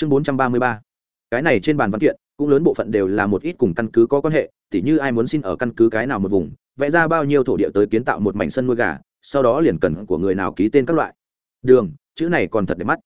chương bốn trăm ba mươi ba. Cái này trên bàn văn kiện, cũng lớn bộ phận đều là một ít cùng căn cứ có quan hệ, tỉ như ai muốn xin ở căn cứ cái nào một vùng, vẽ ra bao nhiêu thổ địa tới kiến tạo một mảnh sân nuôi gà, sau đó liền cần của người nào ký tên các loại. Đường, chữ này còn thật đẹp mắt.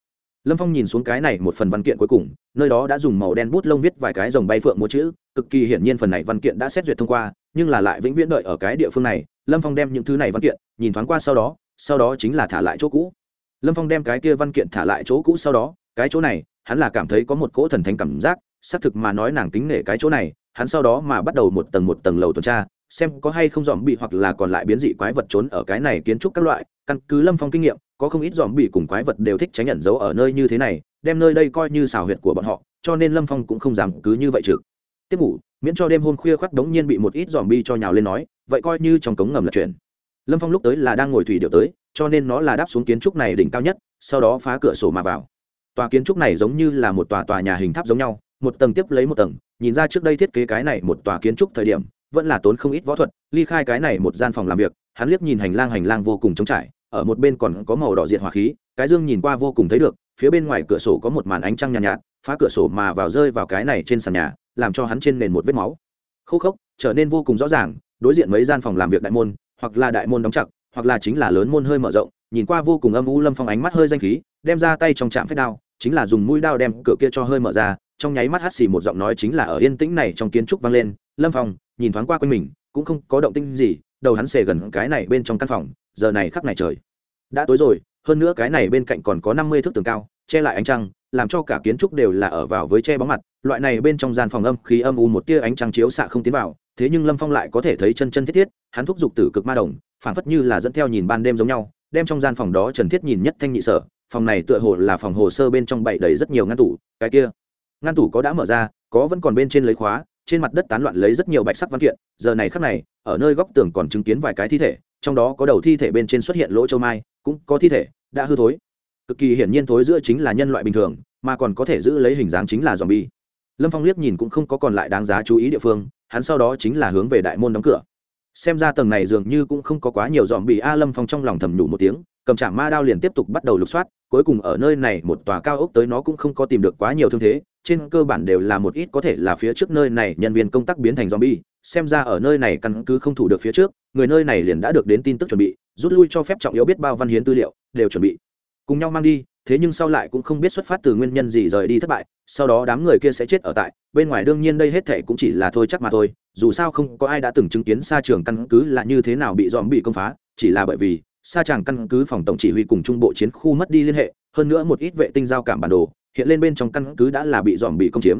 Lâm phong nhìn xuống cái này một phần văn kiện cuối cùng, nơi đó đã dùng màu đen bút lông viết vài cái dòng bay phượng múa chữ, cực kỳ hiển nhiên phần này văn kiện đã xét duyệt thông qua, nhưng là lại vĩnh viễn đợi ở cái địa phương này, lâm phong đem những thứ này văn kiện, nhìn thoáng qua sau đó sau đó chính là thả lại chỗ cũ. Lâm phong đem cái kia văn kiện thả lại chỗ cũ sau đó, cái chỗ này hắn là cảm thấy có một cỗ thần thánh cảm giác, xác thực mà nói nàng kính nể cái chỗ này, hắn sau đó mà bắt đầu một tầng một tầng lầu tuần tra, xem có hay không dòm bị hoặc là còn lại biến dị quái vật trốn ở cái này kiến trúc các loại, căn cứ lâm phong kinh nghiệm, có không ít dòm bị cùng quái vật đều thích tránh nhận dấu ở nơi như thế này, đem nơi đây coi như xào huyệt của bọn họ, cho nên lâm phong cũng không dám cứ như vậy trực. Tiếp ngủ, miễn cho đêm hôm khuya khoác đống nhiên bị một ít dòm bi cho nhào lên nói, vậy coi như trong cống ngầm là chuyện. Lâm phong lúc tới là đang ngồi thủy điệu tới, cho nên nó là đáp xuống kiến trúc này đỉnh cao nhất, sau đó phá cửa sổ mà vào tòa kiến trúc này giống như là một tòa tòa nhà hình tháp giống nhau một tầng tiếp lấy một tầng nhìn ra trước đây thiết kế cái này một tòa kiến trúc thời điểm vẫn là tốn không ít võ thuật ly khai cái này một gian phòng làm việc hắn liếc nhìn hành lang hành lang vô cùng trống trải ở một bên còn có màu đỏ diện hỏa khí cái dương nhìn qua vô cùng thấy được phía bên ngoài cửa sổ có một màn ánh trăng nhàn nhạt, nhạt phá cửa sổ mà vào rơi vào cái này trên sàn nhà làm cho hắn trên nền một vết máu. Khô khốc trở nên vô cùng rõ ràng đối diện mấy gian phòng làm việc đại môn hoặc là đại môn đóng chặt hoặc là chính là lớn môn hơi mở rộng nhìn qua vô cùng âm u lâm phong ánh mắt hơi danh khí đem ra tay trong trạm phép đao, chính là dùng mũi đao đem cửa kia cho hơi mở ra, trong nháy mắt hắt xì một giọng nói chính là ở yên tĩnh này trong kiến trúc vang lên, lâm phong, nhìn thoáng qua quanh mình, cũng không có động tinh gì, đầu hắn xề gần cái này bên trong căn phòng, giờ này khắc này trời đã tối rồi, hơn nữa cái này bên cạnh còn có năm mươi thước tường cao, che lại ánh trăng, làm cho cả kiến trúc đều là ở vào với che bóng mặt, loại này bên trong gian phòng âm khí âm u một tia ánh trăng chiếu xạ không tiến vào, thế nhưng lâm phong lại có thể thấy chân chân thiết thiết, hắn thúc giục tử cực ma đồng, phảng phất như là dẫn theo nhìn ban đêm giống nhau, đem trong gian phòng đó trần thiết nhìn nhất thanh nhị sở phòng này tựa hồ là phòng hồ sơ bên trong bậy đầy rất nhiều ngăn tủ, cái kia. Ngăn tủ có đã mở ra, có vẫn còn bên trên lấy khóa, trên mặt đất tán loạn lấy rất nhiều bạch sắc văn kiện. Giờ này khắc này, ở nơi góc tường còn chứng kiến vài cái thi thể, trong đó có đầu thi thể bên trên xuất hiện lỗ châu mai, cũng có thi thể đã hư thối. Cực kỳ hiển nhiên thối giữa chính là nhân loại bình thường, mà còn có thể giữ lấy hình dáng chính là dòm bi lâm phong liếc nhìn cũng không có còn lại đáng giá chú ý địa phương, hắn sau đó chính là hướng về đại môn đóng cửa. Xem ra tầng này dường như cũng không có quá nhiều dòm bị a lâm phong trong lòng thầm nhủ một tiếng, cầm trả ma đao liền tiếp tục bắt đầu lục soát cuối cùng ở nơi này một tòa cao ốc tới nó cũng không có tìm được quá nhiều thương thế, trên cơ bản đều là một ít có thể là phía trước nơi này nhân viên công tác biến thành zombie, xem ra ở nơi này căn cứ không thủ được phía trước, người nơi này liền đã được đến tin tức chuẩn bị, rút lui cho phép trọng yếu biết bao văn hiến tư liệu, đều chuẩn bị. Cùng nhau mang đi, thế nhưng sau lại cũng không biết xuất phát từ nguyên nhân gì rời đi thất bại, sau đó đám người kia sẽ chết ở tại, bên ngoài đương nhiên đây hết thể cũng chỉ là thôi chắc mà thôi, dù sao không có ai đã từng chứng kiến xa trường căn cứ là như thế nào bị dòm bị công phá, chỉ là bởi vì xa chàng căn cứ phòng tổng chỉ huy cùng trung bộ chiến khu mất đi liên hệ, hơn nữa một ít vệ tinh giao cảm bản đồ, hiện lên bên trong căn cứ đã là bị dòm bị công chiếm.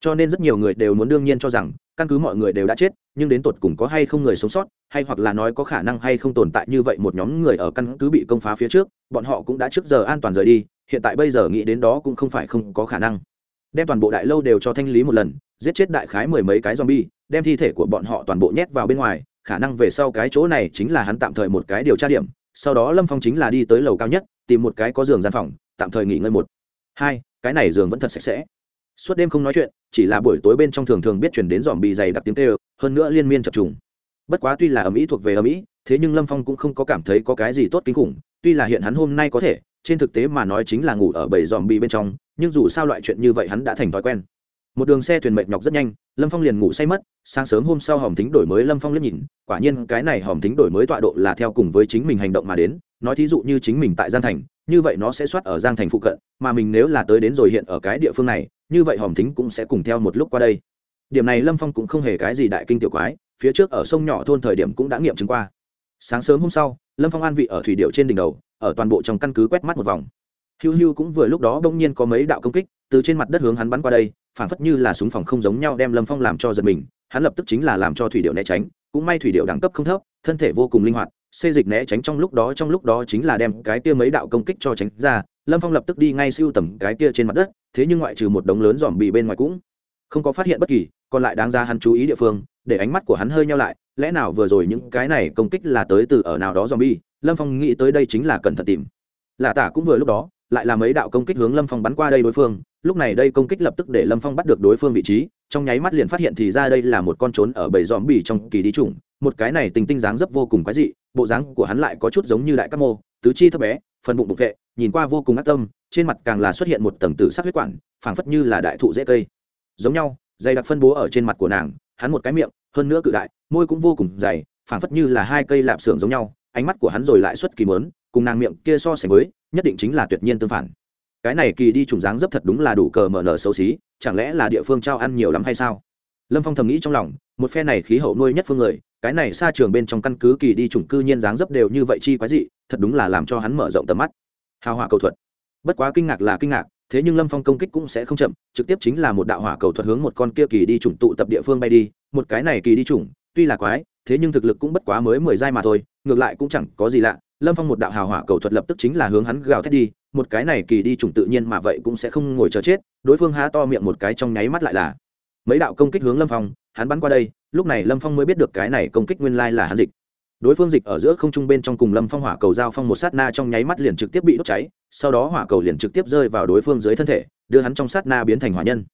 Cho nên rất nhiều người đều muốn đương nhiên cho rằng, căn cứ mọi người đều đã chết, nhưng đến tột cùng có hay không người sống sót, hay hoặc là nói có khả năng hay không tồn tại như vậy một nhóm người ở căn cứ bị công phá phía trước, bọn họ cũng đã trước giờ an toàn rời đi, hiện tại bây giờ nghĩ đến đó cũng không phải không có khả năng. Đem toàn bộ đại lâu đều cho thanh lý một lần, giết chết đại khái mười mấy cái zombie, đem thi thể của bọn họ toàn bộ nhét vào bên ngoài, khả năng về sau cái chỗ này chính là hắn tạm thời một cái điều tra điểm sau đó lâm phong chính là đi tới lầu cao nhất tìm một cái có giường gian phòng tạm thời nghỉ ngơi một hai cái này giường vẫn thật sạch sẽ suốt đêm không nói chuyện chỉ là buổi tối bên trong thường thường biết chuyển đến dòm bị dày đặc tiếng tê hơn nữa liên miên chập trùng. bất quá tuy là ở mỹ thuộc về ở mỹ thế nhưng lâm phong cũng không có cảm thấy có cái gì tốt kinh khủng, tuy là hiện hắn hôm nay có thể, trên thực tế mà nói chính là ngủ ở bầy dòm bị bên trong, nhưng dù sao loại chuyện như vậy hắn đã thành thói quen một đường xe thuyền mệt nhọc rất nhanh, lâm phong liền ngủ say mất, sáng sớm hôm sau hòm thính đổi mới lâm phong liếc nhìn, quả nhiên cái này hòm thính đổi mới tọa độ là theo cùng với chính mình hành động mà đến, nói thí dụ như chính mình tại giang thành, như vậy nó sẽ soát ở giang thành phụ cận, mà mình nếu là tới đến rồi hiện ở cái địa phương này, như vậy hòm thính cũng sẽ cùng theo một lúc qua đây. Điểm này lâm phong cũng không hề cái gì đại kinh tiểu quái, phía trước ở sông nhỏ thôn thời điểm cũng đã nghiệm chứng qua. Sáng sớm hôm sau, lâm phong an vị ở thủy điệu trên đỉnh đầu, ở toàn bộ trong căn cứ quét mắt một vòng hiu hiu cũng vừa lúc đó bỗng nhiên có mấy đạo công kích, từ trên mặt đất hướng hắn bắn qua đây, phản phất như là súng phòng không giống nhau đem lâm phong làm cho giật mình, hắn lập tức chính là làm cho thủy điệu né tránh, cũng may thủy điệu đẳng cấp không thấp, thân thể vô cùng linh hoạt, xê dịch né tránh trong lúc đó, trong lúc đó chính là đem cái kia mấy đạo công kích cho tránh ra, lâm phong lập tức đi ngay siêu tầm cái kia trên mặt đất, thế nhưng ngoại trừ một đống lớn dòm bị bên ngoài cũng không có phát hiện bất kỳ, còn lại đáng ra hắn chú ý địa phương, để ánh mắt của hắn hơi nhau lại, lẽ nào vừa rồi những cái này công kích là tới từ ở nào đó dòm bi lâm phong nghĩ tới đây chính là cẩn thận tìm. Lạ tả cũng vừa lúc đó lại là mấy đạo công kích hướng lâm phong bắn qua đây đối phương. Lúc này đây công kích lập tức để lâm phong bắt được đối phương vị trí. Trong nháy mắt liền phát hiện thì ra đây là một con trốn ở bầy dòm bì trong kỳ đi trùng một cái này tình tinh dáng dấp vô cùng quái dị, bộ dáng của hắn lại có chút giống như đại các mô, tứ chi thấp bé, phần bụng bục vệ, nhìn qua vô cùng ác tâm, trên mặt càng là xuất hiện một tầng tử sắc huyết quản, phảng phất như là đại thụ dễ cây. Giống nhau, dày đặc phân bố ở trên mặt của nàng, hắn một cái miệng, hơn nữa cự đại, môi cũng vô cùng dày, phảng phất như là hai cây lạp xưởng giống nhau. Ánh mắt của hắn rồi lại xuất kỳ mớn, cùng nàng miệng kia so sánh với nhất định chính là tuyệt nhiên tương phản. Cái này kỳ đi trùng dáng dấp thật đúng là đủ cờ mở nở xấu xí, chẳng lẽ là địa phương trao ăn nhiều lắm hay sao? Lâm phong thầm nghĩ trong lòng, một phe này khí hậu nuôi nhất phương người, cái này xa trường bên trong căn cứ kỳ đi trùng cư nhiên dáng dấp đều như vậy chi quái dị, thật đúng là làm cho hắn mở rộng tầm mắt. Hào hỏa cầu thuật. Bất quá kinh ngạc là kinh ngạc, thế nhưng lâm phong công kích cũng sẽ không chậm, trực tiếp chính là một đạo hỏa cầu thuật hướng một con kia kỳ đi trùng tụ tập địa phương bay đi, một cái này kỳ đi trùng, tuy là quái, thế nhưng thực lực cũng bất quá mới mười giai mà thôi, ngược lại cũng chẳng có gì lạ lâm phong một đạo hào hỏa cầu thuật lập tức chính là hướng hắn gào thét đi, một cái này kỳ đi trùng tự nhiên mà vậy cũng sẽ không ngồi chờ chết, đối phương há to miệng một cái trong nháy mắt lại là mấy đạo công kích hướng lâm phong, hắn bắn qua đây, lúc này lâm phong mới biết được cái này công kích nguyên lai là hắn dịch. Đối phương dịch ở giữa không trung bên trong cùng lâm phong hỏa cầu giao phong một sát na trong nháy mắt liền trực tiếp bị đốt cháy, sau đó hỏa cầu liền trực tiếp rơi vào đối phương dưới thân thể, đưa hắn trong sát na biến thành hỏa nhân.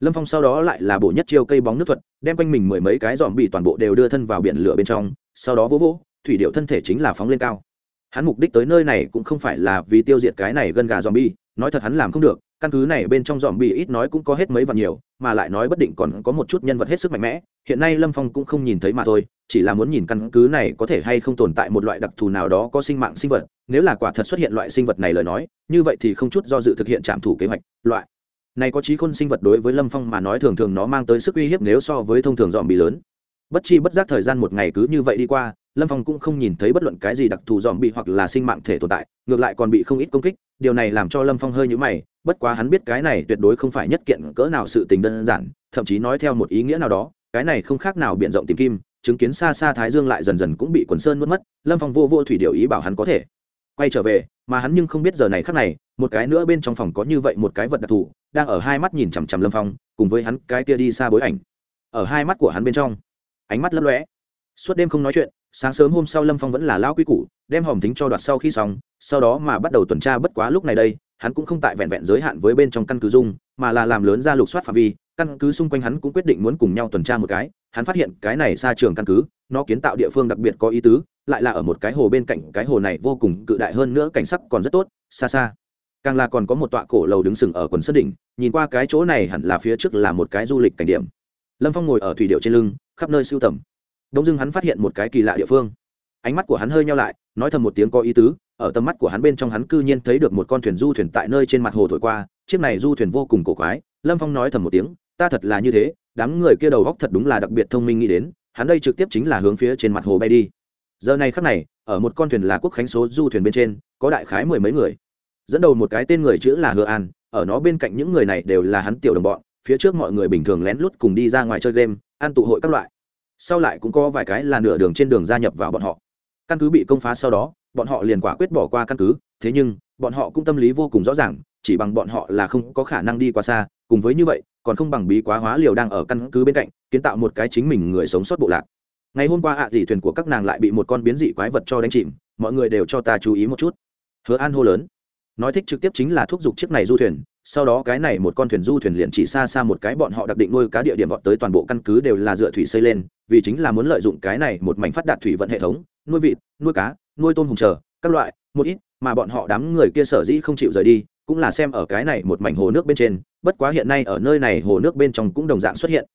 Lâm phong sau đó lại là bổ nhất chiêu cây bóng nước thuật, đem quanh mình mười mấy cái dòm bị toàn bộ đều đưa thân vào biển lửa bên trong, sau đó vỗ vỗ, thủy điệu thân thể chính là phóng lên cao hắn mục đích tới nơi này cũng không phải là vì tiêu diệt cái này gân gà dòm bi nói thật hắn làm không được, căn cứ này bên trong dòm bi ít nói cũng có hết mấy vạn nhiều, mà lại nói bất định còn có một chút nhân vật hết sức mạnh mẽ, hiện nay lâm phong cũng không nhìn thấy mà thôi, chỉ là muốn nhìn căn cứ này có thể hay không tồn tại một loại đặc thù nào đó có sinh mạng sinh vật, nếu là quả thật xuất hiện loại sinh vật này lời nói, như vậy thì không chút do dự thực hiện trạm thủ kế hoạch, loại này có trí khôn sinh vật đối với lâm phong mà nói thường thường nó mang tới sức uy hiếp nếu so với thông thường dòm bị lớn. Bất chi bất giác thời gian một ngày cứ như vậy đi qua lâm phong cũng không nhìn thấy bất luận cái gì đặc thù dòm bị hoặc là sinh mạng thể tồn tại, ngược lại còn bị không ít công kích, điều này làm cho lâm phong hơi nhũ mày, bất quá hắn biết cái này tuyệt đối không phải nhất kiện cỡ nào sự tình đơn giản, thậm chí nói theo một ý nghĩa nào đó, cái này không khác nào b i ể n rộng tìm kim, chứng kiến xa xa thái dương lại dần dần cũng bị quần sơn mất mất, lâm phong vô vô thủy điều ý bảo hắn có thể quay trở về, mà hắn nhưng không biết giờ này khác này, một cái nữa bên trong phòng có như vậy một cái vật đặc thù, đang ở hai mắt nhìn chằm chằm lâm phong, cùng với hắn cái tia đi xa bối ảnh, ở hai mắt của hắn bên trong, ánh mắt lấp lõe suốt đêm không nói chuyện sáng sớm hôm sau lâm phong vẫn là lao quy củ, đem hòm tính cho đoạt sau khi xong, sau đó mà bắt đầu tuần tra bất quá lúc này đây, hắn cũng không tại vẹn vẹn giới hạn với bên trong căn cứ dung, mà là làm lớn ra lục soát phạm vi, căn cứ xung quanh hắn cũng quyết định muốn cùng nhau tuần tra một cái, hắn phát hiện cái này xa trường căn cứ, nó kiến tạo địa phương đặc biệt có ý tứ, lại là ở một cái hồ bên cạnh, cái hồ này vô cùng cự đại hơn nữa cảnh sắc còn rất tốt, xa xa. Càng là còn có một tọa cổ lầu đứng sừng ở quần sơn đỉnh, nhìn qua cái chỗ này hẳn là phía trước là một cái du lịch cảnh điểm. Lâm phong ngồi ở thủy điệu trên lưng, khắp nơi sưu tầm đông dưng hắn phát hiện một cái kỳ lạ địa phương. Ánh mắt của hắn hơi nhau lại, nói thầm một tiếng có ý tứ, ở tầm mắt của hắn bên trong hắn cư nhiên thấy được một con thuyền du thuyền tại nơi trên mặt hồ thổi qua, chiếc này du thuyền vô cùng cổ quái, lâm phong nói thầm một tiếng, ta thật là như thế, đám người kia đầu góc thật đúng là đặc biệt thông minh nghĩ đến, hắn đây trực tiếp chính là hướng phía trên mặt hồ bay đi. Giờ này khắc này, ở một con thuyền là quốc khánh số du thuyền bên trên, có đại khái mười mấy người. Dẫn đầu một cái tên người chữ là hứa an, ở nó bên cạnh những người này đều là hắn tiểu đồng bọn, phía trước mọi người bình thường lén lút cùng đi ra ngoài chơi game, ăn tụ hội các loại sau lại cũng có vài cái là nửa đường trên đường gia nhập vào bọn họ. Căn cứ bị công phá sau đó, bọn họ liền quả quyết bỏ qua căn cứ, thế nhưng, bọn họ cũng tâm lý vô cùng rõ ràng, chỉ bằng bọn họ là không có khả năng đi quá xa, cùng với như vậy, còn không bằng bí quá hóa liều đang ở căn cứ bên cạnh, kiến tạo một cái chính mình người sống sót bộ lạc. Ngày hôm qua ạ à dì thuyền của các nàng lại bị một con biến dị quái vật cho đánh chìm, mọi người đều cho ta chú ý một chút. Hứa an hô lớn. Nói thích trực tiếp chính là thúc giục chiếc này du thuyền sau đó cái này một con thuyền du thuyền liền chỉ xa xa một cái bọn họ đặc định nuôi cá địa điểm vọt tới toàn bộ căn cứ đều là dựa thủy xây lên, vì chính là muốn lợi dụng cái này một mảnh phát đạt thủy vận hệ thống, nuôi vịt, nuôi cá, nuôi tôm hùng chờ, các loại, một ít, mà bọn họ đám người kia sở dĩ không chịu rời đi, cũng là xem ở cái này một mảnh hồ nước bên trên, bất quá hiện nay ở nơi này hồ nước bên trong cũng đồng dạng xuất hiện.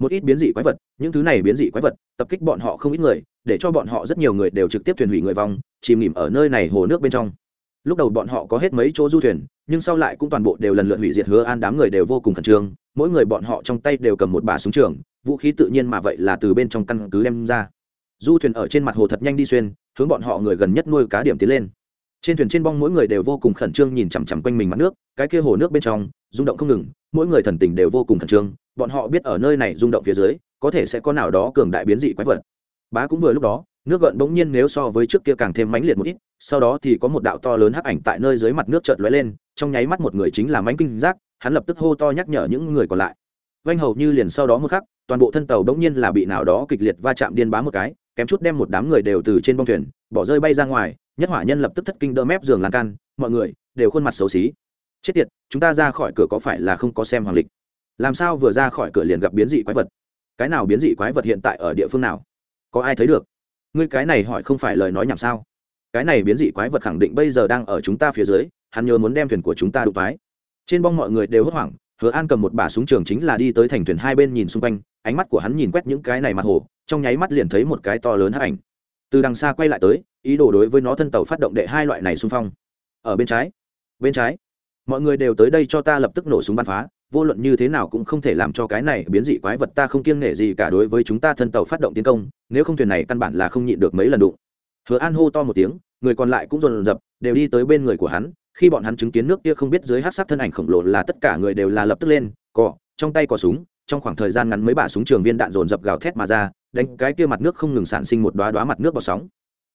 Một ít biến dị quái vật, những thứ này biến dị quái vật, tập kích bọn họ không ít người, để cho bọn họ rất nhiều người đều trực tiếp thuyền hủy người vong, chìm nghỉm ở nơi này hồ nước bên trong lúc đầu bọn họ có hết mấy chỗ du thuyền, nhưng sau lại cũng toàn bộ đều lần lượt hủy diệt hứa an đám người đều vô cùng khẩn trương. Mỗi người bọn họ trong tay đều cầm một bà súng trường, vũ khí tự nhiên mà vậy là từ bên trong căn cứ đem ra. Du thuyền ở trên mặt hồ thật nhanh đi xuyên, hướng bọn họ người gần nhất nuôi cá điểm tiến lên. Trên thuyền trên bong mỗi người đều vô cùng khẩn trương nhìn chằm chằm quanh mình mặt nước, cái kia hồ nước bên trong, rung động không ngừng, mỗi người thần tình đều vô cùng khẩn trương. Bọn họ biết ở nơi này rung động phía dưới, có thể sẽ có nào đó cường đại biến dị quái vật. Bá cũng vừa lúc đó, nước gợn bỗng nhiên nếu so với trước kia càng thêm mãnh liệt một ít sau đó thì có một đạo to lớn hắc ảnh tại nơi dưới mặt nước chợt lóe lên, trong nháy mắt một người chính là mãnh kinh giác, hắn lập tức hô to nhắc nhở những người còn lại. Vanh hầu như liền sau đó một khắc, toàn bộ thân tàu bỗng nhiên là bị nào đó kịch liệt va chạm điên bá một cái, kém chút đem một đám người đều từ trên bông thuyền, bỏ rơi bay ra ngoài, nhất hỏa nhân lập tức thất kinh đỡ mép giường lan can, mọi người, đều khuôn mặt xấu xí. Chết tiệt, chúng ta ra khỏi cửa có phải là không có xem hoàng lịch? Làm sao vừa ra khỏi cửa liền gặp biến dị quái vật? Cái nào biến dị quái vật hiện tại ở địa phương nào? Có ai thấy được? Ngươi cái này hỏi không phải lời nói nhảm sao? Cái này biến dị quái vật khẳng định bây giờ đang ở chúng ta phía dưới, hắn nhớ muốn đem thuyền của chúng ta đụng phái. Trên bong mọi người đều hốt hoảng, hứa an cầm một bả súng trường chính là đi tới thành thuyền hai bên nhìn xung quanh, ánh mắt của hắn nhìn quét những cái này mặt hồ, trong nháy mắt liền thấy một cái to lớn hấp ảnh. Từ đằng xa quay lại tới, ý đồ đối với nó thân tàu phát động đệ hai loại này xung phong. Ở bên trái bên trái, mọi người đều tới đây cho ta lập tức nổ súng bắn phá, vô luận như thế nào cũng không thể làm cho cái này biến dị quái vật ta không kiêng nể gì cả đối với chúng ta thân tàu phát động tiến công, nếu không thuyền này căn bản là không nhịn được mấy lần đụng hứa an hô to một tiếng, người còn lại cũng dồn dập đều đi tới bên người của hắn, khi bọn hắn chứng kiến nước kia không biết dưới hát sát thân ảnh khổng lồ là tất cả người đều là lập tức lên cỏ trong tay có súng, trong khoảng thời gian ngắn mấy bả súng trường viên đạn dồn dập gào thét mà ra, đánh cái kia mặt nước không ngừng sản sinh một đoá đoá mặt nước bọt sóng.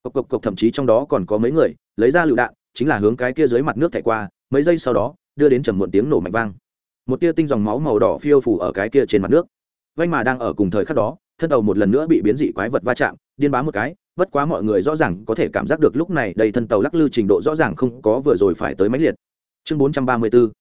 Cộc cộc cộc, thậm chí trong đó còn có mấy người, lấy ra lựu đạn, chính là hướng cái kia dưới mặt nước chạy qua, mấy giây sau đó, đưa đến trầm muộn tiếng nổ mạnh vang. Một tia tinh dòng máu màu đỏ phiêu phủ ở cái kia trên mặt nước. Vanh mà đang ở cùng thời khắc đó thân tàu một lần nữa bị biến dị quái vật va chạm, điên bá một cái, bất quá mọi người rõ ràng có thể cảm giác được lúc này đầy thân tàu lắc lư trình độ rõ ràng không có vừa rồi phải tới máy liệt. Chương bốn trăm ba mươi 434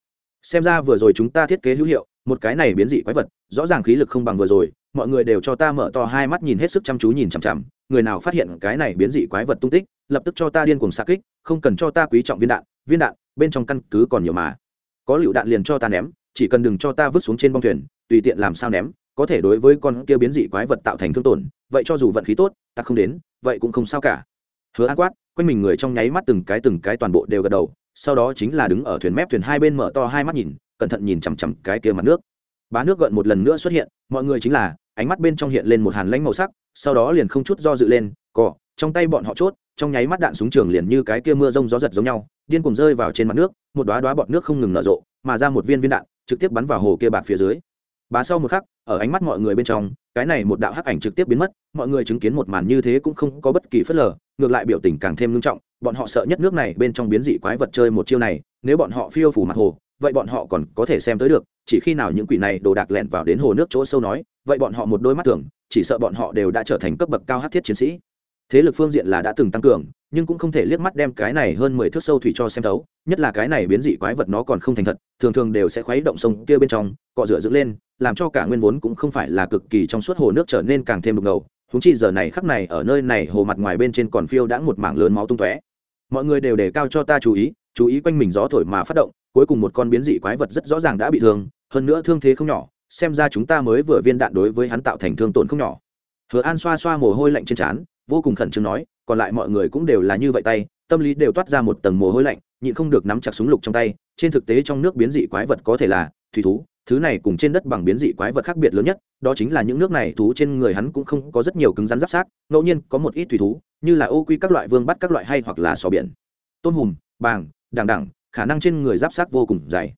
xem ra vừa rồi chúng ta thiết kế hữu hiệu, một cái này biến dị quái vật, rõ ràng khí lực không bằng vừa rồi, mọi người đều cho ta mở to hai mắt nhìn hết sức chăm chú nhìn chằm chằm, người nào phát hiện cái này biến dị quái vật tung tích, lập tức cho ta điên cuồng xa kích, không cần cho ta quý trọng viên đạn viên đạn, bên trong căn cứ còn nhiều mà. Có lựu đạn liền cho ta ném, chỉ cần đừng cho ta vứt xuống trên bong thuyền, tùy tiện làm sao ném có thể đối với con kia biến dị quái vật tạo thành thương tổn, vậy cho dù vận khí tốt, ta không đến, vậy cũng không sao cả. Hứa an quát, quanh mình người trong nháy mắt từng cái từng cái toàn bộ đều gật đầu, sau đó chính là đứng ở thuyền mép thuyền hai bên mở to hai mắt nhìn, cẩn thận nhìn chằm chằm cái kia mặt nước. Bá nước gợn một lần nữa xuất hiện, mọi người chính là, ánh mắt bên trong hiện lên một hàn lãnh màu sắc, sau đó liền không chút do dự lên cỏ trong tay bọn họ chốt, trong nháy mắt đạn súng trường liền như cái kia mưa rông gió giật giống nhau, điên cùng rơi vào trên mặt nước, một đoá đoá bọt nước không ngừng nở rộ, mà ra một viên viên đạn, trực tiếp bắn vào hồ kia bạc phía dưới bá sau một khắc ở ánh mắt mọi người bên trong cái này một đạo hắc ảnh trực tiếp biến mất mọi người chứng kiến một màn như thế cũng không có bất kỳ phớt lờ ngược lại biểu tình càng thêm nghiêm trọng bọn họ sợ nhất nước này bên trong biến dị quái vật chơi một chiêu này nếu bọn họ phiêu phủ mặt hồ vậy bọn họ còn có thể xem tới được chỉ khi nào những quỷ này đồ đạc lẹn vào đến hồ nước chỗ sâu nói vậy bọn họ một đôi mắt tưởng, chỉ sợ bọn họ đều đã trở thành cấp bậc cao hát thiết chiến sĩ. Thế lực phương diện là đã từng tăng cường nhưng cũng không thể liếc mắt đem cái này hơn mười thước sâu thủy cho xem thấu nhất là cái này biến dị quái vật nó còn không thành thật thường thường đều sẽ khuấy động sông kia bên trong cọ rửa dựng lên làm cho cả nguyên vốn cũng không phải là cực kỳ trong suốt hồ nước trở nên càng thêm đục ngầu. Húng chi giờ này khắc này ở nơi này hồ mặt ngoài bên trên còn phiêu đã một mảng lớn máu tung tóe. Mọi người đều đề cao cho ta chú ý chú ý quanh mình gió thổi mà phát động, cuối cùng một con biến dị quái vật rất rõ ràng đã bị thương, hơn nữa thương thế không nhỏ, xem ra chúng ta mới vừa viên đạn đối với hắn tạo thành thương tổn không nhỏ. Hứa an xoa xoa mồ hôi lạnh trên trán, vô cùng khẩn trương nói, còn lại mọi người cũng đều là như vậy tay, tâm lý đều toát ra một tầng mồ hôi lạnh, nhịn không được nắm chặt súng lục trong tay, trên thực tế trong nước biến dị quái vật có thể là thủy thú thứ này cùng trên đất bằng biến dị quái vật khác biệt lớn nhất, đó chính là những nước này thú trên người hắn cũng không có rất nhiều cứng rắn giáp sát, ngẫu nhiên có một ít thủy thú, như là ô quy các loại vương bắt các loại hay hoặc là sò biển. Tôm hùm, bàng, đằng đẳng khả năng trên người giáp sát vô cùng dày.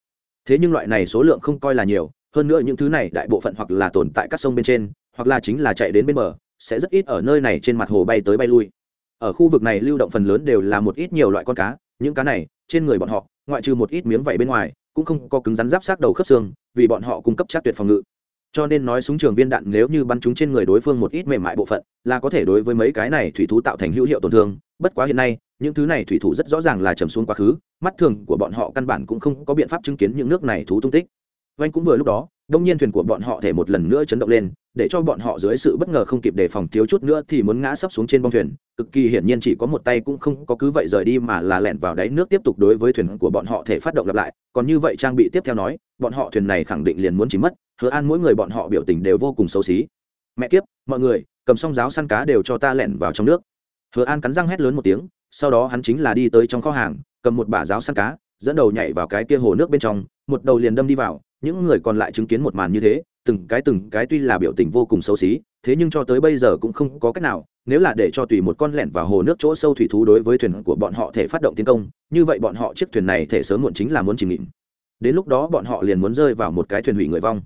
Thế nhưng loại này số lượng không coi là nhiều, hơn nữa những thứ này đại bộ phận hoặc là tồn tại các sông bên trên, hoặc là chính là chạy đến bên bờ, sẽ rất ít ở nơi này trên mặt hồ bay tới bay lui. Ở khu vực này lưu động phần lớn đều là một ít nhiều loại con cá, những cá này, trên người bọn họ, ngoại trừ một ít miếng vảy bên ngoài cũng không có cứng rắn giáp sát đầu khớp xương, vì bọn họ cung cấp chắc tuyệt phòng ngự. Cho nên nói súng trường viên đạn nếu như bắn chúng trên người đối phương một ít mềm mại bộ phận, là có thể đối với mấy cái này thủy thú tạo thành hữu hiệu tổn thương. Bất quá hiện nay, những thứ này thủy thủ rất rõ ràng là trầm xuống quá khứ, mắt thường của bọn họ căn bản cũng không có biện pháp chứng kiến những nước này thú tung tích. Vanh cũng vừa lúc đó, đông nhiên thuyền của bọn họ thể một lần nữa chấn động lên để cho bọn họ dưới sự bất ngờ không kịp đề phòng thiếu chút nữa thì muốn ngã sấp xuống trên bông thuyền. Cực kỳ hiển nhiên chỉ có một tay cũng không có cứ vậy rời đi mà là lẻn vào đáy nước tiếp tục đối với thuyền của bọn họ thể phát động lặp lại. Còn như vậy trang bị tiếp theo nói, bọn họ thuyền này khẳng định liền muốn chỉ mất. Hứa an mỗi người bọn họ biểu tình đều vô cùng xấu xí. Mẹ kiếp, mọi người, cầm xong giáo săn cá đều cho ta lẻn vào trong nước. Hứa an cắn răng hét lớn một tiếng, sau đó hắn chính là đi tới trong kho hàng, cầm một bả giáo săn cá, dẫn đầu nhảy vào cái kia hồ nước bên trong, một đầu liền đâm đi vào, những người còn lại chứng kiến một màn như thế từng cái từng cái tuy là biểu tình vô cùng xấu xí, thế nhưng cho tới bây giờ cũng không có cách nào, nếu là để cho tùy một con lẻn vào hồ nước chỗ sâu thủy thú đối với thuyền của bọn họ thể phát động tiến công, như vậy bọn họ chiếc thuyền này thể sớm muộn chính là muốn chìm nghỉm đến lúc đó bọn họ liền muốn rơi vào một cái thuyền hủy người vong.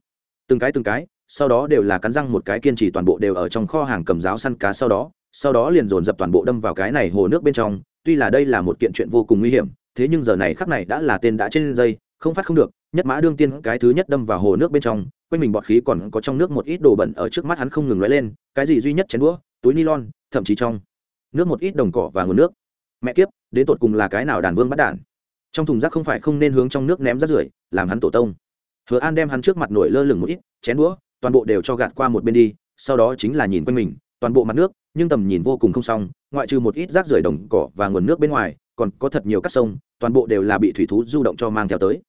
Từng cái từng cái, sau đó đều là cắn răng một cái kiên trì toàn bộ đều ở trong kho hàng cầm giáo săn cá sau đó sau đó liền dồn dập toàn bộ đâm vào cái này hồ nước bên trong, tuy là đây là một kiện chuyện vô cùng nguy hiểm, thế nhưng giờ này khắc này đã là tên đã trên dây, không phát không được nhất mã đương tiên cái thứ nhất đâm vào hồ nước bên trong, quanh mình bọt khí còn có trong nước một ít đồ bẩn ở trước mắt hắn không ngừng lóe lên, cái gì duy nhất chén đũa, túi nylon, thậm chí trong nước một ít đồng cỏ và nguồn nước. Mẹ kiếp, đến tột cùng là cái nào đàn vương bắt đản? Trong thùng rác không phải không nên hướng trong nước ném rác rưởi, làm hắn tổ tông. Hứa an đem hắn trước mặt nổi lơ lửng một ít, chén đũa, toàn bộ đều cho gạt qua một bên đi, sau đó chính là nhìn quanh mình, toàn bộ mặt nước, nhưng tầm nhìn vô cùng không xong, ngoại trừ một ít rác rưởi đồng cỏ và nguồn nước bên ngoài, còn có thật nhiều các sông, toàn bộ đều là bị thủy thú du động cho mang theo tới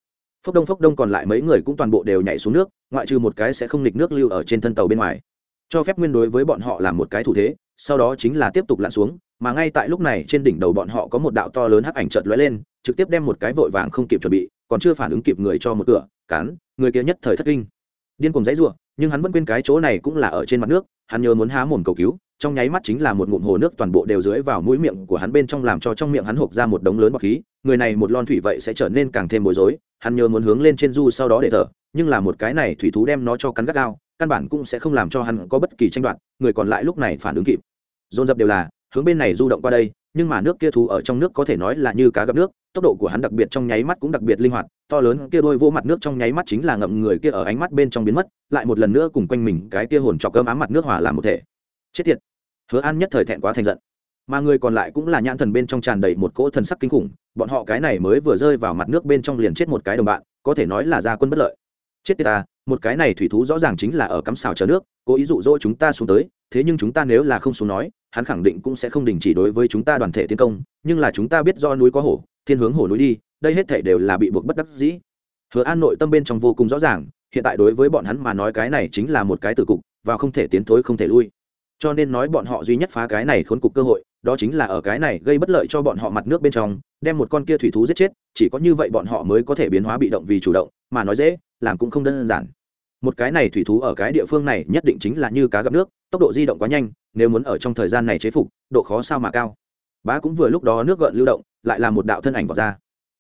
phốc đông phốc đông còn lại mấy người cũng toàn bộ đều nhảy xuống nước, ngoại trừ một cái sẽ không nghịch nước lưu ở trên thân tàu bên ngoài. Cho phép nguyên đối với bọn họ làm một cái thủ thế, sau đó chính là tiếp tục lặn xuống, mà ngay tại lúc này trên đỉnh đầu bọn họ có một đạo to lớn hắc ảnh chợt lóe lên, trực tiếp đem một cái vội vàng không kịp chuẩn bị, còn chưa phản ứng kịp người cho một cửa, cắn, người kia nhất thời thất kinh. Điên cùng dãy rủa, nhưng hắn vẫn quên cái chỗ này cũng là ở trên mặt nước, hắn nhớ muốn há mồm cầu cứu, trong nháy mắt chính là một ngụm hồ nước toàn bộ đều dưới vào mũi miệng của hắn bên trong làm cho trong miệng hắn hộc ra một đống lớn bọt khí, người này một lon thủy vậy sẽ trở nên càng thêm bối rối hắn nhớ muốn hướng lên trên du sau đó để thở, nhưng là một cái này thủy thú đem nó cho cắn gắt gao, căn bản cũng sẽ không làm cho hắn có bất kỳ tranh đoạt, người còn lại lúc này phản ứng kịp. Dồn dập đều là, hướng bên này du động qua đây, nhưng mà nước kia thú ở trong nước có thể nói là như cá gặp nước, tốc độ của hắn đặc biệt trong nháy mắt cũng đặc biệt linh hoạt, to lớn kia đôi vô mặt nước trong nháy mắt chính là ngậm người kia ở ánh mắt bên trong biến mất, lại một lần nữa cùng quanh mình cái kia hồn trọc cơm ám mặt nước hòa làm một thể. Chết tiệt. Hứa an nhất thời thẹn quá thành giận mà người còn lại cũng là nhãn thần bên trong tràn đầy một cỗ thần sắc kinh khủng, bọn họ cái này mới vừa rơi vào mặt nước bên trong liền chết một cái đồng bạn, có thể nói là gia quân bất lợi. Chết tiệt ta, một cái này thủy thú rõ ràng chính là ở cắm xào chờ nước, cố ý dụ dỗ chúng ta xuống tới, thế nhưng chúng ta nếu là không xuống nói, hắn khẳng định cũng sẽ không đình chỉ đối với chúng ta đoàn thể tiến công, nhưng là chúng ta biết do núi có hổ, thiên hướng hổ núi đi, đây hết thể đều là bị buộc bất đắc dĩ. Hứa an nội tâm bên trong vô cùng rõ ràng, hiện tại đối với bọn hắn mà nói cái này chính là một cái tử cục và không thể tiến thối không thể lui cho nên nói bọn họ duy nhất phá cái này khốn cục cơ hội, đó chính là ở cái này gây bất lợi cho bọn họ mặt nước bên trong, đem một con kia thủy thú giết chết, chỉ có như vậy bọn họ mới có thể biến hóa bị động vì chủ động, mà nói dễ, làm cũng không đơn giản. Một cái này thủy thú ở cái địa phương này nhất định chính là như cá gặp nước, tốc độ di động quá nhanh, nếu muốn ở trong thời gian này chế phục, độ khó sao mà cao. Bá cũng vừa lúc đó nước gợn lưu động, lại là một đạo thân ảnh vào ra.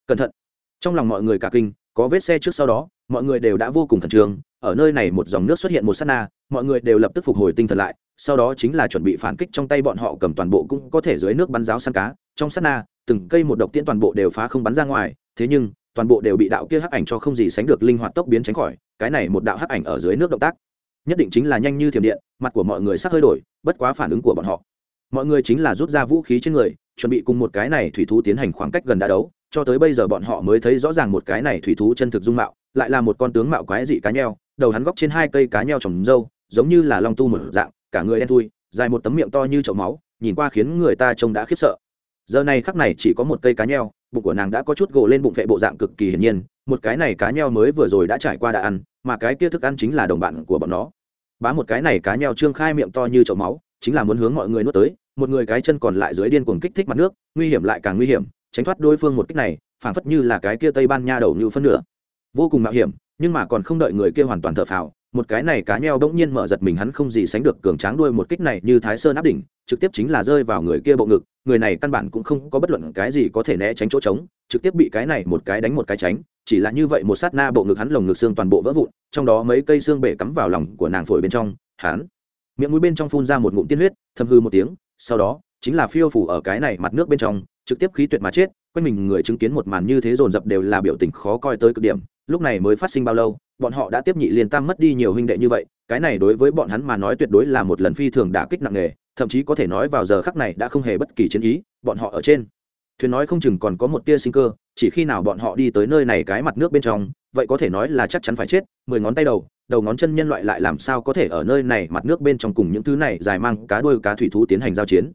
Cẩn thận! Trong lòng mọi người cả kinh, có vết xe trước sau đó, mọi người đều đã vô cùng khẩn trương, ở nơi này một dòng nước xuất hiện một sát na, mọi người đều lập tức phục hồi tinh thần lại sau đó chính là chuẩn bị phản kích trong tay bọn họ cầm toàn bộ cũng có thể dưới nước bắn giáo săn cá, trong sát na, từng cây một độc tiễn toàn bộ đều phá không bắn ra ngoài, thế nhưng, toàn bộ đều bị đạo kia hắc ảnh cho không gì sánh được linh hoạt tốc biến tránh khỏi, cái này một đạo hắc ảnh ở dưới nước động tác, nhất định chính là nhanh như thiểm điện, mặt của mọi người sắc hơi đổi, bất quá phản ứng của bọn họ. Mọi người chính là rút ra vũ khí trên người, chuẩn bị cùng một cái này thủy thú tiến hành khoảng cách gần đá đấu, cho tới bây giờ bọn họ mới thấy rõ ràng một cái này thủy thú chân thực dung mạo, lại là một con tướng mạo quái dị cá nheo, đầu hắn góc trên hai cây cá nheo trồng dâu giống như là long tu một dạng cả người đen thui, dài một tấm miệng to như chậu máu, nhìn qua khiến người ta trông đã khiếp sợ. Giờ này khắc này chỉ có một cây cá nheo, bụng của nàng đã có chút gồ lên bụng vệ bộ dạng cực kỳ hiển nhiên, một cái này cá nheo mới vừa rồi đã trải qua đã ăn, mà cái kia thức ăn chính là đồng bạn của bọn nó. Bá một cái này cá nheo trương khai miệng to như chậu máu, chính là muốn hướng mọi người nuốt tới, một người cái chân còn lại dưới điên cuồng kích thích mặt nước, nguy hiểm lại càng nguy hiểm, tránh thoát đối phương một kích này, phảng phất như là cái kia tây ban nha đầu như phân nửa. Vô cùng mạo hiểm, nhưng mà còn không đợi người kia hoàn toàn thở phào một cái này cá nheo bỗng nhiên mở giật mình, hắn không gì sánh được cường tráng đuôi một kích này như thái sơn áp đỉnh, trực tiếp chính là rơi vào người kia bộ ngực, người này căn bản cũng không có bất luận cái gì có thể né tránh chỗ trống, trực tiếp bị cái này một cái đánh một cái tránh, chỉ là như vậy một sát na bộ ngực hắn lồng ngực xương toàn bộ vỡ vụn, trong đó mấy cây xương bể cắm vào lòng của nàng phổi bên trong, hắn miệng mũi bên trong phun ra một ngụm tiên huyết thâm hư một tiếng, sau đó, chính là phiêu phủ ở cái này mặt nước bên trong, trực tiếp khí tuyệt mà chết, quanh mình người chứng kiến một màn như thế dồn dập đều là biểu tình khó coi tới cực điểm, lúc này mới phát sinh bao lâu bọn họ đã tiếp nhị liên tam mất đi nhiều huynh đệ như vậy, cái này đối với bọn hắn mà nói tuyệt đối là một lần phi thường đả kích nặng nề, thậm chí có thể nói vào giờ khắc này đã không hề bất kỳ chiến ý, bọn họ ở trên. Thuyền nói không chừng còn có một tia sinh cơ, chỉ khi nào bọn họ đi tới nơi này cái mặt nước bên trong, vậy có thể nói là chắc chắn phải chết, mười ngón tay đầu đầu ngón chân nhân loại lại làm sao có thể ở nơi này mặt nước bên trong cùng những thứ này dài mang cá đuôi cá thủy thú tiến hành giao chiến.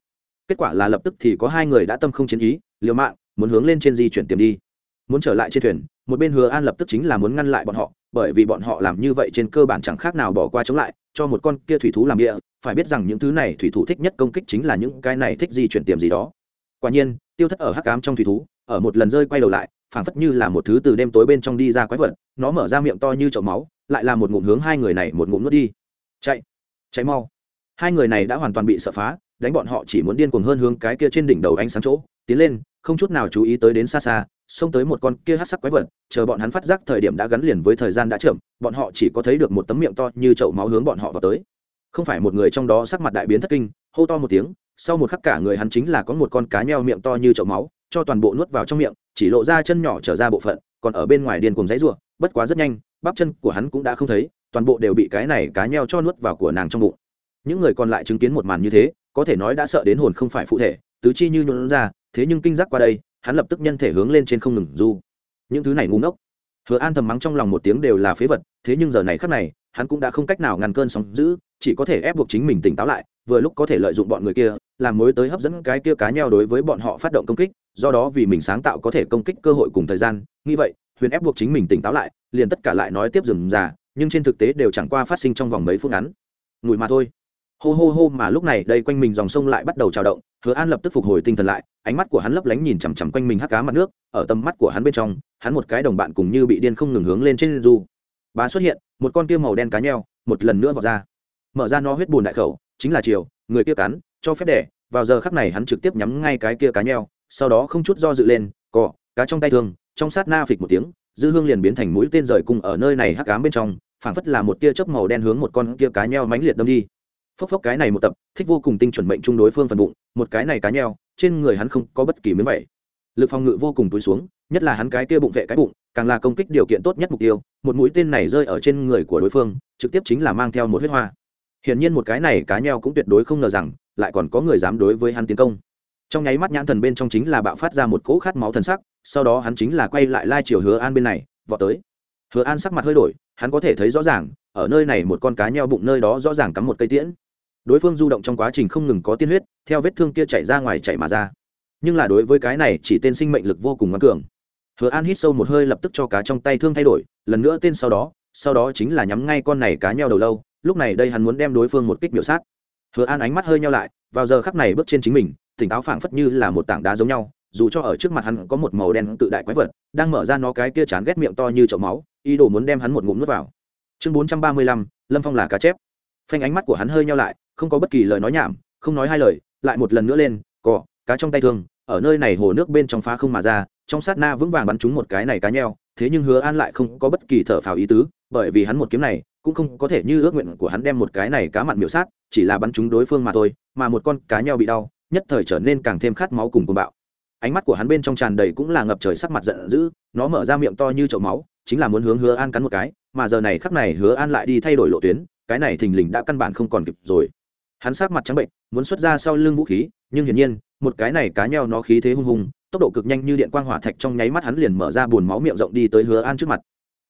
Kết quả là lập tức thì có hai người đã tâm không chiến ý, liều mạng, muốn hướng lên trên di chuyển tiềm đi muốn trở lại trên thuyền, một bên hứa an lập tức chính là muốn ngăn lại bọn họ, bởi vì bọn họ làm như vậy trên cơ bản chẳng khác nào bỏ qua chống lại, cho một con kia thủy thú làm địa, phải biết rằng những thứ này thủy thủ thích nhất công kích chính là những cái này thích di chuyển tiềm gì đó. Quả nhiên, tiêu thất ở hắc cám trong thủy thú, ở một lần rơi quay đầu lại, phảng phất như là một thứ từ đêm tối bên trong đi ra quái vật, nó mở ra miệng to như chậu máu, lại là một ngụm hướng hai người này một ngụm nuốt đi. Chạy chạy mau. Hai người này đã hoàn toàn bị sợ phá, đánh bọn họ chỉ muốn điên cuồng hơn hướng cái kia trên đỉnh đầu ánh sáng chỗ, tiến lên không chút nào chú ý tới đến xa xa, xông tới một con kia hát sắc quái vật, chờ bọn hắn phát giác thời điểm đã gắn liền với thời gian đã chậm, bọn họ chỉ có thấy được một tấm miệng to như chậu máu hướng bọn họ vào tới. Không phải một người trong đó sắc mặt đại biến thất kinh, hô to một tiếng, sau một khắc cả người hắn chính là có một con cá nheo miệng to như chậu máu, cho toàn bộ nuốt vào trong miệng, chỉ lộ ra chân nhỏ trở ra bộ phận, còn ở bên ngoài điên cùng giấy ruộng bất quá rất nhanh, bắp chân của hắn cũng đã không thấy, toàn bộ đều bị cái này cá nheo cho nuốt vào của nàng trong bụng. Những người còn lại chứng kiến một màn như thế, có thể nói đã sợ đến hồn không phải phụ thể tứ chi như nhuộn ra, thế nhưng kinh giác qua đây, hắn lập tức nhân thể hướng lên trên không ngừng du. Những thứ này ngu ngốc. Hứa an thầm mắng trong lòng một tiếng đều là phế vật, thế nhưng giờ này khắc này, hắn cũng đã không cách nào ngăn cơn sóng giữ chỉ có thể ép buộc chính mình tỉnh táo lại, vừa lúc có thể lợi dụng bọn người kia, làm mối tới hấp dẫn cái kia cá nheo đối với bọn họ phát động công kích, do đó vì mình sáng tạo có thể công kích cơ hội cùng thời gian, nghĩ vậy, huyền ép buộc chính mình tỉnh táo lại, liền tất cả lại nói tiếp dừng già, nhưng trên thực tế đều chẳng qua phát sinh trong vòng mấy phút ngắn. Ngủi mà thôi hô hô hô mà lúc này đây quanh mình dòng sông lại bắt đầu trào động, hứa an lập tức phục hồi tinh thần lại, ánh mắt của hắn lấp lánh nhìn chằm chằm quanh mình hắc cá mặt nước, ở tầm mắt của hắn bên trong, hắn một cái đồng bạn cùng như bị điên không ngừng hướng lên trên du. Bá xuất hiện, một con kia màu đen cá nheo, một lần nữa vọt ra. Mở ra nó huyết bùn đại khẩu, chính là chiều, người kia cắn, cho phép đẻ, vào giờ khắc này hắn trực tiếp nhắm ngay cái kia cá nheo, sau đó không chút do dự lên cỏ cá trong tay thương, trong sát na phịch một tiếng, dư hương liền biến thành mũi tên rời cùng ở nơi này hắc cám bên trong, phảng phất là một tia chớp màu đen hướng một con kia cá nheo mãnh liệt đâm đi phốc phốc cái này một tập, thích vô cùng tinh chuẩn mệnh trung đối phương phần bụng, một cái này cá nheo, trên người hắn không có bất kỳ miếng vẩy lực phòng ngự vô cùng túi xuống, nhất là hắn cái kia bụng vệ cái bụng, càng là công kích điều kiện tốt nhất mục tiêu, một mũi tên này rơi ở trên người của đối phương, trực tiếp chính là mang theo một huyết hoa. Hiển nhiên một cái này cá nheo cũng tuyệt đối không ngờ rằng, lại còn có người dám đối với hắn tiến công. Trong nháy mắt nhãn thần bên trong chính là bạo phát ra một cỗ khát máu thần sắc, sau đó hắn chính là quay lại lai chiều hứa an bên này, vọt tới. Hứa an sắc mặt hơi đổi, hắn có thể thấy rõ ràng ở nơi này một con cá nheo bụng nơi đó rõ ràng cắm một cây tiễn. Đối phương du động trong quá trình không ngừng có tiên huyết, theo vết thương kia chảy ra ngoài chảy mà ra. Nhưng là đối với cái này, chỉ tên sinh mệnh lực vô cùng ngoan cường. Hứa an hít sâu một hơi lập tức cho cá trong tay thương thay đổi, lần nữa tên sau đó sau đó chính là nhắm ngay con này cá nheo đầu lâu, lúc này đây hắn muốn đem đối phương một kích biểu sát. Hứa an ánh mắt hơi nhau lại, vào giờ khắc này bước trên chính mình, tỉnh táo phảng phất như là một tảng đá giống nhau, dù cho ở trước mặt hắn có một màu đen tự đại quái vật, đang mở ra nó cái kia chán ghét miệng to như chậu máu, ý đồ muốn đem hắn một ngụm nuốt vào chương bốn trăm ba mươi lăm, lâm phong là cá chép. Phanh ánh mắt của hắn hơi nhau lại, không có bất kỳ lời nói nhảm, không nói hai lời, lại một lần nữa lên cỏ cá trong tay thương ở nơi này hồ nước bên trong phá không mà ra, trong sát na vững vàng bắn trúng một cái này cá nheo, thế nhưng hứa an lại không có bất kỳ thở phào ý tứ, bởi vì hắn một kiếm này, cũng không có thể như ước nguyện của hắn đem một cái này cá mặn miểu sát, chỉ là bắn trúng đối phương mà thôi, mà một con cá nheo bị đau, nhất thời trở nên càng thêm khát máu cùng cùng bạo. Ánh mắt của hắn bên trong tràn đầy cũng là ngập trời sắc mặt giận dữ, nó mở ra miệng to như chậu máu, chính là muốn hướng hứa an cắn một cái mà giờ này khắc này hứa an lại đi thay đổi lộ tuyến, cái này thình lình đã căn bản không còn kịp rồi. Hắn sát mặt trắng bệnh, muốn xuất ra sau lưng vũ khí, nhưng hiển nhiên, một cái này cá nheo nó khí thế hung hùng, tốc độ cực nhanh như điện quang hỏa thạch trong nháy mắt hắn liền mở ra bùn máu miệng rộng đi tới hứa an trước mặt.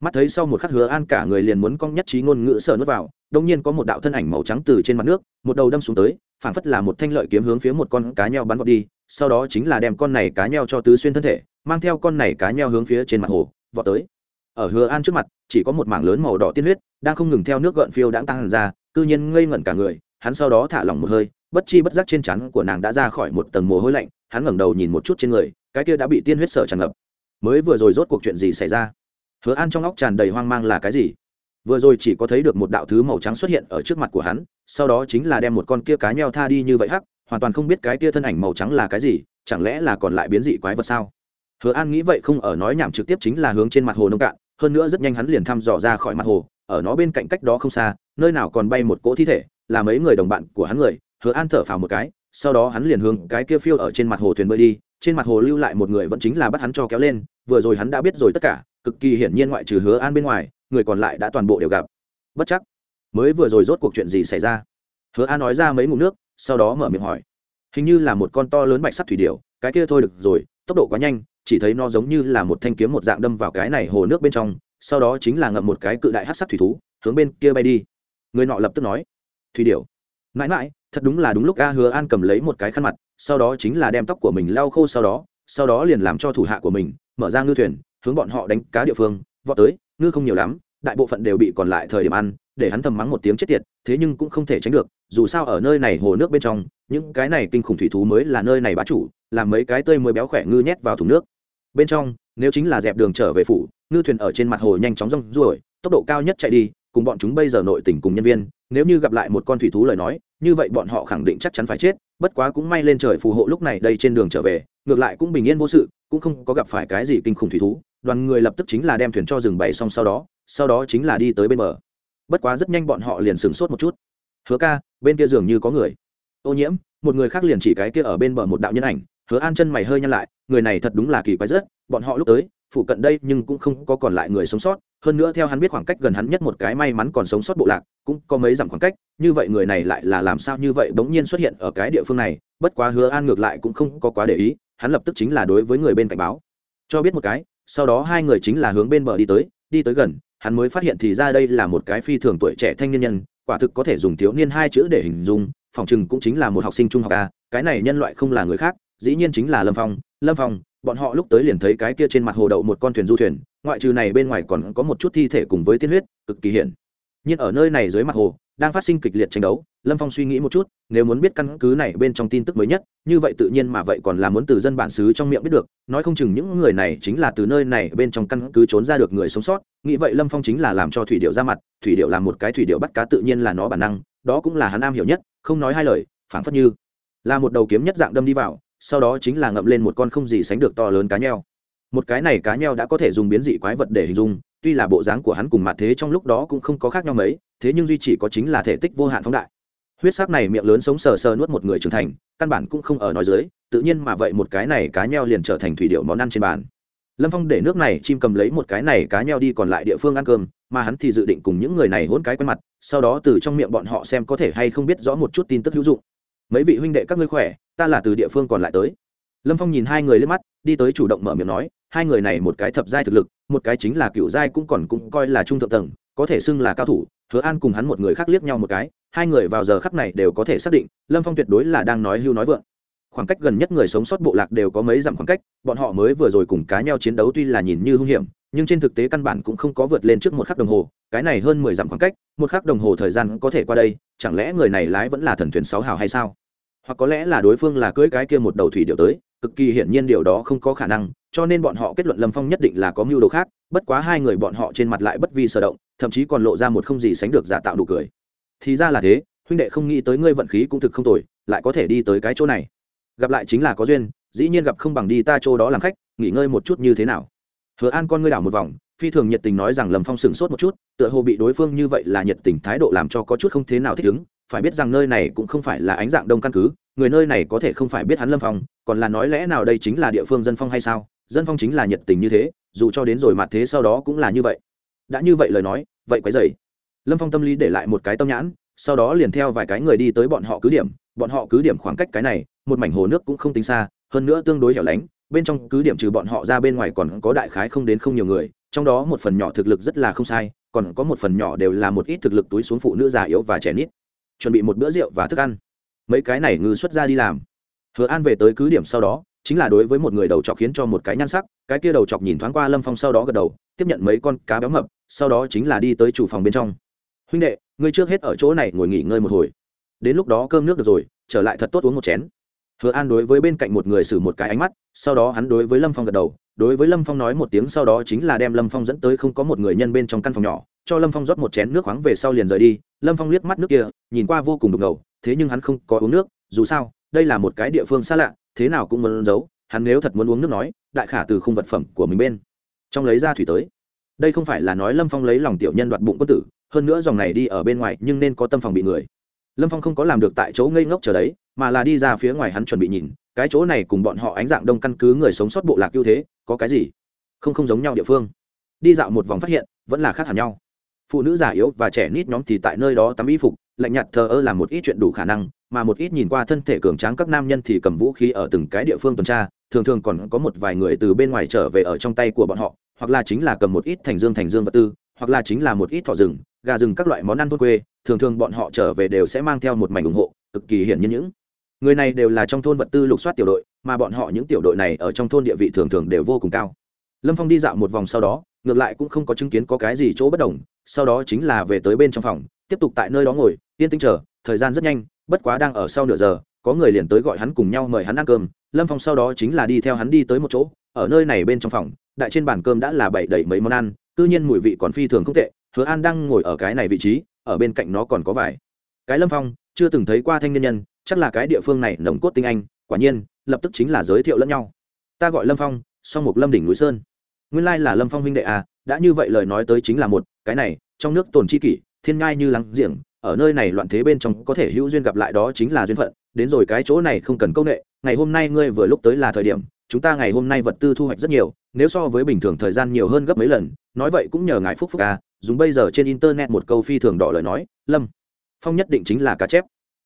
Mắt thấy sau một khắc hứa an cả người liền muốn cong nhất trí ngôn ngữ sợ nuốt vào đông nhiên có một đạo thân ảnh màu trắng từ trên mặt nước, một đầu đâm xuống tới, phảng phất là một thanh lợi kiếm hướng phía một con cá nheo bắn vọt đi, sau đó chính là đem con này cá nheo cho tứ xuyên thân thể, mang theo con này cá nheo hướng phía trên mặt hồ, vọt tới ở hứa an trước mặt, chỉ có một mảng lớn màu đỏ tiên huyết, đang không ngừng theo nước gợn phiêu đãng tăng ra, cư nhiên ngây ngẩn cả người, hắn sau đó thả lỏng một hơi, bất chi bất giác trên chắn của nàng đã ra khỏi một tầng mồ hôi lạnh, hắn ngẩng đầu nhìn một chút trên người, cái kia đã bị tiên huyết sở tràn ngập. Mới vừa rồi rốt cuộc chuyện gì xảy ra? Hứa an trong óc tràn đầy hoang mang là cái gì? Vừa rồi chỉ có thấy được một đạo thứ màu trắng xuất hiện ở trước mặt của hắn, sau đó chính là đem một con kia cá nheo tha đi như vậy hắc, hoàn toàn không biết cái kia thân ảnh màu trắng là cái gì, chẳng lẽ là còn lại biến dị quái vật sao? Hứa an nghĩ vậy không ở nói nhảm trực tiếp chính là hướng trên mặt hồ nông cạn hơn nữa rất nhanh hắn liền thăm dò ra khỏi mặt hồ ở nó bên cạnh cách đó không xa nơi nào còn bay một cỗ thi thể là mấy người đồng bạn của hắn người. Hứa an thở phào một cái sau đó hắn liền hướng cái kia phiêu ở trên mặt hồ thuyền bơi đi trên mặt hồ lưu lại một người vẫn chính là bắt hắn cho kéo lên vừa rồi hắn đã biết rồi tất cả cực kỳ hiển nhiên ngoại trừ hứa an bên ngoài người còn lại đã toàn bộ đều gặp. Bất chắc mới vừa rồi rốt cuộc chuyện gì xảy ra? Hứa an nói ra mấy ngụm nước sau đó mở miệng hỏi. Hình như là một con to lớn bạch sắt thủy điểu, cái kia thôi được rồi tốc độ quá nhanh chỉ thấy nó giống như là một thanh kiếm một dạng đâm vào cái này hồ nước bên trong sau đó chính là ngậm một cái cự đại hát sắc thủy thú hướng bên kia bay đi. Người nọ lập tức nói thủy điểu, mãi mãi thật đúng là đúng lúc a hứa an cầm lấy một cái khăn mặt sau đó chính là đem tóc của mình lau khô sau đó sau đó liền làm cho thủ hạ của mình mở ra ngư thuyền hướng bọn họ đánh cá địa phương vọt tới ngư không nhiều lắm đại bộ phận đều bị còn lại thời điểm ăn để hắn thầm mắng một tiếng chết tiệt thế nhưng cũng không thể tránh được dù sao ở nơi này hồ nước bên trong những cái này kinh khủng thủy thú mới là nơi này bá chủ, làm mấy cái tươi mới béo khỏe ngư nhét vào thùng nước. Bên trong, nếu chính là dẹp đường trở về phủ, ngư thuyền ở trên mặt hồ nhanh chóng rong ruổi, tốc độ cao nhất chạy đi, cùng bọn chúng bây giờ nội tỉnh cùng nhân viên, nếu như gặp lại một con thủy thú lời nói, như vậy bọn họ khẳng định chắc chắn phải chết, bất quá cũng may lên trời phù hộ lúc này đây trên đường trở về, ngược lại cũng bình yên vô sự, cũng không có gặp phải cái gì kinh khủng thủy thú. Đoàn người lập tức chính là đem thuyền cho rừng bày xong sau đó sau đó chính là đi tới bên bờ. Bất quá rất nhanh bọn họ liền sửng sốt một chút. Hứa ca, bên kia dường như có người ô nhiễm, một người khác liền chỉ cái kia ở bên bờ một đạo nhân ảnh, hứa an chân mày hơi nhăn lại, người này thật đúng là kỳ quái rất, bọn họ lúc tới, phụ cận đây nhưng cũng không có còn lại người sống sót, hơn nữa theo hắn biết khoảng cách gần hắn nhất một cái may mắn còn sống sót bộ lạc, cũng có mấy dặm khoảng cách, như vậy người này lại là làm sao như vậy bỗng nhiên xuất hiện ở cái địa phương này, bất quá hứa an ngược lại cũng không có quá để ý, hắn lập tức chính là đối với người bên cạnh báo. Cho biết một cái, sau đó hai người chính là hướng bên bờ đi tới đi tới gần, hắn mới phát hiện thì ra đây là một cái phi thường tuổi trẻ thanh niên nhân, quả thực có thể dùng thiếu niên hai chữ để hình dung phòng chừng cũng chính là một học sinh trung học a, cái này nhân loại không là người khác, dĩ nhiên chính là lâm phong. Lâm phong, bọn họ lúc tới liền thấy cái kia trên mặt hồ đậu một con thuyền du thuyền, ngoại trừ này bên ngoài còn có một chút thi thể cùng với tiên huyết, cực kỳ hiển. Nhưng ở nơi này dưới mặt hồ, đang phát sinh kịch liệt tranh đấu, lâm phong suy nghĩ một chút, nếu muốn biết căn cứ này bên trong tin tức mới nhất, như vậy tự nhiên mà vậy còn là muốn từ dân bản xứ trong miệng biết được, nói không chừng những người này chính là từ nơi này bên trong căn cứ trốn ra được người sống sót, nghĩ vậy lâm phong chính là làm cho thủy điệu ra mặt, thủy điệu là một cái thủy điệu bắt cá tự nhiên là nó bản năng, đó cũng là hắn am hiểu nhất không nói hai lời, phảng phất như là một đầu kiếm nhất dạng đâm đi vào, sau đó chính là ngậm lên một con không gì sánh được to lớn cá nheo. Một cái này cá nheo đã có thể dùng biến dị quái vật để hình dung, tuy là bộ dáng của hắn cùng mặt thế trong lúc đó cũng không có khác nhau mấy, thế nhưng duy chỉ có chính là thể tích vô hạn phóng đại. Huyết sắc này miệng lớn sống sờ sờ nuốt một người trưởng thành, căn bản cũng không ở nói dưới, tự nhiên mà vậy một cái này cá nheo liền trở thành thủy điệu món ăn trên bàn lâm phong để nước này chim cầm lấy một cái này cá nheo đi còn lại địa phương ăn cơm, mà hắn thì dự định cùng những người này hôn cái quen mặt, sau đó từ trong miệng bọn họ xem có thể hay không biết rõ một chút tin tức hữu dụng. Mấy vị huynh đệ các ngươi khỏe, ta là từ địa phương còn lại tới. Lâm phong nhìn hai người lên mắt, đi tới chủ động mở miệng nói, hai người này một cái thập giai thực lực, một cái chính là cựu giai cũng còn cũng coi là trung thượng tầng, có thể xưng là cao thủ, hứa an cùng hắn một người khác liếc nhau một cái, hai người vào giờ khắc này đều có thể xác định, lâm phong tuyệt đối là đang nói hưu nói vượng khoảng cách gần nhất người sống sót bộ lạc đều có mấy dặm khoảng cách, bọn họ mới vừa rồi cùng cá nhau chiến đấu tuy là nhìn như hung hiểm, nhưng trên thực tế căn bản cũng không có vượt lên trước một khắc đồng hồ, cái này hơn mười dặm khoảng cách, một khắc đồng hồ thời gian có thể qua đây, chẳng lẽ người này lái vẫn là thần thuyền sáu hào hay sao? Hoặc có lẽ là đối phương là cưỡi cái kia một đầu thủy điệu tới, cực kỳ hiển nhiên điều đó không có khả năng, cho nên bọn họ kết luận lâm phong nhất định là có mưu đồ khác, bất quá hai người bọn họ trên mặt lại bất vi sở động, thậm chí còn lộ ra một không gì sánh được giả tạo đủ cười. Thì ra là thế, huynh đệ không nghĩ tới ngươi vận khí cũng thực không tồi, lại có thể đi tới cái chỗ này gặp lại chính là có duyên, dĩ nhiên gặp không bằng đi ta chỗ đó làm khách, nghỉ ngơi một chút như thế nào. Hứa an con ngươi đảo một vòng, phi thường nhiệt tình nói rằng lâm phong sửng sốt một chút, tựa hồ bị đối phương như vậy là nhiệt tình thái độ làm cho có chút không thế nào thích ứng, phải biết rằng nơi này cũng không phải là ánh dạng đông căn cứ, người nơi này có thể không phải biết hắn lâm phong, còn là nói lẽ nào đây chính là địa phương dân phong hay sao? Dân phong chính là nhiệt tình như thế, dù cho đến rồi mặt thế sau đó cũng là như vậy. Đã như vậy lời nói, vậy quái dày lâm phong tâm lý để lại một cái tâm nhãn, sau đó liền theo vài cái người đi tới bọn họ cứ điểm bọn họ cứ điểm khoảng cách cái này, một mảnh hồ nước cũng không tính xa, hơn nữa tương đối hẻo lánh, bên trong cứ điểm trừ bọn họ ra bên ngoài còn có đại khái không đến không nhiều người, trong đó một phần nhỏ thực lực rất là không sai, còn có một phần nhỏ đều là một ít thực lực túi xuống phụ nữ già yếu và trẻ nít. Chuẩn bị một bữa rượu và thức ăn. Mấy cái này ngư xuất ra đi làm. Hứa an về tới cứ điểm sau đó, chính là đối với một người đầu chọc khiến cho một cái nhan sắc, cái kia đầu chọc nhìn thoáng qua lâm phong sau đó gật đầu, tiếp nhận mấy con cá béo mập, sau đó chính là đi tới chủ phòng bên trong. Huynh đệ, ngươi trước hết ở chỗ này ngồi nghỉ ngơi một hồi đến lúc đó cơm nước được rồi, trở lại thật tốt uống một chén. Hứa an đối với bên cạnh một người xử một cái ánh mắt, sau đó hắn đối với lâm phong gật đầu, đối với lâm phong nói một tiếng sau đó chính là đem lâm phong dẫn tới không có một người nhân bên trong căn phòng nhỏ, cho lâm phong rót một chén nước khoáng về sau liền rời đi, lâm phong liếc mắt nước kia, nhìn qua vô cùng đục ngầu, thế nhưng hắn không có uống nước, dù sao, đây là một cái địa phương xa lạ, thế nào cũng muốn giấu, hắn nếu thật muốn uống nước nói, đại khả từ khung vật phẩm của mình bên trong lấy ra thủy tới. Đây không phải là nói lâm phong lấy lòng tiểu nhân đoạt bụng quân tử, hơn nữa dòng này đi ở bên ngoài nhưng nên có tâm phòng bị người lâm phong không có làm được tại chỗ ngây ngốc chờ đấy, mà là đi ra phía ngoài hắn chuẩn bị nhìn, cái chỗ này cùng bọn họ ánh dạng đông căn cứ người sống sót bộ lạc ưu thế, có cái gì? Không không giống nhau địa phương. Đi dạo một vòng phát hiện, vẫn là khác hẳn nhau. Phụ nữ già yếu và trẻ nít nhóm thì tại nơi đó tắm y phục, lạnh nhạt thờ ơ làm một ít chuyện đủ khả năng, mà một ít nhìn qua thân thể cường tráng các nam nhân thì cầm vũ khí ở từng cái địa phương tuần tra, thường thường còn có một vài người từ bên ngoài trở về ở trong tay của bọn họ, hoặc là chính là cầm một ít thành dương thành dương vật tư, hoặc là chính là một ít thọ rừng, gà rừng các loại món ăn thôn quê thường thường bọn họ trở về đều sẽ mang theo một mảnh ủng hộ, cực kỳ hiển nhiên những người này đều là trong thôn vật tư lục soát tiểu đội, mà bọn họ những tiểu đội này ở trong thôn địa vị thường thường đều vô cùng cao. Lâm phong đi dạo một vòng sau đó, ngược lại cũng không có chứng kiến có cái gì chỗ bất đồng, sau đó chính là về tới bên trong phòng, tiếp tục tại nơi đó ngồi, yên tĩnh chờ, thời gian rất nhanh, bất quá đang ở sau nửa giờ, có người liền tới gọi hắn cùng nhau mời hắn ăn cơm, lâm phong sau đó chính là đi theo hắn đi tới một chỗ, ở nơi này bên trong phòng, đại trên bàn cơm đã là bảy đầy mấy món ăn tư nhiên mùi vị còn phi thường không tệ, hứa an đang ngồi ở cái này vị trí ở bên cạnh nó còn có vài cái lâm phong, chưa từng thấy qua thanh niên nhân, chắc là cái địa phương này nồng cốt tinh anh, quả nhiên, lập tức chính là giới thiệu lẫn nhau. Ta gọi lâm phong, song mục lâm đỉnh núi sơn. Nguyên lai là lâm phong huynh đệ à đã như vậy lời nói tới chính là một, cái này, trong nước tồn chi kỷ, thiên ngai như lắng giềng, ở nơi này loạn thế bên trong có thể hữu duyên gặp lại đó chính là duyên phận, đến rồi cái chỗ này không cần công nghệ, ngày hôm nay ngươi vừa lúc tới là thời điểm, chúng ta ngày hôm nay vật tư thu hoạch rất nhiều, nếu so với bình thường thời gian nhiều hơn gấp mấy lần, nói vậy cũng nhờ ngài phúc phúc à dùng bây giờ trên internet một câu phi thường đỏ lời nói, lâm, phong nhất định chính là cá chép.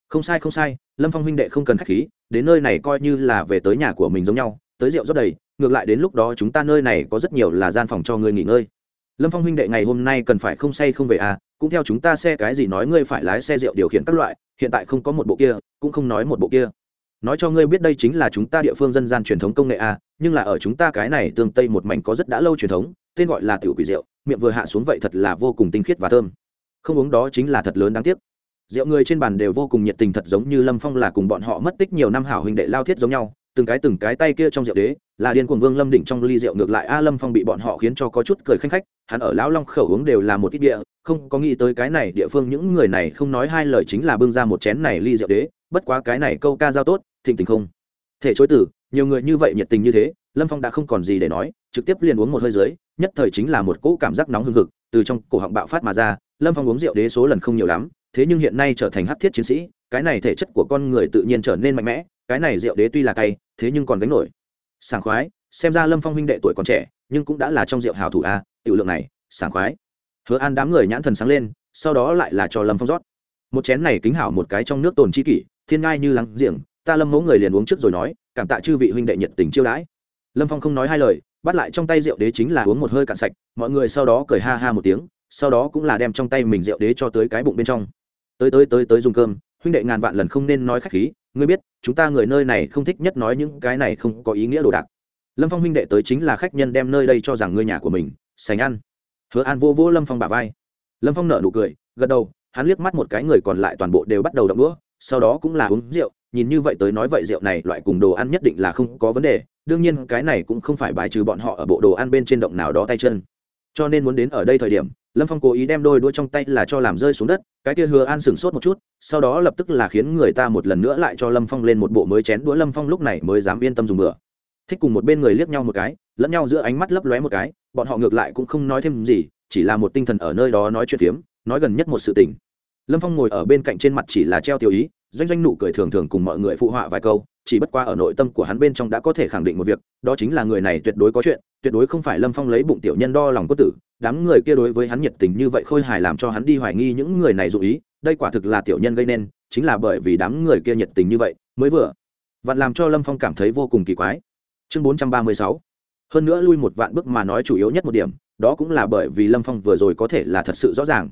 Không sai không sai, lâm phong huynh đệ không cần k h á c h khí, đến nơi này coi như là về tới nhà của mình giống nhau, tới rượu rất đầy, ngược lại đến lúc đó chúng ta nơi này có rất nhiều là gian phòng cho ngươi nghỉ ngơi. Lâm phong huynh đệ ngày hôm nay cần phải không say không về à cũng theo chúng ta xe cái gì nói ngươi phải lái xe rượu điều khiển các loại, hiện tại không có một bộ kia, cũng không nói một bộ kia. Nói cho ngươi biết đây chính là chúng ta địa phương dân gian truyền thống công nghệ à nhưng là ở chúng ta cái này tương tây một mảnh có rất đã lâu truyền thống, tên gọi là tiểu quỷ rượu miệng vừa hạ xuống vậy thật là vô cùng tinh khiết và thơm. Không uống đó chính là thật lớn đáng tiếc. Rượu người trên bàn đều vô cùng nhiệt tình thật giống như lâm phong là cùng bọn họ mất tích nhiều năm hảo huynh đệ lao thiết giống nhau, từng cái từng cái tay kia trong rượu đế, là điên cuồng vương lâm đỉnh trong ly rượu ngược lại, a lâm phong bị bọn họ khiến cho có chút cười khanh khách, hắn ở lão long khẩu uống đều là một ít địa, không có nghĩ tới cái này địa phương những người này không nói hai lời chính là bưng ra một chén này ly rượu đế, bất quá cái này câu ca giao tốt, thịnh tình không. Thể chối từ nhiều người như vậy nhiệt tình như thế lâm phong đã không còn gì để nói, trực tiếp liền uống một hơi dưới, nhất thời chính là một cỗ cảm giác nóng hưng hực, từ trong cổ họng bạo phát mà ra, lâm phong uống rượu đế số lần không nhiều lắm, thế nhưng hiện nay trở thành hát thiết chiến sĩ, cái này thể chất của con người tự nhiên trở nên mạnh mẽ, cái này rượu đế tuy là cay, thế nhưng còn gánh nổi. Sảng khoái, xem ra lâm phong huynh đệ tuổi còn trẻ, nhưng cũng đã là trong rượu hào thủ a, tiểu lượng này, sảng khoái. Hứa an đám người nhãn thần sáng lên, sau đó lại là cho lâm phong rót. Một chén này kính hảo một cái trong nước tồn chi kỷ, thiên ngai như lắng giềng, ta lâm mẫu người liền uống trước rồi nói, cảm tạ chư vị huynh đệ nhiệt tình chiêu đãi lâm phong không nói hai lời, bắt lại trong tay rượu đế chính là uống một hơi cạn sạch, mọi người sau đó cười ha ha một tiếng, sau đó cũng là đem trong tay mình rượu đế cho tới cái bụng bên trong. Tới tới tới tới dùng cơm, huynh đệ ngàn vạn lần không nên nói khách khí, ngươi biết, chúng ta người nơi này không thích nhất nói những cái này không có ý nghĩa đồ đạc. Lâm phong huynh đệ tới chính là khách nhân đem nơi đây cho rằng ngươi nhà của mình, sành ăn. Hứa an vô vô lâm phong bả vai. Lâm phong nợ nụ cười, gật đầu, hắn liếc mắt một cái người còn lại toàn bộ đều bắt đầu đậm đũa, sau đó cũng là uống rượu, nhìn như vậy tới nói vậy rượu này loại cùng đồ ăn nhất định là không có vấn đề đương nhiên, cái này cũng không phải bài trừ bọn họ ở bộ đồ ăn bên trên động nào đó tay chân. Cho nên muốn đến ở đây thời điểm, lâm phong cố ý đem đôi đuôi trong tay là cho làm rơi xuống đất, cái kia hứa an sửng sốt một chút, sau đó lập tức là khiến người ta một lần nữa lại cho lâm phong lên một bộ mới chén đũa. Lâm phong lúc này mới dám yên tâm dùng bữa. Thích cùng một bên người liếc nhau một cái, lẫn nhau giữa ánh mắt lấp lóe một cái, bọn họ ngược lại cũng không nói thêm gì, chỉ là một tinh thần ở nơi đó nói chuyện phiếm, nói gần nhất một sự tình. Lâm phong ngồi ở bên cạnh trên mặt chỉ là treo tiêu ý doanh doanh nụ cười thường thường cùng mọi người phụ họa vài câu, chỉ bất qua ở nội tâm của hắn bên trong đã có thể khẳng định một việc, đó chính là người này tuyệt đối có chuyện, tuyệt đối không phải lâm phong lấy bụng tiểu nhân đo lòng cốt tử, đám người kia đối với hắn nhiệt tình như vậy khôi hài làm cho hắn đi hoài nghi những người này dụ ý, đây quả thực là tiểu nhân gây nên, chính là bởi vì đám người kia nhiệt tình như vậy, mới vừa. Vặn làm cho lâm phong cảm thấy vô cùng kỳ quái. Chương bốn trăm ba mươi sáu. Hơn nữa lui một vạn bước mà nói chủ yếu nhất một điểm, đó cũng là bởi vì lâm phong vừa rồi có thể là thật sự rõ ràng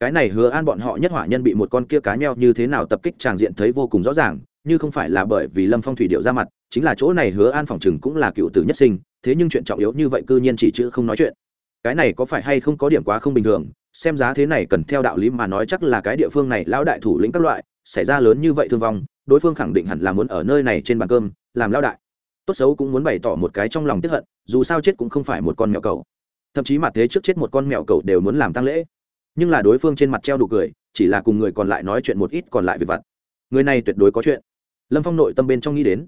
cái này hứa an bọn họ nhất hỏa nhân bị một con kia cá nheo như thế nào tập kích tràng diện thấy vô cùng rõ ràng, như không phải là bởi vì lâm phong thủy điệu ra mặt, chính là chỗ này hứa an phòng chừng cũng là cựu tử nhất sinh, thế nhưng chuyện trọng yếu như vậy cư nhiên chỉ chữ không nói chuyện. Cái này có phải hay không có điểm quá không bình thường, xem giá thế này cần theo đạo lý mà nói chắc là cái địa phương này lão đại thủ lĩnh các loại, xảy ra lớn như vậy thương vong, đối phương khẳng định hẳn là muốn ở nơi này trên bàn cơm, làm lão đại. Tốt xấu cũng muốn bày tỏ một cái trong lòng tiếp hận, dù sao chết cũng không phải một con mèo cầu. Thậm chí mặt thế trước chết một con mèo cầu đều muốn làm tăng lễ nhưng là đối phương trên mặt treo đủ cười, chỉ là cùng người còn lại nói chuyện một ít còn lại về vặt. Người này tuyệt đối có chuyện. Lâm phong nội tâm bên trong nghĩ đến.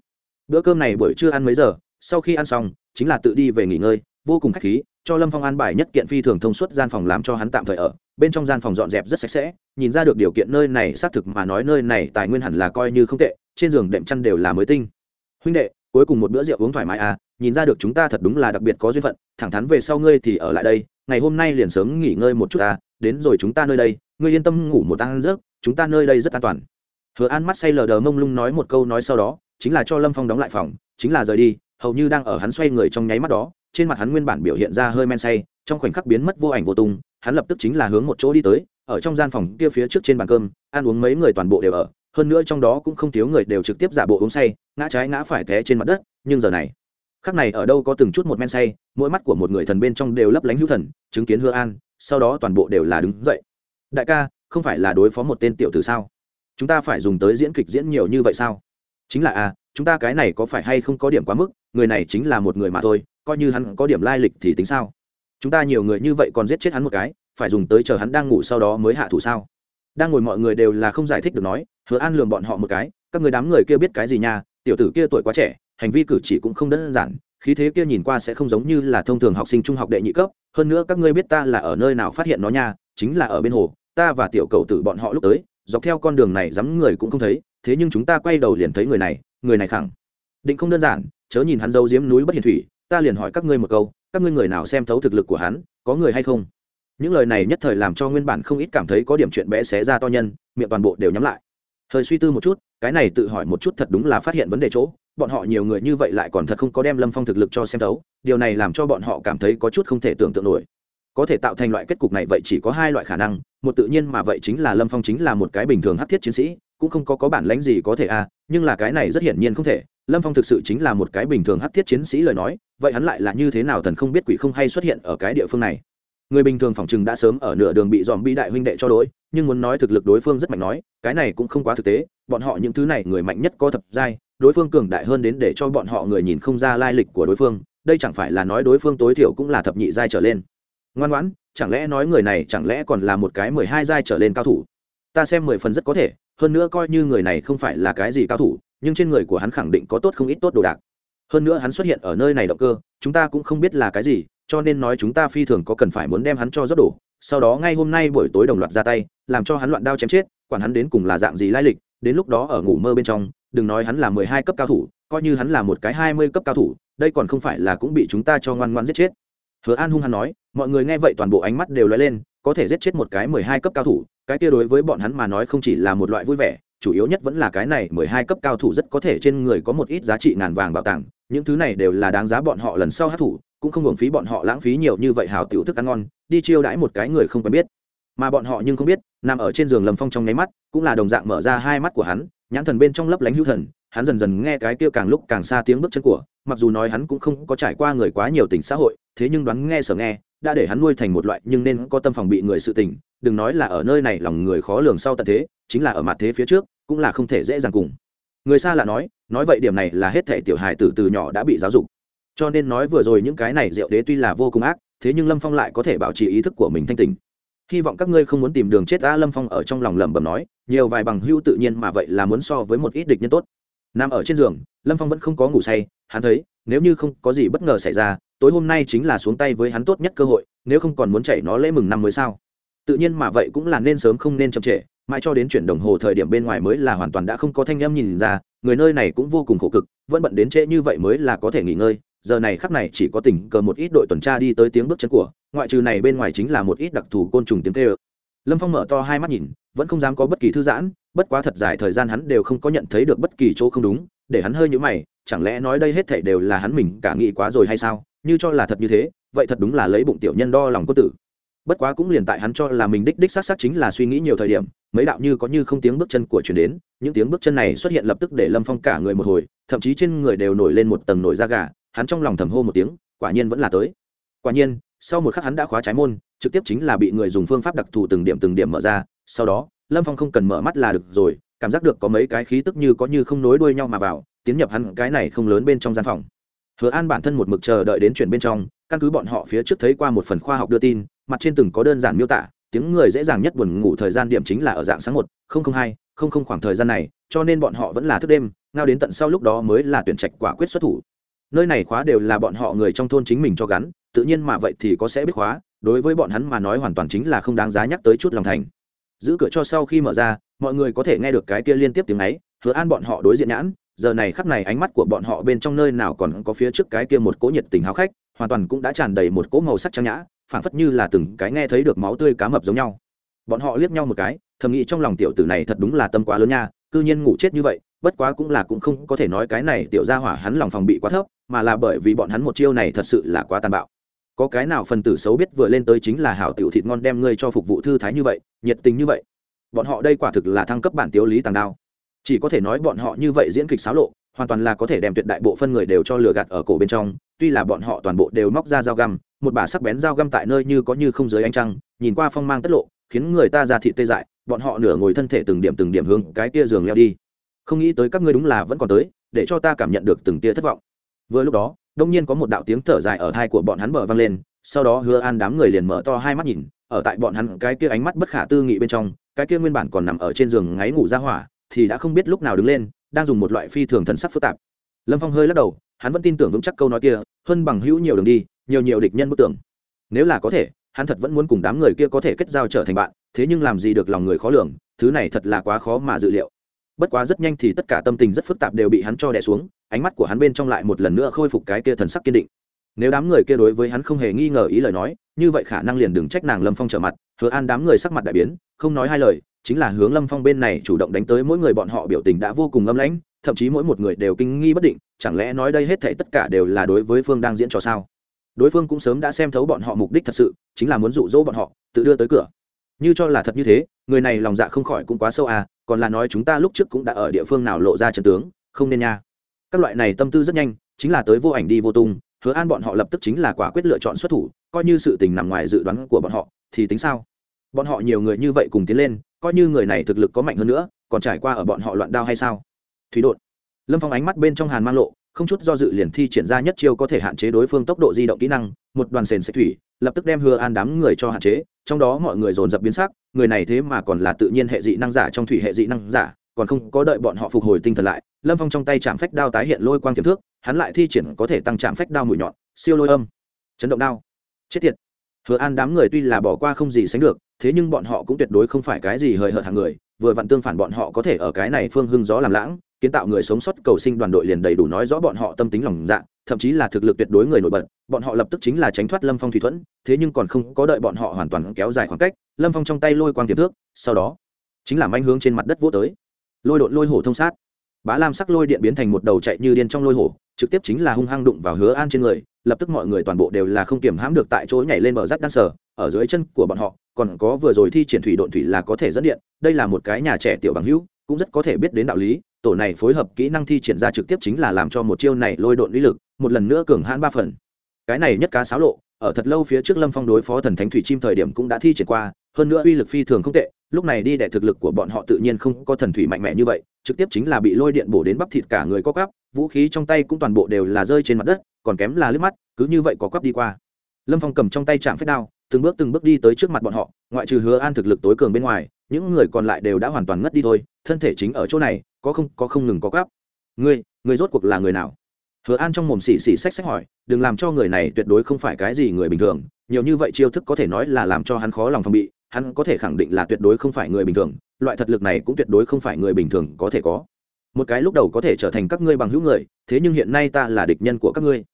Bữa cơm này buổi trưa ăn mấy giờ, sau khi ăn xong, chính là tự đi về nghỉ ngơi, vô cùng k h á c h khí, cho lâm phong an bài nhất kiện phi thường thông suốt gian phòng làm cho hắn tạm thời ở. Bên trong gian phòng dọn dẹp rất sạch sẽ, nhìn ra được điều kiện nơi này, xác thực mà nói nơi này tài nguyên hẳn là coi như không tệ, trên giường đệm chăn đều là mới tinh. Huynh đệ, cuối cùng một bữa rượu uống thoải mái à nhìn ra được chúng ta thật đúng là đặc biệt có duyên phận, thẳng thắn về sau ngươi thì ở lại đây ngày hôm nay liền sớm nghỉ ngơi một chút ta, đến rồi chúng ta nơi đây, ngươi yên tâm ngủ một ăn giấc, chúng ta nơi đây rất an toàn. Hứa an mắt say lờ đờ mông lung nói một câu nói sau đó, chính là cho lâm phong đóng lại phòng, chính là rời đi, hầu như đang ở hắn xoay người trong nháy mắt đó, trên mặt hắn nguyên bản biểu hiện ra hơi men say, trong khoảnh khắc biến mất vô ảnh vô tung, hắn lập tức chính là hướng một chỗ đi tới, ở trong gian phòng kia phía trước trên bàn cơm, ăn uống mấy người toàn bộ đều ở, hơn nữa trong đó cũng không thiếu người đều trực tiếp giả bộ uống say, ngã trái ngã phải té trên mặt đất, nhưng giờ này khác này ở đâu có từng chút một men say mỗi mắt của một người thần bên trong đều lấp lánh hữu thần chứng kiến hứa an sau đó toàn bộ đều là đứng dậy. Đại ca không phải là đối phó một tên tiểu tử sao? Chúng ta phải dùng tới diễn kịch diễn nhiều như vậy sao? Chính là a à, chúng ta cái này có phải hay không có điểm quá mức người này chính là một người mà thôi coi như hắn có điểm lai lịch thì tính sao? Chúng ta nhiều người như vậy còn giết chết hắn một cái phải dùng tới chờ hắn đang ngủ sau đó mới hạ thủ sao? Đang ngồi mọi người đều là không giải thích được nói hứa an lường bọn họ một cái các người đám người kia biết cái gì nha tiểu tử kia tuổi quá trẻ hành vi cử chỉ cũng không đơn giản, khí thế kia nhìn qua sẽ không giống như là thông thường học sinh trung học đệ nhị cấp, hơn nữa các ngươi biết ta là ở nơi nào phát hiện nó nha, chính là ở bên hồ, ta và tiểu cầu tử bọn họ lúc tới, dọc theo con đường này dám người cũng không thấy, thế nhưng chúng ta quay đầu liền thấy người này người này khẳng định không đơn giản, chớ nhìn hắn dâu diếm núi bất hiền thủy, ta liền hỏi các ngươi một câu, các ngươi người nào xem thấu thực lực của hắn, có người hay không? Những lời này nhất thời làm cho nguyên bản không ít cảm thấy có điểm chuyện bé xé ra to nhân, miệng toàn bộ đều nhắm lại. Hơi suy tư một chút, cái này tự hỏi một chút thật đúng là phát hiện vấn đề chỗ bọn họ nhiều người như vậy lại còn thật không có đem lâm phong thực lực cho xem đấu, điều này làm cho bọn họ cảm thấy có chút không thể tưởng tượng nổi. Có thể tạo thành loại kết cục này vậy chỉ có hai loại khả năng một tự nhiên mà vậy chính là lâm phong chính là một cái bình thường hát thiết chiến sĩ cũng không có có bản lãnh gì có thể a nhưng là cái này rất hiển nhiên không thể lâm phong thực sự chính là một cái bình thường hát thiết chiến sĩ lời nói vậy hắn lại là như thế nào thần không biết quỷ không hay xuất hiện ở cái địa phương này? Người bình thường phỏng chừng đã sớm ở nửa đường bị dòm bi đại huynh đệ cho đối, nhưng muốn nói thực lực đối phương rất mạnh nói, cái này cũng không quá thực tế, bọn họ những thứ này người mạnh nhất có thập giai, đối phương cường đại hơn đến để cho bọn họ người nhìn không ra lai lịch của đối phương, đây chẳng phải là nói đối phương tối thiểu cũng là thập nhị giai trở lên. Ngoan ngoãn, chẳng lẽ nói người này chẳng lẽ còn là một cái mười hai giai trở lên cao thủ? Ta xem mười phần rất có thể, hơn nữa coi như người này không phải là cái gì cao thủ, nhưng trên người của hắn khẳng định có tốt không ít tốt đồ đạc. Hơn nữa hắn xuất hiện ở nơi này động cơ, chúng ta cũng không biết là cái gì cho nên nói chúng ta phi thường có cần phải muốn đem hắn cho rất đổ, sau đó ngay hôm nay buổi tối đồng loạt ra tay, làm cho hắn loạn đao chém chết, quản hắn đến cùng là dạng gì lai lịch, đến lúc đó ở ngủ mơ bên trong, đừng nói hắn là mười hai cấp cao thủ, coi như hắn là một cái hai mươi cấp cao thủ, đây còn không phải là cũng bị chúng ta cho ngoan ngoan giết chết. Hứa an hung hắn nói, mọi người nghe vậy toàn bộ ánh mắt đều lóe lên, có thể giết chết một cái mười hai cấp cao thủ, cái kia đối với bọn hắn mà nói không chỉ là một loại vui vẻ, chủ yếu nhất vẫn là cái này mười hai cấp cao thủ rất có thể trên người có một ít giá trị ngàn vàng bảo tàng, những thứ này đều là đáng giá bọn họ lần sau hát thủ cũng không hưởng phí bọn họ lãng phí nhiều như vậy hào tiểu thức ăn ngon, đi chiêu đãi một cái người không quen biết. Mà bọn họ nhưng không biết, nằm ở trên giường lầm phong trong nháy mắt, cũng là đồng dạng mở ra hai mắt của hắn, nhãn thần bên trong lấp lánh hữu thần, hắn dần dần nghe cái kia càng lúc càng xa tiếng bước chân của, mặc dù nói hắn cũng không có trải qua người quá nhiều tình xã hội, thế nhưng đoán nghe sở nghe, đã để hắn nuôi thành một loại nhưng nên có tâm phòng bị người sự tình, đừng nói là ở nơi này lòng người khó lường sau tận thế, chính là ở mặt thế phía trước, cũng là không thể dễ dàng cùng. Người xa lạ nói nói vậy điểm này là hết thể tiểu hài từ từ nhỏ đã bị giáo dục cho nên nói vừa rồi những cái này diệu đế tuy là vô cùng ác, thế nhưng lâm phong lại có thể bảo trì ý thức của mình thanh tình hy vọng các ngươi không muốn tìm đường chết ta lâm phong ở trong lòng lẩm bẩm nói, nhiều vài bằng hưu tự nhiên mà vậy là muốn so với một ít địch nhân tốt. Nằm ở trên giường, lâm phong vẫn không có ngủ say, hắn thấy, nếu như không có gì bất ngờ xảy ra, tối hôm nay chính là xuống tay với hắn tốt nhất cơ hội, nếu không còn muốn chạy nó lễ mừng năm mới sao? Tự nhiên mà vậy cũng là nên sớm không nên chậm trễ, mãi cho đến chuyển đồng hồ thời điểm bên ngoài mới là hoàn toàn đã không có thanh em nhìn ra, người nơi này cũng vô cùng khổ cực, vẫn bận đến trễ như vậy mới là có thể nghỉ ngơi giờ này khắc này chỉ có tình cờ một ít đội tuần tra đi tới tiếng bước chân của, ngoại trừ này bên ngoài chính là một ít đặc thù côn trùng tiếng kêu. Lâm phong mở to hai mắt nhìn, vẫn không dám có bất kỳ thư giãn, bất quá thật dài thời gian hắn đều không có nhận thấy được bất kỳ chỗ không đúng, để hắn hơi nhũ mày, chẳng lẽ nói đây hết thảy đều là hắn mình cả nghĩ quá rồi hay sao? Như cho là thật như thế, vậy thật đúng là lấy bụng tiểu nhân đo lòng quân tử. Bất quá cũng liền tại hắn cho là mình đích đích xác xác chính là suy nghĩ nhiều thời điểm, mấy đạo như có như không tiếng bước chân của chuyển đến, những tiếng bước chân này xuất hiện lập tức để lâm phong cả người một hồi, thậm chí trên người đều nổi lên một tầng nổi da gà hắn trong lòng thầm hô một tiếng, quả nhiên vẫn là tới. Quả nhiên, sau một khắc hắn đã khóa trái môn, trực tiếp chính là bị người dùng phương pháp đặc thù từng điểm từng điểm mở ra, sau đó, lâm phong không cần mở mắt là được rồi, cảm giác được có mấy cái khí tức như có như không nối đuôi nhau mà vào, tiến nhập hắn cái này không lớn bên trong gian phòng. Hứa an bản thân một mực chờ đợi đến chuyển bên trong, căn cứ bọn họ phía trước thấy qua một phần khoa học đưa tin, mặt trên từng có đơn giản miêu tả, tiếng người dễ dàng nhất buồn ngủ thời gian điểm chính là ở dạng sáng một, không hai, không không khoảng thời gian này, cho nên bọn họ vẫn là thức đêm, ngao đến tận sau lúc đó mới là tuyển trạch quả quyết xuất thủ nơi này khóa đều là bọn họ người trong thôn chính mình cho gắn, tự nhiên mà vậy thì có sẽ biết khóa, đối với bọn hắn mà nói hoàn toàn chính là không đáng giá nhắc tới chút lòng thành. Giữ cửa cho sau khi mở ra, mọi người có thể nghe được cái kia liên tiếp tiếng ấy, hứa an bọn họ đối diện nhãn, giờ này khắc này ánh mắt của bọn họ bên trong nơi nào còn có phía trước cái kia một cỗ nhiệt tình háo khách, hoàn toàn cũng đã tràn đầy một cỗ màu sắc trang nhã, phảng phất như là từng cái nghe thấy được máu tươi cá mập giống nhau. Bọn họ liếc nhau một cái, thầm nghĩ trong lòng tiểu tử này thật đúng là tâm quá lớn nha, cư nhiên ngủ chết như vậy bất quá cũng là cũng không có thể nói cái này tiểu gia hỏa hắn lòng phòng bị quá thấp, mà là bởi vì bọn hắn một chiêu này thật sự là quá tàn bạo. Có cái nào phần tử xấu biết vừa lên tới chính là hảo tiểu thịt ngon đem ngươi cho phục vụ thư thái như vậy, nhiệt tình như vậy. Bọn họ đây quả thực là thăng cấp bản tiếu lý tàng đao. Chỉ có thể nói bọn họ như vậy diễn kịch xáo lộ, hoàn toàn là có thể đem tuyệt đại bộ phân người đều cho lừa gạt ở cổ bên trong, tuy là bọn họ toàn bộ đều móc ra dao găm, một bà sắc bén dao găm tại nơi như có như không dưới ánh trăng, nhìn qua phong mang tất lộ, khiến người ta ra thị tê dại, bọn họ nửa ngồi thân thể từng điểm từng điểm hướng cái kia giường leo đi không nghĩ tới các ngươi đúng là vẫn còn tới, để cho ta cảm nhận được từng tia thất vọng. Vừa lúc đó, đông nhiên có một đạo tiếng thở dài ở thai của bọn hắn mở vang lên, sau đó hứa an đám người liền mở to hai mắt nhìn, ở tại bọn hắn cái kia ánh mắt bất khả tư nghị bên trong, cái kia nguyên bản còn nằm ở trên giường ngáy ngủ ra hỏa, thì đã không biết lúc nào đứng lên, đang dùng một loại phi thường thần sắc phức tạp. Lâm phong hơi lắc đầu, hắn vẫn tin tưởng vững chắc câu nói kia, hơn bằng hữu nhiều đường đi, nhiều nhiều địch nhân bức tưởng. Nếu là có thể, hắn thật vẫn muốn cùng đám người kia có thể kết giao trở thành bạn, thế nhưng làm gì được lòng người khó lường, thứ này thật là quá khó mà dự liệu bất quá rất nhanh thì tất cả tâm tình rất phức tạp đều bị hắn cho đè xuống, ánh mắt của hắn bên trong lại một lần nữa khôi phục cái kia thần sắc kiên định. Nếu đám người kia đối với hắn không hề nghi ngờ ý lời nói, như vậy khả năng liền đừng trách nàng lâm phong trở mặt. Hứa an đám người sắc mặt đại biến, không nói hai lời, chính là hướng lâm phong bên này chủ động đánh tới mỗi người bọn họ biểu tình đã vô cùng âm lãnh, thậm chí mỗi một người đều kinh nghi bất định, chẳng lẽ nói đây hết thảy tất cả đều là đối với phương đang diễn trò sao? Đối phương cũng sớm đã xem thấu bọn họ mục đích thật sự, chính là muốn dụ dỗ bọn họ, tự đưa tới cửa. Như cho là thật như thế, người này lòng dạ không khỏi cũng quá sâu à còn là nói chúng ta lúc trước cũng đã ở địa phương nào lộ ra trận tướng, không nên nha. Các loại này tâm tư rất nhanh, chính là tới vô ảnh đi vô tung, hứa an bọn họ lập tức chính là quả quyết lựa chọn xuất thủ, coi như sự tình nằm ngoài dự đoán của bọn họ, thì tính sao? Bọn họ nhiều người như vậy cùng tiến lên, coi như người này thực lực có mạnh hơn nữa, còn trải qua ở bọn họ loạn đao hay sao? Thủy đột lâm phong ánh mắt bên trong hàn mang lộ, không chút do dự liền thi triển ra nhất chiêu có thể hạn chế đối phương tốc độ di động kỹ năng, một đoàn sền sẽ thủy, lập tức đem hứa an đám người cho hạn chế, trong đó mọi người dồn dập biến sắc người này thế mà còn là tự nhiên hệ dị năng giả trong thủy hệ dị năng giả, còn không có đợi bọn họ phục hồi tinh thần lại, lâm phong trong tay chạm phách đao tái hiện lôi quang tiềm thước hắn lại thi triển có thể tăng chạm phách đao mũi nhọn, siêu lôi âm, chấn động đao. Chết tiệt. Hứa an đám người tuy là bỏ qua không gì sánh được, thế nhưng bọn họ cũng tuyệt đối không phải cái gì hời hợt hàng người, vừa vặn tương phản bọn họ có thể ở cái này phương hưng gió làm lãng kiến tạo người sống sót cầu sinh đoàn đội liền đầy đủ nói rõ bọn họ tâm tính lòng dạ thậm chí là thực lực tuyệt đối người nổi bật, bọn họ lập tức chính là tránh thoát lâm phong thủy thuẫn, thế nhưng còn không có đợi bọn họ hoàn toàn kéo dài khoảng cách, lâm phong trong tay lôi quang tiềm thước sau đó, chính là manh hướng trên mặt đất vô tới. Lôi đột lôi hổ thông sát. Bá lam sắc lôi điện biến thành một đầu chạy như điên trong lôi hổ, trực tiếp chính là hung hăng đụng vào hứa an trên người, lập tức mọi người toàn bộ đều là không kiểm hãm được tại chỗ nhảy lên bờ rác đan sở, ở dưới chân của bọn họ, còn có vừa rồi thi triển thủy độn thủy là có thể dẫn điện, đây là một cái nhà trẻ tiểu bằng hữu, cũng rất có thể biết đến đạo lý tổ này phối hợp kỹ năng thi triển ra trực tiếp chính là làm cho một chiêu này lôi độn lý lực, một lần nữa cường hãn ba phần. Cái này nhất cá sáo lộ, ở thật lâu phía trước lâm phong đối phó thần thánh thủy chim thời điểm cũng đã thi triển qua, hơn nữa uy lực phi thường không tệ, lúc này đi để thực lực của bọn họ tự nhiên không có thần thủy mạnh mẽ như vậy, trực tiếp chính là bị lôi điện bổ đến bắp thịt cả người có cắp vũ khí trong tay cũng toàn bộ đều là rơi trên mặt đất, còn kém là liếc mắt, cứ như vậy có cắp đi qua. Lâm phong cầm trong tay chạm phép đao, từng bước từng bước đi tới trước mặt bọn họ, ngoại trừ hứa an thực lực tối cường bên ngoài những người còn lại đều đã hoàn toàn ngất đi thôi, thân thể chính ở chỗ này, có không có không ngừng có gáp ngươi ngươi rốt cuộc là người nào? Hứa an trong mồm xì xì xách xách hỏi, đừng làm cho người này tuyệt đối không phải cái gì người bình thường, nhiều như vậy chiêu thức có thể nói là làm cho hắn khó lòng phòng bị, hắn có thể khẳng định là tuyệt đối không phải người bình thường, loại thật lực này cũng tuyệt đối không phải người bình thường có thể có. Một cái lúc đầu có thể trở thành các ngươi bằng hữu người, thế nhưng hiện nay ta là địch nhân của các ngươi.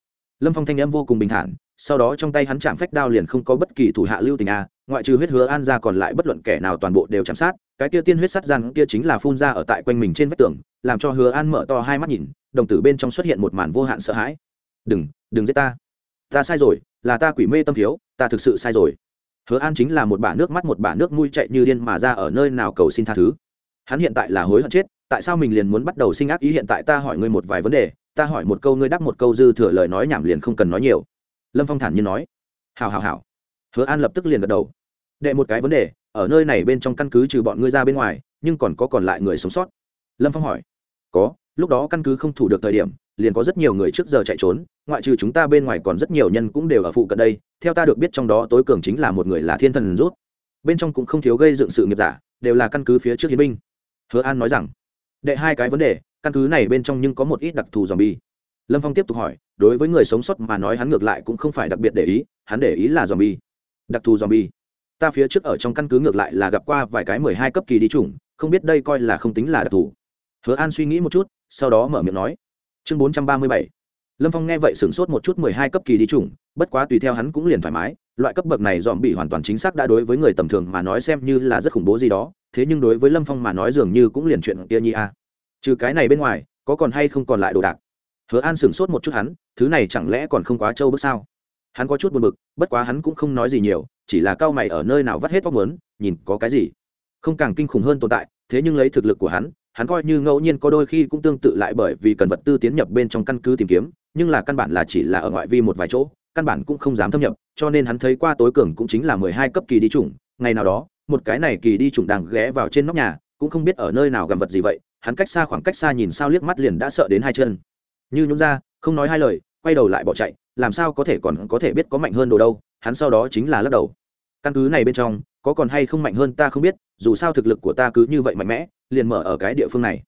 Lâm phong thanh em vô cùng bình thản sau đó trong tay hắn chạm phách đao liền không có bất kỳ thủ hạ lưu tình a, ngoại trừ huyết hứa an ra còn lại bất luận kẻ nào toàn bộ đều chạm sát, cái kia tiên huyết sắt gian kia chính là phun ra ở tại quanh mình trên vách tường, làm cho hứa an mở to hai mắt nhìn, đồng tử bên trong xuất hiện một màn vô hạn sợ hãi. Đừng đừng giết ta. Ta sai rồi, là ta quỷ mê tâm thiếu, ta thực sự sai rồi. Hứa an chính là một bả nước mắt một bả nước mũi chạy như điên mà ra ở nơi nào cầu xin tha thứ. Hắn hiện tại là hối hận chết, tại sao mình liền muốn bắt đầu sinh ác ý hiện tại ta hỏi ngươi một vài vấn đề, ta hỏi một câu ngươi đáp một câu dư thừa lời nói nhảm liền không cần nói nhiều lâm phong thản nhiên nói. Hào hào hào hứa an lập tức liền gật đầu. Đệ một cái vấn đề, ở nơi này bên trong căn cứ trừ bọn ngươi ra bên ngoài, nhưng còn có còn lại người sống sót. Lâm phong hỏi. Có, lúc đó căn cứ không thủ được thời điểm, liền có rất nhiều người trước giờ chạy trốn, ngoại trừ chúng ta bên ngoài còn rất nhiều nhân cũng đều ở phụ cận đây. Theo ta được biết trong đó tối cường chính là một người là thiên thần rút. Bên trong cũng không thiếu gây dựng sự nghiệp giả, đều là căn cứ phía trước hiến binh. Hứa an nói rằng, đệ hai cái vấn đề, căn cứ này bên trong nhưng có một ít đặc thù dòm bi lâm phong tiếp tục hỏi đối với người sống sót mà nói hắn ngược lại cũng không phải đặc biệt để ý, hắn để ý là dòm bi đặc thù dòm bi ta phía trước ở trong căn cứ ngược lại là gặp qua vài cái mười hai cấp kỳ đi chủng, không biết đây coi là không tính là đặc thù. Hứa an suy nghĩ một chút, sau đó mở miệng nói. Chương bốn trăm ba mươi bảy. Lâm phong nghe vậy sửng sốt một chút mười hai cấp kỳ đi chủng, bất quá tùy theo hắn cũng liền thoải mái, loại cấp bậc này dòm bị hoàn toàn chính xác đã đối với người tầm thường mà nói xem như là rất khủng bố gì đó, thế nhưng đối với lâm phong mà nói dường như cũng liền chuyện kia nhi a. Trừ cái này bên ngoài, có còn hay không còn lại đồ đạc? Hứa an sửng sốt một chút hắn, thứ này chẳng lẽ còn không quá trâu bước sao? Hắn có chút buồn bực, bất quá hắn cũng không nói gì nhiều, chỉ là cao mày ở nơi nào vắt hết tóc muốn, nhìn có cái gì. Không càng kinh khủng hơn tồn tại, thế nhưng lấy thực lực của hắn hắn coi như ngẫu nhiên có đôi khi cũng tương tự lại bởi vì cần vật tư tiến nhập bên trong căn cứ tìm kiếm, nhưng là căn bản là chỉ là ở ngoại vi một vài chỗ, căn bản cũng không dám thâm nhập, cho nên hắn thấy qua tối cường cũng chính là mười hai cấp kỳ đi chủng, ngày nào đó, một cái này kỳ đi chủng đang ghé vào trên nóc nhà, cũng không biết ở nơi nào gầm vật gì vậy, hắn cách xa khoảng cách xa nhìn sao liếc mắt liền đã sợ đến hai chân như nhún ra, không nói hai lời, quay đầu lại bỏ chạy, làm sao có thể còn có thể biết có mạnh hơn đồ đâu, hắn sau đó chính là lắc đầu. Căn cứ này bên trong, có còn hay không mạnh hơn ta không biết, dù sao thực lực của ta cứ như vậy mạnh mẽ, liền mở ở cái địa phương này.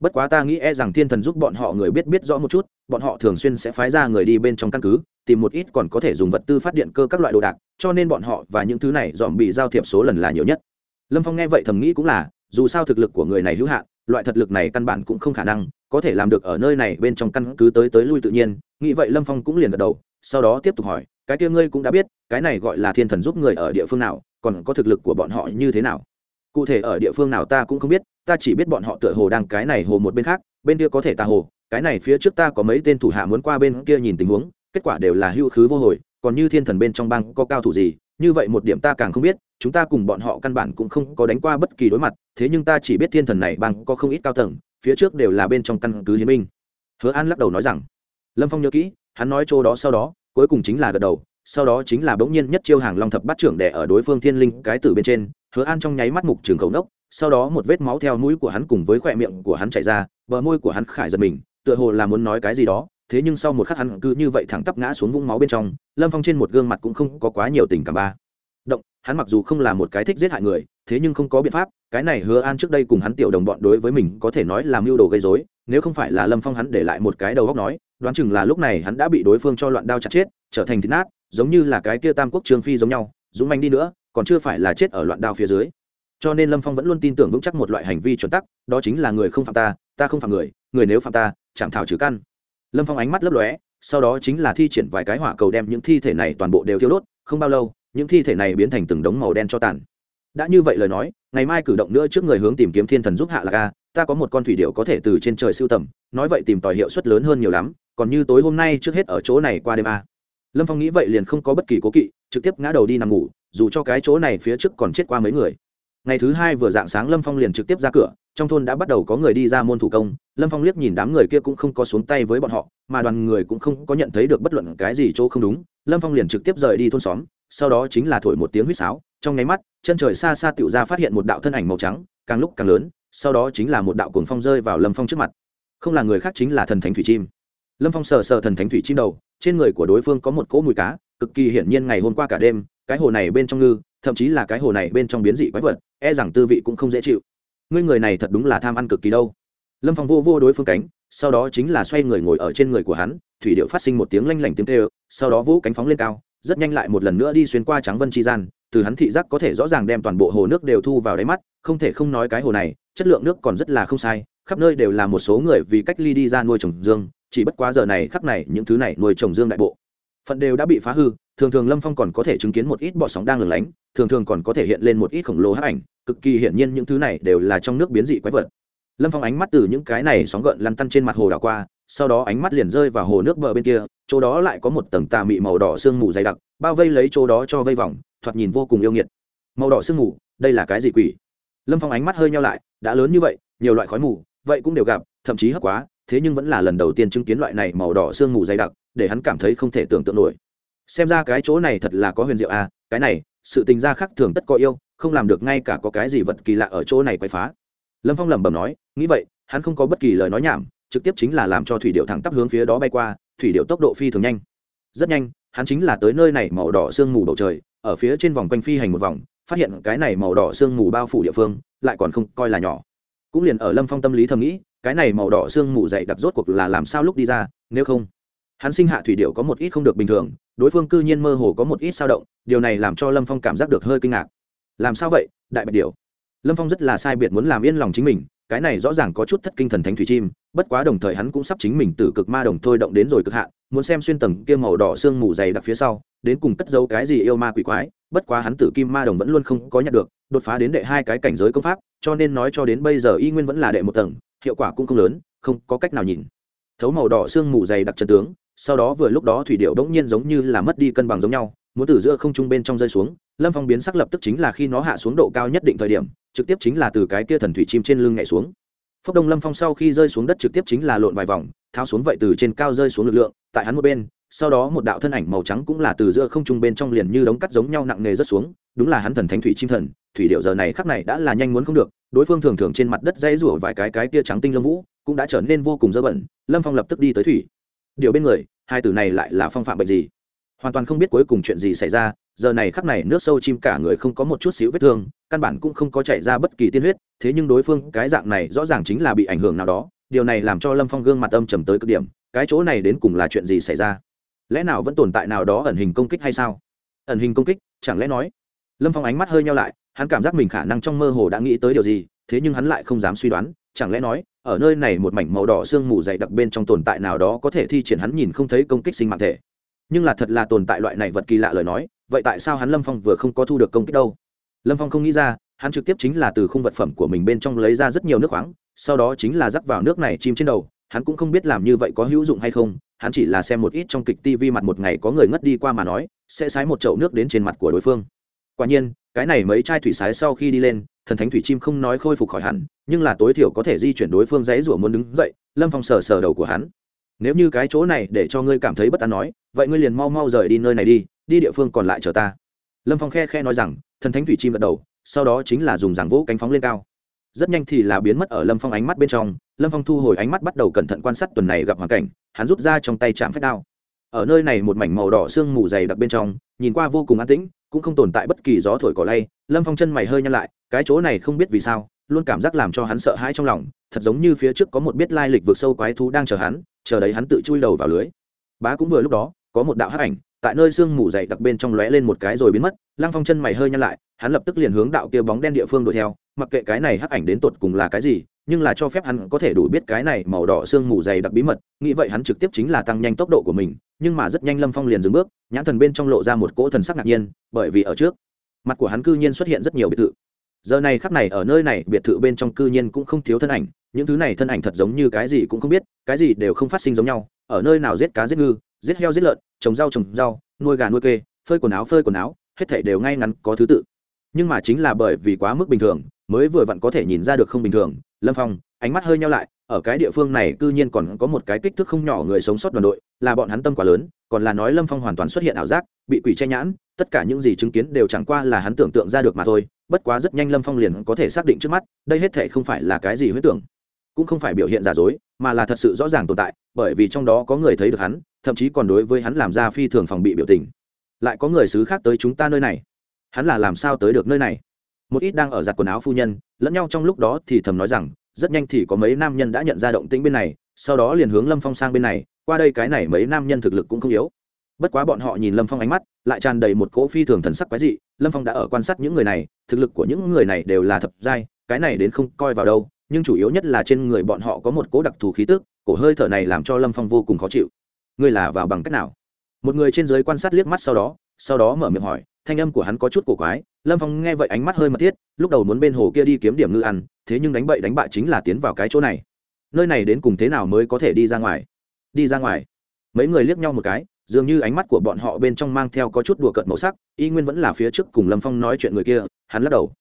Bất quá ta nghĩ e rằng thiên thần giúp bọn họ người biết biết rõ một chút, bọn họ thường xuyên sẽ phái ra người đi bên trong căn cứ, tìm một ít còn có thể dùng vật tư phát điện cơ các loại đồ đạc, cho nên bọn họ và những thứ này dòm bị giao thiệp số lần là nhiều nhất. Lâm phong nghe vậy thầm nghĩ cũng là, dù sao thực lực của người này hữu hạn, loại thật lực này căn bản cũng không khả năng có thể làm được ở nơi này bên trong căn cứ tới tới lui tự nhiên, nghĩ vậy lâm phong cũng liền gật đầu, sau đó tiếp tục hỏi, cái kia ngươi cũng đã biết, cái này gọi là thiên thần giúp người ở địa phương nào, còn có thực lực của bọn họ như thế nào? Cụ thể ở địa phương nào ta cũng không biết, ta chỉ biết bọn họ tựa hồ đang cái này hồ một bên khác, bên kia có thể ta hồ, cái này phía trước ta có mấy tên thủ hạ muốn qua bên kia nhìn tình huống, kết quả đều là hưu khứ vô hồi, còn như thiên thần bên trong bang có cao thủ gì, như vậy một điểm ta càng không biết, chúng ta cùng bọn họ căn bản cũng không có đánh qua bất kỳ đối mặt, thế nhưng ta chỉ biết thiên thần này bang có không ít cao tầng phía trước đều là bên trong căn cứ hiến binh. Hứa an lắc đầu nói rằng, lâm phong nhớ kỹ, hắn nói chỗ đó sau đó, cuối cùng chính là gật đầu, sau đó chính là bỗng nhiên nhất chiêu hàng long thập bắt trưởng đẻ ở đối phương thiên linh cái tử bên trên. Hứa an trong nháy mắt mục trường khẩu nốc, sau đó một vết máu theo mũi của hắn cùng với khỏe miệng của hắn chảy ra, bờ môi của hắn khải giật mình, tựa hồ là muốn nói cái gì đó, thế nhưng sau một khắc hắn cứ như vậy thẳng tắp ngã xuống vũng máu bên trong, lâm phong trên một gương mặt cũng không có quá nhiều tình cảm ba. Động, hắn mặc dù không là một cái thích giết hại người, thế nhưng không có biện pháp cái này hứa an trước đây cùng hắn tiểu đồng bọn đối với mình có thể nói là mưu đồ gây dối nếu không phải là lâm phong hắn để lại một cái đầu góc nói, đoán chừng là lúc này hắn đã bị đối phương cho loạn đao chặt chết, trở thành thịt nát, giống như là cái kia tam quốc trương phi giống nhau, dũng manh đi nữa, còn chưa phải là chết ở loạn đao phía dưới. Cho nên lâm phong vẫn luôn tin tưởng vững chắc một loại hành vi chuẩn tắc, đó chính là người không phạm ta ta không phạm người người nếu phạm ta, chạm thảo trừ căn. Lâm phong ánh mắt lấp lóe, sau đó chính là thi triển vài cái hỏa cầu đem những thi thể này toàn bộ đều thiêu đốt, không bao lâu, những thi thể này biến thành từng đống màu đen cho tàn đã như vậy lời nói, ngày mai cử động nữa trước người hướng tìm kiếm thiên thần giúp hạ là a, ta có một con thủy điệu có thể từ trên trời siêu tầm, nói vậy tìm tòi hiệu suất lớn hơn nhiều lắm, còn như tối hôm nay trước hết ở chỗ này qua đêm a. Lâm phong nghĩ vậy liền không có bất kỳ cố kỵ, trực tiếp ngã đầu đi nằm ngủ, dù cho cái chỗ này phía trước còn chết qua mấy người. Ngày thứ hai vừa dạng sáng lâm phong liền trực tiếp ra cửa, trong thôn đã bắt đầu có người đi ra môn thủ công, lâm phong liếc nhìn đám người kia cũng không có xuống tay với bọn họ, mà đoàn người cũng không có nhận thấy được bất luận cái gì chỗ không đúng, lâm phong liền trực tiếp rời đi thôn xóm, sau đó chính là thổi một tiếng huýt sáo trong nháy mắt, chân trời xa xa tựu ra phát hiện một đạo thân ảnh màu trắng, càng lúc càng lớn, sau đó chính là một đạo cuồng phong rơi vào lâm phong trước mặt. Không là người khác chính là thần thánh thủy chim. Lâm phong sờ sờ thần thánh thủy chim đầu, trên người của đối phương có một cỗ mùi cá, cực kỳ hiển nhiên ngày hôm qua cả đêm, cái hồ này bên trong ngư, thậm chí là cái hồ này bên trong biến dị quái vật e rằng tư vị cũng không dễ chịu. Ngươi người này thật đúng là tham ăn cực kỳ đâu. Lâm phong vô vô đối phương cánh, sau đó chính là xoay người ngồi ở trên người của hắn, thủy điệu phát sinh một tiếng lanh lảnh tiếng tê sau đó vỗ cánh phóng lên cao, rất nhanh lại một lần nữa đi xuyên qua trắng vân chi gian từ hắn thị giác có thể rõ ràng đem toàn bộ hồ nước đều thu vào đáy mắt, không thể không nói cái hồ này, chất lượng nước còn rất là không sai, khắp nơi đều là một số người vì cách ly đi ra nuôi trồng dương, chỉ bất quá giờ này khắc này những thứ này nuôi trồng dương đại bộ. Phận đều đã bị phá hư, thường thường lâm phong còn có thể chứng kiến một ít bọ sóng đang lửng lánh, thường thường còn có thể hiện lên một ít khổng lồ hấp ảnh, cực kỳ hiển nhiên những thứ này đều là trong nước biến dị quái vật. Lâm phong ánh mắt từ những cái này sóng gợn lăn tăn trên mặt hồ đảo qua, sau đó ánh mắt liền rơi vào hồ nước bờ bên kia, chỗ đó lại có một tầng tà mị màu đỏ sương mù dày đặc, bao vây lấy chỗ đó cho vây vòng thoạt nhìn vô cùng yêu nghiệt. Màu đỏ sương mù, đây là cái gì quỷ? Lâm phong ánh mắt hơi nhau lại, đã lớn như vậy, nhiều loại khói mù, vậy cũng đều gặp, thậm chí hấp quá, thế nhưng vẫn là lần đầu tiên chứng kiến loại này màu đỏ sương mù dày đặc, để hắn cảm thấy không thể tưởng tượng nổi. Xem ra cái chỗ này thật là có huyền diệu à cái này, sự tình gia khác thường tất có yêu, không làm được ngay cả có cái gì vật kỳ lạ ở chỗ này quay phá. Lâm phong lẩm bẩm nói, nghĩ vậy, hắn không có bất kỳ lời nói nhảm, trực tiếp chính là làm cho thủy điệu thẳng tắp hướng phía đó bay qua, thủy điệu tốc độ phi thường nhanh. Rất nhanh, hắn chính là tới nơi này màu đỏ sương mù bầu trời ở phía trên vòng quanh phi hành một vòng, phát hiện cái này màu đỏ sương mù bao phủ địa phương, lại còn không coi là nhỏ. Cũng liền ở lâm phong tâm lý thầm nghĩ, cái này màu đỏ sương mù dậy đặc rốt cuộc là làm sao lúc đi ra, nếu không, hắn sinh hạ thủy điệu có một ít không được bình thường, đối phương cư nhiên mơ hồ có một ít sao động, điều này làm cho lâm phong cảm giác được hơi kinh ngạc. Làm sao vậy, đại bạch điệu lâm phong rất là sai biệt muốn làm yên lòng chính mình cái này rõ ràng có chút thất kinh thần thánh thủy chim, bất quá đồng thời hắn cũng sắp chính mình từ cực ma đồng thôi động đến rồi cực hạn, muốn xem xuyên tầng kia màu đỏ sương mù dày đặc phía sau, đến cùng cất giấu cái gì yêu ma quỷ quái, bất quá hắn tử kim ma đồng vẫn luôn không có nhận được, đột phá đến đệ hai cái cảnh giới công pháp, cho nên nói cho đến bây giờ y nguyên vẫn là đệ một tầng, hiệu quả cũng không lớn, không có cách nào nhìn. Thấu màu đỏ sương mù dày đặc chân tướng, sau đó vừa lúc đó thủy điệu đống nhiên giống như là mất đi cân bằng giống nhau, muốn từ giữa không trung bên trong rơi xuống, lâm phong biến sắc lập tức chính là khi nó hạ xuống độ cao nhất định thời điểm trực tiếp chính là từ cái kia thần thủy chim trên lưng nhảy xuống. Phốc đông lâm phong sau khi rơi xuống đất trực tiếp chính là lộn vài vòng, tháo xuống vậy từ trên cao rơi xuống lực lượng, tại hắn một bên, sau đó một đạo thân ảnh màu trắng cũng là từ giữa không trung bên trong liền như đống cắt giống nhau nặng nề rất xuống, đúng là hắn thần thánh thủy chim thần, thủy điệu giờ này khắc này đã là nhanh muốn không được, đối phương thường thường trên mặt đất dây rủa vài cái cái kia trắng tinh lâm vũ, cũng đã trở nên vô cùng dơ bẩn, lâm phong lập tức đi tới thủy. Điều bên người, hai từ này lại là phong phạm bệnh gì? Hoàn toàn không biết cuối cùng chuyện gì xảy ra, giờ này khắc này nước sâu chim cả người không có một chút xíu vết thương, căn bản cũng không có chảy ra bất kỳ tiên huyết, thế nhưng đối phương cái dạng này rõ ràng chính là bị ảnh hưởng nào đó, điều này làm cho lâm phong gương mặt âm trầm tới cực điểm, cái chỗ này đến cùng là chuyện gì xảy ra? Lẽ nào vẫn tồn tại nào đó ẩn hình công kích hay sao? Ẩn hình công kích, chẳng lẽ nói? Lâm phong ánh mắt hơi nhau lại, hắn cảm giác mình khả năng trong mơ hồ đã nghĩ tới điều gì, thế nhưng hắn lại không dám suy đoán, chẳng lẽ nói, ở nơi này một mảnh màu đỏ sương mù dày đặc bên trong tồn tại nào đó có thể thi triển hắn nhìn không thấy công kích sinh mạng thể? Nhưng là thật là tồn tại loại này vật kỳ lạ lời nói, vậy tại sao hắn lâm phong vừa không có thu được công kích đâu? Lâm phong không nghĩ ra, hắn trực tiếp chính là từ khung vật phẩm của mình bên trong lấy ra rất nhiều nước khoáng, sau đó chính là rắc vào nước này chim trên đầu, hắn cũng không biết làm như vậy có hữu dụng hay không, hắn chỉ là xem một ít trong kịch tv mặt một ngày có người ngất đi qua mà nói, sẽ sái một chậu nước đến trên mặt của đối phương. Quả nhiên, cái này mấy chai thủy sái sau khi đi lên, thần thánh thủy chim không nói khôi phục khỏi hẳn, nhưng là tối thiểu có thể di chuyển đối phương dãy rủa muốn đứng dậy, lâm phong sờ sờ đầu của hắn nếu như cái chỗ này để cho ngươi cảm thấy bất an nói, vậy ngươi liền mau mau rời đi nơi này đi đi địa phương còn lại chờ ta. Lâm phong khe khe nói rằng, thần thánh thủy chim gật đầu, sau đó chính là dùng giảng vỗ cánh phóng lên cao. Rất nhanh thì là biến mất ở lâm phong ánh mắt bên trong, lâm phong thu hồi ánh mắt bắt đầu cẩn thận quan sát tuần này gặp hoàn cảnh, hắn rút ra trong tay chạm phép đao. Ở nơi này một mảnh màu đỏ sương mù dày đặc bên trong, nhìn qua vô cùng an tĩnh, cũng không tồn tại bất kỳ gió thổi cỏ lay, lâm phong chân mày hơi nhăn lại, cái chỗ này không biết vì sao luôn cảm giác làm cho hắn sợ hãi trong lòng, thật giống như phía trước có một biết lai lịch vượt sâu quái thú đang chờ hắn, chờ đấy hắn tự chui đầu vào lưới. Bá cũng vừa lúc đó, có một đạo hắc ảnh, tại nơi sương mù dày đặc bên trong lóe lên một cái rồi biến mất, lăng phong chân mày hơi nhăn lại, hắn lập tức liền hướng đạo kia bóng đen địa phương đuổi theo, mặc kệ cái này hắc ảnh đến tột cùng là cái gì, nhưng là cho phép hắn có thể đủ biết cái này màu đỏ sương mù dày đặc bí mật, nghĩ vậy hắn trực tiếp chính là tăng nhanh tốc độ của mình, nhưng mà rất nhanh lâm phong liền dừng bước, nhãn thần bên trong lộ ra một cỗ thần sắc ngạc nhiên, bởi vì ở trước, mặt của hắn cư nhiên xuất hiện rất nhiều biệt thự giờ này khắp này ở nơi này, biệt thự bên trong cư nhiên cũng không thiếu thân ảnh. Những thứ này thân ảnh thật giống như cái gì cũng không biết, cái gì đều không phát sinh giống nhau. Ở nơi nào giết cá giết ngư, giết heo giết lợn, trồng rau trồng rau, nuôi gà nuôi kê, phơi quần áo phơi quần áo, hết thảy đều ngay ngắn có thứ tự. Nhưng mà chính là bởi vì quá mức bình thường, mới vừa vặn có thể nhìn ra được không bình thường. Lâm phong, ánh mắt hơi nhau lại, ở cái địa phương này cư nhiên còn có một cái kích thước không nhỏ người sống sót đoàn đội, là bọn hắn tâm quá lớn, còn là nói lâm phong hoàn toàn xuất hiện ảo giác, bị quỷ che nhãn, tất cả những gì chứng kiến đều chẳng qua là hắn tưởng tượng ra được mà thôi bất quá rất nhanh lâm phong liền có thể xác định trước mắt, đây hết thể không phải là cái gì huyết tưởng, cũng không phải biểu hiện giả dối, mà là thật sự rõ ràng tồn tại, bởi vì trong đó có người thấy được hắn, thậm chí còn đối với hắn làm ra phi thường phòng bị biểu tình. Lại có người xứ khác tới chúng ta nơi này. Hắn là làm sao tới được nơi này? Một ít đang ở giặt quần áo phu nhân, lẫn nhau trong lúc đó thì thầm nói rằng, rất nhanh thì có mấy nam nhân đã nhận ra động tĩnh bên này, sau đó liền hướng lâm phong sang bên này, qua đây cái này mấy nam nhân thực lực cũng không yếu bất quá bọn họ nhìn lâm phong ánh mắt, lại tràn đầy một cỗ phi thường thần sắc quái dị. Lâm phong đã ở quan sát những người này, thực lực của những người này đều là thập giai, cái này đến không coi vào đâu, nhưng chủ yếu nhất là trên người bọn họ có một cỗ đặc thù khí tức, cổ hơi thở này làm cho lâm phong vô cùng khó chịu. Ngươi là vào bằng cách nào? Một người trên giới quan sát liếc mắt sau đó sau đó mở miệng hỏi, thanh âm của hắn có chút cổ quái. Lâm phong nghe vậy ánh mắt hơi mật thiết, lúc đầu muốn bên hồ kia đi kiếm điểm ngư ăn, thế nhưng đánh bậy đánh bại chính là tiến vào cái chỗ này. Nơi này đến cùng thế nào mới có thể đi ra ngoài? Đi ra ngoài. Mấy người liếc nhau một cái dường như ánh mắt của bọn họ bên trong mang theo có chút đùa cợt màu sắc, y nguyên vẫn là phía trước cùng lâm phong nói chuyện người kia, hắn lắc đầu.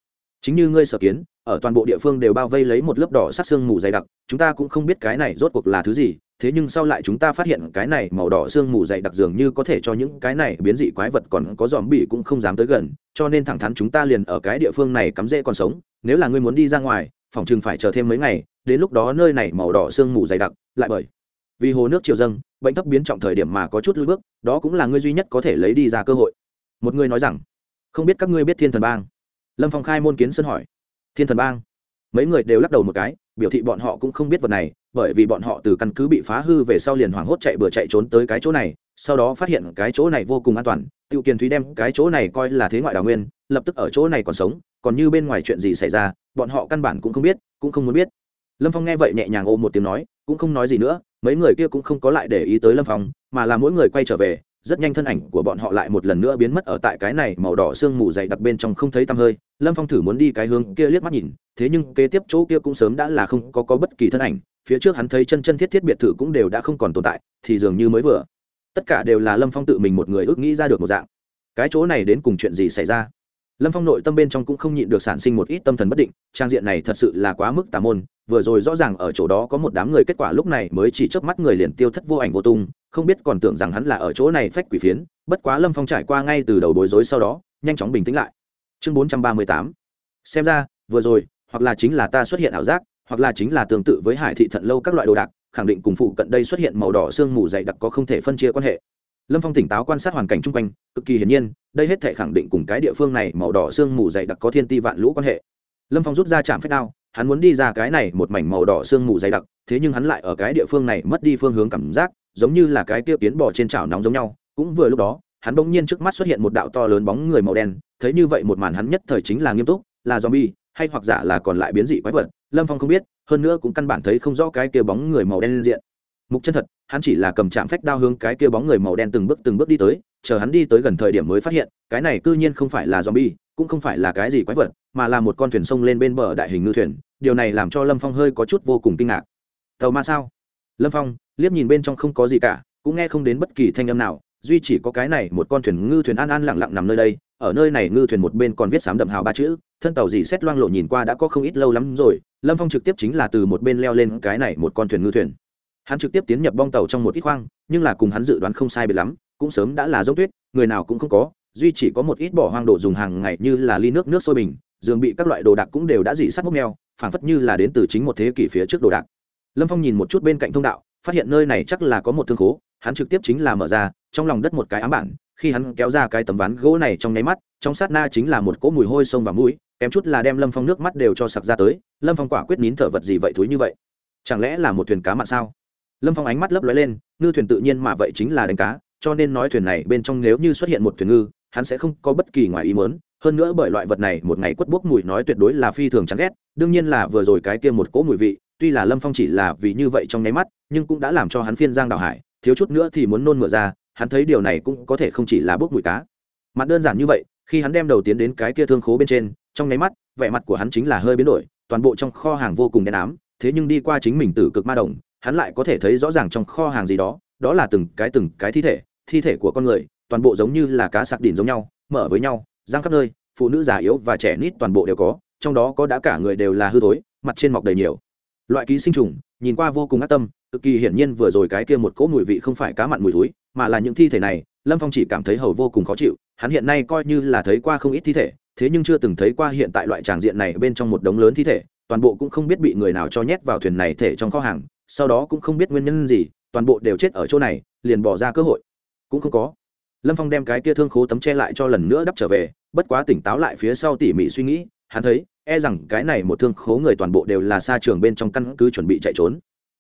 Chính như ngươi sở kiến, ở toàn bộ địa phương đều bao vây lấy một lớp đỏ sắc xương mù dày đặc, chúng ta cũng không biết cái này rốt cuộc là thứ gì, thế nhưng sau lại chúng ta phát hiện cái này màu đỏ xương mù dày đặc dường như có thể cho những cái này biến dị quái vật còn có dòm bị cũng không dám tới gần, cho nên thẳng thắn chúng ta liền ở cái địa phương này cắm rễ còn sống, nếu là ngươi muốn đi ra ngoài, phòng chừng phải chờ thêm mấy ngày, đến lúc đó nơi này màu đỏ sương mù dày đặc, lại bởi vì hồ nước triều dâng, bệnh thấp biến trọng thời điểm mà có chút lưỡi bước, đó cũng là ngươi duy nhất có thể lấy đi ra cơ hội. Một người nói rằng, không biết các ngươi biết thiên thần bang? Lâm phong khai môn kiến sân hỏi. Thiên thần bang? Mấy người đều lắc đầu một cái, biểu thị bọn họ cũng không biết vật này, bởi vì bọn họ từ căn cứ bị phá hư về sau liền hoảng hốt chạy bừa chạy trốn tới cái chỗ này, sau đó phát hiện cái chỗ này vô cùng an toàn, tiêu kiền thúy đem cái chỗ này coi là thế ngoại đào nguyên, lập tức ở chỗ này còn sống, còn như bên ngoài chuyện gì xảy ra, bọn họ căn bản cũng không biết, cũng không muốn biết. Lâm phong nghe vậy nhẹ nhàng ôm một tiếng nói, cũng không nói gì nữa mấy người kia cũng không có lại để ý tới lâm phong mà là mỗi người quay trở về rất nhanh thân ảnh của bọn họ lại một lần nữa biến mất ở tại cái này màu đỏ sương mù dày đặc bên trong không thấy tăm hơi. Lâm phong thử muốn đi cái hướng kia liếc mắt nhìn thế nhưng kế tiếp chỗ kia cũng sớm đã là không có, có bất kỳ thân ảnh. Phía trước hắn thấy chân chân thiết thiết biệt thự cũng đều đã không còn tồn tại thì dường như mới vừa. Tất cả đều là lâm phong tự mình một người ước nghĩ ra được một dạng. Cái chỗ này đến cùng chuyện gì xảy ra? Lâm phong nội tâm bên trong cũng không nhịn được sản sinh một ít tâm thần bất định, trang diện này thật sự là quá mức tà môn, vừa rồi rõ ràng ở chỗ đó có một đám người kết quả lúc này mới chỉ chớp mắt người liền tiêu thất vô ảnh vô tung, không biết còn tưởng rằng hắn là ở chỗ này phách quỷ phiến, bất quá lâm phong trải qua ngay từ đầu bối rối sau đó, nhanh chóng bình tĩnh lại. Chương bốn trăm ba mươi tám. Xem ra, vừa rồi, hoặc là chính là ta xuất hiện ảo giác, hoặc là chính là tương tự với hải thị thận lâu các loại đồ đạc, khẳng định cùng phụ cận đây xuất hiện màu đỏ sương mù dày đặc có không thể phân chia quan hệ lâm phong tỉnh táo quan sát hoàn cảnh chung quanh, cực kỳ hiển nhiên, đây hết thể khẳng định cùng cái địa phương này màu đỏ sương mù dày đặc có thiên ti vạn lũ quan hệ. Lâm phong rút ra chạm phép đao, hắn muốn đi ra cái này một mảnh màu đỏ sương mù dày đặc, thế nhưng hắn lại ở cái địa phương này mất đi phương hướng cảm giác, giống như là cái kia kiến bỏ trên chảo nóng giống nhau. Cũng vừa lúc đó, hắn bỗng nhiên trước mắt xuất hiện một đạo to lớn bóng người màu đen, thấy như vậy một màn hắn nhất thời chính là nghiêm túc, là zombie, hay hoặc giả là còn lại biến dị quái vật, lâm phong không biết, hơn nữa cũng căn bản thấy không rõ cái kia bóng người màu đen diện. Mục chân thật hắn chỉ là cầm chạm phách đao hướng cái kia bóng người màu đen từng bước từng bước đi tới, chờ hắn đi tới gần thời điểm mới phát hiện, cái này cư nhiên không phải là zombie, cũng không phải là cái gì quái vật, mà là một con thuyền sông lên bên bờ đại hình ngư thuyền. Điều này làm cho lâm phong hơi có chút vô cùng kinh ngạc. Tàu ma sao? Lâm phong liếc nhìn bên trong không có gì cả, cũng nghe không đến bất kỳ thanh âm nào, duy chỉ có cái này một con thuyền ngư thuyền an an lặng lặng nằm nơi đây, ở nơi này ngư thuyền một bên còn viết sám đậm hào ba chữ, thân tàu dì xét loang lộ nhìn qua đã có không ít lâu lắm rồi, lâm phong trực tiếp chính là từ một bên leo lên cái này một con thuyền ngư thuyền hắn trực tiếp tiến nhập bong tàu trong một ít khoang, nhưng là cùng hắn dự đoán không sai biệt lắm, cũng sớm đã là giống tuyết, người nào cũng không có, duy chỉ có một ít bỏ hoang đồ dùng hàng ngày như là ly nước nước sôi bình dường bị các loại đồ đạc cũng đều đã dỉ sắt mốc neo phảng phất như là đến từ chính một thế kỷ phía trước đồ đạc. Lâm phong nhìn một chút bên cạnh thông đạo, phát hiện nơi này chắc là có một thương khố, hắn trực tiếp chính là mở ra, trong lòng đất một cái ám bản, khi hắn kéo ra cái tấm ván gỗ này trong nháy mắt, trong sát na chính là một cỗ mùi hôi sông và mũi, kém chút là đem lâm phong nước mắt đều cho sặc ra tới, lâm phong quả quyết nín thở vật gì vậy thúi như vậy? Chẳng lẽ là một thuyền cá mặn sao? Lâm phong ánh mắt lấp lóe lên, ngư thuyền tự nhiên mà vậy chính là đánh cá, cho nên nói thuyền này bên trong nếu như xuất hiện một thuyền ngư, hắn sẽ không có bất kỳ ngoài ý mớn hơn nữa bởi loại vật này, một ngày quất bốc mùi nói tuyệt đối là phi thường chán ghét, đương nhiên là vừa rồi cái kia một cỗ mùi vị, tuy là lâm phong chỉ là vì như vậy trong nháy mắt, nhưng cũng đã làm cho hắn phiên giang đào hải, thiếu chút nữa thì muốn nôn mửa ra, hắn thấy điều này cũng có thể không chỉ là bốc mùi cá. Mặt đơn giản như vậy, khi hắn đem đầu tiến đến cái kia thương khố bên trên, trong nháy mắt, vẻ mặt của hắn chính là hơi biến đổi, toàn bộ trong kho hàng vô cùng đen ám, thế nhưng đi qua chính mình tử cực ma đồng hắn lại có thể thấy rõ ràng trong kho hàng gì đó đó là từng cái từng cái thi thể thi thể của con người, toàn bộ giống như là cá sạc đỉn giống nhau, mở với nhau giang khắp nơi, phụ nữ già yếu và trẻ nít toàn bộ đều có, trong đó có đã cả người đều là hư thối, mặt trên mọc đầy nhiều. Loại ký sinh trùng, nhìn qua vô cùng ác tâm, cực kỳ hiển nhiên vừa rồi cái kia một cỗ mùi vị không phải cá mặn mùi túi mà là những thi thể này, lâm phong chỉ cảm thấy hầu vô cùng khó chịu, hắn hiện nay coi như là thấy qua không ít thi thể, thế nhưng chưa từng thấy qua hiện tại loại tràng diện này bên trong một đống lớn thi thể, toàn bộ cũng không biết bị người nào cho nhét vào thuyền này thể trong kho hàng sau đó cũng không biết nguyên nhân gì, toàn bộ đều chết ở chỗ này, liền bỏ ra cơ hội. Cũng không có. Lâm phong đem cái kia thương khố tấm che lại cho lần nữa đắp trở về, bất quá tỉnh táo lại phía sau tỉ mỉ suy nghĩ, hắn thấy e rằng cái này một thương khố người toàn bộ đều là xa trường bên trong căn cứ chuẩn bị chạy trốn.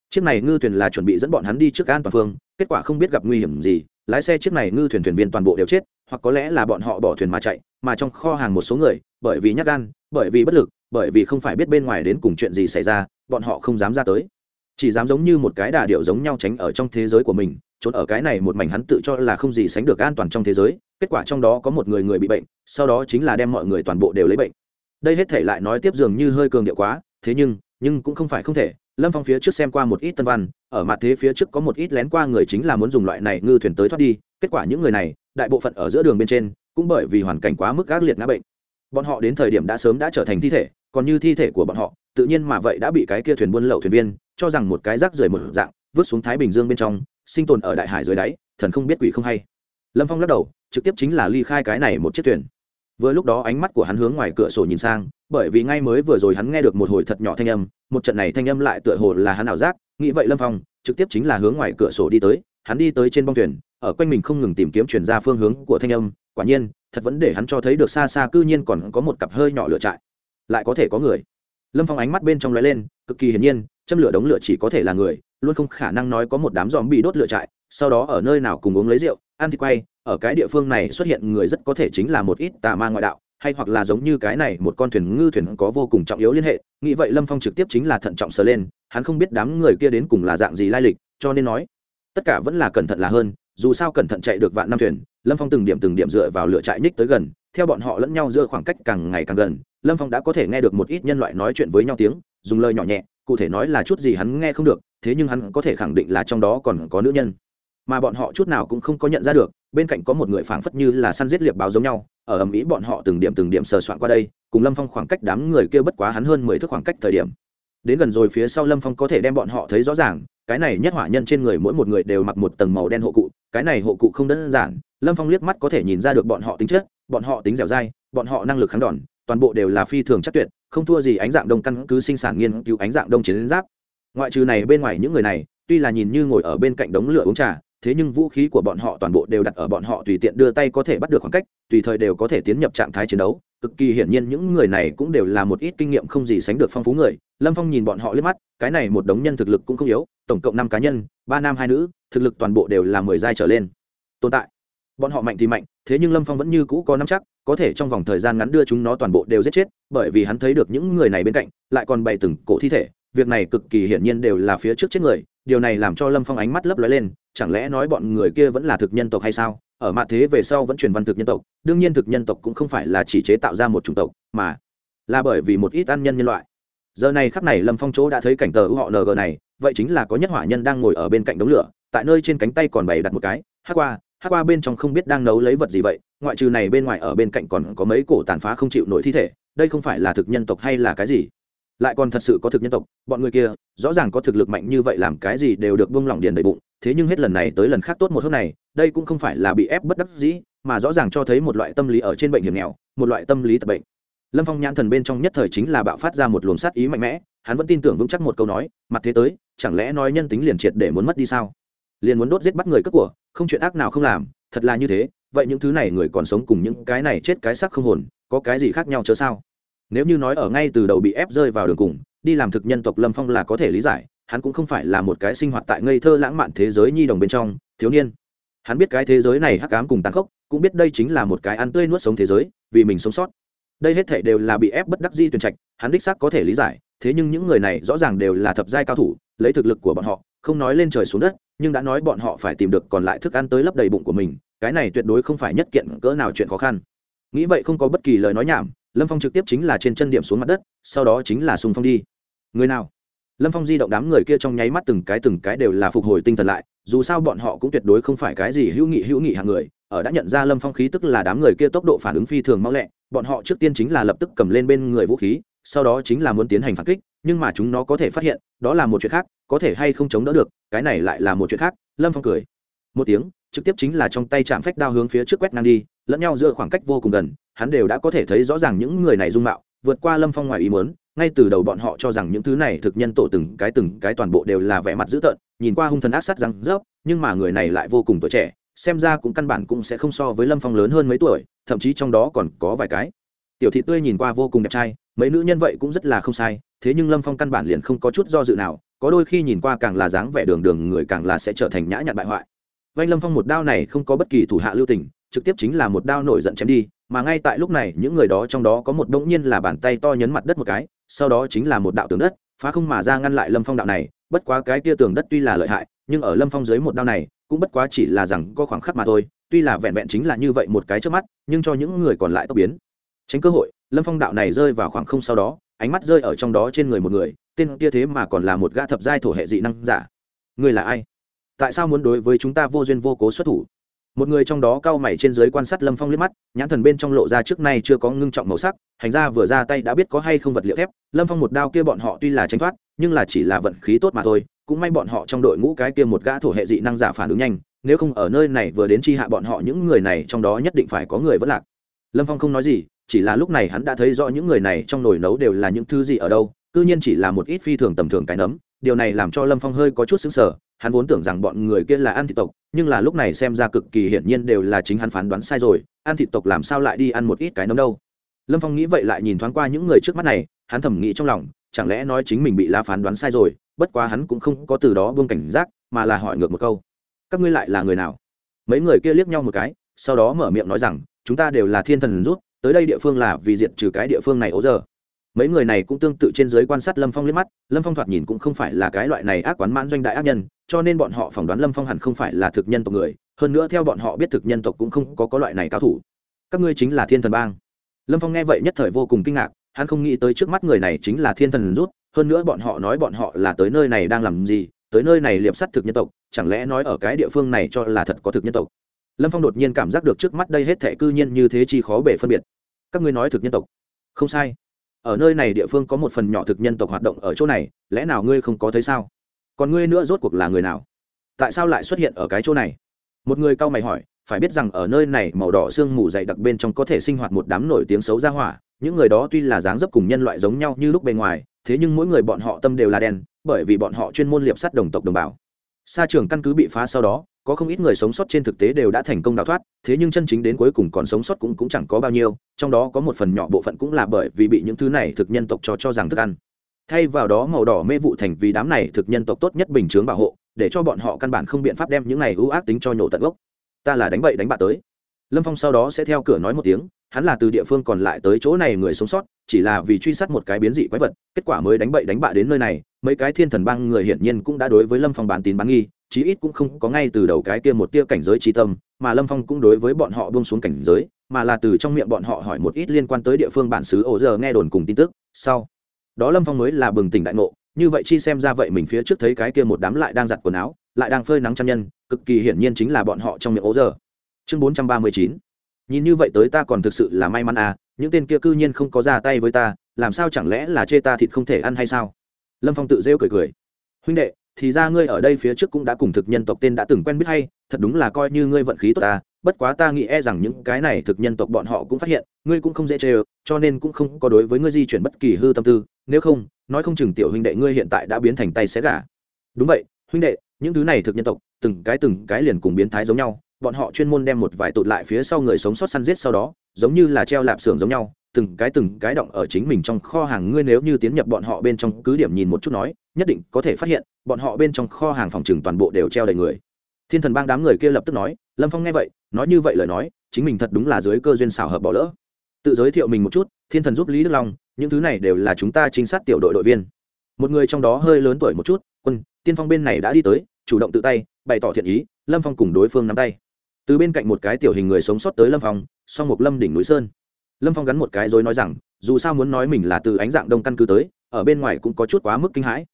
Chiếc này ngư thuyền là chuẩn bị dẫn bọn hắn đi trước an toàn phương, kết quả không biết gặp nguy hiểm gì, lái xe chiếc này ngư thuyền thuyền viên toàn bộ đều chết, hoặc có lẽ là bọn họ bỏ thuyền mà chạy, mà trong kho hàng một số người, bởi vì nhát gan, bởi vì bất lực, bởi vì không phải biết bên ngoài đến cùng chuyện gì xảy ra, bọn họ không dám ra tới chỉ dám giống như một cái đà điệu giống nhau tránh ở trong thế giới của mình, trốn ở cái này một mảnh hắn tự cho là không gì sánh được an toàn trong thế giới, kết quả trong đó có một người người bị bệnh, sau đó chính là đem mọi người toàn bộ đều lấy bệnh. Đây hết thể lại nói tiếp dường như hơi cường điệu quá, thế nhưng nhưng cũng không phải không thể. Lâm phong phía trước xem qua một ít tân văn, ở mặt thế phía trước có một ít lén qua người chính là muốn dùng loại này ngư thuyền tới thoát đi, kết quả những người này, đại bộ phận ở giữa đường bên trên, cũng bởi vì hoàn cảnh quá mức ác liệt ngã bệnh. Bọn họ đến thời điểm đã sớm đã trở thành thi thể, còn như thi thể của bọn họ, tự nhiên mà vậy đã bị cái kia thuyền buôn lậu thuyền viên cho rằng một cái rác rưởi một dạng, vứt xuống thái bình dương bên trong, sinh tồn ở đại hải dưới đáy, thần không biết quỷ không hay. Lâm phong lắc đầu, trực tiếp chính là ly khai cái này một chiếc thuyền. Vừa lúc đó ánh mắt của hắn hướng ngoài cửa sổ nhìn sang, bởi vì ngay mới vừa rồi hắn nghe được một hồi thật nhỏ thanh âm, một trận này thanh âm lại tựa hồ là hắn ảo giác, nghĩ vậy lâm phong trực tiếp chính là hướng ngoài cửa sổ đi tới, hắn đi tới trên bong thuyền, ở quanh mình không ngừng tìm kiếm chuyển ra phương hướng của thanh âm, quả nhiên, thật vẫn để hắn cho thấy được xa xa cư nhiên còn có một cặp hơi nhỏ lửa trại, lại có thể có người. Lâm phong ánh mắt bên trong lóe lên, cực kỳ hiển nhiên châm lửa đống lửa chỉ có thể là người, luôn không khả năng nói có một đám dòm bị đốt lửa trại, sau đó ở nơi nào cùng uống lấy rượu, ăn thịt quay, ở cái địa phương này xuất hiện người rất có thể chính là một ít tà ma ngoại đạo, hay hoặc là giống như cái này một con thuyền ngư thuyền có vô cùng trọng yếu liên hệ, nghĩ vậy lâm phong trực tiếp chính là thận trọng sờ lên, hắn không biết đám người kia đến cùng là dạng gì lai lịch, cho nên nói, tất cả vẫn là cẩn thận là hơn, dù sao cẩn thận chạy được vạn năm thuyền, lâm phong từng điểm từng điểm dựa vào lửa trại ních tới gần, theo bọn họ lẫn nhau giữa khoảng cách càng ngày càng gần, lâm phong đã có thể nghe được một ít nhân loại nói chuyện với nhau tiếng, dùng lời nhỏ nhẹ cụ thể nói là chút gì hắn nghe không được, thế nhưng hắn có thể khẳng định là trong đó còn có nữ nhân. Mà bọn họ chút nào cũng không có nhận ra được, bên cạnh có một người phảng phất như là săn giết liệp báo giống nhau, ở ầm ĩ bọn họ từng điểm từng điểm sờ soạn qua đây, cùng lâm phong khoảng cách đám người kia bất quá hắn hơn mười thước khoảng cách thời điểm. Đến gần rồi phía sau lâm phong có thể đem bọn họ thấy rõ ràng, cái này nhất hỏa nhân trên người mỗi một người đều mặc một tầng màu đen hộ cụ, cái này hộ cụ không đơn giản, lâm phong liếc mắt có thể nhìn ra được bọn họ tính chất, bọn họ tính dẻo dai, bọn họ năng lực kháng đòn, toàn bộ đều là phi thường chắc tuyệt không thua gì ánh dạng đông căn cứ sinh sản nghiên cứu ánh dạng đông chiến giáp. Ngoại trừ này, bên ngoài những người này, tuy là nhìn như ngồi ở bên cạnh đống lửa uống trà, thế nhưng vũ khí của bọn họ toàn bộ đều đặt ở bọn họ tùy tiện đưa tay có thể bắt được khoảng cách, tùy thời đều có thể tiến nhập trạng thái chiến đấu. Cực kỳ hiển nhiên những người này cũng đều là một ít kinh nghiệm không gì sánh được phong phú người. Lâm phong nhìn bọn họ liếc mắt, cái này một đống nhân thực lực cũng không yếu, tổng cộng năm cá nhân, ba nam hai nữ, thực lực toàn bộ đều là mười giai trở lên. Tồn tại. Bọn họ mạnh thì mạnh, thế nhưng lâm phong vẫn như cũ có năm chắc có thể trong vòng thời gian ngắn đưa chúng nó toàn bộ đều giết chết, bởi vì hắn thấy được những người này bên cạnh, lại còn bày từng cổ thi thể, việc này cực kỳ hiển nhiên đều là phía trước chết người, điều này làm cho lâm phong ánh mắt lấp lóe lên, chẳng lẽ nói bọn người kia vẫn là thực nhân tộc hay sao? Ở mạ thế về sau vẫn truyền văn thực nhân tộc, đương nhiên thực nhân tộc cũng không phải là chỉ chế tạo ra một chủng tộc, mà là bởi vì một ít ăn nhân nhân loại. Giờ này khắc này lâm phong chỗ đã thấy cảnh tờ họ ng này, vậy chính là có nhất hỏa nhân đang ngồi ở bên cạnh đống lửa, tại nơi trên cánh tay còn bày đặt một cái hát qua hát qua bên trong không biết đang nấu lấy vật gì vậy, ngoại trừ này bên ngoài ở bên cạnh còn có mấy cổ tàn phá không chịu nổi thi thể, đây không phải là thực nhân tộc hay là cái gì? Lại còn thật sự có thực nhân tộc, bọn người kia, rõ ràng có thực lực mạnh như vậy làm cái gì đều được buông lỏng điền đầy bụng, thế nhưng hết lần này tới lần khác tốt một hôm này, đây cũng không phải là bị ép bất đắc dĩ, mà rõ ràng cho thấy một loại tâm lý ở trên bệnh hiểm nghèo, một loại tâm lý tập bệnh. Lâm phong nhãn thần bên trong nhất thời chính là bạo phát ra một luồng sát ý mạnh mẽ, hắn vẫn tin tưởng vững chắc một câu nói, mặt thế tới, chẳng lẽ nói nhân tính liền triệt để muốn mất đi sao? Liền muốn đốt giết bắt người cướp của, không chuyện ác nào không làm, thật là như thế, vậy những thứ này người còn sống cùng những cái này chết cái sắc không hồn, có cái gì khác nhau chớ sao? Nếu như nói ở ngay từ đầu bị ép rơi vào đường cùng, đi làm thực nhân tộc lâm phong là có thể lý giải, hắn cũng không phải là một cái sinh hoạt tại ngây thơ lãng mạn thế giới nhi đồng bên trong, thiếu niên. Hắn biết cái thế giới này hắc cám cùng tàn khốc, cũng biết đây chính là một cái ăn tươi nuốt sống thế giới, vì mình sống sót. Đây hết thể đều là bị ép bất đắc di tuyển trạch, hắn đích xác có thể lý giải, thế nhưng những người này rõ ràng đều là thập giai cao thủ, lấy thực lực của bọn họ, không nói lên trời xuống đất nhưng đã nói bọn họ phải tìm được còn lại thức ăn tới lấp đầy bụng của mình, cái này tuyệt đối không phải nhất kiện cỡ nào chuyện khó khăn. Nghĩ vậy không có bất kỳ lời nói nhảm, lâm phong trực tiếp chính là trên chân điểm xuống mặt đất, sau đó chính là sùng phong đi. Người nào? Lâm phong di động đám người kia trong nháy mắt từng cái từng cái đều là phục hồi tinh thần lại, dù sao bọn họ cũng tuyệt đối không phải cái gì hữu nghị hữu nghị hàng người, ở đã nhận ra lâm phong khí tức là đám người kia tốc độ phản ứng phi thường mau lẹ, bọn họ trước tiên chính là lập tức cầm lên bên người vũ khí, sau đó chính là muốn tiến hành phản kích nhưng mà chúng nó có thể phát hiện, đó là một chuyện khác, có thể hay không chống đỡ được, cái này lại là một chuyện khác, lâm phong cười. Một tiếng, trực tiếp chính là trong tay chạm phách đao hướng phía trước quét ngang đi, lẫn nhau giữa khoảng cách vô cùng gần, hắn đều đã có thể thấy rõ ràng những người này dung mạo, vượt qua lâm phong ngoài ý muốn, ngay từ đầu bọn họ cho rằng những thứ này thực nhân tổ từng cái từng cái toàn bộ đều là vẻ mặt dữ tợn, nhìn qua hung thần ác sát răng rớp, nhưng mà người này lại vô cùng tuổi trẻ, xem ra cũng căn bản cũng sẽ không so với lâm phong lớn hơn mấy tuổi, thậm chí trong đó còn có vài cái. Tiểu thị tươi nhìn qua vô cùng đẹp trai, mấy nữ nhân vậy cũng rất là không sai thế nhưng lâm phong căn bản liền không có chút do dự nào, có đôi khi nhìn qua càng là dáng vẻ đường đường người càng là sẽ trở thành nhã nhặn bại hoại. Vanh lâm phong một đao này không có bất kỳ thủ hạ lưu tình, trực tiếp chính là một đao nổi giận chém đi, mà ngay tại lúc này, những người đó trong đó có một đống nhiên là bàn tay to nhấn mặt đất một cái, sau đó chính là một đạo tường đất, phá không mà ra ngăn lại lâm phong đạo này, bất quá cái kia tường đất tuy là lợi hại, nhưng ở lâm phong dưới một đao này, cũng bất quá chỉ là rằng có khoảng khắc mà thôi, tuy là vẹn vẹn chính là như vậy một cái trước mắt, nhưng cho những người còn lại tốc biến. Tránh cơ hội, lâm phong đạo này rơi vào khoảng không sau đó ánh mắt rơi ở trong đó trên người một người, tên kia thế mà còn là một gã thập giai thổ hệ dị năng giả. Người là ai? Tại sao muốn đối với chúng ta vô duyên vô cố xuất thủ? Một người trong đó cao mày trên dưới quan sát lâm phong liếc mắt, nhãn thần bên trong lộ ra trước nay chưa có ngưng trọng màu sắc, hành ra vừa ra tay đã biết có hay không vật liệu thép. Lâm phong một đao kia bọn họ tuy là tranh thoát, nhưng là chỉ là vận khí tốt mà thôi, cũng may bọn họ trong đội ngũ cái kia một gã thổ hệ dị năng giả phản ứng nhanh, nếu không ở nơi này vừa đến chi hạ bọn họ, những người này trong đó nhất định phải có người vẫn lạc. Lâm phong không nói gì chỉ là lúc này hắn đã thấy rõ những người này trong nồi nấu đều là những thứ gì ở đâu c nhiên chỉ là một ít phi thường tầm thường cái nấm. Điều này làm cho lâm phong hơi có chút xứng sở hắn vốn tưởng rằng bọn người kia là ăn thịt tộc, nhưng là lúc này xem ra cực kỳ hiển nhiên đều là chính hắn phán đoán sai rồi, ăn thịt tộc làm sao lại đi ăn một ít cái nấm đâu. Lâm phong nghĩ vậy lại nhìn thoáng qua những người trước mắt này, hắn thầm nghĩ trong lòng, chẳng lẽ nói chính mình bị la phán đoán sai rồi, bất quá hắn cũng không có từ đó buông cảnh giác, mà là hỏi ngược một câu. Các ngươi lại là người nào? Mấy người kia liếc nhau một cái, sau đó mở miệng nói rằng, chúng ta đều là thiên thần rút tới đây địa phương là vì diệt trừ cái địa phương này ố giờ. Mấy người này cũng tương tự trên giới quan sát lâm phong liếc mắt, lâm phong thoạt nhìn cũng không phải là cái loại này ác quán mãn doanh đại ác nhân, cho nên bọn họ phỏng đoán lâm phong hẳn không phải là thực nhân tộc người, hơn nữa theo bọn họ biết thực nhân tộc cũng không có có loại này cao thủ. Các ngươi chính là thiên thần bang. Lâm phong nghe vậy nhất thời vô cùng kinh ngạc, hắn không nghĩ tới trước mắt người này chính là thiên thần rút, hơn nữa bọn họ nói bọn họ là tới nơi này đang làm gì, tới nơi này liệp sắt thực nhân tộc, chẳng lẽ nói ở cái địa phương này cho là thật có thực nhân tộc? Lâm phong đột nhiên cảm giác được trước mắt đây hết thệ cư nhiên như thế chi khó bể phân biệt. Các ngươi nói thực nhân tộc. Không sai. Ở nơi này địa phương có một phần nhỏ thực nhân tộc hoạt động ở chỗ này, lẽ nào ngươi không có thấy sao? Còn ngươi nữa rốt cuộc là người nào? Tại sao lại xuất hiện ở cái chỗ này? Một người cau mày hỏi, phải biết rằng ở nơi này màu đỏ sương mù dày đặc bên trong có thể sinh hoạt một đám nổi tiếng xấu ra hỏa, những người đó tuy là dáng dấp cùng nhân loại giống nhau như lúc bề ngoài, thế nhưng mỗi người bọn họ tâm đều là đen, bởi vì bọn họ chuyên môn liệp sắt đồng tộc đồng bào. Sa trường căn cứ bị phá sau đó có không ít người sống sót trên thực tế đều đã thành công đào thoát, thế nhưng chân chính đến cuối cùng còn sống sót cũng cũng chẳng có bao nhiêu, trong đó có một phần nhỏ bộ phận cũng là bởi vì bị những thứ này thực nhân tộc cho cho rằng thức ăn. Thay vào đó màu đỏ mê vụ thành vì đám này thực nhân tộc tốt nhất bình chướng bảo hộ, để cho bọn họ căn bản không biện pháp đem những này ưu ác tính cho nhổ tận gốc. Ta là đánh bậy đánh bạ tới. Lâm phong sau đó sẽ theo cửa nói một tiếng, hắn là từ địa phương còn lại tới chỗ này người sống sót, chỉ là vì truy sát một cái biến dị quái vật, kết quả mới đánh bậy đánh bạ đến nơi này, mấy cái thiên thần bang người hiển nhiên cũng đã đối với lâm phong bán tín bán nghi chí ít cũng không có ngay từ đầu cái kia một tia cảnh giới trí tâm, mà lâm phong cũng đối với bọn họ buông xuống cảnh giới, mà là từ trong miệng bọn họ hỏi một ít liên quan tới địa phương bản xứ ổ giờ nghe đồn cùng tin tức, sau. Đó lâm phong mới là bừng tỉnh đại ngộ, như vậy chi xem ra vậy mình phía trước thấy cái kia một đám lại đang giặt quần áo, lại đang phơi nắng chăn nhân, cực kỳ hiển nhiên chính là bọn họ trong miệng ố giờ. Chương bốn trăm ba mươi chín. Nhìn như vậy tới ta còn thực sự là may mắn à những tên kia cư nhiên không có ra tay với ta, làm sao chẳng lẽ là chê ta thịt không thể ăn hay sao? Lâm phong tự rêu cười cười. Huynh đệ thì ra ngươi ở đây phía trước cũng đã cùng thực nhân tộc tên đã từng quen biết hay, thật đúng là coi như ngươi vận khí tốt ta, bất quá ta nghĩ e rằng những cái này thực nhân tộc bọn họ cũng phát hiện, ngươi cũng không dễ chê ơ cho nên cũng không có đối với ngươi di chuyển bất kỳ hư tâm tư, nếu không, nói không chừng tiểu huynh đệ ngươi hiện tại đã biến thành tay xé gà. Đúng vậy, huynh đệ, những thứ này thực nhân tộc, từng cái từng cái liền cùng biến thái giống nhau, bọn họ chuyên môn đem một vài tụt lại phía sau người sống sót săn giết sau đó, giống như là treo lạp xưởng giống nhau, từng cái từng cái động ở chính mình trong kho hàng, ngươi nếu như tiến nhập bọn họ bên trong, cứ điểm nhìn một chút nói nhất định có thể phát hiện, bọn họ bên trong kho hàng phòng trừng toàn bộ đều treo đầy người. Thiên thần bang đám người kia lập tức nói, lâm phong nghe vậy, nói như vậy lời nói, chính mình thật đúng là dưới cơ duyên xảo hợp bỏ lỡ. Tự giới thiệu mình một chút, thiên thần giúp lý đức long, những thứ này đều là chúng ta trinh sát tiểu đội đội viên. Một người trong đó hơi lớn tuổi một chút, quân, tiên phong bên này đã đi tới, chủ động tự tay, bày tỏ thiện ý, lâm phong cùng đối phương nắm tay. Từ bên cạnh một cái tiểu hình người sống sót tới lâm phong sau một lâm đỉnh núi sơn. Lâm phong gắn một cái dối nói rằng, dù sao muốn nói mình là từ ánh dạng đông căn cứ tới, ở bên ngoài cũng có chút quá mức kinh hãi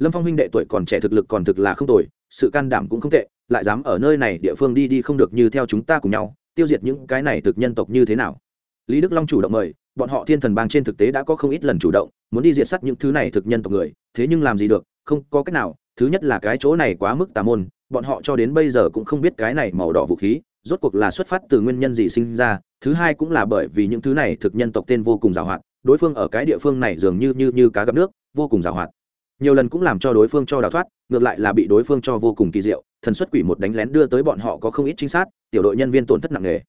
lâm phong huynh đệ tuổi còn trẻ thực lực còn thực là không tồi, sự can đảm cũng không tệ, lại dám ở nơi này địa phương đi đi không được như theo chúng ta cùng nhau, tiêu diệt những cái này thực nhân tộc như thế nào? Lý đức long chủ động mời, bọn họ thiên thần bang trên thực tế đã có không ít lần chủ động, muốn đi diệt s á t những thứ này thực nhân tộc người, thế nhưng làm gì được, không có cách nào, thứ nhất là cái chỗ này quá mức tà môn, bọn họ cho đến bây giờ cũng không biết cái này màu đỏ vũ khí, rốt cuộc là xuất phát từ nguyên nhân gì sinh ra, thứ hai cũng là bởi vì những thứ này thực nhân tộc tên vô cùng giàu hoạt đối phương ở cái địa phương này dường như như như cá gặp nước, vô cùng giàu hoạt nhiều lần cũng làm cho đối phương cho đào thoát, ngược lại là bị đối phương cho vô cùng kỳ diệu, thần xuất quỷ một đánh lén đưa tới bọn họ có không ít chính xác tiểu đội nhân viên tổn thất nặng nề.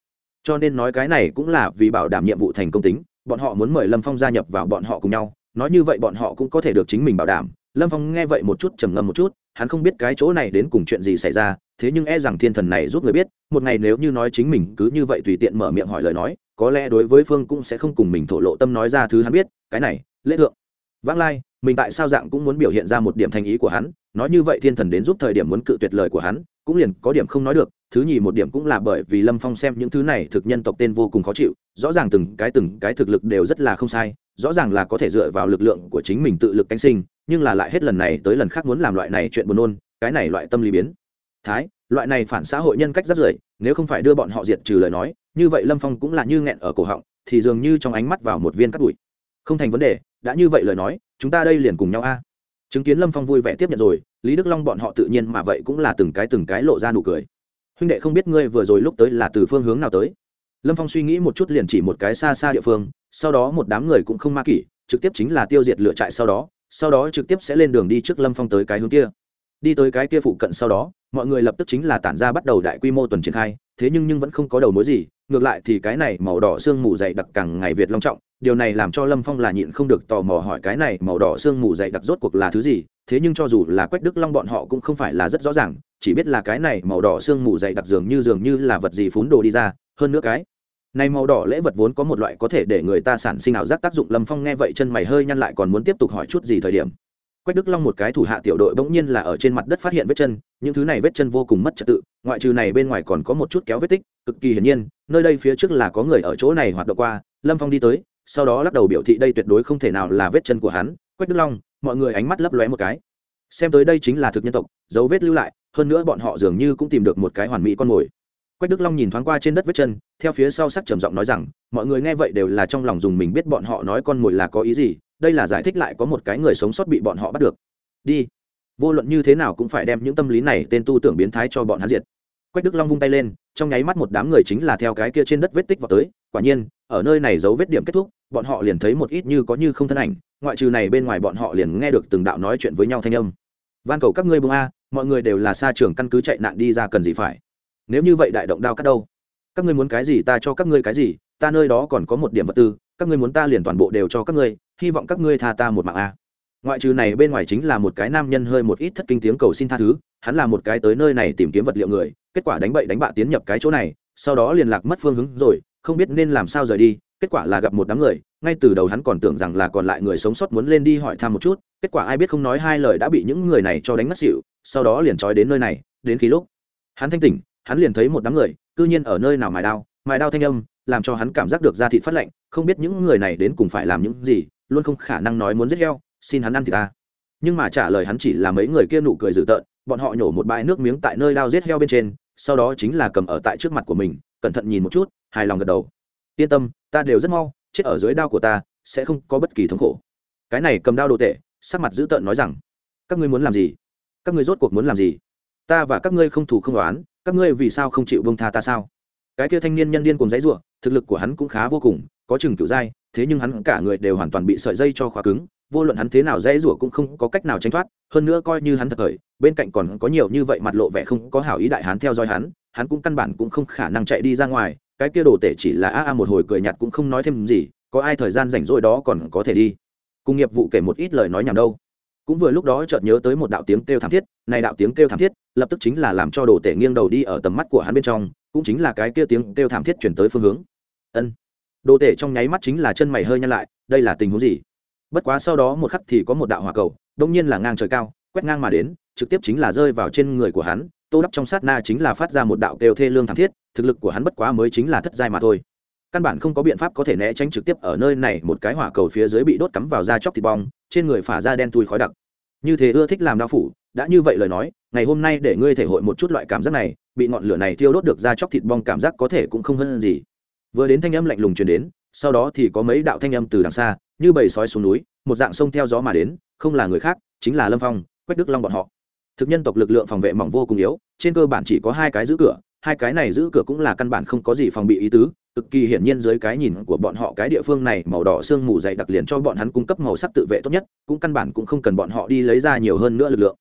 Cho nên nói cái này cũng là vì bảo đảm nhiệm vụ thành công tính, bọn họ muốn mời lâm phong gia nhập vào bọn họ cùng nhau, nói như vậy bọn họ cũng có thể được chính mình bảo đảm. Lâm phong nghe vậy một chút trầm ngâm một chút, hắn không biết cái chỗ này đến cùng chuyện gì xảy ra, thế nhưng e rằng thiên thần này giúp người biết, một ngày nếu như nói chính mình cứ như vậy tùy tiện mở miệng hỏi lời nói, có lẽ đối với phương cũng sẽ không cùng mình thổ lộ tâm nói ra thứ hắn biết, cái này, lễ thượng. Vãng lai mình tại sao dạng cũng muốn biểu hiện ra một điểm thành ý của hắn nói như vậy thiên thần đến giúp thời điểm muốn cự tuyệt lời của hắn cũng liền có điểm không nói được thứ nhì một điểm cũng là bởi vì lâm phong xem những thứ này thực nhân tộc tên vô cùng khó chịu rõ ràng từng cái từng cái thực lực đều rất là không sai rõ ràng là có thể dựa vào lực lượng của chính mình tự lực cánh sinh nhưng là lại hết lần này tới lần khác muốn làm loại này chuyện buồn nôn cái này loại tâm lý biến. Thái loại này phản xã hội nhân cách rất rời, nếu không phải đưa bọn họ diệt trừ lời nói như vậy lâm phong cũng là như nghẹn ở cổ họng thì dường như trong ánh mắt vào một viên cắt bụi. Không thành vấn đề đã như vậy lời nói chúng ta đây liền cùng nhau a. Chứng kiến lâm phong vui vẻ tiếp nhận rồi, lý đức long bọn họ tự nhiên mà vậy cũng là từng cái từng cái lộ ra nụ cười. Huynh đệ không biết ngươi vừa rồi lúc tới là từ phương hướng nào tới? Lâm phong suy nghĩ một chút liền chỉ một cái xa xa địa phương, sau đó một đám người cũng không ma kỷ, trực tiếp chính là tiêu diệt lựa trại sau đó sau đó trực tiếp sẽ lên đường đi trước lâm phong tới cái hướng kia. Đi tới cái kia phụ cận sau đó, mọi người lập tức chính là tản ra bắt đầu đại quy mô tuần triển khai, thế nhưng nhưng vẫn không có đầu mối gì ngược lại thì cái này màu đỏ xương mù dày đặc càng ngày việt long trọng, điều này làm cho lâm phong là nhịn không được tò mò hỏi cái này màu đỏ xương mù dày đặc rốt cuộc là thứ gì, thế nhưng cho dù là quách đức long bọn họ cũng không phải là rất rõ ràng, chỉ biết là cái này màu đỏ xương mù dày đặc dường như dường như là vật gì phún đồ đi ra, hơn nữa cái này màu đỏ lễ vật vốn có một loại có thể để người ta sản sinh ảo giác tác dụng, lâm phong nghe vậy chân mày hơi nhăn lại còn muốn tiếp tục hỏi chút gì thời điểm. Quách đức long một cái thủ hạ tiểu đội bỗng nhiên là ở trên mặt đất phát hiện vết chân, những thứ này vết chân vô cùng mất trật tự, ngoại trừ này bên ngoài còn có một chút kéo vết tích, cực kỳ hiển nhiên nơi đây phía trước là có người ở chỗ này hoạt động qua, lâm phong đi tới, sau đó lắc đầu biểu thị đây tuyệt đối không thể nào là vết chân của hắn, quách đức long, mọi người ánh mắt lấp lóe một cái. Xem tới đây chính là thực nhân tộc, dấu vết lưu lại, hơn nữa bọn họ dường như cũng tìm được một cái hoàn mỹ con mồi. Quách đức long nhìn thoáng qua trên đất vết chân, theo phía sau sắc trầm giọng nói rằng, mọi người nghe vậy đều là trong lòng dùng mình biết bọn họ nói con mồi là có ý gì, đây là giải thích lại có một cái người sống sót bị bọn họ bắt được. Đi. Vô luận như thế nào cũng phải đem những tâm lý này tên tu tưởng biến thái cho bọn hắn diệt quách đức long vung tay lên, trong nháy mắt một đám người chính là theo cái kia trên đất vết tích vào tới. Quả nhiên, ở nơi này dấu vết điểm kết thúc, bọn họ liền thấy một ít như có như không thân ảnh, ngoại trừ này bên ngoài bọn họ liền nghe được từng đạo nói chuyện với nhau thanh âm. Van cầu các ngươi bông a, mọi người đều là xa trường căn cứ chạy nạn đi ra cần gì phải? Nếu như vậy đại động đao cắt đâu? Các ngươi muốn cái gì ta cho các ngươi cái gì, ta nơi đó còn có một điểm vật tư, các ngươi muốn ta liền toàn bộ đều cho các ngươi, hy vọng các ngươi tha ta một mạng a ngoại trừ này bên ngoài chính là một cái nam nhân hơi một ít thất kinh tiếng cầu xin tha thứ, hắn là một cái tới nơi này tìm kiếm vật liệu người, kết quả đánh bậy đánh bạ tiến nhập cái chỗ này, sau đó liền lạc mất phương hướng rồi, không biết nên làm sao rời đi, kết quả là gặp một đám người, ngay từ đầu hắn còn tưởng rằng là còn lại người sống sót muốn lên đi hỏi thăm một chút, kết quả ai biết không nói hai lời đã bị những người này cho đánh ngất xỉu, sau đó liền trói đến nơi này, đến khi lúc hắn thanh tỉnh, hắn liền thấy một đám người, cư nhiên ở nơi nào mài đao mài đao thanh âm, làm cho hắn cảm giác được da thịt phát lạnh, không biết những người này đến cùng phải làm những gì, luôn không khả năng nói muốn giết heo xin hắn ăn thì ta. Nhưng mà trả lời hắn chỉ là mấy người kia nụ cười dữ tợn, bọn họ nhổ một bãi nước miếng tại nơi đao giết heo bên trên, sau đó chính là cầm ở tại trước mặt của mình, cẩn thận nhìn một chút, hài lòng gật đầu. Yên tâm, ta đều rất mau, chết ở dưới đao của ta, sẽ không có bất kỳ thống khổ. Cái này cầm đao đồ tệ, sắc mặt dữ tợn nói rằng, các ngươi muốn làm gì? Các ngươi rốt cuộc muốn làm gì? Ta và các ngươi không thù không đoán các ngươi vì sao không chịu bông tha ta sao? Cái kia thanh niên nhân điên cùng dãy ruộng thực lực của hắn cũng khá vô cùng, có chừng cựu dai, thế nhưng hắn cả người đều hoàn toàn bị sợi dây cho khóa cứng vô luận hắn thế nào dễ rủa cũng không có cách nào tránh thoát, hơn nữa coi như hắn thật thời, bên cạnh còn có nhiều như vậy mặt lộ vẻ không có hảo ý đại hắn theo dõi hắn hắn cũng căn bản cũng không khả năng chạy đi ra ngoài, cái kia đồ tể chỉ là a a một hồi cười nhạt cũng không nói thêm gì, có ai thời gian rảnh rỗi đó còn có thể đi. Cùng nghiệp vụ kể một ít lời nói nhảm đâu. Cũng vừa lúc đó chợt nhớ tới một đạo tiếng kêu thảm thiết, này đạo tiếng kêu thảm thiết, lập tức chính là làm cho đồ tể nghiêng đầu đi ở tầm mắt của hắn bên trong, cũng chính là cái kia tiếng kêu thảm thiết chuyển tới phương hướng. Ân. Đồ tể trong nháy mắt chính là chân mày hơi nhăn lại, đây là tình huống gì? Bất quá sau đó một khắc thì có một đạo hỏa cầu, đông nhiên là ngang trời cao, quét ngang mà đến, trực tiếp chính là rơi vào trên người của hắn, tô đắp trong sát na chính là phát ra một đạo kêu thê lương thảm thiết, thực lực của hắn bất quá mới chính là thất giai mà thôi. Căn bản không có biện pháp có thể né tránh trực tiếp ở nơi này, một cái hỏa cầu phía dưới bị đốt cắm vào da chóc thịt bong, trên người phả ra đen thui khói đặc. Như thế ưa thích làm đao phủ, đã như vậy lời nói, ngày hôm nay để ngươi thể hội một chút loại cảm giác này, bị ngọn lửa này thiêu đốt được da chóc thịt bong cảm giác có thể cũng không hơn gì. Vừa đến thanh âm lạnh lùng truyền đến sau đó thì có mấy đạo thanh âm từ đằng xa, như bầy sói xuống núi, một dạng sông theo gió mà đến, không là người khác, chính là lâm phong, quách đức long bọn họ. Thực nhân tộc lực lượng phòng vệ mỏng vô cùng yếu, trên cơ bản chỉ có hai cái giữ cửa, hai cái này giữ cửa cũng là căn bản không có gì phòng bị ý tứ, cực kỳ hiển nhiên dưới cái nhìn của bọn họ cái địa phương này màu đỏ sương mù dày đặc liền cho bọn hắn cung cấp màu sắc tự vệ tốt nhất, cũng căn bản cũng không cần bọn họ đi lấy ra nhiều hơn nữa lực lượng.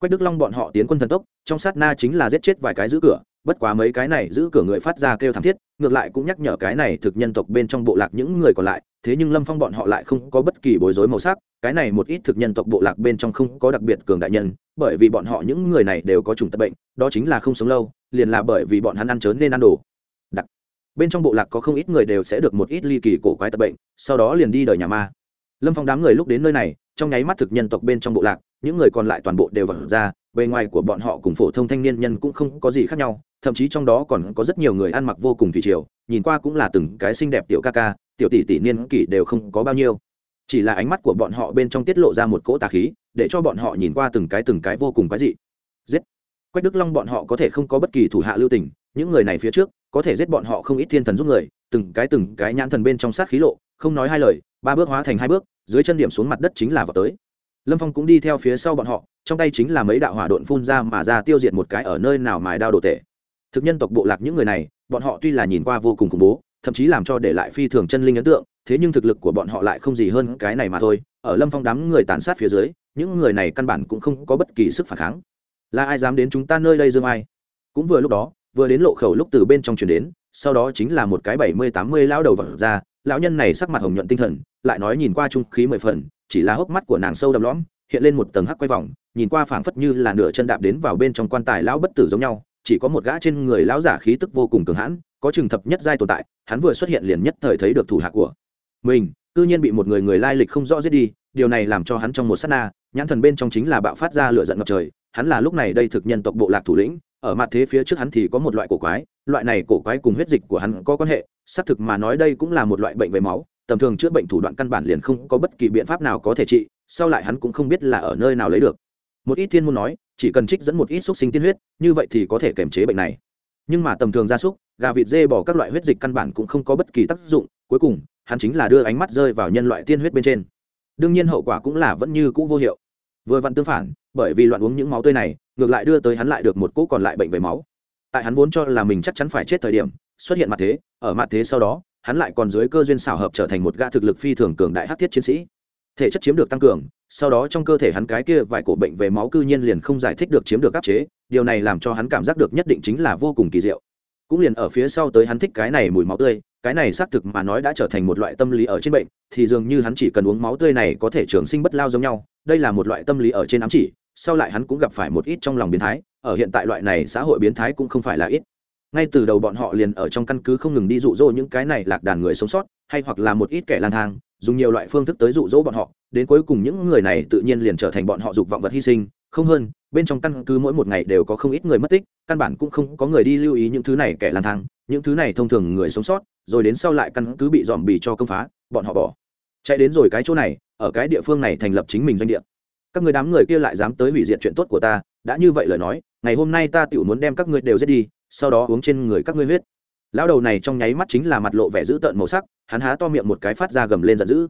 Quách đức long bọn họ tiến quân thần tốc, trong sát na chính là giết chết vài cái giữ cửa bất quá mấy cái này giữ cửa người phát ra kêu thảm thiết, ngược lại cũng nhắc nhở cái này thực nhân tộc bên trong bộ lạc những người còn lại, thế nhưng lâm phong bọn họ lại không có bất kỳ bối rối màu sắc, cái này một ít thực nhân tộc bộ lạc bên trong không có đặc biệt cường đại nhân, bởi vì bọn họ những người này đều có chủng tật bệnh, đó chính là không sống lâu, liền là bởi vì bọn hắn ăn chớn nên ăn đồ. Đặc, bên trong bộ lạc có không ít người đều sẽ được một ít ly kỳ cổ quái tật bệnh, sau đó liền đi đời nhà ma. Lâm phong đám người lúc đến nơi này trong nháy mắt thực nhân tộc bên trong bộ lạc, những người còn lại toàn bộ đều vật ra, bề ngoài của bọn họ cùng phổ thông thanh niên nhân cũng không có gì khác nhau, thậm chí trong đó còn có rất nhiều người ăn mặc vô cùng thủy triều, nhìn qua cũng là từng cái xinh đẹp tiểu ca ca, tiểu tỷ tỷ niên kỷ đều không có bao nhiêu. Chỉ là ánh mắt của bọn họ bên trong tiết lộ ra một cỗ tà khí, để cho bọn họ nhìn qua từng cái từng cái vô cùng quái dị. Giết! Quách đức long bọn họ có thể không có bất kỳ thủ hạ lưu tình, những người này phía trước, có thể giết bọn họ không ít thiên thần giúp người, từng cái từng cái nhãn thần bên trong sát khí lộ, không nói hai lời, ba bước hóa thành hai bước dưới chân điểm xuống mặt đất chính là vào tới. Lâm phong cũng đi theo phía sau bọn họ, trong tay chính là mấy đạo hỏa độn phun ra mà ra tiêu diệt một cái ở nơi nào mài đao đồ tể. thực nhân tộc bộ lạc những người này, bọn họ tuy là nhìn qua vô cùng khủng bố, thậm chí làm cho để lại phi thường chân linh ấn tượng, thế nhưng thực lực của bọn họ lại không gì hơn cái này mà thôi. Ở lâm phong đám người tàn sát phía dưới, những người này căn bản cũng không có bất kỳ sức phản kháng. Là ai dám đến chúng ta nơi đây dương ai? Cũng vừa lúc đó, vừa đến lộ khẩu lúc từ bên trong chuyển đến, sau đó chính là một cái bảy mươi tám mươi lão đầu vật ra, lão nhân này sắc mặt hồng nhuận tinh thần lại nói nhìn qua trung khí mười phần, chỉ là hốc mắt của nàng sâu đậm lõm, hiện lên một tầng hắc quay vòng, nhìn qua phảng phất như là nửa chân đạp đến vào bên trong quan tài lão bất tử giống nhau, chỉ có một gã trên người lão giả khí tức vô cùng cường hãn, có chừng thập nhất giai tồn tại, hắn vừa xuất hiện liền nhất thời thấy được thủ hạ của mình, cư nhiên bị một người người lai lịch không rõ giết đi, điều này làm cho hắn trong một sát na, nhãn thần bên trong chính là bạo phát ra lửa giận ngập trời, hắn là lúc này đây thực nhân tộc bộ lạc thủ lĩnh, ở mặt thế phía trước hắn thì có một loại cổ quái, loại này cổ quái cùng huyết dịch của hắn có quan hệ, xác thực mà nói đây cũng là một loại bệnh về máu tầm thường chữa bệnh thủ đoạn căn bản liền không có bất kỳ biện pháp nào có thể trị, sau lại hắn cũng không biết là ở nơi nào lấy được. Một ít thiên môn nói, chỉ cần trích dẫn một ít xúc sinh tiên huyết, như vậy thì có thể kiềm chế bệnh này. Nhưng mà tầm thường gia súc, gà vịt dê bỏ các loại huyết dịch căn bản cũng không có bất kỳ tác dụng, cuối cùng, hắn chính là đưa ánh mắt rơi vào nhân loại tiên huyết bên trên. Đương nhiên hậu quả cũng là vẫn như cũ vô hiệu. Vừa vặn tương phản, bởi vì loạn uống những máu tươi này, ngược lại đưa tới hắn lại được một cỗ còn lại bệnh về máu. Tại hắn vốn cho là mình chắc chắn phải chết thời điểm, xuất hiện mặt thế, ở mặt thế sau đó hắn lại còn dưới cơ duyên xảo hợp trở thành một gã thực lực phi thường cường đại hắc thiết chiến sĩ. Thể chất chiếm được tăng cường, sau đó trong cơ thể hắn cái kia vài cổ bệnh về máu cư nhiên liền không giải thích được chiếm được áp chế, điều này làm cho hắn cảm giác được nhất định chính là vô cùng kỳ diệu. Cũng liền ở phía sau tới hắn thích cái này mùi máu tươi, cái này xác thực mà nói đã trở thành một loại tâm lý ở trên bệnh, thì dường như hắn chỉ cần uống máu tươi này có thể trường sinh bất lao giống nhau, đây là một loại tâm lý ở trên ám chỉ, sau lại hắn cũng gặp phải một ít trong lòng biến thái, ở hiện tại loại này xã hội biến thái cũng không phải là ít ngay từ đầu bọn họ liền ở trong căn cứ không ngừng đi dụ dỗ những cái này lạc đàn người sống sót, hay hoặc là một ít kẻ lang thang, dùng nhiều loại phương thức tới dụ dỗ bọn họ, đến cuối cùng những người này tự nhiên liền trở thành bọn họ dục vọng vật hy sinh. Không hơn, bên trong căn cứ mỗi một ngày đều có không ít người mất tích, căn bản cũng không có người đi lưu ý những thứ này kẻ lang thang, những thứ này thông thường người sống sót, rồi đến sau lại căn cứ bị dòm bì cho công phá, bọn họ bỏ. Chạy đến rồi cái chỗ này, ở cái địa phương này thành lập chính mình doanh địa. Các người đám người kia lại dám tới hủy diệt chuyện tốt của ta, đã như vậy lời nói, ngày hôm nay ta tự muốn đem các ngươi đều giết đi sau đó uống trên người các ngươi huyết. Lão đầu này trong nháy mắt chính là mặt lộ vẻ dữ tợn màu sắc, hắn há to miệng một cái phát ra gầm lên giận dữ.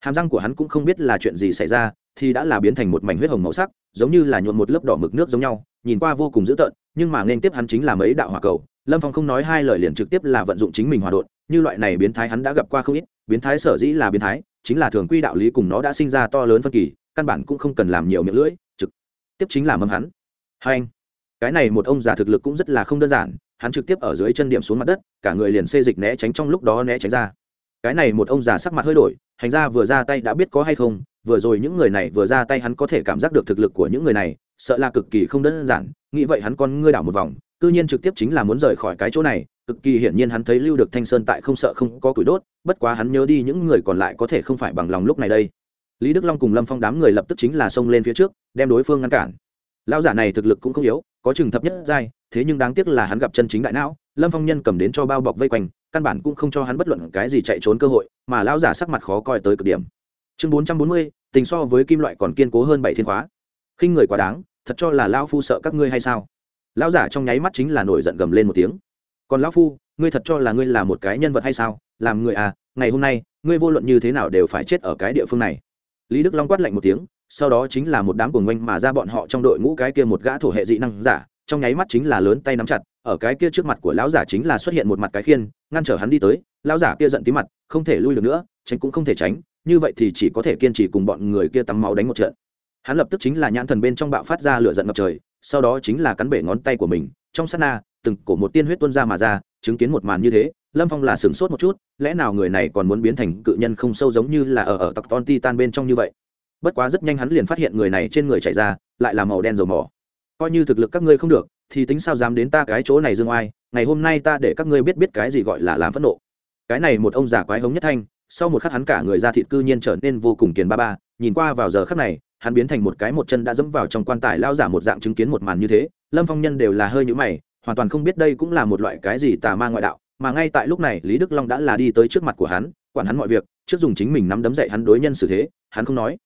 Hàm răng của hắn cũng không biết là chuyện gì xảy ra, thì đã là biến thành một mảnh huyết hồng màu sắc, giống như là nhuộn một lớp đỏ mực nước giống nhau, nhìn qua vô cùng dữ tợn, nhưng mà nên tiếp hắn chính là mấy đạo hỏa cầu. Lâm phong không nói hai lời liền trực tiếp là vận dụng chính mình hòa đột như loại này biến thái hắn đã gặp qua không ít, biến thái sở dĩ là biến thái, chính là thường quy đạo lý cùng nó đã sinh ra to lớn phân kỳ, căn bản cũng không cần làm nhiều miệng lưỡi, trực tiếp chính là mâm hắn. Hai anh cái này một ông già thực lực cũng rất là không đơn giản, hắn trực tiếp ở dưới chân điểm xuống mặt đất, cả người liền xê dịch né tránh trong lúc đó né tránh ra. Cái này một ông già sắc mặt hơi đổi, hành ra vừa ra tay đã biết có hay không, vừa rồi những người này vừa ra tay hắn có thể cảm giác được thực lực của những người này, sợ là cực kỳ không đơn giản, nghĩ vậy hắn con ngươi đảo một vòng, cư nhiên trực tiếp chính là muốn rời khỏi cái chỗ này, cực kỳ hiển nhiên hắn thấy lưu được thanh sơn tại không sợ không có củi đốt, bất quá hắn nhớ đi những người còn lại có thể không phải bằng lòng lúc này đây. Lý đức long cùng lâm phong đám người lập tức chính là xông lên phía trước, đem đối phương ngăn cản. Lão giả này thực lực cũng không yếu có chừng thập nhất giai, thế nhưng đáng tiếc là hắn gặp chân chính đại não, lâm phong nhân cầm đến cho bao bọc vây quanh, căn bản cũng không cho hắn bất luận cái gì chạy trốn cơ hội, mà lão giả sắc mặt khó coi tới cực điểm. Chương bốn trăm bốn mươi, tình so với kim loại còn kiên cố hơn bảy thiên khóa. Khinh người quá đáng, thật cho là lão phu sợ các ngươi hay sao? Lão giả trong nháy mắt chính là nổi giận gầm lên một tiếng. Còn lão phu, ngươi thật cho là ngươi là một cái nhân vật hay sao? Làm người à ngày hôm nay, ngươi vô luận như thế nào đều phải chết ở cái địa phương này. Lý đức long quát lạnh một tiếng sau đó chính là một đám cuồng ngoanh mà ra bọn họ trong đội ngũ cái kia một gã thổ hệ dị năng giả, trong nháy mắt chính là lớn tay nắm chặt, ở cái kia trước mặt của lão giả chính là xuất hiện một mặt cái khiên, ngăn trở hắn đi tới, lão giả kia giận tí mặt, không thể lui được nữa, tránh cũng không thể tránh, như vậy thì chỉ có thể kiên trì cùng bọn người kia tắm máu đánh một trận. Hắn lập tức chính là nhãn thần bên trong bạo phát ra lửa giận ngập trời, sau đó chính là cắn bể ngón tay của mình, trong sát na, từng cổ một tiên huyết tuôn ra mà ra, chứng kiến một màn như thế, lâm phong là sửng sốt một chút, lẽ nào người này còn muốn biến thành cự nhân không sâu giống như là ở ở tặc ton ti tan bên trong như vậy? Bất quá rất nhanh hắn liền phát hiện người này trên người chạy ra, lại là màu đen dầu mỏ. Coi như thực lực các ngươi không được, thì tính sao dám đến ta cái chỗ này dương oai, ngày hôm nay ta để các ngươi biết biết cái gì gọi là làm phẫn nộ. Cái này một ông già quái hống nhất thanh, sau một khắc hắn cả người ra thịt cư nhiên trở nên vô cùng kiền ba ba, nhìn qua vào giờ khắc này, hắn biến thành một cái một chân đã dẫm vào trong quan tài lao giả một dạng chứng kiến một màn như thế, lâm phong nhân đều là hơi nhũ mày, hoàn toàn không biết đây cũng là một loại cái gì tà ma ngoại đạo, mà ngay tại lúc này, lý đức long đã là đi tới trước mặt của hắn, quản hắn mọi việc, trước dùng chính mình nắm đấm dậy hắn đối nhân xử thế, hắn không nói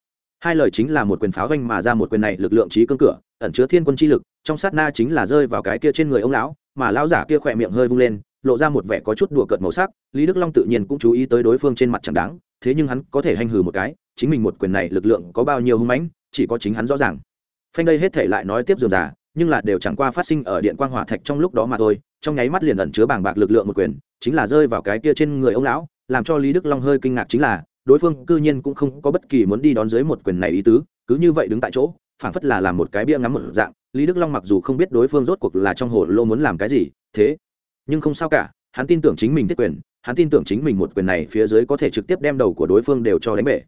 hai lời chính là một quyền pháo vanh mà ra một quyền này lực lượng trí cương cửa, ẩn chứa thiên quân chi lực, trong sát na chính là rơi vào cái kia trên người ông lão, mà lão giả kia khỏe miệng hơi vung lên, lộ ra một vẻ có chút đùa cợt màu sắc, lý đức long tự nhiên cũng chú ý tới đối phương trên mặt chẳng đáng, thế nhưng hắn có thể hành hừ một cái, chính mình một quyền này lực lượng có bao nhiêu hung mãnh, chỉ có chính hắn rõ ràng. Phanh đây hết thể lại nói tiếp dườm giả nhưng là đều chẳng qua phát sinh ở điện quang hỏa thạch trong lúc đó mà thôi, trong nháy mắt liền ẩn chứa bàng bạc lực lượng một quyền, chính là rơi vào cái kia trên người ông lão, làm cho lý đức long hơi kinh ngạc chính là đối phương cư nhiên cũng không có bất kỳ muốn đi đón dưới một quyền này ý tứ, cứ như vậy đứng tại chỗ, phảng phất là làm một cái bia ngắm một dạng, lý đức long mặc dù không biết đối phương rốt cuộc là trong hồ lô muốn làm cái gì, thế, nhưng không sao cả, hắn tin tưởng chính mình thiết quyền, hắn tin tưởng chính mình một quyền này phía dưới có thể trực tiếp đem đầu của đối phương đều cho đánh bể.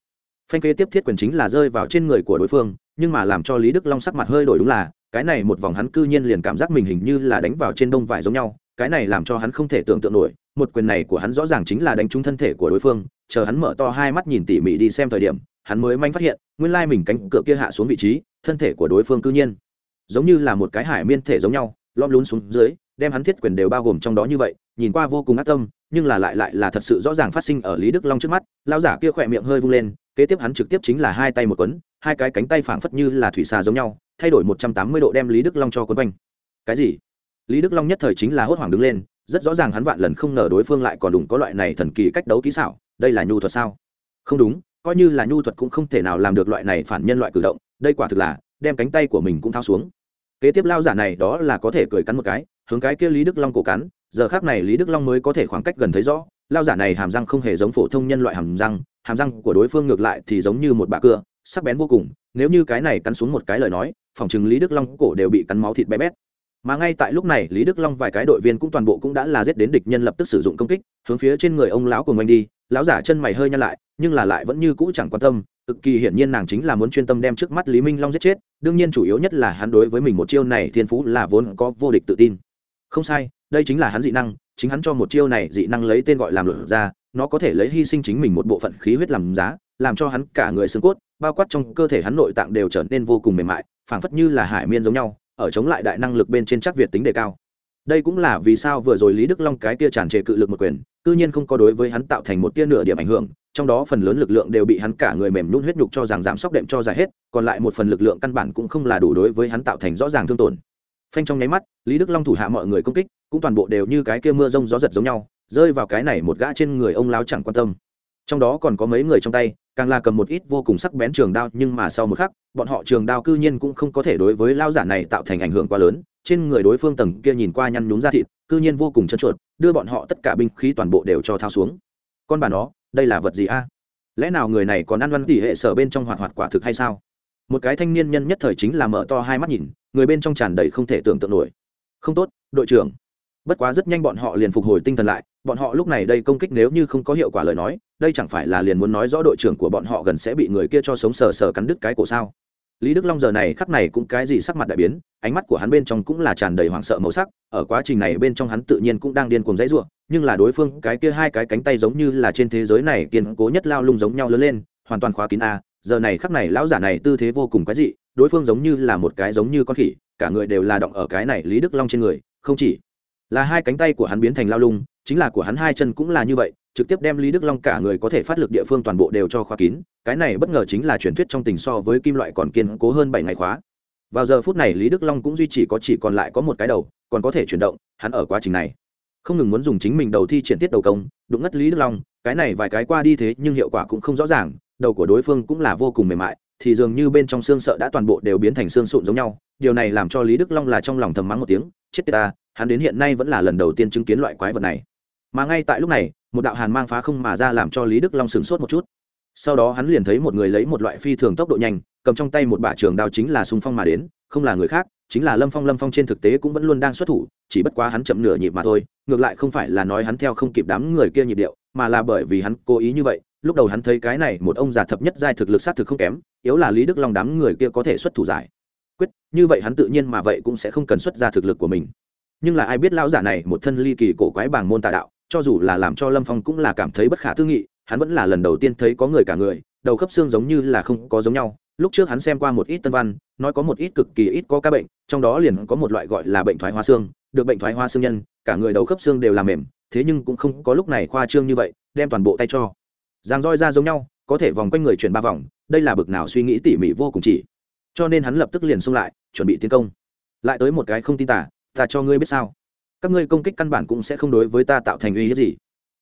Phanh kế tiếp thiết quyền chính là rơi vào trên người của đối phương, nhưng mà làm cho lý đức long sắc mặt hơi đổi đúng là, cái này một vòng hắn cư nhiên liền cảm giác mình hình như là đánh vào trên đông vải giống nhau, cái này làm cho hắn không thể tưởng tượng nổi một quyền này của hắn rõ ràng chính là đánh trúng thân thể của đối phương, chờ hắn mở to hai mắt nhìn tỉ mỉ đi xem thời điểm, hắn mới manh phát hiện, nguyên lai mình cánh cửa kia hạ xuống vị trí, thân thể của đối phương cư nhiên, giống như là một cái hải miên thể giống nhau lom lún xuống dưới, đem hắn thiết quyền đều bao gồm trong đó như vậy, nhìn qua vô cùng ác tâm, nhưng là lại lại là thật sự rõ ràng phát sinh ở lý đức long trước mắt lao giả kia khỏe miệng hơi vung lên, kế tiếp hắn trực tiếp chính là hai tay một quấn, hai cái cánh tay phảng phất như là thủy xà giống nhau, thay đổi một trăm tám mươi độ đem lý đức long cho quấn quanh. Cái gì? Lý đức long nhất thời chính là hốt hoảng đứng lên rất rõ ràng hắn vạn lần không ngờ đối phương lại còn đủng có loại này thần kỳ cách đấu kỹ xảo, đây là nhu thuật sao? Không đúng, coi như là nhu thuật cũng không thể nào làm được loại này phản nhân loại cử động, đây quả thực là, đem cánh tay của mình cũng thao xuống. Kế tiếp lao giả này đó là có thể cười cắn một cái, hướng cái kia lý đức long cổ cắn, giờ khác này lý đức long mới có thể khoảng cách gần thấy rõ, lao giả này hàm răng không hề giống phổ thông nhân loại hàm răng hàm răng của đối phương ngược lại thì giống như một bà cưa, sắc bén vô cùng, nếu như cái này cắn xuống một cái lời nói, phòng chừng lý đức long cổ đều bị cắn máu thịt bé bét mà ngay tại lúc này, lý đức long vài cái đội viên cũng toàn bộ cũng đã là giết đến địch nhân lập tức sử dụng công kích, hướng phía trên người ông lão cùng anh đi. Lão giả chân mày hơi nhăn lại, nhưng là lại vẫn như cũ chẳng quan tâm. Cực kỳ hiển nhiên nàng chính là muốn chuyên tâm đem trước mắt lý minh long giết chết. Đương nhiên chủ yếu nhất là hắn đối với mình một chiêu này thiên phú là vốn có vô địch tự tin. Không sai, đây chính là hắn dị năng, chính hắn cho một chiêu này dị năng lấy tên gọi làm luận ra, nó có thể lấy hy sinh chính mình một bộ phận khí huyết làm giá, làm cho hắn cả người xương cốt, bao quát trong cơ thể hắn nội tạng đều trở nên vô cùng mềm mại, phảng phất như là hải miên giống nhau ở chống lại đại năng lực bên trên chắc việt tính đề cao. Đây cũng là vì sao vừa rồi lý đức long cái kia tràn trề cự lực một quyền, cư nhiên không có đối với hắn tạo thành một tia nửa điểm ảnh hưởng, trong đó phần lớn lực lượng đều bị hắn cả người mềm nhún huyết nhục cho rằng giảm sóc đệm cho dài hết, còn lại một phần lực lượng căn bản cũng không là đủ đối với hắn tạo thành rõ ràng thương tổn. Phanh trong nháy mắt, lý đức long thủ hạ mọi người công kích, cũng toàn bộ đều như cái kia mưa rông gió giật giống nhau, rơi vào cái này một gã trên người ông lao chẳng quan tâm trong đó còn có mấy người trong tay, càng là cầm một ít vô cùng sắc bén trường đao, nhưng mà sau một khắc, bọn họ trường đao cư nhiên cũng không có thể đối với lao giả này tạo thành ảnh hưởng quá lớn. Trên người đối phương tầng kia nhìn qua nhăn nhúm ra thịt, cư nhiên vô cùng chân chuột đưa bọn họ tất cả binh khí toàn bộ đều cho thao xuống. Con bà nó, đây là vật gì a? Lẽ nào người này còn ăn văn tỉ hệ sở bên trong hoạt hoạt quả thực hay sao? Một cái thanh niên nhân nhất thời chính là mở to hai mắt nhìn, người bên trong tràn đầy không thể tưởng tượng nổi. Không tốt, đội trưởng. Bất quá rất nhanh bọn họ liền phục hồi tinh thần lại, bọn họ lúc này đây công kích nếu như không có hiệu quả lời nói đây chẳng phải là liền muốn nói rõ đội trưởng của bọn họ gần sẽ bị người kia cho sống sờ sờ cắn đứt cái cổ sao? Lý đức long giờ này khắc này cũng cái gì sắc mặt đại biến, ánh mắt của hắn bên trong cũng là tràn đầy hoảng sợ màu sắc, ở quá trình này bên trong hắn tự nhiên cũng đang điên cuồng dãy ruộng nhưng là đối phương cái kia hai cái cánh tay giống như là trên thế giới này kiên cố nhất lao lung giống nhau lớn lên, hoàn toàn khóa kín a, giờ này khắc này lão giả này tư thế vô cùng quái dị, đối phương giống như là một cái giống như con khỉ, cả người đều là động ở cái này lý đức long trên người, không chỉ là hai cánh tay của hắn biến thành lao lung, chính là của hắn hai chân cũng là như vậy trực tiếp đem lý đức long cả người có thể phát lực địa phương toàn bộ đều cho khóa kín, cái này bất ngờ chính là truyền thuyết trong tình so với kim loại còn kiên cố hơn bảy ngày khóa. Vào giờ phút này lý đức long cũng duy trì có chỉ còn lại có một cái đầu, còn có thể chuyển động, hắn ở quá trình này không ngừng muốn dùng chính mình đầu thi triển tiết đầu công, đụng ngất lý đức long, cái này vài cái qua đi thế nhưng hiệu quả cũng không rõ ràng, đầu của đối phương cũng là vô cùng mềm mại, thì dường như bên trong xương sợ đã toàn bộ đều biến thành xương sụn giống nhau, điều này làm cho lý đức long là trong lòng thầm mắng một tiếng, chết ta, hắn đến hiện nay vẫn là lần đầu tiên chứng kiến loại quái vật này mà ngay tại lúc này, một đạo hàn mang phá không mà ra làm cho lý đức long sửng sốt một chút. Sau đó hắn liền thấy một người lấy một loại phi thường tốc độ nhanh, cầm trong tay một bả trường đao chính là xung phong mà đến, không là người khác, chính là lâm phong. Lâm phong trên thực tế cũng vẫn luôn đang xuất thủ, chỉ bất quá hắn chậm nửa nhịp mà thôi, ngược lại không phải là nói hắn theo không kịp đám người kia nhịp điệu, mà là bởi vì hắn cố ý như vậy, lúc đầu hắn thấy cái này một ông già thập nhất giai thực lực sát thực không kém, yếu là lý đức long đám người kia có thể xuất thủ giải. Quyết, như vậy hắn tự nhiên mà vậy cũng sẽ không cần xuất ra thực lực của mình. Nhưng là ai biết lão giả này, một thân ly kỳ cổ quái bảng môn tà đạo cho dù là làm cho lâm phong cũng là cảm thấy bất khả tư nghị, hắn vẫn là lần đầu tiên thấy có người cả người, đầu khớp xương giống như là không có giống nhau. Lúc trước hắn xem qua một ít tân văn, nói có một ít cực kỳ ít có ca bệnh, trong đó liền có một loại gọi là bệnh thoái hóa xương, được bệnh thoái hóa xương nhân, cả người đầu khớp xương đều làm mềm, thế nhưng cũng không có lúc này khoa trương như vậy, đem toàn bộ tay cho. Giang roi ra giống nhau, có thể vòng quanh người chuyển ba vòng, đây là bực nào suy nghĩ tỉ mỉ vô cùng chỉ. Cho nên hắn lập tức liền xông lại, chuẩn bị tiến công. Lại tới một cái không tin tả, ta cho ngươi biết sao các ngươi công kích căn bản cũng sẽ không đối với ta tạo thành uy hiếp gì.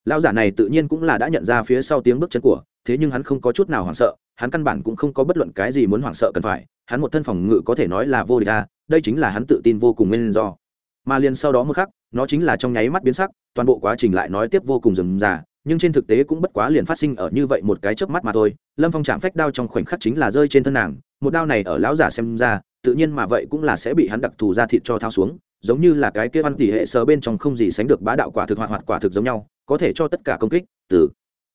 Lão giả này tự nhiên cũng là đã nhận ra phía sau tiếng bước chân của, thế nhưng hắn không có chút nào hoảng sợ, hắn căn bản cũng không có bất luận cái gì muốn hoảng sợ cần phải, hắn một thân phòng ngự có thể nói là vô địch a, đây chính là hắn tự tin vô cùng nguyên do. Mà liền sau đó một khắc, nó chính là trong nháy mắt biến sắc, toàn bộ quá trình lại nói tiếp vô cùng rườm rà, nhưng trên thực tế cũng bất quá liền phát sinh ở như vậy một cái chớp mắt mà thôi. Lâm phong chạm phách đao trong khoảnh khắc chính là rơi trên thân nàng, một đao này ở lão giả xem ra, tự nhiên mà vậy cũng là sẽ bị hắn đặc thù ra thịt cho thao xuống giống như là cái kia văn tỷ hệ sờ bên trong không gì sánh được bá đạo quả thực hoạt hoạt quả thực giống nhau, có thể cho tất cả công kích, từ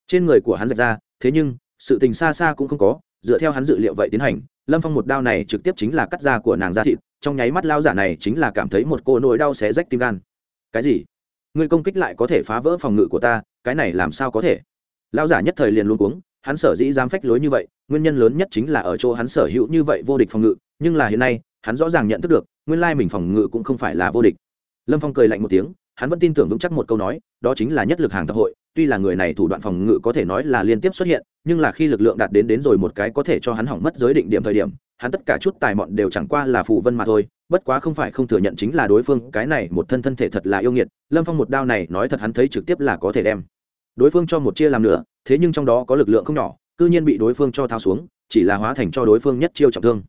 trên người của hắn rạch ra, thế nhưng, sự tình xa xa cũng không có, dựa theo hắn dự liệu vậy tiến hành, lâm phong một đao này trực tiếp chính là cắt da của nàng da thịt, trong nháy mắt lao giả này chính là cảm thấy một cô nỗi đau xé rách tim gan. Cái gì? Người công kích lại có thể phá vỡ phòng ngự của ta, cái này làm sao có thể? Lao giả nhất thời liền luôn cuống, hắn sở dĩ dám phách lối như vậy, nguyên nhân lớn nhất chính là ở chỗ hắn sở hữu như vậy vô địch phòng ngự, nhưng là hiện nay, hắn rõ ràng nhận thức được nguyên lai mình phòng ngự cũng không phải là vô địch. Lâm phong cười lạnh một tiếng, hắn vẫn tin tưởng vững chắc một câu nói, đó chính là nhất lực hàng tập hội, tuy là người này thủ đoạn phòng ngự có thể nói là liên tiếp xuất hiện, nhưng là khi lực lượng đạt đến đến rồi một cái có thể cho hắn hỏng mất giới định điểm thời điểm, hắn tất cả chút tài mọn đều chẳng qua là phù vân mà thôi, bất quá không phải không thừa nhận chính là đối phương, cái này một thân thân thể thật là yêu nghiệt, lâm phong một đao này nói thật hắn thấy trực tiếp là có thể đem. Đối phương cho một chia làm nữa thế nhưng trong đó có lực lượng không nhỏ, cư nhiên bị đối phương cho thao xuống, chỉ là hóa thành cho đối phương nhất chiêu trọng thương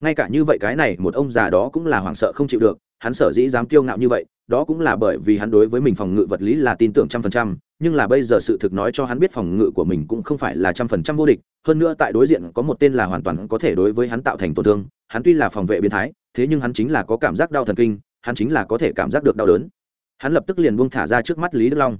ngay cả như vậy cái này, một ông già đó cũng là hoảng sợ không chịu được, hắn sở dĩ dám kiêu ngạo như vậy, đó cũng là bởi vì hắn đối với mình phòng ngự vật lý là tin tưởng trăm phần trăm, nhưng là bây giờ sự thực nói cho hắn biết phòng ngự của mình cũng không phải là trăm phần trăm vô địch, hơn nữa tại đối diện có một tên là hoàn toàn có thể đối với hắn tạo thành tổn thương, hắn tuy là phòng vệ biến thái, thế nhưng hắn chính là có cảm giác đau thần kinh, hắn chính là có thể cảm giác được đau đớn. Hắn lập tức liền buông thả ra trước mắt lý đức long.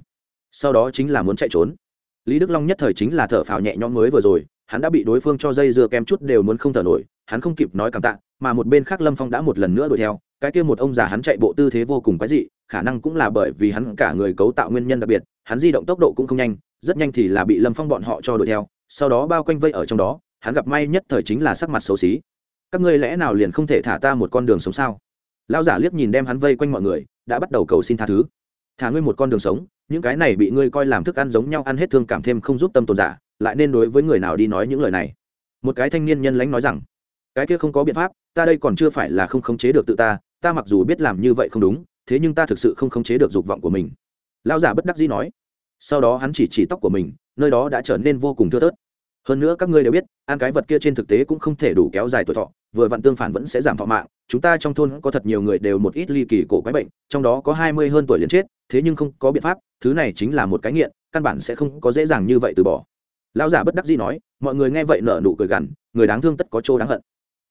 Sau đó chính là muốn chạy trốn lý đức long nhất thời chính là thở phào nhẹ nhõm mới vừa rồi, hắn đã bị đối phương cho dây dưa kem chút đều muốn không thở nổi, hắn không kịp nói cảm tạ, mà một bên khác lâm phong đã một lần nữa đuổi theo, cái kia một ông già hắn chạy bộ tư thế vô cùng quái dị, khả năng cũng là bởi vì hắn cả người cấu tạo nguyên nhân đặc biệt, hắn di động tốc độ cũng không nhanh, rất nhanh thì là bị lâm phong bọn họ cho đuổi theo, sau đó bao quanh vây ở trong đó, hắn gặp may nhất thời chính là sắc mặt xấu xí. Các ngươi lẽ nào liền không thể thả ta một con đường sống sao? Lão giả liếc nhìn đem hắn vây quanh mọi người, đã bắt đầu cầu xin tha thứ thả ngươi một con đường sống, những cái này bị ngươi coi làm thức ăn giống nhau ăn hết thương cảm thêm không giúp tâm tồn giả, lại nên đối với người nào đi nói những lời này? Một cái thanh niên nhân lánh nói rằng, cái kia không có biện pháp, ta đây còn chưa phải là không khống chế được tự ta ta mặc dù biết làm như vậy không đúng, thế nhưng ta thực sự không khống chế được dục vọng của mình. Lão giả bất đắc dĩ nói. Sau đó hắn chỉ chỉ tóc của mình, nơi đó đã trở nên vô cùng thưa thớt. Hơn nữa các ngươi đều biết, ăn cái vật kia trên thực tế cũng không thể đủ kéo dài tuổi thọ vừa vặn tương phản vẫn sẽ giảm thọ mạng, chúng ta trong thôn có thật nhiều người đều một ít ly kỳ cổ quái bệnh, trong đó có hai mươi hơn tuổi liền chết, thế nhưng không có biện pháp, thứ này chính là một cái nghiện, căn bản sẽ không có dễ dàng như vậy từ bỏ. Lão giả bất đắc dĩ nói, mọi người nghe vậy nở nụ cười gằn, người đáng thương tất có chỗ đáng hận.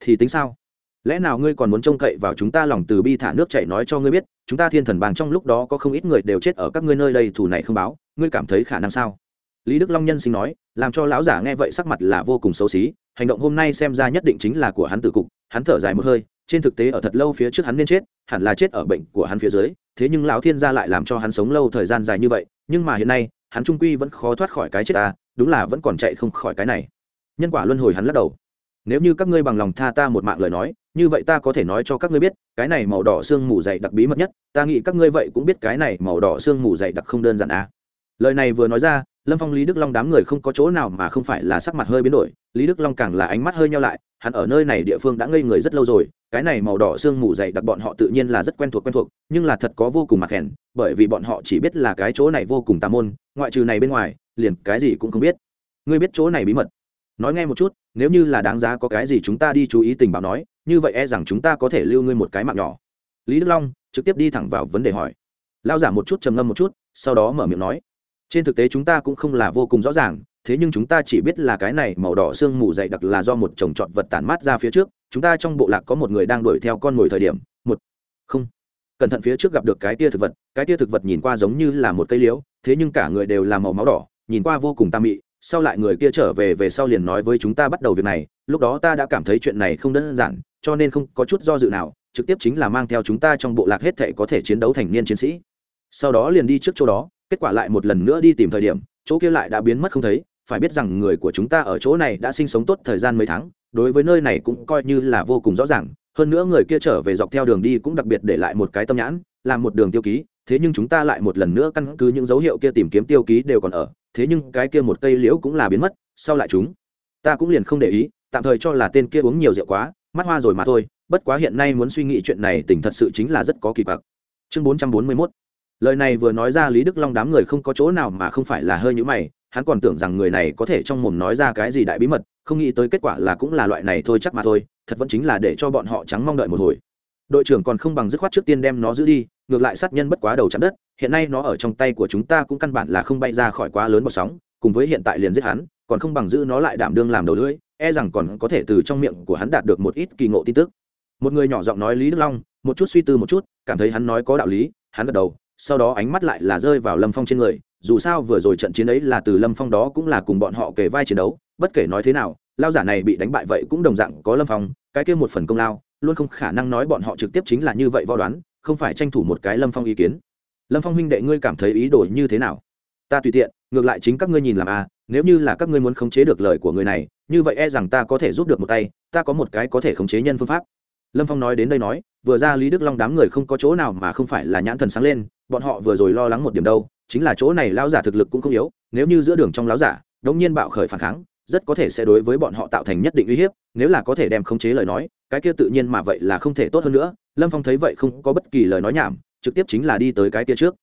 Thì tính sao? Lẽ nào ngươi còn muốn trông cậy vào chúng ta lòng từ bi thả nước chảy nói cho ngươi biết, chúng ta thiên thần bàng trong lúc đó có không ít người đều chết ở các ngươi nơi đây thủ này không báo, ngươi cảm thấy khả năng sao? Lý đức long nhân sinh nói, làm cho lão giả nghe vậy sắc mặt là vô cùng xấu xí hành động hôm nay xem ra nhất định chính là của hắn tử cục, hắn thở dài một hơi, trên thực tế ở thật lâu phía trước hắn nên chết, hẳn là chết ở bệnh của hắn phía dưới, thế nhưng lão thiên gia lại làm cho hắn sống lâu thời gian dài như vậy, nhưng mà hiện nay, hắn trung quy vẫn khó thoát khỏi cái chết ta, đúng là vẫn còn chạy không khỏi cái này nhân quả luân hồi hắn lắc đầu nếu như các ngươi bằng lòng tha ta một mạng lời nói, như vậy ta có thể nói cho các ngươi biết, cái này màu đỏ xương mù dày đặc bí mật nhất, ta nghĩ các ngươi vậy cũng biết cái này màu đỏ xương mù dày đặc không đơn giản à lời này vừa nói ra, lâm phong lý đức long đám người không có chỗ nào mà không phải là sắc mặt hơi biến đổi, lý đức long càng là ánh mắt hơi nhau lại, hắn ở nơi này địa phương đã ngây người rất lâu rồi, cái này màu đỏ xương mù dày đặc bọn họ tự nhiên là rất quen thuộc quen thuộc, nhưng là thật có vô cùng mặc hèn, bởi vì bọn họ chỉ biết là cái chỗ này vô cùng tà môn, ngoại trừ này bên ngoài, liền cái gì cũng không biết. Ngươi biết chỗ này bí mật. Nói nghe một chút, nếu như là đáng giá có cái gì chúng ta đi chú ý tình báo nói, như vậy e rằng chúng ta có thể lưu ngươi một cái mạng nhỏ. Lý đức long trực tiếp đi thẳng vào vấn đề hỏi. Lao giả một chút trầm ngâm một chút, sau đó mở miệng nói trên thực tế chúng ta cũng không là vô cùng rõ ràng, thế nhưng chúng ta chỉ biết là cái này màu đỏ sương mù dày đặc là do một trồng trọt vật tản mát ra phía trước, chúng ta trong bộ lạc có một người đang đuổi theo con mồi thời điểm, một, không. Cẩn thận phía trước gặp được cái tia thực vật, cái tia thực vật nhìn qua giống như là một cây liễu, thế nhưng cả người đều là màu máu đỏ, nhìn qua vô cùng tà mị, sau lại người kia trở về về sau liền nói với chúng ta bắt đầu việc này, lúc đó ta đã cảm thấy chuyện này không đơn giản, cho nên không có chút do dự nào, trực tiếp chính là mang theo chúng ta trong bộ lạc hết thệ có thể chiến đấu thành niên chiến sĩ. Sau đó liền đi trước chỗ đó kết quả lại một lần nữa đi tìm thời điểm, chỗ kia lại đã biến mất không thấy, phải biết rằng người của chúng ta ở chỗ này đã sinh sống tốt thời gian mấy tháng, đối với nơi này cũng coi như là vô cùng rõ ràng, hơn nữa người kia trở về dọc theo đường đi cũng đặc biệt để lại một cái tâm nhãn làm một đường tiêu ký, thế nhưng chúng ta lại một lần nữa căn cứ những dấu hiệu kia tìm kiếm tiêu ký đều còn ở, thế nhưng cái kia một cây liễu cũng là biến mất, sau lại chúng. Ta cũng liền không để ý, tạm thời cho là tên kia uống nhiều rượu quá, mắt hoa rồi mà thôi, bất quá hiện nay muốn suy nghĩ chuyện này tỉnh thật sự chính là rất có kỳ bạc chương bốn trăm bốn mươi mốt lời này vừa nói ra lý đức long đám người không có chỗ nào mà không phải là hơi nhữ mày, hắn còn tưởng rằng người này có thể trong mồm nói ra cái gì đại bí mật, không nghĩ tới kết quả là cũng là loại này thôi chắc mà thôi, thật vẫn chính là để cho bọn họ trắng mong đợi một hồi. Đội trưởng còn không bằng dứt khoát trước tiên đem nó giữ đi, ngược lại sát nhân bất quá đầu chạm đất, hiện nay nó ở trong tay của chúng ta cũng căn bản là không bay ra khỏi quá lớn một sóng, cùng với hiện tại liền giết hắn, còn không bằng giữ nó lại đảm đương làm đầu lưỡi e rằng còn có thể từ trong miệng của hắn đạt được một ít kỳ ngộ tin tức. Một người nhỏ giọng nói lý đức long, một chút suy tư một chút, cảm thấy hắn nói có đạo lý, hắn gật đầu sau đó ánh mắt lại là rơi vào lâm phong trên người, dù sao vừa rồi trận chiến ấy là từ lâm phong đó cũng là cùng bọn họ kể vai chiến đấu, bất kể nói thế nào, lao giả này bị đánh bại vậy cũng đồng dạng có lâm phong, cái kia một phần công lao, luôn không khả năng nói bọn họ trực tiếp chính là như vậy vo đoán, không phải tranh thủ một cái lâm phong ý kiến. Lâm phong huynh đệ ngươi cảm thấy ý đồ như thế nào? Ta tùy tiện, ngược lại chính các ngươi nhìn làm à nếu như là các ngươi muốn khống chế được lời của người này, như vậy e rằng ta có thể giúp được một tay, ta có một cái có thể khống chế nhân phương pháp. Lâm phong nói đến đây nói vừa ra lý đức long đám người không có chỗ nào mà không phải là nhãn thần sáng lên, bọn họ vừa rồi lo lắng một điểm đâu, chính là chỗ này lão giả thực lực cũng không yếu, nếu như giữa đường trong lão giả, đống nhiên bạo khởi phản kháng, rất có thể sẽ đối với bọn họ tạo thành nhất định uy hiếp, nếu là có thể đem khống chế lời nói, cái kia tự nhiên mà vậy là không thể tốt hơn nữa, lâm phong thấy vậy không có bất kỳ lời nói nhảm, trực tiếp chính là đi tới cái kia trước.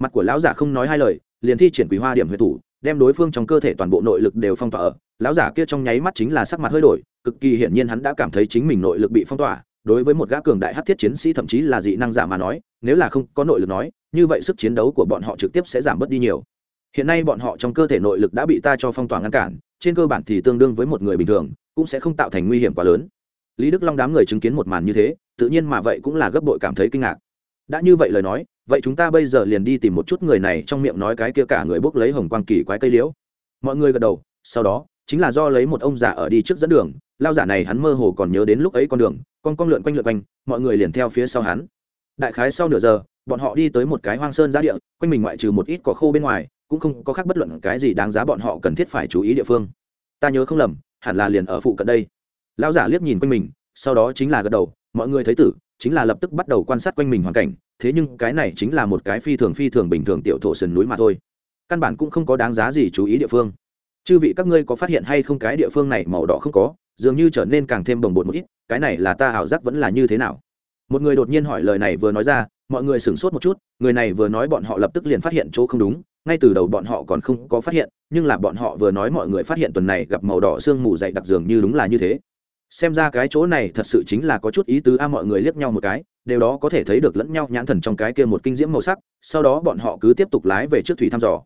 Mặt của lão giả không nói hai lời, liền thi triển quỷ hoa điểm huyệt thủ, đem đối phương trong cơ thể toàn bộ nội lực đều phong tỏa ở, lão giả kia trong nháy mắt chính là sắc mặt hơi đổi, cực kỳ hiển nhiên hắn đã cảm thấy chính mình nội lực bị phong tỏa đối với một gã cường đại hắc thiết chiến sĩ thậm chí là dị năng giả mà nói, nếu là không có nội lực nói, như vậy sức chiến đấu của bọn họ trực tiếp sẽ giảm bớt đi nhiều. Hiện nay bọn họ trong cơ thể nội lực đã bị ta cho phong tỏa ngăn cản, trên cơ bản thì tương đương với một người bình thường, cũng sẽ không tạo thành nguy hiểm quá lớn. Lý đức long đám người chứng kiến một màn như thế, tự nhiên mà vậy cũng là gấp bội cảm thấy kinh ngạc. Đã như vậy lời nói, vậy chúng ta bây giờ liền đi tìm một chút người này trong miệng nói cái kia cả người bốc lấy hồng quang kỳ quái cây liễu. Mọi người gật đầu, sau đó, chính là do lấy một ông già ở đi trước dẫn đường, lao giả này hắn mơ hồ còn nhớ đến lúc ấy con đường con con lượn quanh lượn quanh, mọi người liền theo phía sau hắn. Đại khái sau nửa giờ, bọn họ đi tới một cái hoang sơn giá địa, quanh mình ngoại trừ một ít cỏ khô bên ngoài, cũng không có khác bất luận cái gì đáng giá bọn họ cần thiết phải chú ý địa phương. Ta nhớ không lầm, hẳn là liền ở phụ cận đây. Lão giả liếc nhìn quanh mình, sau đó chính là gật đầu, mọi người thấy tử, chính là lập tức bắt đầu quan sát quanh mình hoàn cảnh, thế nhưng cái này chính là một cái phi thường phi thường bình thường tiểu thổ sườn núi mà thôi. Căn bản cũng không có đáng giá gì chú ý địa phương. Chư vị các ngươi có phát hiện hay không cái địa phương này màu đỏ không có? Dường như trở nên càng thêm bồng bột một ít, cái này là ta ảo giác vẫn là như thế nào? Một người đột nhiên hỏi lời này vừa nói ra, mọi người sửng sốt một chút, người này vừa nói bọn họ lập tức liền phát hiện chỗ không đúng, ngay từ đầu bọn họ còn không có phát hiện, nhưng là bọn họ vừa nói mọi người phát hiện tuần này gặp màu đỏ sương mù dày đặc dường như đúng là như thế. Xem ra cái chỗ này thật sự chính là có chút ý tứ a, mọi người liếc nhau một cái, đều đó có thể thấy được lẫn nhau nhãn thần trong cái kia một kinh diễm màu sắc, sau đó bọn họ cứ tiếp tục lái về trước thủy thăm dò.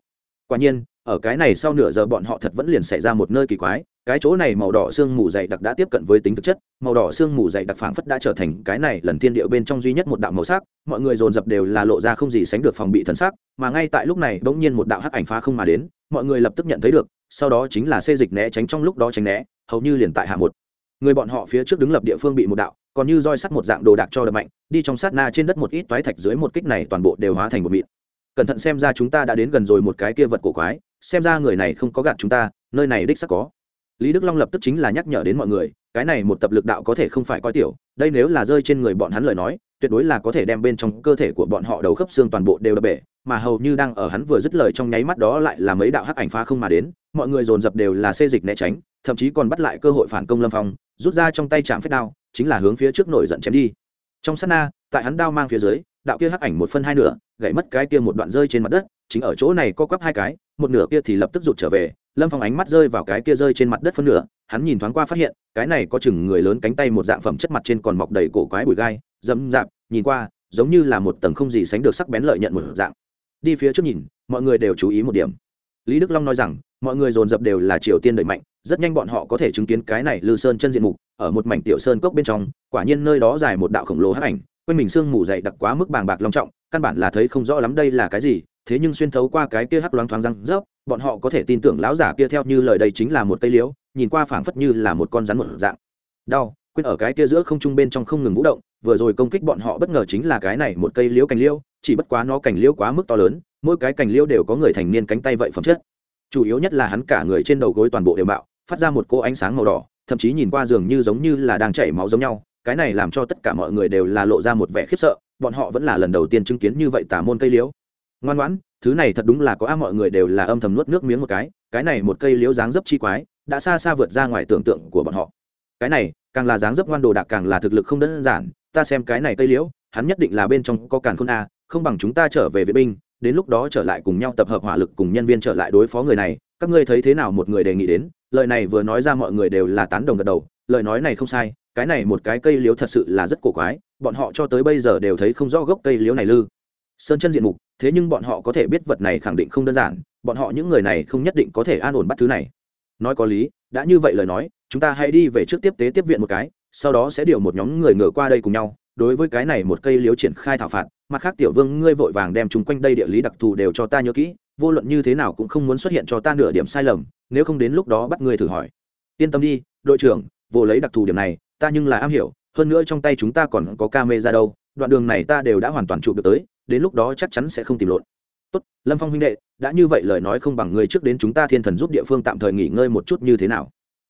Quả nhiên ở cái này sau nửa giờ bọn họ thật vẫn liền xảy ra một nơi kỳ quái, cái chỗ này màu đỏ xương mù dày đặc đã tiếp cận với tính thực chất, màu đỏ xương mù dày đặc phảng phất đã trở thành cái này lần thiên điệu bên trong duy nhất một đạo màu sắc, mọi người dồn dập đều là lộ ra không gì sánh được phòng bị thần sắc, mà ngay tại lúc này bỗng nhiên một đạo hắc ảnh phá không mà đến, mọi người lập tức nhận thấy được, sau đó chính là xê dịch né tránh trong lúc đó tránh né, hầu như liền tại hạ một. Người bọn họ phía trước đứng lập địa phương bị một đạo, còn như roi sắt một dạng đồ đạc cho đập mạnh, đi trong sát na trên đất một ít toái thạch dưới một kích này toàn bộ đều hóa thành một mịn. Cẩn thận xem ra chúng ta đã đến gần rồi một cái kia vật cổ quái xem ra người này không có gạt chúng ta, nơi này đích sắc có. Lý đức long lập tức chính là nhắc nhở đến mọi người, cái này một tập lực đạo có thể không phải coi tiểu, đây nếu là rơi trên người bọn hắn lời nói, tuyệt đối là có thể đem bên trong cơ thể của bọn họ đầu khớp xương toàn bộ đều đập bể, mà hầu như đang ở hắn vừa dứt lời trong nháy mắt đó lại là mấy đạo hắc ảnh phá không mà đến, mọi người dồn dập đều là xê dịch né tránh, thậm chí còn bắt lại cơ hội phản công lâm phong, rút ra trong tay chạm phép đao, chính là hướng phía trước nổi giận chém đi. Trong sát na, tại hắn đao mang phía dưới, đạo kia hắc ảnh một phân hai nửa, gãy mất cái kia một đoạn rơi trên mặt đất, chính ở chỗ này co quắp hai cái một nửa kia thì lập tức rụt trở về, lâm phong ánh mắt rơi vào cái kia rơi trên mặt đất phân nửa, hắn nhìn thoáng qua phát hiện, cái này có chừng người lớn cánh tay một dạng phẩm chất mặt trên còn mọc đầy cổ quái bụi gai dẫm dạp nhìn qua, giống như là một tầng không gì sánh được sắc bén lợi nhận một dạng. Đi phía trước nhìn, mọi người đều chú ý một điểm. Lý đức long nói rằng, mọi người dồn dập đều là triều tiên đẩy mạnh, rất nhanh bọn họ có thể chứng kiến cái này lư sơn chân diện mục, ở một mảnh tiểu sơn cốc bên trong, quả nhiên nơi đó dài một đạo khổng lồ hắc ảnh, quanh mình sương mù dày đặc quá mức bàng bạc long trọng, căn bản là thấy không rõ lắm đây là cái gì thế nhưng xuyên thấu qua cái kia hắc loáng thoáng răng rớp, bọn họ có thể tin tưởng lão giả kia theo như lời đây chính là một cây liễu nhìn qua phảng phất như là một con rắn một dạng. Đau, quên ở cái kia giữa không trung bên trong không ngừng vũ động, vừa rồi công kích bọn họ bất ngờ chính là cái này một cây liễu cành liễu chỉ bất quá nó cành liễu quá mức to lớn, mỗi cái cành liễu đều có người thành niên cánh tay vậy phẩm chất. Chủ yếu nhất là hắn cả người trên đầu gối toàn bộ đều bạo phát ra một cô ánh sáng màu đỏ, thậm chí nhìn qua giường như giống như là đang chảy máu giống nhau, cái này làm cho tất cả mọi người đều là lộ ra một vẻ khiếp sợ, bọn họ vẫn là lần đầu tiên chứng kiến như vậy tả môn cây liễu ngoan ngoãn, thứ này thật đúng là có a, mọi người đều là âm thầm nuốt nước miếng một cái cái này một cây liễu dáng dấp chi quái, đã xa xa vượt ra ngoài tưởng tượng của bọn họ. Cái này, càng là dáng dấp ngoan đồ đạc càng là thực lực không đơn giản, ta xem cái này cây liễu, hắn nhất định là bên trong có càn khôn a, không bằng chúng ta trở về vệ binh, đến lúc đó trở lại cùng nhau tập hợp hỏa lực cùng nhân viên trở lại đối phó người này. Các ngươi thấy thế nào một người đề nghị đến, lời này vừa nói ra mọi người đều là tán đồng gật đầu, lời nói này không sai, cái này một cái cây liễu thật sự là rất cổ quái, bọn họ cho tới bây giờ đều thấy không rõ gốc cây liễu này lư sơn chân diện mục, thế nhưng bọn họ có thể biết vật này khẳng định không đơn giản, bọn họ những người này không nhất định có thể an ổn bắt thứ này. Nói có lý, đã như vậy lời nói, chúng ta hãy đi về trước tiếp tế tiếp viện một cái, sau đó sẽ điều một nhóm người ngựa qua đây cùng nhau, đối với cái này một cây liếu triển khai thảo phạt, mặt khác tiểu vương ngươi vội vàng đem chúng quanh đây địa lý đặc thù đều cho ta nhớ kỹ, vô luận như thế nào cũng không muốn xuất hiện cho ta nửa điểm sai lầm, nếu không đến lúc đó bắt ngươi thử hỏi. Yên tâm đi, đội trưởng, vô lấy đặc thù điểm này, ta nhưng là am hiểu, hơn nữa trong tay chúng ta còn có ca mê ra đâu, đoạn đường này ta đều đã hoàn toàn chụp được tới đến lúc đó chắc chắn sẽ không tìm lộn. Tốt, lâm phong huynh đệ, đã như vậy lời nói không bằng người trước đến chúng ta thiên thần giúp địa phương tạm thời nghỉ ngơi một chút như thế nào?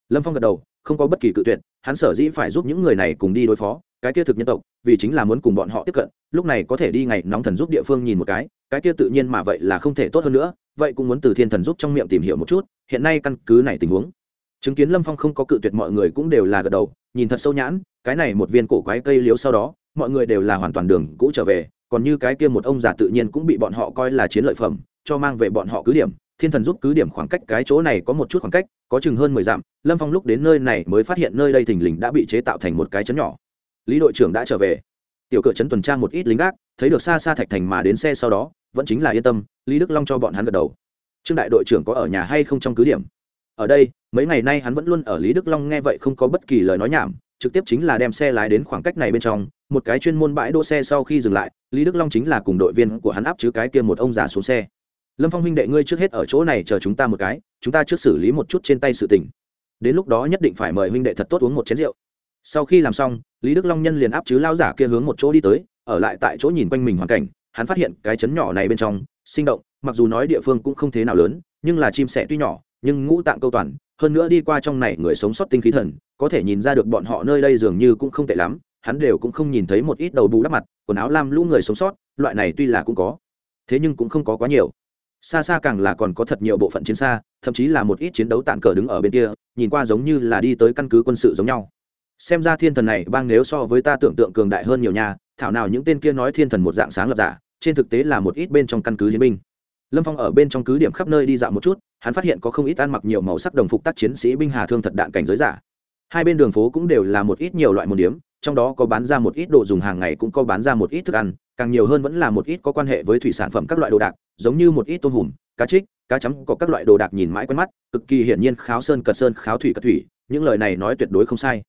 Lâm phong gật đầu, không có bất kỳ cự tuyệt, hắn sở dĩ phải giúp những người này cùng đi đối phó, cái kia thực nhân tộc, vì chính là muốn cùng bọn họ tiếp cận, lúc này có thể đi ngày nóng thần giúp địa phương nhìn một cái cái kia tự nhiên mà vậy là không thể tốt hơn nữa, vậy cũng muốn từ thiên thần giúp trong miệng tìm hiểu một chút, hiện nay căn cứ này tình huống. Chứng kiến lâm phong không có cự tuyệt mọi người cũng đều là gật đầu, nhìn thật sâu nhãn, cái này một viên cổ quái cây liếu sau đó, mọi người đều là hoàn toàn đường cũ trở về còn như cái kia một ông già tự nhiên cũng bị bọn họ coi là chiến lợi phẩm, cho mang về bọn họ cứ điểm. Thiên thần giúp cứ điểm khoảng cách cái chỗ này có một chút khoảng cách, có chừng hơn mười dặm. Lâm phong lúc đến nơi này mới phát hiện nơi đây thình lình đã bị chế tạo thành một cái chấn nhỏ. Lý đội trưởng đã trở về. Tiểu cự chấn tuần tra một ít lính gác, thấy được xa xa thạch thành mà đến xe sau đó, vẫn chính là yên tâm, lý đức long cho bọn hắn gật đầu. Trương đại đội trưởng có ở nhà hay không trong cứ điểm? Ở đây, mấy ngày nay hắn vẫn luôn ở lý đức long nghe vậy không có bất kỳ lời nói nhảm trực tiếp chính là đem xe lái đến khoảng cách này bên trong, một cái chuyên môn bãi đỗ xe sau khi dừng lại, lý đức long chính là cùng đội viên của hắn áp chứ cái kia một ông già xuống xe. Lâm phong huynh đệ, ngươi trước hết ở chỗ này chờ chúng ta một cái, chúng ta trước xử lý một chút trên tay sự tình. Đến lúc đó nhất định phải mời huynh đệ thật tốt uống một chén rượu. Sau khi làm xong, lý đức long nhân liền áp chứ lao giả kia hướng một chỗ đi tới, ở lại tại chỗ nhìn quanh mình hoàn cảnh, hắn phát hiện cái chấn nhỏ này bên trong, sinh động, mặc dù nói địa phương cũng không thế nào lớn, nhưng là chim sẻ tuy nhỏ nhưng ngũ tạng câu toàn, hơn nữa đi qua trong này người sống sót tinh khí thần, có thể nhìn ra được bọn họ nơi đây dường như cũng không tệ lắm, hắn đều cũng không nhìn thấy một ít đầu bù đắp mặt, quần áo lam lũ người sống sót, loại này tuy là cũng có, thế nhưng cũng không có quá nhiều. Xa xa càng là còn có thật nhiều bộ phận chiến xa, thậm chí là một ít chiến đấu tàn cờ đứng ở bên kia, nhìn qua giống như là đi tới căn cứ quân sự giống nhau. Xem ra thiên thần này bang nếu so với ta tưởng tượng cường đại hơn nhiều nhà thảo nào những tên kia nói thiên thần một dạng sáng lập giả, trên thực tế là một ít bên trong căn cứ hiến binh. Lâm phong ở bên trong cứ điểm khắp nơi đi dạo một chút hắn phát hiện có không ít ăn mặc nhiều màu sắc đồng phục tác chiến sĩ binh hà thương thật đạn cảnh giới giả. Hai bên đường phố cũng đều là một ít nhiều loại môn điếm, trong đó có bán ra một ít đồ dùng hàng ngày cũng có bán ra một ít thức ăn, càng nhiều hơn vẫn là một ít có quan hệ với thủy sản phẩm các loại đồ đạc, giống như một ít tôm hùm, cá trích, cá chấm, có các loại đồ đạc nhìn mãi quen mắt, cực kỳ hiển nhiên kháo sơn cật sơn, kháo thủy cật thủy, những lời này nói tuyệt đối không sai.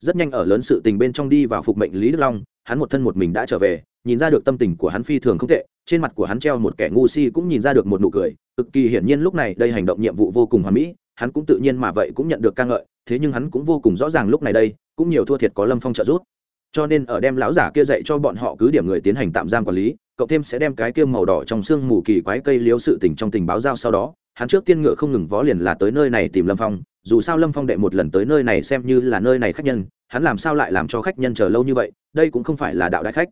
Rất nhanh ở lớn sự tình bên trong đi vào phục mệnh lý đức long, hắn một thân một mình đã trở về, nhìn ra được tâm tình của hắn phi thường không tệ trên mặt của hắn treo một kẻ ngu si cũng nhìn ra được một nụ cười, cực kỳ hiển nhiên lúc này đây hành động nhiệm vụ vô cùng hoàn mỹ, hắn cũng tự nhiên mà vậy cũng nhận được ca ngợi, thế nhưng hắn cũng vô cùng rõ ràng lúc này đây, cũng nhiều thua thiệt có lâm phong trợ giúp. Cho nên ở đem lão giả kia dạy cho bọn họ cứ điểm người tiến hành tạm giam quản lý cậu thêm sẽ đem cái kia màu đỏ trong xương mù kỳ quái cây liếu sự tình trong tình báo giao sau đó, hắn trước tiên ngựa không ngừng vó liền là tới nơi này tìm lâm phong, dù sao lâm phong đệ một lần tới nơi này xem như là nơi này khách nhân, hắn làm sao lại làm cho khách nhân chờ lâu như vậy, đây cũng không phải là đạo đại khách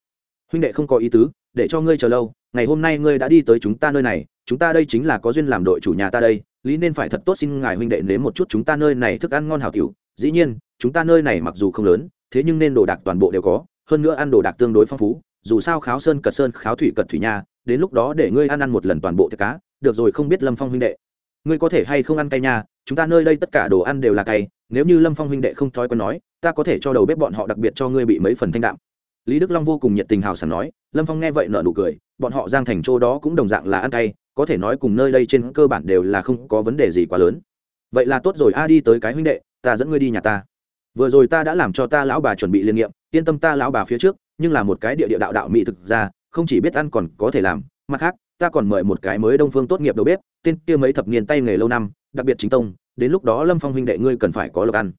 huynh đệ không có ý tứ, để cho ngươi chờ lâu, ngày hôm nay ngươi đã đi tới chúng ta nơi này, chúng ta đây chính là có duyên làm đội chủ nhà ta đây, lý nên phải thật tốt xin ngài huynh đệ nếm một chút chúng ta nơi này thức ăn ngon hảo tiểu. Dĩ nhiên, chúng ta nơi này mặc dù không lớn, thế nhưng nên đồ đạc toàn bộ đều có, hơn nữa ăn đồ đạc tương đối phong phú, dù sao kháo sơn cật sơn, kháo thủy cật thủy nha đến lúc đó để ngươi ăn ăn một lần toàn bộ thịt cá, được rồi không biết lâm phong huynh đệ. Ngươi có thể hay không ăn cay nha, chúng ta nơi đây tất cả đồ ăn đều là cay, nếu như lâm phong huynh đệ không thói quen nói, ta có thể cho đầu bếp bọn họ đặc biệt cho ngươi bị mấy phần thanh đạm lý đức long vô cùng nhiệt tình hào sảng nói, lâm phong nghe vậy nở nụ cười, bọn họ giang thành châu đó cũng đồng dạng là ăn cay, có thể nói cùng nơi đây trên cơ bản đều là không có vấn đề gì quá lớn. Vậy là tốt rồi, a, đi tới cái huynh đệ, ta dẫn ngươi đi nhà ta. Vừa rồi ta đã làm cho ta lão bà chuẩn bị liên nghiệm, yên tâm ta lão bà phía trước, nhưng là một cái địa địa đạo đạo mỹ thực ra, không chỉ biết ăn còn có thể làm. Mặt khác, ta còn mời một cái mới đông phương tốt nghiệp đầu bếp, tên kia mấy thập niên tay nghề lâu năm, đặc biệt chính tông, đến lúc đó lâm phong huynh đệ ngươi cần phải có lộc ăn.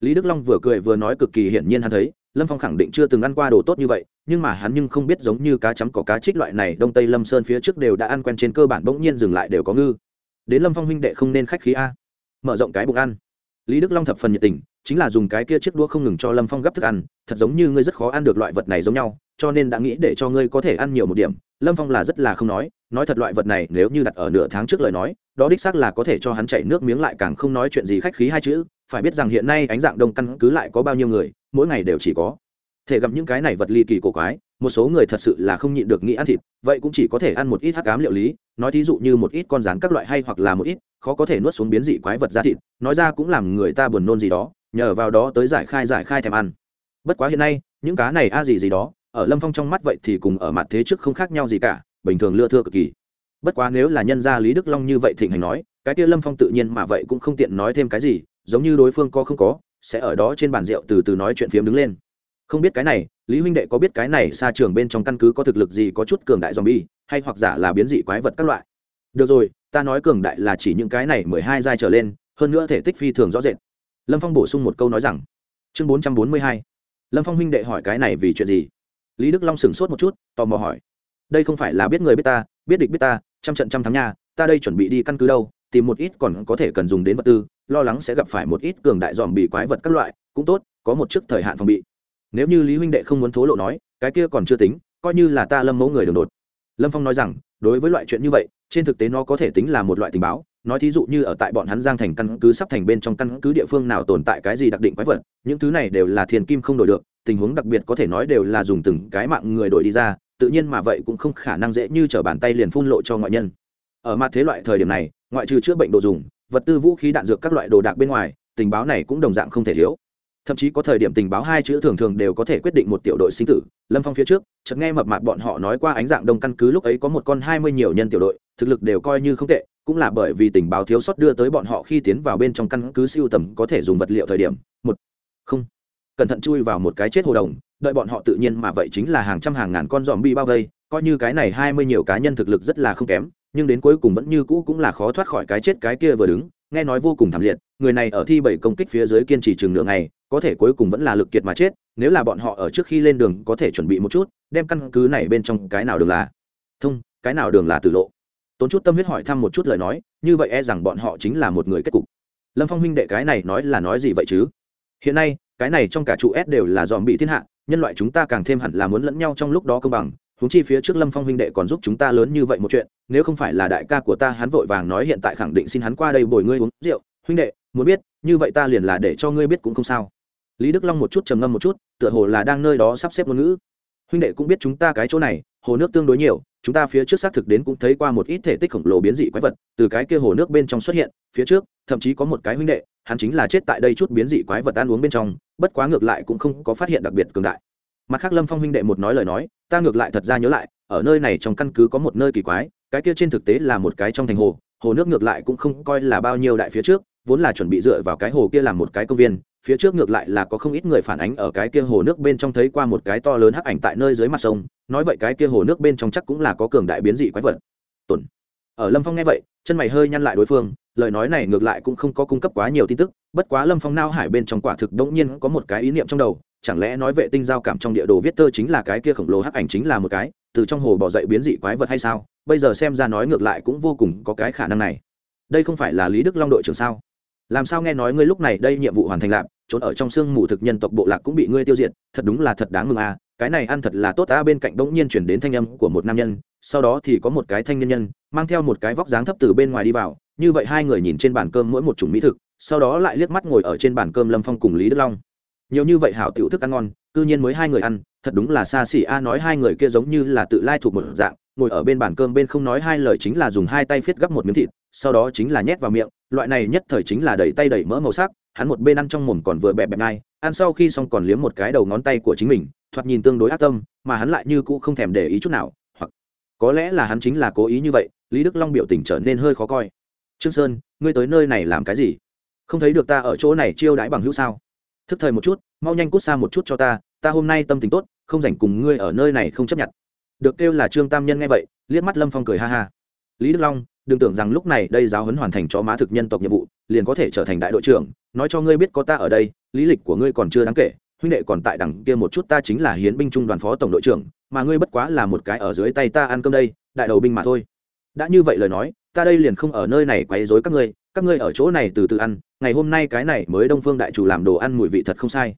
Lý đức long vừa cười vừa nói cực kỳ hiển nhiên hắn thấy lâm phong khẳng định chưa từng ăn qua đồ tốt như vậy, nhưng mà hắn nhưng không biết giống như cá chấm có cá trích loại này đông tây lâm sơn phía trước đều đã ăn quen trên cơ bản bỗng nhiên dừng lại đều có ngư. Đến lâm phong huynh đệ không nên khách khí a. Mở rộng cái bụng ăn. Lý đức long thập phần nhiệt tình, chính là dùng cái kia chiếc đũa không ngừng cho lâm phong gấp thức ăn, thật giống như ngươi rất khó ăn được loại vật này giống nhau, cho nên đã nghĩ để cho ngươi có thể ăn nhiều một điểm. Lâm phong là rất là không nói nói thật loại vật này nếu như đặt ở nửa tháng trước lời nói, đó đích xác là có thể cho hắn chảy nước miếng lại càng không nói chuyện gì khách khí hai chữ. Phải biết rằng hiện nay ánh dạng đông căn cứ lại có bao nhiêu người mỗi ngày đều chỉ có. Thể gặp những cái này vật ly kỳ cổ quái, một số người thật sự là không nhịn được nghĩ ăn thịt, vậy cũng chỉ có thể ăn một ít hắc cám liệu lý, nói thí dụ như một ít con rán các loại hay hoặc là một ít khó có thể nuốt xuống biến dị quái vật ra thịt, nói ra cũng làm người ta buồn nôn gì đó, nhờ vào đó tới giải khai giải khai thèm ăn. Bất quá hiện nay, những cá này a gì gì đó, ở lâm phong trong mắt vậy thì cùng ở mặt thế trước không khác nhau gì cả, bình thường lưa thưa cực kỳ. Bất quá nếu là nhân gia lý đức long như vậy thịnh hành nói, cái kia lâm phong tự nhiên mà vậy cũng không tiện nói thêm cái gì, giống như đối phương có không có sẽ ở đó trên bàn rượu từ từ nói chuyện phiếm đứng lên. Không biết cái này, lý huynh đệ có biết cái này xa trường bên trong căn cứ có thực lực gì, có chút cường đại zombie, hay hoặc giả là biến dị quái vật các loại. Được rồi, ta nói cường đại là chỉ những cái này mười hai giai trở lên, hơn nữa thể tích phi thường rõ rệt. Lâm phong bổ sung một câu nói rằng, chương bốn trăm bốn mươi hai, lâm phong huynh đệ hỏi cái này vì chuyện gì? Lý đức long sửng sốt một chút, tò mò hỏi, đây không phải là biết người biết ta, biết địch biết ta, trăm trận trăm thắng nha, ta đây chuẩn bị đi căn cứ đâu tìm một ít còn có thể cần dùng đến vật tư, lo lắng sẽ gặp phải một ít cường đại dòm bị quái vật các loại, cũng tốt, có một chức thời hạn phòng bị. Nếu như lý huynh đệ không muốn thố lộ nói, cái kia còn chưa tính, coi như là ta lâm mẫu người đường đột. Lâm phong nói rằng, đối với loại chuyện như vậy, trên thực tế nó có thể tính là một loại tình báo, nói thí dụ như ở tại bọn hắn giang thành căn cứ sắp thành bên trong căn cứ địa phương nào tồn tại cái gì đặc định quái vật, những thứ này đều là thiền kim không đổi được, tình huống đặc biệt có thể nói đều là dùng từng cái mạng người đổi đi ra, tự nhiên mà vậy cũng không khả năng dễ như t r ở bàn tay liền phun lộ cho ngoại nhân. Ở mặt thế loại thời điểm này ngoại trừ chữa bệnh đồ dùng, vật tư vũ khí đạn dược các loại đồ đạc bên ngoài, tình báo này cũng đồng dạng không thể thiếu. Thậm chí có thời điểm tình báo hai chữ thường thường đều có thể quyết định một tiểu đội sinh tử. Lâm phong phía trước, chợt nghe mập mạp bọn họ nói qua ánh dạng đông căn cứ lúc ấy có một con hai mươi nhiều nhân tiểu đội, thực lực đều coi như không tệ, cũng là bởi vì tình báo thiếu sót đưa tới bọn họ khi tiến vào bên trong căn cứ siêu tầm có thể dùng vật liệu thời điểm. Một, không. Cẩn thận chui vào một cái chết hồ đồng, đợi bọn họ tự nhiên mà vậy chính là hàng trăm hàng ngàn con dòm bi bao vây, coi như cái này hai mươi nhiều cá nhân thực lực rất là không kém nhưng đến cuối cùng vẫn như cũ cũng là khó thoát khỏi cái chết cái kia vừa đứng, nghe nói vô cùng thảm liệt, người này ở thi bảy công kích phía dưới kiên trì chừng nửa ngày, có thể cuối cùng vẫn là lực kiệt mà chết, nếu là bọn họ ở trước khi lên đường có thể chuẩn bị một chút, đem căn cứ này bên trong cái nào đường là thông, cái nào đường là tử lộ. Tốn chút tâm huyết hỏi thăm một chút lời nói, như vậy e rằng bọn họ chính là một người kết cục. Lâm phong huynh đệ cái này nói là nói gì vậy chứ? Hiện nay, cái này trong cả trụ s đều là dòm bị thiên hạ, nhân loại chúng ta càng thêm hẳn là muốn lẫn nhau trong lúc đó công bằng huống chi phía trước lâm phong huynh đệ còn giúp chúng ta lớn như vậy một chuyện, nếu không phải là đại ca của ta, hắn vội vàng nói hiện tại khẳng định xin hắn qua đây bồi ngươi uống rượu. Huynh đệ, muốn biết, như vậy ta liền là để cho ngươi biết cũng không sao. Lý đức long một chút trầm ngâm một chút, tựa hồ là đang nơi đó sắp xếp ngôn ngữ. Huynh đệ cũng biết chúng ta cái chỗ này, hồ nước tương đối nhiều, chúng ta phía trước xác thực đến cũng thấy qua một ít thể tích khổng lồ biến dị quái vật, từ cái kia hồ nước bên trong xuất hiện, phía trước, thậm chí có một cái huynh đệ, hắn chính là chết tại đây chút biến dị quái vật ăn uống bên trong, bất quá ngược lại cũng không có phát hiện đặc biệt cường đại mặt khác lâm phong huynh đệ một nói lời nói, ta ngược lại thật ra nhớ lại, ở nơi này trong căn cứ có một nơi kỳ quái, cái kia trên thực tế là một cái trong thành hồ hồ nước ngược lại cũng không coi là bao nhiêu đại phía trước, vốn là chuẩn bị dựa vào cái hồ kia làm một cái công viên, phía trước ngược lại là có không ít người phản ánh ở cái kia hồ nước bên trong thấy qua một cái to lớn hắc ảnh tại nơi dưới mặt sông, nói vậy cái kia hồ nước bên trong chắc cũng là có cường đại biến dị quái vật ở lâm phong nghe vậy, chân mày hơi nhăn lại đối phương, lời nói này ngược lại cũng không có cung cấp quá nhiều tin tức, bất quá lâm phong nao hải bên trong quả thực đống nhiên có một cái ý niệm trong đầu, chẳng lẽ nói vệ tinh giao cảm trong địa đồ viết tơ chính là cái kia khổng lồ hắc ảnh chính là một cái, từ trong hồ bỏ dậy biến dị quái vật hay sao? Bây giờ xem ra nói ngược lại cũng vô cùng có cái khả năng này. Đây không phải là lý đức long đội trưởng sao? Làm sao nghe nói ngươi lúc này đây nhiệm vụ hoàn thành lạp, trốn ở trong xương mù thực nhân tộc bộ lạc cũng bị ngươi tiêu diệt, thật đúng là thật đáng mừng à cái này ăn thật là tốt, ta bên cạnh bỗng nhiên chuyển đến thanh âm của một nam nhân, sau đó thì có một cái thanh nhân nhân, mang theo một cái vóc dáng thấp từ bên ngoài đi vào, như vậy hai người nhìn trên bàn cơm mỗi một chủng mỹ thực, sau đó lại liếc mắt ngồi ở trên bàn cơm lâm phong cùng lý đức long. Nhiều như vậy hảo tiểu thức ăn ngon, cư nhiên mới hai người ăn, thật đúng là xa xỉ a, nói hai người kia giống như là tự lai thuộc một dạng, ngồi ở bên bàn cơm bên không nói hai lời chính là dùng hai tay viết gấp một miếng thịt, sau đó chính là nhét vào miệng, loại này nhất thời chính là đẩy tay đẩy mỡ màu sắc, hắn một bên ăn trong mồm còn vừa bẹp bẹp ngay, ăn sau khi xong còn liếm một cái đầu ngón tay của chính mình thoạt nhìn tương đối ác tâm, mà hắn lại như cũ không thèm để ý chút nào, hoặc có lẽ là hắn chính là cố ý như vậy, lý đức long biểu tình trở nên hơi khó coi. Trương sơn, ngươi tới nơi này làm cái gì? Không thấy được ta ở chỗ này chiêu đãi bằng hữu sao? Thức thời một chút, mau nhanh cút xa một chút cho ta ta hôm nay tâm tình tốt, không rảnh cùng ngươi ở nơi này không chấp nhận. Được kêu là trương tam nhân nghe vậy, liếc mắt lâm phong cười ha ha. Lý đức long, đừng tưởng rằng lúc này đây giáo huấn hoàn thành cho má thực nhân tộc nhiệm vụ, liền có thể trở thành đại đội trưởng, nói cho ngươi biết có ta ở đây, lý lịch của ngươi còn chưa đáng kể huynh đệ còn tại đằng kia một chút ta chính là hiến binh trung đoàn phó tổng đội trưởng, mà ngươi bất quá là một cái ở dưới tay ta ăn cơm đây, đại đầu binh mà thôi. Đã như vậy lời nói, ta đây liền không ở nơi này quấy rối các ngươi các ngươi ở chỗ này từ từ ăn, ngày hôm nay cái này mới đông phương đại chủ làm đồ ăn mùi vị thật không sai.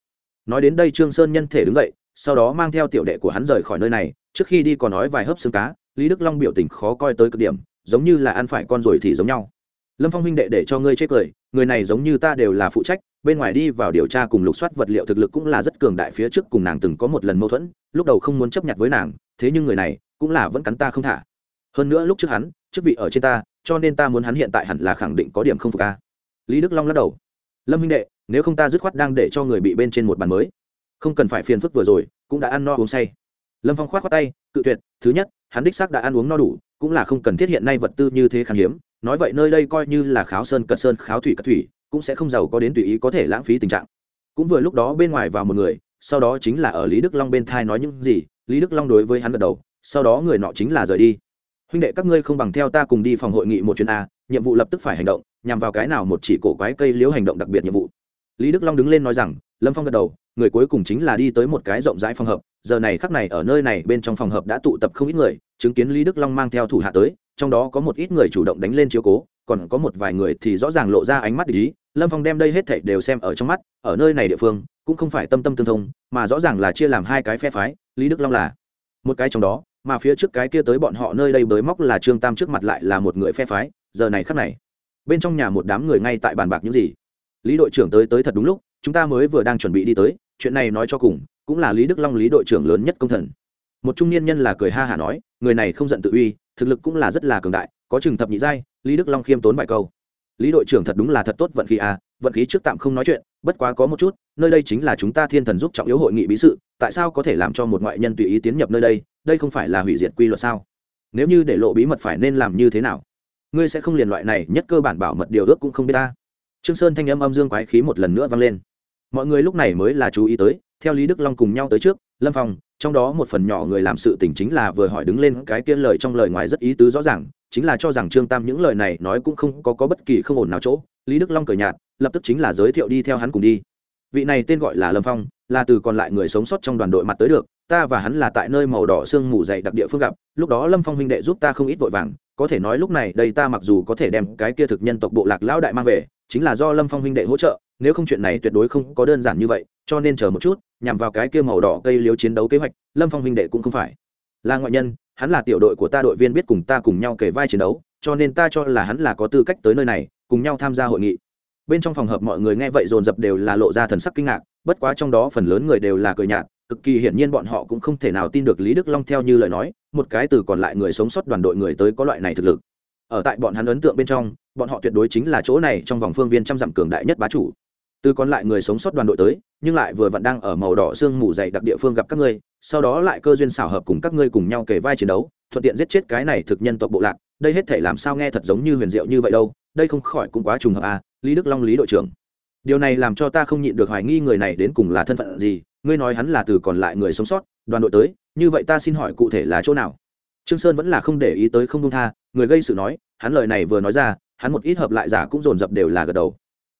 Nói đến đây trương sơn nhân thể đứng dậy, sau đó mang theo tiểu đệ của hắn rời khỏi nơi này, trước khi đi còn nói vài hớp xương cá, lý đức long biểu tình khó coi tới cực điểm, giống như là ăn phải con rồi thì giống nhau. Lâm phong huynh đệ để cho ngươi chết cười, người này giống như ta đều là phụ trách bên ngoài đi vào điều tra cùng lục soát vật liệu thực lực cũng là rất cường đại phía trước cùng nàng từng có một lần mâu thuẫn, lúc đầu không muốn chấp nhận với nàng, thế nhưng người này cũng là vẫn cắn ta không thả. Hơn nữa lúc trước hắn, chức vị ở trên ta, cho nên ta muốn hắn hiện tại hẳn là khẳng định có điểm không phục a. Lý đức long lắc đầu. Lâm Minh đệ, nếu không ta dứt khoát đang để cho người bị bên trên một bàn mới. Không cần phải phiền phức vừa rồi, cũng đã ăn no uống say. Lâm phong k h o á t khoác tay, cự tuyệt, thứ nhất, hắn đích xác đã ăn uống no đủ, cũng là không cần thiết hiện nay vật tư như thế khan hiếm, nói vậy nơi đây coi như là kháo sơn cật sơn, kháo thủy cật thủy cũng sẽ không giàu có đến tùy ý có thể lãng phí tình trạng. Cũng vừa lúc đó bên ngoài vào một người, sau đó chính là ở lý đức long bên thai nói những gì, lý đức long đối với hắn gật đầu, sau đó người nọ chính là rời đi. Huynh đệ, các ngươi không bằng theo ta cùng đi phòng hội nghị một chuyến a, nhiệm vụ lập tức phải hành động, nhằm vào cái nào một chỉ cổ quái cây liếu hành động đặc biệt nhiệm vụ. Lý đức long đứng lên nói rằng, lâm phong gật đầu, người cuối cùng chính là đi tới một cái rộng rãi phòng hợp, giờ này khắc này ở nơi này bên trong phòng hợp đã tụ tập không ít người, chứng kiến lý đức long mang theo thủ hạ tới, trong đó có một ít người chủ động đánh lên chiếu cố còn có một vài người thì rõ ràng lộ ra ánh mắt ý, lâm phong đem đây hết thảy đều xem ở trong mắt, ở nơi này địa phương, cũng không phải tâm tâm tương thông, mà rõ ràng là chia làm hai cái phe phái, lý đức long là một cái trong đó, mà phía trước cái kia tới bọn họ nơi đây bới móc là trương tam trước mặt lại là một người phe phái, giờ này khắc này, bên trong nhà một đám người ngay tại bàn bạc những gì. Lý đội trưởng tới tới thật đúng lúc, chúng ta mới vừa đang chuẩn bị đi tới, chuyện này nói cho cùng, cũng là lý đức long lý đội trưởng lớn nhất công thần. Một trung niên nhân là cười ha hả nói, người này không giận tự uy, thực lực cũng là rất là cường đại, có chừng thập nhị giai lý đức long khiêm tốn vài câu. Lý đội trưởng thật đúng là thật tốt vận khí à vận khí trước tạm không nói chuyện, bất quá có một chút, nơi đây chính là chúng ta thiên thần giúp trọng yếu hội nghị bí sự, tại sao có thể làm cho một ngoại nhân tùy ý tiến nhập nơi đây đây không phải là hủy diệt quy luật sao? Nếu như để lộ bí mật phải nên làm như thế nào? Ngươi sẽ không liền loại này nhất cơ bản bảo mật điều ước cũng không biết ta. Trương sơn thanh âm âm dương quái khí một lần nữa vang lên. Mọi người lúc này mới là chú ý tới, theo lý đức long cùng nhau tới trước, lâm phong trong đó một phần nhỏ người làm sự tình chính là vừa hỏi đứng lên cái kia lời trong lời ngoài rất ý tứ rõ ràng chính là cho rằng trương tam những lời này nói cũng không có, có bất kỳ không ổn nào chỗ lý đức long cười nhạt lập tức chính là giới thiệu đi theo hắn cùng đi. Vị này tên gọi là lâm phong là từ còn lại người sống sót trong đoàn đội mặt tới được ta và hắn là tại nơi màu đỏ sương mù dày đặc địa phương gặp lúc đó lâm phong huynh đệ giúp ta không ít vội vàng có thể nói lúc này đây ta mặc dù có thể đem cái kia thực nhân tộc bộ lạc lão đại mang về chính là do lâm phong huynh đệ hỗ trợ nếu không chuyện này tuyệt đối không có đơn giản như vậy cho nên chờ một chút, nhằm vào cái kia màu đỏ cây liếu chiến đấu kế hoạch, lâm phong huynh đệ cũng không phải. Là ngoại nhân, hắn là tiểu đội của ta đội viên biết cùng ta cùng nhau kể vai chiến đấu, cho nên ta cho là hắn là có tư cách tới nơi này, cùng nhau tham gia hội nghị. Bên trong phòng hợp mọi người nghe vậy dồn dập đều là lộ ra thần sắc kinh ngạc, bất quá trong đó phần lớn người đều là cười nhạt, cực kỳ hiển nhiên bọn họ cũng không thể nào tin được lý đức long theo như lời nói, một cái từ còn lại người sống sót đoàn đội người tới có loại này thực lực. Ở tại bọn hắn ấn tượng bên trong, bọn họ tuyệt đối chính là chỗ này trong vòng phương viên trăm dặm cường đại nhất bá chủ từ còn lại người sống sót đoàn đội tới, nhưng lại vừa vặn đang ở màu đỏ sương mù dày đặc địa phương gặp các ngươi, sau đó lại cơ duyên xảo hợp cùng các ngươi cùng nhau kể vai chiến đấu, thuận tiện giết chết cái này thực nhân tộc bộ lạc. Đây hết thể làm sao nghe thật giống như huyền diệu như vậy đâu, đây không khỏi cũng quá trùng hợp à lý đức long, lý đội trưởng. Điều này làm cho ta không nhịn được hoài nghi người này đến cùng là thân phận gì, ngươi nói hắn là từ còn lại người sống sót, đoàn đội tới, như vậy ta xin hỏi cụ thể là chỗ nào? Trương sơn vẫn là không để ý tới không công tha, người gây sự nói, hắn lời này vừa nói ra, hắn một ít hợp lại giả cũng dồn dập đều là gật đầu.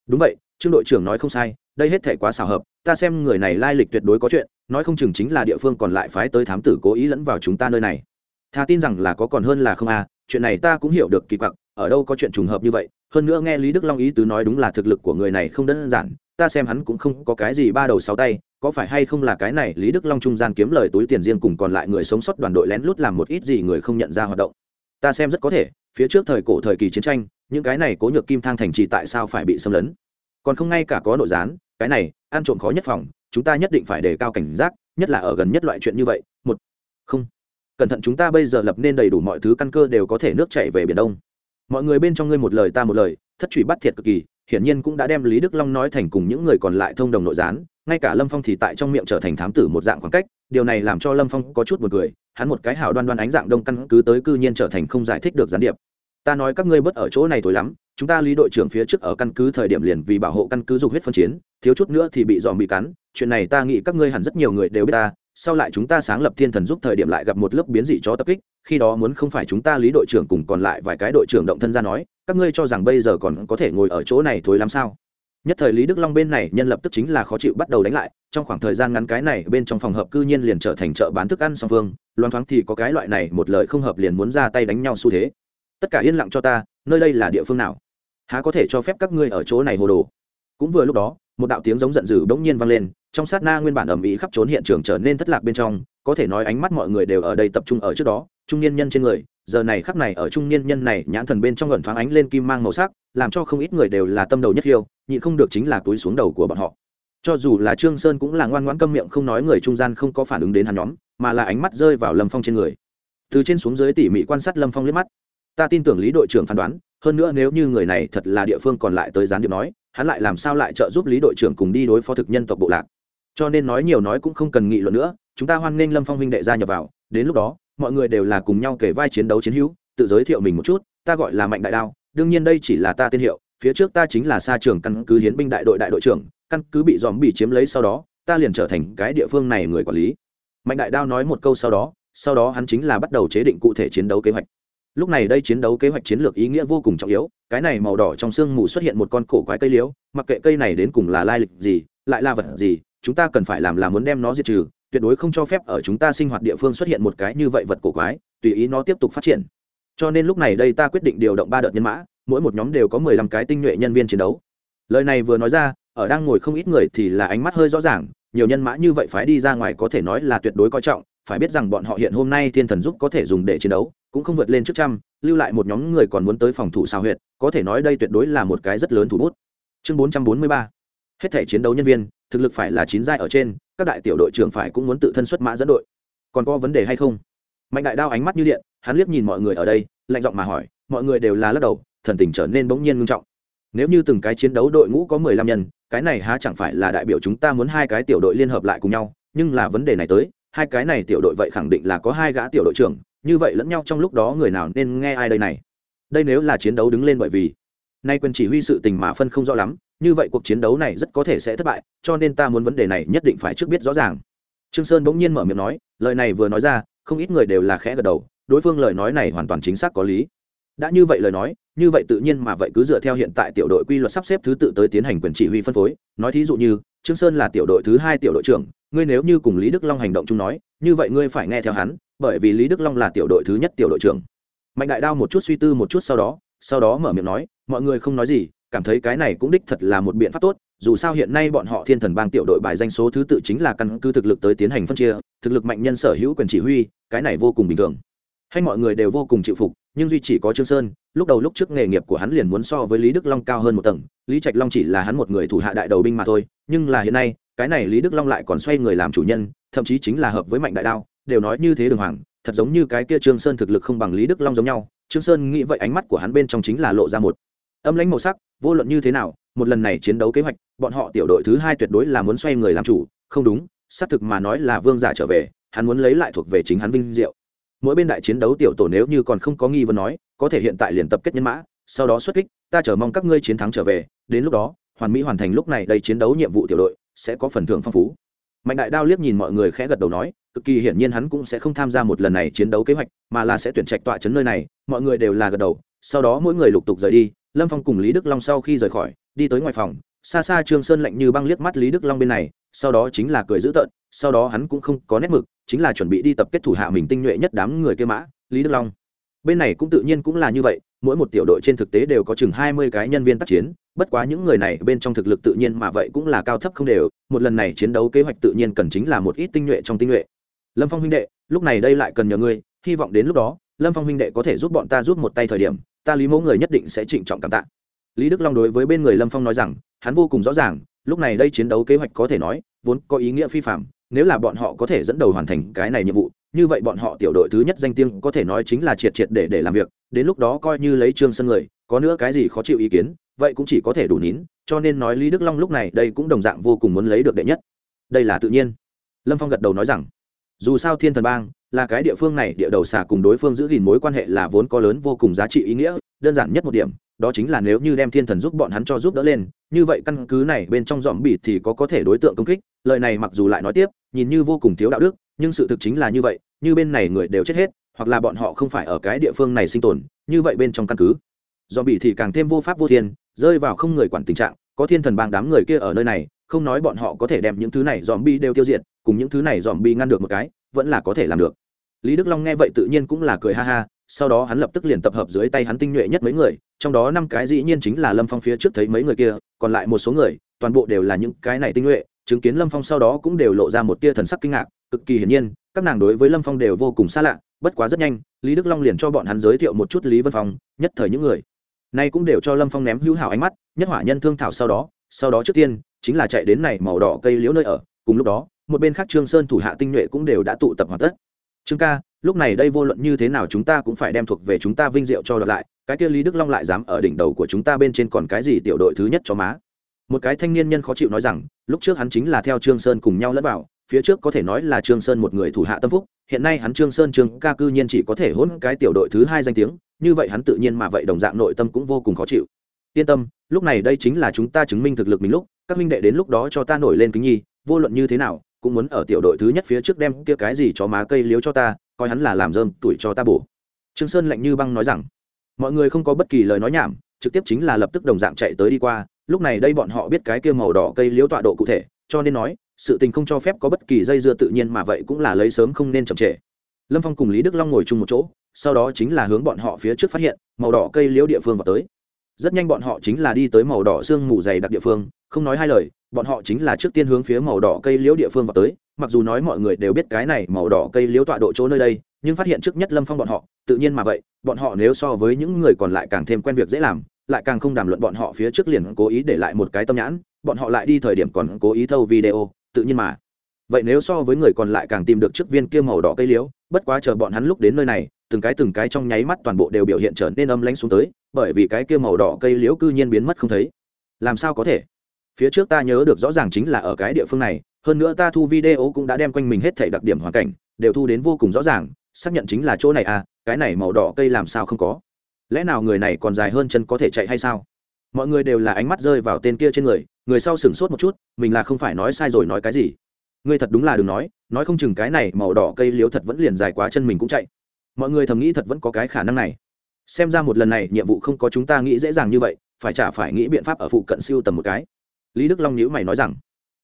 Đúng vậy trương đội trưởng nói không sai, đây hết thể quá xảo hợp, ta xem người này lai lịch tuyệt đối có chuyện, nói không chừng chính là địa phương còn lại phái tới thám tử cố ý lẫn vào chúng ta nơi này. Thà tin rằng là có còn hơn là không à chuyện này ta cũng hiểu được kỳ quặc, ở đâu có chuyện trùng hợp như vậy, hơn nữa nghe lý đức long ý tứ nói đúng là thực lực của người này không đơn giản, ta xem hắn cũng không có cái gì ba đầu sáu tay, có phải hay không là cái này lý đức long trung gian kiếm lời túi tiền riêng cùng còn lại người sống sót đoàn đội lén lút làm một ít gì người không nhận ra hoạt động. Ta xem rất có thể, phía trước thời cổ thời kỳ chiến tranh, những cái này cố nhược kim thang thành trì tại sao phải bị xâm lấn? Còn không ngay cả có nội gián, cái này, ăn trộm khó nhất phòng, chúng ta nhất định phải đề cao cảnh giác, nhất là ở gần nhất loại chuyện như vậy, một, không, cẩn thận chúng ta bây giờ lập nên đầy đủ mọi thứ căn cơ đều có thể nước chảy về biển đông. Mọi người bên trong ngươi một lời ta một lời, thất trụy bắt thiệt cực kỳ, hiển nhiên cũng đã đem lý đức long nói thành cùng những người còn lại thông đồng nội gián, ngay cả lâm phong thì tại trong miệng trở thành thám tử một dạng khoảng cách, điều này làm cho lâm phong có chút một cười, hắn một cái hảo đoan đoan ánh dạng đông căn cứ tới cư nhiên trở thành không giải thích được gián điệp. Ta nói các ngươi bớt ở chỗ này tối lắm chúng ta lý đội trưởng phía trước ở căn cứ thời điểm liền vì bảo hộ căn cứ dục huyết phân chiến, thiếu chút nữa thì bị dòm bị cắn, chuyện này ta nghĩ các ngươi hẳn rất nhiều người đều biết ta, sau lại chúng ta sáng lập thiên thần giúp thời điểm lại gặp một lớp biến dị chó tập kích, khi đó muốn không phải chúng ta lý đội trưởng cùng còn lại vài cái đội trưởng động thân ra nói, các ngươi cho rằng bây giờ còn có thể ngồi ở chỗ này thối lắm sao? Nhất thời lý đức long bên này nhân lập tức chính là khó chịu bắt đầu đánh lại, trong khoảng thời gian ngắn cái này bên trong phòng hợp cư nhiên liền trở thành chợ bán thức ăn song phương, loan thoáng thì có cái loại này một lời không hợp liền muốn ra tay đánh nhau xu thế. Tất cả yên lặng cho ta, nơi đây là địa phương nào? Há có thể cho phép các ngươi ở chỗ này hồ đồ. Cũng vừa lúc đó, một đạo tiếng giống giận dữ bỗng nhiên vang lên, trong sát na nguyên bản ầm ĩ khắp trốn hiện trường trở nên thất lạc bên trong, có thể nói ánh mắt mọi người đều ở đây tập trung ở trước đó, trung niên nhân trên người, giờ này khắc này ở trung niên nhân này, nhãn thần bên trong gần thoáng ánh lên kim mang màu sắc, làm cho không ít người đều là tâm đầu nhất hiêu, nhịn không được chính là túi xuống đầu của bọn họ. Cho dù là trương sơn cũng là ngoan ngoãn câm miệng không nói người trung gian không có phản ứng đến hắn nhóm, mà là ánh mắt rơi vào lâm phong trên người. Từ trên xuống dưới tỉ mỉ quan sát lâm phong liếc mắt. Ta tin tưởng lý đội trưởng phán đoán hơn nữa nếu như người này thật là địa phương còn lại tới gián điệp nói, hắn lại làm sao lại trợ giúp lý đội trưởng cùng đi đối phó thực nhân tộc bộ lạc? Cho nên nói nhiều nói cũng không cần nghị luận nữa, chúng ta hoan nghênh lâm phong huynh đệ gia nhập vào, đến lúc đó, mọi người đều là cùng nhau kể vai chiến đấu chiến hữu, tự giới thiệu mình một chút, ta gọi là mạnh đại đao, đương nhiên đây chỉ là ta tên hiệu, phía trước ta chính là xa trường căn cứ hiến binh đại đội đại đội trưởng, căn cứ bị dòm bị chiếm lấy sau đó, ta liền trở thành cái địa phương này người quản lý. Mạnh đại đao nói một câu sau đó sau đó hắn chính là bắt đầu chế định cụ thể chiến đấu kế hoạch lúc này đây chiến đấu kế hoạch chiến lược ý nghĩa vô cùng trọng yếu, cái này màu đỏ trong sương mù xuất hiện một con cổ quái cây liễu, mặc kệ cây này đến cùng là lai lịch gì, lại là vật gì, chúng ta cần phải làm là muốn đem nó diệt trừ, tuyệt đối không cho phép ở chúng ta sinh hoạt địa phương xuất hiện một cái như vậy vật cổ quái, tùy ý nó tiếp tục phát triển. Cho nên lúc này đây ta quyết định điều động ba đợt nhân mã, mỗi một nhóm đều có mười lăm cái tinh nhuệ nhân viên chiến đấu. Lời này vừa nói ra, ở đang ngồi không ít người thì là ánh mắt hơi rõ ràng, nhiều nhân mã như vậy phái đi ra ngoài có thể nói là tuyệt đối coi trọng, phải biết rằng bọn họ hiện hôm nay thiên thần giúp có thể dùng để chiến đấu cũng không vượt lên trước trăm, lưu lại một nhóm người còn muốn tới phòng thủ xào huyệt, có thể nói đây tuyệt đối là một cái rất lớn thủ bút. Chương bốn trăm bốn mươi ba. Hết thể chiến đấu nhân viên, thực lực phải là chín giai ở trên, các đại tiểu đội trưởng phải cũng muốn tự thân xuất mã dẫn đội. Còn có vấn đề hay không? Mạnh đại đao ánh mắt như điện, hắn liếc nhìn mọi người ở đây, lạnh giọng mà hỏi, mọi người đều là lắc đầu, thần tình trở nên bỗng nhiên ngưng trọng. Nếu như từng cái chiến đấu đội ngũ có mười lăm nhân, cái này há chẳng phải là đại biểu chúng ta muốn hai cái tiểu đội liên hợp lại cùng nhau, nhưng là vấn đề này tới, hai cái này tiểu đội vậy khẳng định là có hai gã tiểu đội trưởng như vậy lẫn nhau trong lúc đó người nào nên nghe ai đây này? Đây nếu là chiến đấu đứng lên bởi vì nay quyền chỉ huy sự tình mà phân không rõ lắm, như vậy cuộc chiến đấu này rất có thể sẽ thất bại, cho nên ta muốn vấn đề này nhất định phải trước biết rõ ràng. Trương sơn bỗng nhiên mở miệng nói, lời này vừa nói ra, không ít người đều là khẽ gật đầu, đối phương lời nói này hoàn toàn chính xác có lý đã như vậy lời nói, như vậy tự nhiên mà vậy cứ dựa theo hiện tại tiểu đội quy luật sắp xếp thứ tự tới tiến hành quyền chỉ huy phân phối. Nói thí dụ như, trương sơn là tiểu đội thứ hai tiểu đội trưởng, ngươi nếu như cùng lý đức long hành động chung nói, như vậy ngươi phải nghe theo hắn, bởi vì lý đức long là tiểu đội thứ nhất tiểu đội trưởng. Mạnh đại đao một chút suy tư một chút sau đó sau đó mở miệng nói, mọi người không nói gì, cảm thấy cái này cũng đích thật là một biện pháp tốt, dù sao hiện nay bọn họ thiên thần bang tiểu đội bài danh số thứ tự chính là căn cứ thực lực tới tiến hành phân chia, thực lực mạnh nhân sở hữu quyền chỉ huy, cái này vô cùng bình thường hay mọi người đều vô cùng chịu phục, nhưng duy chỉ có trương sơn, lúc đầu lúc trước nghề nghiệp của hắn liền muốn so với lý đức long cao hơn một tầng, lý trạch long chỉ là hắn một người thủ hạ đại đầu binh mà thôi, nhưng là hiện nay, cái này lý đức long lại còn xoay người làm chủ nhân, thậm chí chính là hợp với mạnh đại đao, đều nói như thế đường hoàng, thật giống như cái kia trương sơn thực lực không bằng lý đức long giống nhau, trương sơn nghĩ vậy ánh mắt của hắn bên trong chính là lộ ra một âm lãnh màu sắc, vô luận như thế nào, một lần này chiến đấu kế hoạch, bọn họ tiểu đội thứ hai tuyệt đối là muốn xoay người làm chủ, không đúng, xác thực mà nói là vương giả trở về, hắn muốn lấy lại thuộc về chính hắn vinh diệu mỗi bên đại chiến đấu tiểu tổ nếu như còn không có nghi vấn nói, có thể hiện tại liền tập kết nhân mã, sau đó xuất kích, ta chờ mong các ngươi chiến thắng trở về, đến lúc đó, hoàn mỹ hoàn thành lúc này đây chiến đấu nhiệm vụ tiểu đội, sẽ có phần thưởng phong phú. Mạnh đại đao liếc nhìn mọi người khẽ gật đầu nói, cực kỳ hiển nhiên hắn cũng sẽ không tham gia một lần này chiến đấu kế hoạch, mà là sẽ tuyển trạch tọa chấn nơi này, mọi người đều là gật đầu, sau đó mỗi người lục tục rời đi, lâm phong cùng lý đức long sau khi rời khỏi, đi tới ngoài phòng xa xa trương sơn lạnh như băng liếc mắt lý đức long bên này, sau đó chính là cười dữ tợn, sau đó hắn cũng không có nét mực, chính là chuẩn bị đi tập kết thủ hạ mình tinh nhuệ nhất đám người kia mã, lý đức long. Bên này cũng tự nhiên cũng là như vậy, mỗi một tiểu đội trên thực tế đều có chừng hai mươi cái nhân viên tác chiến, bất quá những người này bên trong thực lực tự nhiên mà vậy cũng là cao thấp không đều, một lần này chiến đấu kế hoạch tự nhiên cần chính là một ít tinh nhuệ trong tinh nhuệ. Lâm phong huynh đệ, lúc này đây lại cần nhờ ngươi, hy vọng đến lúc đó, lâm phong huynh đệ có thể giúp bọn ta giúp một tay thời điểm, ta lý mẫu người nhất định sẽ trịnh trọng cảm tạ lý đức long đối với bên người lâm phong nói rằng, hắn vô cùng rõ ràng, lúc này đây chiến đấu kế hoạch có thể nói, vốn có ý nghĩa phi phạm nếu là bọn họ có thể dẫn đầu hoàn thành cái này nhiệm vụ, như vậy bọn họ tiểu đội thứ nhất danh tiếng có thể nói chính là triệt triệt để để làm việc, đến lúc đó coi như lấy trương sân người, có nữa cái gì khó chịu ý kiến, vậy cũng chỉ có thể đủ nín, cho nên nói lý đức long lúc này đây cũng đồng dạng vô cùng muốn lấy được đệ nhất. Đây là tự nhiên. Lâm phong gật đầu nói rằng, dù sao thiên thần bang là cái địa phương này, địa đầu xà cùng đối phương giữ gìn mối quan hệ là vốn có lớn vô cùng giá trị ý nghĩa, đơn giản nhất một điểm đó chính là nếu như đem thiên thần giúp bọn hắn cho giúp đỡ lên, như vậy căn cứ này bên trong dòm bịt thì có có thể đối tượng công kích, lời này mặc dù lại nói tiếp, nhìn như vô cùng thiếu đạo đức, nhưng sự thực chính là như vậy, như bên này người đều chết hết, hoặc là bọn họ không phải ở cái địa phương này sinh tồn, như vậy bên trong căn cứ. Dòm bịt thì càng thêm vô pháp vô thiên, rơi vào không người quản tình trạng, có thiên thần bang đám người kia ở nơi này, không nói bọn họ có thể đem những thứ này dòm bi đều tiêu diệt, cùng những thứ này dòm bi ngăn được một cái, vẫn là có thể làm được. Lý đức long nghe vậy tự nhiên cũng là cười ha ha sau đó hắn lập tức liền tập hợp dưới tay hắn tinh nhuệ nhất mấy người, trong đó năm cái dĩ nhiên chính là lâm phong phía trước thấy mấy người kia, còn lại một số người, toàn bộ đều là những cái này tinh nhuệ, chứng kiến lâm phong sau đó cũng đều lộ ra một tia thần sắc kinh ngạc, cực kỳ hiển nhiên, các nàng đối với lâm phong đều vô cùng xa lạ, bất quá rất nhanh, lý đức long liền cho bọn hắn giới thiệu một chút lý vân phong, nhất thời những người nay cũng đều cho lâm phong ném hữu hảo ánh mắt, nhất hỏa nhân thương thảo sau đó sau đó trước tiên chính là chạy đến này màu đỏ cây liễu nơi ở, cùng lúc đó, một bên khác trương sơn thủ hạ tinh nhuệ cũng đều đã tụ tập hoàn tất trương ca, lúc này đây vô luận như thế nào chúng ta cũng phải đem thuộc về chúng ta vinh diệu cho đợt lại, cái kia lý đức long lại dám ở đỉnh đầu của chúng ta bên trên còn cái gì tiểu đội thứ nhất cho má? Một cái thanh niên nhân khó chịu nói rằng, lúc trước hắn chính là theo trương sơn cùng nhau lẫn vào, phía trước có thể nói là trương sơn một người thủ hạ tâm phúc, hiện nay hắn trương sơn, trương ca cư nhiên chỉ có thể hỗn cái tiểu đội thứ hai danh tiếng, như vậy hắn tự nhiên mà vậy đồng dạng nội tâm cũng vô cùng khó chịu. Yên tâm, lúc này đây chính là chúng ta chứng minh thực lực mình lúc, các minh đệ đến lúc đó cho ta nổi lên kính nhi, vô luận như thế nào cũng muốn ở tiểu đội thứ nhất phía trước đem kia cái gì cho má cây liếu cho ta, coi hắn là làm dơm tuổi cho ta bổ. Trương sơn lạnh như băng nói rằng, mọi người không có bất kỳ lời nói nhảm, trực tiếp chính là lập tức đồng dạng chạy tới đi qua, lúc này đây bọn họ biết cái kia màu đỏ cây liếu tọa độ cụ thể, cho nên nói, sự tình không cho phép có bất kỳ dây dưa tự nhiên mà vậy cũng là lấy sớm không nên chậm trễ. Lâm phong cùng lý đức long ngồi chung một chỗ, sau đó chính là hướng bọn họ phía trước phát hiện, màu đỏ cây liễu địa phương vào tới. Rất nhanh bọn họ chính là đi tới màu đỏ sương mù dày đặc địa phương, không nói hai lời bọn họ chính là trước tiên hướng phía màu đỏ cây liễu địa phương vào tới, mặc dù nói mọi người đều biết cái này màu đỏ cây liễu tọa độ chỗ nơi đây, nhưng phát hiện trước nhất lâm phong bọn họ, tự nhiên mà vậy, bọn họ nếu so với những người còn lại càng thêm quen việc dễ làm, lại càng không đàm luận bọn họ phía trước liền cố ý để lại một cái tâm nhãn, bọn họ lại đi thời điểm còn cố ý thâu video, tự nhiên mà. Vậy nếu so với người còn lại càng tìm được trước viên kia màu đỏ cây liễu, bất quá chờ bọn hắn lúc đến nơi này, từng cái từng cái trong nháy mắt toàn bộ đều biểu hiện trở nên âm lãnh xuống tới, bởi vì cái kia màu đỏ cây liễu cư nhiên biến mất không thấy. Làm sao có thể? Phía trước ta nhớ được rõ ràng chính là ở cái địa phương này, hơn nữa ta thu video cũng đã đem quanh mình hết thảy đặc điểm hoàn cảnh, đều thu đến vô cùng rõ ràng, xác nhận chính là chỗ này à cái này màu đỏ cây làm sao không có? Lẽ nào người này còn dài hơn chân có thể chạy hay sao? Mọi người đều là ánh mắt rơi vào tên kia trên người người sau sửng sốt một chút, mình là không phải nói sai rồi nói cái gì. Ngươi thật đúng là đừng nói nói không chừng cái này màu đỏ cây liếu thật vẫn liền dài quá chân mình cũng chạy. Mọi người thầm nghĩ thật vẫn có cái khả năng này. Xem ra một lần này nhiệm vụ không có chúng ta nghĩ dễ dàng như vậy, phải chả phải nghĩ biện pháp ở phụ cận siêu tầm một cái lý đức long nhữ mày nói rằng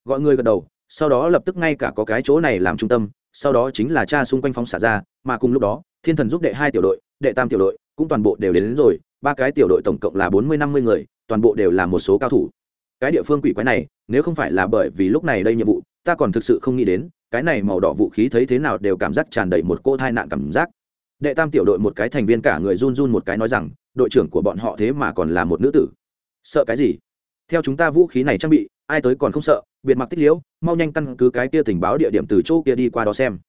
gọi người gật đầu sau đó lập tức ngay cả có cái chỗ này làm trung tâm sau đó chính là cha xung quanh phóng xả ra mà cùng lúc đó thiên thần giúp đệ hai tiểu đội đệ tam tiểu đội cũng toàn bộ đều đến, đến rồi ba cái tiểu đội tổng cộng là bốn mươi năm mươi người toàn bộ đều là một số cao thủ. Cái địa phương quỷ quái này nếu không phải là bởi vì lúc này đây nhiệm vụ ta còn thực sự không nghĩ đến cái này màu đỏ vũ khí thấy thế nào đều cảm giác tràn đầy một cô thai nạn cảm giác. Đệ tam tiểu đội một cái thành viên cả người run run một cái nói rằng đội trưởng của bọn họ thế mà còn là một nữ tử. Sợ cái gì? Theo chúng ta vũ khí này trang bị, ai tới còn không sợ, biệt mặc tích liễu, mau nhanh căn cứ cái kia tình báo địa điểm từ chỗ kia đi qua đó xem.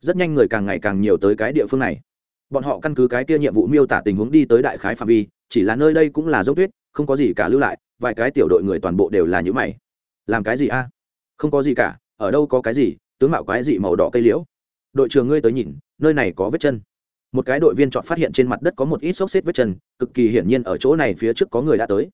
Rất nhanh người càng ngày càng nhiều tới cái địa phương này. Bọn họ căn cứ cái kia nhiệm vụ miêu tả tình huống đi tới đại khái phạm vi, chỉ là nơi đây cũng là dốc tuyết, không có gì cả lưu lại, vài cái tiểu đội người toàn bộ đều là những mày. Làm cái gì a? Không có gì cả, ở đâu có cái gì, tướng mạo cái gì màu đỏ cây liễu. Đội trưởng ngươi tới nhìn, nơi này có vết chân. Một cái đội viên chọn phát hiện trên mặt đất có một ít xốc xếp vết chân, cực kỳ hiển nhiên ở chỗ này phía trước có người đã tới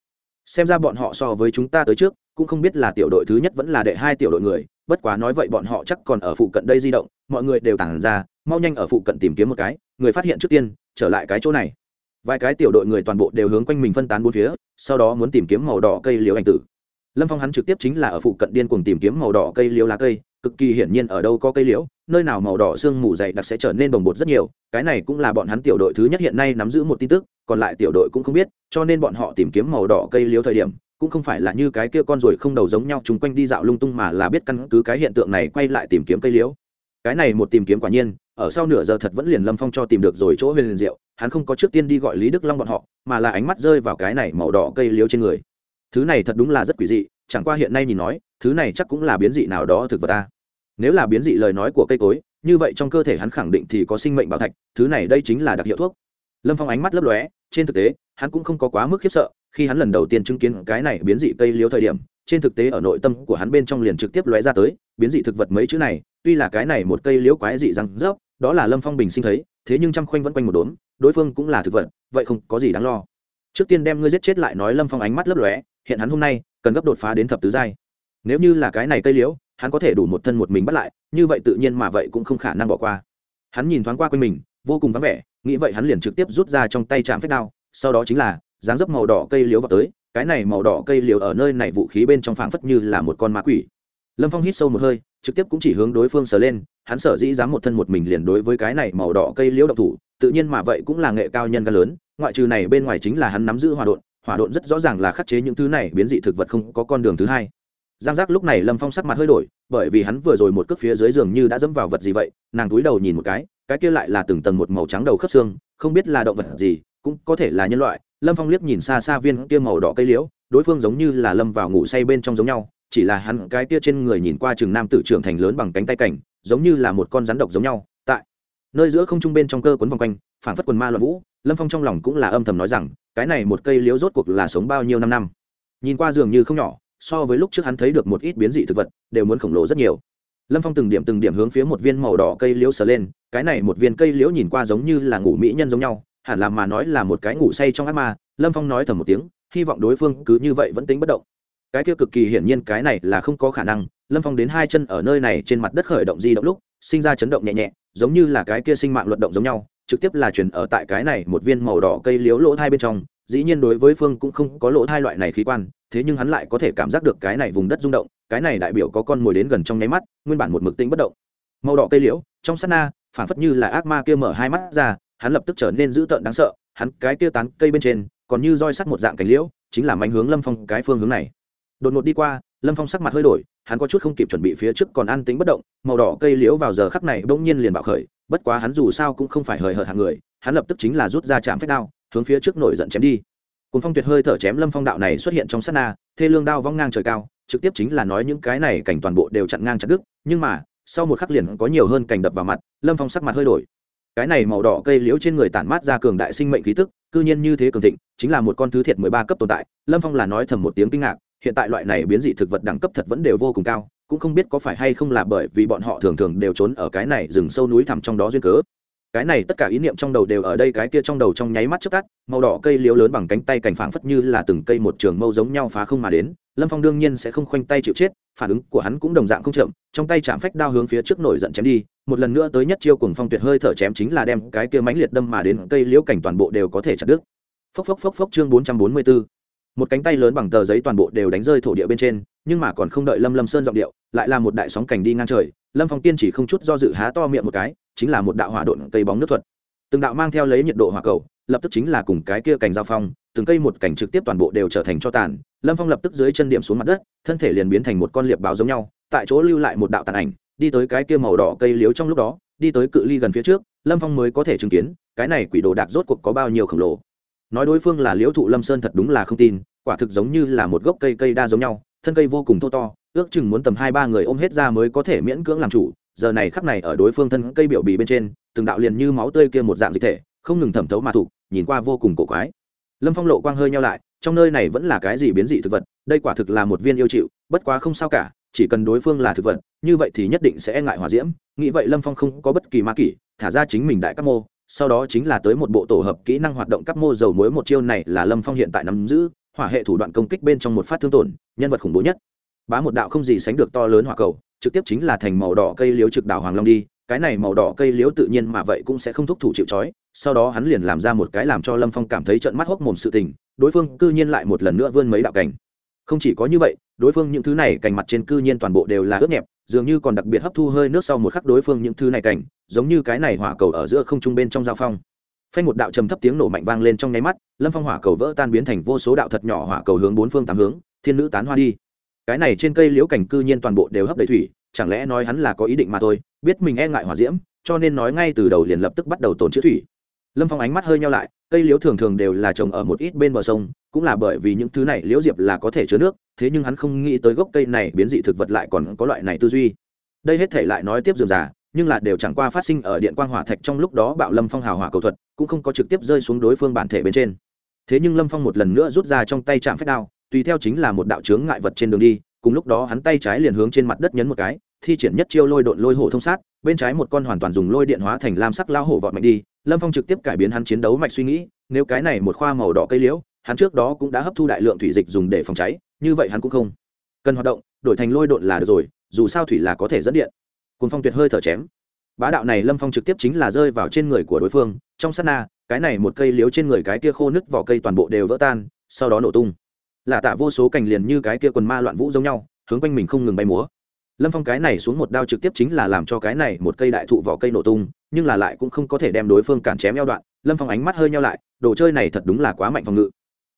xem ra bọn họ so với chúng ta tới trước, cũng không biết là tiểu đội thứ nhất vẫn là đệ hai tiểu đội người, bất quá nói vậy bọn họ chắc còn ở phụ cận đây di động, mọi người đều tản ra, mau nhanh ở phụ cận tìm kiếm một cái, người phát hiện trước tiên, trở lại cái chỗ này. Vài cái tiểu đội người toàn bộ đều hướng quanh mình phân tán bốn phía, sau đó muốn tìm kiếm màu đỏ cây liễu ảnh tử. Lâm phong hắn trực tiếp chính là ở phụ cận điên cuồng tìm kiếm màu đỏ cây liễu lá cây, cực kỳ hiển nhiên ở đâu có cây liễu nơi nào màu đỏ sương mù dày đặc sẽ trở nên bồng bột rất nhiều, cái này cũng là bọn hắn tiểu đội thứ nhất hiện nay nắm giữ một tin tức, còn lại tiểu đội cũng không biết, cho nên bọn họ tìm kiếm màu đỏ cây liễu thời điểm, cũng không phải là như cái kia con ruồi không đầu giống nhau chúng quanh đi dạo lung tung mà là biết căn cứ cái hiện tượng này quay lại tìm kiếm cây liễu cái này một tìm kiếm quả nhiên, ở sau nửa giờ thật vẫn liền lâm phong cho tìm được rồi chỗ huyền liền diệu, hắn không có trước tiên đi gọi lý đức long bọn họ, mà là ánh mắt rơi vào cái này màu đỏ cây liễu trên người. Thứ này thật đúng là rất quỷ dị, chẳng qua hiện nay nhìn nói, thứ này chắc cũng là biến dị nào đó thực vật ta nếu là biến dị lời nói của cây cối, như vậy trong cơ thể hắn khẳng định thì có sinh mệnh bảo thạch, thứ này đây chính là đặc hiệu thuốc. Lâm phong ánh mắt lấp lóe, trên thực tế, hắn cũng không có quá mức khiếp sợ, khi hắn lần đầu tiên chứng kiến cái này biến dị cây liếu thời điểm, trên thực tế ở nội tâm của hắn bên trong liền trực tiếp lóe ra tới, biến dị thực vật mấy chữ này, tuy là cái này một cây liếu quái dị răng rớp, đó là lâm phong bình sinh thấy, thế nhưng trăm khoanh vẫn quanh một đốm, đối phương cũng là thực vật, vậy không có gì đáng lo. Trước tiên đem ngươi giết chết lại nói lâm phong ánh mắt lấp lóe, hiện hắn hôm nay cần gấp đột phá đến thập tứ giai. Nếu như là cái này cây liễu hắn có thể đủ một thân một mình bắt lại, như vậy tự nhiên mà vậy cũng không khả năng bỏ qua. Hắn nhìn thoáng qua quanh mình, vô cùng vắng vẻ, nghĩ vậy hắn liền trực tiếp rút ra trong tay chạm phép đao, sau đó chính là, dáng dấp màu đỏ cây liễu vào tới, cái này màu đỏ cây liễu ở nơi này vũ khí bên trong phảng phất như là một con ma quỷ. Lâm phong hít sâu một hơi, trực tiếp cũng chỉ hướng đối phương sờ lên, hắn sở dĩ dám một thân một mình liền đối với cái này màu đỏ cây liễu độc thủ, tự nhiên mà vậy cũng là nghệ cao nhân ca lớn, ngoại trừ này bên ngoài chính là hắn nắm giữ hòa độn, hỏa độn rất rõ ràng là khắc chế những thứ này, biến dị thực vật không có con đường thứ hai giang giác lúc này lâm phong sắc mặt hơi đổi, bởi vì hắn vừa rồi một cước phía dưới giường như đã dẫm vào vật gì vậy, nàng túi đầu nhìn một cái cái kia lại là từng tầng một màu trắng đầu khớp xương, không biết là động vật gì, cũng có thể là nhân loại. Lâm phong liếc nhìn xa xa viên kia màu đỏ cây liễu, đối phương giống như là lâm vào ngủ say bên trong giống nhau, chỉ là hắn cái kia trên người nhìn qua chừng nam tử trưởng thành lớn bằng cánh tay cảnh, giống như là một con rắn độc giống nhau, tại nơi giữa không trung bên trong cơ quấn vòng quanh phản phất quần ma loạn vũ, lâm phong trong lòng cũng là âm thầm nói rằng, cái này một cây liễu rốt cuộc là sống bao nhiêu năm năm. Nhìn qua dường như không nhỏ so với lúc trước hắn thấy được một ít biến dị thực vật, đều muốn khổng lồ rất nhiều. Lâm phong từng điểm từng điểm hướng phía một viên màu đỏ cây liễu sờ lên, cái này một viên cây liễu nhìn qua giống như là ngủ mỹ nhân giống nhau, hẳn là mà nói là một cái ngủ say trong ác ma. Lâm phong nói thầm một tiếng, hy vọng đối phương cứ như vậy vẫn tính bất động. Cái kia cực kỳ hiển nhiên cái này là không có khả năng. Lâm phong đến hai chân ở nơi này trên mặt đất khởi động di động lúc, sinh ra chấn động nhẹ nhẹ, giống như là cái kia sinh mạng luận động giống nhau, trực tiếp là chuyển ở tại cái này một viên màu đỏ cây liếu lỗ thai bên trong dĩ nhiên đối với phương cũng không có lỗ hai loại này khí quan, thế nhưng hắn lại có thể cảm giác được cái này vùng đất rung động, cái này đại biểu có con mồi đến gần trong nháy mắt, nguyên bản một mực tính bất động. Màu đỏ cây liễu, trong sát na phản phất như là ác ma kia mở hai mắt ra, hắn lập tức trở nên dữ tợn đáng sợ, hắn cái kia tán cây bên trên, còn như roi sắt một dạng cành liễu, chính là manh hướng lâm phong cái phương hướng này. Đột ngột đi qua, lâm phong sắc mặt hơi đổi, hắn có chút không kịp chuẩn bị phía trước còn an tính bất động, màu đỏ cây liễu vào giờ khắc này bỗng nhiên liền bạo khởi, bất quá hắn dù sao cũng không phải hời hợt hàng người, hắn lập tức chính là rút ra chạm phép đao hướng phía trước nổi giận chém đi. Cùng phong tuyệt hơi thở chém lâm phong đạo này xuất hiện trong sát na, thê lương đao vong ngang trời cao, trực tiếp chính là nói những cái này cảnh toàn bộ đều chặn ngang chặt đứt, nhưng mà, sau một khắc liền có nhiều hơn cảnh đập vào mặt, lâm phong sắc mặt hơi đổi. Cái này màu đỏ cây liễu trên người tản mát ra cường đại sinh mệnh khí tức, cư nhiên như thế cường thịnh, chính là một con thứ thiệt mười ba cấp tồn tại, lâm phong là nói thầm một tiếng kinh ngạc, hiện tại loại này biến dị thực vật đẳng cấp thật vẫn đều vô cùng cao, cũng không biết có phải hay không là bởi vì bọn họ thường thường đều trốn ở cái này rừng sâu núi thẳm trong đó duyên cớ cái này tất cả ý niệm trong đầu đều ở đây, cái kia trong đầu trong nháy mắt trước tắt, màu đỏ cây liếu lớn bằng cánh tay cảnh phảng phất như là từng cây một trường mâu giống nhau phá không mà đến. Lâm phong đương nhiên sẽ không khoanh tay chịu chết, phản ứng của hắn cũng đồng dạng không chậm, trong tay chạm phách đao hướng phía trước nổi giận chém đi, một lần nữa tới nhất chiêu cùng phong tuyệt hơi thở chém chính là đem cái kia mãnh liệt đâm mà đến, cây liễu cảnh toàn bộ đều có thể chặt đứt. Phốc phốc phốc phốc, chương bốn trăm bốn mươi bốn một cánh tay lớn bằng tờ giấy toàn bộ đều đánh rơi thổ địa bên trên, nhưng mà còn không đợi lâm lâm sơn giọng điệu, lại là một đại sóng cảnh đi ngang trời. Lâm phong tiên chỉ không chút do dự há to miệng một cái chính là một đạo hỏa độn cây bóng nước thuật. Từng đạo mang theo lấy nhiệt độ hỏa cầu, lập tức chính là cùng cái kia cành giao phong, từng cây một cảnh trực tiếp toàn bộ đều trở thành cho tàn, lâm phong lập tức dưới chân điểm xuống mặt đất, thân thể liền biến thành một con liệp báo giống nhau, tại chỗ lưu lại một đạo tàn ảnh, đi tới cái kia màu đỏ cây liếu trong lúc đó, đi tới cự ly gần phía trước, lâm phong mới có thể chứng kiến, cái này quỷ đồ đạc rốt cuộc có bao nhiêu khổng lồ. Nói đối phương là liễu thụ lâm sơn thật đúng là không tin, quả thực giống như là một gốc cây cây đa giống nhau, thân cây vô cùng thô to, ước chừng muốn tầm hai ba người ôm hết ra mới có thể miễn cưỡng làm chủ giờ này khắc này ở đối phương thân cây biểu bì bên trên, từng đạo liền như máu tươi kia một dạng dịch thể, không ngừng thẩm thấu mà thụ nhìn qua vô cùng cổ quái. Lâm phong lộ quang hơi nhau lại, trong nơi này vẫn là cái gì biến dị thực vật, đây quả thực là một viên yêu chịu, bất quá không sao cả, chỉ cần đối phương là thực vật, như vậy thì nhất định sẽ e ngại hòa diễm. Nghĩ vậy lâm phong không có bất kỳ ma kỷ, thả ra chính mình đại các mô, sau đó chính là tới một bộ tổ hợp kỹ năng hoạt động các mô dầu muối một chiêu này là lâm phong hiện tại nắm giữ, hỏa hệ thủ đoạn công kích bên trong một phát thương tổn, nhân vật khủng bố nhất. Bá một đạo không gì sánh được to lớn hỏa cầu trực tiếp chính là thành màu đỏ cây liếu trực đảo hoàng long đi, cái này màu đỏ cây liếu tự nhiên mà vậy cũng sẽ không thúc thủ chịu trói, sau đó hắn liền làm ra một cái làm cho lâm phong cảm thấy trận mắt hốc mồm sự tình, đối phương cư nhiên lại một lần nữa vươn mấy đạo cảnh không chỉ có như vậy, đối phương những thứ này cành mặt trên cư nhiên toàn bộ đều là ướt nhẹp, dường như còn đặc biệt hấp thu hơi nước sau một khắc đối phương những thứ này cảnh giống như cái này hỏa cầu ở giữa không trung bên trong giao phong. Phanh một đạo trầm thấp tiếng nổ mạnh vang lên trong nháy mắt, lâm phong hỏa cầu vỡ tan biến thành vô số đạo thật nhỏ hỏa cầu hướng bốn phương tám hướng, thiên nữ tán hoa đi cái này trên cây liễu cảnh cư nhiên toàn bộ đều hấp đầy thủy, chẳng lẽ nói hắn là có ý định mà thôi, biết mình e ngại hỏa diễm, cho nên nói ngay từ đầu liền lập tức bắt đầu tồn chữ thủy. Lâm phong ánh mắt hơi nhau lại, cây liễu thường thường đều là trồng ở một ít bên bờ sông, cũng là bởi vì những thứ này liễu diệp là có thể chứa nước, thế nhưng hắn không nghĩ tới gốc cây này biến dị thực vật lại còn có loại này tư duy. Đây hết thể lại nói tiếp dườm già, nhưng là đều chẳng qua phát sinh ở điện quang hỏa thạch trong lúc đó bạo lâm phong hào hỏa cầu thuật, cũng không có trực tiếp rơi xuống đối phương bản thể bên trên. Thế nhưng lâm phong một lần nữa rút ra trong tay chạm phép đao tùy theo chính là một đạo chướng ngại vật trên đường đi, cùng lúc đó hắn tay trái liền hướng trên mặt đất nhấn một cái, thi triển nhất chiêu lôi độn lôi hổ thông sát, bên trái một con hoàn toàn dùng lôi điện hóa thành lam sắc lao hổ vọt mạnh đi, lâm phong trực tiếp cải biến hắn chiến đấu mạch suy nghĩ, nếu cái này một khoa màu đỏ cây liễu, hắn trước đó cũng đã hấp thu đại lượng thủy dịch dùng để phòng cháy, như vậy hắn cũng không cần hoạt động, đổi thành lôi độn là được rồi, dù sao thủy là có thể dẫn điện. Cùng phong tuyệt hơi thở chém. Bá đạo này lâm phong trực tiếp chính là rơi vào trên người của đối phương, trong s á t na, cái này một cây liếu trên người cái kia khô nứt vỏ cây toàn bộ đều vỡ tan, sau đó nổ tung là tạ vô số cành liền như cái kia quần ma loạn vũ giống nhau, hướng quanh mình không ngừng bay múa. Lâm phong cái này xuống một đao trực tiếp chính là làm cho cái này một cây đại thụ vỏ cây nổ tung, nhưng là lại cũng không có thể đem đối phương cản chém eo đoạn, lâm phong ánh mắt hơi nhau lại, đồ chơi này thật đúng là quá mạnh phòng ngự.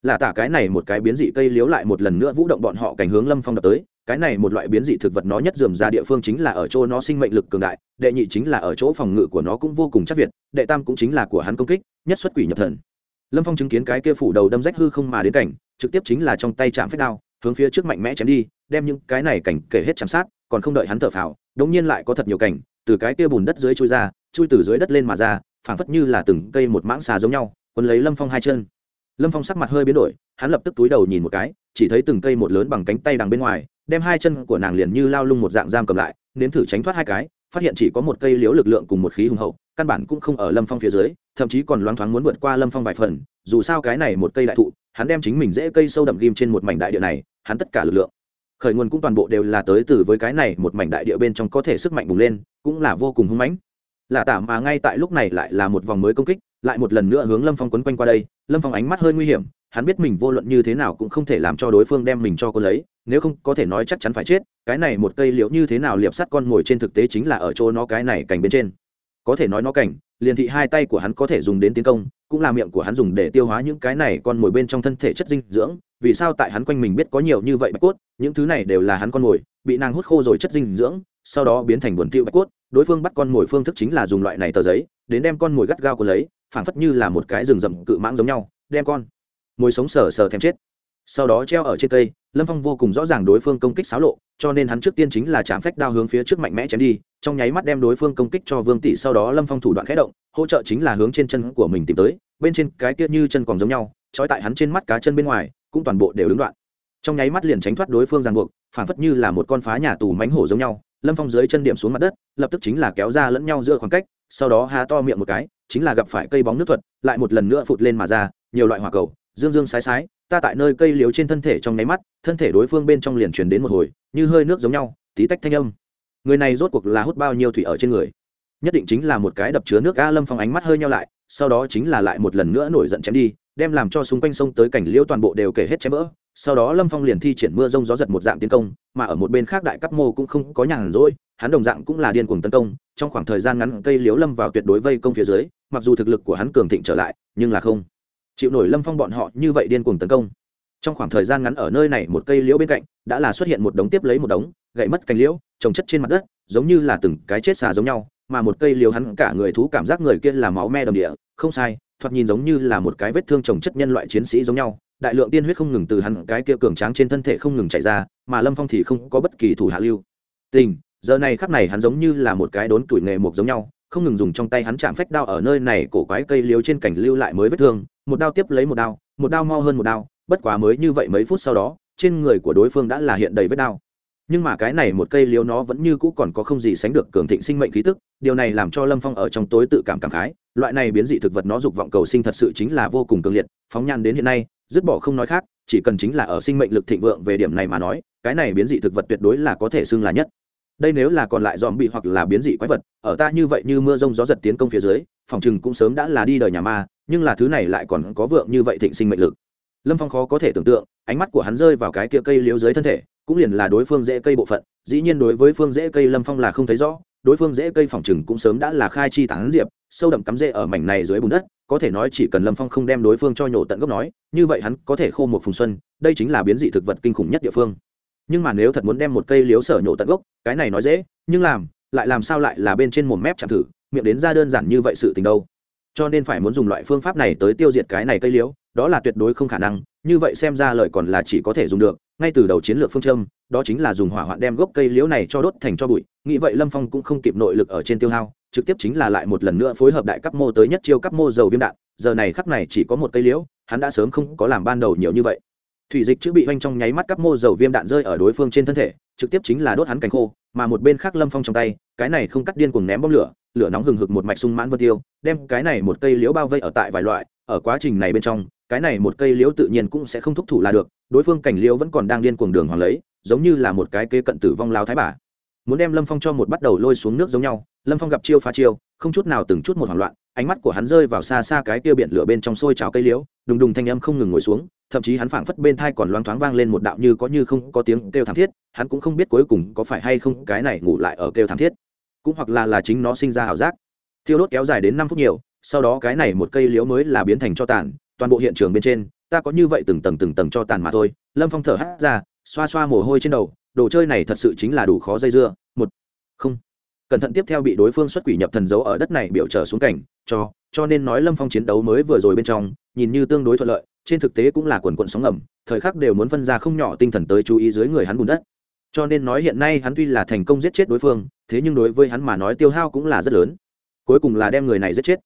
Là tả cái này một cái biến dị cây liếu lại một lần nữa vũ động bọn họ cảnh hướng lâm phong đập tới, cái này một loại biến dị thực vật nó nhất dườm ra địa phương chính là ở chỗ nó sinh mệnh lực cường đại, đệ nhị chính là ở chỗ phòng ngự của nó cũng vô cùng chắc việt, đệ tam cũng chính là của hắn công kích, nhất xuất quỷ nhập thần. Lâm phong chứng kiến cái kia phủ đầu đâm rách hư không mà đến cảnh trực tiếp chính là trong tay chạm phép đao, hướng phía trước mạnh mẽ chém đi, đem những cái này cảnh kể hết chạm sát, còn không đợi hắn thở phào đống nhiên lại có thật nhiều cảnh, từ cái kia bùn đất dưới chui ra, chui từ dưới đất lên mà ra, phảng phất như là từng cây một mãng xà giống nhau quân lấy lâm phong hai chân. Lâm phong sắc mặt hơi biến đổi, hắn lập tức túi đầu nhìn một cái, chỉ thấy từng cây một lớn bằng cánh tay đằng bên ngoài, đem hai chân của nàng liền như lao lung một dạng giam cầm lại, nếm thử tránh thoát hai cái phát hiện chỉ có một cây liếu lực lượng cùng một khí hùng hậu, căn bản cũng không ở lâm phong phía dưới, thậm chí còn loáng thoáng muốn vượt qua lâm phong vài phần, dù sao cái này một cây đại thụ, hắn đem chính mình dễ cây sâu đậm ghim trên một mảnh đại địa này, hắn tất cả lực lượng, khởi nguồn cũng toàn bộ đều là tới từ với cái này một mảnh đại địa bên trong có thể sức mạnh bùng lên, cũng là vô cùng hung mãnh. Lạ tả mà ngay tại lúc này lại là một vòng mới công kích, lại một lần nữa hướng lâm phong quấn quanh qua đây, lâm phong ánh mắt hơi nguy hiểm hắn biết mình vô luận như thế nào cũng không thể làm cho đối phương đem mình cho cô lấy, nếu không có thể nói chắc chắn phải chết, cái này một cây liễu như thế nào liệp sắt con ngồi trên thực tế chính là ở chỗ nó cái này cành bên trên. Có thể nói nó cảnh, liền thị hai tay của hắn có thể dùng đến tiến công, cũng là miệng của hắn dùng để tiêu hóa những cái này con mồi bên trong thân thể chất dinh dưỡng, vì sao tại hắn quanh mình biết có nhiều như vậy bạch cốt, những thứ này đều là hắn con mồi bị nàng hút khô rồi chất dinh dưỡng, sau đó biến thành buồn tiêu bạch cốt, đối phương bắt con mồi phương thức chính là dùng loại này tờ giấy, đến đem con mồi gắt gao của lấy, phảng phất như là một cái rừng rậm cự mãng giống nhau, đem con mồi sống sờ sờ thèm chết. Sau đó treo ở trên cây, lâm phong vô cùng rõ ràng đối phương công kích xáo lộ, cho nên hắn trước tiên chính là chạm phách đao hướng phía trước mạnh mẽ chém đi, trong nháy mắt đem đối phương công kích cho vương tỷ, sau đó lâm phong thủ đoạn khẽ động, hỗ trợ chính là hướng trên chân của mình tìm tới, bên trên cái kia như chân còn giống nhau, trói tại hắn trên mắt cá chân bên ngoài, cũng toàn bộ đều đứng đoạn. Trong nháy mắt liền tránh thoát đối phương ràng buộc, phản phất như là một con phá nhà tù mánh hổ giống nhau, lâm phong dưới chân điểm xuống mặt đất, lập tức chính là kéo ra lẫn nhau giữa khoảng cách, sau đó há to miệng một cái, chính là gặp phải cây bóng nước thuật, lại một lần nữa phụt lên mà ra, nhiều loại hỏa cầu dương dương sái sái, ta tại nơi cây liếu trên thân thể trong nháy mắt, thân thể đối phương bên trong liền truyền đến một hồi, như hơi nước giống nhau, tí tách thanh âm. Người này rốt cuộc là hút bao nhiêu thủy ở trên người? Nhất định chính là một cái đập chứa nước a lâm phong ánh mắt hơi nhau lại, sau đó chính là lại một lần nữa nổi giận chém đi, đem làm cho xung quanh sông tới cảnh liễu toàn bộ đều kể hết chém vỡ. Sau đó lâm phong liền thi triển mưa rông gió giật một dạng tiến công, mà ở một bên khác đại cấp mô cũng không có nhàn rỗi, hắn đồng dạng cũng là điên cuồng tấn công, trong khoảng thời gian ngắn cây liễu lâm vào tuyệt đối vây công phía dưới, mặc dù thực lực của hắn cường thịnh trở lại, nhưng là không chịu nổi lâm phong bọn họ như vậy điên cuồng tấn công. Trong khoảng thời gian ngắn ở nơi này một cây liễu bên cạnh, đã là xuất hiện một đống tiếp lấy một đống, gậy mất cành liễu, trồng chất trên mặt đất, giống như là từng cái chết xà giống nhau, mà một cây liễu hắn cả người thú cảm giác người kia là máu me đầm địa, không sai, thoạt nhìn giống như là một cái vết thương trồng chất nhân loại chiến sĩ giống nhau, đại lượng tiên huyết không ngừng từ hắn cái kia cường tráng trên thân thể không ngừng chạy ra, mà lâm phong thì không có bất kỳ thủ hạ lưu. Tình, giờ này khắc này hắn giống như là một cái đốn tuổi nghề mục giống nhau không ngừng dùng trong tay hắn chạm phách đao ở nơi này, cổ quái cây liếu trên cảnh lưu lại mới vết thương, một đao tiếp lấy một đao một đao mau hơn một đao, bất quá mới như vậy mấy phút sau đó, trên người của đối phương đã là hiện đầy vết đao. Nhưng mà cái này một cây liếu nó vẫn như cũ còn có không gì sánh được cường thịnh sinh mệnh khí tức, điều này làm cho lâm phong ở trong tối tự cảm cảm khái, loại này biến dị thực vật nó dục vọng cầu sinh thật sự chính là vô cùng cường liệt, phóng nhan đến hiện nay, dứt bỏ không nói khác, chỉ cần chính là ở sinh mệnh lực thịnh vượng về điểm này mà nói, cái này biến dị thực vật tuyệt đối là có thể xưng là nhất đây nếu là còn lại dòm bị hoặc là biến dị quái vật, ở ta như vậy như mưa rông gió giật tiến công phía dưới, phòng chừng cũng sớm đã là đi đời nhà ma, nhưng là thứ này lại còn có vượng như vậy thịnh sinh mệnh lực. Lâm phong khó có thể tưởng tượng, ánh mắt của hắn rơi vào cái kia cây liếu dưới thân thể, cũng liền là đối phương dễ cây bộ phận, dĩ nhiên đối với phương dễ cây lâm phong là không thấy rõ, đối phương dễ cây phòng chừng cũng sớm đã là khai chi tán diệp, sâu đậm cắm rễ ở mảnh này dưới bùn đất, có thể nói chỉ cần lâm phong không đem đối phương cho nhổ tận gốc nói, như vậy hắn có thể khô một phùng xuân, đây chính là biến dị thực vật kinh khủng nhất địa phương nhưng mà nếu thật muốn đem một cây liếu sở nhổ tận gốc, cái này nói dễ, nhưng làm, lại làm sao lại là bên trên một mép chạm thử, miệng đến ra đơn giản như vậy sự tình đâu. Cho nên phải muốn dùng loại phương pháp này tới tiêu diệt cái này cây liếu, đó là tuyệt đối không khả năng, như vậy xem ra lời còn là chỉ có thể dùng được, ngay từ đầu chiến lược phương châm, đó chính là dùng hỏa hoạn đem gốc cây liễu này cho đốt thành cho bụi, nghĩ vậy lâm phong cũng không kịp nội lực ở trên tiêu hao, trực tiếp chính là lại một lần nữa phối hợp đại cấp mô tới nhất chiêu cấp mô dầu viêm đạn, giờ này khắc này chỉ có một cây liễu hắn đã sớm không có làm ban đầu nhiều như vậy thủy dịch chữ bị oanh trong nháy mắt các mô dầu viêm đạn rơi ở đối phương trên thân thể, trực tiếp chính là đốt hắn cánh khô, mà một bên khác lâm phong trong tay, cái này không cắt điên cùng ném bom lửa lửa nóng hừng hực một mạch sung mãn vân tiêu, đem cái này một cây liễu bao vây ở tại vài loại, ở quá trình này bên trong, cái này một cây liễu tự nhiên cũng sẽ không thúc thủ là được, đối phương cảnh liễu vẫn còn đang điên cuồng đường hoàng lấy, giống như là một cái kê cận tử vong lao thái bà. Muốn đem lâm phong cho một bắt đầu lôi xuống nước giống nhau, lâm phong gặp chiêu phá chiêu, không chút nào từng chút một hoảng loạn, ánh mắt của hắn rơi vào xa xa cái kia biển lửa bên trong sôi trào cây liễu, đùng đùng thanh âm không ngừng ngồi xuống thậm chí hắn phảng phất bên thai còn loáng thoáng vang lên một đạo như có như không có tiếng kêu thảm thiết, hắn cũng không biết cuối cùng có phải hay không cái này ngủ lại ở kêu thảm thiết. Cũng hoặc là là chính nó sinh ra ảo giác. Thiêu đốt kéo dài đến năm phút nhiều, sau đó cái này một cây liễu mới là biến thành cho tàn, toàn bộ hiện trường bên trên, ta có như vậy từng tầng từng tầng cho tàn mà thôi. Lâm phong thở hắt ra, xoa xoa mồ hôi trên đầu, đồ chơi này thật sự chính là đủ khó dây dưa. Một, không. Cẩn thận tiếp theo bị đối phương xuất quỷ nhập thần giấu ở đất này biểu trở xuống cảnh, cho cho nên nói lâm phong chiến đấu mới vừa rồi bên trong, nhìn như tương đối thuận lợi trên thực tế cũng là quần quận sóng ngầm, thời khắc đều muốn phân ra không nhỏ tinh thần tới chú ý dưới người hắn bùn đất. Cho nên nói hiện nay hắn tuy là thành công giết chết đối phương, thế nhưng đối với hắn mà nói tiêu hao cũng là rất lớn. Cuối cùng là đem người này giết chết.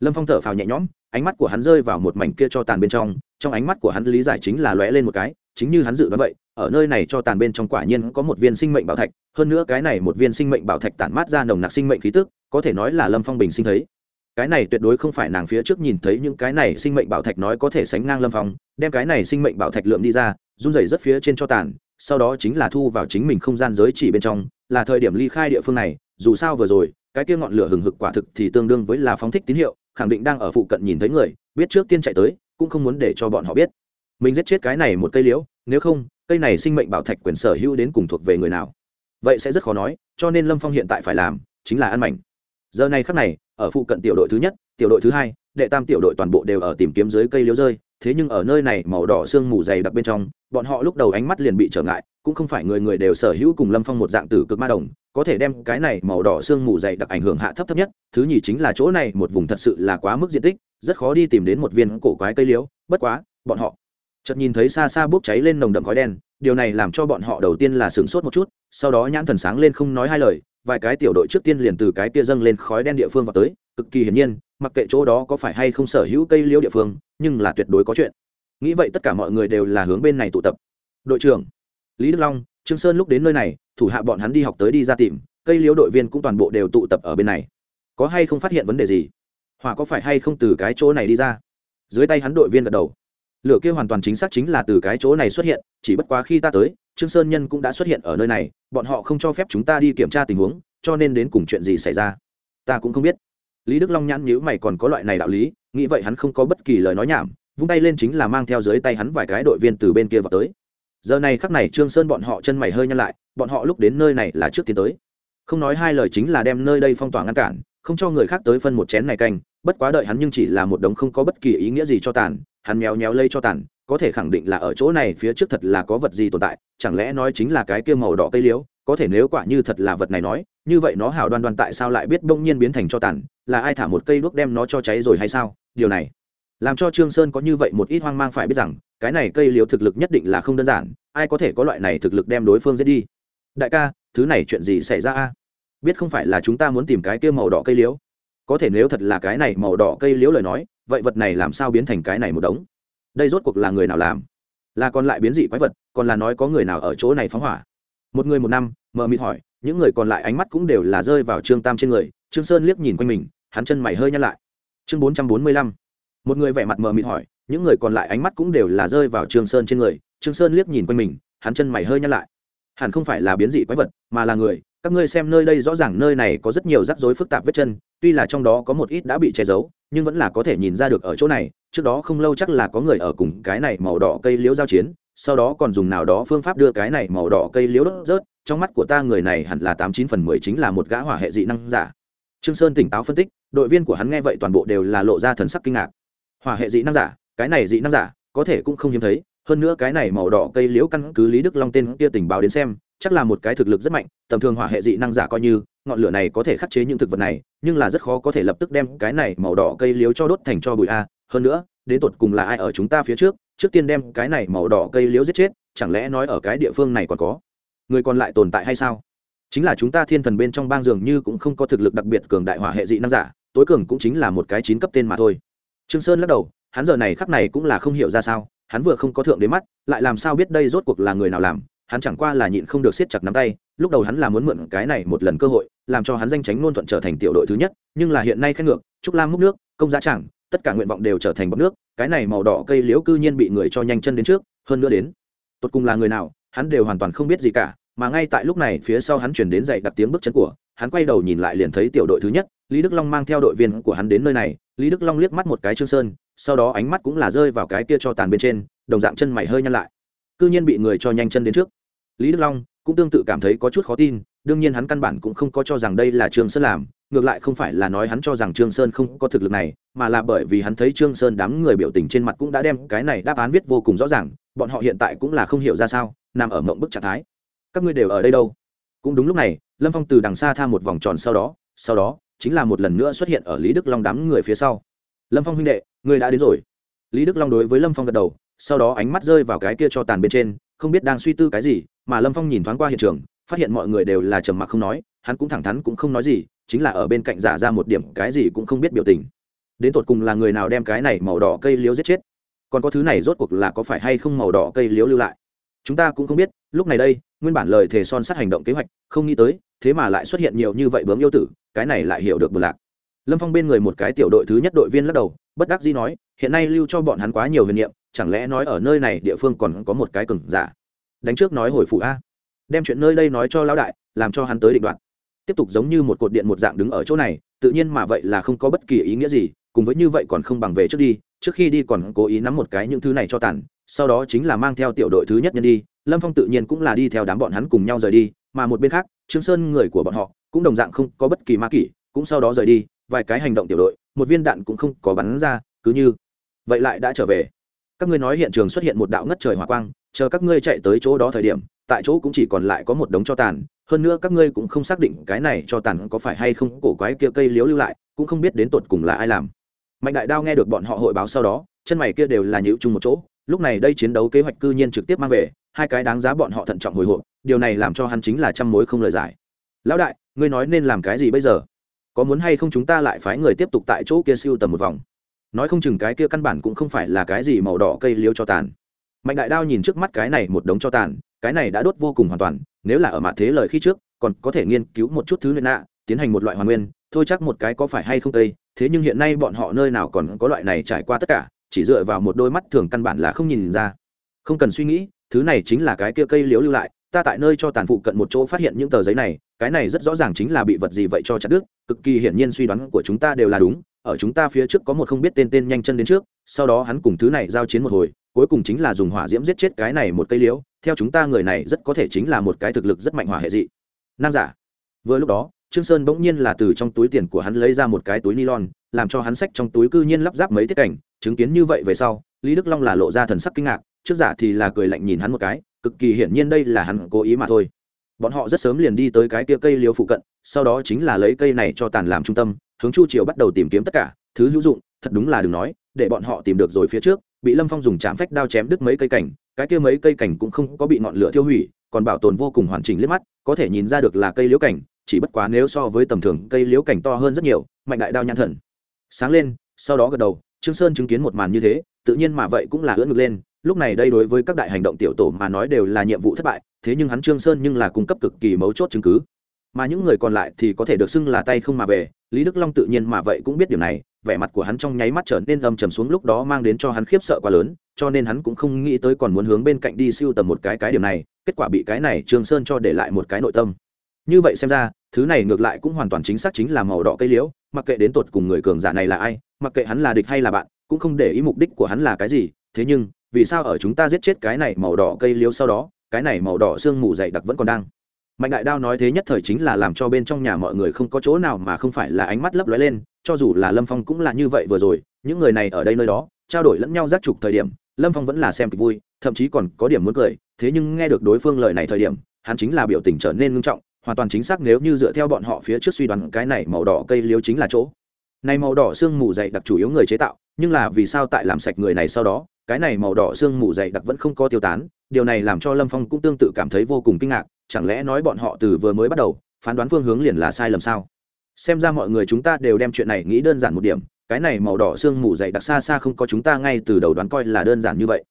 Lâm phong thở phào nhẹ nhõm, ánh mắt của hắn rơi vào một mảnh kia cho tàn bên trong trong ánh mắt của hắn lý giải chính là lóe lên một cái, chính như hắn dự đoán vậy, ở nơi này cho tàn bên trong quả nhiên có một viên sinh mệnh bảo thạch, hơn nữa cái này một viên sinh mệnh bảo thạch tản mát ra nồng nặc sinh mệnh khí tức, có thể nói là lâm phong bình sinh thấy cái này tuyệt đối không phải nàng phía trước nhìn thấy những cái này sinh mệnh bảo thạch nói có thể sánh ngang lâm phong, đem cái này sinh mệnh bảo thạch lượm đi ra, run rẩy rất phía trên cho tàn, sau đó chính là thu vào chính mình không gian giới chỉ bên trong, là thời điểm ly khai địa phương này, dù sao vừa rồi, cái kia ngọn lửa hừng hực quả thực thì tương đương với là phóng thích tín hiệu, khẳng định đang ở phụ cận nhìn thấy người, biết trước tiên chạy tới, cũng không muốn để cho bọn họ biết. Mình giết chết cái này một cây liễu, nếu không, cây này sinh mệnh bảo thạch quyền sở hữu đến cùng thuộc về người nào? Vậy sẽ rất khó nói, cho nên lâm phong hiện tại phải làm chính là ăn mảnh. Giờ này khắc này ở phụ cận tiểu đội thứ nhất, tiểu đội thứ hai, đệ tam tiểu đội toàn bộ đều ở tìm kiếm dưới cây liễu rơi. Thế nhưng ở nơi này màu đỏ sương mù dày đặc bên trong, bọn họ lúc đầu ánh mắt liền bị trở ngại, cũng không phải người người đều sở hữu cùng lâm phong một dạng tử cực ma đồng, có thể đem cái này màu đỏ sương mù dày đặc ảnh hưởng hạ thấp thấp nhất. Thứ nhì chính là chỗ này một vùng thật sự là quá mức diện tích, rất khó đi tìm đến một viên cổ quái cây liễu, bất quá, bọn họ chợt nhìn thấy xa xa bốc cháy lên nồng đậm khói đen, điều này làm cho bọn họ đầu tiên là sửng sốt một chút, sau đó nhãn thần sáng lên không nói hai lời vài cái tiểu đội trước tiên liền từ cái kia dâng lên khói đen địa phương vào tới, cực kỳ hiển nhiên, mặc kệ chỗ đó có phải hay không sở hữu cây liễu địa phương, nhưng là tuyệt đối có chuyện. Nghĩ vậy tất cả mọi người đều là hướng bên này tụ tập. Đội trưởng, lý đức long, trương sơn lúc đến nơi này, thủ hạ bọn hắn đi học tới đi ra tìm, cây liễu đội viên cũng toàn bộ đều tụ tập ở bên này. Có hay không phát hiện vấn đề gì? Hỏa có phải hay không từ cái chỗ này đi ra? Dưới tay hắn đội viên gật đầu. Lửa kia hoàn toàn chính xác chính là từ cái chỗ này xuất hiện, chỉ bất quá khi ta tới trương sơn nhân cũng đã xuất hiện ở nơi này, bọn họ không cho phép chúng ta đi kiểm tra tình huống, cho nên đến cùng chuyện gì xảy ra? Ta cũng không biết. Lý đức long nhãn nhữ mày còn có loại này đạo lý, nghĩ vậy hắn không có bất kỳ lời nói nhảm, vung tay lên chính là mang theo dưới tay hắn vài cái đội viên từ bên kia vào tới. Giờ này khắc này trương sơn bọn họ chân mày hơi nhăn lại, bọn họ lúc đến nơi này là trước tiến tới. Không nói hai lời chính là đem nơi đây phong tỏa ngăn cản, không cho người khác tới phân một chén này canh, bất quá đợi hắn nhưng chỉ là một đống không có bất kỳ ý nghĩa gì cho tàn, hắn méo méo lây cho tàn có thể khẳng định là ở chỗ này phía trước thật là có vật gì tồn tại, chẳng lẽ nói chính là cái kia màu đỏ cây liễu? Có thể nếu quả như thật là vật này nói, như vậy nó hảo đoan đoan tại sao lại biết bỗng nhiên biến thành cho tàn? Là ai thả một cây đuốc đem nó cho cháy rồi hay sao? Điều này làm cho trương sơn có như vậy một ít hoang mang phải biết rằng, cái này cây liễu thực lực nhất định là không đơn giản, ai có thể có loại này thực lực đem đối phương giết đi? Đại ca, thứ này chuyện gì xảy ra a? Biết không phải là chúng ta muốn tìm cái kia màu đỏ cây liễu? Có thể nếu thật là cái này màu đỏ cây liễu lời nói, vậy vật này làm sao biến thành cái này một đống? Đây rốt cuộc là người nào làm? Là còn lại biến dị quái vật, còn là nói có người nào ở chỗ này phóng hỏa? Một người một năm mờ mịt hỏi, những người còn lại ánh mắt cũng đều là rơi vào trương tam trên người, trương sơn liếc nhìn quanh mình, hắn chân mày hơi nhăn lại. Chương bốn trăm bốn mươi lăm, một người vẻ mặt mờ mịt hỏi, những người còn lại ánh mắt cũng đều là rơi vào trương sơn trên người, trương sơn liếc nhìn quanh mình, hắn chân mày hơi nhăn lại. Hẳn không phải là biến dị quái vật, mà là người, các ngươi xem nơi đây rõ ràng nơi này có rất nhiều rắc rối phức tạp vết chân, tuy là trong đó có một ít đã bị che giấu, nhưng vẫn là có thể nhìn ra được ở chỗ này trước đó không lâu chắc là có người ở cùng cái này màu đỏ cây liễu giao chiến, sau đó còn dùng nào đó phương pháp đưa cái này màu đỏ cây liễu đốt rớt, trong mắt của ta người này hẳn là tám chín phần mười chính là một gã hỏa hệ dị năng giả. Trương sơn tỉnh táo phân tích, đội viên của hắn nghe vậy toàn bộ đều là lộ ra thần sắc kinh ngạc. Hỏa hệ dị năng giả, cái này dị năng giả, có thể cũng không hiếm thấy, hơn nữa cái này màu đỏ cây liễu căn cứ lý đức long tên kia tình báo đến xem, chắc là một cái thực lực rất mạnh, tầm thường hỏa hệ dị năng giả coi như, ngọn lửa này có thể khắc chế những thực vật này, nhưng là rất khó có thể lập tức đem cái này màu đỏ cây liếu cho đốt thành cho bụi a hơn nữa, đến tột cùng là ai ở chúng ta phía trước trước tiên đem cái này màu đỏ cây liễu giết chết, chẳng lẽ nói ở cái địa phương này còn có người còn lại tồn tại hay sao? Chính là chúng ta thiên thần bên trong bang dường như cũng không có thực lực đặc biệt cường đại hỏa hệ dị năng giả, tối cường cũng chính là một cái chín cấp tên mà thôi. Trương sơn lắc đầu, hắn giờ này khắc này cũng là không hiểu ra sao, hắn vừa không có thượng đến mắt, lại làm sao biết đây rốt cuộc là người nào làm, hắn chẳng qua là nhịn không được siết chặt nắm tay, lúc đầu hắn là muốn mượn cái này một lần cơ hội, làm cho hắn danh tránh luôn thuận trở thành tiểu đội thứ nhất, nhưng là hiện nay khen ngược, trúc lam múc nước, công giá chẳng tất cả nguyện vọng đều trở thành bọc nước, cái này màu đỏ cây liễu cư nhiên bị người cho nhanh chân đến trước, hơn nữa đến. Tốt cùng là người nào, hắn đều hoàn toàn không biết gì cả, mà ngay tại lúc này phía sau hắn chuyển đến dậy đặt tiếng bước chân của, hắn quay đầu nhìn lại liền thấy tiểu đội thứ nhất, lý đức long mang theo đội viên của hắn đến nơi này, lý đức long liếc mắt một cái trương sơn, sau đó ánh mắt cũng là rơi vào cái kia cho tàn bên trên, đồng dạng chân mày hơi nhăn lại. Cư nhiên bị người cho nhanh chân đến trước. Lý đức long cũng tương tự cảm thấy có chút khó tin, đương nhiên hắn căn bản cũng không có cho rằng đây là trương sơn làm ngược lại không phải là nói hắn cho rằng trương sơn không có thực lực này, mà là bởi vì hắn thấy trương sơn đám người biểu tình trên mặt cũng đã đem cái này đáp án viết vô cùng rõ ràng, bọn họ hiện tại cũng là không hiểu ra sao, nằm ở mộng bức trạng thái. Các ngươi đều ở đây đâu? Cũng đúng lúc này, lâm phong từ đằng xa tha một vòng tròn sau đó sau đó, chính là một lần nữa xuất hiện ở lý đức long đám người phía sau. Lâm phong huynh đệ, ngươi đã đến rồi. Lý đức long đối với lâm phong gật đầu, sau đó ánh mắt rơi vào cái kia cho tàn bên trên, không biết đang suy tư cái gì, mà lâm phong nhìn thoáng qua hiện trường, phát hiện mọi người đều là trầm mặc không nói hắn cũng thẳng thắn cũng không nói gì, chính là ở bên cạnh giả ra một điểm cái gì cũng không biết biểu tình. Đến tột cùng là người nào đem cái này màu đỏ cây liếu giết chết? Còn có thứ này rốt cuộc là có phải hay không màu đỏ cây liếu lưu lại? Chúng ta cũng không biết, lúc này đây, nguyên bản lời thề son sát hành động kế hoạch, không nghĩ tới, thế mà lại xuất hiện nhiều như vậy bướm yêu tử, cái này lại hiểu được bù lạc. Lâm phong bên người một cái tiểu đội thứ nhất đội viên lắc đầu, bất đắc dĩ nói, hiện nay lưu cho bọn hắn quá nhiều huyền niệm, chẳng lẽ nói ở nơi này địa phương còn có một cái cừng giả? Đánh trước nói hồi phụ a. Đem chuyện nơi đây nói cho lão đại, làm cho hắn tới định đoạt tiếp tục giống như một cột điện một dạng đứng ở chỗ này, tự nhiên mà vậy là không có bất kỳ ý nghĩa gì, cùng với như vậy còn không bằng về trước đi, trước khi đi còn cố ý nắm một cái những thứ này cho tàn, sau đó chính là mang theo tiểu đội thứ nhất nhân đi, lâm phong tự nhiên cũng là đi theo đám bọn hắn cùng nhau rời đi, mà một bên khác, trương sơn người của bọn họ cũng đồng dạng không có bất kỳ ma kỷ, cũng sau đó rời đi, vài cái hành động tiểu đội, một viên đạn cũng không có bắn ra, cứ như vậy lại đã trở về. Các ngươi nói hiện trường xuất hiện một đạo ngất trời hỏa quang, chờ các ngươi chạy tới chỗ đó thời điểm, tại chỗ cũng chỉ còn lại có một đống cho tàn hơn nữa các ngươi cũng không xác định cái này cho tàn có phải hay không, cổ quái kia cây liếu lưu lại, cũng không biết đến tột cùng là ai làm. Mạnh đại đao nghe được bọn họ hội báo sau đó, chân mày kia đều là nhữ chung một chỗ, lúc này đây chiến đấu kế hoạch cư nhiên trực tiếp mang về, hai cái đáng giá bọn họ thận trọng hồi hộp, điều này làm cho hắn chính là trăm mối không lời giải. Lão đại, ngươi nói nên làm cái gì bây giờ? Có muốn hay không chúng ta lại phái người tiếp tục tại chỗ kia siêu tầm một vòng? Nói không chừng cái kia căn bản cũng không phải là cái gì màu đỏ cây liêu cho tàn. Mạnh đại đao nhìn trước mắt cái này một đống cho tàn cái này đã đốt vô cùng hoàn toàn, nếu là ở mặt thế lời khi trước, còn có thể nghiên cứu một chút thứ luyện nạ, tiến hành một loại hoàn nguyên, thôi chắc một cái có phải hay không tây, thế nhưng hiện nay bọn họ nơi nào còn có loại này trải qua tất cả, chỉ dựa vào một đôi mắt thường căn bản là không nhìn ra. Không cần suy nghĩ, thứ này chính là cái kia cây liếu lưu lại, ta tại nơi cho tàn phụ cận một chỗ phát hiện những tờ giấy này, cái này rất rõ ràng chính là bị vật gì vậy cho chặt đứt, cực kỳ hiển nhiên suy đoán của chúng ta đều là đúng, ở chúng ta phía trước có một không biết tên tên nhanh chân đến trước, sau đó hắn cùng thứ này giao chiến một hồi, cuối cùng chính là dùng hỏa diễm giết chết cái này một cây liễu theo chúng ta người này rất có thể chính là một cái thực lực rất mạnh hỏa hệ dị. Nam giả. Vừa lúc đó, trương sơn bỗng nhiên là từ trong túi tiền của hắn lấy ra một cái túi nylon, làm cho hắn sách trong túi cư nhiên lắp ráp mấy tiết cảnh, chứng kiến như vậy về sau, lý đức long là lộ ra thần sắc kinh ngạc, trước giả thì là cười lạnh nhìn hắn một cái, cực kỳ hiển nhiên đây là hắn cố ý mà thôi. Bọn họ rất sớm liền đi tới cái kia cây liễu phụ cận, sau đó chính là lấy cây này cho tàn làm trung tâm, hướng chu triều bắt đầu tìm kiếm tất cả, thứ hữu dụng, thật đúng là đừng nói, để bọn họ tìm được rồi phía trước bị lâm phong dùng chạm phách đao chém đứt mấy cây cảnh cái kia mấy cây cảnh cũng không có bị ngọn lửa thiêu hủy, còn bảo tồn vô cùng hoàn chỉnh liếc mắt, có thể nhìn ra được là cây liễu cảnh chỉ bất quá nếu so với tầm thường, cây liễu cảnh to hơn rất nhiều, mạnh đại đao nhãn thần. Sáng lên, sau đó gật đầu, trương sơn chứng kiến một màn như thế, tự nhiên mà vậy cũng là ưỡn ngực lên, lúc này đây đối với các đại hành động tiểu tổ mà nói đều là nhiệm vụ thất bại, thế nhưng hắn trương sơn nhưng là cung cấp cực kỳ mấu chốt chứng cứ. Mà những người còn lại thì có thể được xưng là tay không mà về, lý đức long tự nhiên mà vậy cũng biết điều này vẻ mặt của hắn trong nháy mắt trở nên âm trầm xuống lúc đó mang đến cho hắn khiếp sợ quá lớn, cho nên hắn cũng không nghĩ tới còn muốn hướng bên cạnh đi siêu tầm một cái cái điểm này, kết quả bị cái này trương sơn cho để lại một cái nội tâm. Như vậy xem ra, thứ này ngược lại cũng hoàn toàn chính xác chính là màu đỏ cây liễu, mặc kệ đến tột cùng người cường giả này là ai, mặc kệ hắn là địch hay là bạn, cũng không để ý mục đích của hắn là cái gì, thế nhưng, vì sao ở chúng ta giết chết cái này màu đỏ cây liễu sau đó, cái này màu đỏ xương mù dày đặc vẫn còn đang? Mạnh đại đao nói thế nhất thời chính là làm cho bên trong nhà mọi người không có chỗ nào mà không phải là ánh mắt lấp lóe lên cho dù là lâm phong cũng là như vậy vừa rồi, những người này ở đây nơi đó, trao đổi lẫn nhau giác trục thời điểm, lâm phong vẫn là xem kịch vui, thậm chí còn có điểm muốn cười, thế nhưng nghe được đối phương lời này thời điểm, hắn chính là biểu tình trở nên ngưng trọng, hoàn toàn chính xác nếu như dựa theo bọn họ phía trước suy đoán cái này màu đỏ cây liếu chính là chỗ. Này màu đỏ xương mù dày đặc chủ yếu người chế tạo, nhưng là vì sao tại làm sạch người này sau đó, cái này màu đỏ xương mù dày đặc vẫn không có tiêu tán, điều này làm cho lâm phong cũng tương tự cảm thấy vô cùng kinh ngạc, chẳng lẽ nói bọn họ từ vừa mới bắt đầu, phán đoán phương hướng liền là sai lầm sao? Xem ra mọi người chúng ta đều đem chuyện này nghĩ đơn giản một điểm, cái này màu đỏ xương mù dày đặc xa xa không có chúng ta ngay từ đầu đoán coi là đơn giản như vậy.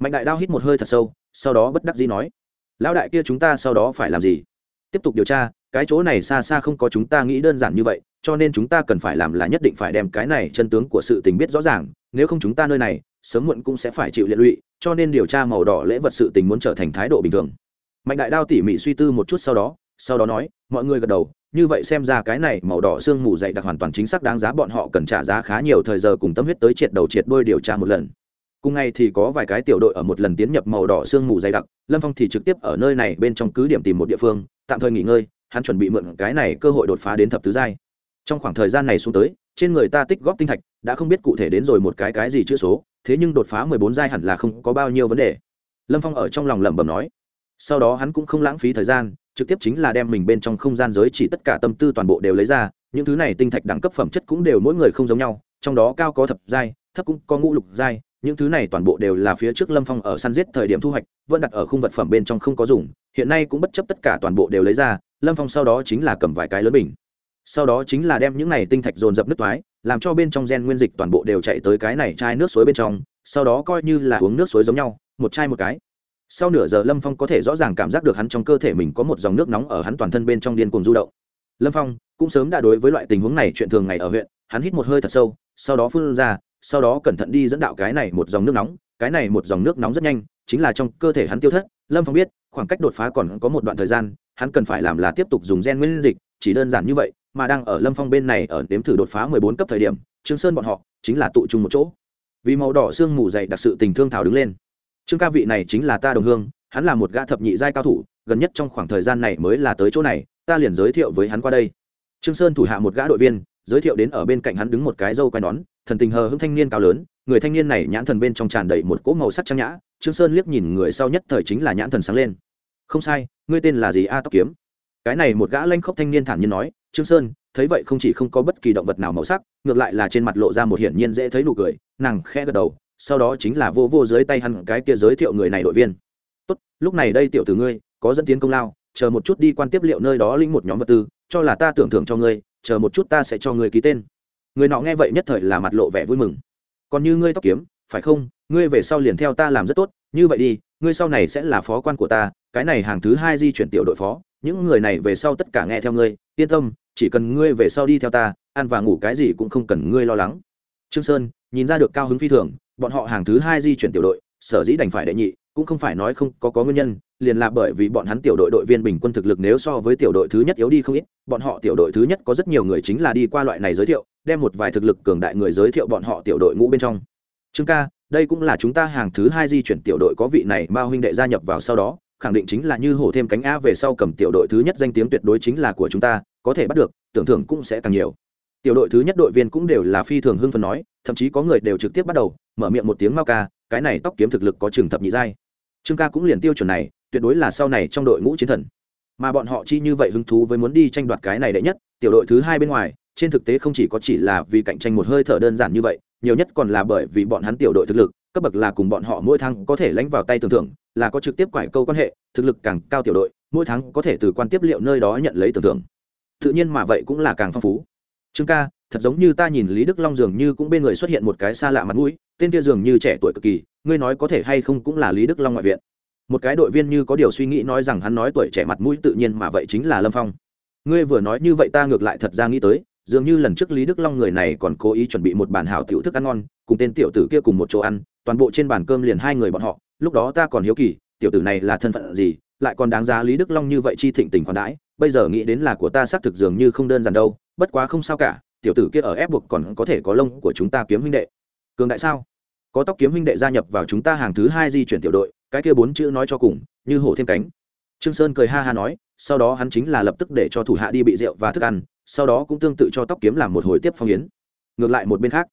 Mạnh đại đao hít một hơi thật sâu, sau đó bất đắc dĩ nói, lão đại kia chúng ta sau đó phải làm gì? Tiếp tục điều tra, cái chỗ này xa xa không có chúng ta nghĩ đơn giản như vậy, cho nên chúng ta cần phải làm là nhất định phải đem cái này chân tướng của sự tình biết rõ ràng, nếu không chúng ta nơi này, sớm muộn cũng sẽ phải chịu liệt lụy, cho nên điều tra màu đỏ lễ vật sự tình muốn trở thành thái độ bình thường. Mạnh đại đao tỉ mỉ suy tư một chút sau đó sau đó nói, mọi người gật đầu như vậy xem ra cái này màu đỏ xương mù dày đặc hoàn toàn chính xác đáng giá bọn họ cần trả giá khá nhiều thời giờ cùng tâm huyết tới triệt đầu triệt đôi điều tra một lần. Cùng ngày thì có vài cái tiểu đội ở một lần tiến nhập màu đỏ xương mù dày đặc, lâm phong thì trực tiếp ở nơi này bên trong cứ điểm tìm một địa phương, tạm thời nghỉ ngơi, hắn chuẩn bị mượn cái này cơ hội đột phá đến thập tứ giai. Trong khoảng thời gian này xuống tới, trên người ta tích góp tinh thạch, đã không biết cụ thể đến rồi một cái cái gì chữ số, thế nhưng đột phá mười bốn giai hẳn là không có bao nhiêu vấn đề. Lâm phong ở trong lòng lẩm bẩm nói. Sau đó hắn cũng không lãng phí thời gian trực tiếp chính là đem mình bên trong không gian giới chỉ tất cả tâm tư toàn bộ đều lấy ra, những thứ này tinh thạch đẳng cấp phẩm chất cũng đều mỗi người không giống nhau, trong đó cao có thập giai, thấp cũng có ngũ lục giai, những thứ này toàn bộ đều là phía trước lâm phong ở săn giết thời điểm thu hoạch, vẫn đặt ở khung vật phẩm bên trong không có dùng, hiện nay cũng bất chấp tất cả toàn bộ đều lấy ra, lâm phong sau đó chính là cầm vài cái lớn bình. Sau đó chính là đem những này tinh thạch dồn dập nước toái, làm cho bên trong gen nguyên dịch toàn bộ đều chạy tới cái này chai nước suối bên trong, sau đó coi như là uống nước suối giống nhau, một chai một cái sau nửa giờ lâm phong có thể rõ ràng cảm giác được hắn trong cơ thể mình có một dòng nước nóng ở hắn toàn thân bên trong điên cuồng du động. Lâm phong cũng sớm đã đối với loại tình huống này chuyện thường ngày ở huyện, hắn hít một hơi thật sâu, sau đó phun ra, sau đó cẩn thận đi dẫn đạo cái này một dòng nước nóng, cái này một dòng nước nóng rất nhanh, chính là trong cơ thể hắn tiêu thất. Lâm phong biết, khoảng cách đột phá còn có một đoạn thời gian, hắn cần phải làm là tiếp tục dùng gen nguyên dịch, chỉ đơn giản như vậy, mà đang ở lâm phong bên này ở nếm thử đột phá mười bốn cấp thời điểm, trương sơn bọn họ chính là tụ chung một chỗ. Vì màu đỏ sương mù dày đặc sự tình thương thảo đứng lên trương ca vị này chính là ta đồng hương, hắn là một gã thập nhị giai cao thủ, gần nhất trong khoảng thời gian này mới là tới chỗ này, ta liền giới thiệu với hắn qua đây. Trương sơn thủ hạ một gã đội viên, giới thiệu đến ở bên cạnh hắn đứng một cái dâu quai nón, thần tình hờ hững thanh niên cao lớn, người thanh niên này nhãn thần bên trong tràn đầy một cỗ màu sắc trang nhã, trương sơn liếc nhìn người sau nhất thời chính là nhãn thần sáng lên. Không sai, ngươi tên là gì a tóc kiếm? Cái này một gã lanh khốc thanh niên thản nhiên nói, trương sơn, thấy vậy không chỉ không có bất kỳ động vật nào màu sắc, ngược lại là trên mặt lộ ra một hiển nhiên dễ thấy nụ cười. Nàng khẽ gật đầu sau đó chính là vô vô dưới tay hắn cái kia giới thiệu người này đội viên. Tốt, lúc này đây tiểu tử ngươi, có dẫn tiến công lao, chờ một chút đi quan tiếp liệu nơi đó linh một nhóm vật tư, cho là ta tưởng thưởng cho ngươi, chờ một chút ta sẽ cho ngươi ký tên. Người nọ nghe vậy nhất thời là mặt lộ vẻ vui mừng. Còn như ngươi tóc kiếm, phải không? Ngươi về sau liền theo ta làm rất tốt, như vậy đi, ngươi sau này sẽ là phó quan của ta, cái này hàng thứ hai di chuyển tiểu đội phó, những người này về sau tất cả nghe theo ngươi, yên tâm, chỉ cần ngươi về sau đi theo ta, ăn và ngủ cái gì cũng không cần ngươi lo lắng. Trương sơn nhìn ra được cao hứng phi thường bọn họ hàng thứ hai di chuyển tiểu đội, sở dĩ đành phải đệ nhị, cũng không phải nói không có có nguyên nhân, liền là bởi vì bọn hắn tiểu đội đội viên bình quân thực lực nếu so với tiểu đội thứ nhất yếu đi không ít, bọn họ tiểu đội thứ nhất có rất nhiều người chính là đi qua loại này giới thiệu, đem một vài thực lực cường đại người giới thiệu bọn họ tiểu đội ngũ bên trong. Trương ca, đây cũng là chúng ta hàng thứ hai di chuyển tiểu đội có vị này mao huynh đệ gia nhập vào sau đó, khẳng định chính là như hổ thêm cánh a về sau cầm tiểu đội thứ nhất danh tiếng tuyệt đối chính là của chúng ta, có thể bắt được, tưởng thưởng cũng sẽ càng nhiều tiểu đội thứ nhất đội viên cũng đều là phi thường hưng phấn nói, thậm chí có người đều trực tiếp bắt đầu, mở miệng một tiếng mao ca, cái này tóc kiếm thực lực có trường thập nhị giai. Trương ca cũng liền tiêu chuẩn này, tuyệt đối là sau này trong đội ngũ chiến thần. Mà bọn họ chi như vậy hứng thú với muốn đi tranh đoạt cái này đệ nhất, tiểu đội thứ hai bên ngoài, trên thực tế không chỉ có chỉ là vì cạnh tranh một hơi thở đơn giản như vậy, nhiều nhất còn là bởi vì bọn hắn tiểu đội thực lực, cấp bậc là cùng bọn họ mỗi tháng có thể lãnh vào tay tưởng thưởng, là có trực tiếp quải câu quan hệ, thực lực càng cao tiểu đội, mỗi tháng có thể từ quan tiếp liệu nơi đó nhận lấy tưởng thưởng. Tự nhiên mà vậy cũng là càng phong phú trương ca, thật giống như ta nhìn lý đức long dường như cũng bên người xuất hiện một cái xa lạ mặt mũi, tên kia dường như trẻ tuổi cực kỳ, ngươi nói có thể hay không cũng là lý đức long ngoại viện. Một cái đội viên như có điều suy nghĩ nói rằng hắn nói tuổi trẻ mặt mũi tự nhiên mà vậy chính là lâm phong. Ngươi vừa nói như vậy ta ngược lại thật ra nghĩ tới, dường như lần trước lý đức long người này còn cố ý chuẩn bị một bàn hảo tiểu thức ăn ngon, cùng tên tiểu tử kia cùng một chỗ ăn, toàn bộ trên bàn cơm liền hai người bọn họ, lúc đó ta còn hiếu kỳ, tiểu tử này là thân phận gì, lại còn đáng giá lý đức long như vậy chi thịnh tình khoản đãi bây giờ nghĩ đến là của ta xác thực dường như không đơn giản đâu bất quá không sao cả tiểu tử kia ở ép buộc còn có thể có lông của chúng ta kiếm huynh đệ. Cường đại sao? Có tóc kiếm huynh đệ gia nhập vào chúng ta hàng thứ hai di chuyển tiểu đội cái kia bốn chữ nói cho cùng như hổ thêm cánh. Trương sơn cười ha ha nói sau đó hắn chính là lập tức để cho thủ hạ đi bị rượu và thức ăn sau đó cũng tương tự cho tóc kiếm làm một hồi tiếp phong yến. Ngược lại một bên khác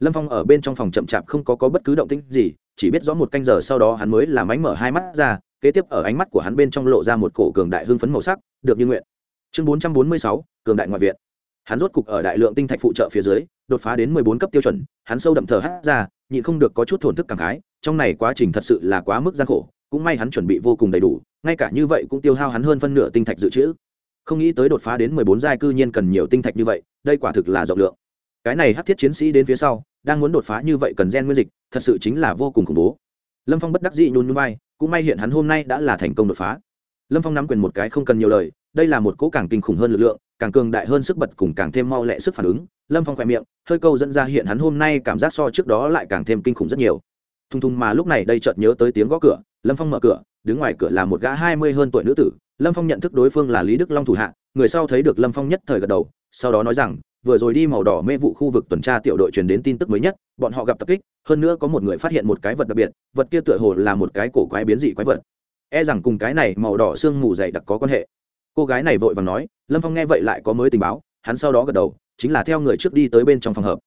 lâm phong ở bên trong phòng chậm chạp không có, có bất cứ động tĩnh gì chỉ biết rõ một canh giờ sau đó hắn mới làm ánh mở hai mắt ra kế tiếp ở ánh mắt của hắn bên trong lộ ra một cổ cường đại hưng phấn màu sắc, được như nguyện. Chương bốn trăm bốn mươi sáu, cường đại ngoại viện. Hắn rốt cục ở đại lượng tinh thạch phụ trợ phía dưới, đột phá đến mười bốn cấp tiêu chuẩn, hắn sâu đậm thở hát ra, nhịn không được có chút thổn thức cảm khái, trong này quá trình thật sự là quá mức gian khổ, cũng may hắn chuẩn bị vô cùng đầy đủ, ngay cả như vậy cũng tiêu hao hắn hơn phân nửa tinh thạch dự trữ. Không nghĩ tới đột phá đến mười bốn giai cư nhiên cần nhiều tinh thạch như vậy, đây quả thực là rộng lượng. Cái này hắc thiết chiến sĩ đến phía sau, đang muốn đột phá như vậy cần gen nguyên dịch, thật sự chính là vô cùng khủng bố lâm phong bất đắc dĩ nhún nhún vai, cũng may hiện hắn hôm nay đã là thành công đột phá. Lâm phong nắm quyền một cái không cần nhiều lời, đây là một cỗ càng kinh khủng hơn lực lượng, càng cường đại hơn sức bật cùng càng thêm mau lẹ sức phản ứng. Lâm phong khỏe miệng, hơi câu dẫn ra hiện hắn hôm nay cảm giác so trước đó lại càng thêm kinh khủng rất nhiều. Thùng thùng mà lúc này đây chợt nhớ tới tiếng gõ cửa, lâm phong mở cửa, đứng ngoài cửa là một gã hai mươi hơn tuổi nữ tử. Lâm phong nhận thức đối phương là lý đức long thủ hạ, người sau thấy được lâm phong nhất thời gật đầu, sau đó nói rằng vừa rồi đi màu đỏ mê vụ khu vực tuần tra tiểu đội truyền đến tin tức mới nhất, bọn họ gặp tập kích, hơn nữa có một người phát hiện một cái vật đặc biệt, vật kia tựa hồ là một cái cổ quái biến dị quái vật. E rằng cùng cái này màu đỏ sương mù dày đặc có quan hệ. Cô gái này vội vàng nói, lâm phong nghe vậy lại có mới tình báo, hắn sau đó gật đầu, chính là theo người trước đi tới bên trong phòng hợp.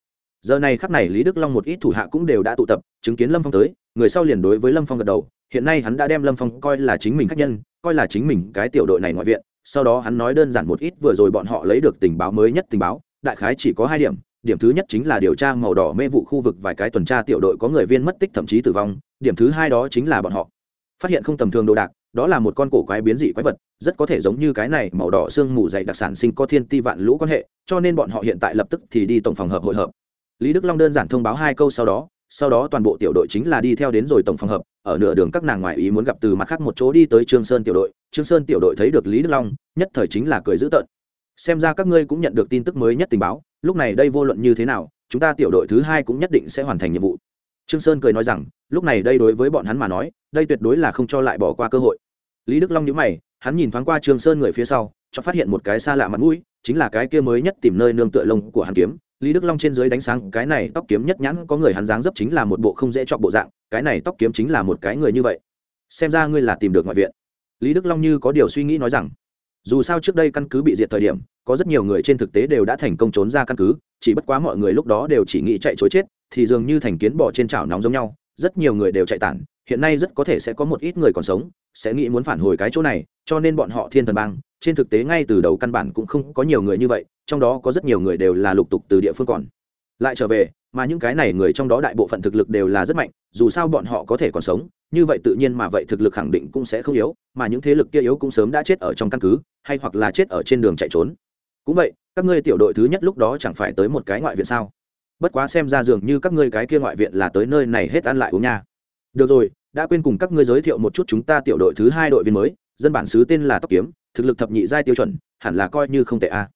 Giờ này khắc này lý đức long một ít thủ hạ cũng đều đã tụ tập, chứng kiến lâm phong tới, người sau liền đối với lâm phong gật đầu, hiện nay hắn đã đem lâm phong coi là chính mình khách nhân, coi là chính mình cái tiểu đội này ngoại viện, sau đó hắn nói đơn giản một ít vừa rồi bọn họ lấy được tình báo mới nhất tình báo đại khái chỉ có hai điểm. Điểm thứ nhất chính là điều tra màu đỏ mê vụ khu vực vài cái tuần tra tiểu đội có người viên mất tích thậm chí tử vong. Điểm thứ hai đó chính là bọn họ. Phát hiện không tầm thường đồ đạc, đó là một con cổ quái biến dị quái vật, rất có thể giống như cái này màu đỏ xương mù dày đặc sản sinh có thiên ti vạn lũ quan hệ, cho nên bọn họ hiện tại lập tức thì đi tổng phòng hợp hội hợp. Lý đức long đơn giản thông báo hai câu sau đó sau đó toàn bộ tiểu đội chính là đi theo đến rồi tổng phòng hợp, ở nửa đường các nàng ngoại ý muốn gặp từ mặt khác một chỗ đi tới trương sơn tiểu đội. Trương sơn tiểu đội thấy được lý đức long, nhất thời chính là cười dữ tợn xem ra các ngươi cũng nhận được tin tức mới nhất tình báo, lúc này đây vô luận như thế nào, chúng ta tiểu đội thứ hai cũng nhất định sẽ hoàn thành nhiệm vụ. Trương sơn cười nói rằng, lúc này đây đối với bọn hắn mà nói, đây tuyệt đối là không cho lại bỏ qua cơ hội. Lý đức long nhíu mày, hắn nhìn thoáng qua trương sơn người phía sau cho phát hiện một cái xa lạ mặt mũi, chính là cái kia mới nhất tìm nơi nương tựa lông của hắn kiếm. Lý đức long trên dưới đánh sáng, cái này tóc kiếm nhất nhãn, có người hắn dáng dấp chính là một bộ không dễ chọc bộ dạng, cái này tóc kiếm chính là một cái người như vậy. Xem ra ngươi là tìm được ngoại viện. Lý đức long như có điều suy nghĩ nói rằng dù sao trước đây căn cứ bị diệt thời điểm, có rất nhiều người trên thực tế đều đã thành công trốn ra căn cứ, chỉ bất quá mọi người lúc đó đều chỉ nghĩ chạy chối chết, thì dường như thành kiến bỏ trên chảo nóng giống nhau, rất nhiều người đều chạy tản, hiện nay rất có thể sẽ có một ít người còn sống, sẽ nghĩ muốn phản hồi cái chỗ này, cho nên bọn họ thiên thần bang, trên thực tế ngay từ đầu căn bản cũng không có nhiều người như vậy, trong đó có rất nhiều người đều là lục tục từ địa phương còn lại trở về, mà những cái này người trong đó đại bộ phận thực lực đều là rất mạnh, dù sao bọn họ có thể còn sống, như vậy tự nhiên mà vậy thực lực khẳng định cũng sẽ không yếu, mà những thế lực kia yếu cũng sớm đã chết ở trong căn cứ, hay hoặc là chết ở trên đường chạy trốn. Cũng vậy, các ngươi tiểu đội thứ nhất lúc đó chẳng phải tới một cái ngoại viện sao? Bất quá xem ra dường như các ngươi cái kia ngoại viện là tới nơi này hết ăn lại uống nha. Được rồi, đã quên cùng các ngươi giới thiệu một chút chúng ta tiểu đội thứ hai đội viên mới, dân bản xứ tên là tóc kiếm, thực lực thập nhị giai tiêu chuẩn, hẳn là coi như không tệ a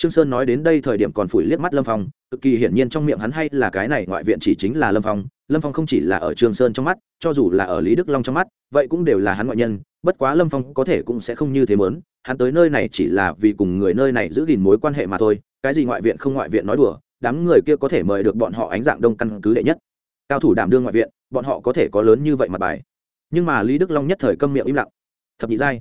trương sơn nói đến đây thời điểm còn phủi liếc mắt lâm phong, cực kỳ hiển nhiên trong miệng hắn hay là cái này ngoại viện chỉ chính là lâm phong lâm phong không chỉ là ở trương sơn trong mắt, cho dù là ở lý đức long trong mắt, vậy cũng đều là hắn ngoại nhân, bất quá lâm phong có thể cũng sẽ không như thế mớn hắn tới nơi này chỉ là vì cùng người nơi này giữ gìn mối quan hệ mà thôi, cái gì ngoại viện không ngoại viện nói đùa, đám người kia có thể mời được bọn họ ánh dạng đông căn cứ đệ nhất. Cao thủ đảm đương ngoại viện, bọn họ có thể có lớn như vậy mặt bài. Nhưng mà lý đức long nhất thời câm miệng im lặng. Thập nhị giai,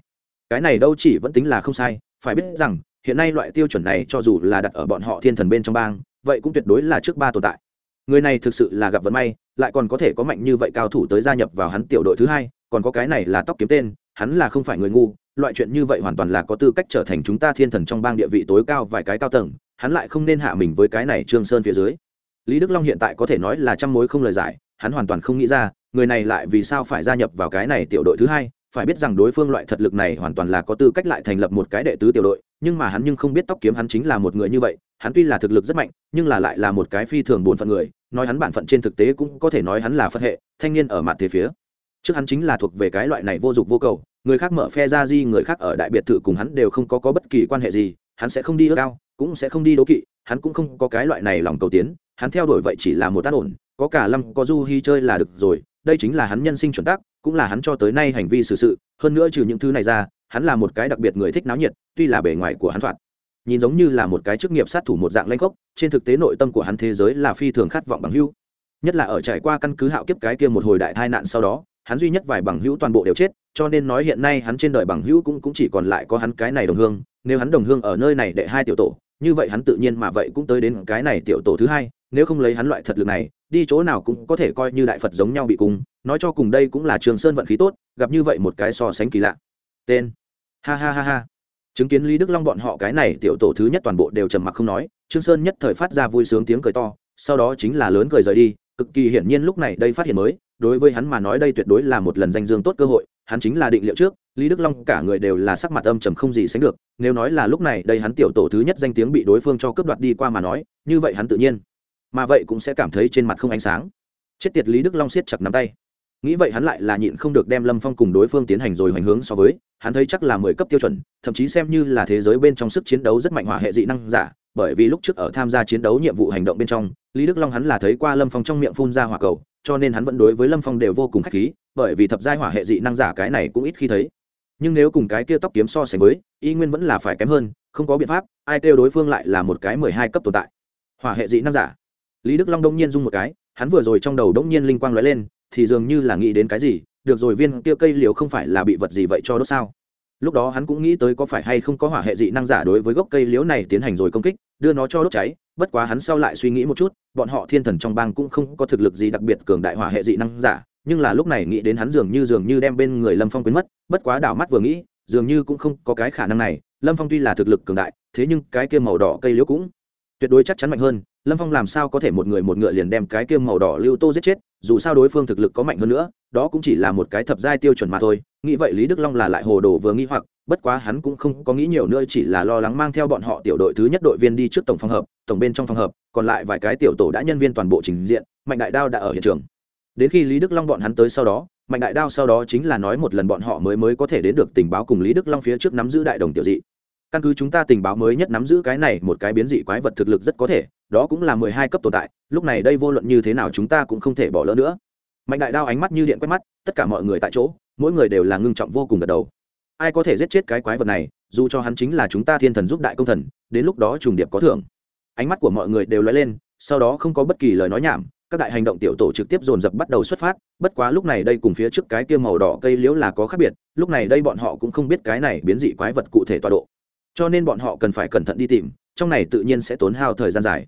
cái này đâu chỉ vẫn tính là không sai, phải biết rằng hiện nay loại tiêu chuẩn này cho dù là đặt ở bọn họ thiên thần bên trong bang, vậy cũng tuyệt đối là trước ba tồn tại. Người này thực sự là gặp vận may, lại còn có thể có mạnh như vậy cao thủ tới gia nhập vào hắn tiểu đội thứ hai, còn có cái này là tóc kiếm tên, hắn là không phải người ngu, loại chuyện như vậy hoàn toàn là có tư cách trở thành chúng ta thiên thần trong bang địa vị tối cao vài cái cao tầng, hắn lại không nên hạ mình với cái này trương sơn phía dưới. Lý đức long hiện tại có thể nói là trăm mối không lời giải, hắn hoàn toàn không nghĩ ra, người này lại vì sao phải gia nhập vào cái này tiểu đội thứ hai phải biết rằng đối phương loại thật lực này hoàn toàn là có tư cách lại thành lập một cái đệ tứ tiểu đội nhưng mà hắn nhưng không biết tóc kiếm hắn chính là một người như vậy hắn tuy là thực lực rất mạnh nhưng là lại là một cái phi thường bổn phận người nói hắn bản phận trên thực tế cũng có thể nói hắn là phật hệ thanh niên ở mặt thế phía. Trước hắn chính là thuộc về cái loại này vô dụng vô cầu người khác mở phe ra di người khác ở đại biệt thự cùng hắn đều không có, có bất kỳ quan hệ gì hắn sẽ không đi ước ao cũng sẽ không đi đố kỵ hắn cũng không có cái loại này lòng cầu tiến hắn theo đuổi vậy chỉ là một tác ổn có cả lâm có du hy chơi là được rồi đây chính là hắn nhân sinh chuẩn tắc cũng là hắn cho tới nay hành vi xử sự, sự hơn nữa trừ những thứ này ra hắn là một cái đặc biệt người thích náo nhiệt tuy là bề ngoài của hắn thoạt. Nhìn giống như là một cái chức nghiệp sát thủ một dạng lanh khốc, trên thực tế nội tâm của hắn thế giới là phi thường khát vọng bằng hữu. Nhất là ở trải qua căn cứ hạo kiếp cái kia một hồi đại tai nạn sau đó hắn duy nhất vài bằng hữu toàn bộ đều chết cho nên nói hiện nay hắn trên đời bằng hữu cũng cũng chỉ còn lại có hắn cái này đồng hương nếu hắn đồng hương ở nơi này đệ hai tiểu tổ như vậy hắn tự nhiên mà vậy cũng tới đến cái này tiểu tổ thứ hai nếu không lấy hắn loại thật lực này đi chỗ nào cũng có thể coi như đại phật giống nhau bị cùng, nói cho cùng đây cũng là trường sơn vận khí tốt, gặp như vậy một cái so sánh kỳ lạ. Tên. Ha ha ha ha. Chứng kiến lý đức long bọn họ cái này tiểu tổ thứ nhất toàn bộ đều trầm mặc không nói, trương sơn nhất thời phát ra vui sướng tiếng cười to, sau đó chính là lớn cười rời đi, cực kỳ hiển nhiên lúc này đây phát hiện mới, đối với hắn mà nói đây tuyệt đối là một lần danh dương tốt cơ hội, hắn chính là định liệu trước, lý đức long cả người đều là sắc mặt âm trầm không gì sánh được, nếu nói là lúc này đây hắn tiểu tổ thứ nhất danh tiếng bị đối phương cho cướp đoạt đi qua mà nói, như vậy hắn tự nhiên mà vậy cũng sẽ cảm thấy trên mặt không ánh sáng. Chết tiệt lý đức long siết chặt nắm tay. Nghĩ vậy hắn lại là nhịn không được đem lâm phong cùng đối phương tiến hành rồi hoành hướng so với, hắn thấy chắc là mười cấp tiêu chuẩn, thậm chí xem như là thế giới bên trong sức chiến đấu rất mạnh hỏa hệ dị năng giả, bởi vì lúc trước ở tham gia chiến đấu nhiệm vụ hành động bên trong, lý đức long hắn là thấy qua lâm phong trong miệng phun ra hỏa cầu, cho nên hắn vẫn đối với lâm phong đều vô cùng k h á c h khí, bởi vì thập giai hỏa hệ dị năng giả cái này cũng ít khi thấy. Nhưng nếu cùng cái kia tóc kiếm so sánh với, y nguyên vẫn là phải kém hơn, không có biện pháp, ai kêu đối phương lại là một cái mười hai cấp tồn tại. Hỏa hệ dị năng giả lý đức long đông nhiên dung một cái, hắn vừa rồi trong đầu đông nhiên linh quang lóe lên, thì dường như là nghĩ đến cái gì, được rồi viên kia cây liều không phải là bị vật gì vậy cho đốt sao? Lúc đó hắn cũng nghĩ tới có phải hay không có hỏa hệ dị năng giả đối với gốc cây liễu này tiến hành rồi công kích, đưa nó cho đốt cháy, bất quá hắn sau lại suy nghĩ một chút, bọn họ thiên thần trong bang cũng không có thực lực gì đặc biệt cường đại hỏa hệ dị năng giả, nhưng là lúc này nghĩ đến hắn dường như dường như đem bên người lâm phong quyến mất, bất quá đảo mắt vừa nghĩ, dường như cũng không có cái khả năng này, lâm phong tuy là thực lực cường đại, thế nhưng cái kia màu đỏ cây liễu cũng tuyệt đối chắc chắn mạnh hơn lâm phong làm sao có thể một người một ngựa liền đem cái kiêm màu đỏ lưu tô giết chết, dù sao đối phương thực lực có mạnh hơn nữa, đó cũng chỉ là một cái thập giai tiêu chuẩn mà thôi. Nghĩ vậy lý đức long là lại hồ đồ vừa nghĩ hoặc, bất quá hắn cũng không có nghĩ nhiều nữa, chỉ là lo lắng mang theo bọn họ tiểu đội thứ nhất đội viên đi trước tổng phòng hợp, tổng bên trong phòng hợp, còn lại vài cái tiểu tổ đã nhân viên toàn bộ trình diện, mạnh đại đao đã ở hiện trường. Đến khi lý đức long bọn hắn tới sau đó, mạnh đại đao sau đó chính là nói một lần bọn họ mới mới có thể đến được tình báo cùng lý đức long phía trước nắm giữ đại đồng tiểu dị. Căn cứ chúng ta tình báo mới nhất nắm giữ cái này, một cái biến dị quái vật thực lực rất có thể đó cũng là mười hai cấp tồn tại, lúc này đây vô luận như thế nào chúng ta cũng không thể bỏ lỡ nữa. Mạnh đại đao ánh mắt như điện quét mắt, tất cả mọi người tại chỗ, mỗi người đều là ngưng trọng vô cùng gật đầu. Ai có thể giết chết cái quái vật này, dù cho hắn chính là chúng ta thiên thần giúp đại công thần, đến lúc đó trùng điệp có thưởng. Ánh mắt của mọi người đều lóe lên, sau đó không có bất kỳ lời nói nhảm, các đại hành động tiểu tổ trực tiếp dồn dập bắt đầu xuất phát, bất quá lúc này đây cùng phía trước cái kia màu đỏ cây liễu là có khác biệt, lúc này đây bọn họ cũng không biết cái này biến dị quái vật cụ thể tọa độ. Cho nên bọn họ cần phải cẩn thận đi tìm, trong này tự nhiên sẽ tốn hao thời gian dài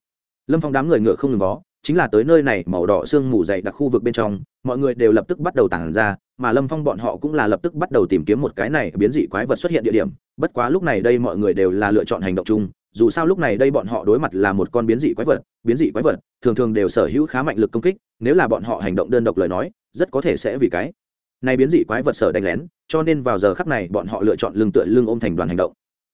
lâm phong đám người ngựa không ngừng vó, chính là tới nơi này, màu đỏ sương mù dày đặc khu vực bên trong, mọi người đều lập tức bắt đầu tản ra, mà lâm phong bọn họ cũng là lập tức bắt đầu tìm kiếm một cái này biến dị quái vật xuất hiện địa điểm. Bất quá lúc này đây mọi người đều là lựa chọn hành động chung, dù sao lúc này đây bọn họ đối mặt là một con biến dị quái vật, biến dị quái vật, thường thường đều sở hữu khá mạnh lực công kích, nếu là bọn họ hành động đơn độc lời nói, rất có thể sẽ vì cái này biến dị quái vật sở đánh lén, cho nên vào giờ khắc này bọn họ lựa chọn lưng tựa lưng ôm thành đoàn hành động.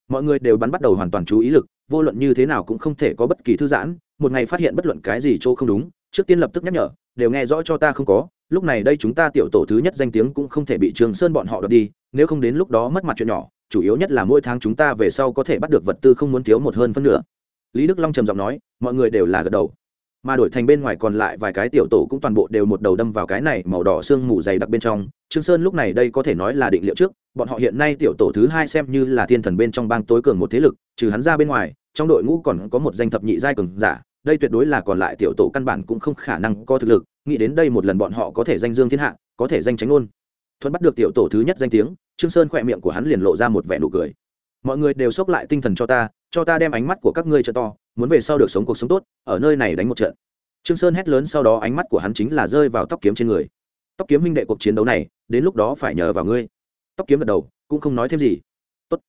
Mọi người đều bắn bắt đầu hoàn toàn chú ý lực, vô luận như thế nào cũng không thể có bất kỳ thư giãn một ngày phát hiện bất luận cái gì chỗ không đúng, trước tiên lập tức nhắc nhở, đều nghe rõ cho ta không có, lúc này đây chúng ta tiểu tổ thứ nhất danh tiếng cũng không thể bị trường sơn bọn họ đập đi, nếu không đến lúc đó mất mặt chuyện nhỏ, chủ yếu nhất là mỗi tháng chúng ta về sau có thể bắt được vật tư không muốn thiếu một hơn phân nửa. Lý đức long trầm giọng nói, mọi người đều là gật đầu. Mà đổi thành bên ngoài còn lại vài cái tiểu tổ cũng toàn bộ đều một đầu đâm vào cái này màu đỏ xương mù dày đặc bên trong. Trương sơn lúc này đây có thể nói là định liệu trước, bọn họ hiện nay tiểu tổ thứ hai xem như là thiên thần bên trong bang tối cường một thế lực, trừ hắn ra bên ngoài trong đội ngũ còn có một danh thập nhị giai cường giả, đây tuyệt đối là còn lại tiểu tổ căn bản cũng không khả năng có thực lực, nghĩ đến đây một lần bọn họ có thể danh dương thiên hạ, có thể danh tránh ngôn. Thuận bắt được tiểu tổ thứ nhất danh tiếng, trương sơn khỏe miệng của hắn liền lộ ra một vẻ nụ cười. Mọi người đều xốc lại tinh thần cho ta cho ta đem ánh mắt của các ngươi cho to, muốn về sau được sống cuộc sống tốt, ở nơi này đánh một trận. Trương sơn hét lớn sau đó ánh mắt của hắn chính là rơi vào tóc kiếm trên người. Tóc kiếm minh đệ cuộc chiến đấu này, đến lúc đó phải nhờ vào ngươi. Tóc kiếm gật đầu, cũng không nói thêm gì. Tốt.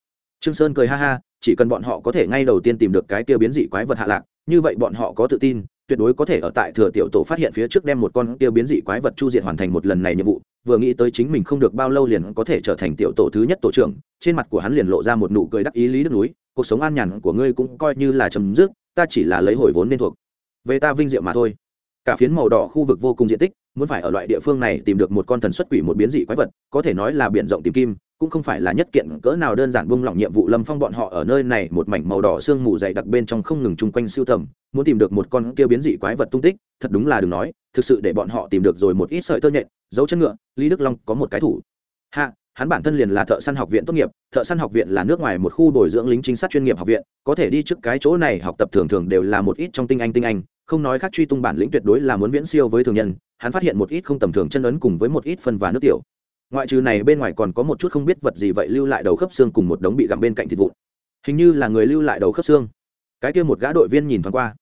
Trương sơn cười ha ha chỉ cần bọn họ có thể ngay đầu tiên tìm được cái tiêu biến dị quái vật hạ lạc, như vậy bọn họ có tự tin, tuyệt đối có thể ở tại thừa tiểu tổ phát hiện phía trước đem một con tiêu biến dị quái vật chu diệt hoàn thành một lần này nhiệm vụ, vừa nghĩ tới chính mình không được bao lâu liền có thể trở thành tiểu tổ thứ nhất tổ trưởng, trên mặt của hắn liền lộ ra một nụ cười đắc ý lý đức núi, cuộc sống an nhàn của ngươi cũng coi như là chấm dứt, ta chỉ là lấy hồi vốn nên thuộc. Về ta vinh diệu mà thôi. Cả phiến màu đỏ khu vực vô cùng diện tích, muốn phải ở loại địa phương này tìm được một con thần xuất quỷ một biến dị quái vật, có thể nói là biển rộng tìm kim cũng không phải là nhất kiện cỡ nào đơn giản buông lỏng nhiệm vụ lâm phong bọn họ ở nơi này một mảnh màu đỏ sương mù dày đặc bên trong không ngừng chung quanh siêu tầm, muốn tìm được một con kia biến dị quái vật tung tích, thật đúng là đừng nói, thực sự để bọn họ tìm được rồi một ít sợi tơ nhện, dấu chân ngựa, lý đức long có một cái thủ. Hạ, hắn bản thân liền là thợ săn học viện tốt nghiệp, thợ săn học viện là nước ngoài một khu bồi dưỡng lính chính sát chuyên nghiệp học viện, có thể đi trước cái chỗ này học tập thường thường đều là một ít trong tinh anh tinh anh, không nói khác truy tung bản lĩnh tuyệt đối là muốn viễn siêu với thường nhân, hắn phát hiện một ít không tầm thường chân ấn cùng với một ít phân và nước tiểu ngoại trừ này bên ngoài còn có một chút không biết vật gì vậy lưu lại đầu khớp xương cùng một đống bị gặm bên cạnh thịt vụn. Hình như là người lưu lại đầu khớp xương. Cái kia một gã đội viên nhìn thoáng qua.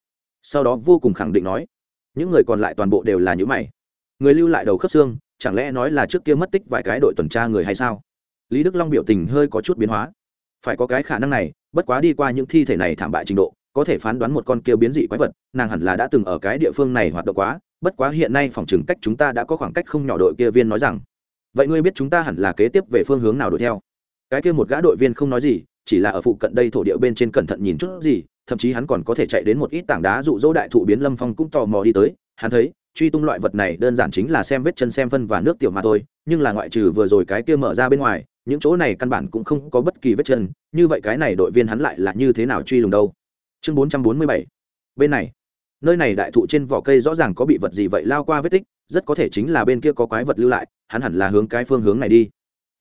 Sau đó vô cùng khẳng định nói, những người còn lại toàn bộ đều là những mày. Người lưu lại đầu khớp xương, chẳng lẽ nói là trước kia mất tích vài cái đội tuần tra người hay sao? Lý đức long biểu tình hơi có chút biến hóa. Phải có cái khả năng này, bất quá đi qua những thi thể này thảm bại trình độ, có thể phán đoán một con kia biến dị quái vật, nàng hẳn là đã từng ở cái địa phương này hoạt động quá, bất quá hiện nay phòng chừng cách chúng ta đã có khoảng cách không nhỏ đội kia viên nói rằng vậy ngươi biết chúng ta hẳn là kế tiếp về phương hướng nào đuổi theo? Cái kia một gã đội viên không nói gì, chỉ là ở phụ cận đây thổ địa bên trên cẩn thận nhìn chút gì, thậm chí hắn còn có thể chạy đến một ít tảng đá dụ dỗ đại thụ biến lâm phong cũng tò mò đi tới. Hắn thấy, truy tung loại vật này đơn giản chính là xem vết chân xem phân và nước tiểu mà thôi, nhưng là ngoại trừ vừa rồi cái kia mở ra bên ngoài, những chỗ này căn bản cũng không có bất kỳ vết chân, như vậy cái này đội viên hắn lại là như thế nào truy lùng đâu? Chương bốn trăm bốn mươi bảy. Bên này nơi này đại thụ trên vỏ cây rõ ràng có bị vật gì vậy lao qua vết tích, rất có thể chính là bên kia có quái vật lưu lại, hắn hẳn là hướng cái phương hướng này đi.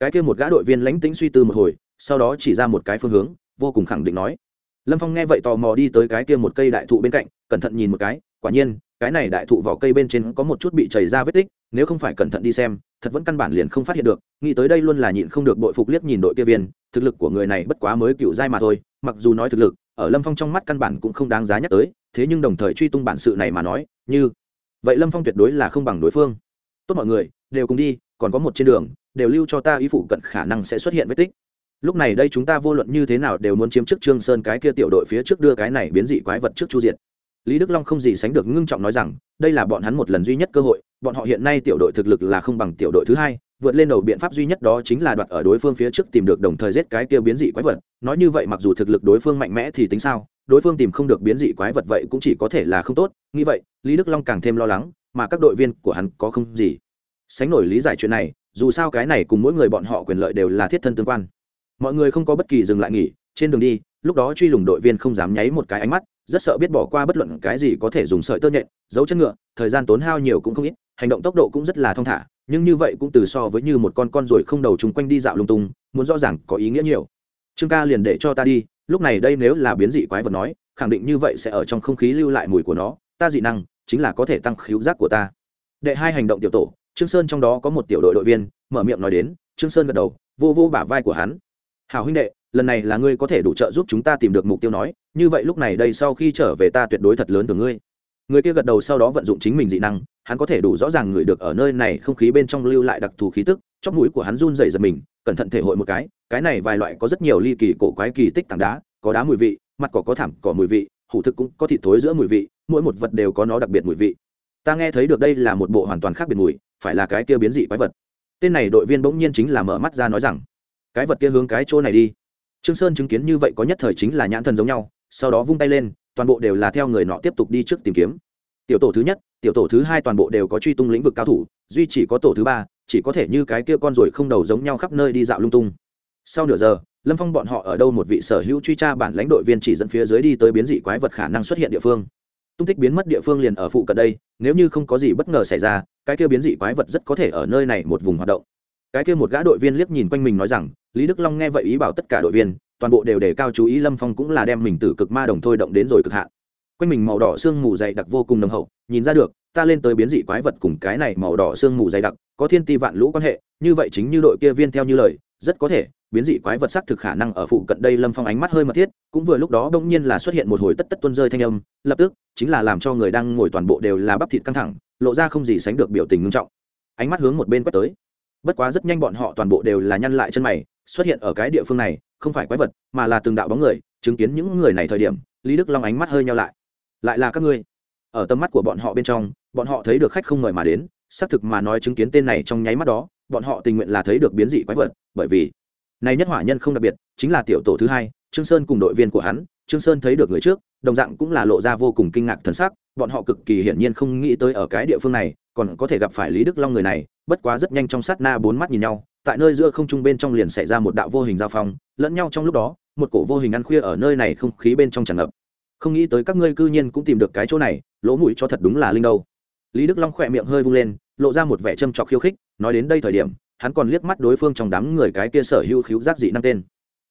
Cái kia một gã đội viên lánh tính suy tư một hồi, sau đó chỉ ra một cái phương hướng, vô cùng khẳng định nói. Lâm phong nghe vậy tò mò đi tới cái kia một cây đại thụ bên cạnh, cẩn thận nhìn một cái, quả nhiên, cái này đại thụ vỏ cây bên trên có một chút bị chảy ra vết tích, nếu không phải cẩn thận đi xem, thật vẫn căn bản liền không phát hiện được, nghĩ tới đây luôn là nhịn không được bội phục liếc nhìn đội kia viên, thực lực của người này bất quá mới cựu giai mà thôi, mặc dù nói thực lực, ở lâm phong trong mắt căn bản cũng không đáng giá nhắc tới thế nhưng đồng thời truy tung bản sự này mà nói, như, vậy lâm phong tuyệt đối là không bằng đối phương. Tốt mọi người, đều cùng đi, còn có một trên đường, đều lưu cho ta ý phụ cận khả năng sẽ xuất hiện vết tích. Lúc này đây chúng ta vô luận như thế nào đều muốn chiếm trước trương sơn cái kia tiểu đội phía trước đưa cái này biến dị quái vật trước chu diệt. Lý đức long không gì sánh được ngưng trọng nói rằng, đây là bọn hắn một lần duy nhất cơ hội, bọn họ hiện nay tiểu đội thực lực là không bằng tiểu đội thứ hai, vượt lên đầu biện pháp duy nhất đó chính là đoạt ở đối phương phía trước tìm được đồng thời giết cái kia biến dị quái vật. Nói như vậy mặc dù thực lực đối phương mạnh mẽ thì tính sao? Đối phương tìm không được biến dị quái vật vậy cũng chỉ có thể là không tốt. Nghĩ vậy, lý đức long càng thêm lo lắng, mà các đội viên của hắn có không gì sánh nổi lý giải chuyện này, dù sao cái này cùng mỗi người bọn họ quyền lợi đều là thiết thân tương quan. Mọi người không có bất kỳ dừng lại nghỉ, trên đường đi, lúc đó truy lùng đội viên không dám nháy một cái ánh mắt, rất sợ biết bỏ qua bất luận cái gì có thể dùng sợi tơ nhện, giấu chân ngựa, thời gian tốn hao nhiều cũng không ít, hành động tốc độ cũng rất là thong thả, nhưng như vậy cũng từ so với như một con con ruồi không đầu chung quanh đi dạo lung tung, muốn rõ ràng có ý nghĩa nhiều. Trương ca liền để cho ta đi lúc này đây nếu là biến dị quái vật nói, khẳng định như vậy sẽ ở trong không khí lưu lại mùi của nó, ta dị năng chính là có thể tăng khíu giác của ta. Đệ hai hành động tiểu tổ, trương sơn trong đó có một tiểu đội đội viên, mở miệng nói đến, trương sơn gật đầu, vô vô bả vai của hắn. Hảo huynh đệ, lần này là ngươi có thể đủ trợ giúp chúng ta tìm được mục tiêu nói, như vậy lúc này đây sau khi trở về ta tuyệt đối thật lớn từ ngươi. Người kia gật đầu sau đó vận dụng chính mình dị năng, hắn có thể đủ rõ ràng người được ở nơi này không khí bên trong lưu lại đặc thù khí tức, chóp mũi của hắn run rẩy giật mình, cẩn thận thể hội một cái cái này vài loại có rất nhiều ly kỳ cổ quái kỳ tích tảng đá, có đá mùi vị, mặt cỏ có thảm, cỏ mùi vị, hủ thực cũng có thịt thối giữa mùi vị, mỗi một vật đều có nó đặc biệt mùi vị. Ta nghe thấy được đây là một bộ hoàn toàn khác biệt mùi, phải là cái kia biến dị quái vật. Tên này đội viên bỗng nhiên chính là mở mắt ra nói rằng, cái vật kia hướng cái chỗ này đi. Trương sơn chứng kiến như vậy có nhất thời chính là nhãn thần giống nhau, sau đó vung tay lên, toàn bộ đều là theo người nọ tiếp tục đi trước tìm kiếm. Tiểu tổ thứ nhất, tiểu tổ thứ hai toàn bộ đều có truy tung lĩnh vực cao thủ, duy chỉ có tổ thứ ba, chỉ có thể như cái kia con ruồi không đầu giống nhau khắp nơi đi dạo lung tung sau nửa giờ, lâm phong bọn họ ở đâu một vị sở hữu truy tra bản lãnh đội viên chỉ dẫn phía dưới đi tới biến dị quái vật khả năng xuất hiện địa phương. Tung tích biến mất địa phương liền ở phụ cận đây, nếu như không có gì bất ngờ xảy ra, cái kia biến dị quái vật rất có thể ở nơi này một vùng hoạt động. Cái kia một gã đội viên liếc nhìn quanh mình nói rằng, lý đức long nghe vậy ý bảo tất cả đội viên, toàn bộ đều đề cao chú ý lâm phong cũng là đem mình từ cực ma đồng thôi động đến rồi cực hạn. Quanh mình màu đỏ sương mù dày đặc vô cùng nồng hậu, nhìn ra được, ta lên tới biến dị quái vật cùng cái này màu đỏ sương mù dày đặc, có thiên ti vạn lũ quan hệ, như vậy chính như đội kia viên theo như lời, rất có thể biến dị quái vật sắc thực khả năng ở phụ cận đây lâm phong ánh mắt hơi mật thiết, cũng vừa lúc đó bỗng nhiên là xuất hiện một hồi tất tất tuân rơi thanh âm, lập tức, chính là làm cho người đang ngồi toàn bộ đều là bắp thịt căng thẳng, lộ ra không gì sánh được biểu tình ngưng trọng. Ánh mắt hướng một bên quét tới. Bất quá rất nhanh bọn họ toàn bộ đều là nhăn lại chân mày, xuất hiện ở cái địa phương này, không phải quái vật, mà là từng đạo bóng người, chứng kiến những người này thời điểm, lý đức long ánh mắt hơi nhau lại. Lại là các ngươi. Ở tầm mắt của bọn họ bên trong, bọn họ thấy được khách không mời mà đến, xác thực mà nói chứng kiến tên này trong nháy mắt đó, bọn họ tình nguyện là thấy được biến dị quái vật, bởi vì này nhất hỏa nhân không đặc biệt, chính là tiểu tổ thứ hai, trương sơn cùng đội viên của hắn, trương sơn thấy được người trước, đồng dạng cũng là lộ ra vô cùng kinh ngạc thần sắc, bọn họ cực kỳ hiển nhiên không nghĩ tới ở cái địa phương này, còn có thể gặp phải lý đức long người này, bất quá rất nhanh trong sát na bốn mắt nhìn nhau, tại nơi giữa không trung bên trong liền xảy ra một đạo vô hình giao phong, lẫn nhau trong lúc đó, một cổ vô hình ăn khuya ở nơi này không khí bên trong tràn ngập. Không nghĩ tới các ngươi cư nhiên cũng tìm được cái chỗ này, lỗ mũi cho thật đúng là linh đâu. Lý đức long khỏe miệng hơi vung lên, lộ ra một vẻ châm trọc khiêu khích, nói đến đây thời điểm hắn còn liếc mắt đối phương trong đám người cái kia sở hữu khiếu giác dị năng tên.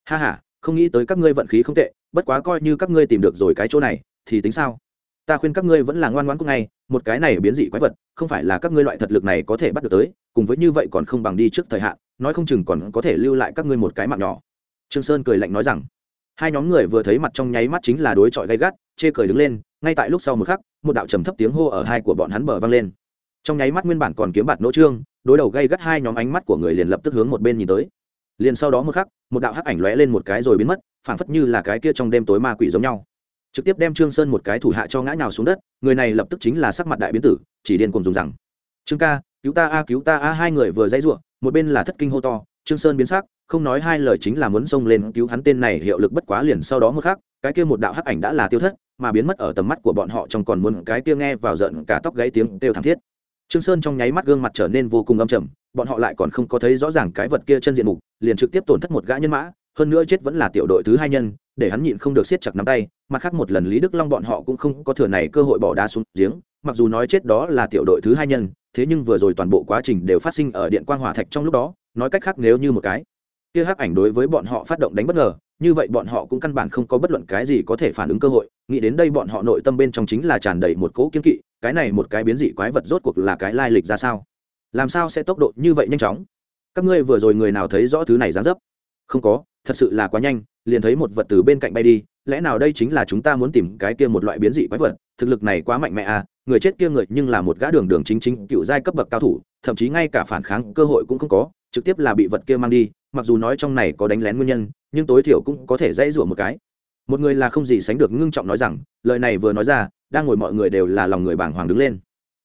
Ha ha, không nghĩ tới các ngươi vận khí không tệ, bất quá coi như các ngươi tìm được rồi cái chỗ này, thì tính sao? Ta khuyên các ngươi vẫn là ngoan ngoãn cũng ngay, một cái này biến dị quái vật, không phải là các ngươi loại thật lực này có thể bắt được tới, cùng với như vậy còn không bằng đi trước thời hạn, nói không chừng còn có thể lưu lại các ngươi một cái mạng nhỏ. Trương sơn cười lạnh nói rằng. Hai nhóm người vừa thấy mặt trong nháy mắt chính là đối chọi gay gắt, chê cười đứng lên, ngay tại lúc sau một khắc, một đạo trầm thấp tiếng hô ở hai của bọn hắn bờ vang lên. Trong nháy mắt nguyên bản còn kiếm bạt nỗ trương đối đầu gây gắt hai nhóm ánh mắt của người liền lập tức hướng một bên nhìn tới. Liền sau đó một khắc, một đạo hắc ảnh lóe lên một cái rồi biến mất, phảng phất như là cái kia trong đêm tối ma quỷ giống nhau. Trực tiếp đem trương sơn một cái thủ hạ cho ngã nhào xuống đất, người này lập tức chính là sắc mặt đại biến tử, chỉ điên cùng dùng rằng. Trương ca, cứu ta a, cứu ta a, hai người vừa dãy rủa một bên là thất kinh hô to, trương sơn biến sắc, không nói hai lời chính là muốn xông lên cứu hắn tên này hiệu lực bất quá liền sau đó một khắc, cái kia một đạo hắc ảnh đã là tiêu thất, mà biến mất ở tầm mắt của bọn họ trong còn muốn cái kia nghe vào giận cả tóc gáy tiếng đều thảm thiết trương sơn trong nháy mắt gương mặt trở nên vô cùng âm trầm, bọn họ lại còn không có thấy rõ ràng cái vật kia chân diện mục, liền trực tiếp tổn thất một gã nhân mã, hơn nữa chết vẫn là tiểu đội thứ hai nhân, để hắn nhịn không được siết chặt nắm tay, mặt khác một lần lý đức long bọn họ cũng không có thừa này cơ hội bỏ đá xuống giếng, mặc dù nói chết đó là tiểu đội thứ hai nhân, thế nhưng vừa rồi toàn bộ quá trình đều phát sinh ở điện quang hỏa thạch trong lúc đó, nói cách khác nếu như một cái kia hắc ảnh đối với bọn họ phát động đánh bất ngờ, như vậy bọn họ cũng căn bản không có bất luận cái gì có thể phản ứng cơ hội, nghĩ đến đây bọn họ nội tâm bên trong chính là tràn đầy một cỗ kiên kỵ cái này một cái biến dị quái vật rốt cuộc là cái lai lịch ra sao? Làm sao sẽ tốc độ như vậy nhanh chóng? Các ngươi vừa rồi người nào thấy rõ thứ này dán dấp? Không có, thật sự là quá nhanh, liền thấy một vật từ bên cạnh bay đi, lẽ nào đây chính là chúng ta muốn tìm cái kia một loại biến dị quái vật? Thực lực này quá mạnh mẽ à người chết kia người nhưng là một gã đường đường chính chính, cựu giai cấp bậc cao thủ, thậm chí ngay cả phản kháng cơ hội cũng không có, trực tiếp là bị vật kia mang đi, mặc dù nói trong này có đánh lén nguyên nhân, nhưng tối thiểu cũng có thể dãy rủa một cái. Một người là không gì sánh được ngưng trọng nói rằng, lời này vừa nói ra đang ngồi mọi người đều là lòng người bàng hoàng đứng lên.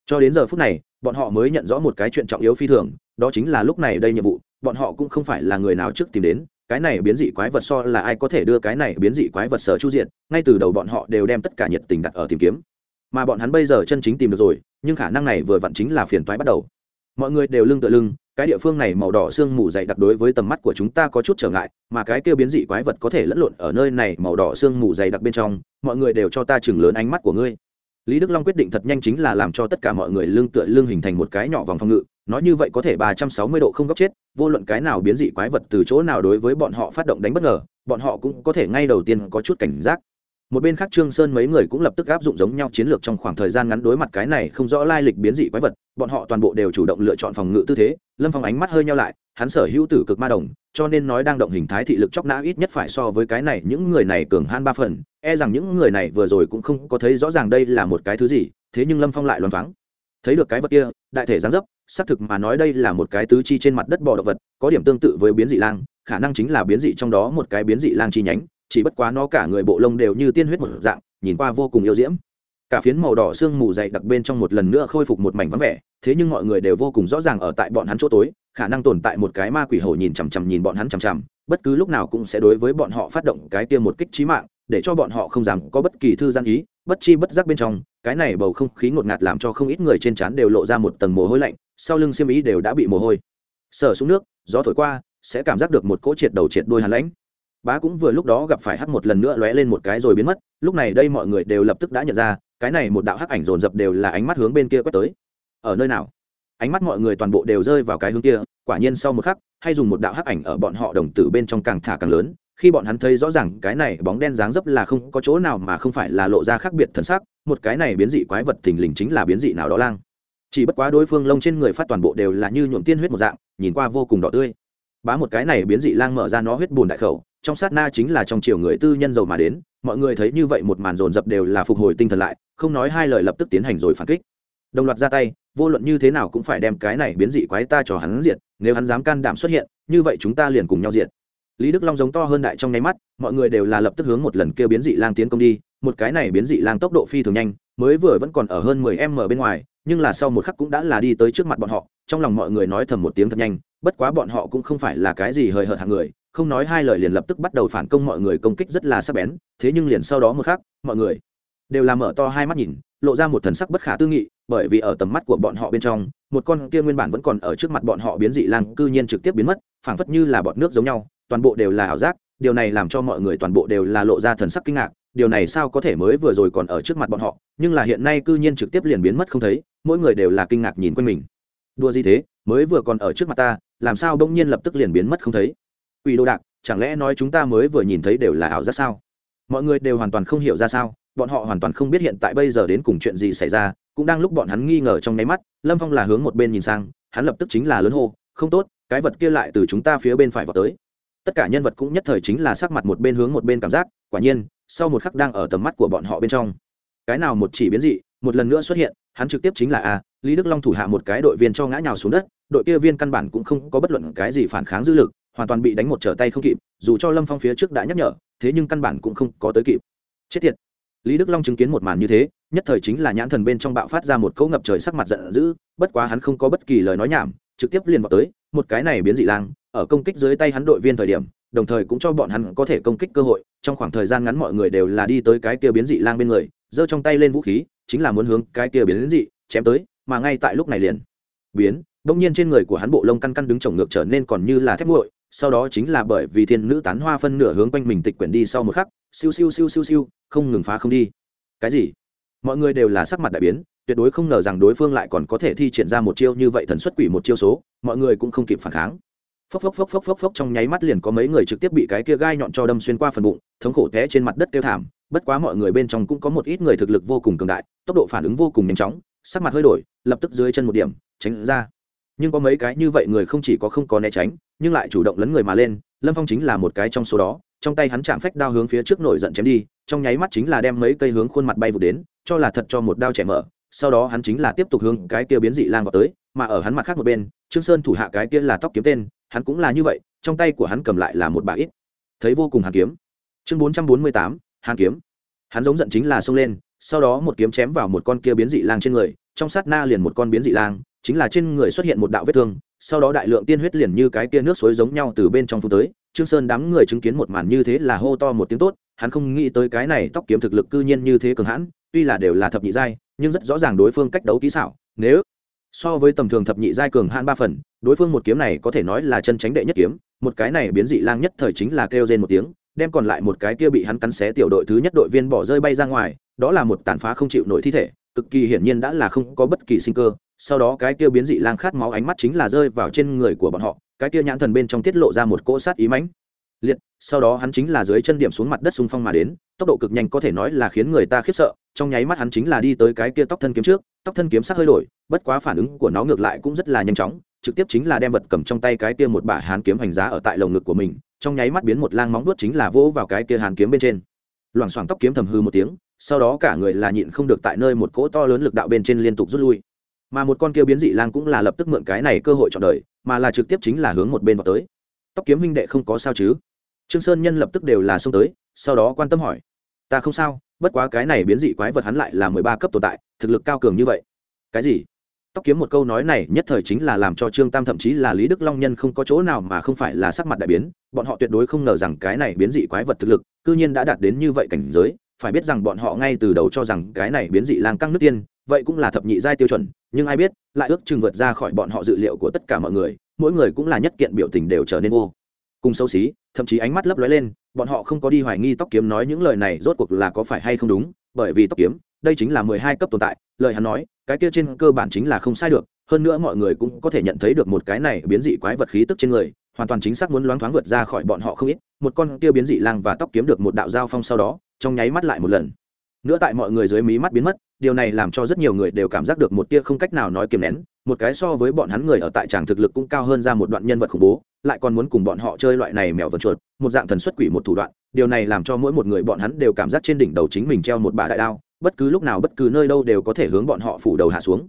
Cho đến giờ phút này, bọn họ mới nhận rõ một cái chuyện trọng yếu phi thường, đó chính là lúc này đây nhiệm vụ, bọn họ cũng không phải là người nào trước tìm đến, cái này biến dị quái vật so là ai có thể đưa cái này biến dị quái vật sở chu diện ngay từ đầu bọn họ đều đem tất cả nhiệt tình đặt ở tìm kiếm. Mà bọn hắn bây giờ chân chính tìm được rồi, nhưng khả năng này vừa vặn chính là phiền toái bắt đầu. Mọi người đều lưng tựa lưng cái địa phương này màu đỏ sương mù dày đặc đối với tầm mắt của chúng ta có chút trở ngại, mà cái kêu biến dị quái vật có thể lẫn lộn ở nơi này màu đỏ sương mù dày đặc bên trong, mọi người đều cho ta chừng lớn ánh mắt của ngươi. Lý đức long quyết định thật nhanh chính là làm cho tất cả mọi người lưng tựa lưng hình thành một cái nhỏ vòng phòng ngự, nói như vậy có thể ba trăm sáu mươi độ không góc chết, vô luận cái nào biến dị quái vật từ chỗ nào đối với bọn họ phát động đánh bất ngờ, bọn họ cũng có thể ngay đầu tiên có chút cảnh giác một bên khác trương sơn mấy người cũng lập tức áp dụng giống nhau chiến lược trong khoảng thời gian ngắn đối mặt cái này không rõ lai lịch biến dị quái vật, bọn họ toàn bộ đều chủ động lựa chọn phòng ngự tư thế, lâm phong ánh mắt hơi nhau lại, hắn sở hữu tử cực ma đồng, cho nên nói đang động hình thái thị lực chóc nã ít nhất phải so với cái này, những người này cường han ba phần e rằng những người này vừa rồi cũng không có thấy rõ ràng đây là một cái thứ gì, thế nhưng lâm phong lại loáng thoáng. Thấy được cái vật kia, đại thể gián dấp, xác thực mà nói đây là một cái tứ chi trên mặt đất bò động vật, có điểm tương tự với biến dị lang, khả năng chính là biến dị trong đó một cái biến dị lang chi nhánh chỉ bất quá nó cả người bộ lông đều như tiên huyết một dạng, nhìn qua vô cùng yêu diễm. Cả phiến màu đỏ sương mù dày đặc bên trong một lần nữa khôi phục một mảnh vắng vẻ, thế nhưng mọi người đều vô cùng rõ ràng ở tại bọn hắn chỗ tối, khả năng tồn tại một cái ma quỷ hổ nhìn chằm chằm nhìn bọn hắn chằm chằm, bất cứ lúc nào cũng sẽ đối với bọn họ phát động cái tiêm một kích trí mạng, để cho bọn họ không dám có bất kỳ thư gian ý, bất chi bất giác bên trong, cái này bầu không khí ngột ngạt làm cho không ít người trên trán đều lộ ra một tầng mồ hôi lạnh, sau lưng xiêm ý đều đã bị mồ hôi. Sở xuống nước, gió thổi qua, sẽ cảm giác được một cỗ triệt đầu triệt đôi hàn lãnh bá cũng vừa lúc đó gặp phải hắc một lần nữa lóe lên một cái rồi biến mất, lúc này đây mọi người đều lập tức đã nhận ra, cái này một đạo hắc ảnh dồn dập đều là ánh mắt hướng bên kia quét tới. Ở nơi nào? Ánh mắt mọi người toàn bộ đều rơi vào cái hướng kia, quả nhiên sau một khắc, hay dùng một đạo hắc ảnh ở bọn họ đồng tử bên trong càng thả càng lớn, khi bọn hắn thấy rõ ràng cái này bóng đen dáng dấp là không có chỗ nào mà không phải là lộ ra khác biệt thần sắc, một cái này biến dị quái vật thình lình chính là biến dị nào đó lang. Chỉ bất quá đối phương lông trên người phát toàn bộ đều là như nhuộm tiên huyết một dạng, nhìn qua vô cùng đỏ tươi. Bá một cái này biến dị lang mở ra nó huyết bùn đại khẩu trong sát na chính là trong chiều người tư nhân giàu mà đến, mọi người thấy như vậy một màn dồn dập đều là phục hồi tinh thần lại, không nói hai lời lập tức tiến hành rồi phản kích. Đồng loạt ra tay, vô luận như thế nào cũng phải đem cái này biến dị quái ta cho hắn diệt, nếu hắn dám can đảm xuất hiện, như vậy chúng ta liền cùng nhau diệt. Lý đức long giống to hơn đại trong nháy mắt, mọi người đều là lập tức hướng một lần kêu biến dị lang tiến công đi, một cái này biến dị lang tốc độ phi thường nhanh, mới vừa vẫn còn ở hơn mười m bên ngoài, nhưng là sau một khắc cũng đã là đi tới trước mặt bọn họ, trong lòng mọi người nói thầm một tiếng thật nhanh, bất quá bọn họ cũng không phải là cái gì hời hợt hàng người không nói hai lời liền lập tức bắt đầu phản công mọi người công kích rất là sắc bén thế nhưng liền sau đó một khác, mọi người đều là mở to hai mắt nhìn lộ ra một thần sắc bất khả tư nghị bởi vì ở tầm mắt của bọn họ bên trong một con kia nguyên bản vẫn còn ở trước mặt bọn họ biến dị lang cư nhiên trực tiếp biến mất phảng phất như là bọt nước giống nhau toàn bộ đều là ảo giác điều này làm cho mọi người toàn bộ đều là lộ ra thần sắc kinh ngạc điều này sao có thể mới vừa rồi còn ở trước mặt bọn họ nhưng là hiện nay cư nhiên trực tiếp liền biến mất không thấy mỗi người đều là kinh ngạc nhìn quanh mình. Đua gì thế mới vừa còn ở trước mặt ta làm sao đông nhiên lập tức liền biến mất không thấy? Quỷ đồ đạc, chẳng lẽ nói chúng ta mới vừa nhìn thấy đều là ảo giác sao? Mọi người đều hoàn toàn không hiểu ra sao, bọn họ hoàn toàn không biết hiện tại bây giờ đến cùng chuyện gì xảy ra, cũng đang lúc bọn hắn nghi ngờ trong nháy mắt, lâm phong là hướng một bên nhìn sang, hắn lập tức chính là lớn hô, không tốt, cái vật kia lại từ chúng ta phía bên phải vào tới. Tất cả nhân vật cũng nhất thời chính là sắc mặt một bên hướng một bên cảm giác, quả nhiên, sau một khắc đang ở tầm mắt của bọn họ bên trong. Cái nào một chỉ biến dị, một lần nữa xuất hiện, hắn trực tiếp chính là a lý đức long thủ hạ một cái đội viên cho ngã nhào xuống đất, đội kia viên căn bản cũng không có bất luận cái gì phản kháng dư lực hoàn toàn bị đánh một trở tay không kịp, dù cho lâm phong phía trước đã nhắc nhở, thế nhưng căn bản cũng không có tới kịp. Chết tiệt. Lý đức long chứng kiến một màn như thế, nhất thời chính là nhãn thần bên trong bạo phát ra một câu ngập trời sắc mặt giận dữ, bất quá hắn không có bất kỳ lời nói nhảm, trực tiếp liền vào tới, một cái này biến dị lang, ở công kích dưới tay hắn đội viên thời điểm, đồng thời cũng cho bọn hắn có thể công kích cơ hội, trong khoảng thời gian ngắn mọi người đều là đi tới cái kia biến dị lang bên người, giơ trong tay lên vũ khí, chính là muốn hướng cái kia biến dị, chém tới, mà ngay tại lúc này liền, biến, đông nhiên trên người của hắn bộ lông căn căn đứng trồng ngược trở nên còn như là thép nguội sau đó chính là bởi vì thiên nữ tán hoa phân nửa hướng quanh mình tịch quyển đi sau một khắc, siêu siêu siêu siêu siêu, không ngừng phá không đi. Cái gì? Mọi người đều là sắc mặt đại biến, tuyệt đối không ngờ rằng đối phương lại còn có thể thi triển ra một chiêu như vậy thần xuất quỷ một chiêu số, mọi người cũng không kịp phản kháng. Phốc phốc phốc phốc phốc phốc trong nháy mắt liền có mấy người trực tiếp bị cái kia gai nhọn cho đâm xuyên qua phần bụng, thống khổ té trên mặt đất kêu thảm, bất quá mọi người bên trong cũng có một ít người thực lực vô cùng cường đại, tốc độ phản ứng vô cùng nhanh chóng, sắc mặt hơi đổi, lập tức dưới chân một điểm, tránh ra nhưng có mấy cái như vậy người không chỉ có không có né tránh, nhưng lại chủ động lấn người mà lên, lâm phong chính là một cái trong số đó, trong tay hắn chạm phách đao hướng phía trước nổi giận chém đi, trong nháy mắt chính là đem mấy cây hướng khuôn mặt bay vụt đến, cho là thật cho một đao trẻ mở, sau đó hắn chính là tiếp tục hướng cái kia biến dị lang vào tới, mà ở hắn mặt khác một bên, trương sơn thủ hạ cái kia là tóc kiếm tên, hắn cũng là như vậy, trong tay của hắn cầm lại là một bà ít. Thấy vô cùng hàn kiếm. Chương bốn trăm bốn mươi tám, hàn kiếm. Hắn giống giận chính là xông lên, sau đó một kiếm chém vào một con kia biến dị lang trên người, trong sát na liền một con biến dị lang chính là trên người xuất hiện một đạo vết thương, sau đó đại lượng tiên huyết liền như cái kia nước suối giống nhau từ bên trong phun tới, trương sơn đám người chứng kiến một màn như thế là hô to một tiếng tốt, hắn không nghĩ tới cái này tóc kiếm thực lực cư nhiên như thế cường hãn, tuy là đều là thập nhị giai, nhưng rất rõ ràng đối phương cách đấu kỹ xảo, nếu so với tầm thường thập nhị giai cường hãn ba phần, đối phương một kiếm này có thể nói là chân tránh đệ nhất kiếm, một cái này biến dị lang nhất thời chính là kêu rên một tiếng, đem còn lại một cái kia bị hắn cắn xé tiểu đội thứ nhất đội viên bỏ rơi bay ra ngoài, đó là một tàn phá không chịu nổi thi thể, cực kỳ hiển nhiên đã là không có bất kỳ sinh cơ sau đó cái kia biến dị lang khát máu ánh mắt chính là rơi vào trên người của bọn họ, cái kia nhãn thần bên trong tiết lộ ra một cỗ sát ý mãnh liệt, sau đó hắn chính là dưới chân điểm xuống mặt đất xung phong mà đến, tốc độ cực nhanh có thể nói là khiến người ta khiếp sợ, trong nháy mắt hắn chính là đi tới cái kia tóc thân kiếm trước, tóc thân kiếm sắc hơi đổi, bất quá phản ứng của nó ngược lại cũng rất là nhanh chóng, trực tiếp chính là đem vật cầm trong tay cái kia một bả hàn kiếm hành giá ở tại lồng ngực của mình, trong nháy mắt biến một lang móng vuốt chính là vỗ vào cái kia hàn kiếm bên trên. Loảng xoảng tóc kiếm thầm hư một tiếng, sau đó cả người là nhịn không được tại nơi một cỗ to lớn lực đạo bên trên liên tục rút lui mà một con kia biến dị lang cũng là lập tức mượn cái này cơ hội chọn đời, mà là trực tiếp chính là hướng một bên vào tới. Tóc kiếm huynh đệ không có sao chứ? Trương sơn nhân lập tức đều là xông tới, sau đó quan tâm hỏi. Ta không sao, bất quá cái này biến dị quái vật hắn lại là mười ba cấp tồn tại, thực lực cao cường như vậy. Cái gì? Tóc kiếm một câu nói này nhất thời chính là làm cho trương tam thậm chí là lý đức long nhân không có chỗ nào mà không phải là sắc mặt đại biến, bọn họ tuyệt đối không ngờ rằng cái này biến dị quái vật thực lực, cư nhiên đã đạt đến như vậy cảnh giới, phải biết rằng bọn họ ngay từ đầu cho rằng cái này biến dị lang căng nước tiên, vậy cũng là thập nhị giai tiêu chuẩn nhưng ai biết, lại ước chừng vượt ra khỏi bọn họ dự liệu của tất cả mọi người, mỗi người cũng là nhất kiện biểu tình đều trở nên vô cùng xấu xí, thậm chí ánh mắt lấp lóe lên, bọn họ không có đi hoài nghi tóc kiếm nói những lời này rốt cuộc là có phải hay không đúng, bởi vì tóc kiếm, đây chính là mười hai cấp tồn tại, lời hắn nói, cái kia trên cơ bản chính là không sai được, hơn nữa mọi người cũng có thể nhận thấy được một cái này biến dị quái vật khí tức trên người, hoàn toàn chính xác muốn loáng thoáng vượt ra khỏi bọn họ không ít, một con kia biến dị lang và tóc kiếm được một đạo giao phong sau đó, trong nháy mắt lại một lần nữa tại mọi người dưới mí mắt biến mất, điều này làm cho rất nhiều người đều cảm giác được một tia không cách nào nói kiềm nén, một cái so với bọn hắn người ở tại tràng thực lực cũng cao hơn ra một đoạn nhân vật khủng bố, lại còn muốn cùng bọn họ chơi loại này mèo vật chuột, một dạng thần xuất quỷ một thủ đoạn, điều này làm cho mỗi một người bọn hắn đều cảm giác trên đỉnh đầu chính mình treo một bà đại đao, bất cứ lúc nào bất cứ nơi đâu đều có thể hướng bọn họ phủ đầu hạ xuống.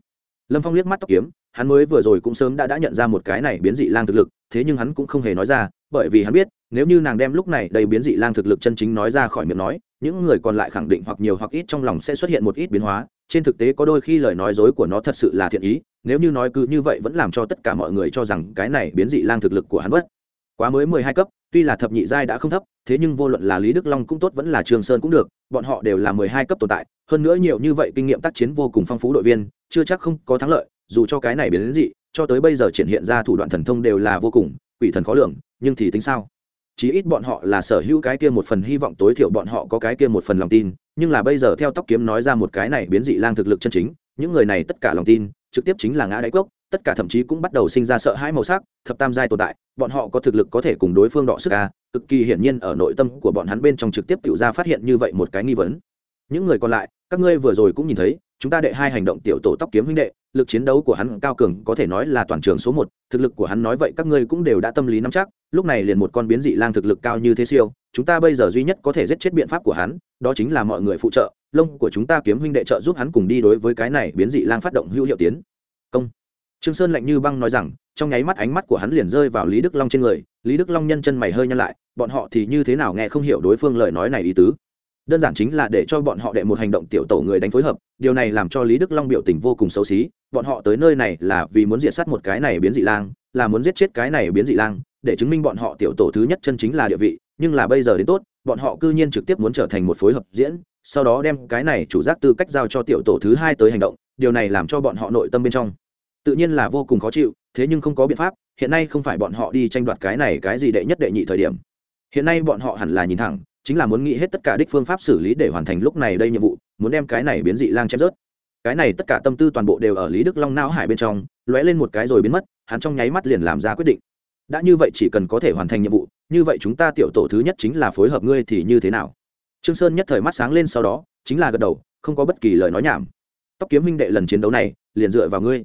Lâm phong liếc mắt tóc kiếm, hắn mới vừa rồi cũng sớm đã đã nhận ra một cái này biến dị lang thực lực, thế nhưng hắn cũng không hề nói ra, bởi vì hắn biết, nếu như nàng đem lúc này đầy biến dị lang thực lực chân chính nói ra khỏi miệng nói những người còn lại khẳng định hoặc nhiều hoặc ít trong lòng sẽ xuất hiện một ít biến hóa, trên thực tế có đôi khi lời nói dối của nó thật sự là thiện ý, nếu như nói cứ như vậy vẫn làm cho tất cả mọi người cho rằng cái này biến dị lang thực lực của hắn bất. Quá mới mười hai cấp, tuy là thập nhị giai đã không thấp, thế nhưng vô luận là lý đức long cũng tốt vẫn là trường sơn cũng được, bọn họ đều là mười hai cấp tồn tại, hơn nữa nhiều như vậy kinh nghiệm tác chiến vô cùng phong phú đội viên, chưa chắc không có thắng lợi, dù cho cái này biến dị, cho tới bây giờ triển hiện ra thủ đoạn thần thông đều là vô cùng, quỷ thần khó lường, nhưng thì tính sao? Chí ít bọn họ là sở hữu cái kia một phần hy vọng tối thiểu bọn họ có cái kia một phần lòng tin, nhưng là bây giờ theo tóc kiếm nói ra một cái này biến dị lang thực lực chân chính, những người này tất cả lòng tin, trực tiếp chính là ngã đáy cốc, tất cả thậm chí cũng bắt đầu sinh ra sợ hãi màu sắc, thập tam giai tồn tại, bọn họ có thực lực có thể cùng đối phương đọ sức ca cực kỳ hiển nhiên ở nội tâm của bọn hắn bên trong trực tiếp tự ra phát hiện như vậy một cái nghi vấn. Những người còn lại, các ngươi vừa rồi cũng nhìn thấy chúng ta đệ hai hành động tiểu tổ tóc kiếm huynh đệ, lực chiến đấu của hắn cao cường, có thể nói là toàn trường số một, thực lực của hắn nói vậy các ngươi cũng đều đã tâm lý nắm chắc, lúc này liền một con biến dị lang thực lực cao như thế siêu, chúng ta bây giờ duy nhất có thể giết chết biện pháp của hắn, đó chính là mọi người phụ trợ, lông của chúng ta kiếm huynh đệ trợ giúp hắn cùng đi đối với cái này biến dị lang phát động hữu hiệu tiến. Công. Trương sơn lạnh như băng nói rằng, trong nháy mắt ánh mắt của hắn liền rơi vào lý đức long trên người, lý đức long nhân chân mày hơi nhăn lại, bọn họ thì như thế nào nghe không hiểu đối phương lời nói này ý tứ đơn giản chính là để cho bọn họ đệ một hành động tiểu tổ người đánh phối hợp, điều này làm cho lý đức long biểu tình vô cùng xấu xí, bọn họ tới nơi này là vì muốn diệt sát một cái này biến dị lang, là muốn giết chết cái này biến dị lang, để chứng minh bọn họ tiểu tổ thứ nhất chân chính là địa vị, nhưng là bây giờ đến tốt, bọn họ cư nhiên trực tiếp muốn trở thành một phối hợp diễn, sau đó đem cái này chủ giác tư cách giao cho tiểu tổ thứ hai tới hành động, điều này làm cho bọn họ nội tâm bên trong tự nhiên là vô cùng khó chịu, thế nhưng không có biện pháp, hiện nay không phải bọn họ đi tranh đoạt cái này cái gì đệ nhất đệ nhị thời điểm. Hiện nay bọn họ hẳn là nhìn thẳng chính là muốn nghĩ hết tất cả đích phương pháp xử lý để hoàn thành lúc này đây nhiệm vụ, muốn đem cái này biến dị lang chém rớt. Cái này tất cả tâm tư toàn bộ đều ở lý đức long não hải bên trong, lóe lên một cái rồi biến mất, hắn trong nháy mắt liền làm ra quyết định. Đã như vậy chỉ cần có thể hoàn thành nhiệm vụ, như vậy chúng ta tiểu tổ thứ nhất chính là phối hợp ngươi thì như thế nào? Trương sơn nhất thời mắt sáng lên sau đó, chính là gật đầu, không có bất kỳ lời nói nhảm. Tóc kiếm huynh đệ lần chiến đấu này, liền dựa vào ngươi.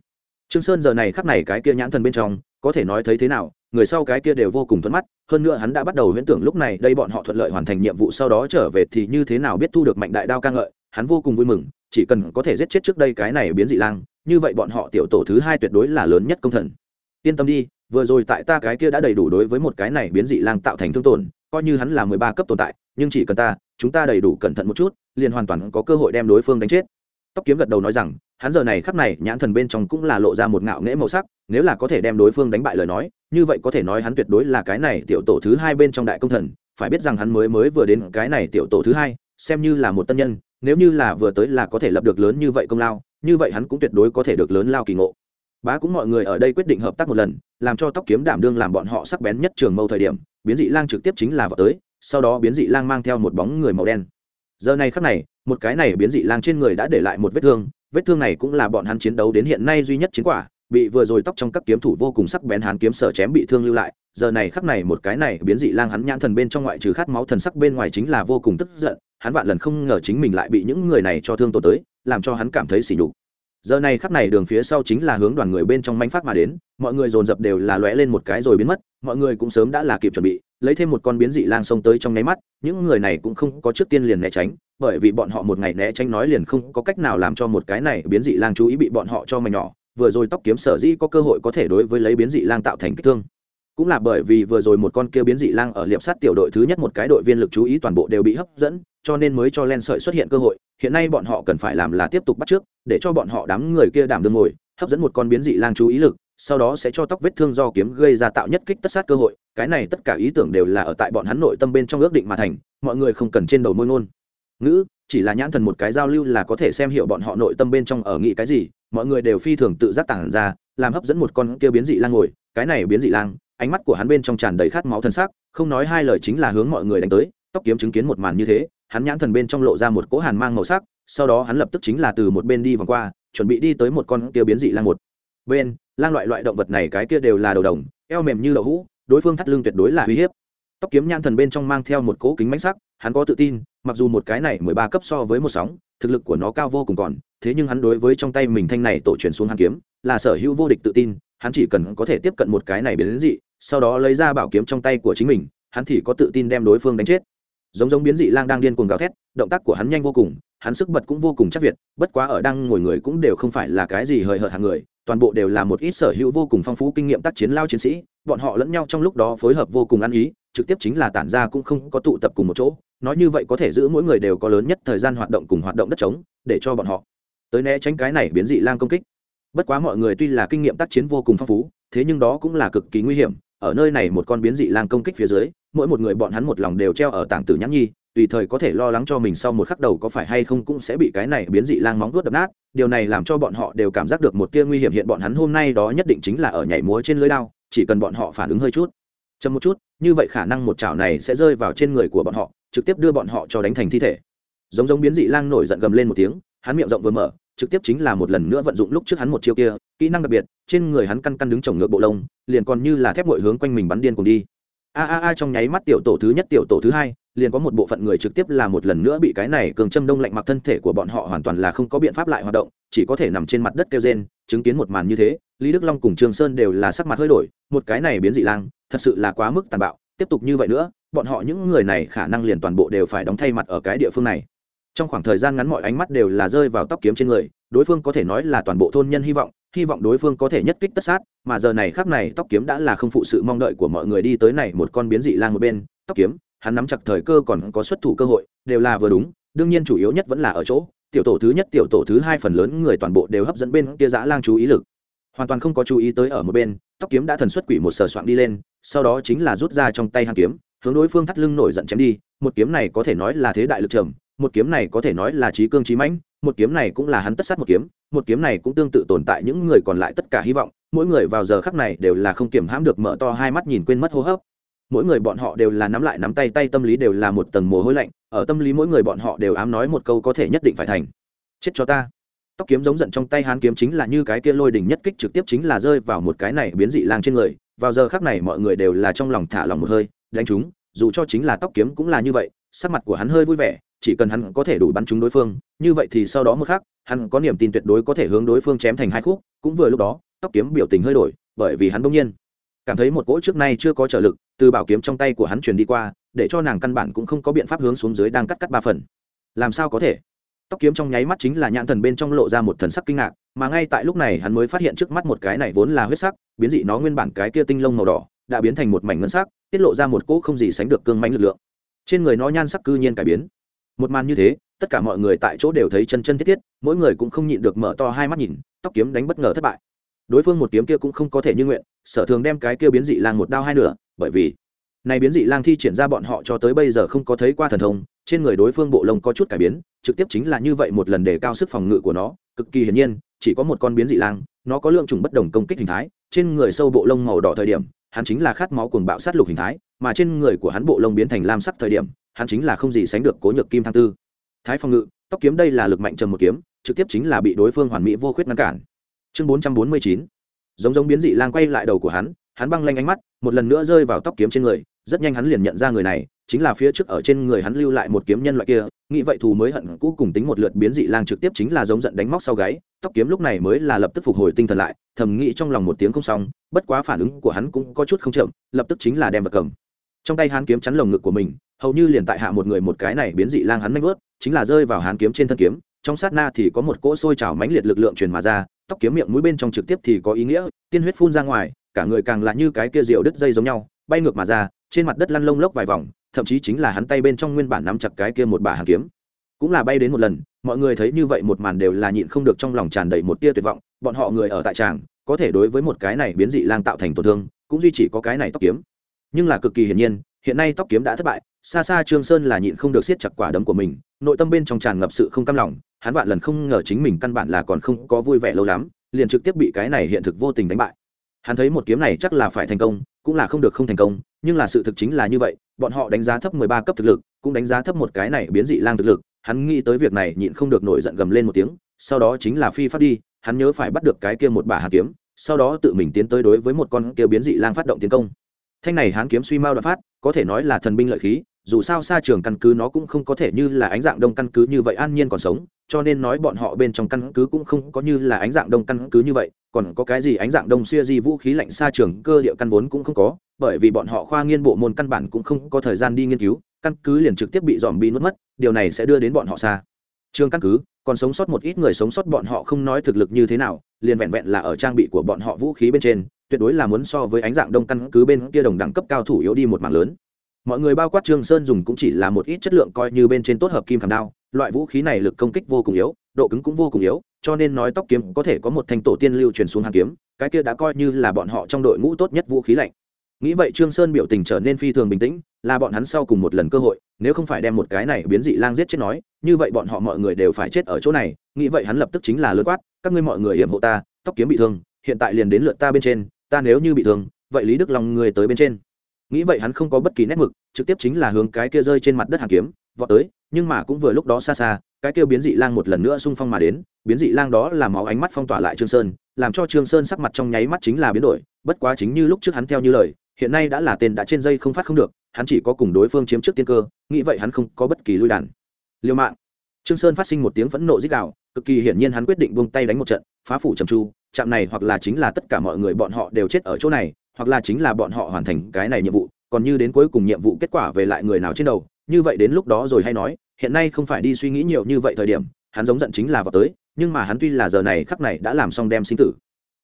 Trương sơn giờ này khắc này cái kia nhãn thần bên trong có thể nói thấy thế nào, người sau cái kia đều vô cùng thuận mắt, hơn nữa hắn đã bắt đầu huyễn tưởng lúc này đây bọn họ thuận lợi hoàn thành nhiệm vụ sau đó trở về thì như thế nào biết thu được mạnh đại đao ca ngợi, hắn vô cùng vui mừng, chỉ cần có thể giết chết trước đây cái này biến dị lang, như vậy bọn họ tiểu tổ thứ hai tuyệt đối là lớn nhất công thần. Yên tâm đi, vừa rồi tại ta cái kia đã đầy đủ đối với một cái này biến dị lang tạo thành thương tổn, coi như hắn là mười ba cấp tồn tại, nhưng chỉ cần ta, chúng ta đầy đủ cẩn thận một chút, liền hoàn toàn có cơ hội đem đối phương đánh chết tóc kiếm gật đầu nói rằng, hắn giờ này khắc này, nhãn thần bên trong cũng là lộ ra một ngạo nghễ màu sắc, nếu là có thể đem đối phương đánh bại lời nói, như vậy có thể nói hắn tuyệt đối là cái này tiểu tổ thứ hai bên trong đại công thần, phải biết rằng hắn mới mới vừa đến cái này tiểu tổ thứ hai, xem như là một tân nhân, nếu như là vừa tới là có thể lập được lớn như vậy công lao, như vậy hắn cũng tuyệt đối có thể được lớn lao kỳ ngộ. Bá cũng mọi người ở đây quyết định hợp tác một lần, làm cho tóc kiếm đảm đương làm bọn họ sắc bén nhất trường mâu thời điểm, biến dị lang trực tiếp chính là vào tới, sau đó biến dị lang mang theo một bóng người màu đen. Giờ này khắc này một cái này biến dị lang trên người đã để lại một vết thương vết thương này cũng là bọn hắn chiến đấu đến hiện nay duy nhất chiến quả, bị vừa rồi tóc trong các kiếm thủ vô cùng sắc bén hắn kiếm sở chém bị thương lưu lại, giờ này khắc này một cái này biến dị lang hắn nhãn thần bên trong ngoại trừ khát máu thần sắc bên ngoài chính là vô cùng tức giận, hắn vạn lần không ngờ chính mình lại bị những người này cho thương tổn tới, làm cho hắn cảm thấy sỉ nhục. Giờ này khắc này đường phía sau chính là hướng đoàn người bên trong manh phát mà đến, mọi người dồn dập đều là lóe lên một cái rồi biến mất, mọi người cũng sớm đã là kịp chuẩn bị, lấy thêm một con biến dị lang xông tới trong nháy mắt, những người này cũng không có trước tiên liền né tránh bởi vì bọn họ một ngày né tránh nói liền không có cách nào làm cho một cái này biến dị lang chú ý bị bọn họ cho mày nhỏ, vừa rồi tóc kiếm sở dĩ có cơ hội có thể đối với lấy biến dị lang tạo thành kích thương. Cũng là bởi vì vừa rồi một con kia biến dị lang ở liệp sát tiểu đội thứ nhất một cái đội viên lực chú ý toàn bộ đều bị hấp dẫn, cho nên mới cho len sợi xuất hiện cơ hội. Hiện nay bọn họ cần phải làm là tiếp tục bắt trước, để cho bọn họ đám người kia đảm đương ngồi, hấp dẫn một con biến dị lang chú ý lực, sau đó sẽ cho tóc vết thương do kiếm gây ra tạo nhất kích tất sát cơ hội. Cái này tất cả ý tưởng đều là ở tại bọn hắn nội tâm bên trong ước định mà thành, mọi người không cần trên đầu môi ngôn ngữ, chỉ là nhãn thần một cái giao lưu là có thể xem hiểu bọn họ nội tâm bên trong ở nghĩ cái gì, mọi người đều phi thường tự giác tản ra, làm hấp dẫn một con kia biến dị lang ngồi. Cái này biến dị lang, ánh mắt của hắn bên trong tràn đầy khát máu thần sắc, không nói hai lời chính là hướng mọi người đánh tới, tóc kiếm chứng kiến một màn như thế, hắn nhãn thần bên trong lộ ra một cỗ hàn mang màu sắc, sau đó hắn lập tức chính là từ một bên đi vòng qua, chuẩn bị đi tới một con kia biến dị lang một. Bên, lang loại loại động vật này cái kia đều là đầu đồng, eo mềm như đậu hũ, đối phương thắt lưng tuyệt đối là uy hiếp. Tóc kiếm nhãn thần bên trong mang theo một cỗ kính mánh sắc hắn có tự tin, mặc dù một cái này mười ba cấp so với một sóng, thực lực của nó cao vô cùng còn, thế nhưng hắn đối với trong tay mình thanh này tổ truyền xuống hàn kiếm, là sở hữu vô địch tự tin, hắn chỉ cần có thể tiếp cận một cái này biến đến dị, sau đó lấy ra bảo kiếm trong tay của chính mình, hắn thì có tự tin đem đối phương đánh chết. Giống giống biến dị lang đang điên cuồng gào thét, động tác của hắn nhanh vô cùng, hắn sức bật cũng vô cùng chắc việt, bất quá ở đang ngồi người cũng đều không phải là cái gì hời hợt hàng người toàn bộ đều là một ít sở hữu vô cùng phong phú kinh nghiệm tác chiến lao chiến sĩ, bọn họ lẫn nhau trong lúc đó phối hợp vô cùng ăn ý, trực tiếp chính là tản ra cũng không có tụ tập cùng một chỗ, nói như vậy có thể giữ mỗi người đều có lớn nhất thời gian hoạt động cùng hoạt động đất trống, để cho bọn họ tới né tránh cái này biến dị lang công kích. Bất quá mọi người tuy là kinh nghiệm tác chiến vô cùng phong phú, thế nhưng đó cũng là cực kỳ nguy hiểm, ở nơi này một con biến dị lang công kích phía dưới, mỗi một người bọn hắn một lòng đều treo ở tảng tử nhãn nhi tùy thời có thể lo lắng cho mình sau một khắc đầu có phải hay không cũng sẽ bị cái này biến dị lang móng vuốt đập nát. Điều này làm cho bọn họ đều cảm giác được một tia nguy hiểm hiện bọn hắn hôm nay đó nhất định chính là ở nhảy múa trên lưới đao, chỉ cần bọn họ phản ứng hơi chút. Chậm một chút, như vậy khả năng một chảo này sẽ rơi vào trên người của bọn họ, trực tiếp đưa bọn họ cho đánh thành thi thể. Giống giống biến dị lang nổi giận gầm lên một tiếng, hắn miệng rộng vừa mở, trực tiếp chính là một lần nữa vận dụng lúc trước hắn một chiêu kia, kỹ năng đặc biệt, trên người hắn căn căn đứng trồng ngược bộ lông, liền còn như là thép ngội hướng quanh mình bắn điên cùng đi a a a, trong nháy mắt tiểu tổ thứ nhất, tiểu tổ thứ hai, liền có một bộ phận người trực tiếp là một lần nữa bị cái này cường châm đông lạnh mặc thân thể của bọn họ hoàn toàn là không có biện pháp lại hoạt động, chỉ có thể nằm trên mặt đất kêu rên, chứng kiến một màn như thế, lý đức long cùng trường sơn đều là sắc mặt hơi đổi, một cái này biến dị lang, thật sự là quá mức tàn bạo, tiếp tục như vậy nữa, bọn họ những người này khả năng liền toàn bộ đều phải đóng thay mặt ở cái địa phương này. Trong khoảng thời gian ngắn mọi ánh mắt đều là rơi vào tóc kiếm trên người, đối phương có thể nói là toàn bộ thôn nhân hy vọng hy vọng đối phương có thể nhất kích tất sát, mà giờ này khác này tóc kiếm đã là không phụ sự mong đợi của mọi người đi tới này một con biến dị lang một bên. Tóc kiếm, hắn nắm chặt thời cơ còn có xuất thủ cơ hội, đều là vừa đúng, đương nhiên chủ yếu nhất vẫn là ở chỗ, tiểu tổ thứ nhất, tiểu tổ thứ hai phần lớn người toàn bộ đều hấp dẫn bên kia dã lang chú ý lực. Hoàn toàn không có chú ý tới ở một bên, tóc kiếm đã thần xuất quỷ một sờ soạn đi lên, sau đó chính là rút ra trong tay hàn kiếm, hướng đối phương thắt lưng nổi giận chém đi. Một kiếm này có thể nói là thế đại lực trầm, một kiếm này có thể nói là trí cương trí mãnh một kiếm này cũng là hắn tất sát một kiếm một kiếm này cũng tương tự tồn tại những người còn lại tất cả hy vọng, mỗi người vào giờ khắc này đều là không kiểm hãm được mở to hai mắt nhìn quên mất hô hấp. Mỗi người bọn họ đều là nắm lại nắm tay tay tâm lý đều là một tầng mồ hôi lạnh, ở tâm lý mỗi người bọn họ đều ám nói một câu có thể nhất định phải thành. Chết cho ta. Tóc kiếm giống giận trong tay hán kiếm chính là như cái kia lôi đỉnh nhất kích trực tiếp chính là rơi vào một cái này biến dị lang trên người. Vào giờ khắc này mọi người đều là trong lòng thả lòng một hơi, đánh chúng, dù cho chính là tóc kiếm cũng là như vậy, sắc mặt của hắn hơi vui vẻ chỉ cần hắn có thể đủ bắn trúng đối phương, như vậy thì sau đó một khác. hắn có niềm tin tuyệt đối có thể hướng đối phương chém thành hai khúc, cũng vừa lúc đó, tóc kiếm biểu tình hơi đổi, bởi vì hắn bỗng nhiên cảm thấy một cỗ trước nay chưa có trợ lực từ bảo kiếm trong tay của hắn truyền đi qua, để cho nàng căn bản cũng không có biện pháp hướng xuống dưới đang cắt cắt ba phần. Làm sao có thể? Tóc kiếm trong nháy mắt chính là nhãn thần bên trong lộ ra một thần sắc kinh ngạc, mà ngay tại lúc này hắn mới phát hiện trước mắt một cái này vốn là huyết sắc, biến dị nó nguyên bản cái kia tinh lông màu đỏ, đã biến thành một mảnh ngân sắc, tiết lộ ra một cỗ không gì sánh được cương mãnh lực lượng. Trên người nó nhan sắc cư nhiên cải biến một màn như thế, tất cả mọi người tại chỗ đều thấy chân chân thiết thiết, mỗi người cũng không nhịn được mở to hai mắt nhìn, tóc kiếm đánh bất ngờ thất bại. Đối phương một kiếm kia cũng không có thể như nguyện, sở thường đem cái kia biến dị lang một đao hai nửa, bởi vì này biến dị lang thi triển ra bọn họ cho tới bây giờ không có thấy qua thần thông, trên người đối phương bộ lông có chút cải biến, trực tiếp chính là như vậy một lần để cao sức phòng ngự của nó, cực kỳ hiển nhiên, chỉ có một con biến dị lang, nó có lượng trùng bất đồng công kích hình thái, trên người sâu bộ lông màu đỏ thời điểm, hắn chính là khát máu cuồng bạo sát lục hình thái, mà trên người của hắn bộ lông biến thành lam sắc thời điểm hắn chính là không gì sánh được cố nhược kim thăng tư. Thái phòng ngự tóc kiếm đây là lực mạnh trầm một kiếm, trực tiếp chính là bị đối phương hoàn mỹ vô khuyết ngăn cản. Chương bốn trăm bốn mươi chín. Giống giống biến dị lang quay lại đầu của hắn hắn băng lanh ánh mắt, một lần nữa rơi vào tóc kiếm trên người, rất nhanh hắn liền nhận ra người này, chính là phía trước ở trên người hắn lưu lại một kiếm nhân loại kia, nghĩ vậy thù mới hận cũ cùng tính một lượt biến dị lang trực tiếp chính là giống giận đánh móc sau gáy tóc kiếm lúc này mới là lập tức phục hồi tinh thần lại, thầm nghĩ trong lòng một tiếng không xong, bất quá phản ứng của hắn cũng có chút không chậm, lập tức chính là đem vật cầm. Trong tay hắn kiếm chắn lồng ngực của mình hầu như liền tại hạ một người một cái này biến dị lang hắn nanh vớt chính là rơi vào hán kiếm trên thân kiếm, trong sát na thì có một cỗ sôi trào mãnh liệt lực lượng truyền mà ra, tóc kiếm miệng mũi bên trong trực tiếp thì có ý nghĩa, tiên huyết phun ra ngoài, cả người càng là như cái kia rượu đứt dây giống nhau, bay ngược mà ra, trên mặt đất lăn lông lốc vài vòng, thậm chí chính là hắn tay bên trong nguyên bản nắm chặt cái kia một bà hàn kiếm. Cũng là bay đến một lần, mọi người thấy như vậy một màn đều là nhịn không được trong lòng tràn đầy một tia tuyệt vọng, bọn họ người ở tại tràng, có thể đối với một cái này biến dị lang tạo thành tổn thương, cũng duy chỉ có cái này tóc kiếm. Nhưng là cực kỳ hiển nhiên, hiện nay tóc kiếm đã thất bại xa xa trương sơn là nhịn không được siết chặt quả đấm của mình, nội tâm bên trong tràn ngập sự không cam lòng, hắn vạn lần không ngờ chính mình căn bản là còn không có vui vẻ lâu lắm, liền trực tiếp bị cái này hiện thực vô tình đánh bại. Hắn thấy một kiếm này chắc là phải thành công, cũng là không được không thành công, nhưng là sự thực chính là như vậy, bọn họ đánh giá thấp mười ba cấp thực lực, cũng đánh giá thấp một cái này biến dị lang thực lực, hắn nghĩ tới việc này nhịn không được nổi giận gầm lên một tiếng, sau đó chính là phi phát đi, hắn nhớ phải bắt được cái kia một bả hàn kiếm, sau đó tự mình tiến tới đối với một con kia biến dị lang phát động tiến công. Thanh này hán kiếm suy mao đoạn phát, có thể nói là thần binh lợi khí dù sao xa trường căn cứ nó cũng không có thể như là ánh dạng đông căn cứ như vậy an nhiên còn sống, cho nên nói bọn họ bên trong căn cứ cũng không có như là ánh dạng đông căn cứ như vậy, còn có cái gì ánh dạng đông xuya di vũ khí lạnh xa trường cơ địa căn vốn cũng không có, bởi vì bọn họ khoa nghiên bộ môn căn bản cũng không có thời gian đi nghiên cứu, căn cứ liền trực tiếp bị dòm bi nuốt mất, điều này sẽ đưa đến bọn họ xa trường căn cứ, còn sống sót một ít người sống sót bọn họ không nói thực lực như thế nào, liền vẹn vẹn là ở trang bị của bọn họ vũ khí bên trên, tuyệt đối là muốn so với ánh dạng đông căn cứ bên kia đồng đẳng cấp cao thủ yếu đi một mạng lớn mọi người bao quát trương sơn dùng cũng chỉ là một ít chất lượng coi như bên trên tốt hợp kim khảm đao, loại vũ khí này lực công kích vô cùng yếu, độ cứng cũng vô cùng yếu, cho nên nói tóc kiếm có thể có một thanh tổ tiên lưu truyền xuống hàng kiếm, cái kia đã coi như là bọn họ trong đội ngũ tốt nhất vũ khí lạnh. Nghĩ vậy trương sơn biểu tình trở nên phi thường bình tĩnh, là bọn hắn sau cùng một lần cơ hội, nếu không phải đem một cái này biến dị lang giết chết nói, như vậy bọn họ mọi người đều phải chết ở chỗ này, nghĩ vậy hắn lập tức chính là lớn quát, các ngươi mọi người hiểm hộ ta, tóc kiếm bị thương, hiện tại liền đến lượt ta bên trên, ta nếu như bị thương, vậy lý đức long người tới bên trên nghĩ vậy hắn không có bất kỳ nét mực, trực tiếp chính là hướng cái kia rơi trên mặt đất hàng kiếm, vọt tới, nhưng mà cũng vừa lúc đó xa xa, cái kia biến dị lang một lần nữa xung phong mà đến, biến dị lang đó là máu ánh mắt phong tỏa lại trương sơn, làm cho trương sơn sắc mặt trong nháy mắt chính là biến đổi, bất quá chính như lúc trước hắn theo như lời, hiện nay đã là tên đã trên dây không phát không được, hắn chỉ có cùng đối phương chiếm trước tiên cơ, nghĩ vậy hắn không có bất kỳ lui đàn. Liều mạng. Trương sơn phát sinh một tiếng phẫn nộ dích đạo cực kỳ hiển nhiên hắn quyết định buông tay đánh một trận, phá phủ trầm chu chạm này hoặc là chính là tất cả mọi người bọn họ đều chết ở chỗ này hoặc là chính là bọn họ hoàn thành cái này nhiệm vụ, còn như đến cuối cùng nhiệm vụ kết quả về lại người nào trên đầu, như vậy đến lúc đó rồi hay nói, hiện nay không phải đi suy nghĩ nhiều như vậy thời điểm, hắn giống giận chính là vào tới, nhưng mà hắn tuy là giờ này khắc này đã làm xong đem sinh tử.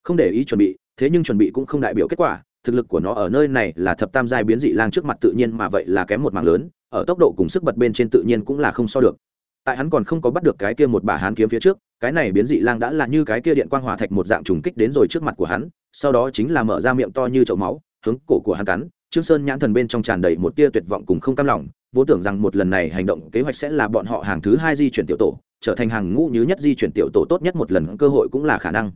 Không để ý chuẩn bị, thế nhưng chuẩn bị cũng không đại biểu kết quả, thực lực của nó ở nơi này là thập tam giai biến dị lang trước mặt tự nhiên mà vậy là kém một mảng lớn, ở tốc độ cùng sức bật bên trên tự nhiên cũng là không so được. Tại hắn còn không có bắt được cái kia một bà hán kiếm phía trước cái này biến dị lang đã là như cái kia điện quang hỏa thạch một dạng trùng kích đến rồi trước mặt của hắn, sau đó chính là mở ra miệng to như chậu máu, hướng cổ của hắn cắn. Trương sơn nhãn thần bên trong tràn đầy một tia tuyệt vọng cùng không cam lòng vốn tưởng rằng một lần này hành động kế hoạch sẽ là bọn họ hàng thứ hai di chuyển tiểu tổ, trở thành hàng ngũ như nhất di chuyển tiểu tổ tốt nhất một lần cơ hội cũng là khả năng.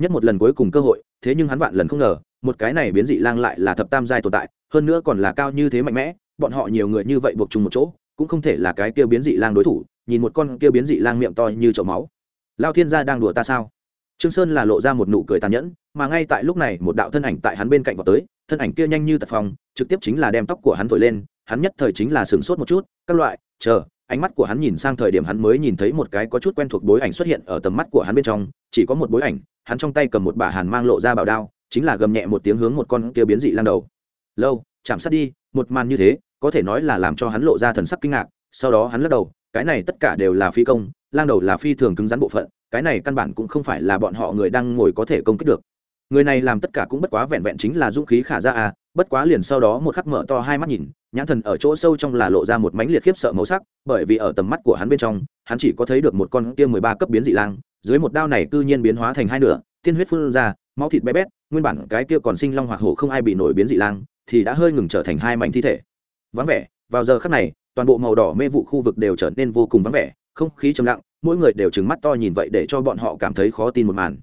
Nhất một lần cuối cùng cơ hội, thế nhưng hắn vạn lần không ngờ, một cái này biến dị lang lại là thập tam giai tồn tại, hơn nữa còn là cao như thế mạnh mẽ, bọn họ nhiều người như vậy buộc chung một chỗ, cũng không thể là cái kia biến dị lang đối thủ, nhìn một con kia biến dị lang miệng to như chậu máu lao thiên gia đang đùa ta sao? Trương sơn là lộ ra một nụ cười tàn nhẫn, mà ngay tại lúc này, một đạo thân ảnh tại hắn bên cạnh vào tới, thân ảnh kia nhanh như tật phong, trực tiếp chính là đem tóc của hắn thổi lên, hắn nhất thời chính là sửng sốt một chút, các loại, chờ, ánh mắt của hắn nhìn sang thời điểm hắn mới nhìn thấy một cái có chút quen thuộc bối ảnh xuất hiện ở tầm mắt của hắn bên trong, chỉ có một bối ảnh, hắn trong tay cầm một bả hàn mang lộ ra bảo đao, chính là gầm nhẹ một tiếng hướng một con kia biến dị lang đầu. Lâu, chạm sát đi, một màn như thế, có thể nói là làm cho hắn lộ ra thần sắc kinh ngạc, sau đó hắn lắc đầu, cái này tất cả đều là phi công lang đầu là phi thường cứng rắn bộ phận, cái này căn bản cũng không phải là bọn họ người đang ngồi có thể công kích được. Người này làm tất cả cũng bất quá vẹn vẹn chính là dũng khí khả ra à bất quá liền sau đó một khắc mở to hai mắt nhìn, nhãn thần ở chỗ sâu trong là lộ ra một mánh liệt khiếp sợ màu sắc, bởi vì ở tầm mắt của hắn bên trong, hắn chỉ có thấy được một con kia mười ba cấp biến dị lang, dưới một đao này cư nhiên biến hóa thành hai nửa, tiên huyết phun ra, máu thịt bé bét, nguyên bản cái kia còn sinh long hoặc hổ không ai bị nổi biến dị lang, thì đã hơi ngừng trở thành hai mảnh thi thể. Vắng vẻ, vào giờ khắc này, toàn bộ màu đỏ mê vụ khu vực đều trở nên vô cùng vắng vẻ không khí trầm lặng, mỗi người đều trừng mắt to nhìn vậy để cho bọn họ cảm thấy khó tin một màn.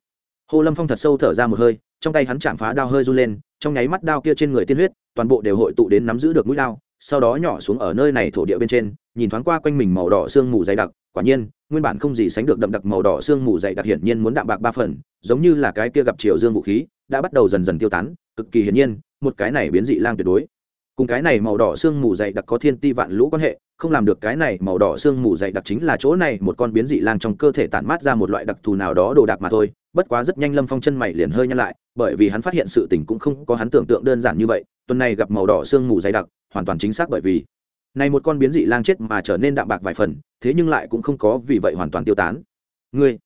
Hồ lâm phong thật sâu thở ra một hơi, trong tay hắn chạm phá đao hơi run lên, trong nháy mắt đao kia trên người tiên huyết, toàn bộ đều hội tụ đến nắm giữ được mũi đao, sau đó nhỏ xuống ở nơi này thổ địa bên trên, nhìn thoáng qua quanh mình màu đỏ sương mù dày đặc, quả nhiên, nguyên bản không gì sánh được đậm đặc màu đỏ sương mù dày đặc hiển nhiên muốn đạm bạc ba phần, giống như là cái kia gặp chiều dương vũ khí, đã bắt đầu dần dần tiêu tán, cực kỳ hiển nhiên, một cái này biến dị lang tuyệt đối. Cùng cái này màu đỏ sương mù dày đặc có thiên ti vạn lũ quan hệ không làm được cái này màu đỏ xương mù dày đặc chính là chỗ này, một con biến dị lang trong cơ thể tản mát ra một loại đặc thù nào đó đồ đạc mà thôi. Bất quá rất nhanh lâm phong chân mày liền hơi nhăn lại, bởi vì hắn phát hiện sự tình cũng không có hắn tưởng tượng đơn giản như vậy. Tuần này gặp màu đỏ xương mù dày đặc, hoàn toàn chính xác bởi vì này một con biến dị lang chết mà trở nên đạm bạc vài phần, thế nhưng lại cũng không có vì vậy hoàn toàn tiêu tán. Ngươi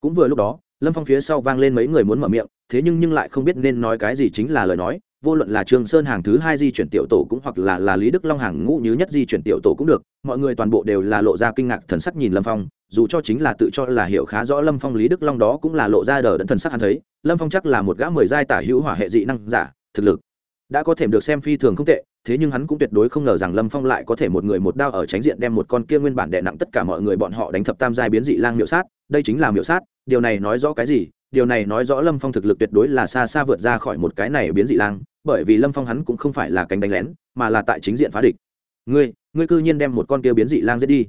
cũng vừa lúc đó, lâm phong phía sau vang lên mấy người muốn mở miệng, thế nhưng nhưng lại không biết nên nói cái gì chính là lời nói vô luận là Trường Sơn hàng thứ hai di chuyển tiểu tổ cũng hoặc là là Lý Đức Long hàng ngũ như nhất di chuyển tiểu tổ cũng được, mọi người toàn bộ đều là lộ ra kinh ngạc thần sắc nhìn Lâm Phong, dù cho chính là tự cho là hiểu khá rõ Lâm Phong Lý Đức Long đó cũng là lộ ra đờ đẫn thần sắc hắn thấy, Lâm Phong chắc là một gã mười giai tả hữu hỏa hệ dị năng giả, thực lực đã có thể được xem phi thường không tệ, thế nhưng hắn cũng tuyệt đối không ngờ rằng Lâm Phong lại có thể một người một đao ở tránh diện đem một con kia nguyên bản đè nặng tất cả mọi người bọn họ đánh thập tam giai biến dị lang miệu sát, đây chính là miệu sát, điều này nói rõ cái gì? Điều này nói rõ Lâm Phong thực lực tuyệt đối là xa xa vượt ra khỏi một cái này biến dị lang, bởi vì lâm phong hắn cũng không phải là cánh đánh lén mà là tại chính diện phá địch. Ngươi ngươi cư nhiên đem một con kia biến dị lang giết đi.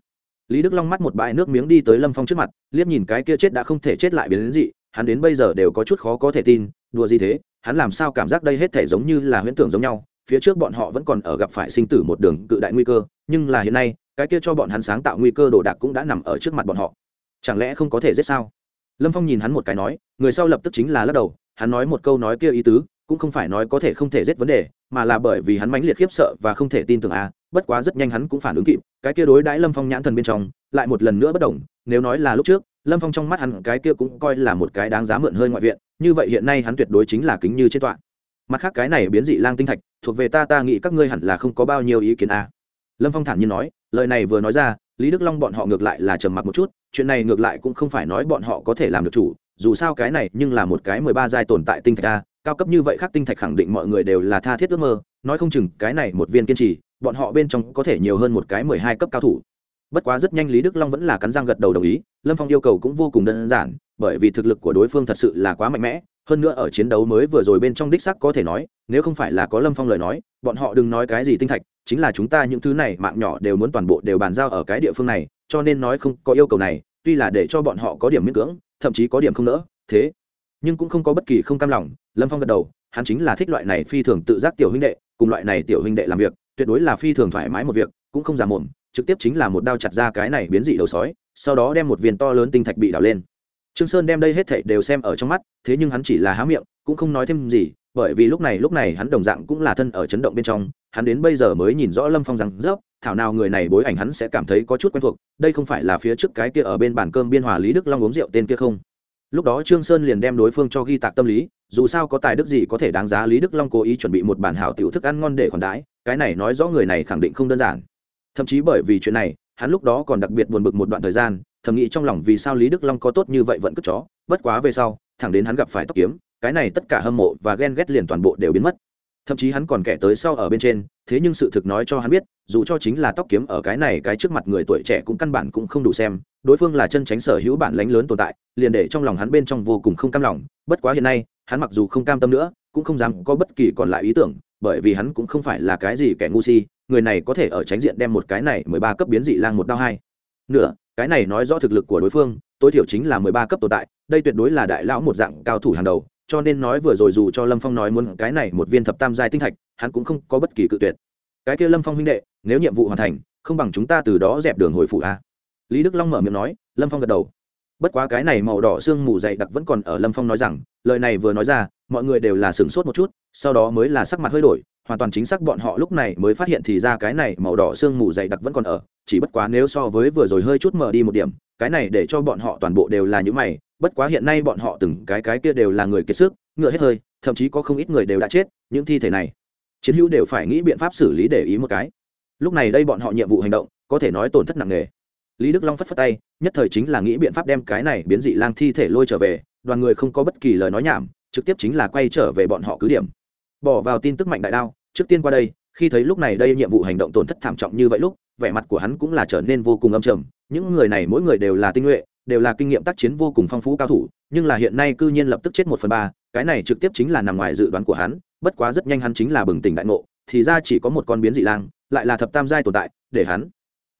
Lý đức long mắt một bãi nước miếng đi tới lâm phong trước mặt liếc nhìn cái kia chết đã không thể chết lại biến dị hắn đến bây giờ đều có chút khó có thể tin đùa gì thế hắn làm sao cảm giác đây hết thể giống như là huyễn tưởng giống nhau phía trước bọn họ vẫn còn ở gặp phải sinh tử một đường cự đại nguy cơ nhưng là hiện nay cái kia cho bọn hắn sáng tạo nguy cơ đồ đạc cũng đã nằm ở trước mặt bọn họ. Chẳng lẽ không có thể giết sao? Lâm phong nhìn hắn một cái nói người sau lập tức chính là lắc đầu hắn nói một câu nói kia ý tứ cũng không phải nói có thể không thể giết vấn đề mà là bởi vì hắn mãnh liệt khiếp sợ và không thể tin tưởng a à, bất quá rất nhanh hắn cũng phản ứng kịp cái kia đối đãi lâm phong nhãn thần bên trong lại một lần nữa bất đồng nếu nói là lúc trước lâm phong trong mắt hắn cái kia cũng coi là một cái đáng giá mượn hơi ngoại viện như vậy hiện nay hắn tuyệt đối chính là kính như trên tọa mặt khác cái này biến dị lang tinh thạch thuộc về ta ta nghĩ các ngươi hẳn là không có bao nhiêu ý kiến a à. lâm phong thản nhiên nói lời này vừa nói ra lý đức long bọn họ ngược lại là trầm mặc một chút, chuyện này ngược lại cũng không phải nói bọn họ có thể làm được chủ, dù sao cái này nhưng là một cái mười ba giai tồn tại tinh thạch a, cao cấp như vậy khác tinh thạch khẳng định mọi người đều là tha thiết ước mơ, nói không chừng cái này một viên kiên trì, bọn họ bên trong có thể nhiều hơn một cái mười hai cấp cao thủ. Bất quá rất nhanh lý đức long vẫn là cắn răng gật đầu đồng ý, lâm phong yêu cầu cũng vô cùng đơn giản, bởi vì thực lực của đối phương thật sự là quá mạnh mẽ, hơn nữa ở chiến đấu mới vừa rồi bên trong đích sắc có thể nói, nếu không phải là có lâm phong lời nói, bọn họ đừng nói cái gì tinh thạch chính là chúng ta những thứ này mạng nhỏ đều muốn toàn bộ đều bàn giao ở cái địa phương này, cho nên nói không có yêu cầu này, tuy là để cho bọn họ có điểm miễn cưỡng, thậm chí có điểm không nỡ, thế. Nhưng cũng không có bất kỳ không cam lòng, lâm phong gật đầu, hắn chính là thích loại này phi thường tự giác tiểu huynh đệ, cùng loại này tiểu huynh đệ làm việc, tuyệt đối là phi thường thoải mái một việc, cũng không giả mồm, trực tiếp chính là một đao chặt ra cái này biến dị đầu sói, sau đó đem một viên to lớn tinh thạch bị đào lên. Trương sơn đem đây hết thảy đều xem ở trong mắt, thế nhưng hắn chỉ là há miệng, cũng không nói thêm gì, bởi vì lúc này lúc này hắn đồng dạng cũng là thân ở chấn động bên trong hắn đến bây giờ mới nhìn rõ lâm phong rằng rớp thảo nào người này bối ảnh hắn sẽ cảm thấy có chút quen thuộc, đây không phải là phía trước cái kia ở bên bàn cơm biên hòa lý đức long uống rượu tên kia không? Lúc đó trương sơn liền đem đối phương cho ghi tạc tâm lý, dù sao có tài đức gì có thể đáng giá lý đức long cố ý chuẩn bị một bản hảo tiểu thức ăn ngon để khoản đãi, cái này nói rõ người này khẳng định không đơn giản. Thậm chí bởi vì chuyện này, hắn lúc đó còn đặc biệt buồn bực một đoạn thời gian, thầm nghĩ trong lòng vì sao lý đức long có tốt như vậy vẫn cất chó, bất quá về sau, thẳng đến hắn gặp phải tóc kiếm, cái này tất cả hâm mộ và ghen ghét liền toàn bộ đều biến mất thậm chí hắn còn kẻ tới sau ở bên trên, thế nhưng sự thực nói cho hắn biết, dù cho chính là tóc kiếm ở cái này cái trước mặt người tuổi trẻ cũng căn bản cũng không đủ xem, đối phương là chân tránh sở hữu bản lãnh lớn tồn tại, liền để trong lòng hắn bên trong vô cùng không cam lòng, bất quá hiện nay, hắn mặc dù không cam tâm nữa, cũng không dám có bất kỳ còn lại ý tưởng, bởi vì hắn cũng không phải là cái gì kẻ ngu si, người này có thể ở tránh diện đem một cái này mười ba cấp biến dị lang một đao hai. Nữa cái này nói rõ thực lực của đối phương, tối thiểu chính là mười ba cấp tồn tại, đây tuyệt đối là đại lão một dạng cao thủ hàng đầu cho nên nói vừa rồi dù cho lâm phong nói muốn cái này một viên thập tam giai tinh thạch, hắn cũng không có bất kỳ cự tuyệt. Cái kia lâm phong huynh đệ, nếu nhiệm vụ hoàn thành, không bằng chúng ta từ đó dẹp đường hồi phủ a. Lý đức long mở miệng nói, lâm phong gật đầu. Bất quá cái này màu đỏ sương mù dày đặc vẫn còn ở lâm phong nói rằng, lời này vừa nói ra, mọi người đều là sửng sốt một chút, sau đó mới là sắc mặt hơi đổi, hoàn toàn chính xác bọn họ lúc này mới phát hiện thì ra cái này màu đỏ sương mù dày đặc vẫn còn ở, chỉ bất quá nếu so với vừa rồi hơi chút mở đi một điểm, cái này để cho bọn họ toàn bộ đều là những mày bất quá hiện nay bọn họ từng cái cái kia đều là người kiệt sức, ngựa hết hơi, thậm chí có không ít người đều đã chết, những thi thể này, chiến hữu đều phải nghĩ biện pháp xử lý để ý một cái. Lúc này đây bọn họ nhiệm vụ hành động, có thể nói tổn thất nặng nề. Lý đức long phất phất tay, nhất thời chính là nghĩ biện pháp đem cái này biến dị lang thi thể lôi trở về, đoàn người không có bất kỳ lời nói nhảm, trực tiếp chính là quay trở về bọn họ cứ điểm. Bỏ vào tin tức mạnh đại đao, trước tiên qua đây, khi thấy lúc này đây nhiệm vụ hành động tổn thất thảm trọng như vậy lúc, vẻ mặt của hắn cũng là trở nên vô cùng âm trầm, những người này mỗi người đều là tinh nhuệ đều là kinh nghiệm tác chiến vô cùng phong phú cao thủ, nhưng là hiện nay cư nhiên lập tức chết một phần ba, cái này trực tiếp chính là nằm ngoài dự đoán của hắn, bất quá rất nhanh hắn chính là bừng tỉnh đại ngộ, thì ra chỉ có một con biến dị lang, lại là thập tam giai tồn tại, để hắn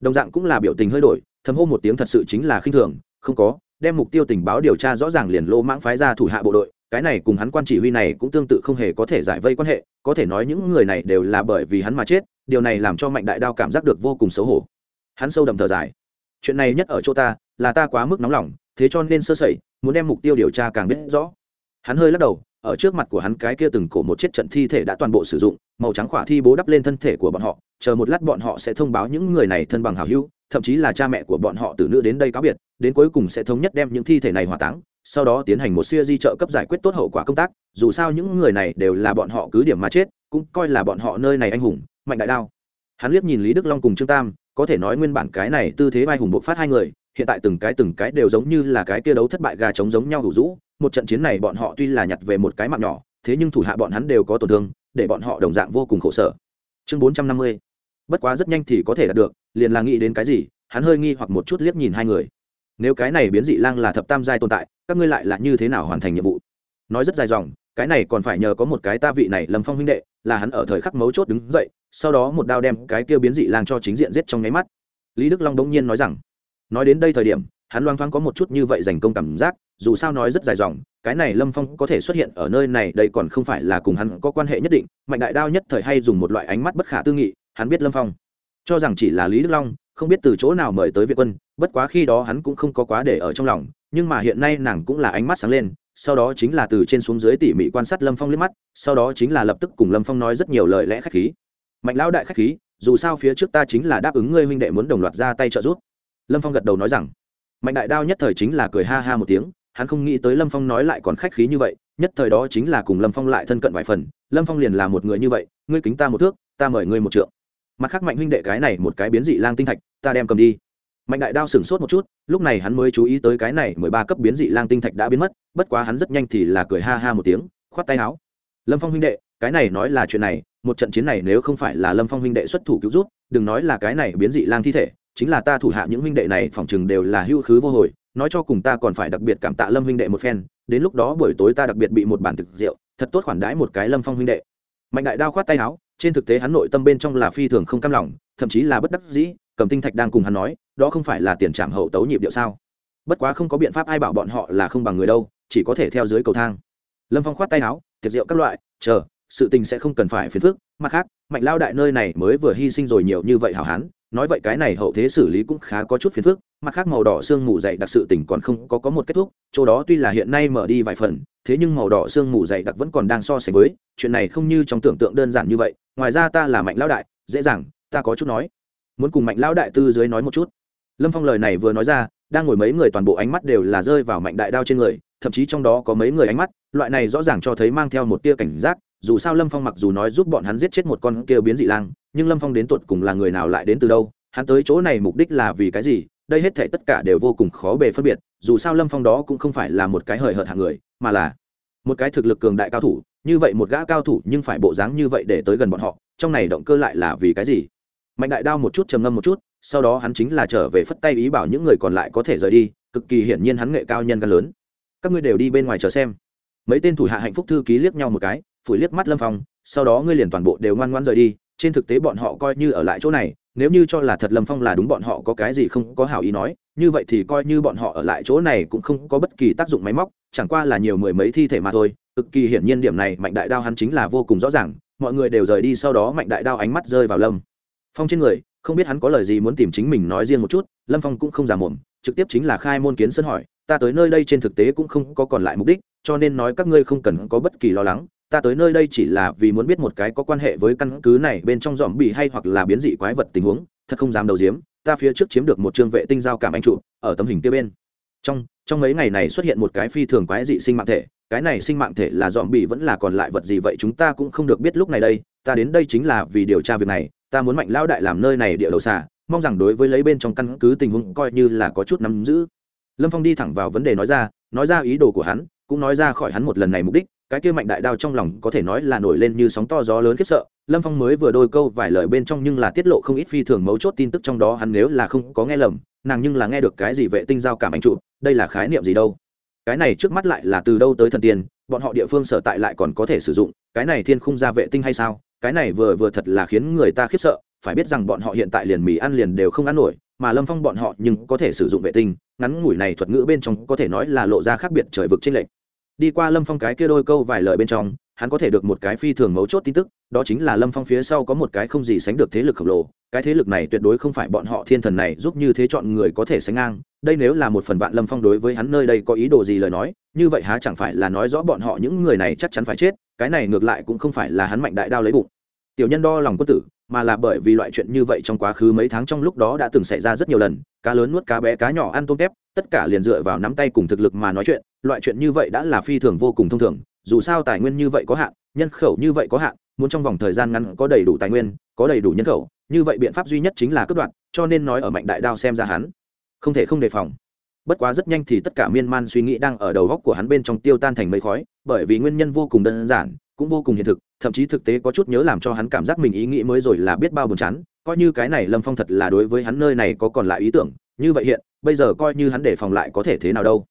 đồng dạng cũng là biểu tình hơi đổi, thầm hô một tiếng thật sự chính là khinh thường, không có, đem mục tiêu tình báo điều tra rõ ràng liền lô mãng phái ra thủ hạ bộ đội, cái này cùng hắn quan chỉ huy này cũng tương tự không hề có thể giải vây quan hệ, có thể nói những người này đều là bởi vì hắn mà chết, điều này làm cho mạnh đại đao cảm giác được vô cùng xấu hổ. Hắn sâu đậm thở dài chuyện này nhất ở chỗ ta, là ta quá mức nóng lòng, thế cho nên sơ sẩy, muốn đem mục tiêu điều tra càng biết rõ. Hắn hơi lắc đầu, ở trước mặt của hắn cái kia từng cổ một chết trận thi thể đã toàn bộ sử dụng, màu trắng khỏa thi bố đắp lên thân thể của bọn họ, chờ một lát bọn họ sẽ thông báo những người này thân bằng hào hữu, thậm chí là cha mẹ của bọn họ từ nữ đến đây cáo biệt, đến cuối cùng sẽ thống nhất đem những thi thể này hỏa táng, sau đó tiến hành một siêu di trợ cấp giải quyết tốt hậu quả công tác, dù sao những người này đều là bọn họ cứ điểm mà chết, cũng coi là bọn họ nơi này anh hùng, mạnh đại đao. Hắn liếc nhìn lý đức long cùng trương tam có thể nói nguyên bản cái này tư thế vai hùng bộc phát hai người, hiện tại từng cái từng cái đều giống như là cái kia đấu thất bại gà trống giống nhau hủ rũ. Một trận chiến này bọn họ tuy là nhặt về một cái mạng nhỏ, thế nhưng thủ hạ bọn hắn đều có tổn thương, để bọn họ đồng dạng vô cùng khổ sở. Chương bốn trăm năm mươi. Bất quá rất nhanh thì có thể đạt được, liền là nghĩ đến cái gì, hắn hơi nghi hoặc một chút liếc nhìn hai người. Nếu cái này biến dị lang là thập tam giai tồn tại, các ngươi lại là như thế nào hoàn thành nhiệm vụ? Nói rất dài dòng, cái này còn phải nhờ có một cái ta vị này lâm phong huynh đệ là hắn ở thời khắc mấu chốt đứng dậy, sau đó một đao đem cái kia biến dị lang cho chính diện giết trong nháy mắt. Lý đức long đống nhiên nói rằng, nói đến đây thời điểm, hắn loang thoáng có một chút như vậy giành công cảm giác, dù sao nói rất dài dòng, cái này lâm phong có thể xuất hiện ở nơi này, đây còn không phải là cùng hắn có quan hệ nhất định, mạnh đại đao nhất thời hay dùng một loại ánh mắt bất khả tư nghị, hắn biết lâm phong cho rằng chỉ là lý đức long, không biết từ chỗ nào mời tới việt quân, bất quá khi đó hắn cũng không có quá để ở trong lòng, nhưng mà hiện nay nàng cũng là ánh mắt sáng lên sau đó chính là từ trên xuống dưới tỉ mỉ quan sát lâm phong liếc mắt, sau đó chính là lập tức cùng lâm phong nói rất nhiều lời lẽ k h á c h khí. Mạnh lão đại k h á c h khí, dù sao phía trước ta chính là đáp ứng ngươi huynh đệ muốn đồng loạt ra tay trợ giúp. Lâm phong gật đầu nói rằng. Mạnh đại đao nhất thời chính là cười ha ha một tiếng, hắn không nghĩ tới lâm phong nói lại còn khách khí như vậy, nhất thời đó chính là cùng lâm phong lại thân cận vài phần, lâm phong liền là một người như vậy, ngươi kính ta một thước, ta mời ngươi một trượng. Mặt khác mạnh huynh đệ cái này một cái biến dị lang tinh thạch, ta đem cầm đi mạnh đại đao sửng sốt một chút, lúc này hắn mới chú ý tới cái này mười ba cấp biến dị lang tinh thạch đã biến mất, bất quá hắn rất nhanh thì là cười ha ha một tiếng, khoát tay áo. Lâm phong huynh đệ, cái này nói là chuyện này, một trận chiến này nếu không phải là lâm phong huynh đệ xuất thủ cứu rút đừng nói là cái này biến dị lang thi thể, chính là ta thủ hạ những huynh đệ này phỏng chừng đều là hưu khứ vô hồi, nói cho cùng ta còn phải đặc biệt cảm tạ lâm huynh đệ một phen, đến lúc đó buổi tối ta đặc biệt bị một bản thực rượu, thật tốt khoản đãi một cái lâm phong huynh đệ. Mạnh đại đao khoát tay áo, trên thực tế hắn nội tâm bên trong là phi thường không cam lòng, thậm chí là bất đắc dĩ cầm tinh thạch đang cùng hắn nói, đó không phải là tiền trảm hậu tấu nhịp điệu sao? Bất quá không có biện pháp ai bảo bọn họ là không bằng người đâu, chỉ có thể theo dưới cầu thang. Lâm phong khoát tay áo, tiệc rượu các loại, chờ, sự tình sẽ không cần phải phiền phức. Mặt khác, mạnh lao đại nơi này mới vừa hy sinh rồi nhiều như vậy hảo hán, nói vậy cái này hậu thế xử lý cũng khá có chút phiền phức. Mặt khác màu đỏ xương mù dày đặc sự tình còn không có có một kết thúc, chỗ đó tuy là hiện nay mở đi vài phần, thế nhưng màu đỏ xương mù dày đặc vẫn còn đang so sánh với, chuyện này không như trong tưởng tượng đơn giản như vậy. Ngoài ra ta là mạnh lao đại, dễ dàng, ta có chút nói muốn cùng mạnh lao đại tư dưới nói một chút. Lâm phong lời này vừa nói ra, đang ngồi mấy người toàn bộ ánh mắt đều là rơi vào mạnh đại đao trên người, thậm chí trong đó có mấy người ánh mắt, loại này rõ ràng cho thấy mang theo một tia cảnh giác, dù sao lâm phong mặc dù nói giúp bọn hắn giết chết một con kia biến dị lang, nhưng lâm phong đến tột cùng là người nào lại đến từ đâu, hắn tới chỗ này mục đích là vì cái gì, đây hết thể tất cả đều vô cùng khó bề phân biệt, dù sao lâm phong đó cũng không phải là một cái hời hợt hạng người, mà là một cái thực lực cường đại cao thủ, như vậy một gã cao thủ nhưng phải bộ dáng như vậy để tới gần bọn họ, trong này động cơ lại là vì cái gì? Mạnh đại đao một chút trầm ngâm một chút, sau đó hắn chính là trở về phất tay ý bảo những người còn lại có thể rời đi, cực kỳ hiển nhiên hắn nghệ cao nhân gan lớn. Các ngươi đều đi bên ngoài chờ xem. Mấy tên thủ hạ hạnh phúc thư ký liếc nhau một cái, phủi liếc mắt lâm phong, sau đó ngươi liền toàn bộ đều ngoan ngoan rời đi, trên thực tế bọn họ coi như ở lại chỗ này, nếu như cho là thật lâm phong là đúng bọn họ có cái gì không có hảo ý nói, như vậy thì coi như bọn họ ở lại chỗ này cũng không có bất kỳ tác dụng máy móc, chẳng qua là nhiều mười mấy thi thể mà thôi, cực kỳ hiển nhiên điểm này mạnh đại đao hắn chính là vô cùng rõ ràng, mọi người đều rời đi, sau đó mạnh đại đao ánh mắt rơi vào lâm phong trên người, không biết hắn có lời gì muốn tìm chính mình nói riêng một chút, lâm phong cũng không giả mồm, trực tiếp chính là khai môn kiến sân hỏi, ta tới nơi đây trên thực tế cũng không có còn lại mục đích, cho nên nói các ngươi không cần có bất kỳ lo lắng, ta tới nơi đây chỉ là vì muốn biết một cái có quan hệ với căn cứ này bên trong dòm bị hay hoặc là biến dị quái vật tình huống, thật không dám đầu diếm ta phía trước chiếm được một trường vệ tinh giao cảm anh trụ, ở tấm hình kia bên. Trong trong mấy ngày này xuất hiện một cái phi thường quái dị sinh mạng thể, cái này sinh mạng thể là dòm bị vẫn là còn lại vật gì vậy chúng ta cũng không được biết lúc này đây, ta đến đây chính là vì điều tra việc này ta muốn mạnh lao đại làm nơi này địa đầu xà, mong rằng đối với lấy bên trong căn cứ tình huống coi như là có chút nắm giữ. Lâm phong đi thẳng vào vấn đề nói ra nói ra ý đồ của hắn cũng nói ra khỏi hắn một lần này mục đích cái kia mạnh đại đao trong lòng có thể nói là nổi lên như sóng to gió lớn khiếp sợ. Lâm phong mới vừa đôi câu vài lời bên trong nhưng là tiết lộ không ít phi thường mấu chốt tin tức trong đó hắn nếu là không có nghe lầm nàng nhưng là nghe được cái gì vệ tinh giao cảm anh trụ đây là khái niệm gì đâu? Cái này trước mắt lại là từ đâu tới thần tiên bọn họ địa phương sở tại lại còn có thể sử dụng, cái này thiên khung ra vệ tinh hay sao? Cái này vừa vừa thật là khiến người ta khiếp sợ, phải biết rằng bọn họ hiện tại liền mì ăn liền đều không ăn nổi, mà lâm phong bọn họ nhưng có thể sử dụng vệ tinh, ngắn ngủi này thuật ngữ bên trong có thể nói là lộ ra khác biệt trời vực trên lệnh đi qua lâm phong cái kia đôi câu vài lời bên trong, hắn có thể được một cái phi thường mấu chốt tin tức, đó chính là lâm phong phía sau có một cái không gì sánh được thế lực khổng lồ, cái thế lực này tuyệt đối không phải bọn họ thiên thần này giúp như thế chọn người có thể sánh ngang đây nếu là một phần vạn lâm phong đối với hắn nơi đây có ý đồ gì lời nói, như vậy há chẳng phải là nói rõ bọn họ những người này chắc chắn phải chết, cái này ngược lại cũng không phải là hắn mạnh đại đao lấy bụng. Tiểu nhân đo lòng quân tử, mà là bởi vì loại chuyện như vậy trong quá khứ mấy tháng trong lúc đó đã từng xảy ra rất nhiều lần, cá lớn nuốt cá bé, cá nhỏ ăn tôm tép, tất cả liền dựa vào nắm tay cùng thực lực mà nói chuyện, loại chuyện như vậy đã là phi thường vô cùng thông thường, dù sao tài nguyên như vậy có hạn, nhân khẩu như vậy có hạn, muốn trong vòng thời gian ngắn có đầy đủ tài nguyên, có đầy đủ nhân khẩu, như vậy biện pháp duy nhất chính là cướp đoạt, cho nên nói ở mạnh đại đao xem ra hắn không thể không đề phòng. Bất quá rất nhanh thì tất cả miên man suy nghĩ đang ở đầu góc của hắn bên trong tiêu tan thành mây khói, bởi vì nguyên nhân vô cùng đơn giản, cũng vô cùng hiện thực, thậm chí thực tế có chút nhớ làm cho hắn cảm giác mình ý nghĩ mới rồi là biết bao buồn chán, coi như cái này lâm phong thật là đối với hắn nơi này có còn lại ý tưởng, như vậy hiện, bây giờ coi như hắn đề phòng lại có thể thế nào đâu.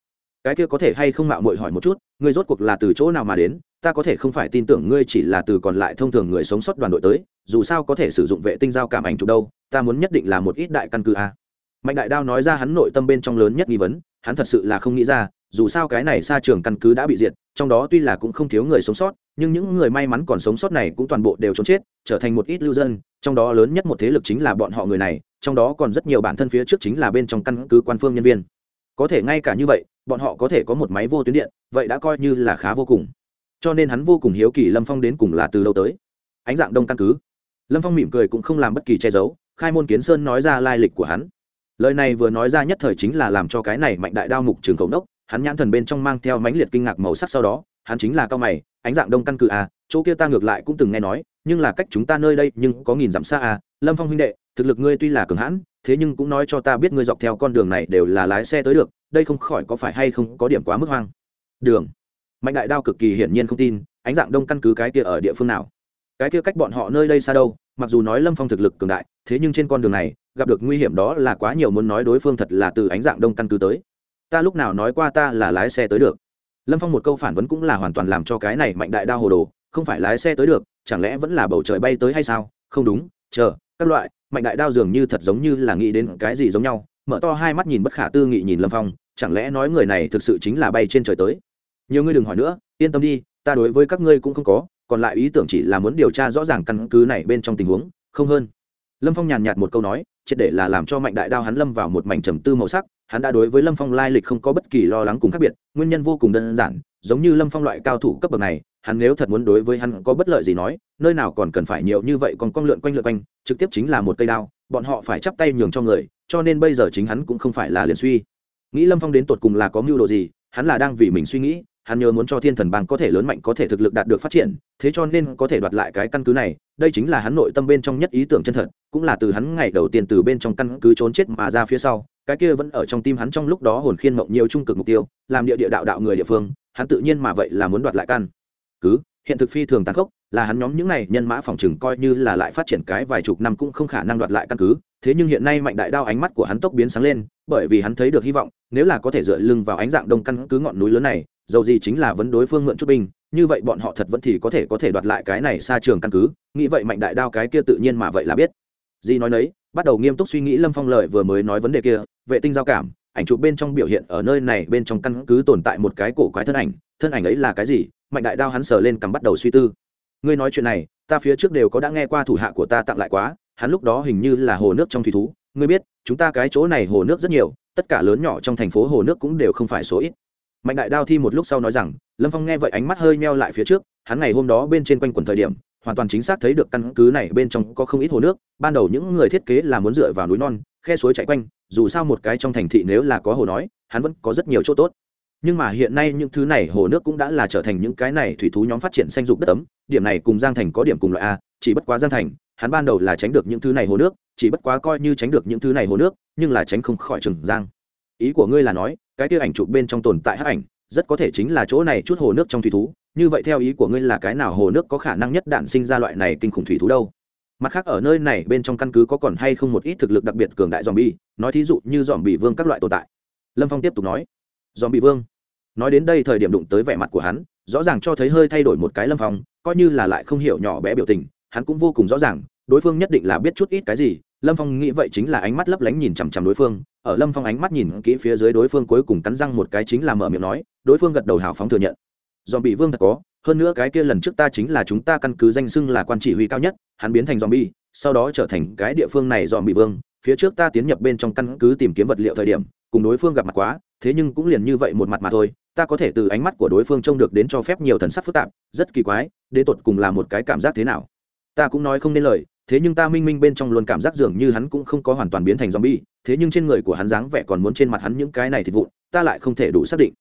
Cái kia có thể hay không mạo muội hỏi một chút, ngươi rốt cuộc là từ chỗ nào mà đến, ta có thể không phải tin tưởng ngươi chỉ là từ còn lại thông thường người sống sót đoàn đội tới, dù sao có thể sử dụng vệ tinh giao cảm ảnh chụp đâu, ta muốn nhất định là một ít đại căn cứ a mạnh đại đao nói ra hắn nội tâm bên trong lớn nhất nghi vấn, hắn thật sự là không nghĩ ra, dù sao cái này xa trường căn cứ đã bị diệt, trong đó tuy là cũng không thiếu người sống sót, nhưng những người may mắn còn sống sót này cũng toàn bộ đều trốn chết, trở thành một ít lưu dân, trong đó lớn nhất một thế lực chính là bọn họ người này, trong đó còn rất nhiều bản thân phía trước chính là bên trong căn cứ quan phương nhân viên. Có thể ngay cả như vậy, bọn họ có thể có một máy vô tuyến điện, vậy đã coi như là khá vô cùng. Cho nên hắn vô cùng hiếu kỳ lâm phong đến cùng là từ lâu tới. Ánh dạng đông căn cứ. Lâm phong mỉm cười cũng không làm bất kỳ che giấu, khai môn kiến sơn nói ra lai lịch của hắn lời này vừa nói ra nhất thời chính là làm cho cái này mạnh đại đao mục trường khẩu nốc hắn nhãn thần bên trong mang theo mãnh liệt kinh ngạc màu sắc sau đó, hắn chính là cao mày, ánh dạng đông căn cứ à chỗ kia ta ngược lại cũng từng nghe nói, nhưng là cách chúng ta nơi đây nhưng có nghìn dặm xa à lâm phong huynh đệ, thực lực ngươi tuy là cường hãn, thế nhưng cũng nói cho ta biết ngươi dọc theo con đường này đều là lái xe tới được, đây không khỏi có phải hay không có điểm quá mức hoang. Đường. Mạnh đại đao cực kỳ hiển nhiên không tin, ánh dạng đông căn cứ cái kia ở địa phương nào? Cái kia cách bọn họ nơi đây xa đâu, mặc dù nói lâm phong thực lực cường đại, thế nhưng trên con đường này gặp được nguy hiểm đó là quá nhiều muốn nói đối phương thật là từ ánh dạng đông căn cứ tới. Ta lúc nào nói qua ta là lái xe tới được. Lâm phong một câu phản vấn cũng là hoàn toàn làm cho cái này mạnh đại đa hồ đồ, không phải lái xe tới được, chẳng lẽ vẫn là bầu trời bay tới hay sao? Không đúng, chờ, các loại, mạnh đại đao dường như thật giống như là nghĩ đến cái gì giống nhau, mở to hai mắt nhìn bất khả tư nghị nhìn lâm phong, chẳng lẽ nói người này thực sự chính là bay trên trời tới? Nhiều ngươi đừng hỏi nữa, yên tâm đi, ta đối với các ngươi cũng không có, còn lại ý tưởng chỉ là muốn điều tra rõ ràng căn cứ này bên trong tình huống, không hơn. Lâm phong nhàn nhạt một câu nói triệt để là làm cho mạnh đại đao hắn lâm vào một mảnh trầm tư màu sắc, hắn đã đối với lâm phong lai lịch không có bất kỳ lo lắng cùng khác biệt, nguyên nhân vô cùng đơn giản, giống như lâm phong loại cao thủ cấp bậc này, hắn nếu thật muốn đối với hắn có bất lợi gì nói, nơi nào còn cần phải nhiều như vậy còn con lượn quanh lượn quanh, trực tiếp chính là một cây đao, bọn họ phải chắp tay nhường cho người, cho nên bây giờ chính hắn cũng không phải là liền suy. Nghĩ lâm phong đến tột cùng là có mưu đồ gì, hắn là đang vì mình suy nghĩ hắn nhớ muốn cho thiên thần bang có thể lớn mạnh, có thể thực lực đạt được phát triển, thế cho nên có thể đoạt lại cái căn cứ này. Đây chính là hắn nội tâm bên trong nhất ý tưởng chân thật, cũng là từ hắn ngày đầu tiên từ bên trong căn cứ trốn chết mà ra phía sau. Cái kia vẫn ở trong tim hắn trong lúc đó hồn khiên mộng nhiều trung cực mục tiêu, làm địa địa đạo đạo người địa phương, hắn tự nhiên mà vậy là muốn đoạt lại căn cứ. Hiện thực phi thường tàn khốc, là hắn nhóm những này nhân mã phòng chừng coi như là lại phát triển cái vài chục năm cũng không khả năng đoạt lại căn cứ. Thế nhưng hiện nay mạnh đại đao ánh mắt của hắn tốc biến sáng lên, bởi vì hắn thấy được hy vọng, nếu là có thể dựa lưng vào ánh dạng đông căn cứ ngọn núi lớn này dầu gì chính là vấn đối phương mượn chút binh, như vậy bọn họ thật vẫn thì có thể có thể đoạt lại cái này xa trường căn cứ, nghĩ vậy mạnh đại đao cái kia tự nhiên mà vậy là biết. Gì nói nấy, bắt đầu nghiêm túc suy nghĩ lâm phong lợi vừa mới nói vấn đề kia, vệ tinh giao cảm, ảnh chụp bên trong biểu hiện ở nơi này bên trong căn cứ tồn tại một cái cổ quái thân ảnh thân ảnh ấy là cái gì? Mạnh đại đao hắn sờ lên cầm bắt đầu suy tư. Ngươi nói chuyện này, ta phía trước đều có đã nghe qua thủ hạ của ta tặng lại quá, hắn lúc đó hình như là hồ nước trong thủy thú. Ngươi biết, chúng ta cái chỗ này hồ nước rất nhiều, tất cả lớn nhỏ trong thành phố hồ nước cũng đều không phải số ít mạnh đại đao thi một lúc sau nói rằng, lâm phong nghe vậy ánh mắt hơi meo lại phía trước, hắn ngày hôm đó bên trên quanh quần thời điểm, hoàn toàn chính xác thấy được căn cứ này bên trong có không ít hồ nước, ban đầu những người thiết kế là muốn dựa vào núi non, khe suối chạy quanh, dù sao một cái trong thành thị nếu là có hồ nói, hắn vẫn có rất nhiều chỗ tốt. Nhưng mà hiện nay những thứ này hồ nước cũng đã là trở thành những cái này thủy thú nhóm phát triển xanh dục đất ấm, điểm này cùng giang thành có điểm cùng loại a, chỉ bất quá giang thành, hắn ban đầu là tránh được những thứ này hồ nước, chỉ bất quá coi như tránh được những thứ này hồ nước, nhưng là tránh không khỏi trừng giang. Ý của ngươi là nói cái kia ảnh chụp bên trong tồn tại hắc ảnh, rất có thể chính là chỗ này chút hồ nước trong thủy thú, như vậy theo ý của ngươi là cái nào hồ nước có khả năng nhất đạn sinh ra loại này kinh khủng thủy thú đâu? Mặt khác, ở nơi này bên trong căn cứ có còn hay không một ít thực lực đặc biệt cường đại dòm bi nói thí dụ như dòm bị vương các loại tồn tại. Lâm phong tiếp tục nói. Dòm bị vương? Nói đến đây thời điểm đụng tới vẻ mặt của hắn, rõ ràng cho thấy hơi thay đổi một cái lâm phong, coi như là lại không hiểu nhỏ bé biểu tình, hắn cũng vô cùng rõ ràng, đối phương nhất định là biết chút ít cái gì lâm phong nghĩ vậy chính là ánh mắt lấp lánh nhìn chằm chằm đối phương. Ở lâm phong ánh mắt nhìn kỹ phía dưới đối phương cuối cùng cắn răng một cái chính là mở miệng nói, đối phương gật đầu hào phóng thừa nhận. Dòm bị vương thật có, hơn nữa cái kia lần trước ta chính là chúng ta căn cứ danh xưng là quan chỉ huy cao nhất, hắn biến thành dòm bi sau đó trở thành cái địa phương này dòm bị vương. Phía trước ta tiến nhập bên trong căn cứ tìm kiếm vật liệu thời điểm, cùng đối phương gặp mặt quá, thế nhưng cũng liền như vậy một mặt mà thôi. Ta có thể từ ánh mắt của đối phương trông được đến cho phép nhiều thần sắc phức tạp, rất kỳ quái, đến tột cùng là một cái cảm giác thế nào? Ta cũng nói không nên lời thế nhưng ta minh minh bên trong luôn cảm giác dường như hắn cũng không có hoàn toàn biến thành zombie, thế nhưng trên người của hắn dáng vẻ còn muốn trên mặt hắn những cái này thì vụn, ta lại không thể đủ xác định.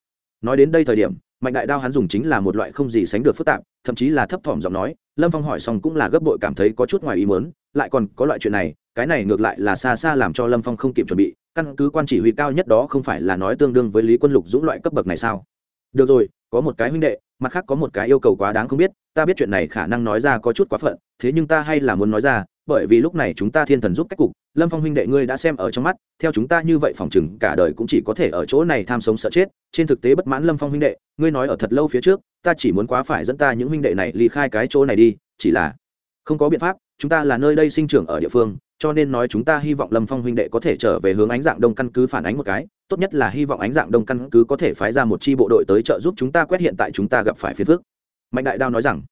Nói đến đây thời điểm, mạnh đại đao hắn dùng chính là một loại không gì sánh được phức tạp, thậm chí là thấp thỏm giọng nói, Lâm Phong hỏi xong cũng là gấp bội cảm thấy có chút ngoài ý muốn, lại còn có loại chuyện này, cái này ngược lại là xa xa làm cho Lâm Phong không kịp chuẩn bị, căn cứ quan chỉ huy cao nhất đó không phải là nói tương đương với Lý Quân Lục dũng loại cấp bậc này sao? Được rồi, có một cái huynh đệ, mặt khác có một cái yêu cầu quá đáng không biết, ta biết chuyện này khả năng nói ra có chút quá phận, thế nhưng ta hay là muốn nói ra, bởi vì lúc này chúng ta thiên thần giúp cách cục lâm phong huynh đệ ngươi đã xem ở trong mắt theo chúng ta như vậy phòng chừng cả đời cũng chỉ có thể ở chỗ này tham sống sợ chết trên thực tế bất mãn lâm phong huynh đệ ngươi nói ở thật lâu phía trước ta chỉ muốn quá phải dẫn ta những huynh đệ này ly khai cái chỗ này đi chỉ là không có biện pháp chúng ta là nơi đây sinh trưởng ở địa phương cho nên nói chúng ta hy vọng lâm phong huynh đệ có thể trở về hướng ánh dạng đông căn cứ phản ánh một cái, tốt nhất là hy vọng ánh dạng đông căn cứ có thể phái ra một chi bộ đội tới trợ giúp chúng ta quét hiện tại chúng ta gặp phải phiền phước mạnh đại đao nói rằng,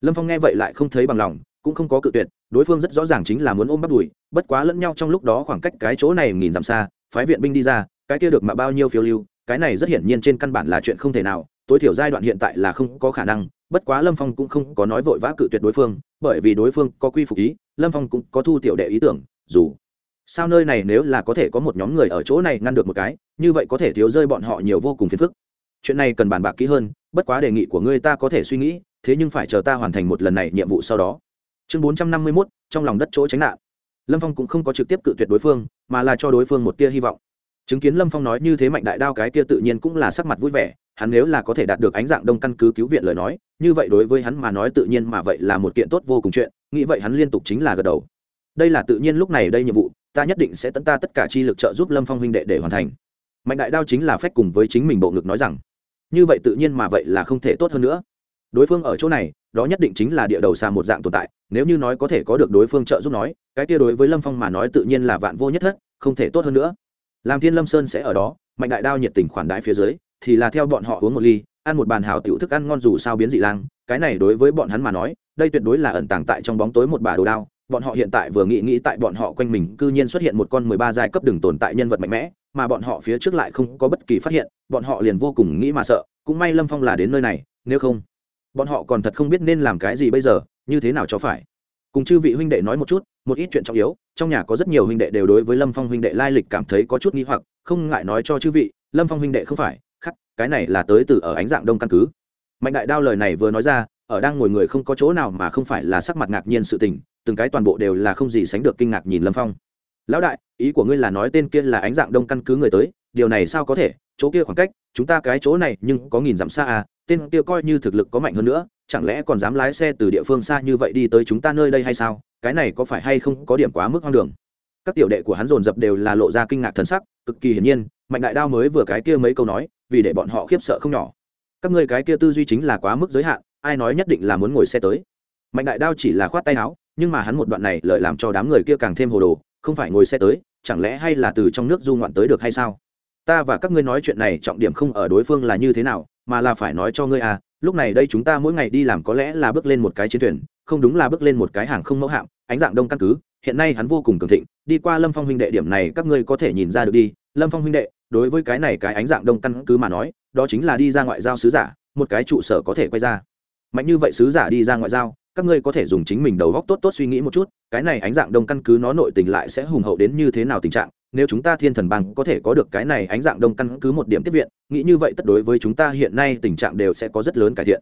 lâm phong nghe vậy lại không thấy bằng lòng, cũng không có cự tuyệt, đối phương rất rõ ràng chính là muốn ôm bắt đùi, bất quá lẫn nhau trong lúc đó khoảng cách cái chỗ này nghìn dặm xa, phái viện binh đi ra, cái kia được mà bao nhiêu phiếu lưu, cái này rất hiển nhiên trên căn bản là chuyện không thể nào, tối thiểu giai đoạn hiện tại là không có khả năng bất quá lâm phong cũng không có nói vội vã cự tuyệt đối phương, bởi vì đối phương có quy phục ý, lâm phong cũng có thu tiểu đệ ý tưởng, dù sao nơi này nếu là có thể có một nhóm người ở chỗ này ngăn được một cái, như vậy có thể thiếu rơi bọn họ nhiều vô cùng phiền phức. Chuyện này cần bàn bạc kỹ hơn, bất quá đề nghị của ngươi ta có thể suy nghĩ, thế nhưng phải chờ ta hoàn thành một lần này nhiệm vụ sau đó. Chương bốn trăm năm mươi mốt, trong lòng đất chỗ tránh nạn. Lâm phong cũng không có trực tiếp cự tuyệt đối phương, mà là cho đối phương một tia hy vọng. Chứng kiến lâm phong nói như thế mạnh đại đao cái kia tự nhiên cũng là sắc mặt vui vẻ hắn nếu là có thể đạt được ánh dạng đông căn cứ cứu viện lời nói, như vậy đối với hắn mà nói tự nhiên mà vậy là một kiện tốt vô cùng chuyện, nghĩ vậy hắn liên tục chính là gật đầu. Đây là tự nhiên lúc này đây nhiệm vụ, ta nhất định sẽ tận ta tất cả chi lực trợ giúp lâm phong huynh đệ để hoàn thành. Mạnh đại đao chính là phép cùng với chính mình bộ ngực nói rằng, như vậy tự nhiên mà vậy là không thể tốt hơn nữa. Đối phương ở chỗ này, đó nhất định chính là địa đầu xa một dạng tồn tại, nếu như nói có thể có được đối phương trợ giúp nói, cái kia đối với lâm phong mà nói tự nhiên là vạn vô nhất thất, không thể tốt hơn nữa. Làm thiên lâm sơn sẽ ở đó, mạnh đại đao nhiệt tình khoản đãi phía dưới thì là theo bọn họ uống một ly, ăn một bàn hảo tiểu thức ăn ngon dù sao biến dị lang, cái này đối với bọn hắn mà nói, đây tuyệt đối là ẩn tàng tại trong bóng tối một bà đồ đao. Bọn họ hiện tại vừa nghĩ nghĩ tại bọn họ quanh mình cư nhiên xuất hiện một con mười ba giai cấp đừng tồn tại nhân vật mạnh mẽ, mà bọn họ phía trước lại không có bất kỳ phát hiện, bọn họ liền vô cùng nghĩ mà sợ, cũng may lâm phong là đến nơi này, nếu không, bọn họ còn thật không biết nên làm cái gì bây giờ, như thế nào cho phải. Cùng chư vị huynh đệ nói một chút, một ít chuyện trọng yếu, trong nhà có rất nhiều huynh đệ đều đối với lâm phong huynh đệ lai lịch cảm thấy có chút nghi hoặc, không ngại nói cho chư vị, lâm phong huynh đệ không phải cái này là tới từ ở ánh dạng đông căn cứ. Mạnh đại đao lời này vừa nói ra, ở đang ngồi người không có chỗ nào mà không phải là sắc mặt ngạc nhiên sự tình, từng cái toàn bộ đều là không gì sánh được kinh ngạc nhìn lâm phong. Lão đại, ý của ngươi là nói tên kia là ánh dạng đông căn cứ người tới, điều này sao có thể? Chỗ kia khoảng cách, chúng ta cái chỗ này nhưng có nghìn dặm xa à tên kia coi như thực lực có mạnh hơn nữa, chẳng lẽ còn dám lái xe từ địa phương xa như vậy đi tới chúng ta nơi đây hay sao? Cái này có phải hay không có điểm quá mức hoang đường? Các tiểu đệ của hắn dồn dập đều là lộ ra kinh ngạc thần sắc, cực kỳ hiển nhiên, mạnh đại đao mới vừa cái kia mấy câu nói vì để bọn họ khiếp sợ không nhỏ. Các ngươi cái kia tư duy chính là quá mức giới hạn, ai nói nhất định là muốn ngồi xe tới. Mạnh đại đao chỉ là khoát tay áo, nhưng mà hắn một đoạn này lợi làm cho đám người kia càng thêm hồ đồ, không phải ngồi xe tới, chẳng lẽ hay là từ trong nước du ngoạn tới được hay sao? Ta và các ngươi nói chuyện này trọng điểm không ở đối phương là như thế nào, mà là phải nói cho ngươi à lúc này đây chúng ta mỗi ngày đi làm có lẽ là bước lên một cái chiến thuyền, không đúng là bước lên một cái hàng không mẫu hạm, ánh dạng đông căn cứ, hiện nay hắn vô cùng cường thịnh, đi qua lâm phong huynh đệ điểm này các ngươi có thể nhìn ra được đi, lâm phong huynh đệ đối với cái này cái ánh dạng đông căn cứ mà nói, đó chính là đi ra ngoại giao sứ giả, một cái trụ sở có thể quay ra. Mạnh như vậy sứ giả đi ra ngoại giao, các ngươi có thể dùng chính mình đầu góc tốt tốt suy nghĩ một chút, cái này ánh dạng đông căn cứ nó nội tình lại sẽ hùng hậu đến như thế nào tình trạng, nếu chúng ta thiên thần bang có thể có được cái này ánh dạng đông căn cứ một điểm tiếp viện, nghĩ như vậy tất đối với chúng ta hiện nay tình trạng đều sẽ có rất lớn cải thiện.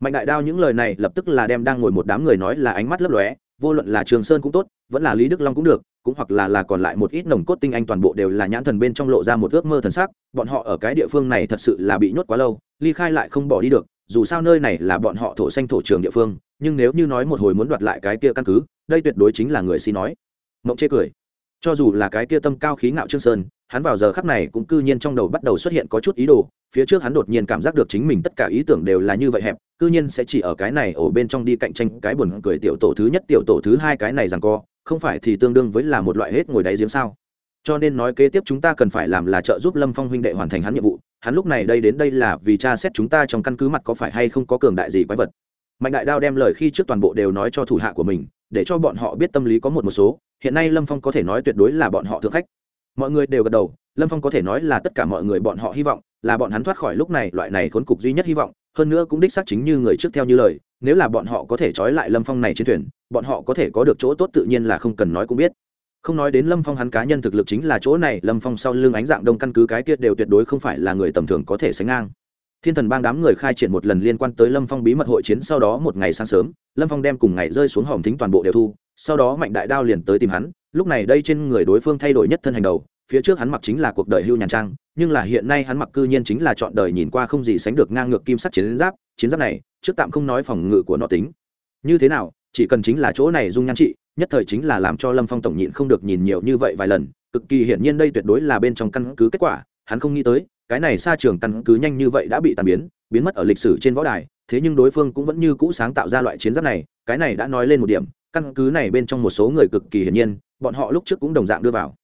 Mạnh đại đao những lời này lập tức là đem đang ngồi một đám người nói là ánh mắt lấp lóe, vô luận là trường sơn cũng tốt, vẫn là lý đức long cũng được cũng hoặc là là còn lại một ít nồng cốt tinh anh toàn bộ đều là nhãn thần bên trong lộ ra một ước mơ thần sắc, bọn họ ở cái địa phương này thật sự là bị nhốt quá lâu, ly khai lại không bỏ đi được, dù sao nơi này là bọn họ thổ xanh thổ trường địa phương, nhưng nếu như nói một hồi muốn đoạt lại cái kia căn cứ, đây tuyệt đối chính là người xin nói. Mộng chê cười. Cho dù là cái kia tâm cao khí ngạo trương sơn, hắn vào giờ khắc này cũng cư nhiên trong đầu bắt đầu xuất hiện có chút ý đồ, phía trước hắn đột nhiên cảm giác được chính mình tất cả ý tưởng đều là như vậy hẹp, cư nhiên sẽ chỉ ở cái này ở bên trong đi cạnh tranh cái buồn cười tiểu tổ thứ nhất, tiểu tổ thứ hai cái này rằng co không phải thì tương đương với là một loại hết ngồi đáy giếng sao? Cho nên nói kế tiếp chúng ta cần phải làm là trợ giúp lâm phong huynh đệ hoàn thành hắn nhiệm vụ. Hắn lúc này đây đến đây là vì cha xét chúng ta trong căn cứ mặt có phải hay không có cường đại gì quái vật. Mạnh đại đao đem lời khi trước toàn bộ đều nói cho thủ hạ của mình, để cho bọn họ biết tâm lý có một một số. Hiện nay lâm phong có thể nói tuyệt đối là bọn họ thượng khách. Mọi người đều gật đầu, lâm phong có thể nói là tất cả mọi người bọn họ hy vọng, là bọn hắn thoát khỏi lúc này loại này khốn cục duy nhất hy vọng, hơn nữa cũng đích xác chính như người trước theo như lời, nếu là bọn họ có thể trói lại lâm phong này trên thuyền bọn họ có thể có được chỗ tốt tự nhiên là không cần nói cũng biết. Không nói đến lâm phong hắn cá nhân thực lực chính là chỗ này, lâm phong sau lưng ánh dạng đông căn cứ cái kia đều tuyệt đối không phải là người tầm thường có thể sánh ngang. Thiên thần bang đám người khai triển một lần liên quan tới lâm phong bí mật hội chiến, sau đó một ngày sáng sớm, lâm phong đem cùng ngày rơi xuống hòm thính toàn bộ đều thu, sau đó mạnh đại đao liền tới tìm hắn. Lúc này đây trên người đối phương thay đổi nhất thân hành đầu, phía trước hắn mặc chính là cuộc đời hưu nhàn trang, nhưng là hiện nay hắn mặc cư nhiên chính là chọn đời nhìn qua không gì sánh được ngang ngược kim sắc chiến giáp chiến giáp này, trước tạm không nói phòng ngự của nó tính. Như thế nào chỉ cần chính là chỗ này dung nhan trị, nhất thời chính là làm cho lâm phong tổng nhịn không được nhìn nhiều như vậy vài lần, cực kỳ hiển nhiên đây tuyệt đối là bên trong căn cứ kết quả, hắn không nghĩ tới, cái này xa trường căn cứ nhanh như vậy đã bị tàn biến biến mất ở lịch sử trên võ đài, thế nhưng đối phương cũng vẫn như cũ sáng tạo ra loại chiến giáp này, cái này đã nói lên một điểm, căn cứ này bên trong một số người cực kỳ hiển nhiên, bọn họ lúc trước cũng đồng dạng đưa vào.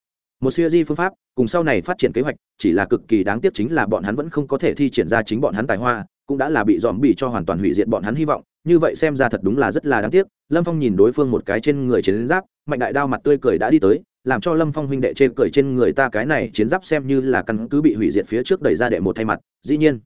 Một siêu di phương pháp, cùng sau này phát triển kế hoạch, chỉ là cực kỳ đáng tiếc chính là bọn hắn vẫn không có thể thi triển ra chính bọn hắn tài hoa, cũng đã là bị dòm bị cho hoàn toàn hủy diệt bọn hắn hy vọng, như vậy xem ra thật đúng là rất là đáng tiếc lâm phong nhìn đối phương một cái trên người chiến giáp, mạnh đại đao mặt tươi cười đã đi tới, làm cho lâm phong huynh đệ chê cười trên người ta cái này chiến giáp xem như là căn cứ bị hủy diệt phía trước đẩy ra đệ một thay mặt, dĩ nhiên,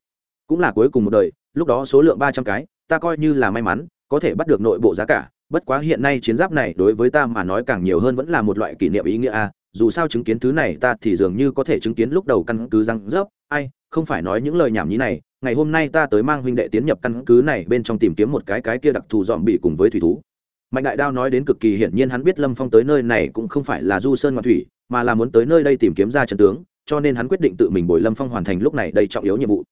cũng là cuối cùng một đời, lúc đó số lượng ba trăm cái, ta coi như là may mắn, có thể bắt được nội bộ giá cả, bất quá hiện nay chiến giáp này đối với ta mà nói càng nhiều hơn vẫn là một loại kỷ niệm ý nghĩa a, dù sao chứng kiến thứ này ta thì dường như có thể chứng kiến lúc đầu căn cứ răng rớp, ai, không phải nói những lời nhảm nhí này, ngày hôm nay ta tới mang huynh đệ tiến nhập căn cứ này bên trong tìm kiếm một cái cái kia đặc thù dòm bị cùng với thủy thú mạnh đại đao nói đến cực kỳ hiển nhiên hắn biết lâm phong tới nơi này cũng không phải là du sơn ngoạn thủy, mà là muốn tới nơi đây tìm kiếm ra trận tướng, cho nên hắn quyết định tự mình bồi lâm phong hoàn thành lúc này đây trọng yếu nhiệm vụ.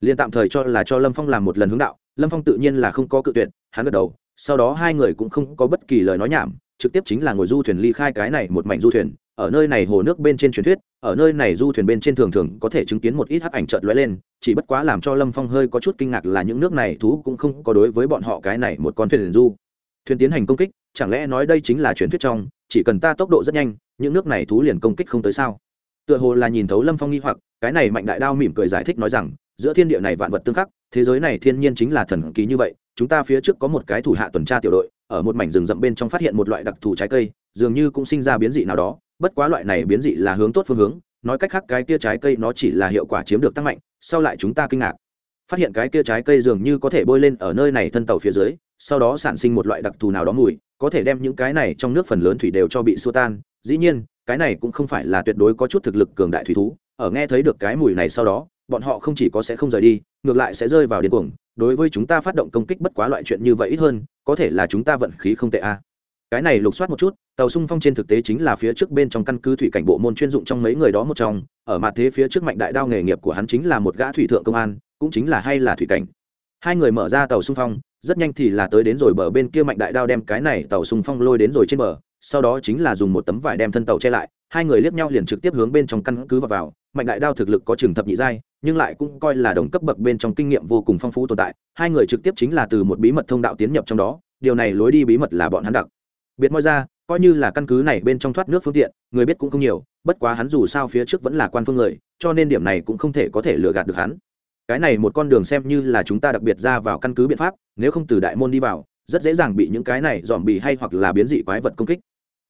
Liền tạm thời cho là cho lâm phong làm một lần hướng đạo, lâm phong tự nhiên là không có cự tuyệt, hắn gật đầu, sau đó hai người cũng không có bất kỳ lời nói nhảm, trực tiếp chính là ngồi du thuyền ly khai cái này một mảnh du thuyền, ở nơi này hồ nước bên trên truyền thuyết, ở nơi này du thuyền bên trên thường thường có thể chứng kiến một ít hắc ảnh chợt lóe lên, chỉ bất quá làm cho lâm phong hơi có chút kinh ngạc là những nước này thú cũng không có đối với bọn họ cái này một con thuyền du thuyền tiến hành công kích, chẳng lẽ nói đây chính là truyền thuyết trong, chỉ cần ta tốc độ rất nhanh, những nước này thú liền công kích không tới sao? Tựa hồ là nhìn thấu lâm phong nghi hoặc, cái này mạnh đại đao mỉm cười giải thích nói rằng, giữa thiên địa này vạn vật tương khắc, thế giới này thiên nhiên chính là thần kỳ như vậy, chúng ta phía trước có một cái thủ hạ tuần tra tiểu đội, ở một mảnh rừng rậm bên trong phát hiện một loại đặc thù trái cây, dường như cũng sinh ra biến dị nào đó, bất quá loại này biến dị là hướng tốt phương hướng, nói cách khác cái kia trái cây nó chỉ là hiệu quả chiếm được tăng mạnh, sau lại chúng ta kinh ngạc. Phát hiện cái kia trái cây dường như có thể bôi lên ở nơi này thân tàu phía dưới sau đó sản sinh một loại đặc thù nào đó mùi, có thể đem những cái này trong nước phần lớn thủy đều cho bị xua tan. Dĩ nhiên, cái này cũng không phải là tuyệt đối có chút thực lực cường đại thủy thú. Ở nghe thấy được cái mùi này sau đó, bọn họ không chỉ có sẽ không rời đi, ngược lại sẽ rơi vào điên cuồng. Đối với chúng ta phát động công kích bất quá loại chuyện như vậy ít hơn, có thể là chúng ta vận khí không tệ a. À. cái này lục soát một chút, tàu sung phong trên thực tế chính là phía trước bên trong căn cứ thủy cảnh bộ môn chuyên dụng trong mấy người đó một trong. Ở mặt thế phía trước mạnh đại đao nghề nghiệp của hắn chính là một gã thủy thượng công an, cũng chính là hay là thủy cảnh hai người mở ra tàu xung phong rất nhanh thì là tới đến rồi bờ bên kia mạnh đại đao đem cái này tàu xung phong lôi đến rồi trên bờ sau đó chính là dùng một tấm vải đem thân tàu che lại hai người liếc nhau liền trực tiếp hướng bên trong căn cứ vào, vào. mạnh đại đao thực lực có trường thập nhị giai nhưng lại cũng coi là đồng cấp bậc bên trong kinh nghiệm vô cùng phong phú tồn tại hai người trực tiếp chính là từ một bí mật thông đạo tiến nhập trong đó điều này lối đi bí mật là bọn hắn đặc biệt moi ra coi như là căn cứ này bên trong thoát nước phương tiện người biết cũng không nhiều bất quá hắn dù sao phía trước vẫn là quan phương người cho nên điểm này cũng không thể có thể lừa gạt được hắn cái này một con đường xem như là chúng ta đặc biệt ra vào căn cứ biện pháp, nếu không từ đại môn đi vào, rất dễ dàng bị những cái này dòm bì hay hoặc là biến dị quái vật công kích.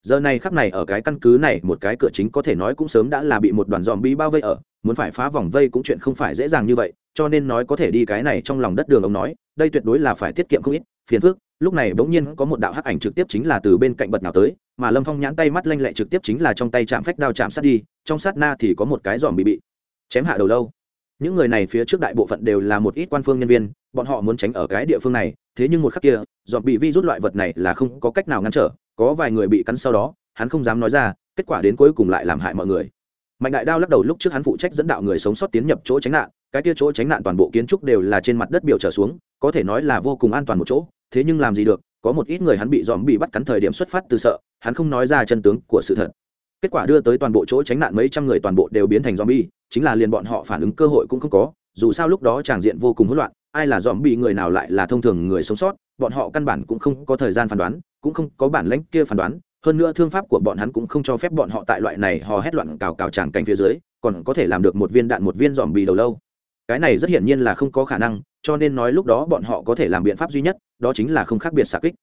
Giờ này khắc này ở cái căn cứ này, một cái cửa chính có thể nói cũng sớm đã là bị một đoàn dòm bi bao vây ở, muốn phải phá vòng vây cũng chuyện không phải dễ dàng như vậy, cho nên nói có thể đi cái này trong lòng đất đường ông nói, đây tuyệt đối là phải tiết kiệm không ít, phiền phức. Lúc này bỗng nhiên có một đạo hắc ảnh trực tiếp chính là từ bên cạnh bật nào tới, mà lâm phong nhãn tay mắt lanh lẹ trực tiếp chính là trong tay chạm phách đao chạm sát đi, trong sát na thì có một cái dòm bị bị chém hạ đầu lâu những người này phía trước đại bộ phận đều là một ít quan phương nhân viên, bọn họ muốn tránh ở cái địa phương này, thế nhưng một khắc kia, dọn bị vi rút loại vật này là không có cách nào ngăn trở, có vài người bị cắn sau đó, hắn không dám nói ra, kết quả đến cuối cùng lại làm hại mọi người. Mạnh đại đao lắc đầu lúc trước hắn phụ trách dẫn đạo người sống sót tiến nhập chỗ tránh nạn, cái kia chỗ tránh nạn toàn bộ kiến trúc đều là trên mặt đất biểu trở xuống, có thể nói là vô cùng an toàn một chỗ, thế nhưng làm gì được, có một ít người hắn bị dòm bị bắt cắn thời điểm xuất phát từ sợ, hắn không nói ra chân tướng của sự thật. Kết quả đưa tới toàn bộ chỗ tránh nạn mấy trăm người toàn bộ đều biến thành dòm bi chính là liền bọn họ phản ứng cơ hội cũng không có, dù sao lúc đó tràng diện vô cùng hỗn loạn, ai là dòm bị người nào lại là thông thường người sống sót, bọn họ căn bản cũng không có thời gian phán đoán, cũng không có bản lãnh kia phán đoán. Hơn nữa thương pháp của bọn hắn cũng không cho phép bọn họ tại loại này hò hét loạn cào cào tràng cảnh phía dưới, còn có thể làm được một viên đạn một viên dòm bị đầu lâu. Cái này rất hiển nhiên là không có khả năng, cho nên nói lúc đó bọn họ có thể làm biện pháp duy nhất, đó chính là không khác biệt xạ kích.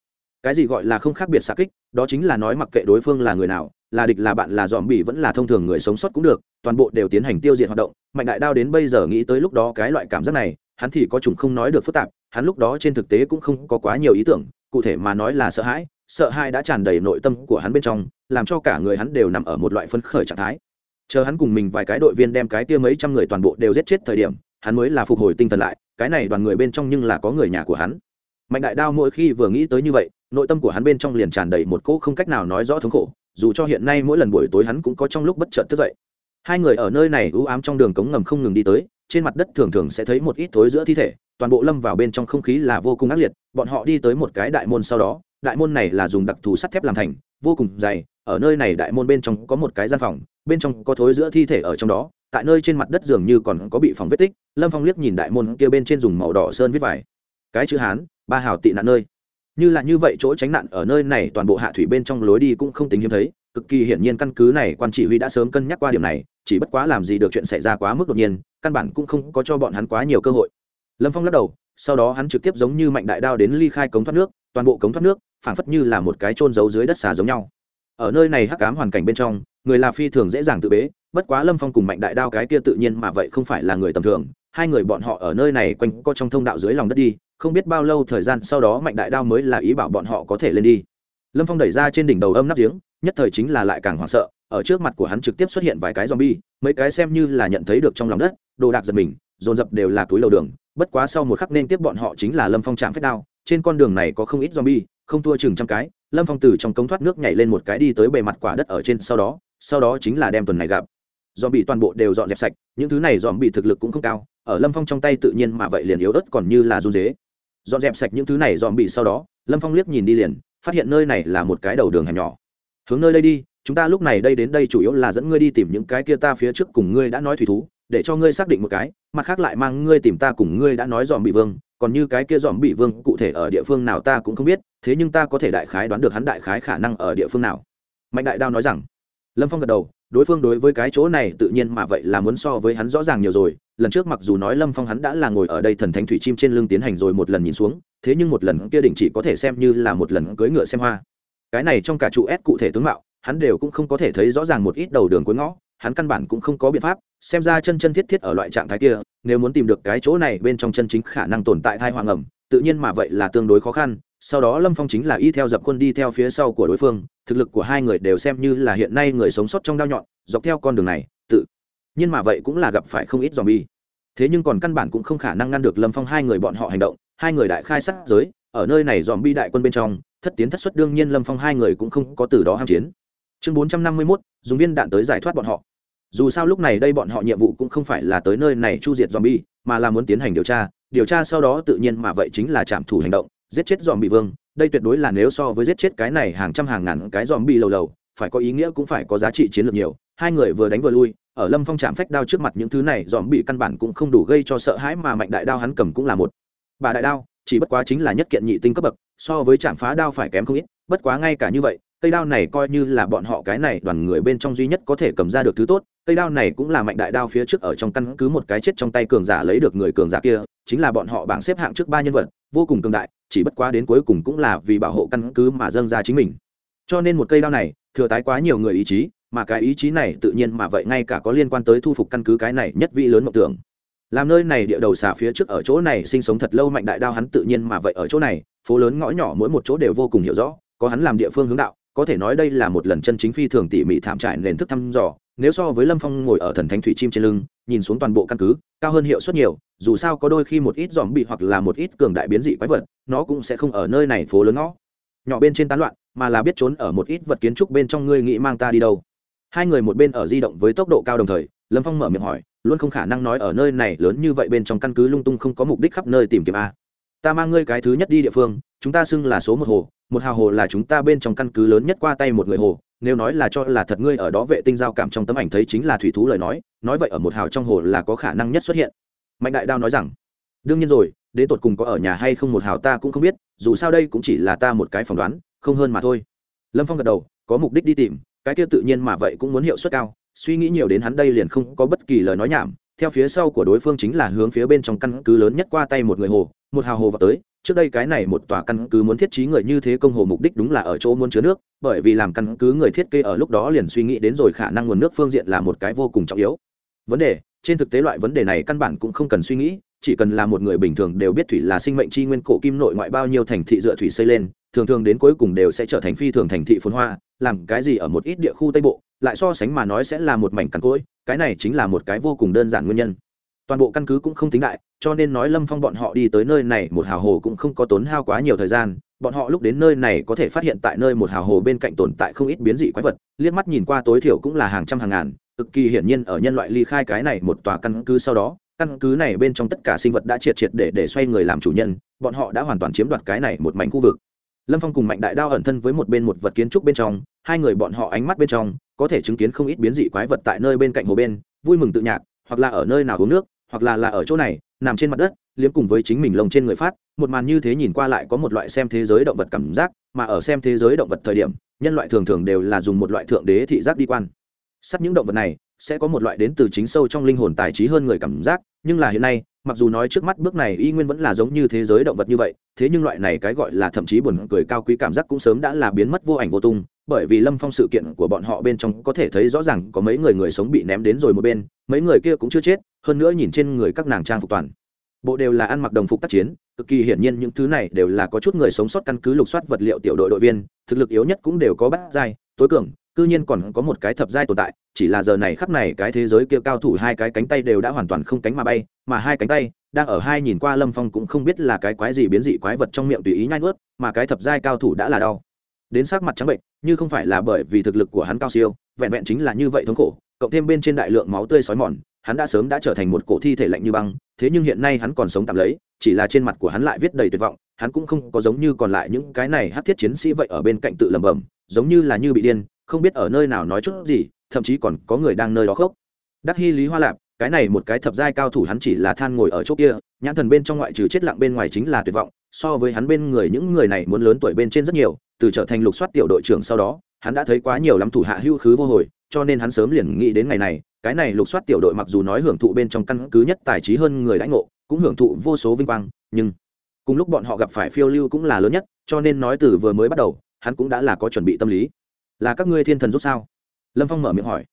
Cái gì gọi là không khác biệt xạ kích, đó chính là nói mặc kệ đối phương là người nào là địch là bạn là dòm bỉ vẫn là thông thường người sống sót cũng được, toàn bộ đều tiến hành tiêu diệt hoạt động. Mạnh đại đao đến bây giờ nghĩ tới lúc đó cái loại cảm giác này, hắn thì có chủng không nói được phức tạp, hắn lúc đó trên thực tế cũng không có quá nhiều ý tưởng, cụ thể mà nói là sợ hãi sợ hãi đã tràn đầy nội tâm của hắn bên trong, làm cho cả người hắn đều nằm ở một loại phấn khởi trạng thái. Chờ hắn cùng mình vài cái đội viên đem cái kia mấy trăm người toàn bộ đều giết chết thời điểm, hắn mới là phục hồi tinh thần lại, cái này đoàn người bên trong nhưng là có người nhà của hắn. Mạnh đại đao mỗi khi vừa nghĩ tới như vậy, nội tâm của hắn bên trong liền tràn đầy một cỗ không cách nào nói rõ thống khổ dù cho hiện nay mỗi lần buổi tối hắn cũng có trong lúc bất chợt thức dậy. Hai người ở nơi này u ám trong đường cống ngầm không ngừng đi tới, trên mặt đất thường thường sẽ thấy một ít thối giữa thi thể, toàn bộ lâm vào bên trong không khí là vô cùng ác liệt, bọn họ đi tới một cái đại môn sau đó, đại môn này là dùng đặc thù sắt thép làm thành, vô cùng dày, ở nơi này đại môn bên trong có một cái gian phòng, bên trong có thối giữa thi thể ở trong đó, tại nơi trên mặt đất dường như còn có bị phòng vết tích, lâm phong liếc nhìn đại môn kia bên trên dùng màu đỏ sơn viết vải. Cái chữ hán, ba hào tị nạn nơi như là như vậy chỗ tránh nạn ở nơi này, toàn bộ hạ thủy bên trong lối đi cũng không tính hiếm thấy. Cực kỳ hiển nhiên căn cứ này, quan chỉ huy đã sớm cân nhắc qua điểm này, chỉ bất quá làm gì được chuyện xảy ra quá mức đột nhiên, căn bản cũng không có cho bọn hắn quá nhiều cơ hội. Lâm phong lắc đầu, sau đó hắn trực tiếp giống như mạnh đại đao đến ly khai cống thoát nước, toàn bộ cống thoát nước, phảng phất như là một cái trôn giấu dưới đất xà giống nhau. Ở nơi này hắc ám hoàn cảnh bên trong, người là phi thường dễ dàng tự bế bất quá lâm phong cùng mạnh đại đao cái kia tự nhiên mà vậy không phải là người tầm thường, hai người bọn họ ở nơi này quanh co trong thông đạo dưới lòng đất đi, không biết bao lâu thời gian sau đó mạnh đại đao mới là ý bảo bọn họ có thể lên đi. Lâm phong đẩy ra trên đỉnh đầu âm nắp giếng, nhất thời chính là lại càng hoảng sợ, ở trước mặt của hắn trực tiếp xuất hiện vài cái zombie, mấy cái xem như là nhận thấy được trong lòng đất, đồ đạc giật mình, dồn dập đều là túi lầu đường, bất quá sau một khắc nên tiếp bọn họ chính là lâm phong chạm phép đao, trên con đường này có không ít zombie, không thua chừng trăm cái, lâm phong từ trong cống thoát nước nhảy lên một cái đi tới bề mặt quả đất ở trên, sau đó sau đó chính là đem tuần này gặp dòm bị toàn bộ đều dọn dẹp sạch, những thứ này dòm bị thực lực cũng không cao, ở lâm phong trong tay tự nhiên mà vậy liền yếu ớt còn như là run dế. Dọn dẹp sạch những thứ này dòm bị sau đó, lâm phong liếc nhìn đi liền, phát hiện nơi này là một cái đầu đường hẻm nhỏ. Hướng nơi đây đi, chúng ta lúc này đây đến đây chủ yếu là dẫn ngươi đi tìm những cái kia ta phía trước cùng ngươi đã nói thủy thú, để cho ngươi xác định một cái, mặt khác lại mang ngươi tìm ta cùng ngươi đã nói dòm bị vương, còn như cái kia dòm bị vương cụ thể ở địa phương nào ta cũng không biết, thế nhưng ta có thể đại khái đoán được hắn đại khái khả năng ở địa phương nào. Mạnh đại đao nói rằng. Lâm phong gật đầu đối phương đối với cái chỗ này tự nhiên mà vậy là muốn so với hắn rõ ràng nhiều rồi. Lần trước mặc dù nói lâm phong hắn đã là ngồi ở đây thần thánh thủy chim trên lưng tiến hành rồi một lần nhìn xuống, thế nhưng một lần kia đỉnh chỉ có thể xem như là một lần cưỡi ngựa xem hoa. Cái này trong cả trụ ép cụ thể tướng mạo, hắn đều cũng không có thể thấy rõ ràng một ít đầu đường cuối ngõ, hắn căn bản cũng không có biện pháp, xem ra chân chân thiết thiết ở loại trạng thái kia, nếu muốn tìm được cái chỗ này bên trong chân chính khả năng tồn tại thai hoàng ẩm tự nhiên mà vậy là tương đối khó khăn sau đó lâm phong chính là y theo dập quân đi theo phía sau của đối phương, thực lực của hai người đều xem như là hiện nay người sống sót trong đao nhọn, dọc theo con đường này, tự nhiên mà vậy cũng là gặp phải không ít dòm bi thế nhưng còn căn bản cũng không khả năng ngăn được lâm phong hai người bọn họ hành động, hai người đại khai sát giới, ở nơi này dòm bi đại quân bên trong, thất tiến thất xuất đương nhiên lâm phong hai người cũng không có từ đó ham chiến. Chương bốn trăm năm mươi mốt, dùng viên đạn tới giải thoát bọn họ. Dù sao lúc này đây bọn họ nhiệm vụ cũng không phải là tới nơi này chu diệt dòm bi mà là muốn tiến hành điều tra điều tra sau đó tự nhiên mà vậy chính là trạm thủ hành động giết chết dòm bị vương, đây tuyệt đối là nếu so với giết chết cái này hàng trăm hàng ngàn cái dòm bị lầu lầu, phải có ý nghĩa cũng phải có giá trị chiến lược nhiều. Hai người vừa đánh vừa lui, ở lâm phong chạm phách đao trước mặt những thứ này dòm bị căn bản cũng không đủ gây cho sợ hãi mà mạnh đại đao hắn cầm cũng là một. Bà đại đao, chỉ bất quá chính là nhất kiện nhị tinh cấp bậc, so với chạm phá đao phải kém không ít, bất quá ngay cả như vậy, cây đao này coi như là bọn họ cái này đoàn người bên trong duy nhất có thể cầm ra được thứ tốt, cây đao này cũng là mạnh đại đao phía trước ở trong căn cứ một cái chết trong tay cường giả lấy được người cường giả kia, chính là bọn họ bảng xếp hạng trước ba nhân vật, vô cùng cường đại chỉ bất quá đến cuối cùng cũng là vì bảo hộ căn cứ mà dâng ra chính mình. Cho nên một cây đao này, thừa tái quá nhiều người ý chí, mà cái ý chí này tự nhiên mà vậy ngay cả có liên quan tới thu phục căn cứ cái này nhất vị lớn mộng tưởng. Làm nơi này địa đầu xả phía trước ở chỗ này sinh sống thật lâu mạnh đại đao hắn tự nhiên mà vậy ở chỗ này, phố lớn ngõ nhỏ mỗi một chỗ đều vô cùng hiểu rõ, có hắn làm địa phương hướng đạo có thể nói đây là một lần chân chính phi thường tỉ mỉ thảm trải nền thức thăm dò, nếu so với lâm phong ngồi ở thần thánh thủy chim trên lưng, nhìn xuống toàn bộ căn cứ, cao hơn hiệu suất nhiều, dù sao có đôi khi một ít dòm bị hoặc là một ít cường đại biến dị quái vật, nó cũng sẽ không ở nơi này phố lớn ngõ. Nhỏ bên trên tán loạn, mà là biết trốn ở một ít vật kiến trúc bên trong ngươi nghĩ mang ta đi đâu. Hai người một bên ở di động với tốc độ cao đồng thời, lâm phong mở miệng hỏi, luôn không khả năng nói ở nơi này lớn như vậy bên trong căn cứ lung tung không có mục đích khắp nơi tìm kiếm a. Ta mang ngươi cái thứ nhất đi địa phương, chúng ta xưng là số một hồ một hào hồ là chúng ta bên trong căn cứ lớn nhất qua tay một người hồ, nếu nói là cho là thật ngươi ở đó vệ tinh giao cảm trong tấm ảnh thấy chính là thủy thú lời nói nói vậy ở một hào trong hồ là có khả năng nhất xuất hiện. Mạnh đại đao nói rằng, đương nhiên rồi, đến tột cùng có ở nhà hay không một hào ta cũng không biết, dù sao đây cũng chỉ là ta một cái phỏng đoán, không hơn mà thôi. Lâm phong gật đầu, có mục đích đi tìm, cái kia tự nhiên mà vậy cũng muốn hiệu suất cao, suy nghĩ nhiều đến hắn đây liền không có bất kỳ lời nói nhảm, theo phía sau của đối phương chính là hướng phía bên trong căn cứ lớn nhất qua tay một người hồ một hào hồ vào tới, trước đây cái này một tòa căn cứ muốn thiết trí người như thế công hồ mục đích đúng là ở chỗ muốn chứa nước, bởi vì làm căn cứ người thiết kế ở lúc đó liền suy nghĩ đến rồi khả năng nguồn nước phương diện là một cái vô cùng trọng yếu. Vấn đề, trên thực tế loại vấn đề này căn bản cũng không cần suy nghĩ, chỉ cần là một người bình thường đều biết thủy là sinh mệnh tri nguyên cổ kim nội ngoại bao nhiêu thành thị dựa thủy xây lên, thường thường đến cuối cùng đều sẽ trở thành phi thường thành thị phồn hoa, làm cái gì ở một ít địa khu tây bộ, lại so sánh mà nói sẽ là một mảnh cằn cỗi, cái này chính là một cái vô cùng đơn giản nguyên nhân. Toàn bộ căn cứ cũng không tính đại cho nên nói lâm phong bọn họ đi tới nơi này một hào hồ cũng không có tốn hao quá nhiều thời gian. Bọn họ lúc đến nơi này có thể phát hiện tại nơi một hào hồ bên cạnh tồn tại không ít biến dị quái vật, liếc mắt nhìn qua tối thiểu cũng là hàng trăm hàng ngàn, cực kỳ hiển nhiên ở nhân loại ly khai cái này một tòa căn cứ sau đó, căn cứ này bên trong tất cả sinh vật đã triệt triệt để để xoay người làm chủ nhân, bọn họ đã hoàn toàn chiếm đoạt cái này một mảnh khu vực. Lâm phong cùng mạnh đại đao ẩn thân với một bên một vật kiến trúc bên trong, hai người bọn họ ánh mắt bên trong, có thể chứng kiến không ít biến dị quái vật tại nơi bên cạnh hồ bên, vui mừng tự nhạc, hoặc là ở nơi nào uống nước, hoặc là là ở chỗ này nằm trên mặt đất, liếm cùng với chính mình lồng trên người phát, một màn như thế nhìn qua lại có một loại xem thế giới động vật cảm giác, mà ở xem thế giới động vật thời điểm, nhân loại thường thường đều là dùng một loại thượng đế thị giác đi quan. Sát những động vật này, sẽ có một loại đến từ chính sâu trong linh hồn tài trí hơn người cảm giác, nhưng là hiện nay, mặc dù nói trước mắt bước này y nguyên vẫn là giống như thế giới động vật như vậy, thế nhưng loại này cái gọi là thậm chí buồn cười cao quý cảm giác cũng sớm đã là biến mất vô ảnh vô tung bởi vì lâm phong sự kiện của bọn họ bên trong có thể thấy rõ ràng có mấy người người sống bị ném đến rồi một bên, mấy người kia cũng chưa chết, hơn nữa nhìn trên người các nàng trang phục toàn. Bộ đều là ăn mặc đồng phục tác chiến, cực kỳ hiển nhiên những thứ này đều là có chút người sống sót căn cứ lục soát vật liệu tiểu đội đội viên, thực lực yếu nhất cũng đều có bát giai, tối cường, cư nhiên còn có một cái thập giai tồn tại, chỉ là giờ này khắp này cái thế giới kia cao thủ hai cái cánh tay đều đã hoàn toàn không cánh mà bay, mà hai cánh tay đang ở hai nhìn qua lâm phong cũng không biết là cái quái gì biến dị quái vật trong miệng tùy ý nhai nuốt, mà cái thập giai cao thủ đã là đau đến sắc mặt trắng bệnh, như không phải là bởi vì thực lực của hắn cao siêu, vẹn vẹn chính là như vậy thống khổ, cộng thêm bên trên đại lượng máu tươi sói mòn, hắn đã sớm đã trở thành một cổ thi thể lạnh như băng, thế nhưng hiện nay hắn còn sống tạm lấy, chỉ là trên mặt của hắn lại viết đầy tuyệt vọng, hắn cũng không có giống như còn lại những cái này hát thiết chiến sĩ vậy ở bên cạnh tự lẩm bẩm, giống như là như bị điên, không biết ở nơi nào nói chút gì, thậm chí còn có người đang nơi đó khóc. Đắc hy lý hoa lạp, cái này một cái thập giai cao thủ hắn chỉ là than ngồi ở chỗ kia, nhãn thần bên trong ngoại trừ chết lặng bên ngoài chính là tuyệt vọng so với hắn bên người những người này muốn lớn tuổi bên trên rất nhiều, từ trở thành lục soát tiểu đội trưởng sau đó, hắn đã thấy quá nhiều lắm thủ hạ hưu khứ vô hồi, cho nên hắn sớm liền nghĩ đến ngày này, cái này lục soát tiểu đội mặc dù nói hưởng thụ bên trong căn cứ nhất tài trí hơn người lãnh ngộ, cũng hưởng thụ vô số vinh quang, nhưng cùng lúc bọn họ gặp phải phiêu lưu cũng là lớn nhất, cho nên nói từ vừa mới bắt đầu, hắn cũng đã là có chuẩn bị tâm lý. Là các ngươi thiên thần giúp sao? Lâm phong mở miệng hỏi.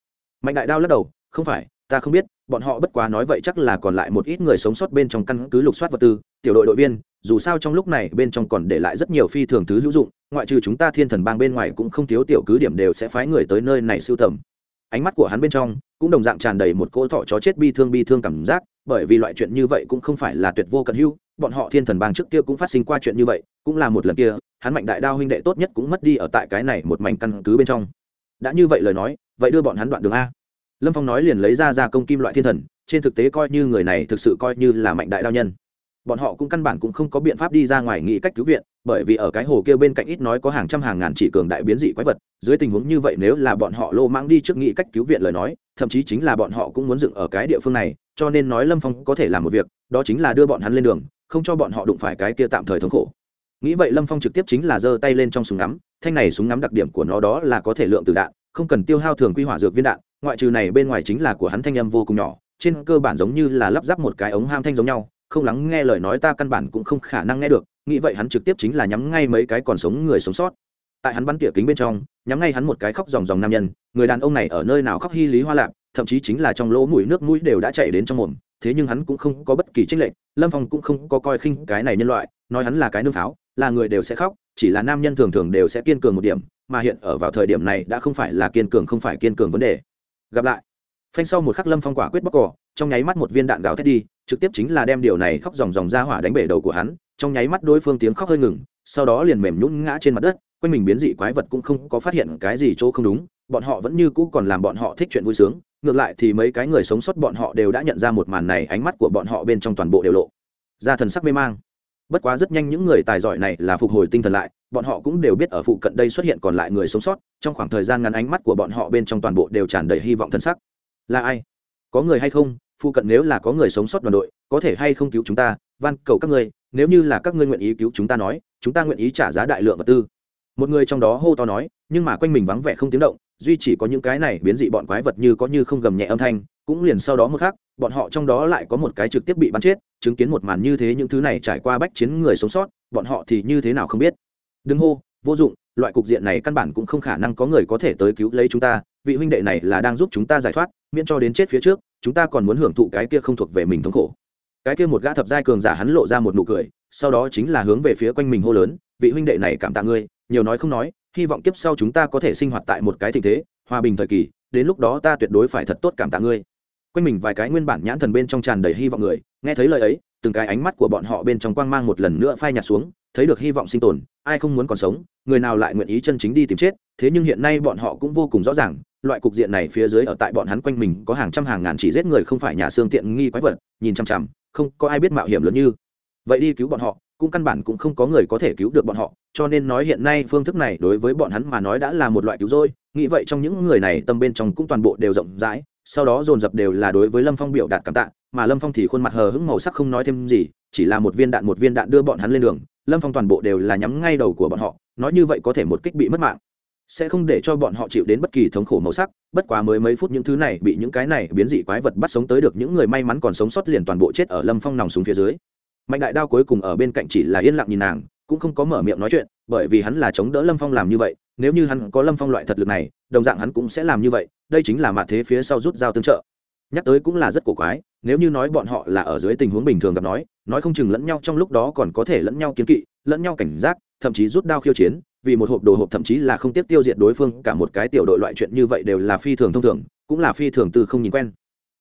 Mạnh đại đao lắc đầu, không phải ta không biết, bọn họ bất quá nói vậy chắc là còn lại một ít người sống sót bên trong căn cứ lục soát vật tư, tiểu đội đội viên, dù sao trong lúc này bên trong còn để lại rất nhiều phi thường thứ hữu dụng, ngoại trừ chúng ta thiên thần bang bên ngoài cũng không thiếu tiểu cứ điểm đều sẽ phái người tới nơi này sưu tầm. Ánh mắt của hắn bên trong cũng đồng dạng tràn đầy một cỗ thọ chó chết bi thương bi thương cảm giác, bởi vì loại chuyện như vậy cũng không phải là tuyệt vô cận hữu, bọn họ thiên thần bang trước kia cũng phát sinh qua chuyện như vậy, cũng là một lần kia, hắn mạnh đại đao huynh đệ tốt nhất cũng mất đi ở tại cái này một mảnh căn cứ bên trong. Đã như vậy lời nói, vậy đưa bọn hắn đoạn đường a lâm phong nói liền lấy ra ra công kim loại thiên thần, trên thực tế coi như người này thực sự coi như là mạnh đại đao nhân. Bọn họ cũng căn bản cũng không có biện pháp đi ra ngoài nghĩ cách cứu viện, bởi vì ở cái hồ kia bên cạnh ít nói có hàng trăm hàng ngàn chỉ cường đại biến dị quái vật, dưới tình huống như vậy nếu là bọn họ lô mang đi trước nghĩ cách cứu viện lời nói, thậm chí chính là bọn họ cũng muốn dựng ở cái địa phương này, cho nên nói lâm phong có thể làm một việc, đó chính là đưa bọn hắn lên đường, không cho bọn họ đụng phải cái kia tạm thời thống khổ. Nghĩ vậy lâm phong trực tiếp chính là giơ tay lên trong súng ngắm, thanh này súng ngắm đặc điểm của nó đó là có thể lượng từ đạn không cần tiêu hao thường quy hỏa dược viên đạn, ngoại trừ này bên ngoài chính là của hắn thanh âm vô cùng nhỏ, trên cơ bản giống như là lắp ráp một cái ống ham thanh giống nhau, không lắng nghe lời nói ta căn bản cũng không khả năng nghe được, nghĩ vậy hắn trực tiếp chính là nhắm ngay mấy cái còn sống người sống sót. Tại hắn bắn tỉa kính bên trong, nhắm ngay hắn một cái khóc dòng dòng nam nhân, người đàn ông này ở nơi nào khóc hy lý hoa lạc, thậm chí chính là trong lỗ mũi nước mũi đều đã chạy đến trong mồm, thế nhưng hắn cũng không có bất kỳ tranh lệch, lâm phong cũng không có coi khinh cái này nhân loại, nói hắn là cái nương pháo, là người đều sẽ khóc, chỉ là nam nhân thường thường đều sẽ kiên cường một điểm mà hiện ở vào thời điểm này đã không phải là kiên cường không phải kiên cường vấn đề. Gặp lại. Phanh sau một khắc lâm phong quả quyết bóc cỏ, trong nháy mắt một viên đạn gào thét đi, trực tiếp chính là đem điều này khóc dòng dòng ra hỏa đánh bể đầu của hắn, trong nháy mắt đối phương tiếng khóc hơi ngừng, sau đó liền mềm nhún ngã trên mặt đất, quanh mình biến dị quái vật cũng không có phát hiện cái gì chỗ không đúng, bọn họ vẫn như cũ còn làm bọn họ thích chuyện vui sướng, ngược lại thì mấy cái người sống sót bọn họ đều đã nhận ra một màn này, ánh mắt của bọn họ bên trong toàn bộ đều lộ ra thần sắc mê mang. Bất quá rất nhanh những người tài giỏi này là phục hồi tinh thần lại bọn họ cũng đều biết ở phụ cận đây xuất hiện còn lại người sống sót, trong khoảng thời gian ngắn ánh mắt của bọn họ bên trong toàn bộ đều tràn đầy hy vọng thân sắc là ai? Có người hay không? Phụ cận nếu là có người sống sót đoàn đội, có thể hay không cứu chúng ta? Van, cầu các ngươi, nếu như là các ngươi nguyện ý cứu chúng ta nói, chúng ta nguyện ý trả giá đại lượng vật tư. Một người trong đó hô to nói, nhưng mà quanh mình vắng vẻ không tiếng động, duy chỉ có những cái này biến dị bọn quái vật như có như không gầm nhẹ âm thanh, cũng liền sau đó một khác bọn họ trong đó lại có một cái trực tiếp bị bắn chết, chứng kiến một màn như thế những thứ này trải qua bách chiến người sống sót, bọn họ thì như thế nào không biết đừng hô, vô dụng, loại cục diện này căn bản cũng không khả năng có người có thể tới cứu lấy chúng ta, vị huynh đệ này là đang giúp chúng ta giải thoát, miễn cho đến chết phía trước, chúng ta còn muốn hưởng thụ cái kia không thuộc về mình thống khổ. Cái kia một gã thập giai cường giả hắn lộ ra một nụ cười, sau đó chính là hướng về phía quanh mình hô lớn, vị huynh đệ này cảm tạ ngươi, nhiều nói không nói, hy vọng kiếp sau chúng ta có thể sinh hoạt tại một cái tình thế, hòa bình thời kỳ, đến lúc đó ta tuyệt đối phải thật tốt cảm tạ ngươi. Quanh mình vài cái nguyên bản nhãn thần bên trong tràn đầy hy vọng người, nghe thấy lời ấy, từng cái ánh mắt của bọn họ bên trong quang mang một lần nữa phai nhạt xuống thấy được hy vọng sinh tồn, ai không muốn còn sống, người nào lại nguyện ý chân chính đi tìm chết, thế nhưng hiện nay bọn họ cũng vô cùng rõ ràng, loại cục diện này phía dưới ở tại bọn hắn quanh mình có hàng trăm hàng ngàn chỉ giết người không phải nhà xương tiện nghi quái vật, nhìn chằm chằm, không có ai biết mạo hiểm lớn như. Vậy đi cứu bọn họ, cũng căn bản cũng không có người có thể cứu được bọn họ, cho nên nói hiện nay phương thức này đối với bọn hắn mà nói đã là một loại cứu rỗi, nghĩ vậy trong những người này tâm bên trong cũng toàn bộ đều rộng rãi, sau đó dồn dập đều là đối với lâm phong biểu đạt cảm tạ, mà lâm phong thì khuôn mặt hờ hững màu sắc không nói thêm gì, chỉ là một viên đạn một viên đạn đưa bọn hắn lên đường lâm phong toàn bộ đều là nhắm ngay đầu của bọn họ, nói như vậy có thể một kích bị mất mạng. Sẽ không để cho bọn họ chịu đến bất kỳ thống khổ màu sắc, bất quá mới mấy phút những thứ này bị những cái này biến dị quái vật bắt sống tới được, những người may mắn còn sống sót liền toàn bộ chết ở lâm phong nòng xuống phía dưới. Mạnh đại đao cuối cùng ở bên cạnh chỉ là yên lặng nhìn nàng, cũng không có mở miệng nói chuyện, bởi vì hắn là chống đỡ lâm phong làm như vậy, nếu như hắn có lâm phong loại thật lực này, đồng dạng hắn cũng sẽ làm như vậy, đây chính là mặt thế phía sau rút dao tương trợ. Nhắc tới cũng là rất cổ quái, nếu như nói bọn họ là ở dưới tình huống bình thường gặp nói nói không chừng lẫn nhau trong lúc đó còn có thể lẫn nhau kiến kỵ, lẫn nhau cảnh giác, thậm chí rút đao khiêu chiến, vì một hộp đồ hộp thậm chí là không tiếp tiêu diệt đối phương, cả một cái tiểu đội loại chuyện như vậy đều là phi thường thông thường, cũng là phi thường từ không nhìn quen.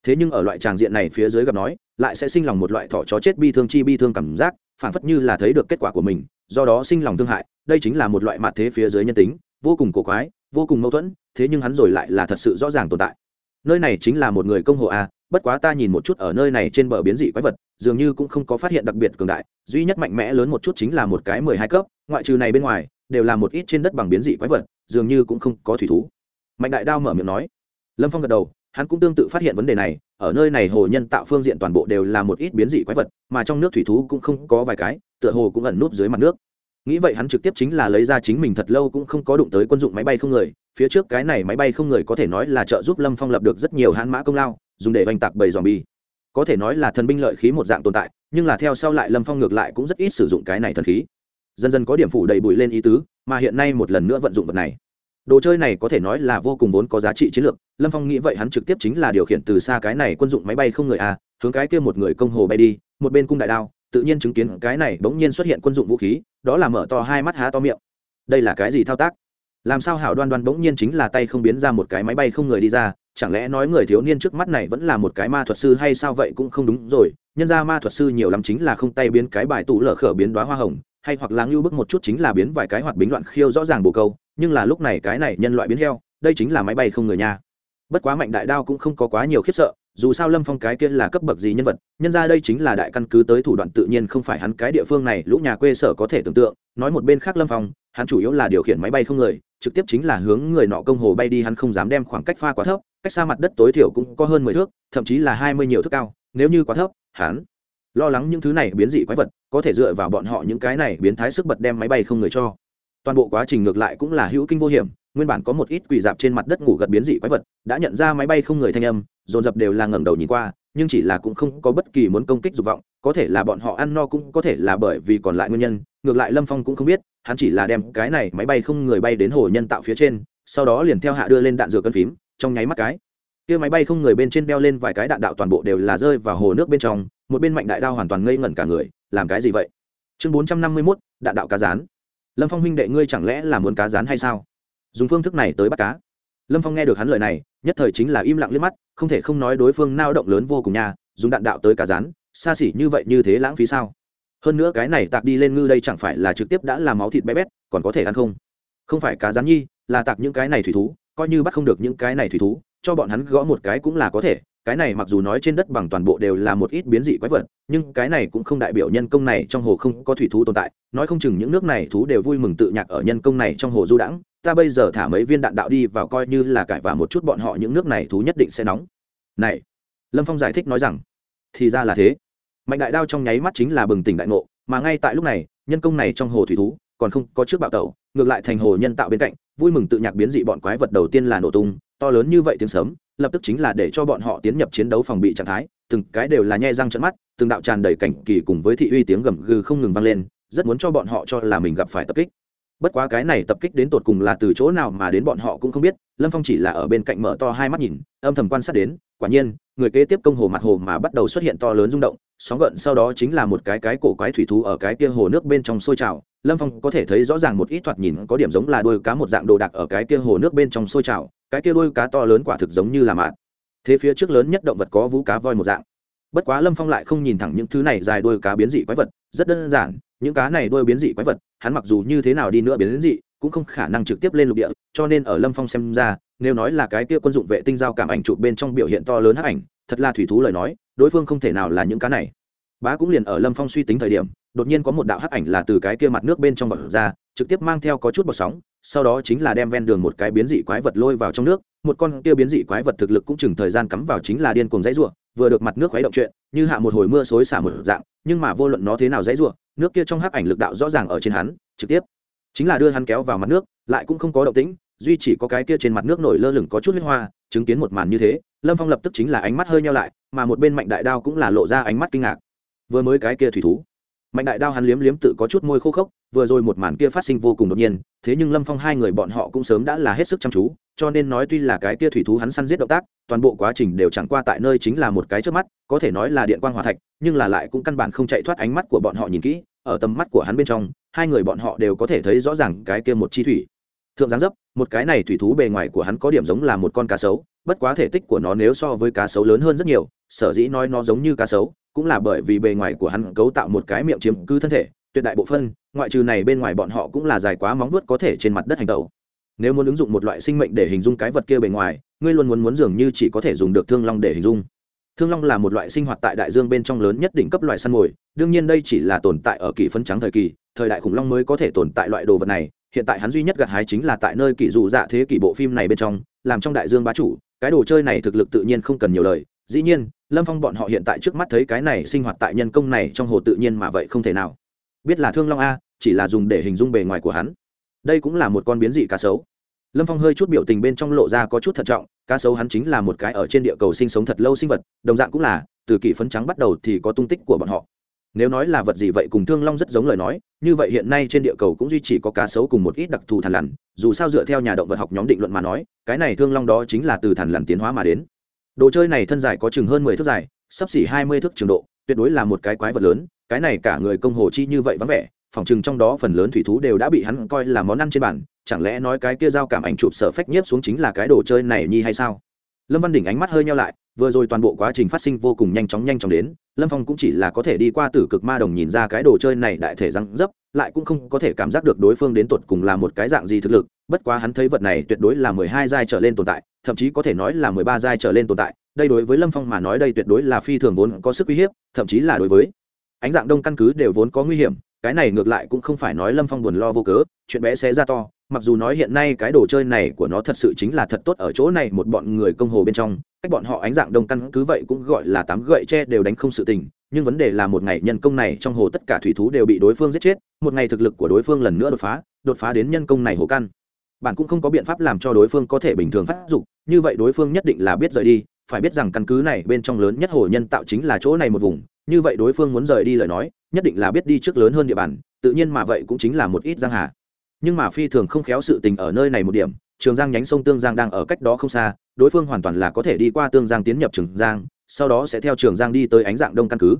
Thế nhưng ở loại tràng diện này phía dưới gặp nói, lại sẽ sinh lòng một loại thỏ chó chết bi thương chi bi thương cảm giác, phản phất như là thấy được kết quả của mình, do đó sinh lòng thương hại, đây chính là một loại mặt thế phía dưới nhân tính, vô cùng cổ quái, vô cùng mâu thuẫn, thế nhưng hắn rồi lại là thật sự rõ ràng tồn tại nơi này chính là một người công hồ a à, bất quá ta nhìn một chút ở nơi này trên bờ biến dị quái vật, dường như cũng không có phát hiện đặc biệt cường đại, duy nhất mạnh mẽ lớn một chút chính là một cái mười hai cấp, ngoại trừ này bên ngoài, đều là một ít trên đất bằng biến dị quái vật, dường như cũng không có thủy thú. Mạnh đại đao mở miệng nói. Lâm phong gật đầu, hắn cũng tương tự phát hiện vấn đề này, ở nơi này hồ nhân tạo phương diện toàn bộ đều là một ít biến dị quái vật, mà trong nước thủy thú cũng không có vài cái, tựa hồ cũng ẩn núp dưới mặt nước nghĩ vậy hắn trực tiếp chính là lấy ra chính mình thật lâu cũng không có đụng tới quân dụng máy bay không người, phía trước cái này máy bay không người có thể nói là trợ giúp lâm phong lập được rất nhiều hãn mã công lao, dùng để oanh tạc bầy dòm bi có thể nói là thần binh lợi khí một dạng tồn tại, nhưng là theo sau lại lâm phong ngược lại cũng rất ít sử dụng cái này thần khí. Dần dần có điểm phủ đầy bụi lên ý tứ, mà hiện nay một lần nữa vận dụng vật này. Đồ chơi này có thể nói là vô cùng vốn có giá trị chiến lược, lâm phong nghĩ vậy hắn trực tiếp chính là điều khiển từ xa cái này quân dụng máy bay không người a, hướng cái kia một người công hồ bay đi, một bên cung đại đao tự nhiên chứng kiến cái này bỗng nhiên xuất hiện quân dụng vũ khí, đó là mở to hai mắt há to miệng. Đây là cái gì thao tác? Làm sao hảo đoan đoan bỗng nhiên chính là tay không biến ra một cái máy bay không người đi ra, chẳng lẽ nói người thiếu niên trước mắt này vẫn là một cái ma thuật sư hay sao vậy cũng không đúng rồi, nhân ra ma thuật sư nhiều lắm chính là không tay biến cái bài tủ lở khở biến đoá hoa hồng, hay hoặc là ngưu bức một chút chính là biến vài cái hoạt bính loạn khiêu rõ ràng bồ câu, nhưng là lúc này cái này nhân loại biến heo, đây chính là máy bay không người nha. Bất quá mạnh đại đao cũng không có quá nhiều khiếp sợ dù sao lâm phong cái kia là cấp bậc gì nhân vật, nhân ra đây chính là đại căn cứ tới thủ đoạn tự nhiên không phải hắn cái địa phương này, lũ nhà quê sở có thể tưởng tượng. Nói một bên khác lâm phong, hắn chủ yếu là điều khiển máy bay không người, trực tiếp chính là hướng người nọ công hồ bay đi, hắn không dám đem khoảng cách pha quá thấp, cách xa mặt đất tối thiểu cũng có hơn mười thước, thậm chí là hai mươi nhiều thước cao, nếu như quá thấp, hắn lo lắng những thứ này biến dị quái vật, có thể dựa vào bọn họ những cái này biến thái sức bật đem máy bay không người cho toàn bộ quá trình ngược lại cũng là hữu kinh vô hiểm, nguyên bản có một ít quỷ dạp trên mặt đất ngủ gật biến dị quái vật, đã nhận ra máy bay không người thanh âm, dồn dập đều là ngẩng đầu nhìn qua, nhưng chỉ là cũng không có bất kỳ muốn công kích dục vọng, có thể là bọn họ ăn no cũng có thể là bởi vì còn lại nguyên nhân, ngược lại lâm phong cũng không biết, hắn chỉ là đem cái này máy bay không người bay đến hồ nhân tạo phía trên, sau đó liền theo hạ đưa lên đạn dược cân phím, trong nháy mắt cái, kia máy bay không người bên trên đeo lên vài cái đạn đạo toàn bộ đều là rơi vào hồ nước bên trong, một bên mạnh đại đao hoàn toàn ngây ngẩn cả người, làm cái gì vậy? Chương bốn trăm năm mươi mốt, đạn đạo cá rán lâm phong huynh đệ ngươi chẳng lẽ là muốn cá rán hay sao? Dùng phương thức này tới bắt cá. Lâm phong nghe được hắn lời này, nhất thời chính là im lặng liếc mắt, không thể không nói đối phương nao động lớn vô cùng nhà dùng đạn đạo tới cá rán, xa xỉ như vậy như thế lãng phí sao? Hơn nữa cái này tạc đi lên ngư đây chẳng phải là trực tiếp đã làm máu thịt bé bét, còn có thể ăn không? Không phải cá rán nhi, là tạc những cái này thủy thú, coi như bắt không được những cái này thủy thú, cho bọn hắn gõ một cái cũng là có thể cái này mặc dù nói trên đất bằng toàn bộ đều là một ít biến dị quái vật, nhưng cái này cũng không đại biểu nhân công này trong hồ không có thủy thú tồn tại, nói không chừng những nước này thú đều vui mừng tự nhạc ở nhân công này trong hồ du đãng, ta bây giờ thả mấy viên đạn đạo đi vào coi như là cải và một chút bọn họ những nước này thú nhất định sẽ nóng. Này, lâm phong giải thích nói rằng, thì ra là thế. Mạnh đại đao trong nháy mắt chính là bừng tỉnh đại ngộ, mà ngay tại lúc này, nhân công này trong hồ thủy thú còn không có trước bạo tẩu, ngược lại thành hồ nhân tạo bên cạnh, vui mừng tự nhạc biến dị bọn quái vật đầu tiên là nổ tung, to lớn như vậy tiếng sớm lập tức chính là để cho bọn họ tiến nhập chiến đấu phòng bị trạng thái, từng cái đều là nhe răng trận mắt, từng đạo tràn đầy cảnh kỳ cùng với thị uy tiếng gầm gừ không ngừng vang lên, rất muốn cho bọn họ cho là mình gặp phải tập kích. Bất quá cái này tập kích đến tột cùng là từ chỗ nào mà đến bọn họ cũng không biết, lâm phong chỉ là ở bên cạnh mở to hai mắt nhìn, âm thầm quan sát đến, quả nhiên, người kế tiếp công hồ mặt hồ mà bắt đầu xuất hiện to lớn rung động, sóng gợn sau đó chính là một cái cái cổ quái thủy thú ở cái kia hồ nước bên trong sôi trào lâm phong có thể thấy rõ ràng một ít thoạt nhìn có điểm giống là đôi cá một dạng đồ đạc ở cái kia hồ nước bên trong sôi trào, cái kia đôi cá to lớn quả thực giống như là mạt. Thế phía trước lớn nhất động vật có vú cá voi một dạng. Bất quá lâm phong lại không nhìn thẳng những thứ này dài đôi cá biến dị quái vật, rất đơn giản, những cá này đôi biến dị quái vật, hắn mặc dù như thế nào đi nữa biến dị, cũng không khả năng trực tiếp lên lục địa, cho nên ở lâm phong xem ra, nếu nói là cái kia quân dụng vệ tinh giao cảm ảnh chụp bên trong biểu hiện to lớn hắc ảnh, thật là thủy thú lời nói, đối phương không thể nào là những cá này. Bá cũng liền ở lâm phong suy tính thời điểm đột nhiên có một đạo hắc ảnh là từ cái kia mặt nước bên trong bọt ra, trực tiếp mang theo có chút bọt sóng, sau đó chính là đem ven đường một cái biến dị quái vật lôi vào trong nước, một con kia biến dị quái vật thực lực cũng chừng thời gian cắm vào chính là điên cuồng dãy rủa, vừa được mặt nước khuấy động chuyện, như hạ một hồi mưa xối xả một dạng, nhưng mà vô luận nó thế nào dãy rủa, nước kia trong hắc ảnh lực đạo rõ ràng ở trên hắn, trực tiếp chính là đưa hắn kéo vào mặt nước, lại cũng không có động tĩnh, duy chỉ có cái kia trên mặt nước nổi lơ lửng có chút huyết hoa, chứng kiến một màn như thế, lâm phong lập tức chính là ánh mắt hơi nhau lại, mà một bên mạnh đại đao cũng là lộ ra ánh mắt kinh ngạc. Vừa mới cái kia thủy thú mạnh đại đao hắn liếm liếm tự có chút môi khô khốc, vừa rồi một màn kia phát sinh vô cùng đột nhiên, thế nhưng lâm phong hai người bọn họ cũng sớm đã là hết sức chăm chú, cho nên nói tuy là cái kia thủy thú hắn săn giết động tác, toàn bộ quá trình đều chẳng qua tại nơi chính là một cái trước mắt, có thể nói là điện quang hòa thạch, nhưng là lại cũng căn bản không chạy thoát ánh mắt của bọn họ nhìn kỹ, ở tầm mắt của hắn bên trong, hai người bọn họ đều có thể thấy rõ ràng cái kia một chi thủy. Thượng giáng dấp, một cái này thủy thú bề ngoài của hắn có điểm giống là một con cá sấu, bất quá thể tích của nó nếu so với cá sấu lớn hơn rất nhiều, sở dĩ nói nó giống như cá sấu cũng là bởi vì bề ngoài của hắn cấu tạo một cái miệng chiếm cứ thân thể, tuyệt đại bộ phân, ngoại trừ này bên ngoài bọn họ cũng là dài quá móng vuốt có thể trên mặt đất hành tẩu. Nếu muốn ứng dụng một loại sinh mệnh để hình dung cái vật kia bề ngoài, ngươi luôn muốn muốn dường như chỉ có thể dùng được thương long để hình dung. Thương long là một loại sinh hoạt tại đại dương bên trong lớn nhất đỉnh cấp loại săn mồi, đương nhiên đây chỉ là tồn tại ở kỳ phân trắng thời kỳ, thời đại khủng long mới có thể tồn tại loại đồ vật này, hiện tại hắn duy nhất gặt hái chính là tại nơi kỷ dụ dạ thế kỷ bộ phim này bên trong, làm trong đại dương bá chủ, cái đồ chơi này thực lực tự nhiên không cần nhiều lời dĩ nhiên, lâm phong bọn họ hiện tại trước mắt thấy cái này sinh hoạt tại nhân công này trong hồ tự nhiên mà vậy không thể nào. Biết là thương long a, chỉ là dùng để hình dung bề ngoài của hắn. Đây cũng là một con biến dị cá sấu. Lâm phong hơi chút biểu tình bên trong lộ ra có chút thận trọng, cá sấu hắn chính là một cái ở trên địa cầu sinh sống thật lâu sinh vật, đồng dạng cũng là, từ kỷ phấn trắng bắt đầu thì có tung tích của bọn họ. Nếu nói là vật gì vậy cùng thương long rất giống lời nói, như vậy hiện nay trên địa cầu cũng duy chỉ có cá sấu cùng một ít đặc thù thằn lằn, dù sao dựa theo nhà động vật học nhóm định luận mà nói, cái này thương long đó chính là từ thằn lằn tiến hóa mà đến đồ chơi này thân dài có chừng hơn mười thước dài, sắp xỉ hai mươi thước trường độ, tuyệt đối là một cái quái vật lớn, cái này cả người công hồ chi như vậy vắng vẻ, phòng chừng trong đó phần lớn thủy thú đều đã bị hắn coi là món ăn trên bàn, chẳng lẽ nói cái kia giao cảm ảnh chụp sở phách nhiếp xuống chính là cái đồ chơi này nhi hay sao? Lâm văn đỉnh ánh mắt hơi nhau lại, vừa rồi toàn bộ quá trình phát sinh vô cùng nhanh chóng nhanh chóng đến, lâm phong cũng chỉ là có thể đi qua tử cực ma đồng nhìn ra cái đồ chơi này đại thể răng dấp, lại cũng không có thể cảm giác được đối phương đến tột cùng là một cái dạng gì thực lực bất quá hắn thấy vật này tuyệt đối là mười hai giai trở lên tồn tại, thậm chí có thể nói là mười ba giai trở lên tồn tại. Đây đối với lâm phong mà nói đây tuyệt đối là phi thường vốn có sức uy hiếp, thậm chí là đối với ánh dạng đông căn cứ đều vốn có nguy hiểm. Cái này ngược lại cũng không phải nói lâm phong buồn lo vô cớ, chuyện bé sẽ ra to, mặc dù nói hiện nay cái đồ chơi này của nó thật sự chính là thật tốt ở chỗ này một bọn người công hồ bên trong, cách bọn họ ánh dạng đông căn cứ vậy cũng gọi là tám gậy tre đều đánh không sự tình, nhưng vấn đề là một ngày nhân công này trong hồ tất cả thủy thú đều bị đối phương giết chết, một ngày thực lực của đối phương lần nữa đột phá đột phá đến nhân công này hồ căn bạn cũng không có biện pháp làm cho đối phương có thể bình thường phát dục, như vậy đối phương nhất định là biết rời đi, phải biết rằng căn cứ này bên trong lớn nhất hồ nhân tạo chính là chỗ này một vùng, như vậy đối phương muốn rời đi lời nói, nhất định là biết đi trước lớn hơn địa bàn, tự nhiên mà vậy cũng chính là một ít giang hà. Nhưng mà phi thường không khéo sự tình ở nơi này một điểm, trường giang nhánh sông tương giang đang ở cách đó không xa, đối phương hoàn toàn là có thể đi qua tương giang tiến nhập trường giang, sau đó sẽ theo trường giang đi tới ánh dạng đông căn cứ.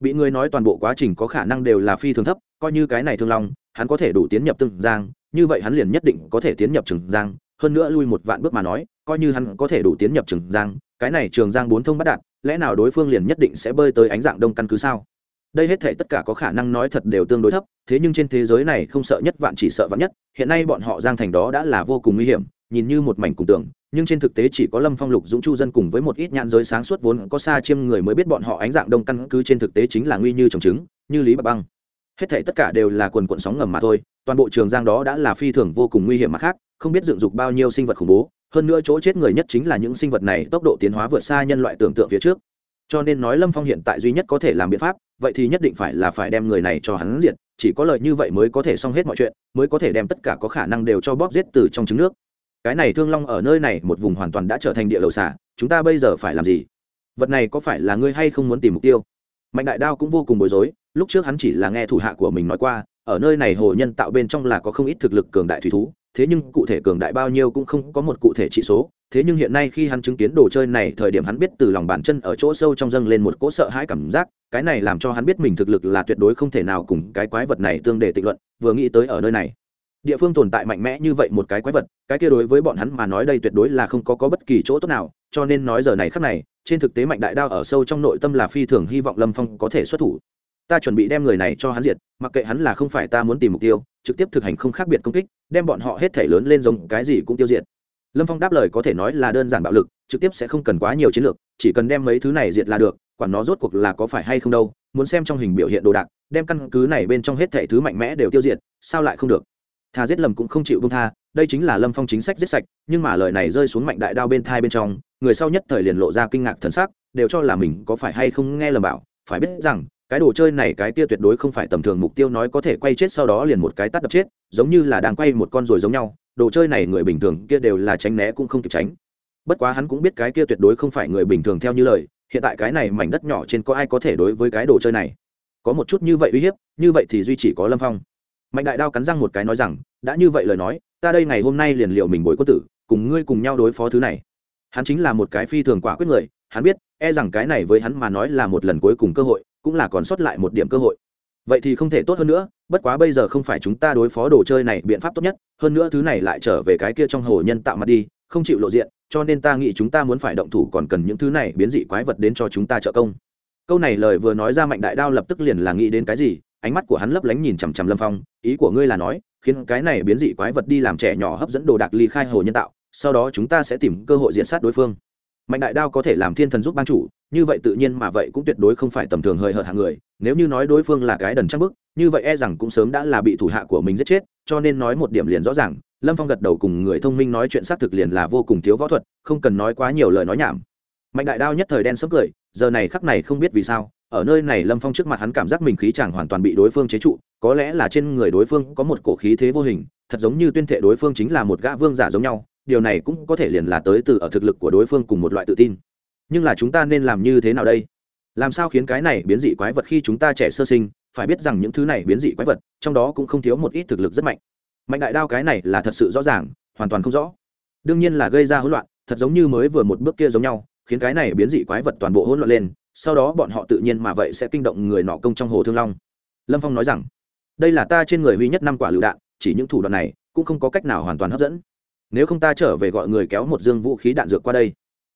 Bị người nói toàn bộ quá trình có khả năng đều là phi thường thấp, coi như cái này thương long, hắn có thể đủ tiến nhập tương giang như vậy hắn liền nhất định có thể tiến nhập trường giang, hơn nữa lui một vạn bước mà nói, coi như hắn có thể đủ tiến nhập trường giang, cái này trường giang bốn thông bắt đạt lẽ nào đối phương liền nhất định sẽ bơi tới ánh dạng đông căn cứ sao? Đây hết thể tất cả có khả năng nói thật đều tương đối thấp, thế nhưng trên thế giới này không sợ nhất vạn chỉ sợ vạn nhất, hiện nay bọn họ giang thành đó đã là vô cùng nguy hiểm, nhìn như một mảnh cùng tưởng nhưng trên thực tế chỉ có lâm phong, lục dũng, chu dân cùng với một ít nhãn giới sáng suốt vốn có xa chiêm người mới biết bọn họ ánh dạng đông căn cứ trên thực tế chính là nguy như trồng trứng, như lý bạc băng. Hết thể tất cả đều là quần quận sóng ngầm mà thôi toàn bộ trường giang đó đã là phi thường vô cùng nguy hiểm mà khác, không biết dựng dục bao nhiêu sinh vật khủng bố, hơn nữa chỗ chết người nhất chính là những sinh vật này tốc độ tiến hóa vượt xa nhân loại tưởng tượng phía trước. Cho nên nói lâm phong hiện tại duy nhất có thể làm biện pháp, vậy thì nhất định phải là phải đem người này cho hắn diệt, chỉ có lợi như vậy mới có thể xong hết mọi chuyện, mới có thể đem tất cả có khả năng đều cho bóp giết từ trong trứng nước. Cái này thương long ở nơi này một vùng hoàn toàn đã trở thành địa lầu xả chúng ta bây giờ phải làm gì? Vật này có phải là ngươi hay không muốn tìm mục tiêu? Mạnh đại đao cũng vô cùng bối rối, lúc trước hắn chỉ là nghe thủ hạ của mình nói qua ở nơi này hồ nhân tạo bên trong là có không ít thực lực cường đại thủy thú, thế nhưng cụ thể cường đại bao nhiêu cũng không có một cụ thể trị số. Thế nhưng hiện nay khi hắn chứng kiến đồ chơi này, thời điểm hắn biết từ lòng bàn chân ở chỗ sâu trong dâng lên một cỗ sợ hãi cảm giác. Cái này làm cho hắn biết mình thực lực là tuyệt đối không thể nào cùng cái quái vật này tương đề tịnh luận, vừa nghĩ tới ở nơi này. Địa phương tồn tại mạnh mẽ như vậy một cái quái vật, cái kia đối với bọn hắn mà nói đây tuyệt đối là không có có bất kỳ chỗ tốt nào, cho nên nói giờ này khắc này, trên thực tế mạnh đại đao ở sâu trong nội tâm là phi thường hy vọng lâm phong có thể xuất thủ ta chuẩn bị đem người này cho hắn diệt, mặc kệ hắn là không phải ta muốn tìm mục tiêu, trực tiếp thực hành không khác biệt công kích, đem bọn họ hết thể lớn lên giống cái gì cũng tiêu diệt. Lâm phong đáp lời có thể nói là đơn giản bạo lực, trực tiếp sẽ không cần quá nhiều chiến lược, chỉ cần đem mấy thứ này diệt là được, quản nó rốt cuộc là có phải hay không đâu, muốn xem trong hình biểu hiện đồ đạc, đem căn cứ này bên trong hết thể thứ mạnh mẽ đều tiêu diệt, sao lại không được? Thà giết lầm cũng không chịu bông tha, đây chính là lâm phong chính sách giết sạch, nhưng mà lời này rơi xuống mạnh đại đao bên thai bên trong, người sau nhất thời liền lộ ra kinh ngạc thần sắc, đều cho là mình có phải hay không nghe lầm bảo, phải biết rằng cái đồ chơi này cái kia tuyệt đối không phải tầm thường mục tiêu nói có thể quay chết sau đó liền một cái tắt đập chết, giống như là đang quay một con rồi giống nhau. Đồ chơi này người bình thường kia đều là tránh né cũng không kịp tránh. Bất quá hắn cũng biết cái kia tuyệt đối không phải người bình thường theo như lời, hiện tại cái này mảnh đất nhỏ trên có ai có thể đối với cái đồ chơi này? Có một chút như vậy uy hiếp, như vậy thì duy chỉ có lâm phong. Mạnh đại đao cắn răng một cái nói rằng, đã như vậy lời nói, ta đây ngày hôm nay liền liệu mình bồi quân tử, cùng ngươi cùng nhau đối phó thứ này. Hắn chính là một cái phi thường quả quyết người hắn biết e rằng cái này với hắn mà nói là một lần cuối cùng cơ hội, cũng là còn sót lại một điểm cơ hội. Vậy thì không thể tốt hơn nữa, bất quá bây giờ không phải chúng ta đối phó đồ chơi này biện pháp tốt nhất, hơn nữa thứ này lại trở về cái kia trong hồ nhân tạo mặt đi, không chịu lộ diện, cho nên ta nghĩ chúng ta muốn phải động thủ còn cần những thứ này biến dị quái vật đến cho chúng ta trợ công. Câu này lời vừa nói ra mạnh đại đao lập tức liền là nghĩ đến cái gì, ánh mắt của hắn lấp lánh nhìn chằm chằm lâm phong, ý của ngươi là nói, khiến cái này biến dị quái vật đi làm trẻ nhỏ hấp dẫn đồ đạc ly khai hồ nhân tạo, sau đó chúng ta sẽ tìm cơ hội diện sát đối phương mạnh đại đao có thể làm thiên thần giúp ban chủ, như vậy tự nhiên mà vậy cũng tuyệt đối không phải tầm thường hơi hợt hạng người, nếu như nói đối phương là cái đần trăng bức, như vậy e rằng cũng sớm đã là bị thủ hạ của mình giết chết, cho nên nói một điểm liền rõ ràng, lâm phong gật đầu cùng người thông minh nói chuyện xác thực liền là vô cùng thiếu võ thuật, không cần nói quá nhiều lời nói nhảm. Mạnh đại đao nhất thời đen sấm cười, giờ này khắc này không biết vì sao, ở nơi này lâm phong trước mặt hắn cảm giác mình khí chẳng hoàn toàn bị đối phương chế trụ, có lẽ là trên người đối phương có một cổ khí thế vô hình, thật giống như tuyên thệ đối phương chính là một gã vương giả giống nhau điều này cũng có thể liền là tới từ ở thực lực của đối phương cùng một loại tự tin. Nhưng là chúng ta nên làm như thế nào đây? Làm sao khiến cái này biến dị quái vật khi chúng ta trẻ sơ sinh, phải biết rằng những thứ này biến dị quái vật, trong đó cũng không thiếu một ít thực lực rất mạnh. Mạnh đại đao cái này là thật sự rõ ràng, hoàn toàn không rõ. Đương nhiên là gây ra hỗn loạn, thật giống như mới vừa một bước kia giống nhau, khiến cái này biến dị quái vật toàn bộ hỗn loạn lên, sau đó bọn họ tự nhiên mà vậy sẽ kinh động người nọ công trong hồ thương long. Lâm phong nói rằng, đây là ta trên người huy nhất năm quả lựu đạn, chỉ những thủ đoạn này cũng không có cách nào hoàn toàn hấp dẫn nếu không ta trở về gọi người kéo một dương vũ khí đạn dược qua đây.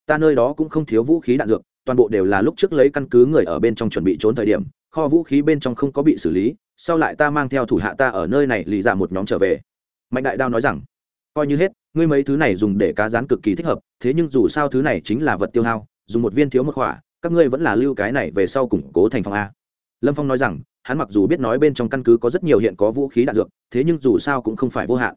Ta nơi đó cũng không thiếu vũ khí đạn dược, toàn bộ đều là lúc trước lấy căn cứ người ở bên trong chuẩn bị trốn thời điểm, kho vũ khí bên trong không có bị xử lý, sau lại ta mang theo thủ hạ ta ở nơi này lì ra một nhóm trở về. Mạnh đại đao nói rằng, coi như hết, ngươi mấy thứ này dùng để cá rán cực kỳ thích hợp, thế nhưng dù sao thứ này chính là vật tiêu hao, dùng một viên thiếu một khỏa, các ngươi vẫn là lưu cái này về sau củng cố thành phòng a. Lâm phong nói rằng, hắn mặc dù biết nói bên trong căn cứ có rất nhiều hiện có vũ khí đạn dược, thế nhưng dù sao cũng không phải vô hạn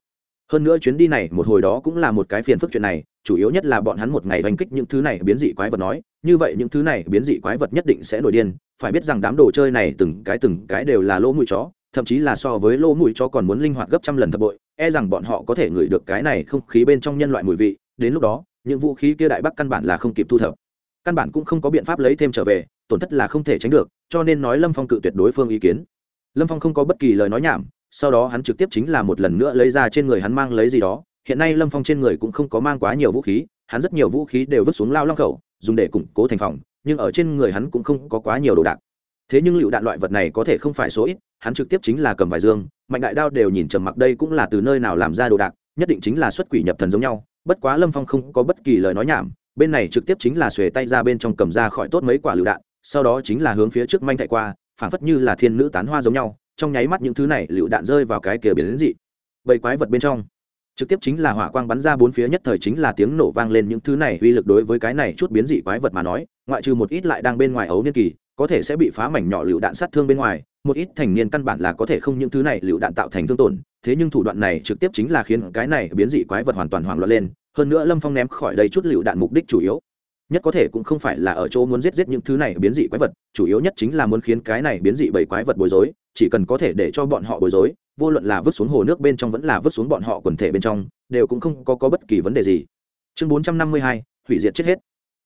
hơn nữa chuyến đi này một hồi đó cũng là một cái phiền phức chuyện này, chủ yếu nhất là bọn hắn một ngày hành kích những thứ này biến dị quái vật nói, như vậy những thứ này biến dị quái vật nhất định sẽ nổi điên, phải biết rằng đám đồ chơi này từng cái từng cái đều là lỗ mũi chó, thậm chí là so với lỗ mũi chó còn muốn linh hoạt gấp trăm lần thập bội e rằng bọn họ có thể ngửi được cái này không khí bên trong nhân loại mùi vị, đến lúc đó, những vũ khí kia đại bắc căn bản là không kịp thu thập. Căn bản cũng không có biện pháp lấy thêm trở về, tổn thất là không thể tránh được, cho nên nói lâm phong cự tuyệt đối phương ý kiến. Lâm phong không có bất kỳ lời nói nhảm sau đó hắn trực tiếp chính là một lần nữa lấy ra trên người hắn mang lấy gì đó. Hiện nay lâm phong trên người cũng không có mang quá nhiều vũ khí, hắn rất nhiều vũ khí đều vứt xuống lao long khẩu, dùng để củng cố thành phòng, nhưng ở trên người hắn cũng không có quá nhiều đồ đạc. Thế nhưng lựu đạn loại vật này có thể không phải số ít, hắn trực tiếp chính là cầm vài dương, mạnh đại đao đều nhìn trầm mặc đây cũng là từ nơi nào làm ra đồ đạc, nhất định chính là xuất quỷ nhập thần giống nhau, bất quá lâm phong không có bất kỳ lời nói nhảm, bên này trực tiếp chính là xuề tay ra bên trong cầm ra khỏi tốt mấy quả lựu đạn, sau đó chính là hướng phía trước manh thạy qua, phảng phất như là thiên nữ tán hoa giống nhau trong nháy mắt những thứ này lựu đạn rơi vào cái kia biển dị. Bầy quái vật bên trong. Trực tiếp chính là hỏa quang bắn ra bốn phía nhất thời chính là tiếng nổ vang lên những thứ này uy lực đối với cái này chút biến dị quái vật mà nói, ngoại trừ một ít lại đang bên ngoài ấu niên kỳ, có thể sẽ bị phá mảnh nhỏ lựu đạn sát thương bên ngoài, một ít thành niên căn bản là có thể không những thứ này lựu đạn tạo thành thương tổn, thế nhưng thủ đoạn này trực tiếp chính là khiến cái này biến dị quái vật hoàn toàn hoảng loạn lên, hơn nữa lâm phong ném khỏi đây chút lựu đạn mục đích chủ yếu. Nhất có thể cũng không phải là ở chỗ muốn giết giết những thứ này biến dị quái vật, chủ yếu nhất chính là muốn khiến cái này biến dị bảy quái vật bối rối chỉ cần có thể để cho bọn họ bối rối vô luận là vứt xuống hồ nước bên trong vẫn là vứt xuống bọn họ quần thể bên trong đều cũng không có, có bất kỳ vấn đề gì. Chương bốn trăm năm mươi hai hủy diệt chết hết.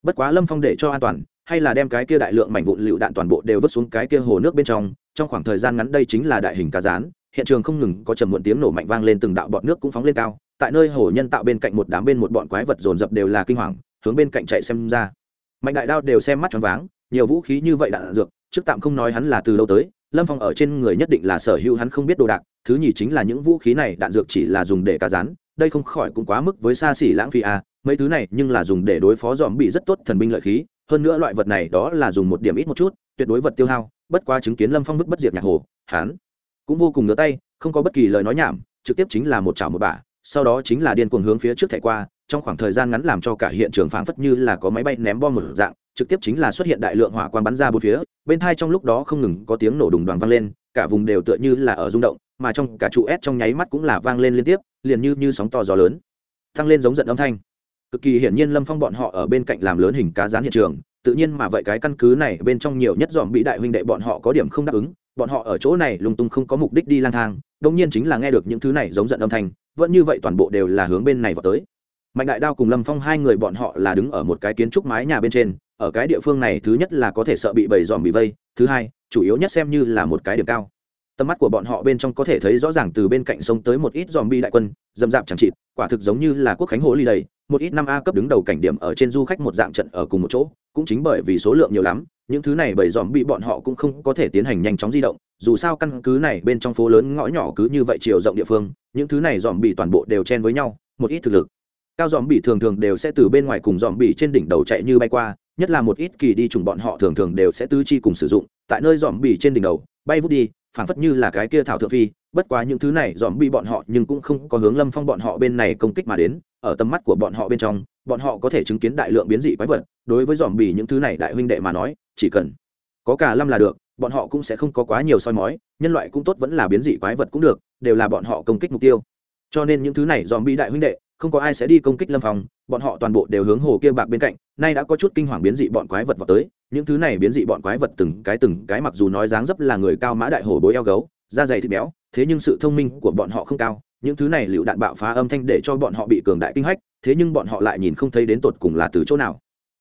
Bất quá lâm phong để cho an toàn hay là đem cái kia đại lượng mảnh vụn lựu đạn toàn bộ đều vứt xuống cái kia hồ nước bên trong trong khoảng thời gian ngắn đây chính là đại hình cá rán hiện trường không ngừng có trầm muộn tiếng nổ mạnh vang lên từng đạo bọt nước cũng phóng lên cao tại nơi hồ nhân tạo bên cạnh một đám bên một bọn quái vật dồn dập đều là kinh hoàng hướng bên cạnh chạy xem ra. Mạnh đại đao đều xem mắt tròn váng nhiều vũ khí như vậy đạn dược trước tạm không nói hắn là từ lâu tới lâm phong ở trên người nhất định là sở hữu hắn không biết đồ đạc, thứ nhì chính là những vũ khí này đạn dược chỉ là dùng để cá rán, đây không khỏi cũng quá mức với xa xỉ lãng phí à mấy thứ này nhưng là dùng để đối phó dòm bị rất tốt thần binh lợi khí, hơn nữa loại vật này đó là dùng một điểm ít một chút, tuyệt đối vật tiêu hao, bất quá chứng kiến lâm phong vứt bất diệt nhạc hồ, hắn cũng vô cùng ngứa tay, không có bất kỳ lời nói nhảm, trực tiếp chính là một chảo một bả, sau đó chính là điên cuồng hướng phía trước thẻ qua, trong khoảng thời gian ngắn làm cho cả hiện trường phảng phất như là có máy bay ném bom một dạng trực tiếp chính là xuất hiện đại lượng hỏa quang bắn ra bốn phía, bên thai trong lúc đó không ngừng có tiếng nổ đùng đoàn vang lên, cả vùng đều tựa như là ở rung động, mà trong cả trụ S trong nháy mắt cũng là vang lên liên tiếp, liền như như sóng to gió lớn tăng lên giống giận âm thanh. Cực kỳ hiển nhiên lâm phong bọn họ ở bên cạnh làm lớn hình cá rán hiện trường, tự nhiên mà vậy cái căn cứ này bên trong nhiều nhất dòm bị đại huynh đệ bọn họ có điểm không đáp ứng, bọn họ ở chỗ này lung tung không có mục đích đi lang thang đông nhiên chính là nghe được những thứ này giống giận âm thanh, vẫn như vậy toàn bộ đều là hướng bên này vào tới. Mạnh đại đao cùng lâm phong hai người bọn họ là đứng ở một cái kiến trúc mái nhà bên trên ở cái địa phương này thứ nhất là có thể sợ bị bầy dòm bị vây, thứ hai, chủ yếu nhất xem như là một cái điểm cao. Tầm mắt của bọn họ bên trong có thể thấy rõ ràng từ bên cạnh sông tới một ít dòm bi đại quân dầm dạp chẳng chịt, quả thực giống như là quốc khánh hồ ly đầy, một ít năm a cấp đứng đầu cảnh điểm ở trên du khách một dạng trận ở cùng một chỗ, cũng chính bởi vì số lượng nhiều lắm, những thứ này bởi dòm bị bọn họ cũng không có thể tiến hành nhanh chóng di động, dù sao căn cứ này bên trong phố lớn ngõ nhỏ cứ như vậy chiều rộng địa phương, những thứ này dòm bị toàn bộ đều chen với nhau, một ít thực lực. Cao dòm bị thường thường đều sẽ từ bên ngoài cùng dòm bị trên đỉnh đầu chạy như bay qua nhất là một ít kỳ đi trùng bọn họ thường thường đều sẽ tứ chi cùng sử dụng, tại nơi dòm bì trên đỉnh đầu, bay vút đi, phảng phất như là cái kia thảo thượng phi, bất quá những thứ này dòm bì bọn họ nhưng cũng không có hướng lâm phong bọn họ bên này công kích mà đến, ở tầm mắt của bọn họ bên trong, bọn họ có thể chứng kiến đại lượng biến dị quái vật, đối với dòm bì những thứ này đại huynh đệ mà nói, chỉ cần có cả lâm là được, bọn họ cũng sẽ không có quá nhiều soi mói, nhân loại cũng tốt vẫn là biến dị quái vật cũng được, đều là bọn họ công kích mục tiêu. Cho nên những thứ này dòm bì đại huynh đệ, không có ai sẽ đi công kích lâm phong, bọn họ toàn bộ đều hướng hồ kia bạc bên cạnh nay đã có chút kinh hoàng biến dị bọn quái vật vào tới, những thứ này biến dị bọn quái vật từng cái từng cái mặc dù nói dáng dấp là người cao mã đại hổ bối eo gấu, da dày thịt béo, thế nhưng sự thông minh của bọn họ không cao, những thứ này lựu đạn bạo phá âm thanh để cho bọn họ bị cường đại kinh hách, thế nhưng bọn họ lại nhìn không thấy đến tột cùng là từ chỗ nào.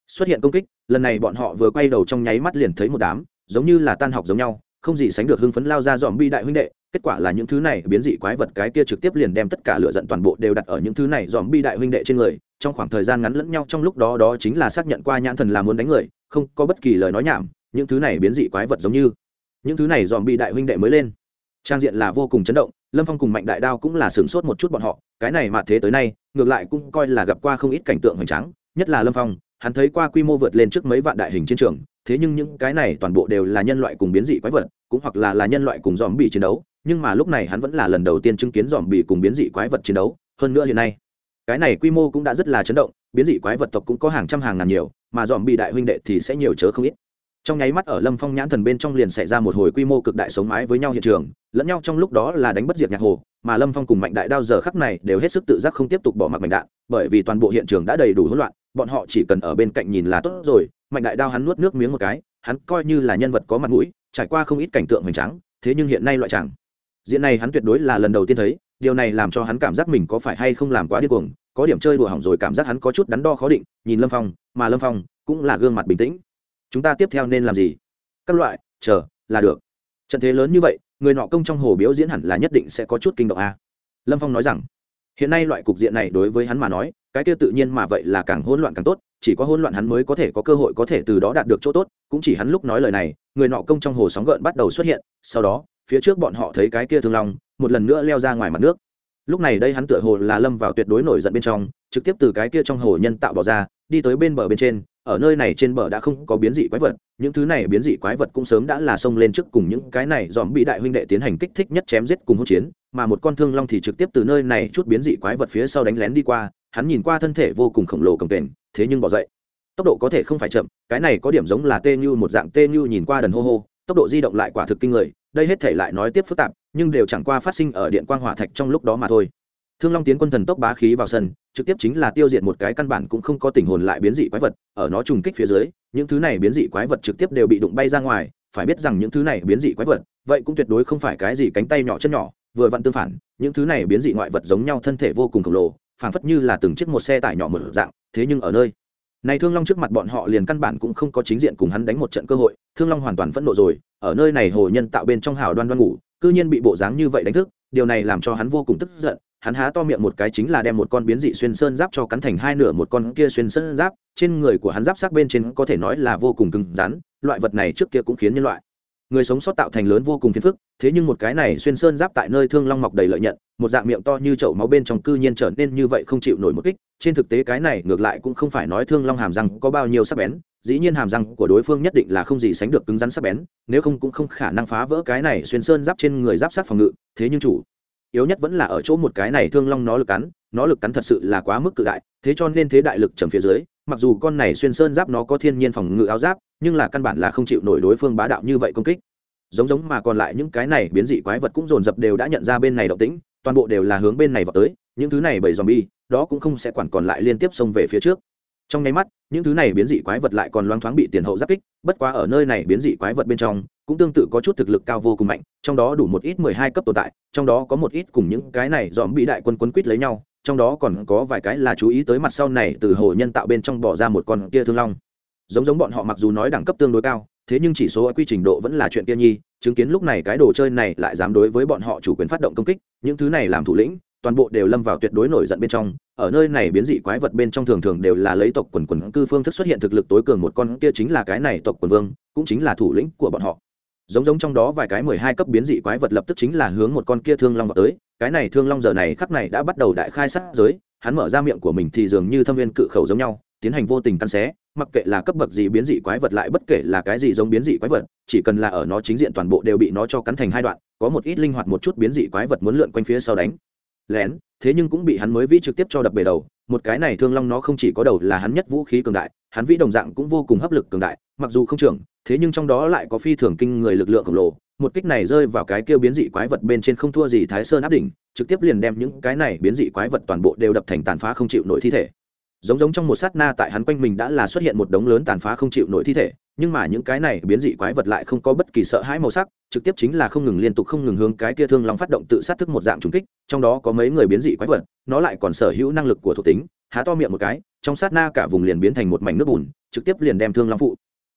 Xuất hiện công kích, lần này bọn họ vừa quay đầu trong nháy mắt liền thấy một đám, giống như là tan học giống nhau, không gì sánh được hưng phấn lao ra dòm bi đại huynh đệ, kết quả là những thứ này biến dị quái vật cái kia trực tiếp liền đem tất cả lựa giận toàn bộ đều đặt ở những thứ này dòm bi đại huynh đệ trên người trong khoảng thời gian ngắn lẫn nhau trong lúc đó đó chính là xác nhận qua nhãn thần là muốn đánh người, không có bất kỳ lời nói nhảm, những thứ này biến dị quái vật giống như. Những thứ này dòm bị đại huynh đệ mới lên. Trang diện là vô cùng chấn động, lâm phong cùng mạnh đại đao cũng là sửng sốt một chút bọn họ, cái này mà thế tới nay, ngược lại cũng coi là gặp qua không ít cảnh tượng hoành tráng, nhất là lâm phong, hắn thấy qua quy mô vượt lên trước mấy vạn đại hình chiến trường, thế nhưng những cái này toàn bộ đều là nhân loại cùng biến dị quái vật, cũng hoặc là là nhân loại cùng dòm bị chiến đấu, nhưng mà lúc này hắn vẫn là lần đầu tiên chứng kiến dòm bị cùng biến dị quái vật chiến đấu, hơn nữa hiện nay cái này quy mô cũng đã rất là chấn động, biến dị quái vật tộc cũng có hàng trăm hàng ngàn nhiều, mà dòm bị đại huynh đệ thì sẽ nhiều chớ không ít. Trong nháy mắt ở lâm phong nhãn thần bên trong liền xảy ra một hồi quy mô cực đại sống mái với nhau hiện trường, lẫn nhau trong lúc đó là đánh bất diệt nhạc hồ, mà lâm phong cùng mạnh đại đao giờ khắc này đều hết sức tự giác không tiếp tục bỏ mặc mạnh đạn, bởi vì toàn bộ hiện trường đã đầy đủ hỗn loạn, bọn họ chỉ cần ở bên cạnh nhìn là tốt rồi, mạnh đại đao hắn nuốt nước miếng một cái, hắn coi như là nhân vật có mặt mũi, trải qua không ít cảnh tượng hoành tráng, thế nhưng hiện nay loại chẳng diện này hắn tuyệt đối là lần đầu tiên thấy điều này làm cho hắn cảm giác mình có phải hay không làm quá điên cuồng, có điểm chơi đùa hỏng rồi cảm giác hắn có chút đắn đo khó định, nhìn lâm phong, mà lâm phong cũng là gương mặt bình tĩnh. Chúng ta tiếp theo nên làm gì? Các loại, chờ, là được. Trận thế lớn như vậy, người nọ công trong hồ biểu diễn hẳn là nhất định sẽ có chút kinh động a. Lâm phong nói rằng, hiện nay loại cục diện này đối với hắn mà nói, cái kia tự nhiên mà vậy là càng hỗn loạn càng tốt, chỉ có hỗn loạn hắn mới có thể có cơ hội có thể từ đó đạt được chỗ tốt, cũng chỉ hắn lúc nói lời này, người nọ công trong hồ sóng gợn bắt đầu xuất hiện, sau đó, phía trước bọn họ thấy cái kia thương long một lần nữa leo ra ngoài mặt nước. Lúc này đây hắn tựa hồ là lâm vào tuyệt đối nổi giận bên trong, trực tiếp từ cái kia trong hồ nhân tạo bỏ ra, đi tới bên bờ bên trên, ở nơi này trên bờ đã không có biến dị quái vật, những thứ này biến dị quái vật cũng sớm đã là xông lên trước cùng những cái này dòm bị đại huynh đệ tiến hành kích thích nhất chém giết cùng hỗn chiến, mà một con thương long thì trực tiếp từ nơi này chút biến dị quái vật phía sau đánh lén đi qua, hắn nhìn qua thân thể vô cùng khổng lồ cồng kềnh, thế nhưng bỏ dậy. Tốc độ có thể không phải chậm, cái này có điểm giống là tê như một dạng tê như nhìn qua đần hô hô, tốc độ di động lại quả thực kinh người đây hết thể lại nói tiếp phức tạp, nhưng đều chẳng qua phát sinh ở điện quang hỏa thạch trong lúc đó mà thôi. Thương long tiến quân thần tốc bá khí vào sân, trực tiếp chính là tiêu diệt một cái căn bản cũng không có tình hồn lại biến dị quái vật, ở nó trùng kích phía dưới, những thứ này biến dị quái vật trực tiếp đều bị đụng bay ra ngoài, phải biết rằng những thứ này biến dị quái vật, vậy cũng tuyệt đối không phải cái gì cánh tay nhỏ chân nhỏ, vừa vặn tương phản, những thứ này biến dị ngoại vật giống nhau thân thể vô cùng khổng lồ, phảng phất như là từng chiếc một xe tải nhỏ một dạng, thế nhưng ở nơi này thương long trước mặt bọn họ liền căn bản cũng không có chính diện cùng hắn đánh một trận cơ hội, thương long hoàn toàn phẫn nộ rồi, ở nơi này hồ nhân tạo bên trong hào đoan đoan ngủ, cư nhiên bị bộ dáng như vậy đánh thức, điều này làm cho hắn vô cùng tức giận, hắn há to miệng một cái chính là đem một con biến dị xuyên sơn giáp cho cắn thành hai nửa một con kia xuyên sơn giáp, trên người của hắn giáp sắc bên trên có thể nói là vô cùng cứng rắn, loại vật này trước kia cũng khiến nhân loại người sống sót tạo thành lớn vô cùng phiền phức, thế nhưng một cái này xuyên sơn giáp tại nơi thương long mọc đầy lợi nhận, một dạng miệng to như chậu máu bên trong cư nhiên trở nên như vậy không chịu nổi một kích, trên thực tế cái này ngược lại cũng không phải nói thương long hàm răng có bao nhiêu sắc bén, dĩ nhiên hàm răng của đối phương nhất định là không gì sánh được cứng rắn sắc bén, nếu không cũng không khả năng phá vỡ cái này xuyên sơn giáp trên người giáp sát phòng ngự, thế nhưng chủ yếu nhất vẫn là ở chỗ một cái này thương long nó lực cắn, nó lực cắn thật sự là quá mức cự đại, thế cho nên thế đại lực trầm phía dưới mặc dù con này xuyên sơn giáp nó có thiên nhiên phòng ngự áo giáp, nhưng là căn bản là không chịu nổi đối phương bá đạo như vậy công kích. Giống giống mà còn lại những cái này biến dị quái vật cũng dồn dập đều đã nhận ra bên này động tĩnh, toàn bộ đều là hướng bên này vào tới, những thứ này bởi dòm bi đó cũng không sẽ quản còn lại liên tiếp xông về phía trước. Trong nháy mắt, những thứ này biến dị quái vật lại còn loang thoáng bị tiền hậu giáp kích, bất quá ở nơi này biến dị quái vật bên trong, cũng tương tự có chút thực lực cao vô cùng mạnh, trong đó đủ một ít mười hai cấp tồn tại, trong đó có một ít cùng những cái này dòm bị đại quân quấn quýt lấy nhau trong đó còn có vài cái là chú ý tới mặt sau này từ hồ nhân tạo bên trong bỏ ra một con kia thương long. Giống giống bọn họ mặc dù nói đẳng cấp tương đối cao, thế nhưng chỉ số quy trình độ vẫn là chuyện kia nhi, chứng kiến lúc này cái đồ chơi này lại dám đối với bọn họ chủ quyền phát động công kích, những thứ này làm thủ lĩnh, toàn bộ đều lâm vào tuyệt đối nổi giận bên trong, ở nơi này biến dị quái vật bên trong thường thường đều là lấy tộc quần quần cư phương thức xuất hiện thực lực tối cường một con kia chính là cái này tộc quần vương, cũng chính là thủ lĩnh của bọn họ. Giống giống trong đó vài cái mười hai cấp biến dị quái vật lập tức chính là hướng một con kia thương long vào tới cái này thương long giờ này khắc này đã bắt đầu đại khai sát giới, hắn mở ra miệng của mình thì dường như thâm viên cự khẩu giống nhau, tiến hành vô tình căn xé, mặc kệ là cấp bậc gì biến dị quái vật lại bất kể là cái gì giống biến dị quái vật, chỉ cần là ở nó chính diện toàn bộ đều bị nó cho cắn thành hai đoạn, có một ít linh hoạt một chút biến dị quái vật muốn lượn quanh phía sau đánh. Lén, thế nhưng cũng bị hắn mới vĩ trực tiếp cho đập bể đầu, một cái này thương long nó không chỉ có đầu là hắn nhất vũ khí cường đại, hắn vĩ đồng dạng cũng vô cùng hấp lực cường đại, mặc dù không trưởng, thế nhưng trong đó lại có phi thường kinh người lực lượng khổng lồ một kích này rơi vào cái kêu biến dị quái vật bên trên không thua gì thái sơn áp đỉnh, trực tiếp liền đem những cái này biến dị quái vật toàn bộ đều đập thành tàn phá không chịu nổi thi thể. Giống giống trong một sát na tại hắn quanh mình đã là xuất hiện một đống lớn tàn phá không chịu nổi thi thể, nhưng mà những cái này biến dị quái vật lại không có bất kỳ sợ hãi màu sắc, trực tiếp chính là không ngừng liên tục không ngừng hướng cái kia thương long phát động tự sát thức một dạng trùng kích, trong đó có mấy người biến dị quái vật, nó lại còn sở hữu năng lực của thuộc tính, há to miệng một cái, trong sát na cả vùng liền biến thành một mảnh nước bùn, trực tiếp liền đem thương long phụ.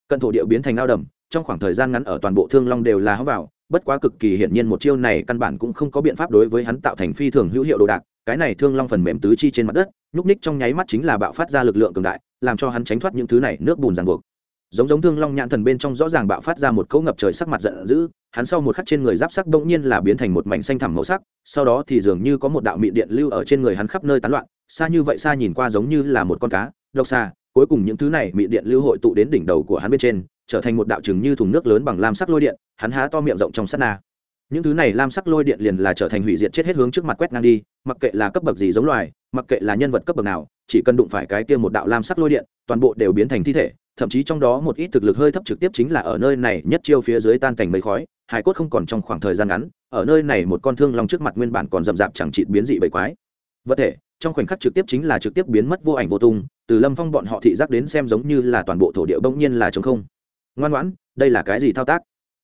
Cận thổ địa biến thành ao đầm trong khoảng thời gian ngắn ở toàn bộ thương long đều là hóng vào, bất quá cực kỳ hiển nhiên một chiêu này căn bản cũng không có biện pháp đối với hắn tạo thành phi thường hữu hiệu đồ đạc, cái này thương long phần mềm tứ chi trên mặt đất, nhúc ních trong nháy mắt chính là bạo phát ra lực lượng cường đại, làm cho hắn tránh thoát những thứ này nước bùn ràng buộc. Giống giống thương long nhãn thần bên trong rõ ràng bạo phát ra một cấu ngập trời sắc mặt giận dữ, hắn sau một khắc trên người giáp sắc bỗng nhiên là biến thành một mảnh xanh thẳm màu sắc, sau đó thì dường như có một đạo mị điện lưu ở trên người hắn khắp nơi tán loạn, xa như vậy xa nhìn qua giống như là một con cá, độc xa cuối cùng những thứ này mị điện lưu hội tụ đến đỉnh đầu của hắn bên trên trở thành một đạo trừng như thùng nước lớn bằng lam sắc lôi điện, hắn há to miệng rộng trong sát na. Những thứ này lam sắc lôi điện liền là trở thành hủy diệt chết hết hướng trước mặt quét ngang đi, mặc kệ là cấp bậc gì giống loài, mặc kệ là nhân vật cấp bậc nào, chỉ cần đụng phải cái kia một đạo lam sắc lôi điện, toàn bộ đều biến thành thi thể, thậm chí trong đó một ít thực lực hơi thấp trực tiếp chính là ở nơi này nhất chiêu phía dưới tan thành mây khói, hải cốt không còn trong khoảng thời gian ngắn, ở nơi này một con thương long trước mặt nguyên bản còn rậm rạp chẳng chịt biến dị bầy quái. Vật thể, trong khoảnh khắc trực tiếp chính là trực tiếp biến mất vô ảnh vô tung, từ lâm phong bọn họ thị giác đến xem giống như là toàn bộ thổ địa bỗng nhiên là trống không ngoan ngoãn, đây là cái gì thao tác?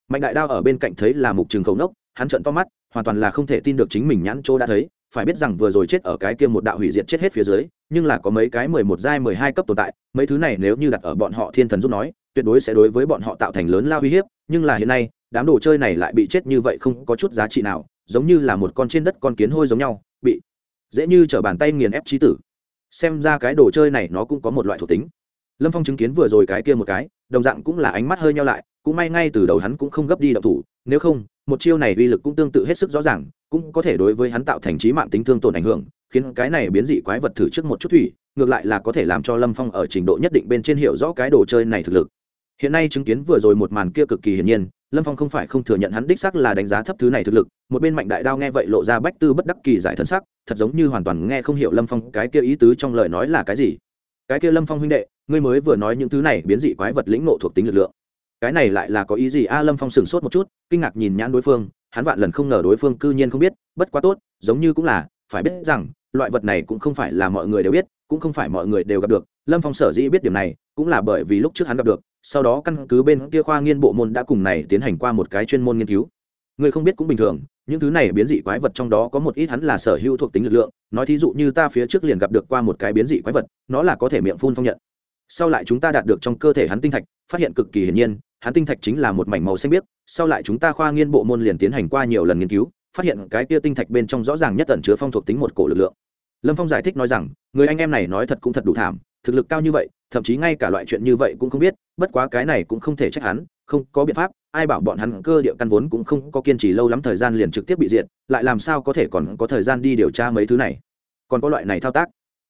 Mạnh đại đao ở bên cạnh thấy là mục trường khẩu nốc, hắn trợn to mắt, hoàn toàn là không thể tin được chính mình nhãn chỗ đã thấy, phải biết rằng vừa rồi chết ở cái kia một đạo hủy diệt chết hết phía dưới, nhưng là có mấy cái mười một giai mười hai cấp tồn tại, mấy thứ này nếu như đặt ở bọn họ thiên thần giúp nói, tuyệt đối sẽ đối với bọn họ tạo thành lớn lao uy hiếp, nhưng là hiện nay, đám đồ chơi này lại bị chết như vậy không có chút giá trị nào, giống như là một con trên đất con kiến hôi giống nhau, bị dễ như t bàn tay nghiền ép trí tử. Xem ra cái đồ chơi này nó cũng có một loại thuộc tính lâm phong chứng kiến vừa rồi cái kia một cái, đồng dạng cũng là ánh mắt hơi nhau lại, cũng may ngay từ đầu hắn cũng không gấp đi động thủ, nếu không, một chiêu này uy lực cũng tương tự hết sức rõ ràng, cũng có thể đối với hắn tạo thành trí mạng tính thương tổn ảnh hưởng, khiến cái này biến dị quái vật thử trước một chút thủy, ngược lại là có thể làm cho lâm phong ở trình độ nhất định bên trên hiểu rõ cái đồ chơi này thực lực. Hiện nay chứng kiến vừa rồi một màn kia cực kỳ hiển nhiên, lâm phong không phải không thừa nhận hắn đích sắc là đánh giá thấp thứ này thực lực, một bên mạnh đại đao nghe vậy lộ ra bách tư bất đắc kỳ giải thân sắc, thật giống như hoàn toàn nghe không hiểu lâm phong cái kia ý tứ trong lời nói là cái gì cái kia lâm phong huynh đệ, ngươi mới vừa nói những thứ này biến dị quái vật lĩnh nộ thuộc tính lực lượng. Cái này lại là có ý gì? A, lâm phong sửng sốt một chút, kinh ngạc nhìn nhãn đối phương, hắn vạn lần không ngờ đối phương cư nhiên không biết, bất quá tốt, giống như cũng là, phải biết rằng, loại vật này cũng không phải là mọi người đều biết, cũng không phải mọi người đều gặp được. Lâm phong sở dĩ biết điểm này, cũng là bởi vì lúc trước hắn gặp được, sau đó căn cứ bên kia khoa nghiên bộ môn đã cùng này tiến hành qua một cái chuyên môn nghiên cứu. Người không biết cũng bình thường những thứ này biến dị quái vật trong đó có một ít hắn là sở hữu thuộc tính lực lượng, nói thí dụ như ta phía trước liền gặp được qua một cái biến dị quái vật, nó là có thể miệng phun phong nhận. Sau lại chúng ta đạt được trong cơ thể hắn tinh thạch, phát hiện cực kỳ hiển nhiên, hắn tinh thạch chính là một mảnh màu xanh biếc, sau lại chúng ta khoa nghiên bộ môn liền tiến hành qua nhiều lần nghiên cứu, phát hiện cái kia tinh thạch bên trong rõ ràng nhất tẩn chứa phong thuộc tính một cổ lực lượng. Lâm phong giải thích nói rằng, người anh em này nói thật cũng thật đủ thảm, thực lực cao như vậy, thậm chí ngay cả loại chuyện như vậy cũng không biết, bất quá cái này cũng không thể trách hắn không có biện pháp, ai bảo bọn hắn cơ địa căn vốn cũng không có kiên trì lâu lắm thời gian liền trực tiếp bị diệt, lại làm sao có thể còn có thời gian đi điều tra mấy thứ này. Còn có loại này thao tác.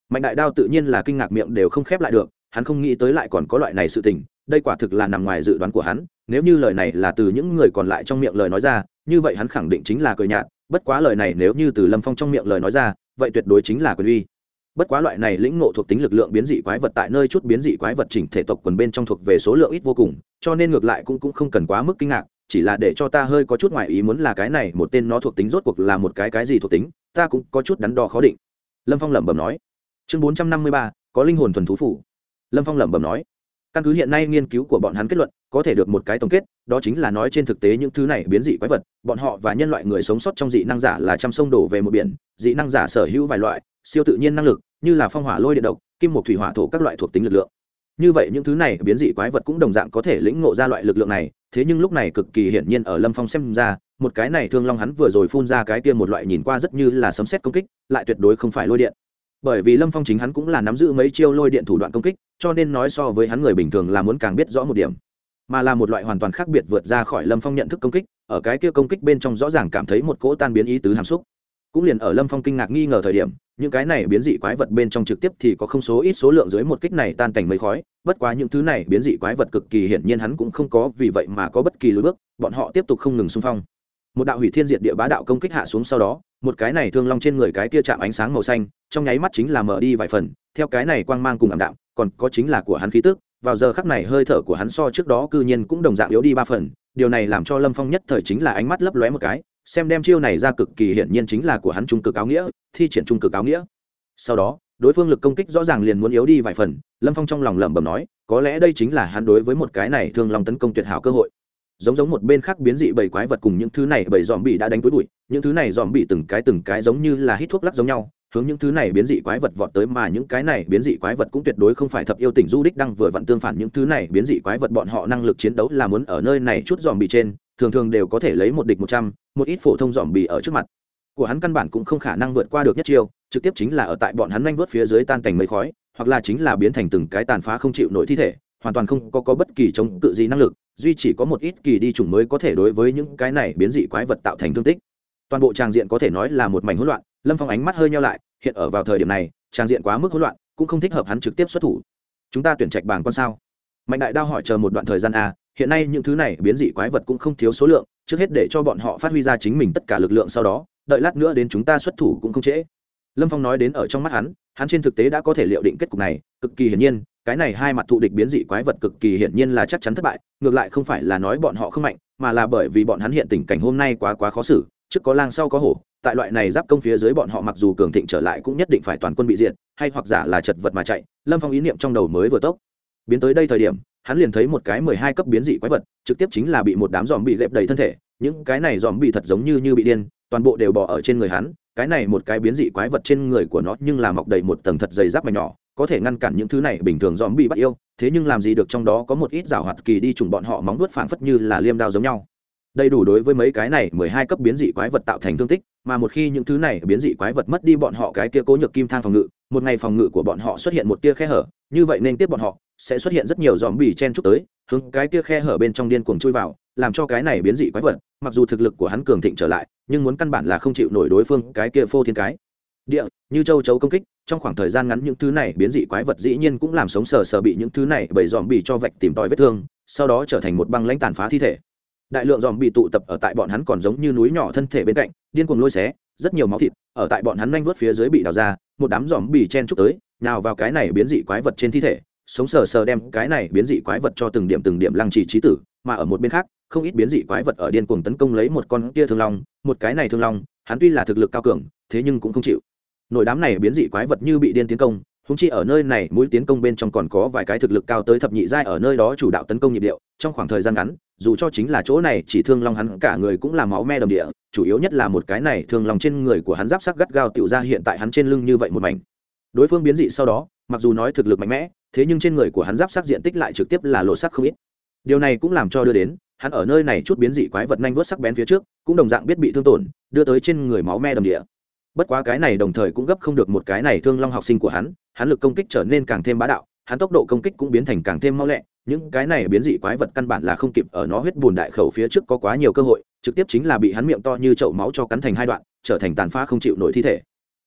Mạnh đại đao tự nhiên là kinh ngạc miệng đều không khép lại được, hắn không nghĩ tới lại còn có loại này sự tình, đây quả thực là nằm ngoài dự đoán của hắn, nếu như lời này là từ những người còn lại trong miệng lời nói ra, như vậy hắn khẳng định chính là cười nhạt, bất quá lời này nếu như từ lâm phong trong miệng lời nói ra, vậy tuyệt đối chính là quyền uy bất quá loại này lĩnh ngộ thuộc tính lực lượng biến dị quái vật tại nơi chút biến dị quái vật chỉnh thể tộc quần bên trong thuộc về số lượng ít vô cùng, cho nên ngược lại cũng cũng không cần quá mức kinh ngạc, chỉ là để cho ta hơi có chút ngoại ý muốn là cái này một tên nó thuộc tính rốt cuộc là một cái cái gì thuộc tính, ta cũng có chút đắn đo khó định. Lâm phong lẩm bẩm nói. Chương bốn trăm năm mươi ba, có linh hồn thuần thú phủ. Lâm phong lẩm bẩm nói. Căn cứ hiện nay nghiên cứu của bọn hắn kết luận, có thể được một cái tổng kết, đó chính là nói trên thực tế những thứ này biến dị quái vật, bọn họ và nhân loại người sống sót trong dị năng giả là trăm sông đổ về một biển, dị năng giả sở hữu vài loại siêu tự nhiên năng lực, như là phong hỏa lôi điện độc, kim một thủy hỏa thổ các loại thuộc tính lực lượng. Như vậy những thứ này biến dị quái vật cũng đồng dạng có thể lĩnh ngộ ra loại lực lượng này, thế nhưng lúc này cực kỳ hiển nhiên ở lâm phong xem ra, một cái này thương long hắn vừa rồi phun ra cái kia một loại nhìn qua rất như là sấm xét công kích, lại tuyệt đối không phải lôi điện. Bởi vì lâm phong chính hắn cũng là nắm giữ mấy chiêu lôi điện thủ đoạn công kích, cho nên nói so với hắn người bình thường là muốn càng biết rõ một điểm. Mà là một loại hoàn toàn khác biệt vượt ra khỏi lâm phong nhận thức công kích, ở cái kia công kích bên trong rõ ràng cảm thấy một cỗ tan biến ý tứ hàm xúc. Cũng liền ở lâm phong kinh ngạc nghi ngờ thời điểm những cái này biến dị quái vật bên trong trực tiếp thì có không số ít số lượng dưới một kích này tan cảnh mấy khói, bất quá những thứ này biến dị quái vật cực kỳ hiển nhiên hắn cũng không có, vì vậy mà có bất kỳ lối bước, bọn họ tiếp tục không ngừng xung phong. Một đạo hủy thiên diệt địa bá đạo công kích hạ xuống sau đó, một cái này thương long trên người cái tia chạm ánh sáng màu xanh, trong nháy mắt chính là mở đi vài phần, theo cái này quang mang cùng ảm đạm, còn có chính là của hắn khí tức, vào giờ khắc này hơi thở của hắn so trước đó cư nhiên cũng đồng dạng yếu đi ba phần, điều này làm cho lâm phong nhất thời chính là ánh mắt lấp lóe một cái xem đem chiêu này ra cực kỳ hiển nhiên chính là của hắn trung cực áo nghĩa, thi triển trung cực áo nghĩa. Sau đó, đối phương lực công kích rõ ràng liền muốn yếu đi vài phần, lâm phong trong lòng lẩm bẩm nói, có lẽ đây chính là hắn đối với một cái này thương lòng tấn công tuyệt hảo cơ hội. Giống giống một bên khác biến dị bảy quái vật cùng những thứ này bảy dòm bị đã đánh túi bụi, những thứ này dòm bị từng cái từng cái giống như là hít thuốc lắc giống nhau hướng những thứ này biến dị quái vật vọt tới mà những cái này biến dị quái vật cũng tuyệt đối không phải thập yêu tỉnh du đích đang vừa vặn tương phản những thứ này biến dị quái vật bọn họ năng lực chiến đấu là muốn ở nơi này chút dòm bị trên thường thường đều có thể lấy một địch một trăm một ít phổ thông dòm bị ở trước mặt. Của hắn căn bản cũng không khả năng vượt qua được nhất chiêu trực tiếp chính là ở tại bọn hắn nhanh vớt phía dưới tan cảnh mây khói hoặc là chính là biến thành từng cái tàn phá không chịu nổi thi thể hoàn toàn không có, có bất kỳ chống cự gì năng lực duy chỉ có một ít kỳ đi chủng mới có thể đối với những cái này biến dị quái vật tạo thành thương tích. Toàn bộ tràng diện có thể nói là một mảnh hỗn loạn lâm phong ánh mắt hơi nhau lại hiện ở vào thời điểm này, trang diện quá mức hỗn loạn, cũng không thích hợp hắn trực tiếp xuất thủ. Chúng ta tuyển trạch bảng con sao? Mạnh đại đao hỏi chờ một đoạn thời gian a hiện nay những thứ này biến dị quái vật cũng không thiếu số lượng, trước hết để cho bọn họ phát huy ra chính mình tất cả lực lượng sau đó, đợi lát nữa đến chúng ta xuất thủ cũng không trễ. Lâm phong nói đến ở trong mắt hắn hắn trên thực tế đã có thể liệu định kết cục này, cực kỳ hiển nhiên, cái này hai mặt thụ địch biến dị quái vật cực kỳ hiển nhiên là chắc chắn thất bại, ngược lại không phải là nói bọn họ không mạnh, mà là bởi vì bọn hắn hiện tình cảnh hôm nay quá quá khó xử trước có lang sau có hổ, tại loại này giáp công phía dưới bọn họ mặc dù cường thịnh trở lại cũng nhất định phải toàn quân bị diệt, hay hoặc giả là chật vật mà chạy, lâm phong ý niệm trong đầu mới vừa tốc. Biến tới đây thời điểm, hắn liền thấy một cái mười hai cấp biến dị quái vật, trực tiếp chính là bị một đám dòm bị lẹp đầy thân thể, những cái này dòm bị thật giống như như bị điên, toàn bộ đều bỏ ở trên người hắn, cái này một cái biến dị quái vật trên người của nó nhưng là mọc đầy một tầng thật dày giáp mảnh nhỏ, có thể ngăn cản những thứ này bình thường dòm bị bắt yêu, thế nhưng làm gì được trong đó có một ít rào hoạt kỳ đi trùng bọn họ móng vuốt phảng phất như là liêm đao giống nhau đầy đủ đối với mấy cái này mười hai cấp biến dị quái vật tạo thành thương tích, mà một khi những thứ này biến dị quái vật mất đi bọn họ cái kia cố nhược kim thang phòng ngự, một ngày phòng ngự của bọn họ xuất hiện một tia khe hở, như vậy nên tiếp bọn họ, sẽ xuất hiện rất nhiều dòm bì chen chúc tới, hướng cái tia khe hở bên trong điên cuồng chui vào, làm cho cái này biến dị quái vật, mặc dù thực lực của hắn cường thịnh trở lại, nhưng muốn căn bản là không chịu nổi đối phương cái kia phô thiên cái. Địa, như châu chấu công kích, trong khoảng thời gian ngắn những thứ này biến dị quái vật dĩ nhiên cũng làm sống sờ sờ bị những thứ này bởi dòm bì cho vạch tìm tòi vết thương, sau đó trở thành một băng lãnh tàn phá thi thể đại lượng dòm bị tụ tập ở tại bọn hắn còn giống như núi nhỏ thân thể bên cạnh, điên cuồng lôi xé, rất nhiều máu thịt ở tại bọn hắn nhanh vớt phía dưới bị đào ra, một đám dòm bì chen chúc tới, nào vào cái này biến dị quái vật trên thi thể, sống sờ sờ đem cái này biến dị quái vật cho từng điểm từng điểm lăng trì trí tử, mà ở một bên khác, không ít biến dị quái vật ở điên cuồng tấn công lấy một con kia thương long, một cái này thương long, hắn tuy là thực lực cao cường, thế nhưng cũng không chịu. Nội đám này biến dị quái vật như bị điên tiến công húng chi ở nơi này mũi tiến công bên trong còn có vài cái thực lực cao tới thập nhị giai ở nơi đó chủ đạo tấn công nhịp điệu, trong khoảng thời gian ngắn dù cho chính là chỗ này, chỉ thương long hắn cả người cũng là máu me đồng địa, chủ yếu nhất là một cái này thương lòng trên người của hắn giáp sắc gắt gao tựu ra hiện tại hắn trên lưng như vậy một mảnh. Đối phương biến dị sau đó, mặc dù nói thực lực mạnh mẽ, thế nhưng trên người của hắn giáp sắc diện tích lại trực tiếp là lộ sắc không ít. Điều này cũng làm cho đưa đến, hắn ở nơi này chút biến dị quái vật nhanh vớt sắc bén phía trước, cũng đồng dạng biết bị thương tổn, đưa tới trên người máu me đầm địa. Bất quá cái này đồng thời cũng gấp không được một cái này thương long học sinh của hắn hắn lực công kích trở nên càng thêm bá đạo hắn tốc độ công kích cũng biến thành càng thêm mau lẹ, những cái này biến dị quái vật căn bản là không kịp ở nó huyết bùn đại khẩu phía trước có quá nhiều cơ hội, trực tiếp chính là bị hắn miệng to như chậu máu cho cắn thành hai đoạn, trở thành tàn phá không chịu nổi thi thể.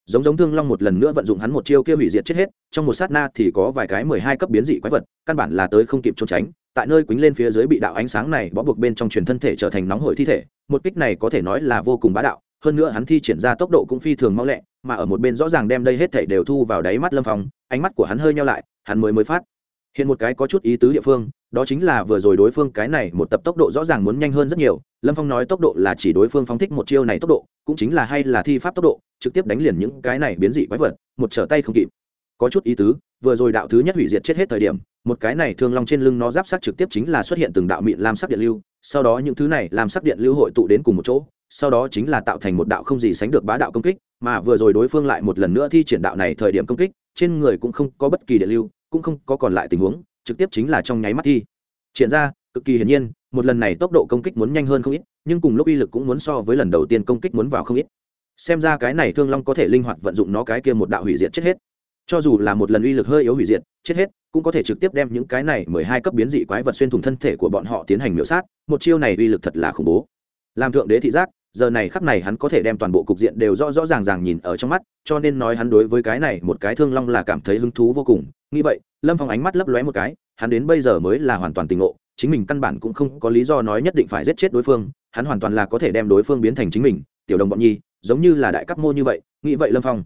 Giống giống thương long một lần nữa vận dụng hắn một chiêu kia hủy diệt chết hết, trong một sát na thì có vài cái mười hai cấp biến dị quái vật, căn bản là tới không kịp trốn tránh, tại nơi quýnh lên phía dưới bị đạo ánh sáng này bó buộc bên trong truyền thân thể trở thành nóng hổi thi thể, một kích này có thể nói là vô cùng bá đạo hơn nữa hắn thi triển ra tốc độ cũng phi thường mau lẹ, mà ở một bên rõ ràng đem đây hết thể đều thu vào đáy mắt lâm phong, ánh mắt của hắn hơi nhau lại, hắn mới mới phát hiện một cái có chút ý tứ địa phương, đó chính là vừa rồi đối phương cái này một tập tốc độ rõ ràng muốn nhanh hơn rất nhiều, lâm phong nói tốc độ là chỉ đối phương phóng thích một chiêu này tốc độ, cũng chính là hay là thi pháp tốc độ, trực tiếp đánh liền những cái này biến dị quái vật, một trở tay không kịp. Có chút ý tứ, vừa rồi đạo thứ nhất hủy diệt chết hết thời điểm, một cái này thương long trên lưng nó giáp sắc trực tiếp chính là xuất hiện từng đạo mịn lam sắc điện lưu, sau đó những thứ này làm sắc điện lưu hội tụ đến cùng một chỗ sau đó chính là tạo thành một đạo không gì sánh được bá đạo công kích, mà vừa rồi đối phương lại một lần nữa thi triển đạo này thời điểm công kích, trên người cũng không có bất kỳ điện lưu, cũng không có còn lại tình huống, trực tiếp chính là trong nháy mắt thi. Triển ra, cực kỳ hiển nhiên, một lần này tốc độ công kích muốn nhanh hơn không ít, nhưng cùng lúc uy lực cũng muốn so với lần đầu tiên công kích muốn vào không ít. Xem ra cái này thương long có thể linh hoạt vận dụng nó cái kia một đạo hủy diệt chết hết. Cho dù là một lần uy lực hơi yếu hủy diệt, chết hết, cũng có thể trực tiếp đem những cái này mười hai cấp biến dị quái vật xuyên thủng thân thể của bọn họ tiến hành miểu sát, một chiêu này uy lực thật là khủng bố làm thượng đế thị giác, giờ này khắc này hắn có thể đem toàn bộ cục diện đều rõ rõ ràng ràng nhìn ở trong mắt, cho nên nói hắn đối với cái này một cái thương long là cảm thấy hứng thú vô cùng. Nghĩ vậy, lâm phong ánh mắt lấp lóe một cái, hắn đến bây giờ mới là hoàn toàn tình ngộ, chính mình căn bản cũng không có lý do nói nhất định phải giết chết đối phương, hắn hoàn toàn là có thể đem đối phương biến thành chính mình, tiểu đồng bọn nhi, giống như là đại cấp mô như vậy. Nghĩ vậy lâm phong,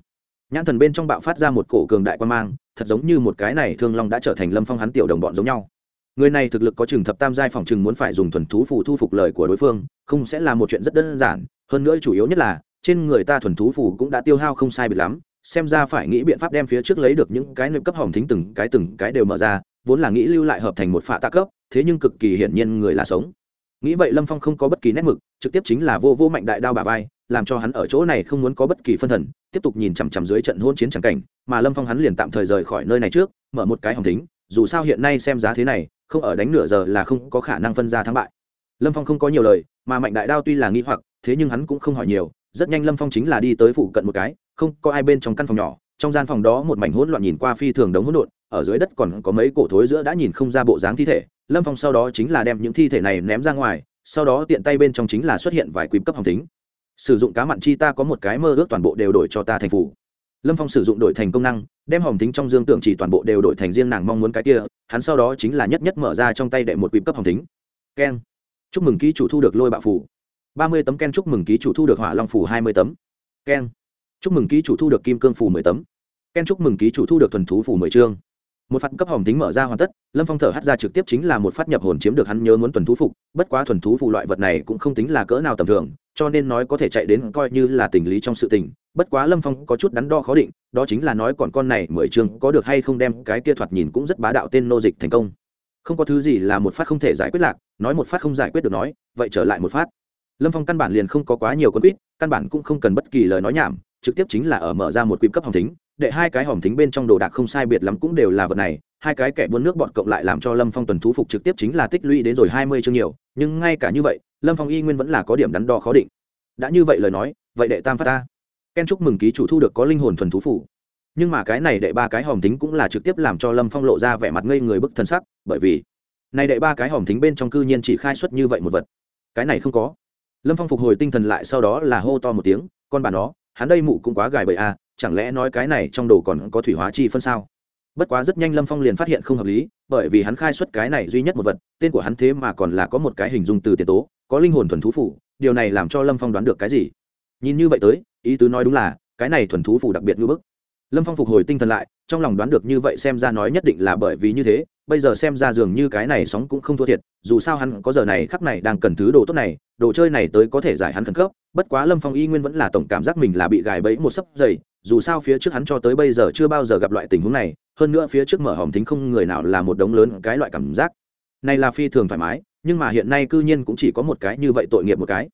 nhãn thần bên trong bạo phát ra một cổ cường đại quan mang, thật giống như một cái này thương long đã trở thành lâm phong hắn tiểu đồng bọn giống nhau người này thực lực có chừng thập tam giai phòng chừng muốn phải dùng thuần thú phù thu phục lời của đối phương, không sẽ là một chuyện rất đơn giản. Hơn nữa chủ yếu nhất là, trên người ta thuần thú phù cũng đã tiêu hao không sai biệt lắm. Xem ra phải nghĩ biện pháp đem phía trước lấy được những cái nệm cấp hỏng thính từng cái từng cái đều mở ra, vốn là nghĩ lưu lại hợp thành một phạ tạ cấp, thế nhưng cực kỳ hiển nhiên người là sống. Nghĩ vậy lâm phong không có bất kỳ nét mực, trực tiếp chính là vô vô mạnh đại đao bà vai, làm cho hắn ở chỗ này không muốn có bất kỳ phân thần, tiếp tục nhìn chằm chằm dưới trận hôn chiến tràng cảnh, mà lâm phong hắn liền tạm thời rời khỏi nơi này trước, mở một cái hỏng thính, dù sao hiện nay xem giá thế này không ở đánh nửa giờ là không có khả năng phân ra thắng bại. Lâm phong không có nhiều lời, mà mạnh đại đao tuy là nghi hoặc, thế nhưng hắn cũng không hỏi nhiều, rất nhanh lâm phong chính là đi tới phụ cận một cái, không có ai bên trong căn phòng nhỏ, trong gian phòng đó một mảnh hỗn loạn nhìn qua phi thường đống hỗn độn, ở dưới đất còn có mấy cổ thối giữa đã nhìn không ra bộ dáng thi thể, lâm phong sau đó chính là đem những thi thể này ném ra ngoài, sau đó tiện tay bên trong chính là xuất hiện vài quým cấp hồng tính sử dụng cá mặn chi ta có một cái mơ ước toàn bộ đều đổi cho ta thành phủ lâm phong sử dụng đổi thành công năng, đem hồng tính trong dương tượng chỉ toàn bộ đều đổi thành riêng nàng mong muốn cái kia, hắn sau đó chính là nhất nhất mở ra trong tay đệ một quým cấp hồng tính keng chúc mừng ký chủ thu được lôi bạo phủ ba mươi tấm ken chúc mừng ký chủ thu được hỏa long phủ hai mươi tấm. Keng chúc mừng ký chủ thu được kim cương phủ mười tấm. Ken chúc mừng ký chủ thu được thuần thú phủ mười chương. Một phát cấp hồng tính mở ra hoàn tất, lâm phong thở hắt ra trực tiếp chính là một phát nhập hồn chiếm được hắn nhớ muốn thuần thú phục, bất quá thuần thú phụ loại vật này cũng không tính là cỡ nào tầm thường, cho nên nói có thể chạy đến coi như là tình lý trong sự tình bất quá lâm phong có chút đắn đo khó định, đó chính là nói còn con này mười chương có được hay không đem cái kia thoạt nhìn cũng rất bá đạo tên nô dịch thành công. Không có thứ gì là một phát không thể giải quyết lạc, nói một phát không giải quyết được nói, vậy trở lại một phát. Lâm phong căn bản liền không có quá nhiều con quýt căn bản cũng không cần bất kỳ lời nói nhảm, trực tiếp chính là ở mở ra một quỹ cấp hồng thính, để hai cái hòm thính bên trong đồ đạc không sai biệt lắm cũng đều là vật này, hai cái kẻ buôn nước bọn cộng lại làm cho lâm phong tuần thú phục trực tiếp chính là tích lũy đến rồi hai mươi chương nhiều, nhưng ngay cả như vậy, lâm phong y nguyên vẫn là có điểm đắn đo khó định. Đã như vậy lời nói, vậy đệ tam phát ta ken chúc mừng ký chủ thu được có linh hồn thuần thú phủ. Nhưng mà cái này đệ ba cái hòm thính cũng là trực tiếp làm cho lâm phong lộ ra vẻ mặt ngây người bức thân sắc, bởi vì này đệ ba cái hòm thính bên trong cư nhiên chỉ khai xuất như vậy một vật. Cái này không có. Lâm phong phục hồi tinh thần lại sau đó là hô to một tiếng, con bà nó, hắn đây mụ cũng quá gài bậy à chẳng lẽ nói cái này trong đồ còn có thủy hóa chi phân sao? Bất quá rất nhanh lâm phong liền phát hiện không hợp lý, bởi vì hắn khai xuất cái này duy nhất một vật, tên của hắn thế mà còn là có một cái hình dung từ tiền tố, có linh hồn thuần thú phủ, điều này làm cho lâm phong đoán được cái gì? Nhìn như vậy tới, ý tứ nói đúng là, cái này thuần thú phủ đặc biệt ngưỡng bức. Lâm phong phục hồi tinh thần lại, trong lòng đoán được như vậy xem ra nói nhất định là bởi vì như thế, bây giờ xem ra dường như cái này sóng cũng không thua thiệt, dù sao hắn có giờ này khắc này đang cần thứ đồ tốt này, đồ chơi này tới có thể giải hắn khẩn cấp, bất quá lâm phong y nguyên vẫn là tổng cảm giác mình là bị gài bẫy một sấp dày, dù sao phía trước hắn cho tới bây giờ chưa bao giờ gặp loại tình huống này, hơn nữa phía trước mở hòm thính không người nào là một đống lớn cái loại cảm giác. Này là phi thường thoải mái, nhưng mà hiện nay cư nhiên cũng chỉ có một cái như vậy tội nghiệp một cái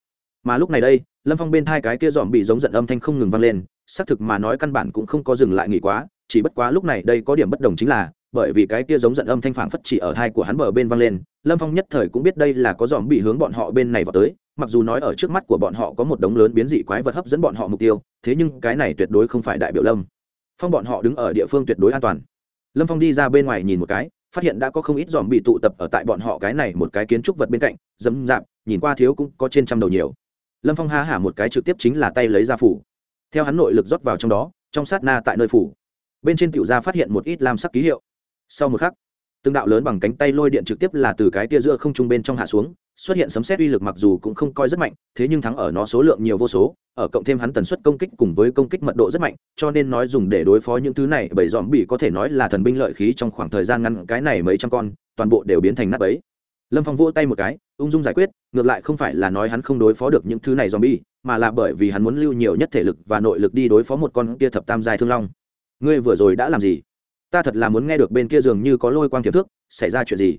mà lúc này đây, lâm phong bên hai cái kia dòm bị giống giận âm thanh không ngừng vang lên, xác thực mà nói căn bản cũng không có dừng lại nghỉ quá, chỉ bất quá lúc này đây có điểm bất đồng chính là, bởi vì cái kia giống giận âm thanh phảng phất chỉ ở thai của hắn bờ bên vang lên, lâm phong nhất thời cũng biết đây là có dòm bị hướng bọn họ bên này vào tới, mặc dù nói ở trước mắt của bọn họ có một đống lớn biến dị quái vật hấp dẫn bọn họ mục tiêu, thế nhưng cái này tuyệt đối không phải đại biểu lâm. Phong bọn họ đứng ở địa phương tuyệt đối an toàn. Lâm phong đi ra bên ngoài nhìn một cái, phát hiện đã có không ít dòm bị tụ tập ở tại bọn họ cái này một cái kiến trúc vật bên cạnh dấm dạp, nhìn qua thiếu cũng có trên trăm đầu nhiều lâm phong ha hả một cái trực tiếp chính là tay lấy ra phủ. Theo hắn nội lực rót vào trong đó, trong sát na tại nơi phủ. Bên trên tiểu gia phát hiện một ít lam sắc ký hiệu. Sau một khắc, từng đạo lớn bằng cánh tay lôi điện trực tiếp là từ cái tia giữa không trung bên trong hạ xuống, xuất hiện sấm xét uy lực mặc dù cũng không coi rất mạnh, thế nhưng thắng ở nó số lượng nhiều vô số, ở cộng thêm hắn tần suất công kích cùng với công kích mật độ rất mạnh, cho nên nói dùng để đối phó những thứ này, bởi dòm bị có thể nói là thần binh lợi khí trong khoảng thời gian ngắn, cái này mấy trăm con, toàn bộ đều biến thành nắp ấy lâm phong vỗ tay một cái ung dung giải quyết ngược lại không phải là nói hắn không đối phó được những thứ này dòm bi mà là bởi vì hắn muốn lưu nhiều nhất thể lực và nội lực đi đối phó một con kia thập tam giai thương long. Ngươi vừa rồi đã làm gì? Ta thật là muốn nghe được bên kia dường như có lôi quang thiệp thước, xảy ra chuyện gì?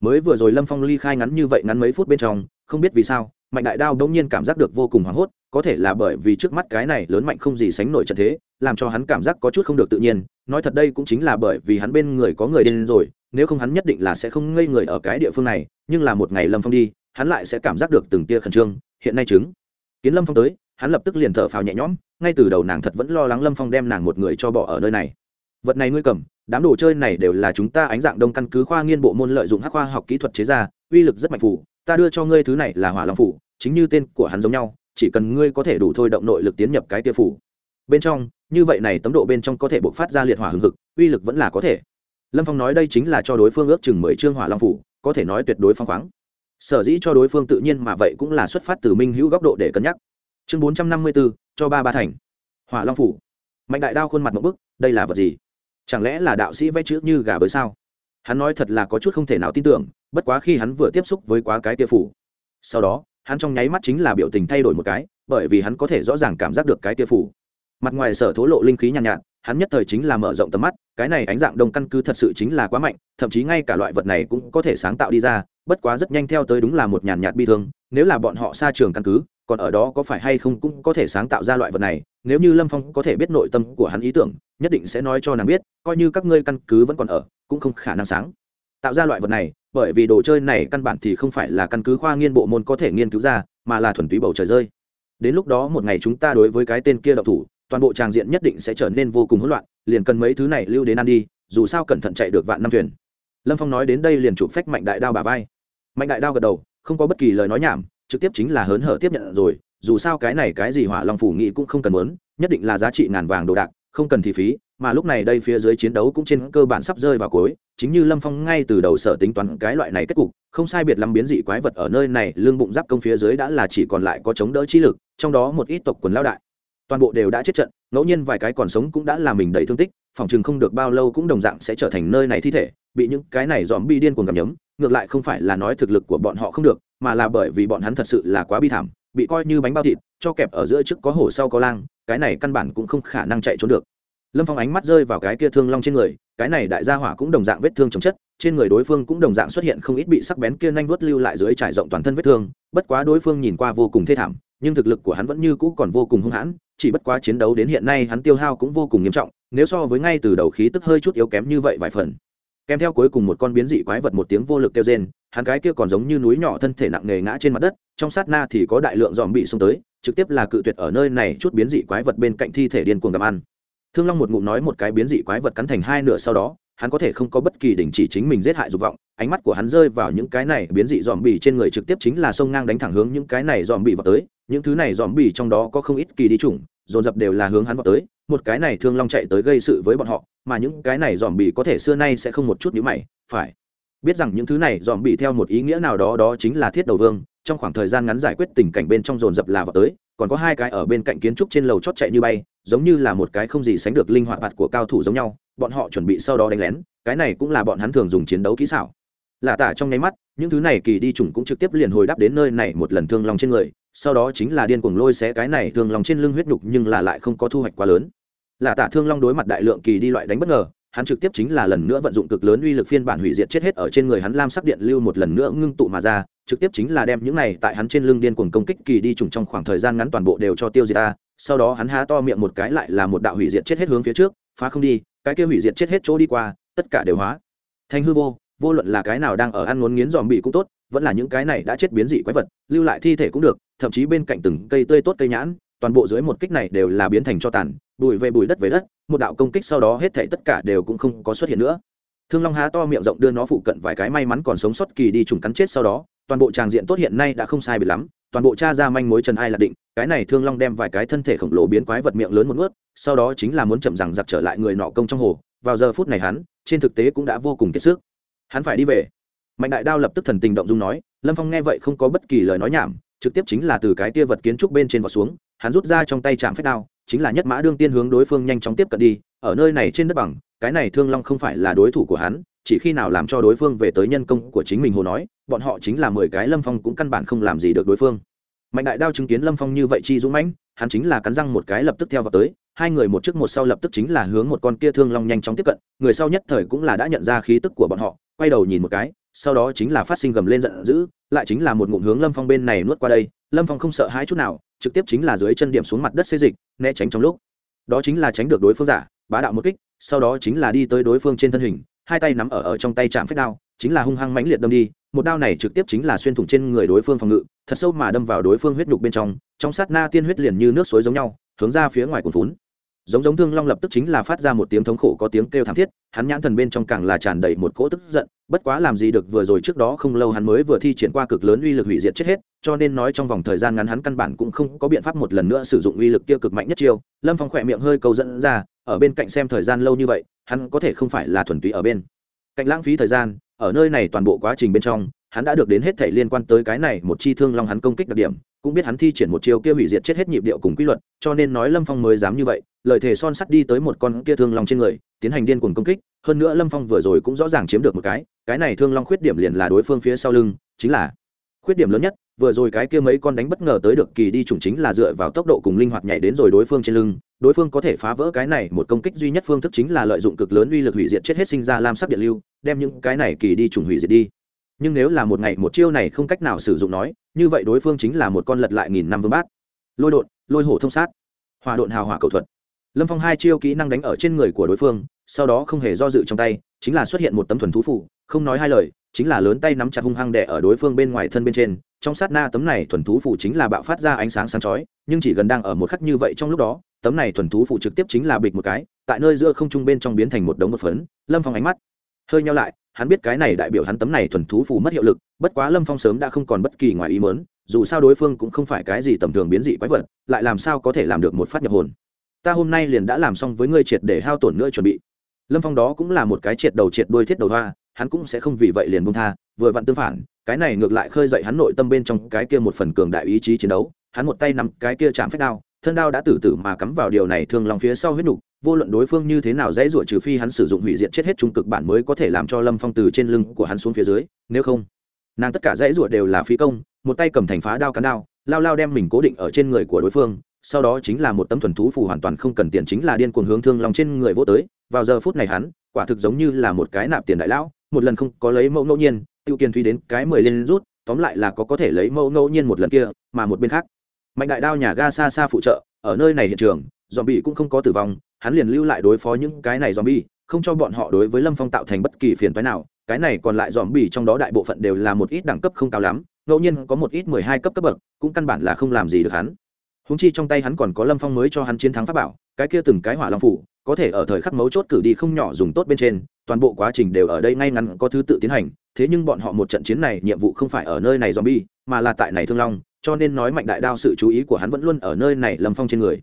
Mới vừa rồi lâm phong ly khai ngắn như vậy ngắn mấy phút bên trong không biết vì sao mạnh đại đao đông nhiên cảm giác được vô cùng hoảng hốt có thể là bởi vì trước mắt cái này lớn mạnh không gì sánh nổi trận thế làm cho hắn cảm giác có chút không được tự nhiên nói thật đây cũng chính là bởi vì hắn bên người có người điên rồi nếu không hắn nhất định là sẽ không ngây người ở cái địa phương này, nhưng là một ngày lâm phong đi, hắn lại sẽ cảm giác được từng tia khẩn trương, hiện nay chứng. Kiến lâm phong tới, hắn lập tức liền thở phào nhẹ nhõm, ngay từ đầu nàng thật vẫn lo lắng lâm phong đem nàng một người cho bỏ ở nơi này. Vật này ngươi cầm, đám đồ chơi này đều là chúng ta ánh dạng đông căn cứ khoa nghiên bộ môn lợi dụng hắc khoa học kỹ thuật chế ra, uy lực rất mạnh phủ, ta đưa cho ngươi thứ này là hỏa long phủ, chính như tên của hắn giống nhau, chỉ cần ngươi có thể đủ thôi động nội lực tiến nhập cái tia phủ. Bên trong, như vậy này tấm độ bên trong có thể bộc phát ra liệt hỏa hừng hực, uy lực vẫn là có thể lâm phong nói đây chính là cho đối phương ước chừng mười chương hỏa long phủ, có thể nói tuyệt đối phong khoáng. Sở dĩ cho đối phương tự nhiên mà vậy cũng là xuất phát từ minh hữu góc độ để cân nhắc. Chương bốn trăm năm mươi bốn cho ba ba thành. Hỏa long phủ. Mạnh đại đao khuôn mặt một bức, đây là vật gì? Chẳng lẽ là đạo sĩ vẽ chữ như gà bới sao? Hắn nói thật là có chút không thể nào tin tưởng, bất quá khi hắn vừa tiếp xúc với quá cái tia phủ. Sau đó, hắn trong nháy mắt chính là biểu tình thay đổi một cái, bởi vì hắn có thể rõ ràng cảm giác được cái tia phủ mặt ngoài sở thố lộ linh khí nhàn nhạt, nhạt hắn nhất thời chính là mở rộng tầm mắt cái này ánh dạng đông căn cứ thật sự chính là quá mạnh thậm chí ngay cả loại vật này cũng có thể sáng tạo đi ra bất quá rất nhanh theo tới đúng là một nhàn nhạt bi thương nếu là bọn họ xa trường căn cứ còn ở đó có phải hay không cũng có thể sáng tạo ra loại vật này nếu như lâm phong có thể biết nội tâm của hắn ý tưởng nhất định sẽ nói cho nàng biết coi như các ngươi căn cứ vẫn còn ở cũng không khả năng sáng tạo ra loại vật này bởi vì đồ chơi này căn bản thì không phải là căn cứ khoa nghiên bộ môn có thể nghiên cứu ra mà là thuần túy bầu trời rơi. Đến lúc đó một ngày chúng ta đối với cái tên kia đậu thủ toàn bộ tràng diện nhất định sẽ trở nên vô cùng hỗn loạn, liền cần mấy thứ này lưu đến ăn đi, dù sao cẩn thận chạy được vạn năm thuyền. Lâm phong nói đến đây liền chụp phách mạnh đại đao bà vai. Mạnh đại đao gật đầu, không có bất kỳ lời nói nhảm, trực tiếp chính là hớn hở tiếp nhận rồi, dù sao cái này cái gì hỏa long phủ nghị cũng không cần muốn, nhất định là giá trị ngàn vàng đồ đạc, không cần thì phí, mà lúc này đây phía dưới chiến đấu cũng trên cơ bản sắp rơi vào cuối, chính như lâm phong ngay từ đầu sở tính toán cái loại này kết cục, không sai biệt lắm biến dị quái vật ở nơi này lương bụng giáp công phía dưới đã là chỉ còn lại có chống đỡ trí lực, trong đó một ít tộc quần lao đại toàn bộ đều đã chết trận, ngẫu nhiên vài cái còn sống cũng đã làm mình đầy thương tích, phòng chừng không được bao lâu cũng đồng dạng sẽ trở thành nơi này thi thể, bị những cái này dòm bi điên cuồng gặm nhấm, ngược lại không phải là nói thực lực của bọn họ không được, mà là bởi vì bọn hắn thật sự là quá bi thảm, bị coi như bánh bao thịt, cho kẹp ở giữa trước có hổ sau có lang, cái này căn bản cũng không khả năng chạy trốn được. Lâm phong ánh mắt rơi vào cái kia thương long trên người, cái này đại gia hỏa cũng đồng dạng vết thương chồng chất, trên người đối phương cũng đồng dạng xuất hiện không ít bị sắc bén kia nhanh vuốt lưu lại dưới trải rộng toàn thân vết thương, bất quá đối phương nhìn qua vô cùng thê thảm nhưng thực lực của hắn vẫn như cũ còn vô cùng hung hãn, chỉ bất quá chiến đấu đến hiện nay hắn tiêu hao cũng vô cùng nghiêm trọng, nếu so với ngay từ đầu khí tức hơi chút yếu kém như vậy vài phần. Kèm theo cuối cùng một con biến dị quái vật một tiếng vô lực kêu rên, hắn cái kia còn giống như núi nhỏ thân thể nặng nề ngã trên mặt đất, trong sát na thì có đại lượng dòm bị xông tới, trực tiếp là cự tuyệt ở nơi này chút biến dị quái vật bên cạnh thi thể điên cuồng gặm ăn. Thương long một ngụm nói một cái biến dị quái vật cắn thành hai nửa sau đó hắn có thể không có bất kỳ đình chỉ chính mình giết hại dục vọng, ánh mắt của hắn rơi vào những cái này biến dị dòm bì trên người trực tiếp chính là sông ngang đánh thẳng hướng những cái này dòm bì vào tới, những thứ này dòm bì trong đó có không ít kỳ đi chủng, dồn dập đều là hướng hắn vào tới, một cái này thương long chạy tới gây sự với bọn họ, mà những cái này dòm bì có thể xưa nay sẽ không một chút nhữ mày, phải biết rằng những thứ này dòm bì theo một ý nghĩa nào đó đó chính là thiết đầu vương, trong khoảng thời gian ngắn giải quyết tình cảnh bên trong dồn dập là vào tới, còn có hai cái ở bên cạnh kiến trúc trên lầu chót chạy như bay, giống như là một cái không gì sánh được linh hoạt bạt của cao thủ giống nhau bọn họ chuẩn bị sau đó đánh lén, cái này cũng là bọn hắn thường dùng chiến đấu kỹ xảo. Lạ tả trong nháy mắt, những thứ này kỳ đi trùng cũng trực tiếp liền hồi đáp đến nơi này một lần thương lòng trên người, sau đó chính là điên cuồng lôi xé cái này thương lòng trên lưng huyết nhục nhưng là lại không có thu hoạch quá lớn. Lạ tả thương long đối mặt đại lượng kỳ đi loại đánh bất ngờ, hắn trực tiếp chính là lần nữa vận dụng cực lớn uy lực phiên bản hủy diệt chết hết ở trên người hắn lam sắc điện lưu một lần nữa ngưng tụ mà ra, trực tiếp chính là đem những này tại hắn trên lưng điên cuồng công kích kỳ đi trùng trong khoảng thời gian ngắn toàn bộ đều cho tiêu diệt ta, sau đó hắn há to miệng một cái lại là một đạo hủy diệt chết hết hướng phía trước, phá không đi cái kia hủy diệt chết hết chỗ đi qua, tất cả đều hóa. Thành hư vô vô luận là cái nào đang ở ăn ngốn nghiến dòm bị cũng tốt, vẫn là những cái này đã chết biến dị quái vật, lưu lại thi thể cũng được, thậm chí bên cạnh từng cây tươi tốt cây nhãn, toàn bộ dưới một kích này đều là biến thành cho tàn bụi về bụi đất về đất, một đạo công kích sau đó hết thể tất cả đều cũng không có xuất hiện nữa. Thương long há to miệng rộng đưa nó phụ cận vài cái may mắn còn sống sót kỳ đi trùng cắn chết sau đó, toàn bộ tràng diện tốt hiện nay đã không sai bị lắm toàn bộ cha ra manh mối trần ai là định, cái này thương long đem vài cái thân thể khổng lồ biến quái vật miệng lớn một ướt sau đó chính là muốn chậm rằng giặc trở lại người nọ công trong hồ. Vào giờ phút này hắn, trên thực tế cũng đã vô cùng kiệt sức. Hắn phải đi về. Mạnh đại đao lập tức thần tình động dung nói, lâm phong nghe vậy không có bất kỳ lời nói nhảm, trực tiếp chính là từ cái kia vật kiến trúc bên trên vào xuống, hắn rút ra trong tay chạm phép đao, chính là nhất mã đương tiên hướng đối phương nhanh chóng tiếp cận đi, ở nơi này trên đất bằng, cái này thương long không phải là đối thủ của hắn, chỉ khi nào làm cho đối phương về tới nhân công của chính mình hồ nói bọn họ chính là mười cái lâm phong cũng căn bản không làm gì được đối phương. Mạnh đại đao chứng kiến lâm phong như vậy chi dũng mãnh, hắn chính là cắn răng một cái lập tức theo vào tới, hai người một trước một sau lập tức chính là hướng một con kia thương long nhanh chóng tiếp cận, người sau nhất thời cũng là đã nhận ra khí tức của bọn họ, quay đầu nhìn một cái, sau đó chính là phát sinh gầm lên giận dữ, lại chính là một ngụm hướng lâm phong bên này nuốt qua đây, lâm phong không sợ hãi chút nào, trực tiếp chính là dưới chân điểm xuống mặt đất xê dịch, né tránh trong lúc. Đó chính là tránh được đối phương giả, bá đạo một kích, sau đó chính là đi tới đối phương trên thân hình hai tay nắm ở ở trong tay chạm phép đao, chính là hung hăng mãnh liệt đâm đi, một đao này trực tiếp chính là xuyên thủng trên người đối phương phòng ngự, thật sâu mà đâm vào đối phương huyết nhục bên trong trong sát na tiên huyết liền như nước suối giống nhau, hướng ra phía ngoài cuồn phún giống giống thương long lập tức chính là phát ra một tiếng thống khổ có tiếng kêu thảm thiết, hắn nhãn thần bên trong càng là tràn đầy một cỗ tức giận, bất quá làm gì được vừa rồi trước đó không lâu hắn mới vừa thi triển qua cực lớn uy lực hủy diệt chết hết, cho nên nói trong vòng thời gian ngắn hắn căn bản cũng không có biện pháp một lần nữa sử dụng uy lực kia cực mạnh nhất chiêu, lâm phong khỏe miệng hơi cầu dẫn ra ở bên cạnh xem thời gian lâu như vậy, hắn có thể không phải là thuần túy ở bên. Cạnh lãng phí thời gian, ở nơi này toàn bộ quá trình bên trong, hắn đã được đến hết thể liên quan tới cái này một chi thương long hắn công kích đặc điểm, cũng biết hắn thi triển một chiêu kia hủy diệt chết hết nhịp điệu cùng quy luật, cho nên nói lâm phong mới dám như vậy, lời thề son sắt đi tới một con kia thương long trên người, tiến hành điên cuồng công kích, hơn nữa lâm phong vừa rồi cũng rõ ràng chiếm được một cái cái này thương long khuyết điểm liền là đối phương phía sau lưng, chính là khuyết điểm lớn nhất, vừa rồi cái kia mấy con đánh bất ngờ tới được kỳ đi chủng chính là dựa vào tốc độ cùng linh hoạt nhảy đến rồi đối phương trên lưng đối phương có thể phá vỡ cái này, một công kích duy nhất phương thức chính là lợi dụng cực lớn uy lực hủy diệt chết hết sinh ra lam sắc điện lưu, đem những cái này kỳ đi trùng hủy diệt đi. Nhưng nếu là một ngày, một chiêu này không cách nào sử dụng nói, như vậy đối phương chính là một con lật lại nghìn năm vương bát. Lôi đột lôi hổ thông sát. Hòa đột hào hỏa cầu thuật. Lâm phong hai chiêu kỹ năng đánh ở trên người của đối phương, sau đó không hề do dự trong tay, chính là xuất hiện một tấm thuần thú phủ không nói hai lời, chính là lớn tay nắm chặt hung hăng đẻ ở đối phương bên ngoài thân bên trên trong sát na tấm này thuần thú phụ chính là bạo phát ra ánh sáng sáng chói, nhưng chỉ gần đang ở một khắc như vậy trong lúc đó, tấm này thuần thú phụ trực tiếp chính là bịch một cái, tại nơi giữa không trung bên trong biến thành một đống một phấn, lâm phong ánh mắt hơi nhau lại, hắn biết cái này đại biểu hắn tấm này thuần thú phụ mất hiệu lực, bất quá lâm phong sớm đã không còn bất kỳ ngoài ý mớn dù sao đối phương cũng không phải cái gì tầm thường biến dị quái vật, lại làm sao có thể làm được một phát nhập hồn. Ta hôm nay liền đã làm xong với ngươi triệt để hao tổn nữa chuẩn bị. Lâm phong đó cũng là một cái triệt đầu triệt đuôi thiết đầu hoa, hắn cũng sẽ không vì vậy liền bông tha, vừa vặn tương phản cái này ngược lại khơi dậy hắn nội tâm bên trong cái kia một phần cường đại ý chí chiến đấu, hắn một tay nắm cái kia chạm phép đao, thân đao đã tử tử mà cắm vào điều này thường lòng phía sau huyết nục, vô luận đối phương như thế nào dễ dụa trừ phi hắn sử dụng hủy diệt chết hết trung cực bản mới có thể làm cho lâm phong từ trên lưng của hắn xuống phía dưới, nếu không, nàng tất cả dễ dụa đều là phi công, một tay cầm thành phá đao cán đao, lao lao đem mình cố định ở trên người của đối phương, sau đó chính là một tấm thuần thú phù hoàn toàn không cần tiền chính là điên cuồng hướng thương lòng trên người vô tới, vào giờ phút này hắn, quả thực giống như là một cái nạp tiền đại lão, một lần không có lấy mẫu ngẫu nhiên tiêu kiên thuy đến cái mười lên rút, tóm lại là có có thể lấy mẫu ngẫu nhiên một lần kia, mà một bên khác. Mạnh đại đao nhà ga xa xa phụ trợ, ở nơi này hiện trường dòm bị cũng không có tử vong, hắn liền lưu lại đối phó những cái này dòm bi không cho bọn họ đối với lâm phong tạo thành bất kỳ phiền phái nào, cái này còn lại dòm bi trong đó đại bộ phận đều là một ít đẳng cấp không cao lắm, ngẫu nhiên có một ít mười hai cấp cấp bậc, cũng căn bản là không làm gì được hắn. Húng chi trong tay hắn còn có lâm phong mới cho hắn chiến thắng pháp bảo, cái kia từng cái hỏa long phủ, có thể ở thời khắc mấu chốt cử đi không nhỏ dùng tốt bên trên, toàn bộ quá trình đều ở đây ngay ngắn có thứ tự tiến hành thế nhưng bọn họ một trận chiến này, nhiệm vụ không phải ở nơi này zombie, mà là tại này thương long, cho nên nói mạnh đại đao sự chú ý của hắn vẫn luôn ở nơi này lâm phong trên người.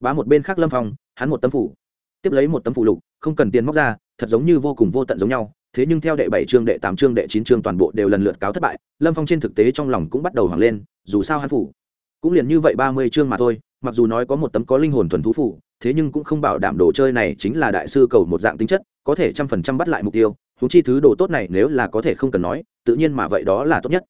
Bá một bên khác lâm phong, hắn một tấm phủ. Tiếp lấy một tấm phủ lục, không cần tiền móc ra, thật giống như vô cùng vô tận giống nhau. Thế nhưng theo đệ bảy chương, đệ tám chương, đệ chín chương toàn bộ đều lần lượt cáo thất bại, lâm phong trên thực tế trong lòng cũng bắt đầu hoảng lên, dù sao hắn phủ. Cũng liền như vậy ba mươi chương mà thôi, mặc dù nói có một tấm có linh hồn thuần thú phủ, thế nhưng cũng không bảo đảm đồ chơi này chính là đại sư cầu một dạng tính chất, có thể trăm phần trăm bắt lại mục tiêu huống chi thứ đồ tốt này nếu là có thể không cần nói, tự nhiên mà vậy đó là tốt nhất.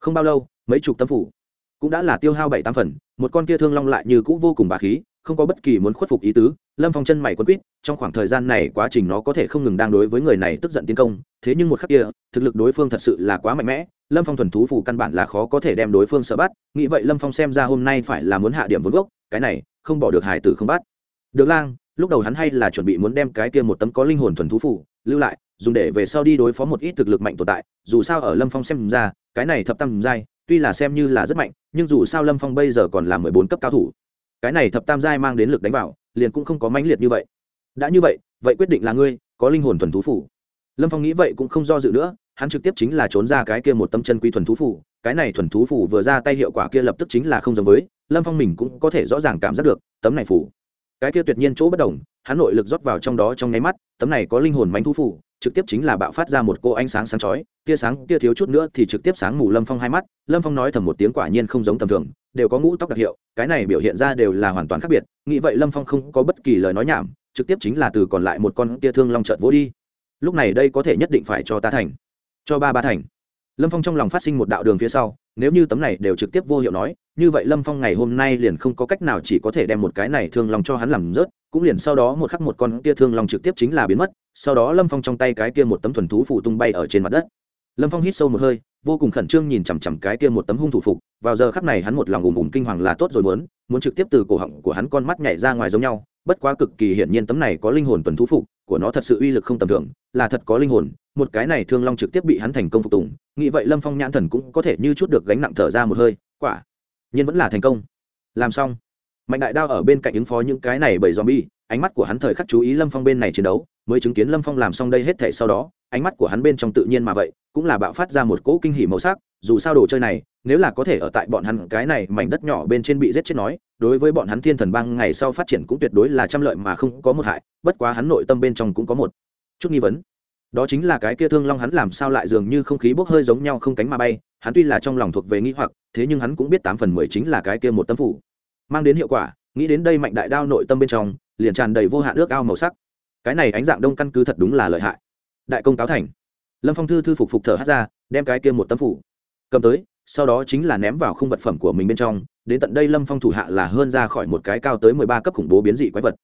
Không bao lâu, mấy chục tấm phủ cũng đã là tiêu hao bảy tám phần, một con kia thương long lại như cũng vô cùng bà khí, không có bất kỳ muốn khuất phục ý tứ. Lâm phong chân mày quấn quýt, trong khoảng thời gian này quá trình nó có thể không ngừng đang đối với người này tức giận tiến công, thế nhưng một khắc kia, thực lực đối phương thật sự là quá mạnh mẽ. Lâm phong thuần thú phủ căn bản là khó có thể đem đối phương sợ bắt, nghĩ vậy lâm phong xem ra hôm nay phải là muốn hạ điểm vốn gốc, cái này không bỏ được hải tử không bắt. Được lang lúc đầu hắn hay là chuẩn bị muốn đem cái kia một tấm có linh hồn thuần thú phủ lưu lại, dùng để về sau đi đối phó một ít thực lực mạnh tồn tại, dù sao ở lâm phong xem ra, cái này thập tam giai, tuy là xem như là rất mạnh, nhưng dù sao lâm phong bây giờ còn là mười bốn cấp cao thủ. Cái này thập tam giai mang đến lực đánh vào, liền cũng không có mãnh liệt như vậy. Đã như vậy vậy quyết định là ngươi, có linh hồn thuần thú phủ. Lâm phong nghĩ vậy cũng không do dự nữa, hắn trực tiếp chính là trốn ra cái kia một tâm chân quý thuần thú phủ, cái này thuần thú phủ vừa ra tay hiệu quả kia lập tức chính là không giống với, lâm phong mình cũng có thể rõ ràng cảm giác được, tấm này phủ cái kia tuyệt nhiên chỗ bất đồng, hắn nội lực rót vào trong đó trong nháy mắt, tấm này có linh hồn mánh thú phủ, trực tiếp chính là bạo phát ra một cô ánh sáng sáng chói, tia sáng tia thiếu chút nữa thì trực tiếp sáng mù lâm phong hai mắt, lâm phong nói thầm một tiếng quả nhiên không giống tầm thường, đều có ngũ tóc đặc hiệu, cái này biểu hiện ra đều là hoàn toàn khác biệt, nghĩ vậy lâm phong không có bất kỳ lời nói nhảm, trực tiếp chính là từ còn lại một con tia thương long trợt vỗ đi. Lúc này đây có thể nhất định phải cho ta thành, cho ba ba thành. Lâm phong trong lòng phát sinh một đạo đường phía sau nếu như tấm này đều trực tiếp vô hiệu nói, như vậy lâm phong ngày hôm nay liền không có cách nào chỉ có thể đem một cái này thương lòng cho hắn làm rớt, cũng liền sau đó một khắc một con kia thương lòng trực tiếp chính là biến mất, sau đó lâm phong trong tay cái kia một tấm thuần thú phủ tung bay ở trên mặt đất. Lâm phong hít sâu một hơi, vô cùng khẩn trương nhìn chằm chằm cái kia một tấm hung thủ phục, vào giờ khắc này hắn một lòng ùm ùm kinh hoàng là tốt rồi muốn muốn trực tiếp từ cổ họng của hắn con mắt nhảy ra ngoài giống nhau, bất quá cực kỳ hiển nhiên tấm này có linh hồn tuần thú phục, của nó thật sự uy lực không tầm thường, là thật có linh hồn một cái này thương long trực tiếp bị hắn thành công phục tùng, nghĩ vậy lâm phong nhãn thần cũng có thể như chút được gánh nặng thở ra một hơi, quả nhiên vẫn là thành công. Làm xong, mạnh đại đao ở bên cạnh ứng phó những cái này bởi zombie, ánh mắt của hắn thời khắc chú ý lâm phong bên này chiến đấu, mới chứng kiến lâm phong làm xong đây hết thể sau đó, ánh mắt của hắn bên trong tự nhiên mà vậy, cũng là bạo phát ra một cỗ kinh hỉ màu sắc, dù sao đồ chơi này, nếu là có thể ở tại bọn hắn, cái này mảnh đất nhỏ bên trên bị giết chết nói, đối với bọn hắn thiên thần bang ngày sau phát triển cũng tuyệt đối là trăm lợi mà không có một hại, bất quá hắn nội tâm bên trong cũng có một chút nghi vấn đó chính là cái kia thương long hắn làm sao lại dường như không khí bốc hơi giống nhau không cánh mà bay, hắn tuy là trong lòng thuộc về nghĩ hoặc, thế nhưng hắn cũng biết tám phần mười chính là cái kia một tâm phủ. Mang đến hiệu quả, nghĩ đến đây mạnh đại đao nội tâm bên trong, liền tràn đầy vô hạn ước ao màu sắc. Cái này ánh dạng đông căn cứ thật đúng là lợi hại. Đại công cáo thành. Lâm phong thư thư phục phục thở hát ra, đem cái kia một tấm phủ cầm tới, sau đó chính là ném vào khung vật phẩm của mình bên trong, đến tận đây lâm phong thủ hạ là hơn ra khỏi một cái cao tới mười ba cấp khủng bố biến dị quái vật.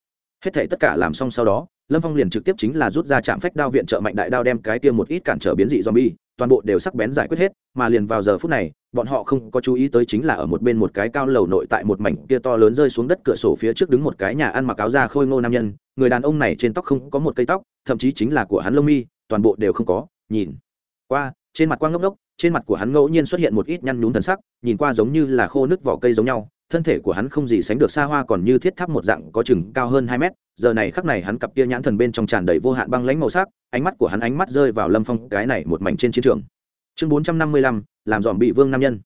Hết thể tất cả làm xong sau đó lâm phong liền trực tiếp chính là rút ra trạm phách đao viện trợ mạnh đại đao đem cái kia một ít cản trở biến dị zombie, toàn bộ đều sắc bén giải quyết hết, mà liền vào giờ phút này, bọn họ không có chú ý tới chính là ở một bên một cái cao lầu nội tại một mảnh kia to lớn rơi xuống đất cửa sổ phía trước đứng một cái nhà ăn mặc áo da khôi ngô nam nhân, người đàn ông này trên tóc không có một cây tóc, thậm chí chính là của hắn lông mi, toàn bộ đều không có, nhìn qua, trên mặt quang ngốc ngốc, trên mặt của hắn ngẫu nhiên xuất hiện một ít nhăn nhúm thần sắc, nhìn qua giống như là khô nước vỏ cây giống nhau thân thể của hắn không gì sánh được xa hoa còn như thiết tháp một dạng có chừng cao hơn hai mét. Giờ này khắc này hắn cặp kia nhãn thần bên trong tràn đầy vô hạn băng lãnh màu sắc, ánh mắt của hắn ánh mắt rơi vào lâm phong, cái này một mảnh trên chiến trường. Chương bốn trăm năm mươi lăm, làm dòm bị vương nam nhân.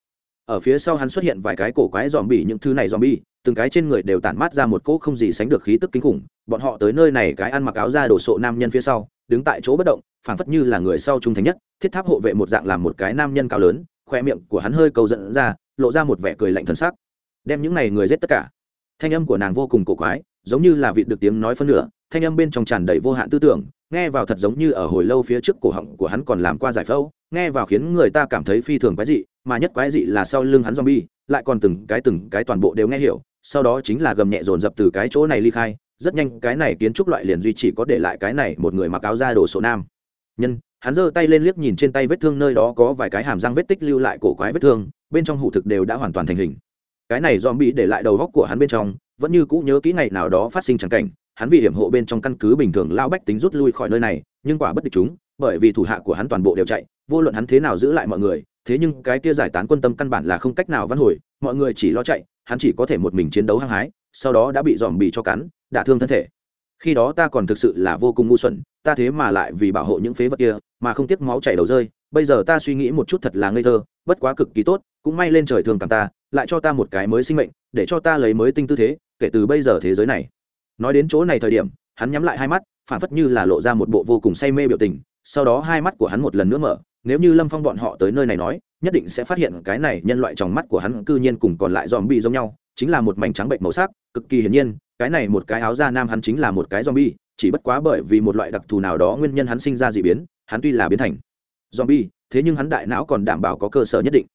Ở phía sau hắn xuất hiện vài cái cổ quái dòm bị những thứ này dòm bi từng cái trên người đều tản mát ra một cỗ không gì sánh được khí tức kinh khủng. Bọn họ tới nơi này cái ăn mặc áo da đồ sộ nam nhân phía sau, đứng tại chỗ bất động, phảng phất như là người sau trung thành nhất, thiết tháp hộ vệ một dạng làm một cái nam nhân cao lớn, khoe miệng của hắn hơi cầu dẫn ra, lộ ra một vẻ cười lạnh thần sắc đem những này người giết tất cả. Thanh âm của nàng vô cùng cổ quái, giống như là vịt được tiếng nói phân nửa, thanh âm bên trong tràn đầy vô hạn tư tưởng, nghe vào thật giống như ở hồi lâu phía trước cổ họng của hắn còn làm qua giải phẫu, nghe vào khiến người ta cảm thấy phi thường quái dị, mà nhất quái dị là sau lưng hắn zombie, lại còn từng cái từng cái toàn bộ đều nghe hiểu, sau đó chính là gầm nhẹ dồn dập từ cái chỗ này ly khai, rất nhanh cái này kiến trúc loại liền duy chỉ có để lại cái này một người mặc áo da đồ sổ nam. Nhân, hắn giơ tay lên liếc nhìn trên tay vết thương nơi đó có vài cái hàm răng vết tích lưu lại cổ quái vết thương, bên trong hủ thực đều đã hoàn toàn thành hình cái này dòm bị để lại đầu góc của hắn bên trong, vẫn như cũ nhớ kỹ ngày nào đó phát sinh chẳng cảnh, hắn vì hiểm hộ bên trong căn cứ bình thường lao bách tính rút lui khỏi nơi này, nhưng quả bất địch chúng, bởi vì thủ hạ của hắn toàn bộ đều chạy, vô luận hắn thế nào giữ lại mọi người, thế nhưng cái kia giải tán quân tâm căn bản là không cách nào văn hồi, mọi người chỉ lo chạy, hắn chỉ có thể một mình chiến đấu hăng hái, sau đó đã bị dòm bị cho cắn, đả thương thân thể. Khi đó ta còn thực sự là vô cùng ngu xuẩn, ta thế mà lại vì bảo hộ những phế vật kia, mà không tiếc máu chảy đầu rơi, bây giờ ta suy nghĩ một chút thật là ngây thơ, bất quá cực kỳ tốt cũng may lên trời thường cảm ta lại cho ta một cái mới sinh mệnh để cho ta lấy mới tinh tư thế kể từ bây giờ thế giới này nói đến chỗ này thời điểm hắn nhắm lại hai mắt phản phất như là lộ ra một bộ vô cùng say mê biểu tình sau đó hai mắt của hắn một lần nữa mở nếu như lâm phong bọn họ tới nơi này nói nhất định sẽ phát hiện cái này nhân loại trong mắt của hắn cư nhiên cùng còn lại dòm bị giống nhau chính là một mảnh trắng bệnh màu sắc cực kỳ hiển nhiên cái này một cái áo da nam hắn chính là một cái zombie, chỉ bất quá bởi vì một loại đặc thù nào đó nguyên nhân hắn sinh ra dị biến, hắn tuy là biến thành zombie, thế nhưng hắn đại não còn đảm bảo có cơ sở nhất định.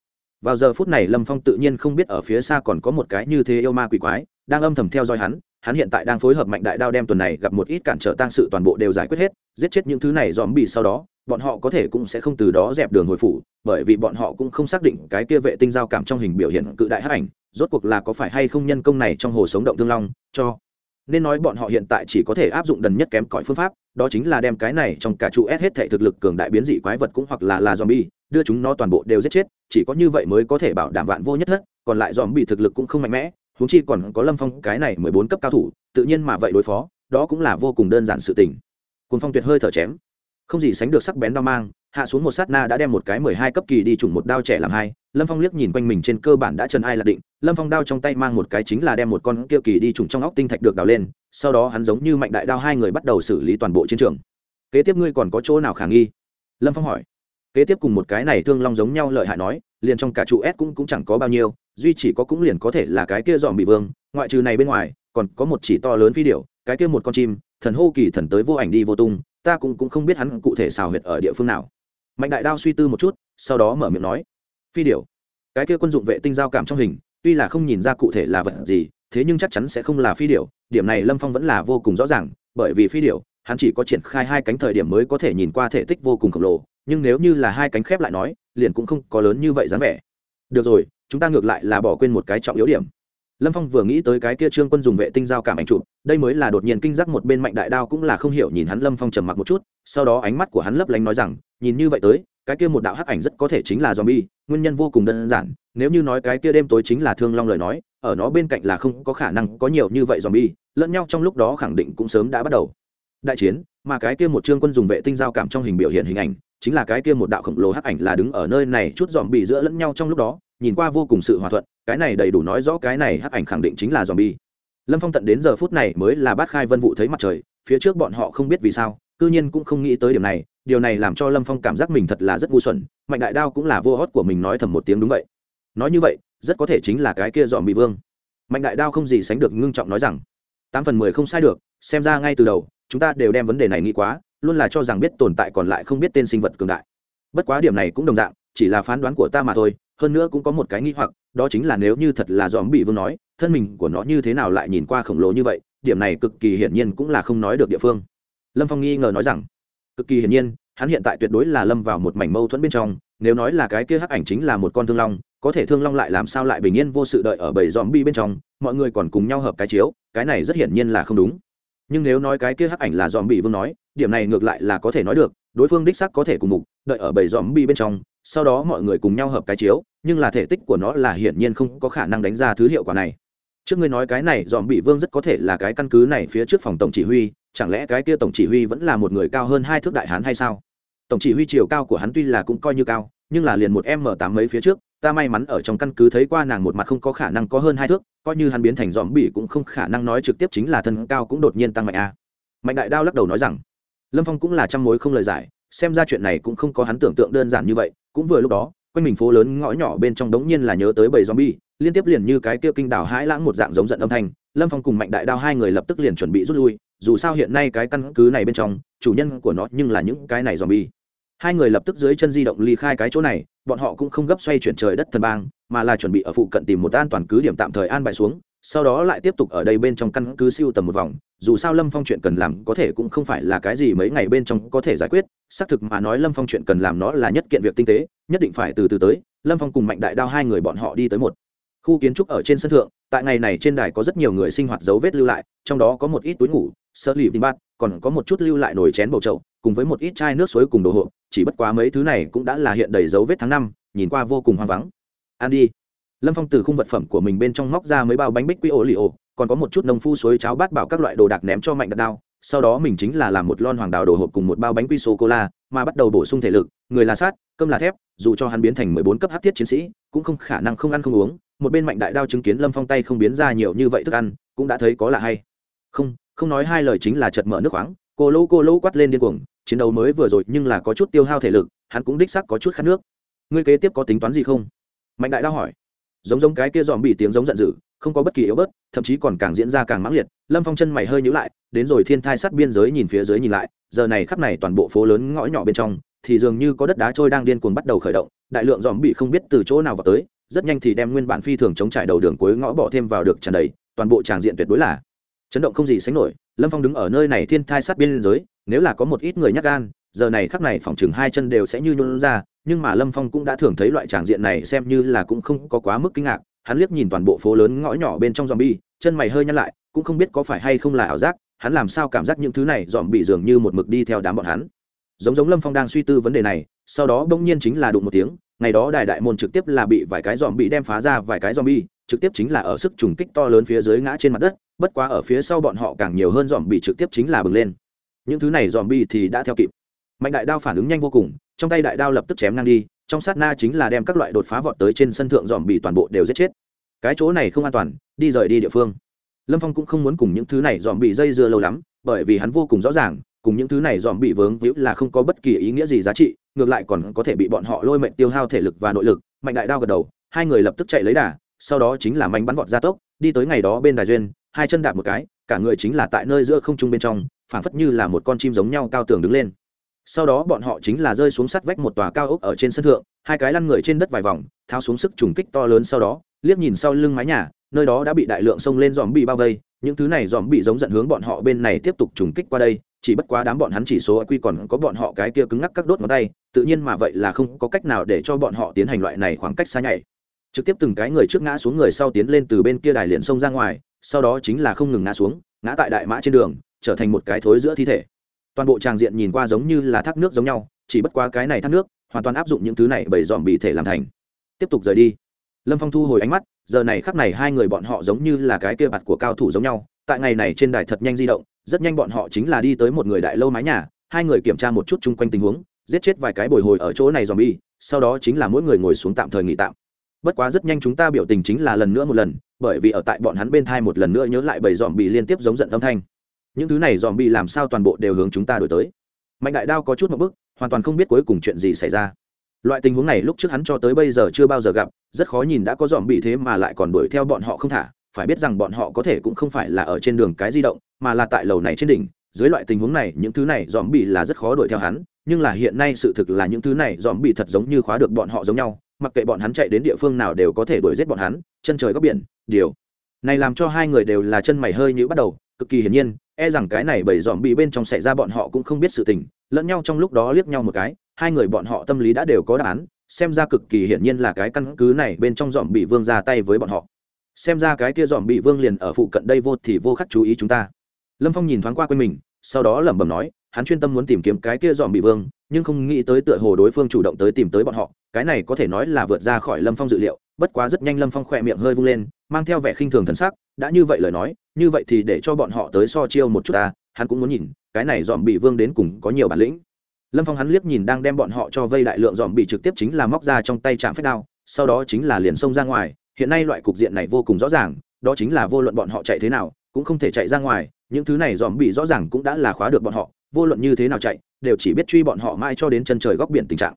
Vào giờ phút này Lâm Phong tự nhiên không biết ở phía xa còn có một cái như thế yêu ma quỷ quái, đang âm thầm theo dõi hắn, hắn hiện tại đang phối hợp mạnh đại đao đem tuần này gặp một ít cản trở tang sự toàn bộ đều giải quyết hết, giết chết những thứ này zombie sau đó, bọn họ có thể cũng sẽ không từ đó dẹp đường hồi phủ, bởi vì bọn họ cũng không xác định cái kia vệ tinh giao cảm trong hình biểu hiện cự đại hắc ảnh, rốt cuộc là có phải hay không nhân công này trong hồ sống động thương long cho nên nói bọn họ hiện tại chỉ có thể áp dụng đần nhất kém cỏi phương pháp đó chính là đem cái này trong cả trụ ép hết thể thực lực cường đại biến dị quái vật cũng hoặc là là zombie đưa chúng nó toàn bộ đều giết chết, chỉ có như vậy mới có thể bảo đảm vạn vô nhất thất, còn lại dòm bị thực lực cũng không mạnh mẽ, huống chi còn có lâm phong, cái này mười bốn cấp cao thủ, tự nhiên mà vậy đối phó, đó cũng là vô cùng đơn giản sự tình. Cuốn phong tuyệt hơi thở chém. Không gì sánh được sắc bén đao mang, hạ xuống một sát na đã đem một cái mười hai cấp kỳ đi trùng một đao trẻ làm hai, lâm phong liếc nhìn quanh mình trên cơ bản đã trần ai là định, lâm phong đao trong tay mang một cái chính là đem một con kia kỳ đi trùng trong óc tinh thạch được đào lên, sau đó hắn giống như mạnh đại đao hai người bắt đầu xử lý toàn bộ chiến trường. Kế tiếp ngươi còn có chỗ nào khả nghi? Lâm phong hỏi kế tiếp cùng một cái này thương long giống nhau lợi hại nói, liền trong cả trụ s cũng cũng chẳng có bao nhiêu, duy chỉ có cũng liền có thể là cái kia dòm bị vương, ngoại trừ này bên ngoài, còn có một chỉ to lớn phi điệu cái kia một con chim, thần hô kỳ thần tới vô ảnh đi vô tung, ta cũng cũng không biết hắn cụ thể xào huyệt ở địa phương nào. Mạnh đại đao suy tư một chút, sau đó mở miệng nói, phi điểu, cái kia quân dụng vệ tinh giao cảm trong hình, tuy là không nhìn ra cụ thể là vật gì, thế nhưng chắc chắn sẽ không là phi điểu, điểm này lâm phong vẫn là vô cùng rõ ràng, bởi vì phi điểu, hắn chỉ có triển khai hai cánh thời điểm mới có thể nhìn qua thể tích vô cùng khổng lồ nhưng nếu như là hai cánh khép lại nói, liền cũng không có lớn như vậy dáng vẻ. Được rồi, chúng ta ngược lại là bỏ quên một cái trọng yếu điểm. Lâm phong vừa nghĩ tới cái kia trương quân dùng vệ tinh giao cảm ảnh chụp, đây mới là đột nhiên kinh giác một bên mạnh đại đao cũng là không hiểu nhìn hắn lâm phong trầm mặc một chút, sau đó ánh mắt của hắn lấp lánh nói rằng, nhìn như vậy tới, cái kia một đạo hắc ảnh rất có thể chính là zombie, nguyên nhân vô cùng đơn giản, nếu như nói cái kia đêm tối chính là thương long lời nói, ở nó bên cạnh là không có khả năng có nhiều như vậy zombie, lẫn nhau trong lúc đó khẳng định cũng sớm đã bắt đầu. Đại chiến, mà cái kia một trương quân dùng vệ tinh giao cảm trong hình biểu hiện hình ảnh chính là cái kia một đạo khổng lồ hắc ảnh là đứng ở nơi này chút dòm bị giữa lẫn nhau trong lúc đó, nhìn qua vô cùng sự hòa thuận, cái này đầy đủ nói rõ cái này hắc ảnh khẳng định chính là dòm bi lâm phong tận đến giờ phút này mới là bát khai vân vụ thấy mặt trời, phía trước bọn họ không biết vì sao, cư nhiên cũng không nghĩ tới điểm này, điều này làm cho lâm phong cảm giác mình thật là rất ngu xuẩn, mạnh đại đao cũng là vô hót của mình nói thầm một tiếng đúng vậy. Nói như vậy, rất có thể chính là cái kia dòm bị vương. Mạnh đại đao không gì sánh được ngưng trọng nói rằng, tám phần mười không sai được, xem ra ngay từ đầu, chúng ta đều đem vấn đề này nghĩ quá luôn là cho rằng biết tồn tại còn lại không biết tên sinh vật cường đại. Bất quá điểm này cũng đồng dạng, chỉ là phán đoán của ta mà thôi, hơn nữa cũng có một cái nghi hoặc, đó chính là nếu như thật là dòm bị vương nói, thân mình của nó như thế nào lại nhìn qua khổng lồ như vậy, điểm này cực kỳ hiển nhiên cũng là không nói được địa phương. Lâm phong nghi ngờ nói rằng, cực kỳ hiển nhiên, hắn hiện tại tuyệt đối là lâm vào một mảnh mâu thuẫn bên trong, nếu nói là cái kia hắc ảnh chính là một con thương long, có thể thương long lại làm sao lại bình yên vô sự đợi ở bầy dòm bi bên trong, mọi người còn cùng nhau hợp cái chiếu, cái này rất hiển nhiên là không đúng. Nhưng nếu nói cái kia hắc ảnh là dòm bị vương nói điểm này ngược lại là có thể nói được, đối phương đích sắc có thể cùng mục, đợi ở bầy dòm bi bên trong, sau đó mọi người cùng nhau hợp cái chiếu, nhưng là thể tích của nó là hiển nhiên không có khả năng đánh ra thứ hiệu quả này. Trước ngươi nói cái này dòm bị vương rất có thể là cái căn cứ này phía trước phòng tổng chỉ huy, chẳng lẽ cái kia tổng chỉ huy vẫn là một người cao hơn hai thước đại hán hay sao? Tổng chỉ huy chiều cao của hắn tuy là cũng coi như cao, nhưng là liền một m tám mấy phía trước, ta may mắn ở trong căn cứ thấy qua nàng một mặt không có khả năng có hơn hai thước, coi như hắn biến thành dòm bị cũng không khả năng nói trực tiếp chính là thân cao cũng đột nhiên tăng mạnh a. Mạnh đại đao lắc đầu nói rằng lâm phong cũng là trăm mối không lời giải, xem ra chuyện này cũng không có hắn tưởng tượng đơn giản như vậy, cũng vừa lúc đó, quanh mình phố lớn ngõ nhỏ bên trong đống nhiên là nhớ tới bầy zombie, liên tiếp liền như cái kia kinh đảo hãi lãng một dạng giống giận âm thanh, lâm phong cùng mạnh đại đao hai người lập tức liền chuẩn bị rút lui, dù sao hiện nay cái căn cứ này bên trong, chủ nhân của nó nhưng là những cái này zombie. Hai người lập tức dưới chân di động ly khai cái chỗ này, bọn họ cũng không gấp xoay chuyển trời đất thần bang, mà là chuẩn bị ở phụ cận tìm một an toàn cứ điểm tạm thời an bài xuống sau đó lại tiếp tục ở đây bên trong căn cứ siêu tầm một vòng, dù sao lâm phong chuyện cần làm có thể cũng không phải là cái gì mấy ngày bên trong có thể giải quyết, xác thực mà nói lâm phong chuyện cần làm nó là nhất kiện việc tinh tế, nhất định phải từ từ tới, lâm phong cùng mạnh đại đao hai người bọn họ đi tới một khu kiến trúc ở trên sân thượng, tại ngày này trên đài có rất nhiều người sinh hoạt dấu vết lưu lại, trong đó có một ít túi ngủ, sơ lì tinh bát, còn có một chút lưu lại nồi chén bầu trậu cùng với một ít chai nước suối cùng đồ hộp, chỉ bất quá mấy thứ này cũng đã là hiện đầy dấu vết tháng năm, nhìn qua vô cùng hoang vắng. Ăn đi lâm phong từ khung vật phẩm của mình bên trong móc ra mấy bao bánh bích quy ô li ô, còn có một chút nông phu suối cháo bát bảo các loại đồ đạc ném cho mạnh đặt đao. Sau đó mình chính là làm một lon hoàng đào đồ hộp cùng một bao bánh quy sô cô la, mà bắt đầu bổ sung thể lực, người là sát, cơm là thép, dù cho hắn biến thành mười bốn cấp hát thiết chiến sĩ, cũng không khả năng không ăn không uống. Một bên mạnh đại đao chứng kiến lâm phong tay không biến ra nhiều như vậy thức ăn, cũng đã thấy có là hay. Không không nói hai lời chính là chật mở nước khoáng. Cô lô cô lô quát lên điên cuồng, chiến đấu mới vừa rồi nhưng là có chút tiêu hao thể lực, hắn cũng đích sắc có chút khát nước. Ngươi kế tiếp có tính toán gì không? Mạnh đại đao hỏi giống giống cái kia dòm bị tiếng giống giận dữ, không có bất kỳ yếu bớt, thậm chí còn càng diễn ra càng mãng liệt. Lâm phong chân mày hơi nhữ lại, đến rồi thiên thai sát biên giới nhìn phía dưới nhìn lại, giờ này khắp này toàn bộ phố lớn ngõ nhỏ bên trong, thì dường như có đất đá trôi đang điên cuồng bắt đầu khởi động, đại lượng dòm bị không biết từ chỗ nào vào tới, rất nhanh thì đem nguyên bản phi thường chống trải đầu đường cuối ngõ bỏ thêm vào được tràn đầy, toàn bộ tràng diện tuyệt đối là chấn động không gì sánh nổi. Lâm phong đứng ở nơi này thiên thai sát biên giới, nếu là có một ít người nhắc gan, giờ này khắc này phòng chừng hai chân đều sẽ như nhuôn ra nhưng mà lâm phong cũng đã thường thấy loại tràng diện này xem như là cũng không có quá mức kinh ngạc, hắn liếc nhìn toàn bộ phố lớn ngõ nhỏ bên trong dòm bi chân mày hơi nhăn lại, cũng không biết có phải hay không là ảo giác, hắn làm sao cảm giác những thứ này dòm bị dường như một mực đi theo đám bọn hắn. Giống giống lâm phong đang suy tư vấn đề này, sau đó bỗng nhiên chính là đụng một tiếng, ngày đó đại đại môn trực tiếp là bị vài cái dòm bị đem phá ra, vài cái dòm bi trực tiếp chính là ở sức trùng kích to lớn phía dưới ngã trên mặt đất, bất quá ở phía sau bọn họ càng nhiều hơn dòm bị trực tiếp chính là bừng lên. Những thứ này dòm bi thì đã theo kịp. Mạnh đại đao phản ứng nhanh vô cùng trong tay đại đao lập tức chém ngang đi, trong sát na chính là đem các loại đột phá vọt tới trên sân thượng dòm bị toàn bộ đều giết chết. Cái chỗ này không an toàn, đi rời đi địa phương. Lâm phong cũng không muốn cùng những thứ này dòm bị dây dưa lâu lắm, bởi vì hắn vô cùng rõ ràng, cùng những thứ này dòm bị vướng víu là không có bất kỳ ý nghĩa gì giá trị, ngược lại còn có thể bị bọn họ lôi mệnh tiêu hao thể lực và nội lực, mạnh đại đao gật đầu, hai người lập tức chạy lấy đà, sau đó chính là mánh bắn vọt ra tốc, đi tới ngày đó bên đài duyên, hai chân đạp một cái, cả người chính là tại nơi giữa không trung bên trong, phảng phất như là một con chim giống nhau cao tường đứng lên sau đó bọn họ chính là rơi xuống sắt vách một tòa cao ốc ở trên sân thượng, hai cái lăn người trên đất vài vòng, tháo xuống sức trùng kích to lớn sau đó, liếc nhìn sau lưng mái nhà, nơi đó đã bị đại lượng sông lên dòm bị bao vây, những thứ này dòm bị giống giận hướng bọn họ bên này tiếp tục trùng kích qua đây, chỉ bất quá đám bọn hắn chỉ số quy còn có bọn họ cái kia cứng ngắc các đốt ngón tay, tự nhiên mà vậy là không có cách nào để cho bọn họ tiến hành loại này khoảng cách xa nhảy. Trực tiếp từng cái người trước ngã xuống người sau tiến lên từ bên kia đài liền sông ra ngoài, sau đó chính là không ngừng ngã xuống, ngã tại đại mã trên đường, trở thành một cái thối giữa thi thể toàn bộ tràng diện nhìn qua giống như là thác nước giống nhau, chỉ bất quá cái này thác nước, hoàn toàn áp dụng những thứ này bởi dòm bị thể làm thành. Tiếp tục rời đi. Lâm phong thu hồi ánh mắt, giờ này khắc này hai người bọn họ giống như là cái kia mặt của cao thủ giống nhau, tại ngày này trên đài thật nhanh di động, rất nhanh bọn họ chính là đi tới một người đại lâu mái nhà, hai người kiểm tra một chút chung quanh tình huống, giết chết vài cái bồi hồi ở chỗ này dòm bi sau đó chính là mỗi người ngồi xuống tạm thời nghỉ tạm. Bất quá rất nhanh chúng ta biểu tình chính là lần nữa một lần, bởi vì ở tại bọn hắn bên thai một lần nữa nhớ lại bầy dòm bị liên tiếp giống giận âm thanh những thứ này dòm bị làm sao toàn bộ đều hướng chúng ta đổi tới. Mạnh đại đao có chút một bức, hoàn toàn không biết cuối cùng chuyện gì xảy ra. Loại tình huống này lúc trước hắn cho tới bây giờ chưa bao giờ gặp, rất khó nhìn đã có dòm bị thế mà lại còn đuổi theo bọn họ không thả. Phải biết rằng bọn họ có thể cũng không phải là ở trên đường cái di động, mà là tại lầu này trên đỉnh. Dưới loại tình huống này, những thứ này dòm bị là rất khó đuổi theo hắn, nhưng là hiện nay sự thực là những thứ này dòm bị thật giống như khóa được bọn họ giống nhau, mặc kệ bọn hắn chạy đến địa phương nào đều có thể đuổi giết bọn hắn, chân trời góc biển, điều. Này làm cho hai người đều là chân mày hơi nhữ bắt đầu cực kỳ hiển nhiên e rằng cái này bởi dòm bị bên trong xảy ra bọn họ cũng không biết sự tình, lẫn nhau trong lúc đó liếc nhau một cái, hai người bọn họ tâm lý đã đều có đáp án, xem ra cực kỳ hiển nhiên là cái căn cứ này bên trong dòm bị vương ra tay với bọn họ. Xem ra cái kia dòm bị vương liền ở phụ cận đây vô thì vô khắc chú ý chúng ta. Lâm phong nhìn thoáng qua quên mình, sau đó lẩm bẩm nói, hắn chuyên tâm muốn tìm kiếm cái kia dòm bị vương, nhưng không nghĩ tới tựa hồ đối phương chủ động tới tìm tới bọn họ, cái này có thể nói là vượt ra khỏi lâm phong dự liệu, bất quá rất nhanh lâm phong khỏe miệng hơi vung lên, mang theo vẻ khinh thường thần sắc, đã như vậy lời nói như vậy thì để cho bọn họ tới so chiêu một chút ta, hắn cũng muốn nhìn, cái này dòm bị vương đến cùng có nhiều bản lĩnh. Lâm phong hắn liếc nhìn đang đem bọn họ cho vây đại lượng dòm bị trực tiếp chính là móc ra trong tay chạm phép đao, sau đó chính là liền xông ra ngoài, hiện nay loại cục diện này vô cùng rõ ràng, đó chính là vô luận bọn họ chạy thế nào, cũng không thể chạy ra ngoài, những thứ này dòm bị rõ ràng cũng đã là khóa được bọn họ, vô luận như thế nào chạy, đều chỉ biết truy bọn họ mãi cho đến chân trời góc biển tình trạng.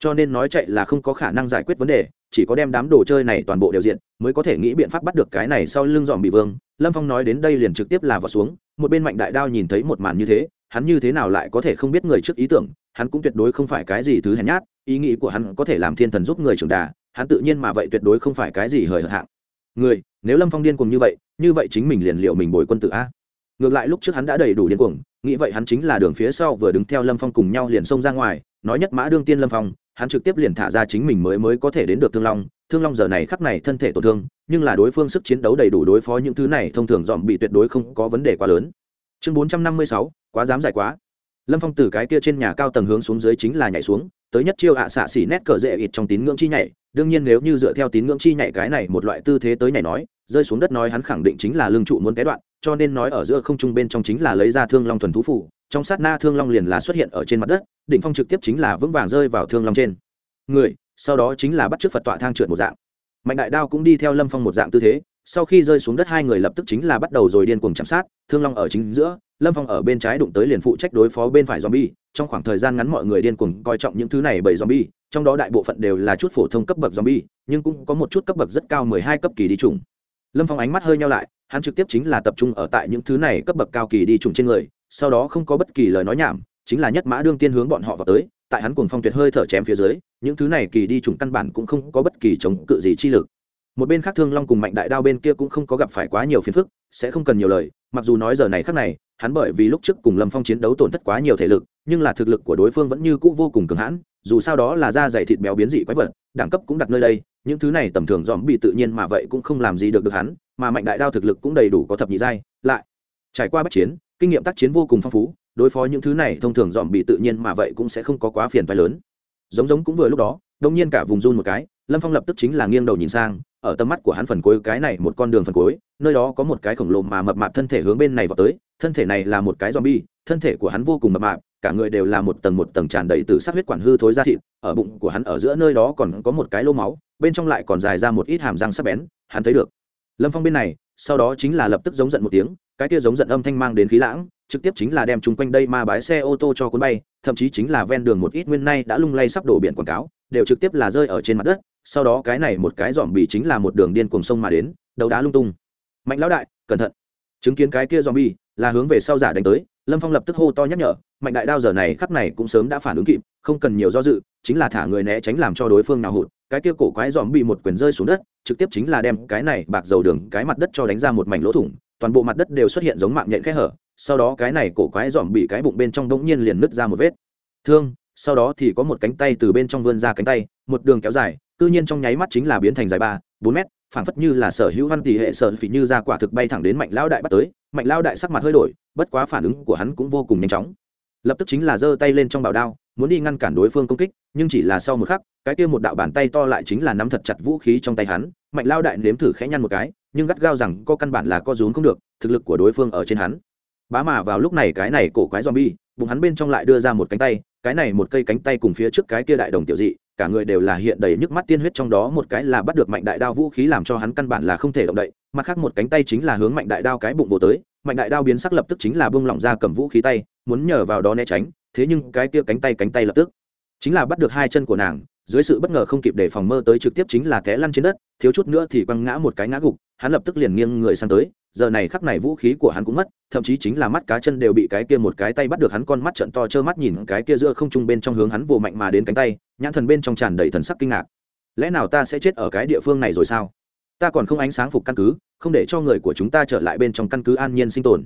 Cho nên nói chạy là không có khả năng giải quyết vấn đề, chỉ có đem đám đồ chơi này toàn bộ đều diện, mới có thể nghĩ biện pháp bắt được cái này sau lưng dòm bị vương lâm phong nói đến đây liền trực tiếp là vào xuống, một bên mạnh đại đao nhìn thấy một màn như thế, hắn như thế nào lại có thể không biết người trước ý tưởng, hắn cũng tuyệt đối không phải cái gì thứ hèn nhát, ý nghĩ của hắn có thể làm thiên thần giúp người trưởng đà, hắn tự nhiên mà vậy tuyệt đối không phải cái gì hời hợt hạng. Người, nếu lâm phong điên cuồng như vậy như vậy chính mình liền liệu mình bồi quân tử a. Ngược lại lúc trước hắn đã đầy đủ điên cuồng, nghĩ vậy hắn chính là đường phía sau vừa đứng theo lâm phong cùng nhau liền xông ra ngoài, nói nhất mã đương tiên lâm phong hắn trực tiếp liền thả ra chính mình mới mới có thể đến được thương long. Thương long giờ này khắc này thân thể tổn thương, nhưng là đối phương sức chiến đấu đầy đủ đối phó những thứ này, thông thường dòm bị tuyệt đối không có vấn đề quá lớn. Chương bốn trăm năm mươi sáu, quá dám dài quá. Lâm phong từ cái kia trên nhà cao tầng hướng xuống dưới chính là nhảy xuống, tới nhất chiêu ạ à xạ xỉ nét cờ dễ ít trong tín ngưỡng chi nhảy. Đương nhiên nếu như dựa theo tín ngưỡng chi nhảy cái này một loại tư thế tới nhảy nói, rơi xuống đất nói hắn khẳng định chính là lương trụ muốn té đoạn, cho nên nói ở giữa không trung bên trong chính là lấy ra thương long thuần thú phủ trong sát na thương long liền là xuất hiện ở trên mặt đất, đỉnh phong trực tiếp chính là vững vàng rơi vào thương long trên. Người, sau đó chính là bắt chước phật tọa thang trượt một dạng. Mạnh đại đao cũng đi theo lâm phong một dạng tư thế, sau khi rơi xuống đất hai người lập tức chính là bắt đầu rồi điên cuồng chạm sát, thương long ở chính giữa, lâm phong ở bên trái đụng tới liền phụ trách đối phó bên phải zombie, trong khoảng thời gian ngắn mọi người điên cuồng coi trọng những thứ này bởi zombie, trong đó đại bộ phận đều là chút phổ thông cấp bậc zombie, nhưng cũng có một chút cấp bậc rất cao mười hai cấp kỳ đi trùng lâm phong ánh mắt hơi nhau lại, hắn trực tiếp chính là tập trung ở tại những thứ này cấp bậc cao kỳ đi trùng trên người sau đó không có bất kỳ lời nói nhảm, chính là nhất mã đương tiên hướng bọn họ vào tới, tại hắn cuồng phong tuyệt hơi thở chém phía dưới, những thứ này kỳ đi trùng căn bản cũng không có bất kỳ chống cự gì chi lực. Một bên khác thương long cùng mạnh đại đao bên kia cũng không có gặp phải quá nhiều phiền phức, sẽ không cần nhiều lời, mặc dù nói giờ này khác này, hắn bởi vì lúc trước cùng lâm phong chiến đấu tổn thất quá nhiều thể lực, nhưng là thực lực của đối phương vẫn như cũ vô cùng cường hãn, dù sao đó là da dày thịt béo biến dị quái vật, đẳng cấp cũng đặt nơi đây, những thứ này tầm thường dòm bị tự nhiên mà vậy cũng không làm gì được được hắn, mà mạnh đại đao thực lực cũng đầy đủ có thập nhị giai, lại trải qua bất chiến, kinh nghiệm tác chiến vô cùng phong phú, đối phó những thứ này thông thường dòm bị tự nhiên mà vậy cũng sẽ không có quá phiền phái lớn. Giống giống cũng vừa lúc đó, đông nhiên cả vùng run một cái, lâm phong lập tức chính là nghiêng đầu nhìn sang, ở tầm mắt của hắn phần cuối cái này một con đường phần cuối, nơi đó có một cái khổng lồ mà mập mạp thân thể hướng bên này vào tới, thân thể này là một cái zombie thân thể của hắn vô cùng mập mạp, cả người đều là một tầng một tầng tràn đầy từ sát huyết quản hư thối ra thịt, ở bụng của hắn ở giữa nơi đó còn có một cái lô máu, bên trong lại còn dài ra một ít hàm răng sắc bén, hắn thấy được. Lâm phong bên này, sau đó chính là lập tức giống giận một tiếng cái kia giống giận âm thanh mang đến khí lãng, trực tiếp chính là đem chung quanh đây ma bái xe ô tô cho cuốn bay, thậm chí chính là ven đường một ít nguyên nay đã lung lay sắp đổ biển quảng cáo, đều trực tiếp là rơi ở trên mặt đất, sau đó cái này một cái dòm bì chính là một đường điên cuồng sông mà đến, đầu đá lung tung. Mạnh lão đại, cẩn thận. Chứng kiến cái kia dòm bì, là hướng về sau giả đánh tới, lâm phong lập tức hô to nhắc nhở, mạnh đại đao giờ này khắp này cũng sớm đã phản ứng kịp, không cần nhiều do dự, chính là thả người né tránh làm cho đối phương nào hụt, cái kia cổ quái dòm bị một quyền rơi xuống đất, trực tiếp chính là đem cái này bạc dầu đường, cái mặt đất cho đánh ra một mảnh lỗ thủng toàn bộ mặt đất đều xuất hiện giống mạng nhện kẽ hở, sau đó cái này cổ quái dòm bị cái bụng bên trong bỗng nhiên liền nứt ra một vết. Thương, sau đó thì có một cánh tay từ bên trong vươn ra cánh tay, một đường kéo dài tự nhiên trong nháy mắt chính là biến thành dài ba, bốn mét, phảng phất như là sở hữu văn tỷ hệ sở phỉ như ra quả thực bay thẳng đến mạnh lao đại bắt tới, mạnh lao đại sắc mặt hơi đổi, bất quá phản ứng của hắn cũng vô cùng nhanh chóng. Lập tức chính là giơ tay lên trong bảo đao, muốn đi ngăn cản đối phương công kích, nhưng chỉ là sau một khắc, cái kia một đạo bàn tay to lại chính là nắm thật chặt vũ khí trong tay hắn, mạnh lao đại nếm thử khẽ nhăn một cái nhưng gắt gao rằng có căn bản là co rúm không được, thực lực của đối phương ở trên hắn. Bá mà vào lúc này cái này cổ quái zombie, bụng hắn bên trong lại đưa ra một cánh tay, cái này một cây cánh tay cùng phía trước cái kia đại đồng tiểu dị, cả người đều là hiện đầy nhức mắt tiên huyết trong đó một cái là bắt được mạnh đại đao vũ khí làm cho hắn căn bản là không thể động đậy, mặt khác một cánh tay chính là hướng mạnh đại đao cái bụng vô tới, mạnh đại đao biến sắc lập tức chính là bông lỏng ra cầm vũ khí tay, muốn nhờ vào đó né tránh, thế nhưng cái kia cánh tay cánh tay lập tức chính là bắt được hai chân của nàng, dưới sự bất ngờ không kịp để phòng mơ tới trực tiếp chính là té lăn trên đất, thiếu chút nữa thì quăng ngã một cái ngã gục hắn lập tức liền nghiêng người sang tới, giờ này khắc này vũ khí của hắn cũng mất, thậm chí chính là mắt cá chân đều bị cái kia một cái tay bắt được hắn con mắt trận to trơ mắt nhìn cái kia giữa không trung bên trong hướng hắn vồ mạnh mà đến cánh tay, nhãn thần bên trong tràn đầy thần sắc kinh ngạc. Lẽ nào ta sẽ chết ở cái địa phương này rồi sao? Ta còn không ánh sáng phục căn cứ, không để cho người của chúng ta trở lại bên trong căn cứ an nhiên sinh tồn.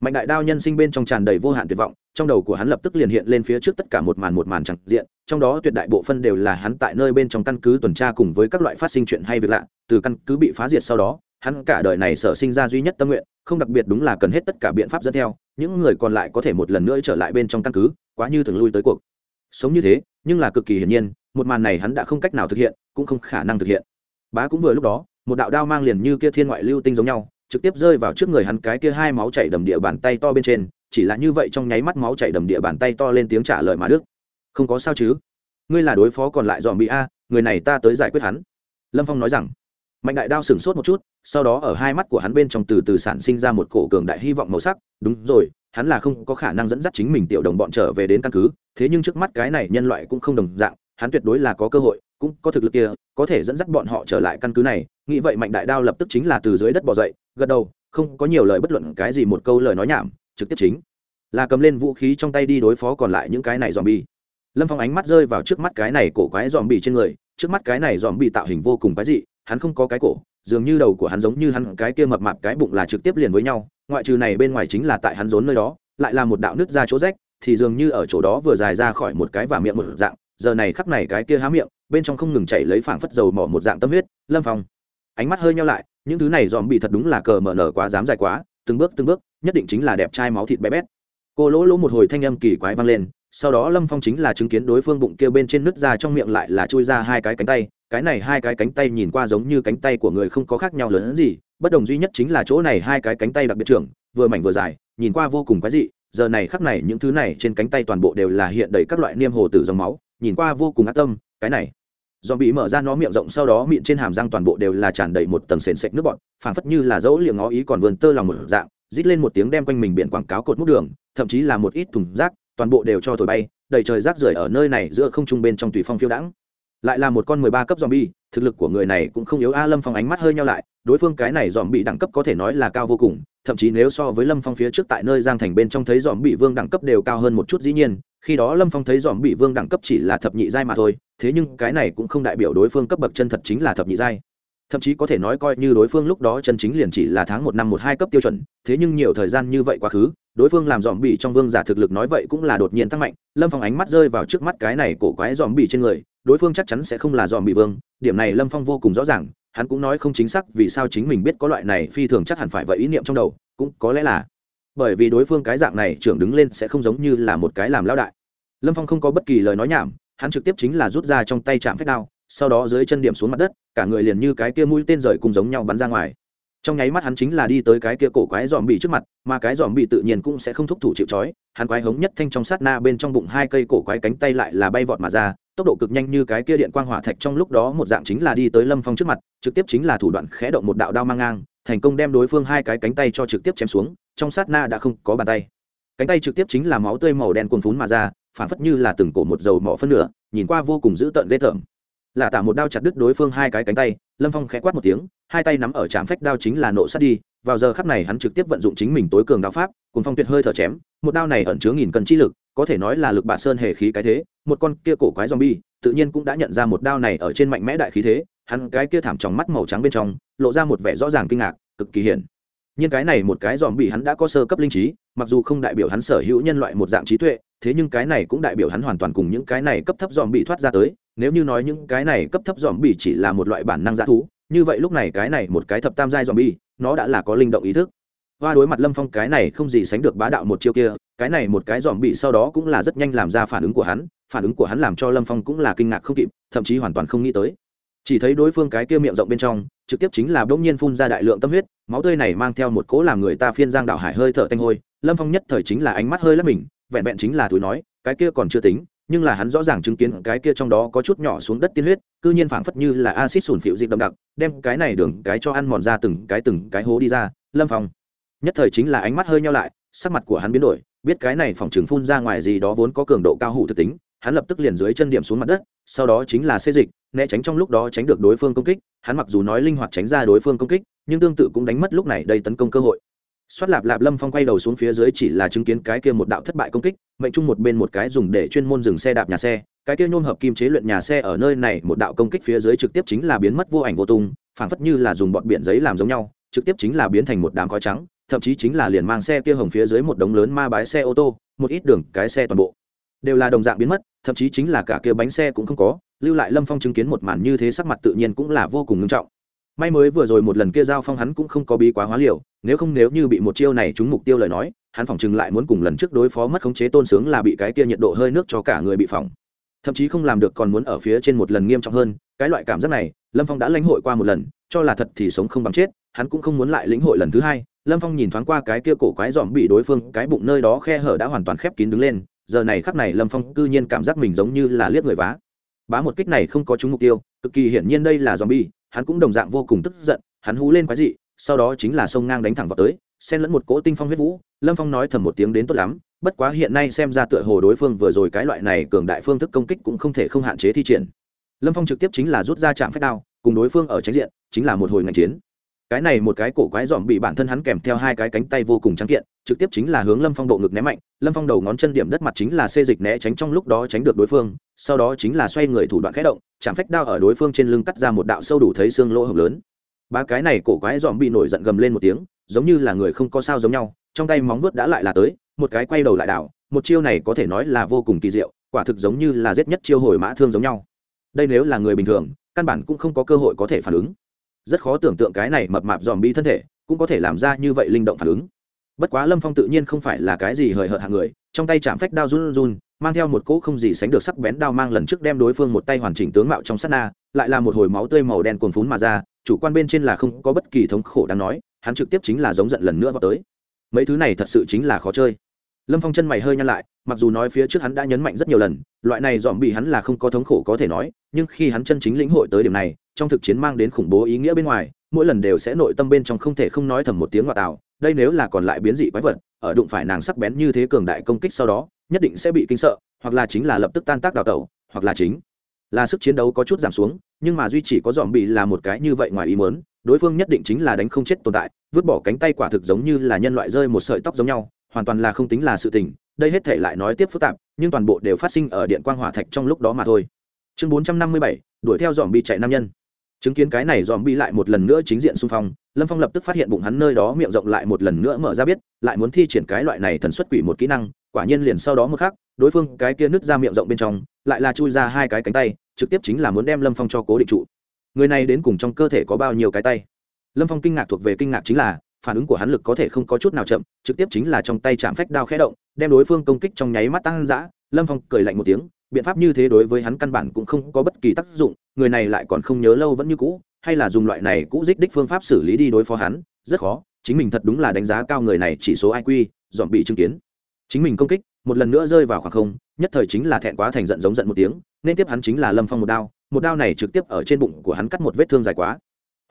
Mạnh đại đao nhân sinh bên trong tràn đầy vô hạn tuyệt vọng, trong đầu của hắn lập tức liền hiện lên phía trước tất cả một màn một màn chẳng diện, trong đó tuyệt đại bộ phân đều là hắn tại nơi bên trong căn cứ tuần tra cùng với các loại phát sinh chuyện hay việc lạ, từ căn cứ bị phá diệt sau đó hắn cả đời này sở sinh ra duy nhất tâm nguyện, không đặc biệt đúng là cần hết tất cả biện pháp dẫn theo, những người còn lại có thể một lần nữa trở lại bên trong căn cứ, quá như thường lui tới cuộc. Sống như thế, nhưng là cực kỳ hiển nhiên, một màn này hắn đã không cách nào thực hiện, cũng không khả năng thực hiện. Bá cũng vừa lúc đó, một đạo đao mang liền như kia thiên ngoại lưu tinh giống nhau, trực tiếp rơi vào trước người hắn cái kia hai máu chảy đầm địa bàn tay to bên trên, chỉ là như vậy trong nháy mắt máu chảy đầm địa bàn tay to lên tiếng trả lời mà đức. Không có sao chứ? Ngươi là đối phó còn lại dòm bị a, người này ta tới giải quyết hắn. Lâm phong nói rằng, mạnh đại đao sửng sốt một chút sau đó ở hai mắt của hắn bên trong từ từ sản sinh ra một cổ cường đại hy vọng màu sắc. Đúng rồi, hắn là không có khả năng dẫn dắt chính mình tiểu đồng bọn trở về đến căn cứ, thế nhưng trước mắt cái này nhân loại cũng không đồng dạng, hắn tuyệt đối là có cơ hội, cũng có thực lực kia, có thể dẫn dắt bọn họ trở lại căn cứ này. Nghĩ vậy mạnh đại đao lập tức chính là từ dưới đất bỏ dậy, gật đầu, không có nhiều lời bất luận cái gì một câu lời nói nhảm, trực tiếp chính là cầm lên vũ khí trong tay đi đối phó còn lại những cái này dòm bi lâm phong ánh mắt rơi vào trước mắt cái này cổ quái dòm bi trên người, trước mắt cái này dòm bi tạo hình vô cùng quái dị, hắn không có cái cổ dường như đầu của hắn giống như hắn, cái kia mập mạp cái bụng là trực tiếp liền với nhau, ngoại trừ này bên ngoài chính là tại hắn rốn nơi đó, lại là một đạo nứt ra chỗ rách, thì dường như ở chỗ đó vừa dài ra khỏi một cái và miệng một dạng, giờ này khắc này cái kia há miệng, bên trong không ngừng chảy lấy phảng phất dầu mỏ một dạng tâm huyết, lâm phong. Ánh mắt hơi nhau lại, những thứ này dòm bị thật đúng là cờ mở nở quá, dám dài quá, từng bước từng bước, nhất định chính là đẹp trai máu thịt bé bét. Cô lỗ lỗ một hồi thanh âm kỳ quái vang lên sau đó lâm phong chính là chứng kiến đối phương bụng kia bên trên nứt ra trong miệng lại là chui ra hai cái cánh tay, cái này hai cái cánh tay nhìn qua giống như cánh tay của người không có khác nhau lớn hơn gì, bất đồng duy nhất chính là chỗ này hai cái cánh tay đặc biệt trưởng, vừa mảnh vừa dài, nhìn qua vô cùng quái dị, giờ này khắc này những thứ này trên cánh tay toàn bộ đều là hiện đầy các loại niêm hồ tử dòng máu, nhìn qua vô cùng ác tâm, cái này. Do bị mở ra nó miệng rộng sau đó miệng trên hàm răng toàn bộ đều là tràn đầy một tầng sền sệt nước bọt, phảng phất như là dấu liệu ngó ý còn vườn tơ lòng một dạng, rít lên một tiếng đem quanh mình biển quảng cáo cột mút đường, thậm chí là một ít thùng rác toàn bộ đều cho thổi bay, đầy trời rác rưởi ở nơi này giữa không trung bên trong tùy phong phiêu đãng. Lại là một con mười ba cấp zombie, thực lực của người này cũng không yếu, a lâm phong ánh mắt hơi nhau lại, đối phương cái này dòm bị đẳng cấp có thể nói là cao vô cùng, thậm chí nếu so với lâm phong phía trước tại nơi giang thành bên trong thấy dòm bị vương đẳng cấp đều cao hơn một chút dĩ nhiên, khi đó lâm phong thấy dòm bị vương đẳng cấp chỉ là thập nhị giai mà thôi, thế nhưng cái này cũng không đại biểu đối phương cấp bậc chân thật chính là thập nhị giai. Thậm chí có thể nói coi như đối phương lúc đó chân chính liền chỉ là tháng một năm một hai cấp tiêu chuẩn, thế nhưng nhiều thời gian như vậy quá khứ đối phương làm dòm bị trong vương giả thực lực nói vậy cũng là đột nhiên tăng mạnh, lâm phong ánh mắt rơi vào trước mắt cái này cổ quái dòm bị trên người, đối phương chắc chắn sẽ không là dòm bị vương, điểm này lâm phong vô cùng rõ ràng, hắn cũng nói không chính xác vì sao chính mình biết có loại này phi thường chắc hẳn phải vậy ý niệm trong đầu, cũng có lẽ là bởi vì đối phương cái dạng này trưởng đứng lên sẽ không giống như là một cái làm lao đại. Lâm phong không có bất kỳ lời nói nhảm, hắn trực tiếp chính là rút ra trong tay chạm phép đao, sau đó dưới chân điểm xuống mặt đất, cả người liền như cái kia mũi tên rời cùng giống nhau bắn ra ngoài trong nháy mắt hắn chính là đi tới cái kia cổ quái dòm bị trước mặt, mà cái dòm bị tự nhiên cũng sẽ không thúc thủ chịu trói. Hắn quái hống nhất thanh trong sát na bên trong bụng hai cây cổ quái cánh tay lại là bay vọt mà ra, tốc độ cực nhanh như cái kia điện quang hỏa thạch trong lúc đó một dạng chính là đi tới lâm phong trước mặt, trực tiếp chính là thủ đoạn khẽ động một đạo đao mang ngang, thành công đem đối phương hai cái cánh tay cho trực tiếp chém xuống, trong sát na đã không có bàn tay. Cánh tay trực tiếp chính là máu tươi màu đen cuồn phún mà ra, phản phất như là từng cổ một dầu mỏ phân nửa, nhìn qua vô cùng dữ tợn ghê tởm. Là tả một đao chặt đứt đối phương hai cái cánh tay lâm phong khẽ quát một tiếng, hai tay nắm ở trạm phách đao chính là nộ sát đi, vào giờ khắc này hắn trực tiếp vận dụng chính mình tối cường đao pháp, cùng phong tuyệt hơi thở chém, một đao này ẩn chứa nghìn cân chi lực, có thể nói là lực bạ sơn hề khí cái thế, một con kia cổ quái zombie, tự nhiên cũng đã nhận ra một đao này ở trên mạnh mẽ đại khí thế, hắn cái kia thảm trong mắt màu trắng bên trong, lộ ra một vẻ rõ ràng kinh ngạc, cực kỳ hiển. Nhưng cái này một cái dòm bị hắn đã có sơ cấp linh trí, mặc dù không đại biểu hắn sở hữu nhân loại một dạng trí tuệ, thế nhưng cái này cũng đại biểu hắn hoàn toàn cùng những cái này cấp thấp dòm bị thoát ra tới nếu như nói những cái này cấp thấp dòm bì chỉ là một loại bản năng g thú, như vậy lúc này cái này một cái thập tam giai dòm bi nó đã là có linh động ý thức. Hoa đối mặt lâm phong cái này không gì sánh được bá đạo một chiêu kia, cái này một cái dòm bì sau đó cũng là rất nhanh làm ra phản ứng của hắn, phản ứng của hắn làm cho lâm phong cũng là kinh ngạc không kịp, thậm chí hoàn toàn không nghĩ tới. Chỉ thấy đối phương cái kia miệng rộng bên trong, trực tiếp chính là bỗng nhiên phun ra đại lượng tâm huyết, máu tươi này mang theo một cỗ làm người ta phiên giang đảo hải hơi thở tanh hôi, lâm phong nhất thời chính là ánh mắt hơi lấp mình, vẹn vẹn chính là túi nói, cái kia còn chưa tính nhưng là hắn rõ ràng chứng kiến cái kia trong đó có chút nhỏ xuống đất tiên huyết, cư nhiên phảng phất như là acid sủn phịu dịp đậm đặc, đem cái này đường, cái cho ăn mòn ra từng cái từng cái hố đi ra, lâm phong. Nhất thời chính là ánh mắt hơi nhau lại, sắc mặt của hắn biến đổi, biết cái này phòng trường phun ra ngoài gì đó vốn có cường độ cao hủ thực tính, hắn lập tức liền dưới chân điểm xuống mặt đất, sau đó chính là xê dịch, né tránh trong lúc đó tránh được đối phương công kích, hắn mặc dù nói linh hoạt tránh ra đối phương công kích, nhưng tương tự cũng đánh mất lúc này đây tấn công cơ hội xoát lạp lạp lâm phong quay đầu xuống phía dưới chỉ là chứng kiến cái kia một đạo thất bại công kích, mệnh chung một bên một cái dùng để chuyên môn dừng xe đạp nhà xe, cái kia nhôm hợp kim chế luyện nhà xe ở nơi này, một đạo công kích phía dưới trực tiếp chính là biến mất vô ảnh vô tung, phảng phất như là dùng bọt biển giấy làm giống nhau, trực tiếp chính là biến thành một đám khói trắng, thậm chí chính là liền mang xe kia hồng phía dưới một đống lớn ma bái xe ô tô, một ít đường, cái xe toàn bộ đều là đồng dạng biến mất, thậm chí chính là cả kia bánh xe cũng không có, lưu lại lâm phong chứng kiến một màn như thế sắc mặt tự nhiên cũng là vô cùng nghiêm trọng may mới vừa rồi một lần kia giao phong hắn cũng không có bí quá hóa liều, nếu không nếu như bị một chiêu này trúng mục tiêu lời nói, hắn phỏng chừng lại muốn cùng lần trước đối phó mất khống chế tôn sướng là bị cái kia nhiệt độ hơi nước cho cả người bị phỏng. Thậm chí không làm được còn muốn ở phía trên một lần nghiêm trọng hơn, cái loại cảm giác này, lâm phong đã lãnh hội qua một lần, cho là thật thì sống không bằng chết, hắn cũng không muốn lại lĩnh hội lần thứ hai. Lâm phong nhìn thoáng qua cái kia cổ quái dòm bị đối phương, cái bụng nơi đó khe hở đã hoàn toàn khép kín đứng lên, giờ này khắc này lâm phong cư nhiên cảm giác mình giống như là liếc người vá. Bá một kích này không có trúng mục tiêu, cực kỳ hiển nhiên đây là dòm bi hắn cũng đồng dạng vô cùng tức giận, hắn hú lên quái dị, sau đó chính là sông ngang đánh thẳng vào tới, xen lẫn một cỗ tinh phong huyết vũ, lâm phong nói thầm một tiếng đến tốt lắm, bất quá hiện nay xem ra tựa hồ đối phương vừa rồi cái loại này cường đại phương thức công kích cũng không thể không hạn chế thi triển. Lâm phong trực tiếp chính là rút ra trạm phép đao, cùng đối phương ở tránh diện, chính là một hồi ngành chiến cái này một cái cổ quái dòm bị bản thân hắn kèm theo hai cái cánh tay vô cùng trắng kiện, trực tiếp chính là hướng lâm phong độ ngực ném mạnh. Lâm phong đầu ngón chân điểm đất mặt chính là xê dịch né tránh trong lúc đó tránh được đối phương, sau đó chính là xoay người thủ đoạn khẽ động, chạm phách đao ở đối phương trên lưng cắt ra một đạo sâu đủ thấy xương lỗ hồng lớn. Ba cái này cổ quái dòm bị nổi giận gầm lên một tiếng, giống như là người không có sao giống nhau, trong tay móng vuốt đã lại là tới, một cái quay đầu lại đảo, một chiêu này có thể nói là vô cùng kỳ diệu, quả thực giống như là giết nhất chiêu hồi mã thương giống nhau. Đây nếu là người bình thường, căn bản cũng không có cơ hội có thể phản ứng rất khó tưởng tượng cái này mập mạp dòm bi thân thể cũng có thể làm ra như vậy linh động phản ứng. Bất quá lâm phong tự nhiên không phải là cái gì hời hợt hạng người, trong tay chạm phách đao run run mang theo một cỗ không gì sánh được sắc bén đao mang lần trước đem đối phương một tay hoàn chỉnh tướng mạo trong sát na, lại là một hồi máu tươi màu đen cuồn phún mà ra, chủ quan bên trên là không có bất kỳ thống khổ đáng nói, hắn trực tiếp chính là giống giận lần nữa vào tới. Mấy thứ này thật sự chính là khó chơi. Lâm phong chân mày hơi nhăn lại, mặc dù nói phía trước hắn đã nhấn mạnh rất nhiều lần, loại này dòm bị hắn là không có thống khổ có thể nói nhưng khi hắn chân chính lĩnh hội tới điểm này, trong thực chiến mang đến khủng bố ý nghĩa bên ngoài, mỗi lần đều sẽ nội tâm bên trong không thể không nói thầm một tiếng ngoại tạo, đây nếu là còn lại biến dị quái vật, ở đụng phải nàng sắc bén như thế cường đại công kích sau đó, nhất định sẽ bị kinh sợ, hoặc là chính là lập tức tan tác đào tẩu, hoặc là chính là sức chiến đấu có chút giảm xuống, nhưng mà duy chỉ có dòm bị là một cái như vậy ngoài ý mớn đối phương nhất định chính là đánh không chết tồn tại, vứt bỏ cánh tay quả thực giống như là nhân loại rơi một sợi tóc giống nhau, hoàn toàn là không tính là sự tình, đây hết thể lại nói tiếp phức tạp, nhưng toàn bộ đều phát sinh ở điện quang hỏa thạch trong lúc đó mà thôi chương bốn trăm năm mươi bảy, đuổi theo dòm bi chạy nam nhân. Chứng kiến cái này dòm bi lại một lần nữa chính diện xung phong, lâm phong lập tức phát hiện bụng hắn nơi đó miệng rộng lại một lần nữa mở ra biết, lại muốn thi triển cái loại này thần xuất quỷ một kỹ năng, quả nhiên liền sau đó một khắc, đối phương cái kia nứt ra miệng rộng bên trong, lại là chui ra hai cái cánh tay, trực tiếp chính là muốn đem lâm phong cho cố định trụ. Người này đến cùng trong cơ thể có bao nhiêu cái tay? Lâm phong kinh ngạc thuộc về kinh ngạc chính là, phản ứng của hắn lực có thể không có chút nào chậm, trực tiếp chính là trong tay chạm phách đao khẽ động, đem đối phương công kích trong nháy mắt tăng dã, lâm phong cười lạnh một tiếng biện pháp như thế đối với hắn căn bản cũng không có bất kỳ tác dụng, người này lại còn không nhớ lâu vẫn như cũ, hay là dùng loại này cũ dích đích phương pháp xử lý đi đối phó hắn, rất khó, chính mình thật đúng là đánh giá cao người này chỉ số iq dọn bị chứng kiến. Chính mình công kích, một lần nữa rơi vào khoảng không, nhất thời chính là thẹn quá thành giận giống giận một tiếng, nên tiếp hắn chính là lâm phong một đao một đao này trực tiếp ở trên bụng của hắn cắt một vết thương dài quá.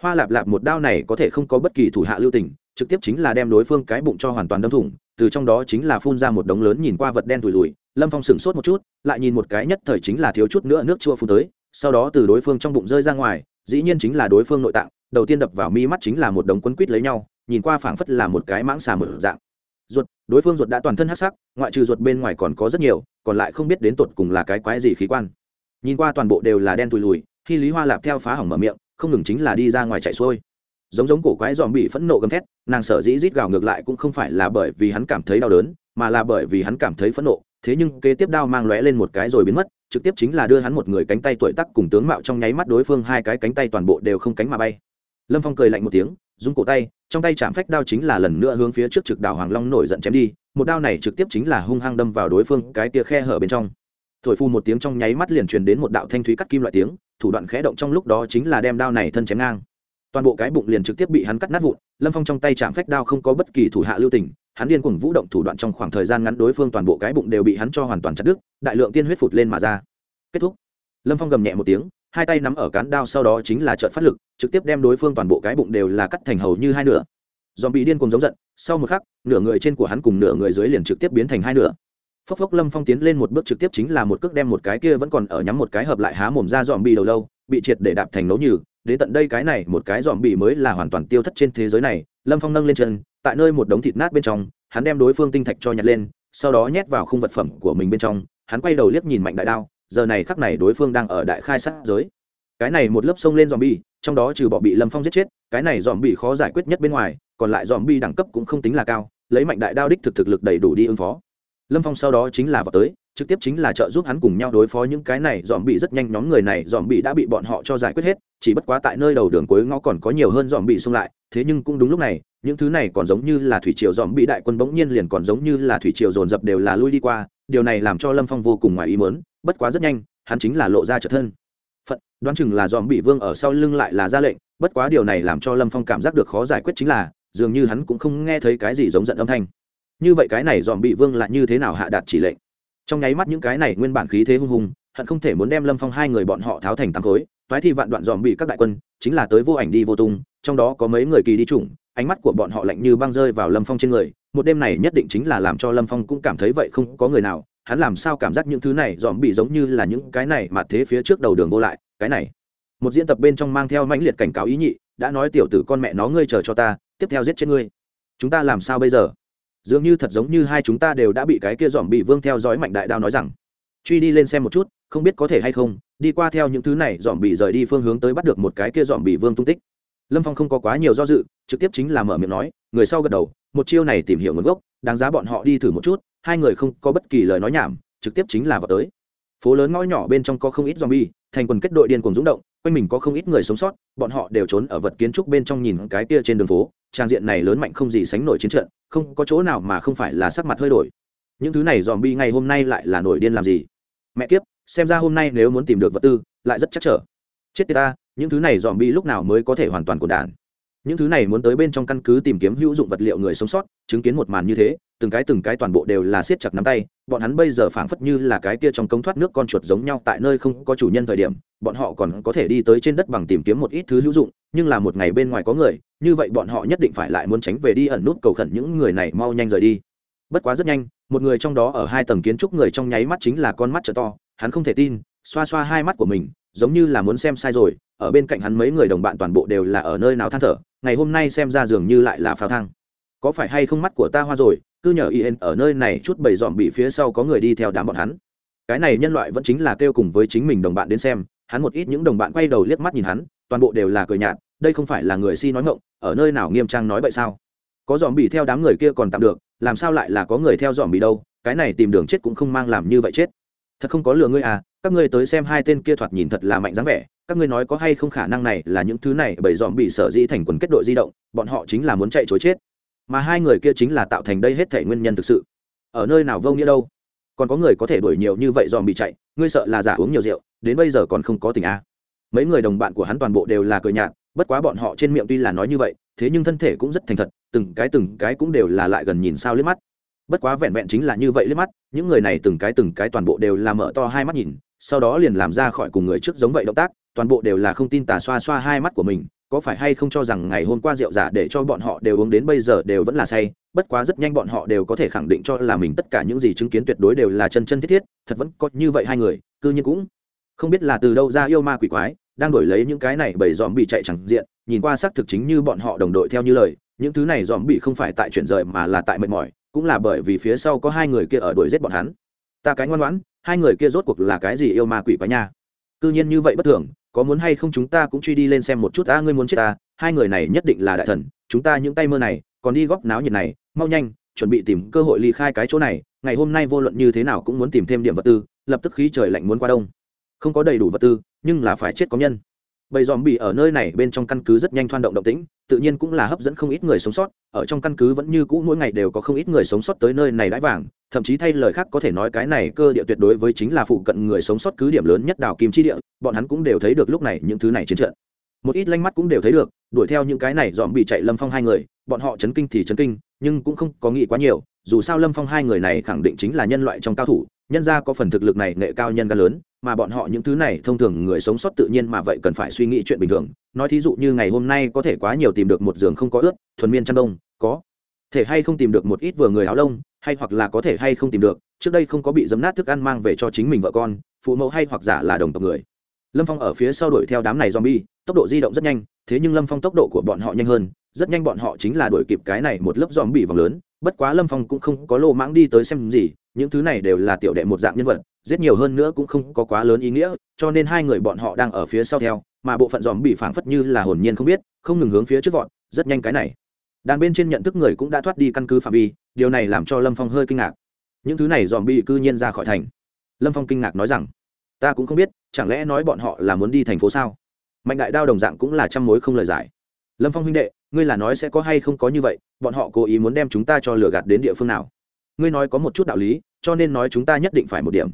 Hoa lạp lạp một đao này có thể không có bất kỳ thủ hạ lưu tình, trực tiếp chính là đem đối phương cái bụng cho hoàn toàn đâm thủng, từ trong đó chính là phun ra một đống lớn nhìn qua vật đen thùi lùi lâm phong sửng sốt một chút, lại nhìn một cái nhất thời chính là thiếu chút nữa nước chua phun tới, sau đó từ đối phương trong bụng rơi ra ngoài, dĩ nhiên chính là đối phương nội tạng, đầu tiên đập vào mi mắt chính là một đống quấn quít lấy nhau, nhìn qua phảng phất là một cái mãng xà mở dạng. Ruột, đối phương ruột đã toàn thân hắc sắc, ngoại trừ ruột bên ngoài còn có rất nhiều, còn lại không biết đến tột cùng là cái quái gì khí quan. Nhìn qua toàn bộ đều là đen tùi lùi, khi lý hoa lạp theo phá hỏng mở miệng, không ngừng chính là đi ra ngoài chạy xuôi. Giống giống cổ quái dòm bị phẫn nộ gầm thét, nàng sở dĩ rít gào ngược lại cũng không phải là bởi vì hắn cảm thấy đau đớn, mà là bởi vì hắn cảm thấy phẫn nộ thế nhưng kế tiếp đao mang lóe lên một cái rồi biến mất, trực tiếp chính là đưa hắn một người cánh tay tuổi tắc cùng tướng mạo trong nháy mắt đối phương hai cái cánh tay toàn bộ đều không cánh mà bay. Lâm phong cười lạnh một tiếng, rung cổ tay, trong tay chạm phách đao chính là lần nữa hướng phía trước trực đảo hoàng long nổi giận chém đi, một đao này trực tiếp chính là hung hăng đâm vào đối phương cái tia khe hở bên trong. Thổi phu một tiếng trong nháy mắt liền truyền đến một đạo thanh thúy cắt kim loại tiếng, thủ đoạn khẽ động trong lúc đó chính là đem đao này thân chém ngang. Toàn bộ cái bụng liền trực tiếp bị hắn cắt nát vụn, lâm phong trong tay chạm phách đao không có bất kỳ thủ hạ lưu tình hắn điên cuồng vũ động thủ đoạn trong khoảng thời gian ngắn đối phương toàn bộ cái bụng đều bị hắn cho hoàn toàn chặt đứt, đại lượng tiên huyết phụt lên mà ra. Kết thúc. Lâm phong gầm nhẹ một tiếng, hai tay nắm ở cán đao sau đó chính là trợn phát lực, trực tiếp đem đối phương toàn bộ cái bụng đều là cắt thành hầu như hai nửa. Dòm bị điên cuồng giống giận, sau một khắc, nửa người trên của hắn cùng nửa người dưới liền trực tiếp biến thành hai nửa. Phốc phốc lâm phong tiến lên một bước trực tiếp chính là một cước đem một cái kia vẫn còn ở nhắm một cái hợp lại há mồm ra dòm bị đầu lâu, bị triệt để đạp thành nấu nhừ. Đến tận đây cái này, một cái dòm bị mới là hoàn toàn tiêu thất trên thế giới này, lâm phong nâng lên chân tại nơi một đống thịt nát bên trong, hắn đem đối phương tinh thạch cho nhặt lên, sau đó nhét vào khung vật phẩm của mình bên trong, hắn quay đầu liếc nhìn mạnh đại đao, giờ này khắc này đối phương đang ở đại khai sát giới. Cái này một lớp sông lên dòm bi trong đó trừ bọ bị lâm phong giết chết, cái này dòm bi khó giải quyết nhất bên ngoài, còn lại dòm bi đẳng cấp cũng không tính là cao, lấy mạnh đại đao đích thực thực lực đầy đủ đi ứng phó. Lâm phong sau đó chính là vào tới, trực tiếp chính là trợ giúp hắn cùng nhau đối phó những cái này dòm bị rất nhanh nhóm người này dòm bị đã bị bọn họ cho giải quyết hết, chỉ bất quá tại nơi đầu đường cuối ngõ còn có nhiều hơn dòm bị xung lại, thế nhưng cũng đúng lúc này những thứ này còn giống như là thủy triều dòm bị đại quân bỗng nhiên liền còn giống như là thủy triều dồn dập đều là lui đi qua, điều này làm cho lâm phong vô cùng ngoài ý mớn bất quá rất nhanh, hắn chính là lộ ra trở thân. Phận đoán chừng là dòm bị vương ở sau lưng lại là ra lệnh, bất quá điều này làm cho lâm phong cảm giác được khó giải quyết chính là, dường như hắn cũng không nghe thấy cái gì giống giận âm thanh. Như vậy cái này dòm bị vương lại như thế nào hạ đạt chỉ lệnh? Trong nháy mắt những cái này nguyên bản khí thế hung hùng, hận không thể muốn đem lâm phong hai người bọn họ tháo thành tám khối, toái thi vạn đoạn dòm bị các đại quân, chính là tới vô ảnh đi vô tung, trong đó có mấy người kỳ đi chủng ánh mắt của bọn họ lạnh như băng rơi vào lâm phong trên người, một đêm này nhất định chính là làm cho lâm phong cũng cảm thấy vậy không có người nào, hắn làm sao cảm giác những thứ này dòm bị giống như là những cái này mà thế phía trước đầu đường vô lại, cái này. Một diễn tập bên trong mang theo mãnh liệt cảnh cáo ý nhị, đã nói tiểu tử con mẹ nó ngươi chờ cho ta, tiếp theo giết chết ngươi. Chúng ta làm sao bây giờ? Dường như thật giống như hai chúng ta đều đã bị cái kia dòm bị vương theo dõi mạnh đại đao nói rằng. Truy đi lên xem một chút, không biết có thể hay không, đi qua theo những thứ này dòm bị rời đi phương hướng tới bắt được một cái kia dòm bị vương tung tích lâm phong không có quá nhiều do dự, trực tiếp chính là mở miệng nói, người sau gật đầu, một chiêu này tìm hiểu nguồn gốc, đáng giá bọn họ đi thử một chút, hai người không có bất kỳ lời nói nhảm, trực tiếp chính là vào tới. Phố lớn ngõ nhỏ bên trong có không ít zombie, thành quần kết đội điên cuồng rúng động, quanh mình có không ít người sống sót, bọn họ đều trốn ở vật kiến trúc bên trong nhìn cái kia trên đường phố, trang diện này lớn mạnh không gì sánh nổi chiến trận, không có chỗ nào mà không phải là sắc mặt hơi đổi. Những thứ này dòm bi ngày hôm nay lại là nổi điên làm gì? Mẹ kiếp, xem ra hôm nay nếu muốn tìm được vật tư, lại rất chắc trở. Chết tiệt ta những thứ này dòm bi lúc nào mới có thể hoàn toàn cồn đản những thứ này muốn tới bên trong căn cứ tìm kiếm hữu dụng vật liệu người sống sót, chứng kiến một màn như thế, từng cái từng cái toàn bộ đều là siết chặt nắm tay, bọn hắn bây giờ phảng phất như là cái kia trong cống thoát nước con chuột giống nhau tại nơi không có chủ nhân thời điểm, bọn họ còn có thể đi tới trên đất bằng tìm kiếm một ít thứ hữu dụng, nhưng là một ngày bên ngoài có người, như vậy bọn họ nhất định phải lại muốn tránh về đi ẩn nút cầu khẩn những người này mau nhanh rời đi. Bất quá rất nhanh, một người trong đó ở hai tầng kiến trúc người trong nháy mắt chính là con mắt trợ to, hắn không thể tin, xoa xoa hai mắt của mình giống như là muốn xem sai rồi, ở bên cạnh hắn mấy người đồng bạn toàn bộ đều là ở nơi nào than thở, ngày hôm nay xem ra dường như lại là phao thang. Có phải hay không mắt của ta hoa rồi, cứ nhờ yên ở nơi này chút bầy dòm bị phía sau có người đi theo đám bọn hắn. Cái này nhân loại vẫn chính là kêu cùng với chính mình đồng bạn đến xem, hắn một ít những đồng bạn quay đầu liếc mắt nhìn hắn, toàn bộ đều là cười nhạt, đây không phải là người si nói ngộng ở nơi nào nghiêm trang nói vậy sao? Có dòm bị theo đám người kia còn tạm được, làm sao lại là có người theo dòm bị đâu, cái này tìm đường chết cũng không mang làm như vậy chết. Thật không có lừa ngươi à các ngươi tới xem hai tên kia thoạt nhìn thật là mạnh dáng vẻ, các ngươi nói có hay không khả năng này là những thứ này, bởi dòm bị sở dĩ thành quần kết đội di động, bọn họ chính là muốn chạy chối chết. Mà hai người kia chính là tạo thành đây hết thể nguyên nhân thực sự. Ở nơi nào vô nghĩa đâu? Còn có người có thể đuổi nhiều như vậy dòm bị chạy, ngươi sợ là giả uống nhiều rượu, đến bây giờ còn không có tình a. Mấy người đồng bạn của hắn toàn bộ đều là cười nhạt, bất quá bọn họ trên miệng tuy là nói như vậy, thế nhưng thân thể cũng rất thành thật, từng cái từng cái cũng đều là lại gần nhìn sao liếc mắt. Bất quá vẹn vẹn chính là như vậy liếc mắt, những người này từng cái từng cái toàn bộ đều là mở to hai mắt nhìn sau đó liền làm ra khỏi cùng người trước giống vậy động tác, toàn bộ đều là không tin tà xoa xoa hai mắt của mình, có phải hay không cho rằng ngày hôm qua rượu giả để cho bọn họ đều uống đến bây giờ đều vẫn là say, bất quá rất nhanh bọn họ đều có thể khẳng định cho là mình tất cả những gì chứng kiến tuyệt đối đều là chân chân thiết thiết, thật vẫn có như vậy hai người, cư nhiên cũng không biết là từ đâu ra yêu ma quỷ quái, đang đổi lấy những cái này bởi dòm bị chạy chẳng diện, nhìn qua xác thực chính như bọn họ đồng đội theo như lời, những thứ này dòm bị không phải tại chuyển rời mà là tại mệt mỏi, cũng là bởi vì phía sau có hai người kia ở đuổi giết bọn hắn. Ta cái ngoan ngoãn hai người kia rốt cuộc là cái gì yêu ma quỷ quái nha? Cư nhiên như vậy bất thường, có muốn hay không chúng ta cũng truy đi lên xem một chút, a, ngươi muốn chết ta, hai người này nhất định là đại thần, chúng ta những tay mơ này, còn đi góp náo nhiệt này, mau nhanh, chuẩn bị tìm cơ hội ly khai cái chỗ này, ngày hôm nay vô luận như thế nào cũng muốn tìm thêm điểm vật tư, lập tức khí trời lạnh muốn qua đông. Không có đầy đủ vật tư, nhưng là phải chết có nhân. Bầy dòm bị ở nơi này bên trong căn cứ rất nhanh thoan động động tĩnh tự nhiên cũng là hấp dẫn không ít người sống sót, ở trong căn cứ vẫn như cũ mỗi ngày đều có không ít người sống sót tới nơi này đãi vàng, thậm chí thay lời khác có thể nói cái này cơ địa tuyệt đối với chính là phụ cận người sống sót cứ điểm lớn nhất đảo kim chi địa, bọn hắn cũng đều thấy được lúc này những thứ này chiến trận. Một ít lanh mắt cũng đều thấy được, đuổi theo những cái này dòm bị chạy lâm phong hai người, bọn họ chấn kinh thì chấn kinh, nhưng cũng không có nghĩ quá nhiều dù sao lâm phong hai người này khẳng định chính là nhân loại trong cao thủ, nhân ra có phần thực lực này nghệ cao nhân ca lớn, mà bọn họ những thứ này thông thường người sống sót tự nhiên mà vậy cần phải suy nghĩ chuyện bình thường. Nói thí dụ như ngày hôm nay có thể quá nhiều tìm được một giường không có ướt, thuần miên chăn đông, có thể hay không tìm được một ít vừa người áo lông, hay hoặc là có thể hay không tìm được, trước đây không có bị dấm nát thức ăn mang về cho chính mình vợ con, phụ mẫu hay hoặc giả là đồng tộc người. Lâm phong ở phía sau đuổi theo đám này zombie, tốc độ di động rất nhanh, thế nhưng lâm phong tốc độ của bọn họ nhanh hơn, rất nhanh bọn họ chính là đuổi kịp cái này một lớp zombie vòng lớn bất quá lâm phong cũng không có lô mãng đi tới xem gì, những thứ này đều là tiểu đệ một dạng nhân vật, giết nhiều hơn nữa cũng không có quá lớn ý nghĩa, cho nên hai người bọn họ đang ở phía sau theo, mà bộ phận dòm bị phảng phất như là hồn nhiên không biết, không ngừng hướng phía trước vọt, rất nhanh cái này. Đàn bên trên nhận thức người cũng đã thoát đi căn cứ phạm vi, điều này làm cho lâm phong hơi kinh ngạc. Những thứ này dòm bị cư nhiên ra khỏi thành. Lâm phong kinh ngạc nói rằng, ta cũng không biết, chẳng lẽ nói bọn họ là muốn đi thành phố sao? Mạnh đại đao đồng dạng cũng là trăm mối không lời giải. Lâm phong huynh đệ ngươi là nói sẽ có hay không có như vậy, bọn họ cố ý muốn đem chúng ta cho lừa gạt đến địa phương nào? Ngươi nói có một chút đạo lý, cho nên nói chúng ta nhất định phải một điểm.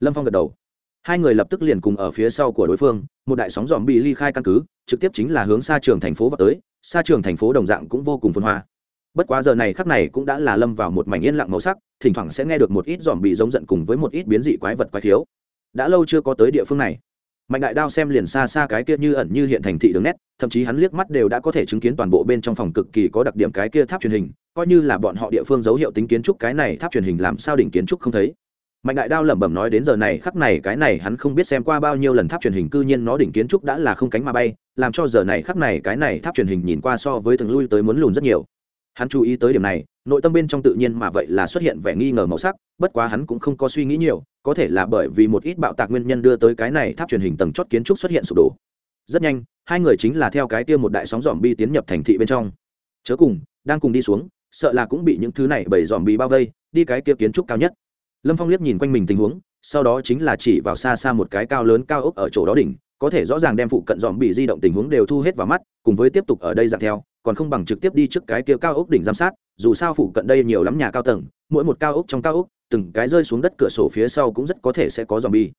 Lâm phong gật đầu. Hai người lập tức liền cùng ở phía sau của đối phương, một đại sóng dòm bị ly khai căn cứ, trực tiếp chính là hướng xa trường thành phố vào tới, xa trường thành phố đồng dạng cũng vô cùng phân hoa. Bất quá giờ này khắc này cũng đã là lâm vào một mảnh yên lặng màu sắc, thỉnh thoảng sẽ nghe được một ít dòm bị giống giận cùng với một ít biến dị quái vật quái thiếu đã lâu chưa có tới địa phương này mạnh đại đao xem liền xa xa cái kia như ẩn như hiện thành thị đường nét, thậm chí hắn liếc mắt đều đã có thể chứng kiến toàn bộ bên trong phòng cực kỳ có đặc điểm cái kia tháp truyền hình, coi như là bọn họ địa phương dấu hiệu tính kiến trúc cái này tháp truyền hình làm sao đỉnh kiến trúc không thấy. Mạnh đại đao lẩm bẩm nói đến giờ này, khắc này cái này hắn không biết xem qua bao nhiêu lần tháp truyền hình, cư nhiên nó đỉnh kiến trúc đã là không cánh mà bay, làm cho giờ này, khắc này cái này tháp truyền hình nhìn qua so với từng lui tới muốn lùn rất nhiều hắn chú ý tới điểm này, nội tâm bên trong tự nhiên mà vậy là xuất hiện vẻ nghi ngờ màu sắc, bất quá hắn cũng không có suy nghĩ nhiều, có thể là bởi vì một ít bạo tạc nguyên nhân đưa tới cái này tháp truyền hình tầng chót kiến trúc xuất hiện sụp đổ. Rất nhanh, hai người chính là theo cái kia một đại sóng dòm bi tiến nhập thành thị bên trong. Chớ cùng, đang cùng đi xuống, sợ là cũng bị những thứ này bởi dòm bi bao vây, đi cái kia kiến trúc cao nhất. Lâm phong liếc nhìn quanh mình tình huống, sau đó chính là chỉ vào xa xa một cái cao lớn cao ốc ở chỗ đó đỉnh, có thể rõ ràng đem phụ cận dòm bị di động tình huống đều thu hết vào mắt, cùng với tiếp tục ở đây dạng theo còn không bằng trực tiếp đi trước cái kia cao ốc đỉnh giám sát, dù sao phụ cận đây nhiều lắm nhà cao tầng, mỗi một cao ốc trong cao ốc, từng cái rơi xuống đất cửa sổ phía sau cũng rất có thể sẽ có dòm bi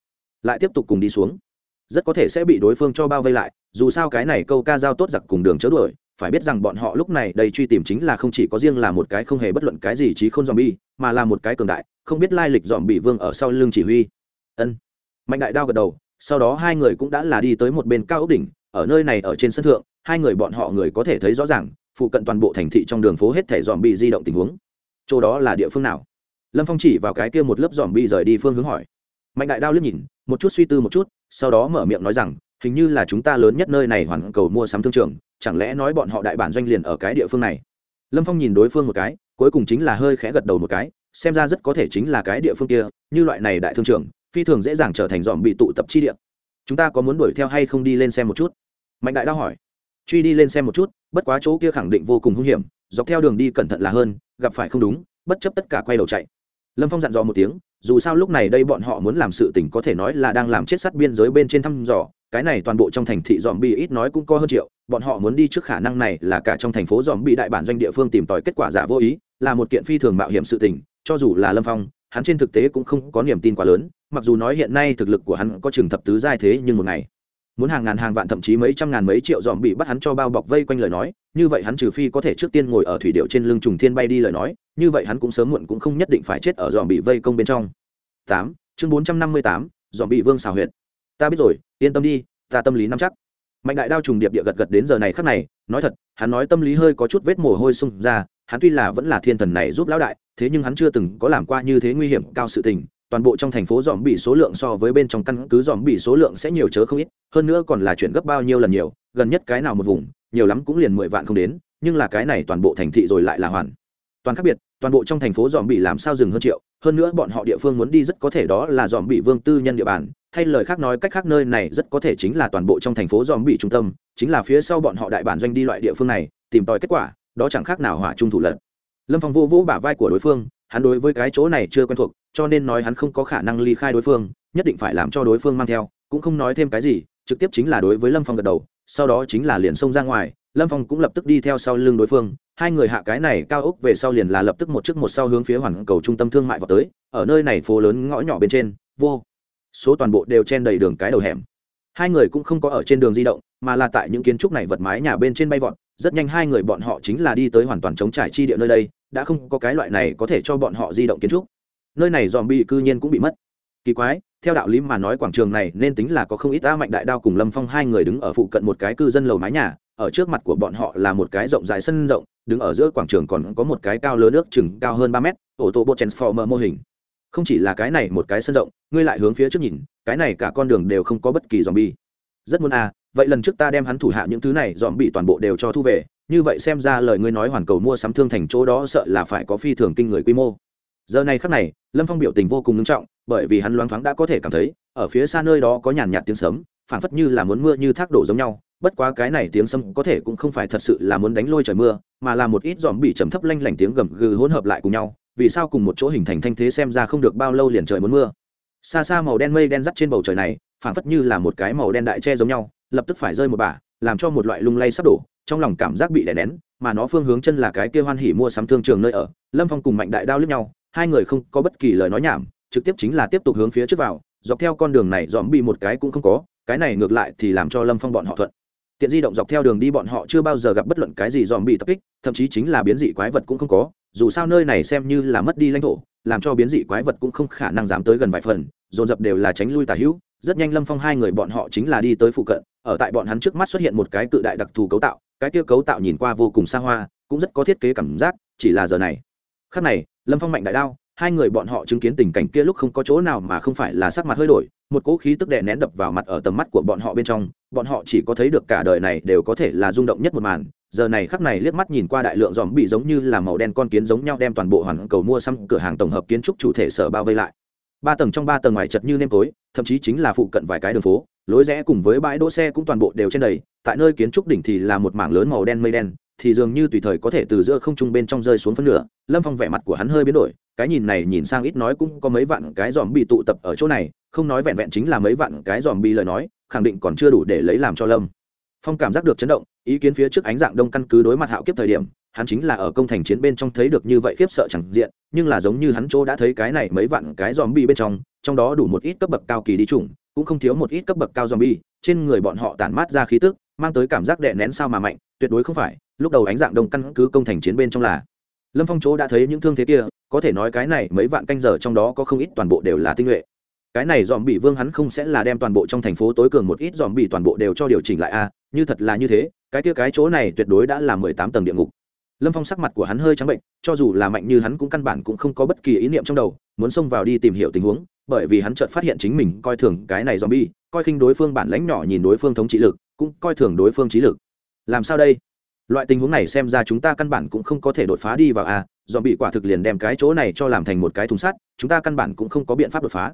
lại tiếp tục cùng đi xuống. Rất có thể sẽ bị đối phương cho bao vây lại, dù sao cái này câu ca giao tốt giặc cùng đường chớ đuổi, phải biết rằng bọn họ lúc này đây truy tìm chính là không chỉ có riêng là một cái không hề bất luận cái gì trí không dòm bi mà là một cái cường đại, không biết lai lịch dòm bị vương ở sau lưng chỉ huy. Ân. Mạnh đại đao gật đầu, sau đó hai người cũng đã là đi tới một bên cao ốc đỉnh, ở nơi này ở trên sân thượng hai người bọn họ người có thể thấy rõ ràng, phụ cận toàn bộ thành thị trong đường phố hết thể dòm bị di động tình huống. Chỗ đó là địa phương nào? Lâm phong chỉ vào cái kia một lớp dòm bị rời đi phương hướng hỏi. Mạnh đại đao liếc nhìn, một chút suy tư một chút, sau đó mở miệng nói rằng, hình như là chúng ta lớn nhất nơi này hoàn cầu mua sắm thương trường, chẳng lẽ nói bọn họ đại bản doanh liền ở cái địa phương này? Lâm phong nhìn đối phương một cái, cuối cùng chính là hơi khẽ gật đầu một cái, xem ra rất có thể chính là cái địa phương kia, như loại này đại thương trường, phi thường dễ dàng trở thành dòm bị tụ tập chi địa. Chúng ta có muốn đuổi theo hay không đi lên xem một chút? Mạnh đại đao hỏi truy đi lên xem một chút, bất quá chỗ kia khẳng định vô cùng hung hiểm, dọc theo đường đi cẩn thận là hơn, gặp phải không đúng, bất chấp tất cả quay đầu chạy. Lâm phong dặn dò một tiếng, dù sao lúc này đây bọn họ muốn làm sự tình có thể nói là đang làm chết sát biên giới bên trên thăm dò, cái này toàn bộ trong thành thị dòm Bi ít nói cũng có hơn triệu, bọn họ muốn đi trước khả năng này là cả trong thành phố dòm bị đại bản doanh địa phương tìm tòi kết quả giả vô ý, là một kiện phi thường mạo hiểm sự tình, cho dù là lâm phong, hắn trên thực tế cũng không có niềm tin quá lớn, mặc dù nói hiện nay thực lực của hắn có trường thập tứ giai thế nhưng một ngày muốn hàng ngàn hàng vạn thậm chí mấy trăm ngàn mấy triệu dòm bị bắt hắn cho bao bọc vây quanh lời nói, như vậy hắn trừ phi có thể trước tiên ngồi ở thủy điệu trên lưng trùng thiên bay đi lời nói, như vậy hắn cũng sớm muộn cũng không nhất định phải chết ở dòm bị vây công bên trong. Tám, chương bốn trăm năm mươi tám, dòm bị vương xào huyệt. Ta biết rồi, yên tâm đi, ta tâm lý nắm chắc. Mạnh đại đao trùng điệp địa gật gật đến giờ này khắc này, nói thật, hắn nói tâm lý hơi có chút vết mồ hôi xung ra, hắn tuy là vẫn là thiên thần này giúp lão đại, thế nhưng hắn chưa từng có làm qua như thế nguy hiểm cao sự tình toàn bộ trong thành phố dòm bị số lượng so với bên trong căn cứ dòm bị số lượng sẽ nhiều chớ không ít, hơn nữa còn là chuyển gấp bao nhiêu lần nhiều, gần nhất cái nào một vùng, nhiều lắm cũng liền mười vạn không đến, nhưng là cái này toàn bộ thành thị rồi lại là hoàn. Toàn khác biệt, toàn bộ trong thành phố dòm bị làm sao dừng hơn triệu, hơn nữa bọn họ địa phương muốn đi rất có thể đó là dòm bị vương tư nhân địa bàn, thay lời khác nói cách khác nơi này rất có thể chính là toàn bộ trong thành phố dòm bị trung tâm, chính là phía sau bọn họ đại bản doanh đi loại địa phương này, tìm tòi kết quả, đó chẳng khác nào hỏa trung thủ lận lâm phong vô vũ bả vai của đối phương hắn đối với cái chỗ này chưa quen thuộc, cho nên nói hắn không có khả năng ly khai đối phương, nhất định phải làm cho đối phương mang theo, cũng không nói thêm cái gì, trực tiếp chính là đối với lâm phong gật đầu, sau đó chính là liền xông ra ngoài, lâm phong cũng lập tức đi theo sau lưng đối phương, hai người hạ cái này cao ốc về sau liền là lập tức một chiếc một sau hướng phía hoàn cầu trung tâm thương mại vào tới, ở nơi này phố lớn ngõ nhỏ bên trên, vô số toàn bộ đều chen đầy đường cái đầu hẻm. Hai người cũng không có ở trên đường di động, mà là tại những kiến trúc này vật mái nhà bên trên bay vọt, rất nhanh hai người bọn họ chính là đi tới hoàn toàn chống trải chi địa nơi đây đã không có cái loại này có thể cho bọn họ di động kiến trúc. Nơi này dòm bị cư nhiên cũng bị mất. Kỳ quái, theo đạo lý mà nói quảng trường này nên tính là có không ít a mạnh đại đao cùng lâm phong hai người đứng ở phụ cận một cái cư dân lầu mái nhà, ở trước mặt của bọn họ là một cái rộng dài sân rộng, đứng ở giữa quảng trường còn có một cái cao lớn nước chừng cao hơn ba mét, ô tô bộ transformer mô hình. Không chỉ là cái này một cái sân rộng, ngươi lại hướng phía trước nhìn, cái này cả con đường đều không có bất kỳ dòm bi rất muốn à vậy lần trước ta đem hắn thủ hạ những thứ này dòm bị toàn bộ đều cho thu về như vậy xem ra lời ngươi nói hoàn cầu mua sắm thương thành chỗ đó sợ là phải có phi thường kinh người quy mô. Giờ này khắc này, lâm phong biểu tình vô cùng nghiêm trọng, bởi vì hắn loáng thoáng đã có thể cảm thấy, ở phía xa nơi đó có nhàn nhạt tiếng sấm, phảng phất như là muốn mưa như thác đổ giống nhau, bất quá cái này tiếng sấm có thể cũng không phải thật sự là muốn đánh lôi trời mưa, mà là một ít dòm bị trầm thấp lanh lảnh tiếng gầm gừ hỗn hợp lại cùng nhau, vì sao cùng một chỗ hình thành thanh thế xem ra không được bao lâu liền trời muốn mưa. Xa xa màu đen mây đen dắt trên bầu trời này, phảng phất như là một cái màu đen đại che giống nhau, lập tức phải rơi một bả, làm cho một loại lung lay sắp đổ trong lòng cảm giác bị đè nén, mà nó phương hướng chân là cái kia hoan hỉ mua sắm thương trường nơi ở, lâm phong cùng mạnh đại đao lướt nhau, hai người không có bất kỳ lời nói nhảm, trực tiếp chính là tiếp tục hướng phía trước vào, dọc theo con đường này dòm bị một cái cũng không có, cái này ngược lại thì làm cho lâm phong bọn họ thuận. Tiện di động dọc theo đường đi bọn họ chưa bao giờ gặp bất luận cái gì dòm bị tập kích, thậm chí chính là biến dị quái vật cũng không có, dù sao nơi này xem như là mất đi lãnh thổ, làm cho biến dị quái vật cũng không khả năng dám tới gần vài phần, dồn dập đều là tránh lui tả hữu, rất nhanh lâm phong hai người bọn họ chính là đi tới phụ cận, ở tại bọn hắn trước mắt xuất hiện một cái cự đại đặc thù cấu tạo cái kia cấu tạo nhìn qua vô cùng xa hoa, cũng rất có thiết kế cảm giác, chỉ là giờ này. Khắc này, lâm phong mạnh đại đao, hai người bọn họ chứng kiến tình cảnh kia lúc không có chỗ nào mà không phải là sắc mặt hơi đổi, một cỗ khí tức đè nén đập vào mặt ở tầm mắt của bọn họ bên trong, bọn họ chỉ có thấy được cả đời này đều có thể là rung động nhất một màn. Giờ này khắc này liếc mắt nhìn qua đại lượng dòm bị giống như là màu đen con kiến giống nhau đem toàn bộ hoàn cầu mua xăm cửa hàng tổng hợp kiến trúc chủ thể sở bao vây lại. Ba tầng trong ba tầng ngoài chật như nêm tối, thậm chí chính là phụ cận vài cái đường phố lối rẽ cùng với bãi đỗ xe cũng toàn bộ đều trên đầy, tại nơi kiến trúc đỉnh thì là một mảng lớn màu đen mây đen, thì dường như tùy thời có thể từ giữa không trung bên trong rơi xuống phân nửa. Lâm phong vẻ mặt của hắn hơi biến đổi, cái nhìn này nhìn sang ít nói cũng có mấy vạn cái dòm bị tụ tập ở chỗ này, không nói vẹn vẹn chính là mấy vạn cái dòm bị lời nói, khẳng định còn chưa đủ để lấy làm cho lâm phong cảm giác được chấn động, ý kiến phía trước ánh dạng đông căn cứ đối mặt hạo kiếp thời điểm, hắn chính là ở công thành chiến bên trong thấy được như vậy khiếp sợ chẳng diện, nhưng là giống như hắn chỗ đã thấy cái này mấy vạn cái dòm bị bên trong trong đó đủ một ít cấp bậc cao kỳ đi chủng cũng không thiếu một ít cấp bậc cao zombie, trên người bọn họ tản mát ra khí tức, mang tới cảm giác đè nén sao mà mạnh, tuyệt đối không phải, lúc đầu ánh dạng đông căn cứ công thành chiến bên trong là. Lâm phong chỗ đã thấy những thương thế kia, có thể nói cái này mấy vạn canh giờ trong đó có không ít toàn bộ đều là tinh nhuệ. Cái này dòm bị vương hắn không sẽ là đem toàn bộ trong thành phố tối cường một ít dòm bị toàn bộ đều cho điều chỉnh lại a như thật là như thế, cái kia cái chỗ này tuyệt đối đã là mười tám tầng địa ngục. Lâm phong sắc mặt của hắn hơi trắng bệnh, cho dù là mạnh như hắn cũng căn bản cũng không có bất kỳ ý niệm trong đầu, muốn xông vào đi tìm hiểu tình huống bởi vì hắn chợt phát hiện chính mình coi thường cái này zombie, bi coi khinh đối phương bản lãnh nhỏ nhìn đối phương thống trị lực cũng coi thường đối phương trí lực. Làm sao đây? Loại tình huống này xem ra chúng ta căn bản cũng không có thể đột phá đi vào a zombie bị quả thực liền đem cái chỗ này cho làm thành một cái thùng sắt chúng ta căn bản cũng không có biện pháp đột phá.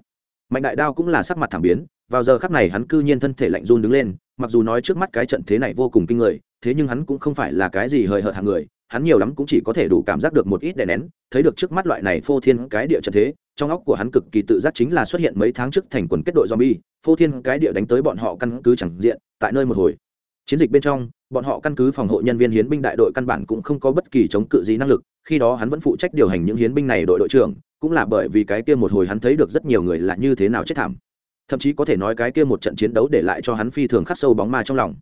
Mạnh đại đao cũng là sắc mặt thảm biến vào giờ khắc này hắn cư nhiên thân thể lạnh run đứng lên mặc dù nói trước mắt cái trận thế này vô cùng kinh người thế nhưng hắn cũng không phải là cái gì hời hợt hàng người hắn nhiều lắm cũng chỉ có thể đủ cảm giác được một ít đè nén thấy được trước mắt loại này phô thiên cái địa trận thế trong óc của hắn cực kỳ tự giác chính là xuất hiện mấy tháng trước thành quần kết đội zombie, phô thiên cái địa đánh tới bọn họ căn cứ chẳng diện, tại nơi một hồi. Chiến dịch bên trong, bọn họ căn cứ phòng hộ nhân viên hiến binh đại đội căn bản cũng không có bất kỳ chống cự gì năng lực, khi đó hắn vẫn phụ trách điều hành những hiến binh này đội đội trưởng, cũng là bởi vì cái kia một hồi hắn thấy được rất nhiều người là như thế nào chết thảm. Thậm chí có thể nói cái kia một trận chiến đấu để lại cho hắn phi thường khắc sâu bóng ma trong lòng.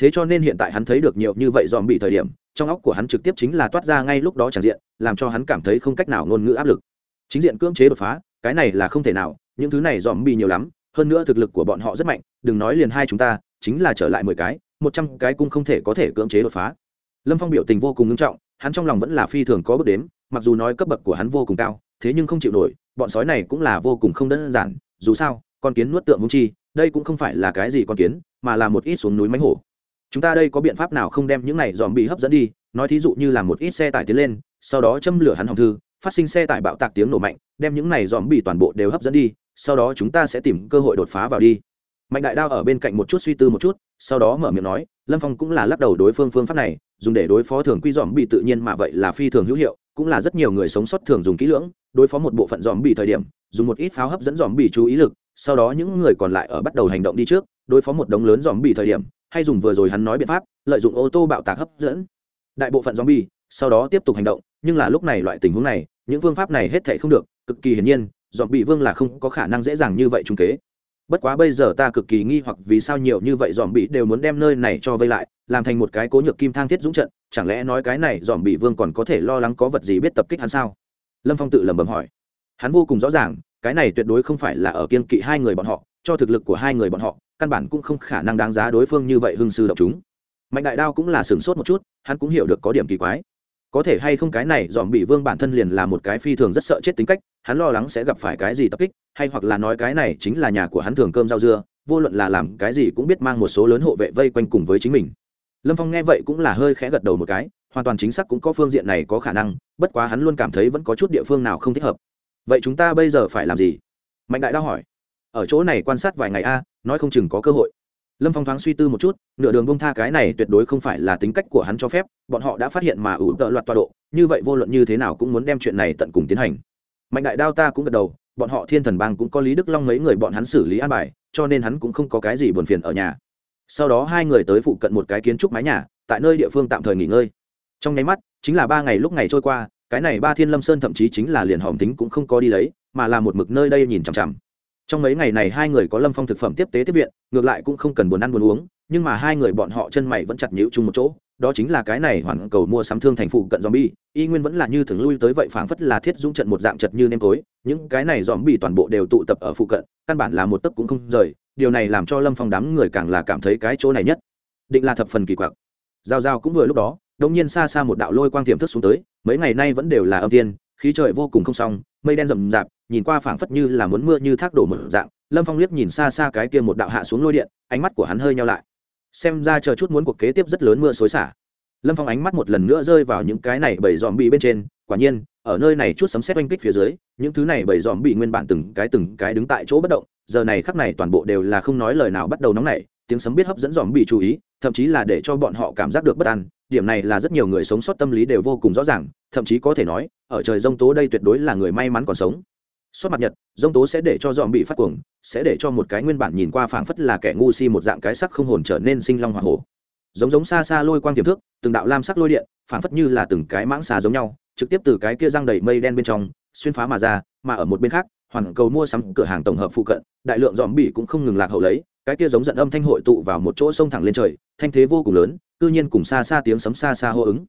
Thế cho nên hiện tại hắn thấy được nhiều như vậy zombie thời điểm, trong óc của hắn trực tiếp chính là toát ra ngay lúc đó chẳng diện, làm cho hắn cảm thấy không cách nào ngôn ngữ áp lực chính diện cưỡng chế đột phá, cái này là không thể nào, những thứ này dòm bị nhiều lắm, hơn nữa thực lực của bọn họ rất mạnh, đừng nói liền hai chúng ta, chính là trở lại mười cái, một trăm cái cũng không thể có thể cưỡng chế đột phá. Lâm phong biểu tình vô cùng nghiêm trọng, hắn trong lòng vẫn là phi thường có bước đếm, mặc dù nói cấp bậc của hắn vô cùng cao, thế nhưng không chịu nổi, bọn sói này cũng là vô cùng không đơn giản, dù sao, con kiến nuốt tượng hung chi, đây cũng không phải là cái gì con kiến, mà là một ít xuống núi mánh hổ. Chúng ta đây có biện pháp nào không đem những này dòm bị hấp dẫn đi, nói thí dụ như là một ít xe tải tiến lên, sau đó châm lửa hắn hòng thư phát sinh xe tải bạo tạc tiếng nổ mạnh, đem những này dòm bị toàn bộ đều hấp dẫn đi, sau đó chúng ta sẽ tìm cơ hội đột phá vào đi. Mạnh đại đao ở bên cạnh một chút suy tư một chút, sau đó mở miệng nói, lâm phong cũng là lắc đầu đối phương phương pháp này, dùng để đối phó thường quy dòm bị tự nhiên mà vậy là phi thường hữu hiệu, cũng là rất nhiều người sống sót thường dùng kỹ lưỡng, đối phó một bộ phận dòm bị thời điểm, dùng một ít pháo hấp dẫn dòm bị chú ý lực, sau đó những người còn lại ở bắt đầu hành động đi trước, đối phó một đống lớn dòm bị thời điểm, hay dùng vừa rồi hắn nói biện pháp, lợi dụng ô tô bạo tạc hấp dẫn. Đại bộ phận dòm bị, sau đó tiếp tục hành động nhưng là lúc này loại tình huống này, những phương pháp này hết thảy không được, cực kỳ hiển nhiên dòm bị vương là không có khả năng dễ dàng như vậy trung kế. Bất quá bây giờ ta cực kỳ nghi hoặc vì sao nhiều như vậy dòm bị đều muốn đem nơi này cho vây lại, làm thành một cái cố nhược kim thang thiết dũng trận, chẳng lẽ nói cái này dòm bị vương còn có thể lo lắng có vật gì biết tập kích hắn sao? Lâm phong tự lẩm bẩm hỏi. Hắn vô cùng rõ ràng, cái này tuyệt đối không phải là ở kiên kỵ hai người bọn họ, cho thực lực của hai người bọn họ, căn bản cũng không khả năng đáng giá đối phương như vậy hưng sư động chúng. Mạnh đại đao cũng là sửng sốt một chút, hắn cũng hiểu được có điểm kỳ quái có thể hay không cái này dòm bị vương bản thân liền là một cái phi thường rất sợ chết tính cách, hắn lo lắng sẽ gặp phải cái gì tập kích, hay hoặc là nói cái này chính là nhà của hắn thường cơm rau dưa, vô luận là làm cái gì cũng biết mang một số lớn hộ vệ vây quanh cùng với chính mình. Lâm phong nghe vậy cũng là hơi khẽ gật đầu một cái, hoàn toàn chính xác cũng có phương diện này có khả năng, bất quá hắn luôn cảm thấy vẫn có chút địa phương nào không thích hợp. Vậy chúng ta bây giờ phải làm gì? Mạnh đại đao hỏi. Ở chỗ này quan sát vài ngày a, nói không chừng có cơ hội lâm phong thoáng suy tư một chút, nửa đường bông tha cái này tuyệt đối không phải là tính cách của hắn cho phép, bọn họ đã phát hiện mà ủ tợ loạt tọa độ, như vậy vô luận như thế nào cũng muốn đem chuyện này tận cùng tiến hành. Mạnh đại đao ta cũng gật đầu, bọn họ thiên thần bang cũng có lý đức long mấy người bọn hắn xử lý an bài, cho nên hắn cũng không có cái gì buồn phiền ở nhà. Sau đó hai người tới phụ cận một cái kiến trúc mái nhà, tại nơi địa phương tạm thời nghỉ ngơi. Trong nháy mắt, chính là ba ngày lúc ngày trôi qua, cái này ba thiên lâm sơn thậm chí chính là liền hòm tính cũng không có đi lấy, mà là một mực nơi đây nhìn chằm chằm trong mấy ngày này hai người có lâm phong thực phẩm tiếp tế tiếp viện ngược lại cũng không cần buồn ăn buồn uống nhưng mà hai người bọn họ chân mày vẫn chặt nhịu chung một chỗ đó chính là cái này hoàn cầu mua sắm thương thành phụ cận zombie, y nguyên vẫn là như thường lui tới vậy phảng phất là thiết dũng trận một dạng chật như nêm tối, những cái này zombie toàn bộ đều tụ tập ở phụ cận, căn bản là một tấc cũng không rời, điều này làm cho Lâm Phong đám người càng là cảm thấy cái chỗ này nhất, định là thập phần kỳ quặc. Giao giao cũng vừa lúc đó, đột nhiên xa xa một đạo lôi quang tiềm thức xuống tới, mấy ngày nay vẫn đều là âm tiên, khí trời vô cùng không xong, mây đen rậm rạp, nhìn qua phảng phất như là muốn mưa như thác đổ một dạng, Lâm Phong liếc nhìn xa xa cái kia một đạo hạ xuống lôi điện, ánh mắt của hắn hơi nheo lại. Xem ra chờ chút muốn cuộc kế tiếp rất lớn mưa xối xả lâm phong ánh mắt một lần nữa rơi vào những cái này bảy dòm bị bên trên quả nhiên ở nơi này chút sấm xét oanh kích phía dưới những thứ này bảy dòm bị nguyên bản từng cái từng cái đứng tại chỗ bất động giờ này khắc này toàn bộ đều là không nói lời nào bắt đầu nóng nảy tiếng sấm biết hấp dẫn dòm bị chú ý, thậm chí là để cho bọn họ cảm giác được bất an. Điểm này là rất nhiều người sống sót tâm lý đều vô cùng rõ ràng, thậm chí có thể nói, ở trời rông tố đây tuyệt đối là người may mắn còn sống. Suốt mặt nhật rông tố sẽ để cho dòm bị phát cuồng, sẽ để cho một cái nguyên bản nhìn qua phảng phất là kẻ ngu si một dạng cái sắc không hồn trở nên sinh long hoa hổ. Giống giống xa xa lôi quang tiềm thức, từng đạo lam sắc lôi điện, phảng phất như là từng cái mãng xà giống nhau, trực tiếp từ cái kia răng đầy mây đen bên trong, xuyên phá mà ra, mà ở một bên khác, hoàn cầu mua sắm cửa hàng tổng hợp phụ cận, đại lượng dòm bị cũng không ngừng lạc hậu lấy cái kia giống giận âm thanh hội tụ vào một chỗ sông thẳng lên trời, thanh thế vô cùng lớn, cư nhiên cùng xa xa tiếng sấm xa xa hô ứng.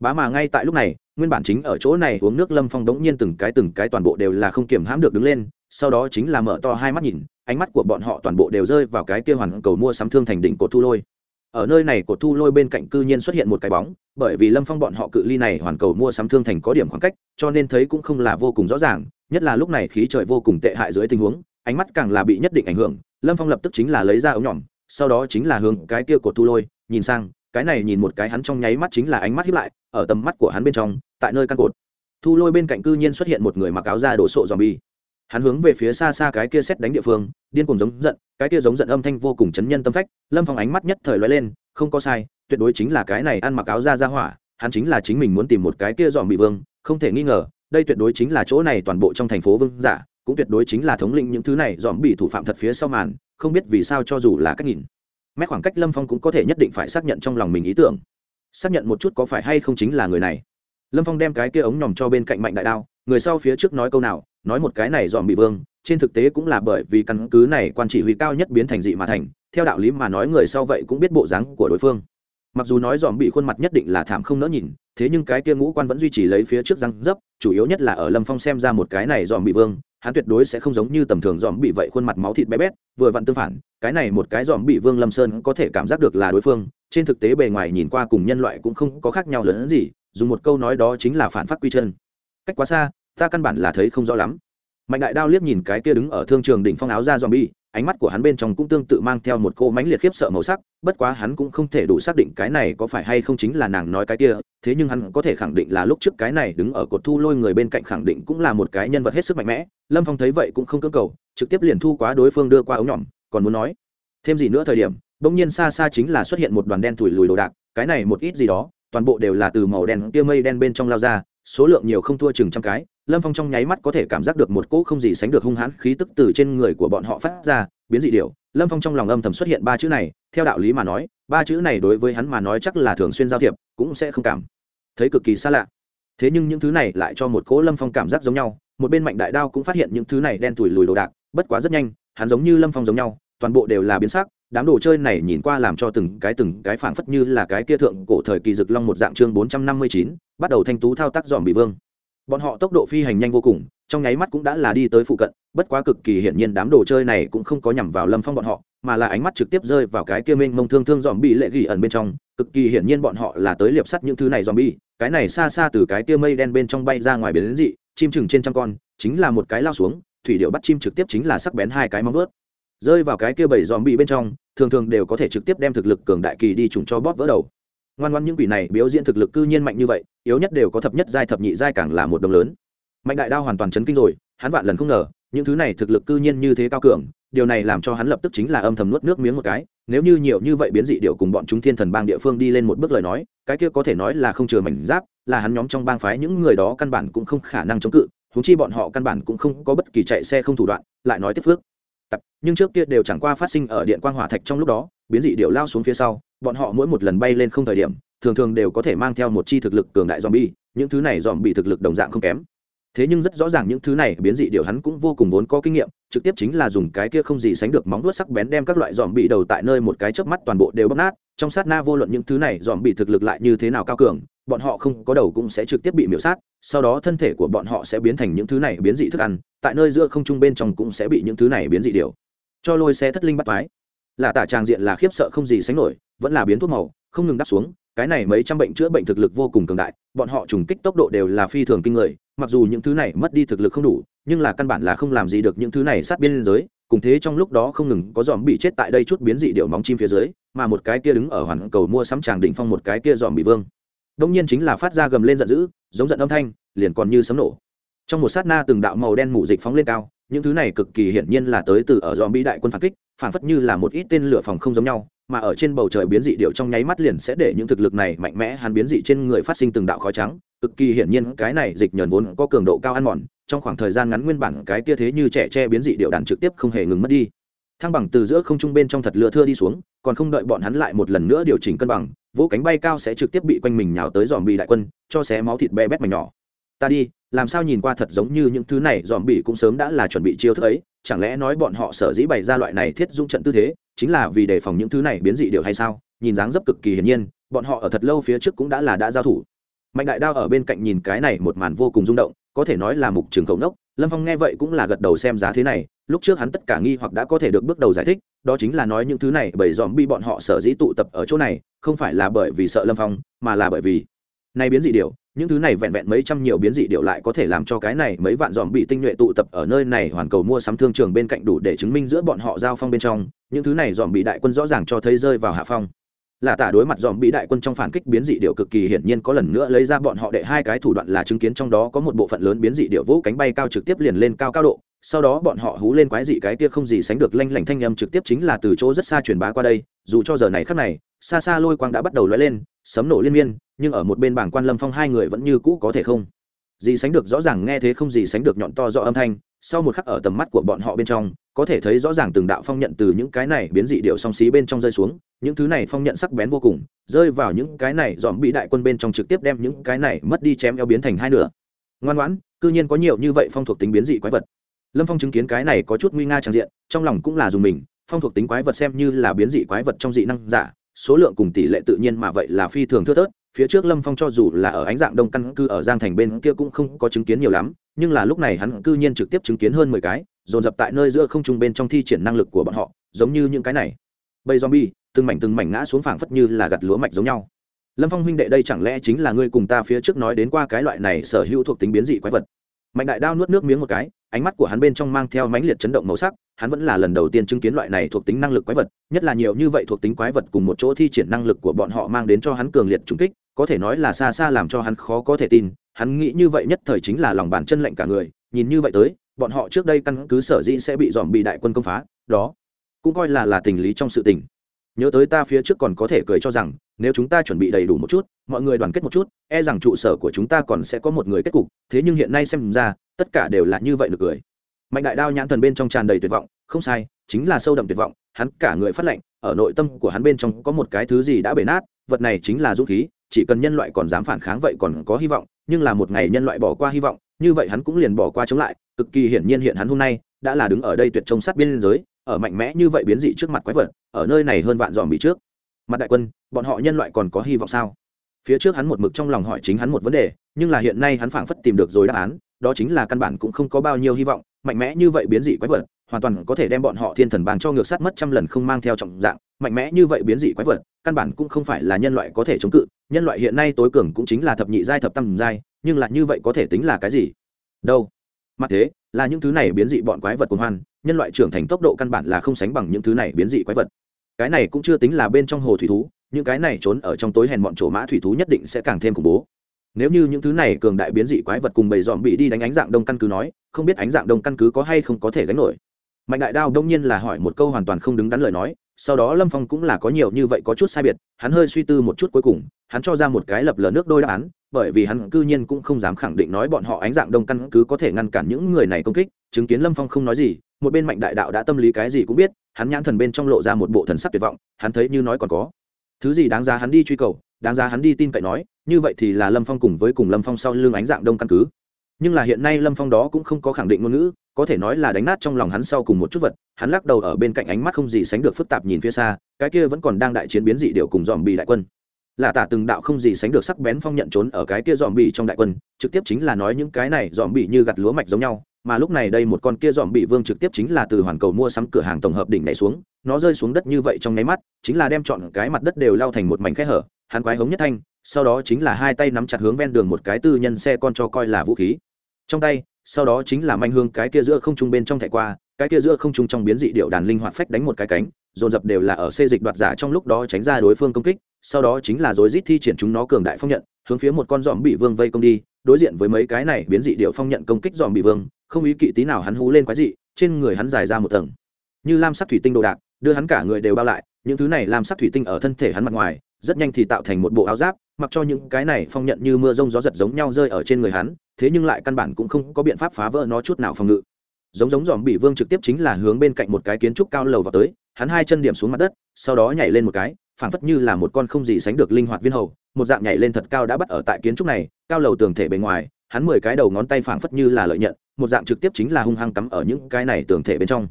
Bá mà ngay tại lúc này, nguyên bản chính ở chỗ này uống nước lâm phong đống nhiên từng cái từng cái toàn bộ đều là không kiểm hãm được đứng lên, sau đó chính là mở to hai mắt nhìn, ánh mắt của bọn họ toàn bộ đều rơi vào cái kia hoàn cầu mua sắm thương thành đỉnh cột thu lôi. Ở nơi này cột thu lôi bên cạnh cư nhiên xuất hiện một cái bóng, bởi vì lâm phong bọn họ cự ly này hoàn cầu mua sắm thương thành có điểm khoảng cách, cho nên thấy cũng không là vô cùng rõ ràng, nhất là lúc này khí trời vô cùng tệ hại dưới tình huống, ánh mắt càng là bị nhất định ảnh hưởng lâm phong lập tức chính là lấy ra ống nhỏm sau đó chính là hướng cái kia cột thu lôi, nhìn sang, cái này nhìn một cái hắn trong nháy mắt chính là ánh mắt hiếp lại, ở tầm mắt của hắn bên trong, tại nơi căn cột. Thu lôi bên cạnh cư nhiên xuất hiện một người mặc áo da đổ sộ dòm bi hắn hướng về phía xa xa cái kia xét đánh địa phương, điên cùng giống giận, cái kia giống giận âm thanh vô cùng chấn nhân tâm phách, lâm phong ánh mắt nhất thời loay lên, không có sai, tuyệt đối chính là cái này ăn mặc áo ra ra hỏa, hắn chính là chính mình muốn tìm một cái kia dòm bị vương, không thể nghi ngờ, đây tuyệt đối chính là chỗ này toàn bộ trong thành phố vương giả cũng tuyệt đối chính là thống lĩnh những thứ này dòm bị thủ phạm thật phía sau màn, không biết vì sao cho dù là cách nhìn, mét khoảng cách lâm phong cũng có thể nhất định phải xác nhận trong lòng mình ý tưởng. Xác nhận một chút có phải hay không chính là người này. Lâm phong đem cái kia ống nhòm cho bên cạnh mạnh đại đao, người sau phía trước nói câu nào, nói một cái này dòm bị vương, trên thực tế cũng là bởi vì căn cứ này quan chỉ huy cao nhất biến thành dị mà thành, theo đạo lý mà nói người sau vậy cũng biết bộ dáng của đối phương. Mặc dù nói dòm bị khuôn mặt nhất định là thảm không nỡ nhìn, thế nhưng cái kia ngũ quan vẫn duy trì lấy phía trước răng dấp, chủ yếu nhất là ở lâm phong xem ra một cái này dòm bị vương hắn tuyệt đối sẽ không giống như tầm thường dòm bị vậy khuôn mặt máu thịt bé bét, vừa vặn tương phản, cái này một cái dòm bị vương lâm sơn có thể cảm giác được là đối phương, trên thực tế bề ngoài nhìn qua cùng nhân loại cũng không có khác nhau lớn hơn gì, dùng một câu nói đó chính là phản phát quy chân. Cách quá xa, ta căn bản là thấy không rõ lắm. Mạnh đại đao liếc nhìn cái kia đứng ở thương trường đỉnh phong áo ra dòm bi ánh mắt của hắn bên trong cũng tương tự mang theo một cô mánh liệt khiếp sợ màu sắc, bất quá hắn cũng không thể đủ xác định cái này có phải hay không chính là nàng nói cái kia, thế nhưng hắn có thể khẳng định là lúc trước cái này đứng ở cột thu lôi người bên cạnh khẳng định cũng là một cái nhân vật hết sức mạnh mẽ, lâm phong thấy vậy cũng không cơ cầu, trực tiếp liền thu quá đối phương đưa qua ống nhỏm còn muốn nói, thêm gì nữa thời điểm, bỗng nhiên xa xa chính là xuất hiện một đoàn đen thủi lùi đồ đạc, cái này một ít gì đó, toàn bộ đều là từ màu đen, kia mây đen bên trong lao ra số lượng nhiều không thua chừng trăm cái, lâm phong trong nháy mắt có thể cảm giác được một cỗ không gì sánh được hung hãn khí tức từ trên người của bọn họ phát ra, biến dị điều lâm phong trong lòng âm thầm xuất hiện ba chữ này, theo đạo lý mà nói, ba chữ này đối với hắn mà nói chắc là thường xuyên giao thiệp, cũng sẽ không cảm thấy cực kỳ xa lạ. Thế nhưng những thứ này lại cho một cỗ lâm phong cảm giác giống nhau, một bên mạnh đại đao cũng phát hiện những thứ này đen tủi lùi đồ đạc, bất quá rất nhanh, hắn giống như lâm phong giống nhau, toàn bộ đều là biến sắc đám đồ chơi này nhìn qua làm cho từng cái từng cái phảng phất như là cái kia thượng cổ thời kỳ rực long một dạng chương bốn trăm năm mươi chín bắt đầu thanh tú thao tác dòm bị vương bọn họ tốc độ phi hành nhanh vô cùng trong nháy mắt cũng đã là đi tới phụ cận bất quá cực kỳ hiển nhiên đám đồ chơi này cũng không có nhằm vào lâm phong bọn họ mà là ánh mắt trực tiếp rơi vào cái kia mênh mông thương thương dòm bị lệ ghi ẩn bên trong cực kỳ hiển nhiên bọn họ là tới liệp sắt những thứ này zombie, cái này xa xa từ cái kia mây đen bên trong bay ra ngoài biến dị chim chừng trên trăm con chính là một cái lao xuống thủy điệu bắt chim trực tiếp chính là sắc bén hai cái móng vuốt rơi vào cái kia bảy dòm bị bên trong, thường thường đều có thể trực tiếp đem thực lực cường đại kỳ đi trùng cho bóp vỡ đầu. Ngoan ngoan những quỷ này biểu diễn thực lực cư nhiên mạnh như vậy, yếu nhất đều có thập nhất giai thập nhị giai càng là một đồng lớn. Mạnh đại đao hoàn toàn chấn kinh rồi, hắn vạn lần không ngờ, những thứ này thực lực cư nhiên như thế cao cường, điều này làm cho hắn lập tức chính là âm thầm nuốt nước miếng một cái, nếu như nhiều như vậy biến dị điệu cùng bọn chúng thiên thần bang địa phương đi lên một bước lời nói, cái kia có thể nói là không chừa mảnh giáp, là hắn nhóm trong bang phái những người đó căn bản cũng không khả năng chống cự húng chi bọn họ căn bản cũng không có bất kỳ chạy xe không thủ đoạn, lại nói tiếp phước tập nhưng trước kia đều chẳng qua phát sinh ở điện quang hỏa thạch trong lúc đó, biến dị điệu lao xuống phía sau, bọn họ mỗi một lần bay lên không thời điểm, thường thường đều có thể mang theo một chi thực lực cường đại dòm bi những thứ này dòm bị thực lực đồng dạng không kém. Thế nhưng rất rõ ràng những thứ này biến dị điều hắn cũng vô cùng vốn có kinh nghiệm, trực tiếp chính là dùng cái kia không gì sánh được móng vuốt sắc bén đem các loại dòm bị đầu tại nơi một cái chớp mắt toàn bộ đều bóc nát, trong sát na vô luận những thứ này dòm bị thực lực lại như thế nào cao cường bọn họ không có đầu cũng sẽ trực tiếp bị miễu sát, sau đó thân thể của bọn họ sẽ biến thành những thứ này biến dị thức ăn, tại nơi giữa không trung bên trong cũng sẽ bị những thứ này biến dị điều. Cho lôi xe thất linh bắt mái là tả tràng diện là khiếp sợ không gì sánh nổi, vẫn là biến thuốc màu, không ngừng đắp xuống, cái này mấy trăm bệnh chữa bệnh thực lực vô cùng cường đại, bọn họ trùng kích tốc độ đều là phi thường kinh người, mặc dù những thứ này mất đi thực lực không đủ, nhưng là căn bản là không làm gì được những thứ này sát biên giới, cùng thế trong lúc đó không ngừng có dòm bị chết tại đây chút biến dị điệu móng chim phía dưới, mà một cái kia đứng ở hoàn cầu mua sắm tràng đỉnh phong một cái kia dòm bị vương đông nhiên chính là phát ra gầm lên giận dữ, giống giận âm thanh, liền còn như sấm nổ. Trong một sát na từng đạo màu đen mù dịch phóng lên cao, những thứ này cực kỳ hiển nhiên là tới từ ở dòm bi đại quân phản kích, phản phất như là một ít tên lửa phòng không giống nhau, mà ở trên bầu trời biến dị điệu trong nháy mắt liền sẽ để những thực lực này mạnh mẽ hắn biến dị trên người phát sinh từng đạo khói trắng, cực kỳ hiển nhiên cái này dịch nhờn vốn có cường độ cao ăn mòn, trong khoảng thời gian ngắn nguyên bản cái kia thế như trẻ che biến dị điệu đàn trực tiếp không hề ngừng mất đi thăng bằng từ giữa không trung bên trong thật lừa thưa đi xuống, còn không đợi bọn hắn lại một lần nữa điều chỉnh cân bằng, vỗ cánh bay cao sẽ trực tiếp bị quanh mình nhào tới dòm bị đại quân, cho xé máu thịt bé bét mảnh nhỏ. Ta đi, làm sao nhìn qua thật giống như những thứ này dòm bị cũng sớm đã là chuẩn bị chiêu thức ấy, chẳng lẽ nói bọn họ sở dĩ bày ra loại này thiết dung trận tư thế, chính là vì đề phòng những thứ này biến dị điều hay sao? Nhìn dáng dấp cực kỳ hiển nhiên, bọn họ ở thật lâu phía trước cũng đã là đã giao thủ. Mạnh đại đao ở bên cạnh nhìn cái này một màn vô cùng rung động có thể nói là mục trường cầu nốc, lâm phong nghe vậy cũng là gật đầu xem giá thế này, lúc trước hắn tất cả nghi hoặc đã có thể được bước đầu giải thích, đó chính là nói những thứ này bởi dòm bi bọn họ sở dĩ tụ tập ở chỗ này, không phải là bởi vì sợ lâm phong, mà là bởi vì này biến dị điều những thứ này vẹn vẹn mấy trăm nhiều biến dị điệu lại có thể làm cho cái này mấy vạn dòm bị tinh nhuệ tụ tập ở nơi này hoàn cầu mua sắm thương trường bên cạnh đủ để chứng minh giữa bọn họ giao phong bên trong, những thứ này dòm bị đại quân rõ ràng cho thấy rơi vào hạ phong là tả đối mặt dòm bị đại quân trong phản kích biến dị điệu cực kỳ hiển nhiên có lần nữa lấy ra bọn họ đệ hai cái thủ đoạn là chứng kiến trong đó có một bộ phận lớn biến dị điệu vỗ cánh bay cao trực tiếp liền lên cao cao độ, sau đó bọn họ hú lên quái dị cái kia không gì sánh được lanh lảnh thanh âm trực tiếp chính là từ chỗ rất xa truyền bá qua đây, dù cho giờ này khắc này, xa xa lôi quang đã bắt đầu lóe lên, sấm nổ liên miên, nhưng ở một bên bảng quan lâm phong hai người vẫn như cũ có thể không. Gì sánh được rõ ràng nghe thế không gì sánh được nhọn to do âm thanh sau một khắc ở tầm mắt của bọn họ bên trong, có thể thấy rõ ràng từng đạo phong nhận từ những cái này biến dị điệu song xí bên trong rơi xuống, những thứ này phong nhận sắc bén vô cùng, rơi vào những cái này dòm bị đại quân bên trong trực tiếp đem những cái này mất đi chém eo biến thành hai nửa. Ngoan ngoãn, cư nhiên có nhiều như vậy phong thuộc tính biến dị quái vật. Lâm phong chứng kiến cái này có chút nguy nga trang diện, trong lòng cũng là dùng mình, phong thuộc tính quái vật xem như là biến dị quái vật trong dị năng giả, số lượng cùng tỷ lệ tự nhiên mà vậy là phi thường thưa thớt, phía trước lâm phong cho dù là ở ánh dạng đông căn cư ở giang thành bên kia cũng không có chứng kiến nhiều lắm nhưng là lúc này hắn cư nhiên trực tiếp chứng kiến hơn mười cái, dồn dập tại nơi giữa không trung bên trong thi triển năng lực của bọn họ, giống như những cái này. Bầy zombie, từng mảnh từng mảnh ngã xuống phảng phất như là gặt lúa mạch giống nhau. Lâm phong huynh đệ đây chẳng lẽ chính là ngươi cùng ta phía trước nói đến qua cái loại này sở hữu thuộc tính biến dị quái vật? Mạnh đại đao nuốt nước miếng một cái, ánh mắt của hắn bên trong mang theo mãnh liệt chấn động màu sắc, hắn vẫn là lần đầu tiên chứng kiến loại này thuộc tính năng lực quái vật, nhất là nhiều như vậy thuộc tính quái vật cùng một chỗ thi triển năng lực của bọn họ mang đến cho hắn cường liệt trùng kích, có thể nói là xa xa làm cho hắn khó có thể tin hắn nghĩ như vậy nhất thời chính là lòng bàn chân lạnh cả người, nhìn như vậy tới, bọn họ trước đây căn cứ sở dĩ sẽ bị dòm bị đại quân công phá, đó cũng coi là là tình lý trong sự tình. Nhớ tới ta phía trước còn có thể cười cho rằng, nếu chúng ta chuẩn bị đầy đủ một chút, mọi người đoàn kết một chút e rằng trụ sở của chúng ta còn sẽ có một người kết cục, thế nhưng hiện nay xem ra, tất cả đều là như vậy được cười. Mạnh đại đao nhãn thần bên trong tràn đầy tuyệt vọng, không sai, chính là sâu đậm tuyệt vọng, hắn cả người phát lệnh ở nội tâm của hắn bên trong có một cái thứ gì đã bể nát, vật này chính là dũng khí, chỉ cần nhân loại còn dám phản kháng vậy còn có hy vọng nhưng là một ngày nhân loại bỏ qua hy vọng, như vậy hắn cũng liền bỏ qua chống lại, cực kỳ hiển nhiên hiện hắn hôm nay đã là đứng ở đây tuyệt trông sát biên giới, ở mạnh mẽ như vậy biến dị trước mặt quái vật, ở nơi này hơn vạn dòm bị trước. Mặt đại quân, bọn họ nhân loại còn có hy vọng sao? Phía trước hắn một mực trong lòng hỏi chính hắn một vấn đề, nhưng là hiện nay hắn phảng phất tìm được rồi đáp án, đó chính là căn bản cũng không có bao nhiêu hy vọng, mạnh mẽ như vậy biến dị quái vật, hoàn toàn có thể đem bọn họ thiên thần bàn cho ngược sát mất trăm lần không mang theo trọng dạng, mạnh mẽ như vậy biến dị quái vật, căn bản cũng không phải là nhân loại có thể chống cự nhân loại hiện nay tối cường cũng chính là thập nhị giai, thập tam giai, nhưng là như vậy có thể tính là cái gì? Đâu? Mặt thế, là những thứ này biến dị bọn quái vật cùng hoan, nhân loại trưởng thành tốc độ căn bản là không sánh bằng những thứ này biến dị quái vật. Cái này cũng chưa tính là bên trong hồ thủy thú, những cái này trốn ở trong tối hèn bọn chỗ mã thủy thú nhất định sẽ càng thêm khủng bố. Nếu như những thứ này cường đại biến dị quái vật cùng bầy dòm bị đi đánh ánh dạng đông căn cứ nói, không biết ánh dạng đông căn cứ có hay không có thể gánh nổi. Mạnh đại đao đông nhiên là hỏi một câu hoàn toàn không đứng đắn lời nói sau đó lâm phong cũng là có nhiều như vậy có chút sai biệt, hắn hơi suy tư một chút cuối cùng, hắn cho ra một cái lập lờ nước đôi đáp án, bởi vì hắn cư nhiên cũng không dám khẳng định nói bọn họ ánh dạng đông căn cứ có thể ngăn cản những người này công kích, chứng kiến lâm phong không nói gì, một bên mạnh đại đạo đã tâm lý cái gì cũng biết, hắn nhãn thần bên trong lộ ra một bộ thần sắc tuyệt vọng, hắn thấy như nói còn có. Thứ gì đáng giá hắn đi truy cầu, đáng giá hắn đi tin cậy nói, như vậy thì là lâm phong cùng với cùng lâm phong sau lưng ánh dạng đông căn cứ nhưng là hiện nay lâm phong đó cũng không có khẳng định ngôn ngữ, có thể nói là đánh nát trong lòng hắn sau cùng một chút vật, hắn lắc đầu ở bên cạnh ánh mắt không gì sánh được phức tạp nhìn phía xa, cái kia vẫn còn đang đại chiến biến dị điệu cùng dòm bì đại quân. Là tả từng đạo không gì sánh được sắc bén phong nhận trốn ở cái kia dòm bì trong đại quân, trực tiếp chính là nói những cái này dòm bì như gặt lúa mạch giống nhau, mà lúc này đây một con kia dòm bị vương trực tiếp chính là từ hoàn cầu mua sắm cửa hàng tổng hợp đỉnh này xuống, nó rơi xuống đất như vậy trong nháy mắt, chính là đem chọn cái mặt đất đều lao thành một mảnh khe hở, hắn quái hống nhất thanh, sau đó chính là hai tay nắm chặt hướng ven đường một cái tư nhân xe con cho coi là vũ khí trong tay, sau đó chính là manh hương cái kia giữa không trung bên trong thẻ qua, cái kia giữa không trung trong biến dị điệu đàn linh hoạt phách đánh một cái cánh, dồn dập đều là ở xê dịch đoạt giả trong lúc đó tránh ra đối phương công kích, sau đó chính là dối rít thi triển chúng nó cường đại phong nhận, hướng phía một con dòm bị vương vây công đi, đối diện với mấy cái này biến dị điệu phong nhận công kích dòm bị vương, không ý kỵ tí nào hắn hú lên quái dị, trên người hắn dài ra một tầng. Như lam sắc thủy tinh đồ đạc, đưa hắn cả người đều bao lại, những thứ này lam sắc thủy tinh ở thân thể hắn mặt ngoài, rất nhanh thì tạo thành một bộ áo giáp mặc cho những cái này phong nhận như mưa rông gió giật giống nhau rơi ở trên người hắn, thế nhưng lại căn bản cũng không có biện pháp phá vỡ nó chút nào phòng ngự. Giống giống dòm bị vương trực tiếp chính là hướng bên cạnh một cái kiến trúc cao lầu vào tới, hắn hai chân điểm xuống mặt đất, sau đó nhảy lên một cái, phảng phất như là một con không gì sánh được linh hoạt viên hầu, một dạng nhảy lên thật cao đã bắt ở tại kiến trúc này, cao lầu tường thể bề ngoài, hắn mười cái đầu ngón tay phảng phất như là lợi nhận, một dạng trực tiếp chính là hung hăng cắm ở những cái này tường thể bên trong.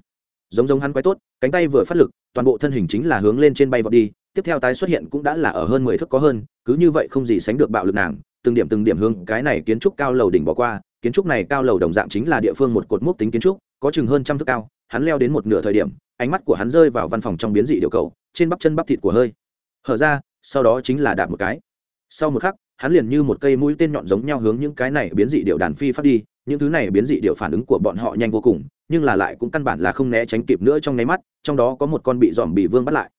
Giống giống hắn quái tốt, cánh tay vừa phát lực, toàn bộ thân hình chính là hướng lên trên bay vọt đi tiếp theo tái xuất hiện cũng đã là ở hơn mười thước có hơn, cứ như vậy không gì sánh được bạo lực nàng, từng điểm từng điểm hướng cái này kiến trúc cao lầu đỉnh bỏ qua, kiến trúc này cao lầu đồng dạng chính là địa phương một cột mốc tính kiến trúc, có chừng hơn trăm thước cao, hắn leo đến một nửa thời điểm, ánh mắt của hắn rơi vào văn phòng trong biến dị điều cầu, trên bắp chân bắp thịt của hơi. Hở ra, sau đó chính là đạp một cái. Sau một khắc, hắn liền như một cây mũi tên nhọn giống nhau hướng những cái này biến dị điệu đàn phi phát đi, những thứ này biến dị điệu phản ứng của bọn họ nhanh vô cùng, nhưng là lại cũng căn bản là không né tránh kịp nữa trong nháy mắt, trong đó có một con bị dòm bị vương bắt lại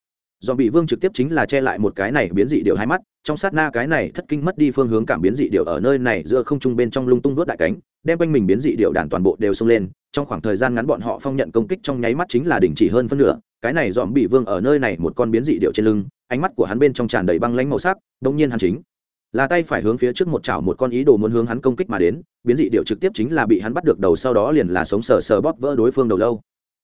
dòm bị vương trực tiếp chính là che lại một cái này biến dị điệu hai mắt, trong sát na cái này thất kinh mất đi phương hướng cảm biến dị điệu ở nơi này giữa không trung bên trong lung tung vớt đại cánh, đem quanh mình biến dị điệu đàn toàn bộ đều xông lên, trong khoảng thời gian ngắn bọn họ phong nhận công kích trong nháy mắt chính là đình chỉ hơn phân nửa, cái này dòm bị vương ở nơi này một con biến dị điệu trên lưng, ánh mắt của hắn bên trong tràn đầy băng lánh màu sắc đông nhiên hắn chính là tay phải hướng phía trước một chảo một con ý đồ muốn hướng hắn công kích mà đến, biến dị điệu trực tiếp chính là bị hắn bắt được đầu sau đó liền là sống sờ sờ bóp vỡ đối phương đầu lâu.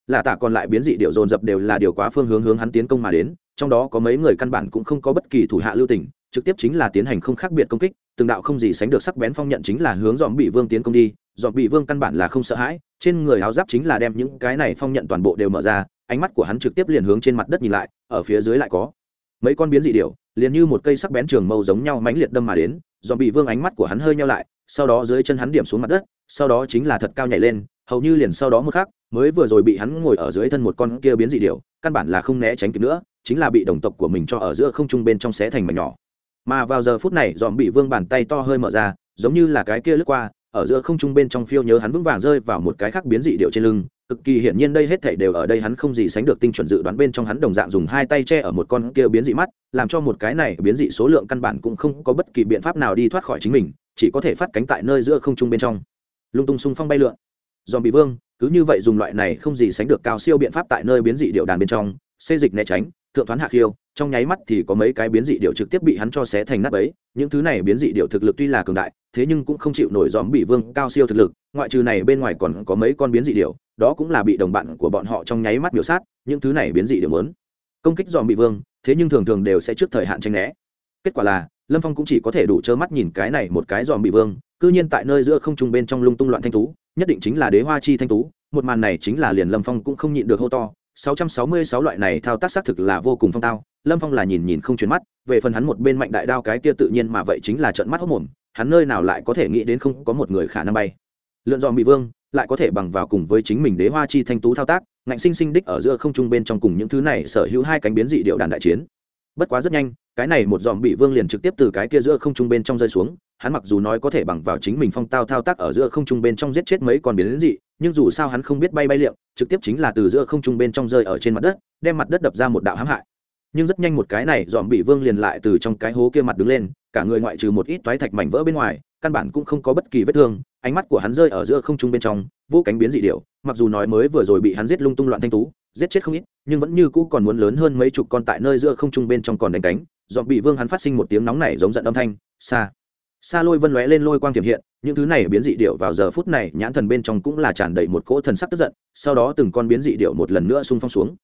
Là tạ còn lại biến dị điệu dồn dập đều là điều quá phương hướng hướng hắn tiến công mà đến trong đó có mấy người căn bản cũng không có bất kỳ thủ hạ lưu tình, trực tiếp chính là tiến hành không khác biệt công kích, từng đạo không gì sánh được sắc bén phong nhận chính là hướng dòm bị vương tiến công đi, dòm bị vương căn bản là không sợ hãi, trên người áo giáp chính là đem những cái này phong nhận toàn bộ đều mở ra, ánh mắt của hắn trực tiếp liền hướng trên mặt đất nhìn lại, ở phía dưới lại có mấy con biến dị điệu liền như một cây sắc bén trường mâu giống nhau mãnh liệt đâm mà đến, dòm bị vương ánh mắt của hắn hơi nhau lại, sau đó dưới chân hắn điểm xuống mặt đất, sau đó chính là thật cao nhảy lên, hầu như liền sau đó một khắc, mới vừa rồi bị hắn ngồi ở dưới thân một con kia biến dị điệu căn bản là không né tránh kịp nữa chính là bị đồng tộc của mình cho ở giữa không trung bên trong xé thành mảnh nhỏ. Mà vào giờ phút này, dòm bị vương bàn tay to hơi mở ra, giống như là cái kia lướt qua, ở giữa không trung bên trong phiêu nhớ hắn vững vàng rơi vào một cái khác biến dị điệu trên lưng. Cực kỳ hiển nhiên đây hết thảy đều ở đây hắn không gì sánh được tinh chuẩn dự đoán bên trong hắn đồng dạng dùng hai tay che ở một con kia biến dị mắt, làm cho một cái này biến dị số lượng căn bản cũng không có bất kỳ biện pháp nào đi thoát khỏi chính mình, chỉ có thể phát cánh tại nơi giữa không trung bên trong. Lung tung xung phong bay lượn. Dòm bị vương, cứ như vậy dùng loại này không gì sánh được cao siêu biện pháp tại nơi biến dị điệu đàn bên trong, xê dịch né tránh thượng thoán hạ khiêu, trong nháy mắt thì có mấy cái biến dị điệu trực tiếp bị hắn cho xé thành nắp ấy những thứ này biến dị điệu thực lực tuy là cường đại, thế nhưng cũng không chịu nổi dòm bị vương cao siêu thực lực, ngoại trừ này bên ngoài còn có mấy con biến dị điệu đó cũng là bị đồng bạn của bọn họ trong nháy mắt biểu sát, những thứ này biến dị điệu lớn công kích dòm bị vương, thế nhưng thường thường đều sẽ trước thời hạn tranh né. Kết quả là, lâm phong cũng chỉ có thể đủ trơ mắt nhìn cái này một cái dòm bị vương, cư nhiên tại nơi giữa không trung bên trong lung tung loạn thanh tú, nhất định chính là đế hoa chi thanh tú, một màn này chính là liền lâm phong cũng không nhịn được hô to 666 loại này thao tác xác thực là vô cùng phong tao, lâm phong là nhìn nhìn không chuyển mắt, về phần hắn một bên mạnh đại đao cái kia tự nhiên mà vậy chính là trận mắt hốt mồm, hắn nơi nào lại có thể nghĩ đến không có một người khả năng bay. Lượn dòm bị vương, lại có thể bằng vào cùng với chính mình đế hoa chi thanh tú thao tác, ngạnh sinh sinh đích ở giữa không trung bên trong cùng những thứ này sở hữu hai cánh biến dị điệu đàn đại chiến. Bất quá rất nhanh, cái này một dòm bị vương liền trực tiếp từ cái kia giữa không trung bên trong rơi xuống hắn mặc dù nói có thể bằng vào chính mình phong tao thao tác ở giữa không trung bên trong giết chết mấy con biến dị, nhưng dù sao hắn không biết bay bay liệm trực tiếp chính là từ giữa không trung bên trong rơi ở trên mặt đất, đem mặt đất đập ra một đạo hãm hại. Nhưng rất nhanh một cái này dòm bị vương liền lại từ trong cái hố kia mặt đứng lên, cả người ngoại trừ một ít toái thạch mảnh vỡ bên ngoài, căn bản cũng không có bất kỳ vết thương, ánh mắt của hắn rơi ở giữa không trung bên trong, vô cánh biến dị điệu mặc dù nói mới vừa rồi bị hắn giết lung tung loạn thanh tú, giết chết không ít, nhưng vẫn như cũ còn muốn lớn hơn mấy chục con tại nơi giữa không trung bên trong còn đánh cánh dọn bị vương hắn phát sinh một tiếng nóng nảy giống giận âm thanh xa xa lôi vân lóe lên lôi quang tiềm hiện, những thứ này biến dị điệu vào giờ phút này nhãn thần bên trong cũng là tràn đầy một cỗ thần sắc tức giận, sau đó từng con biến dị điệu một lần nữa xung phong xuống.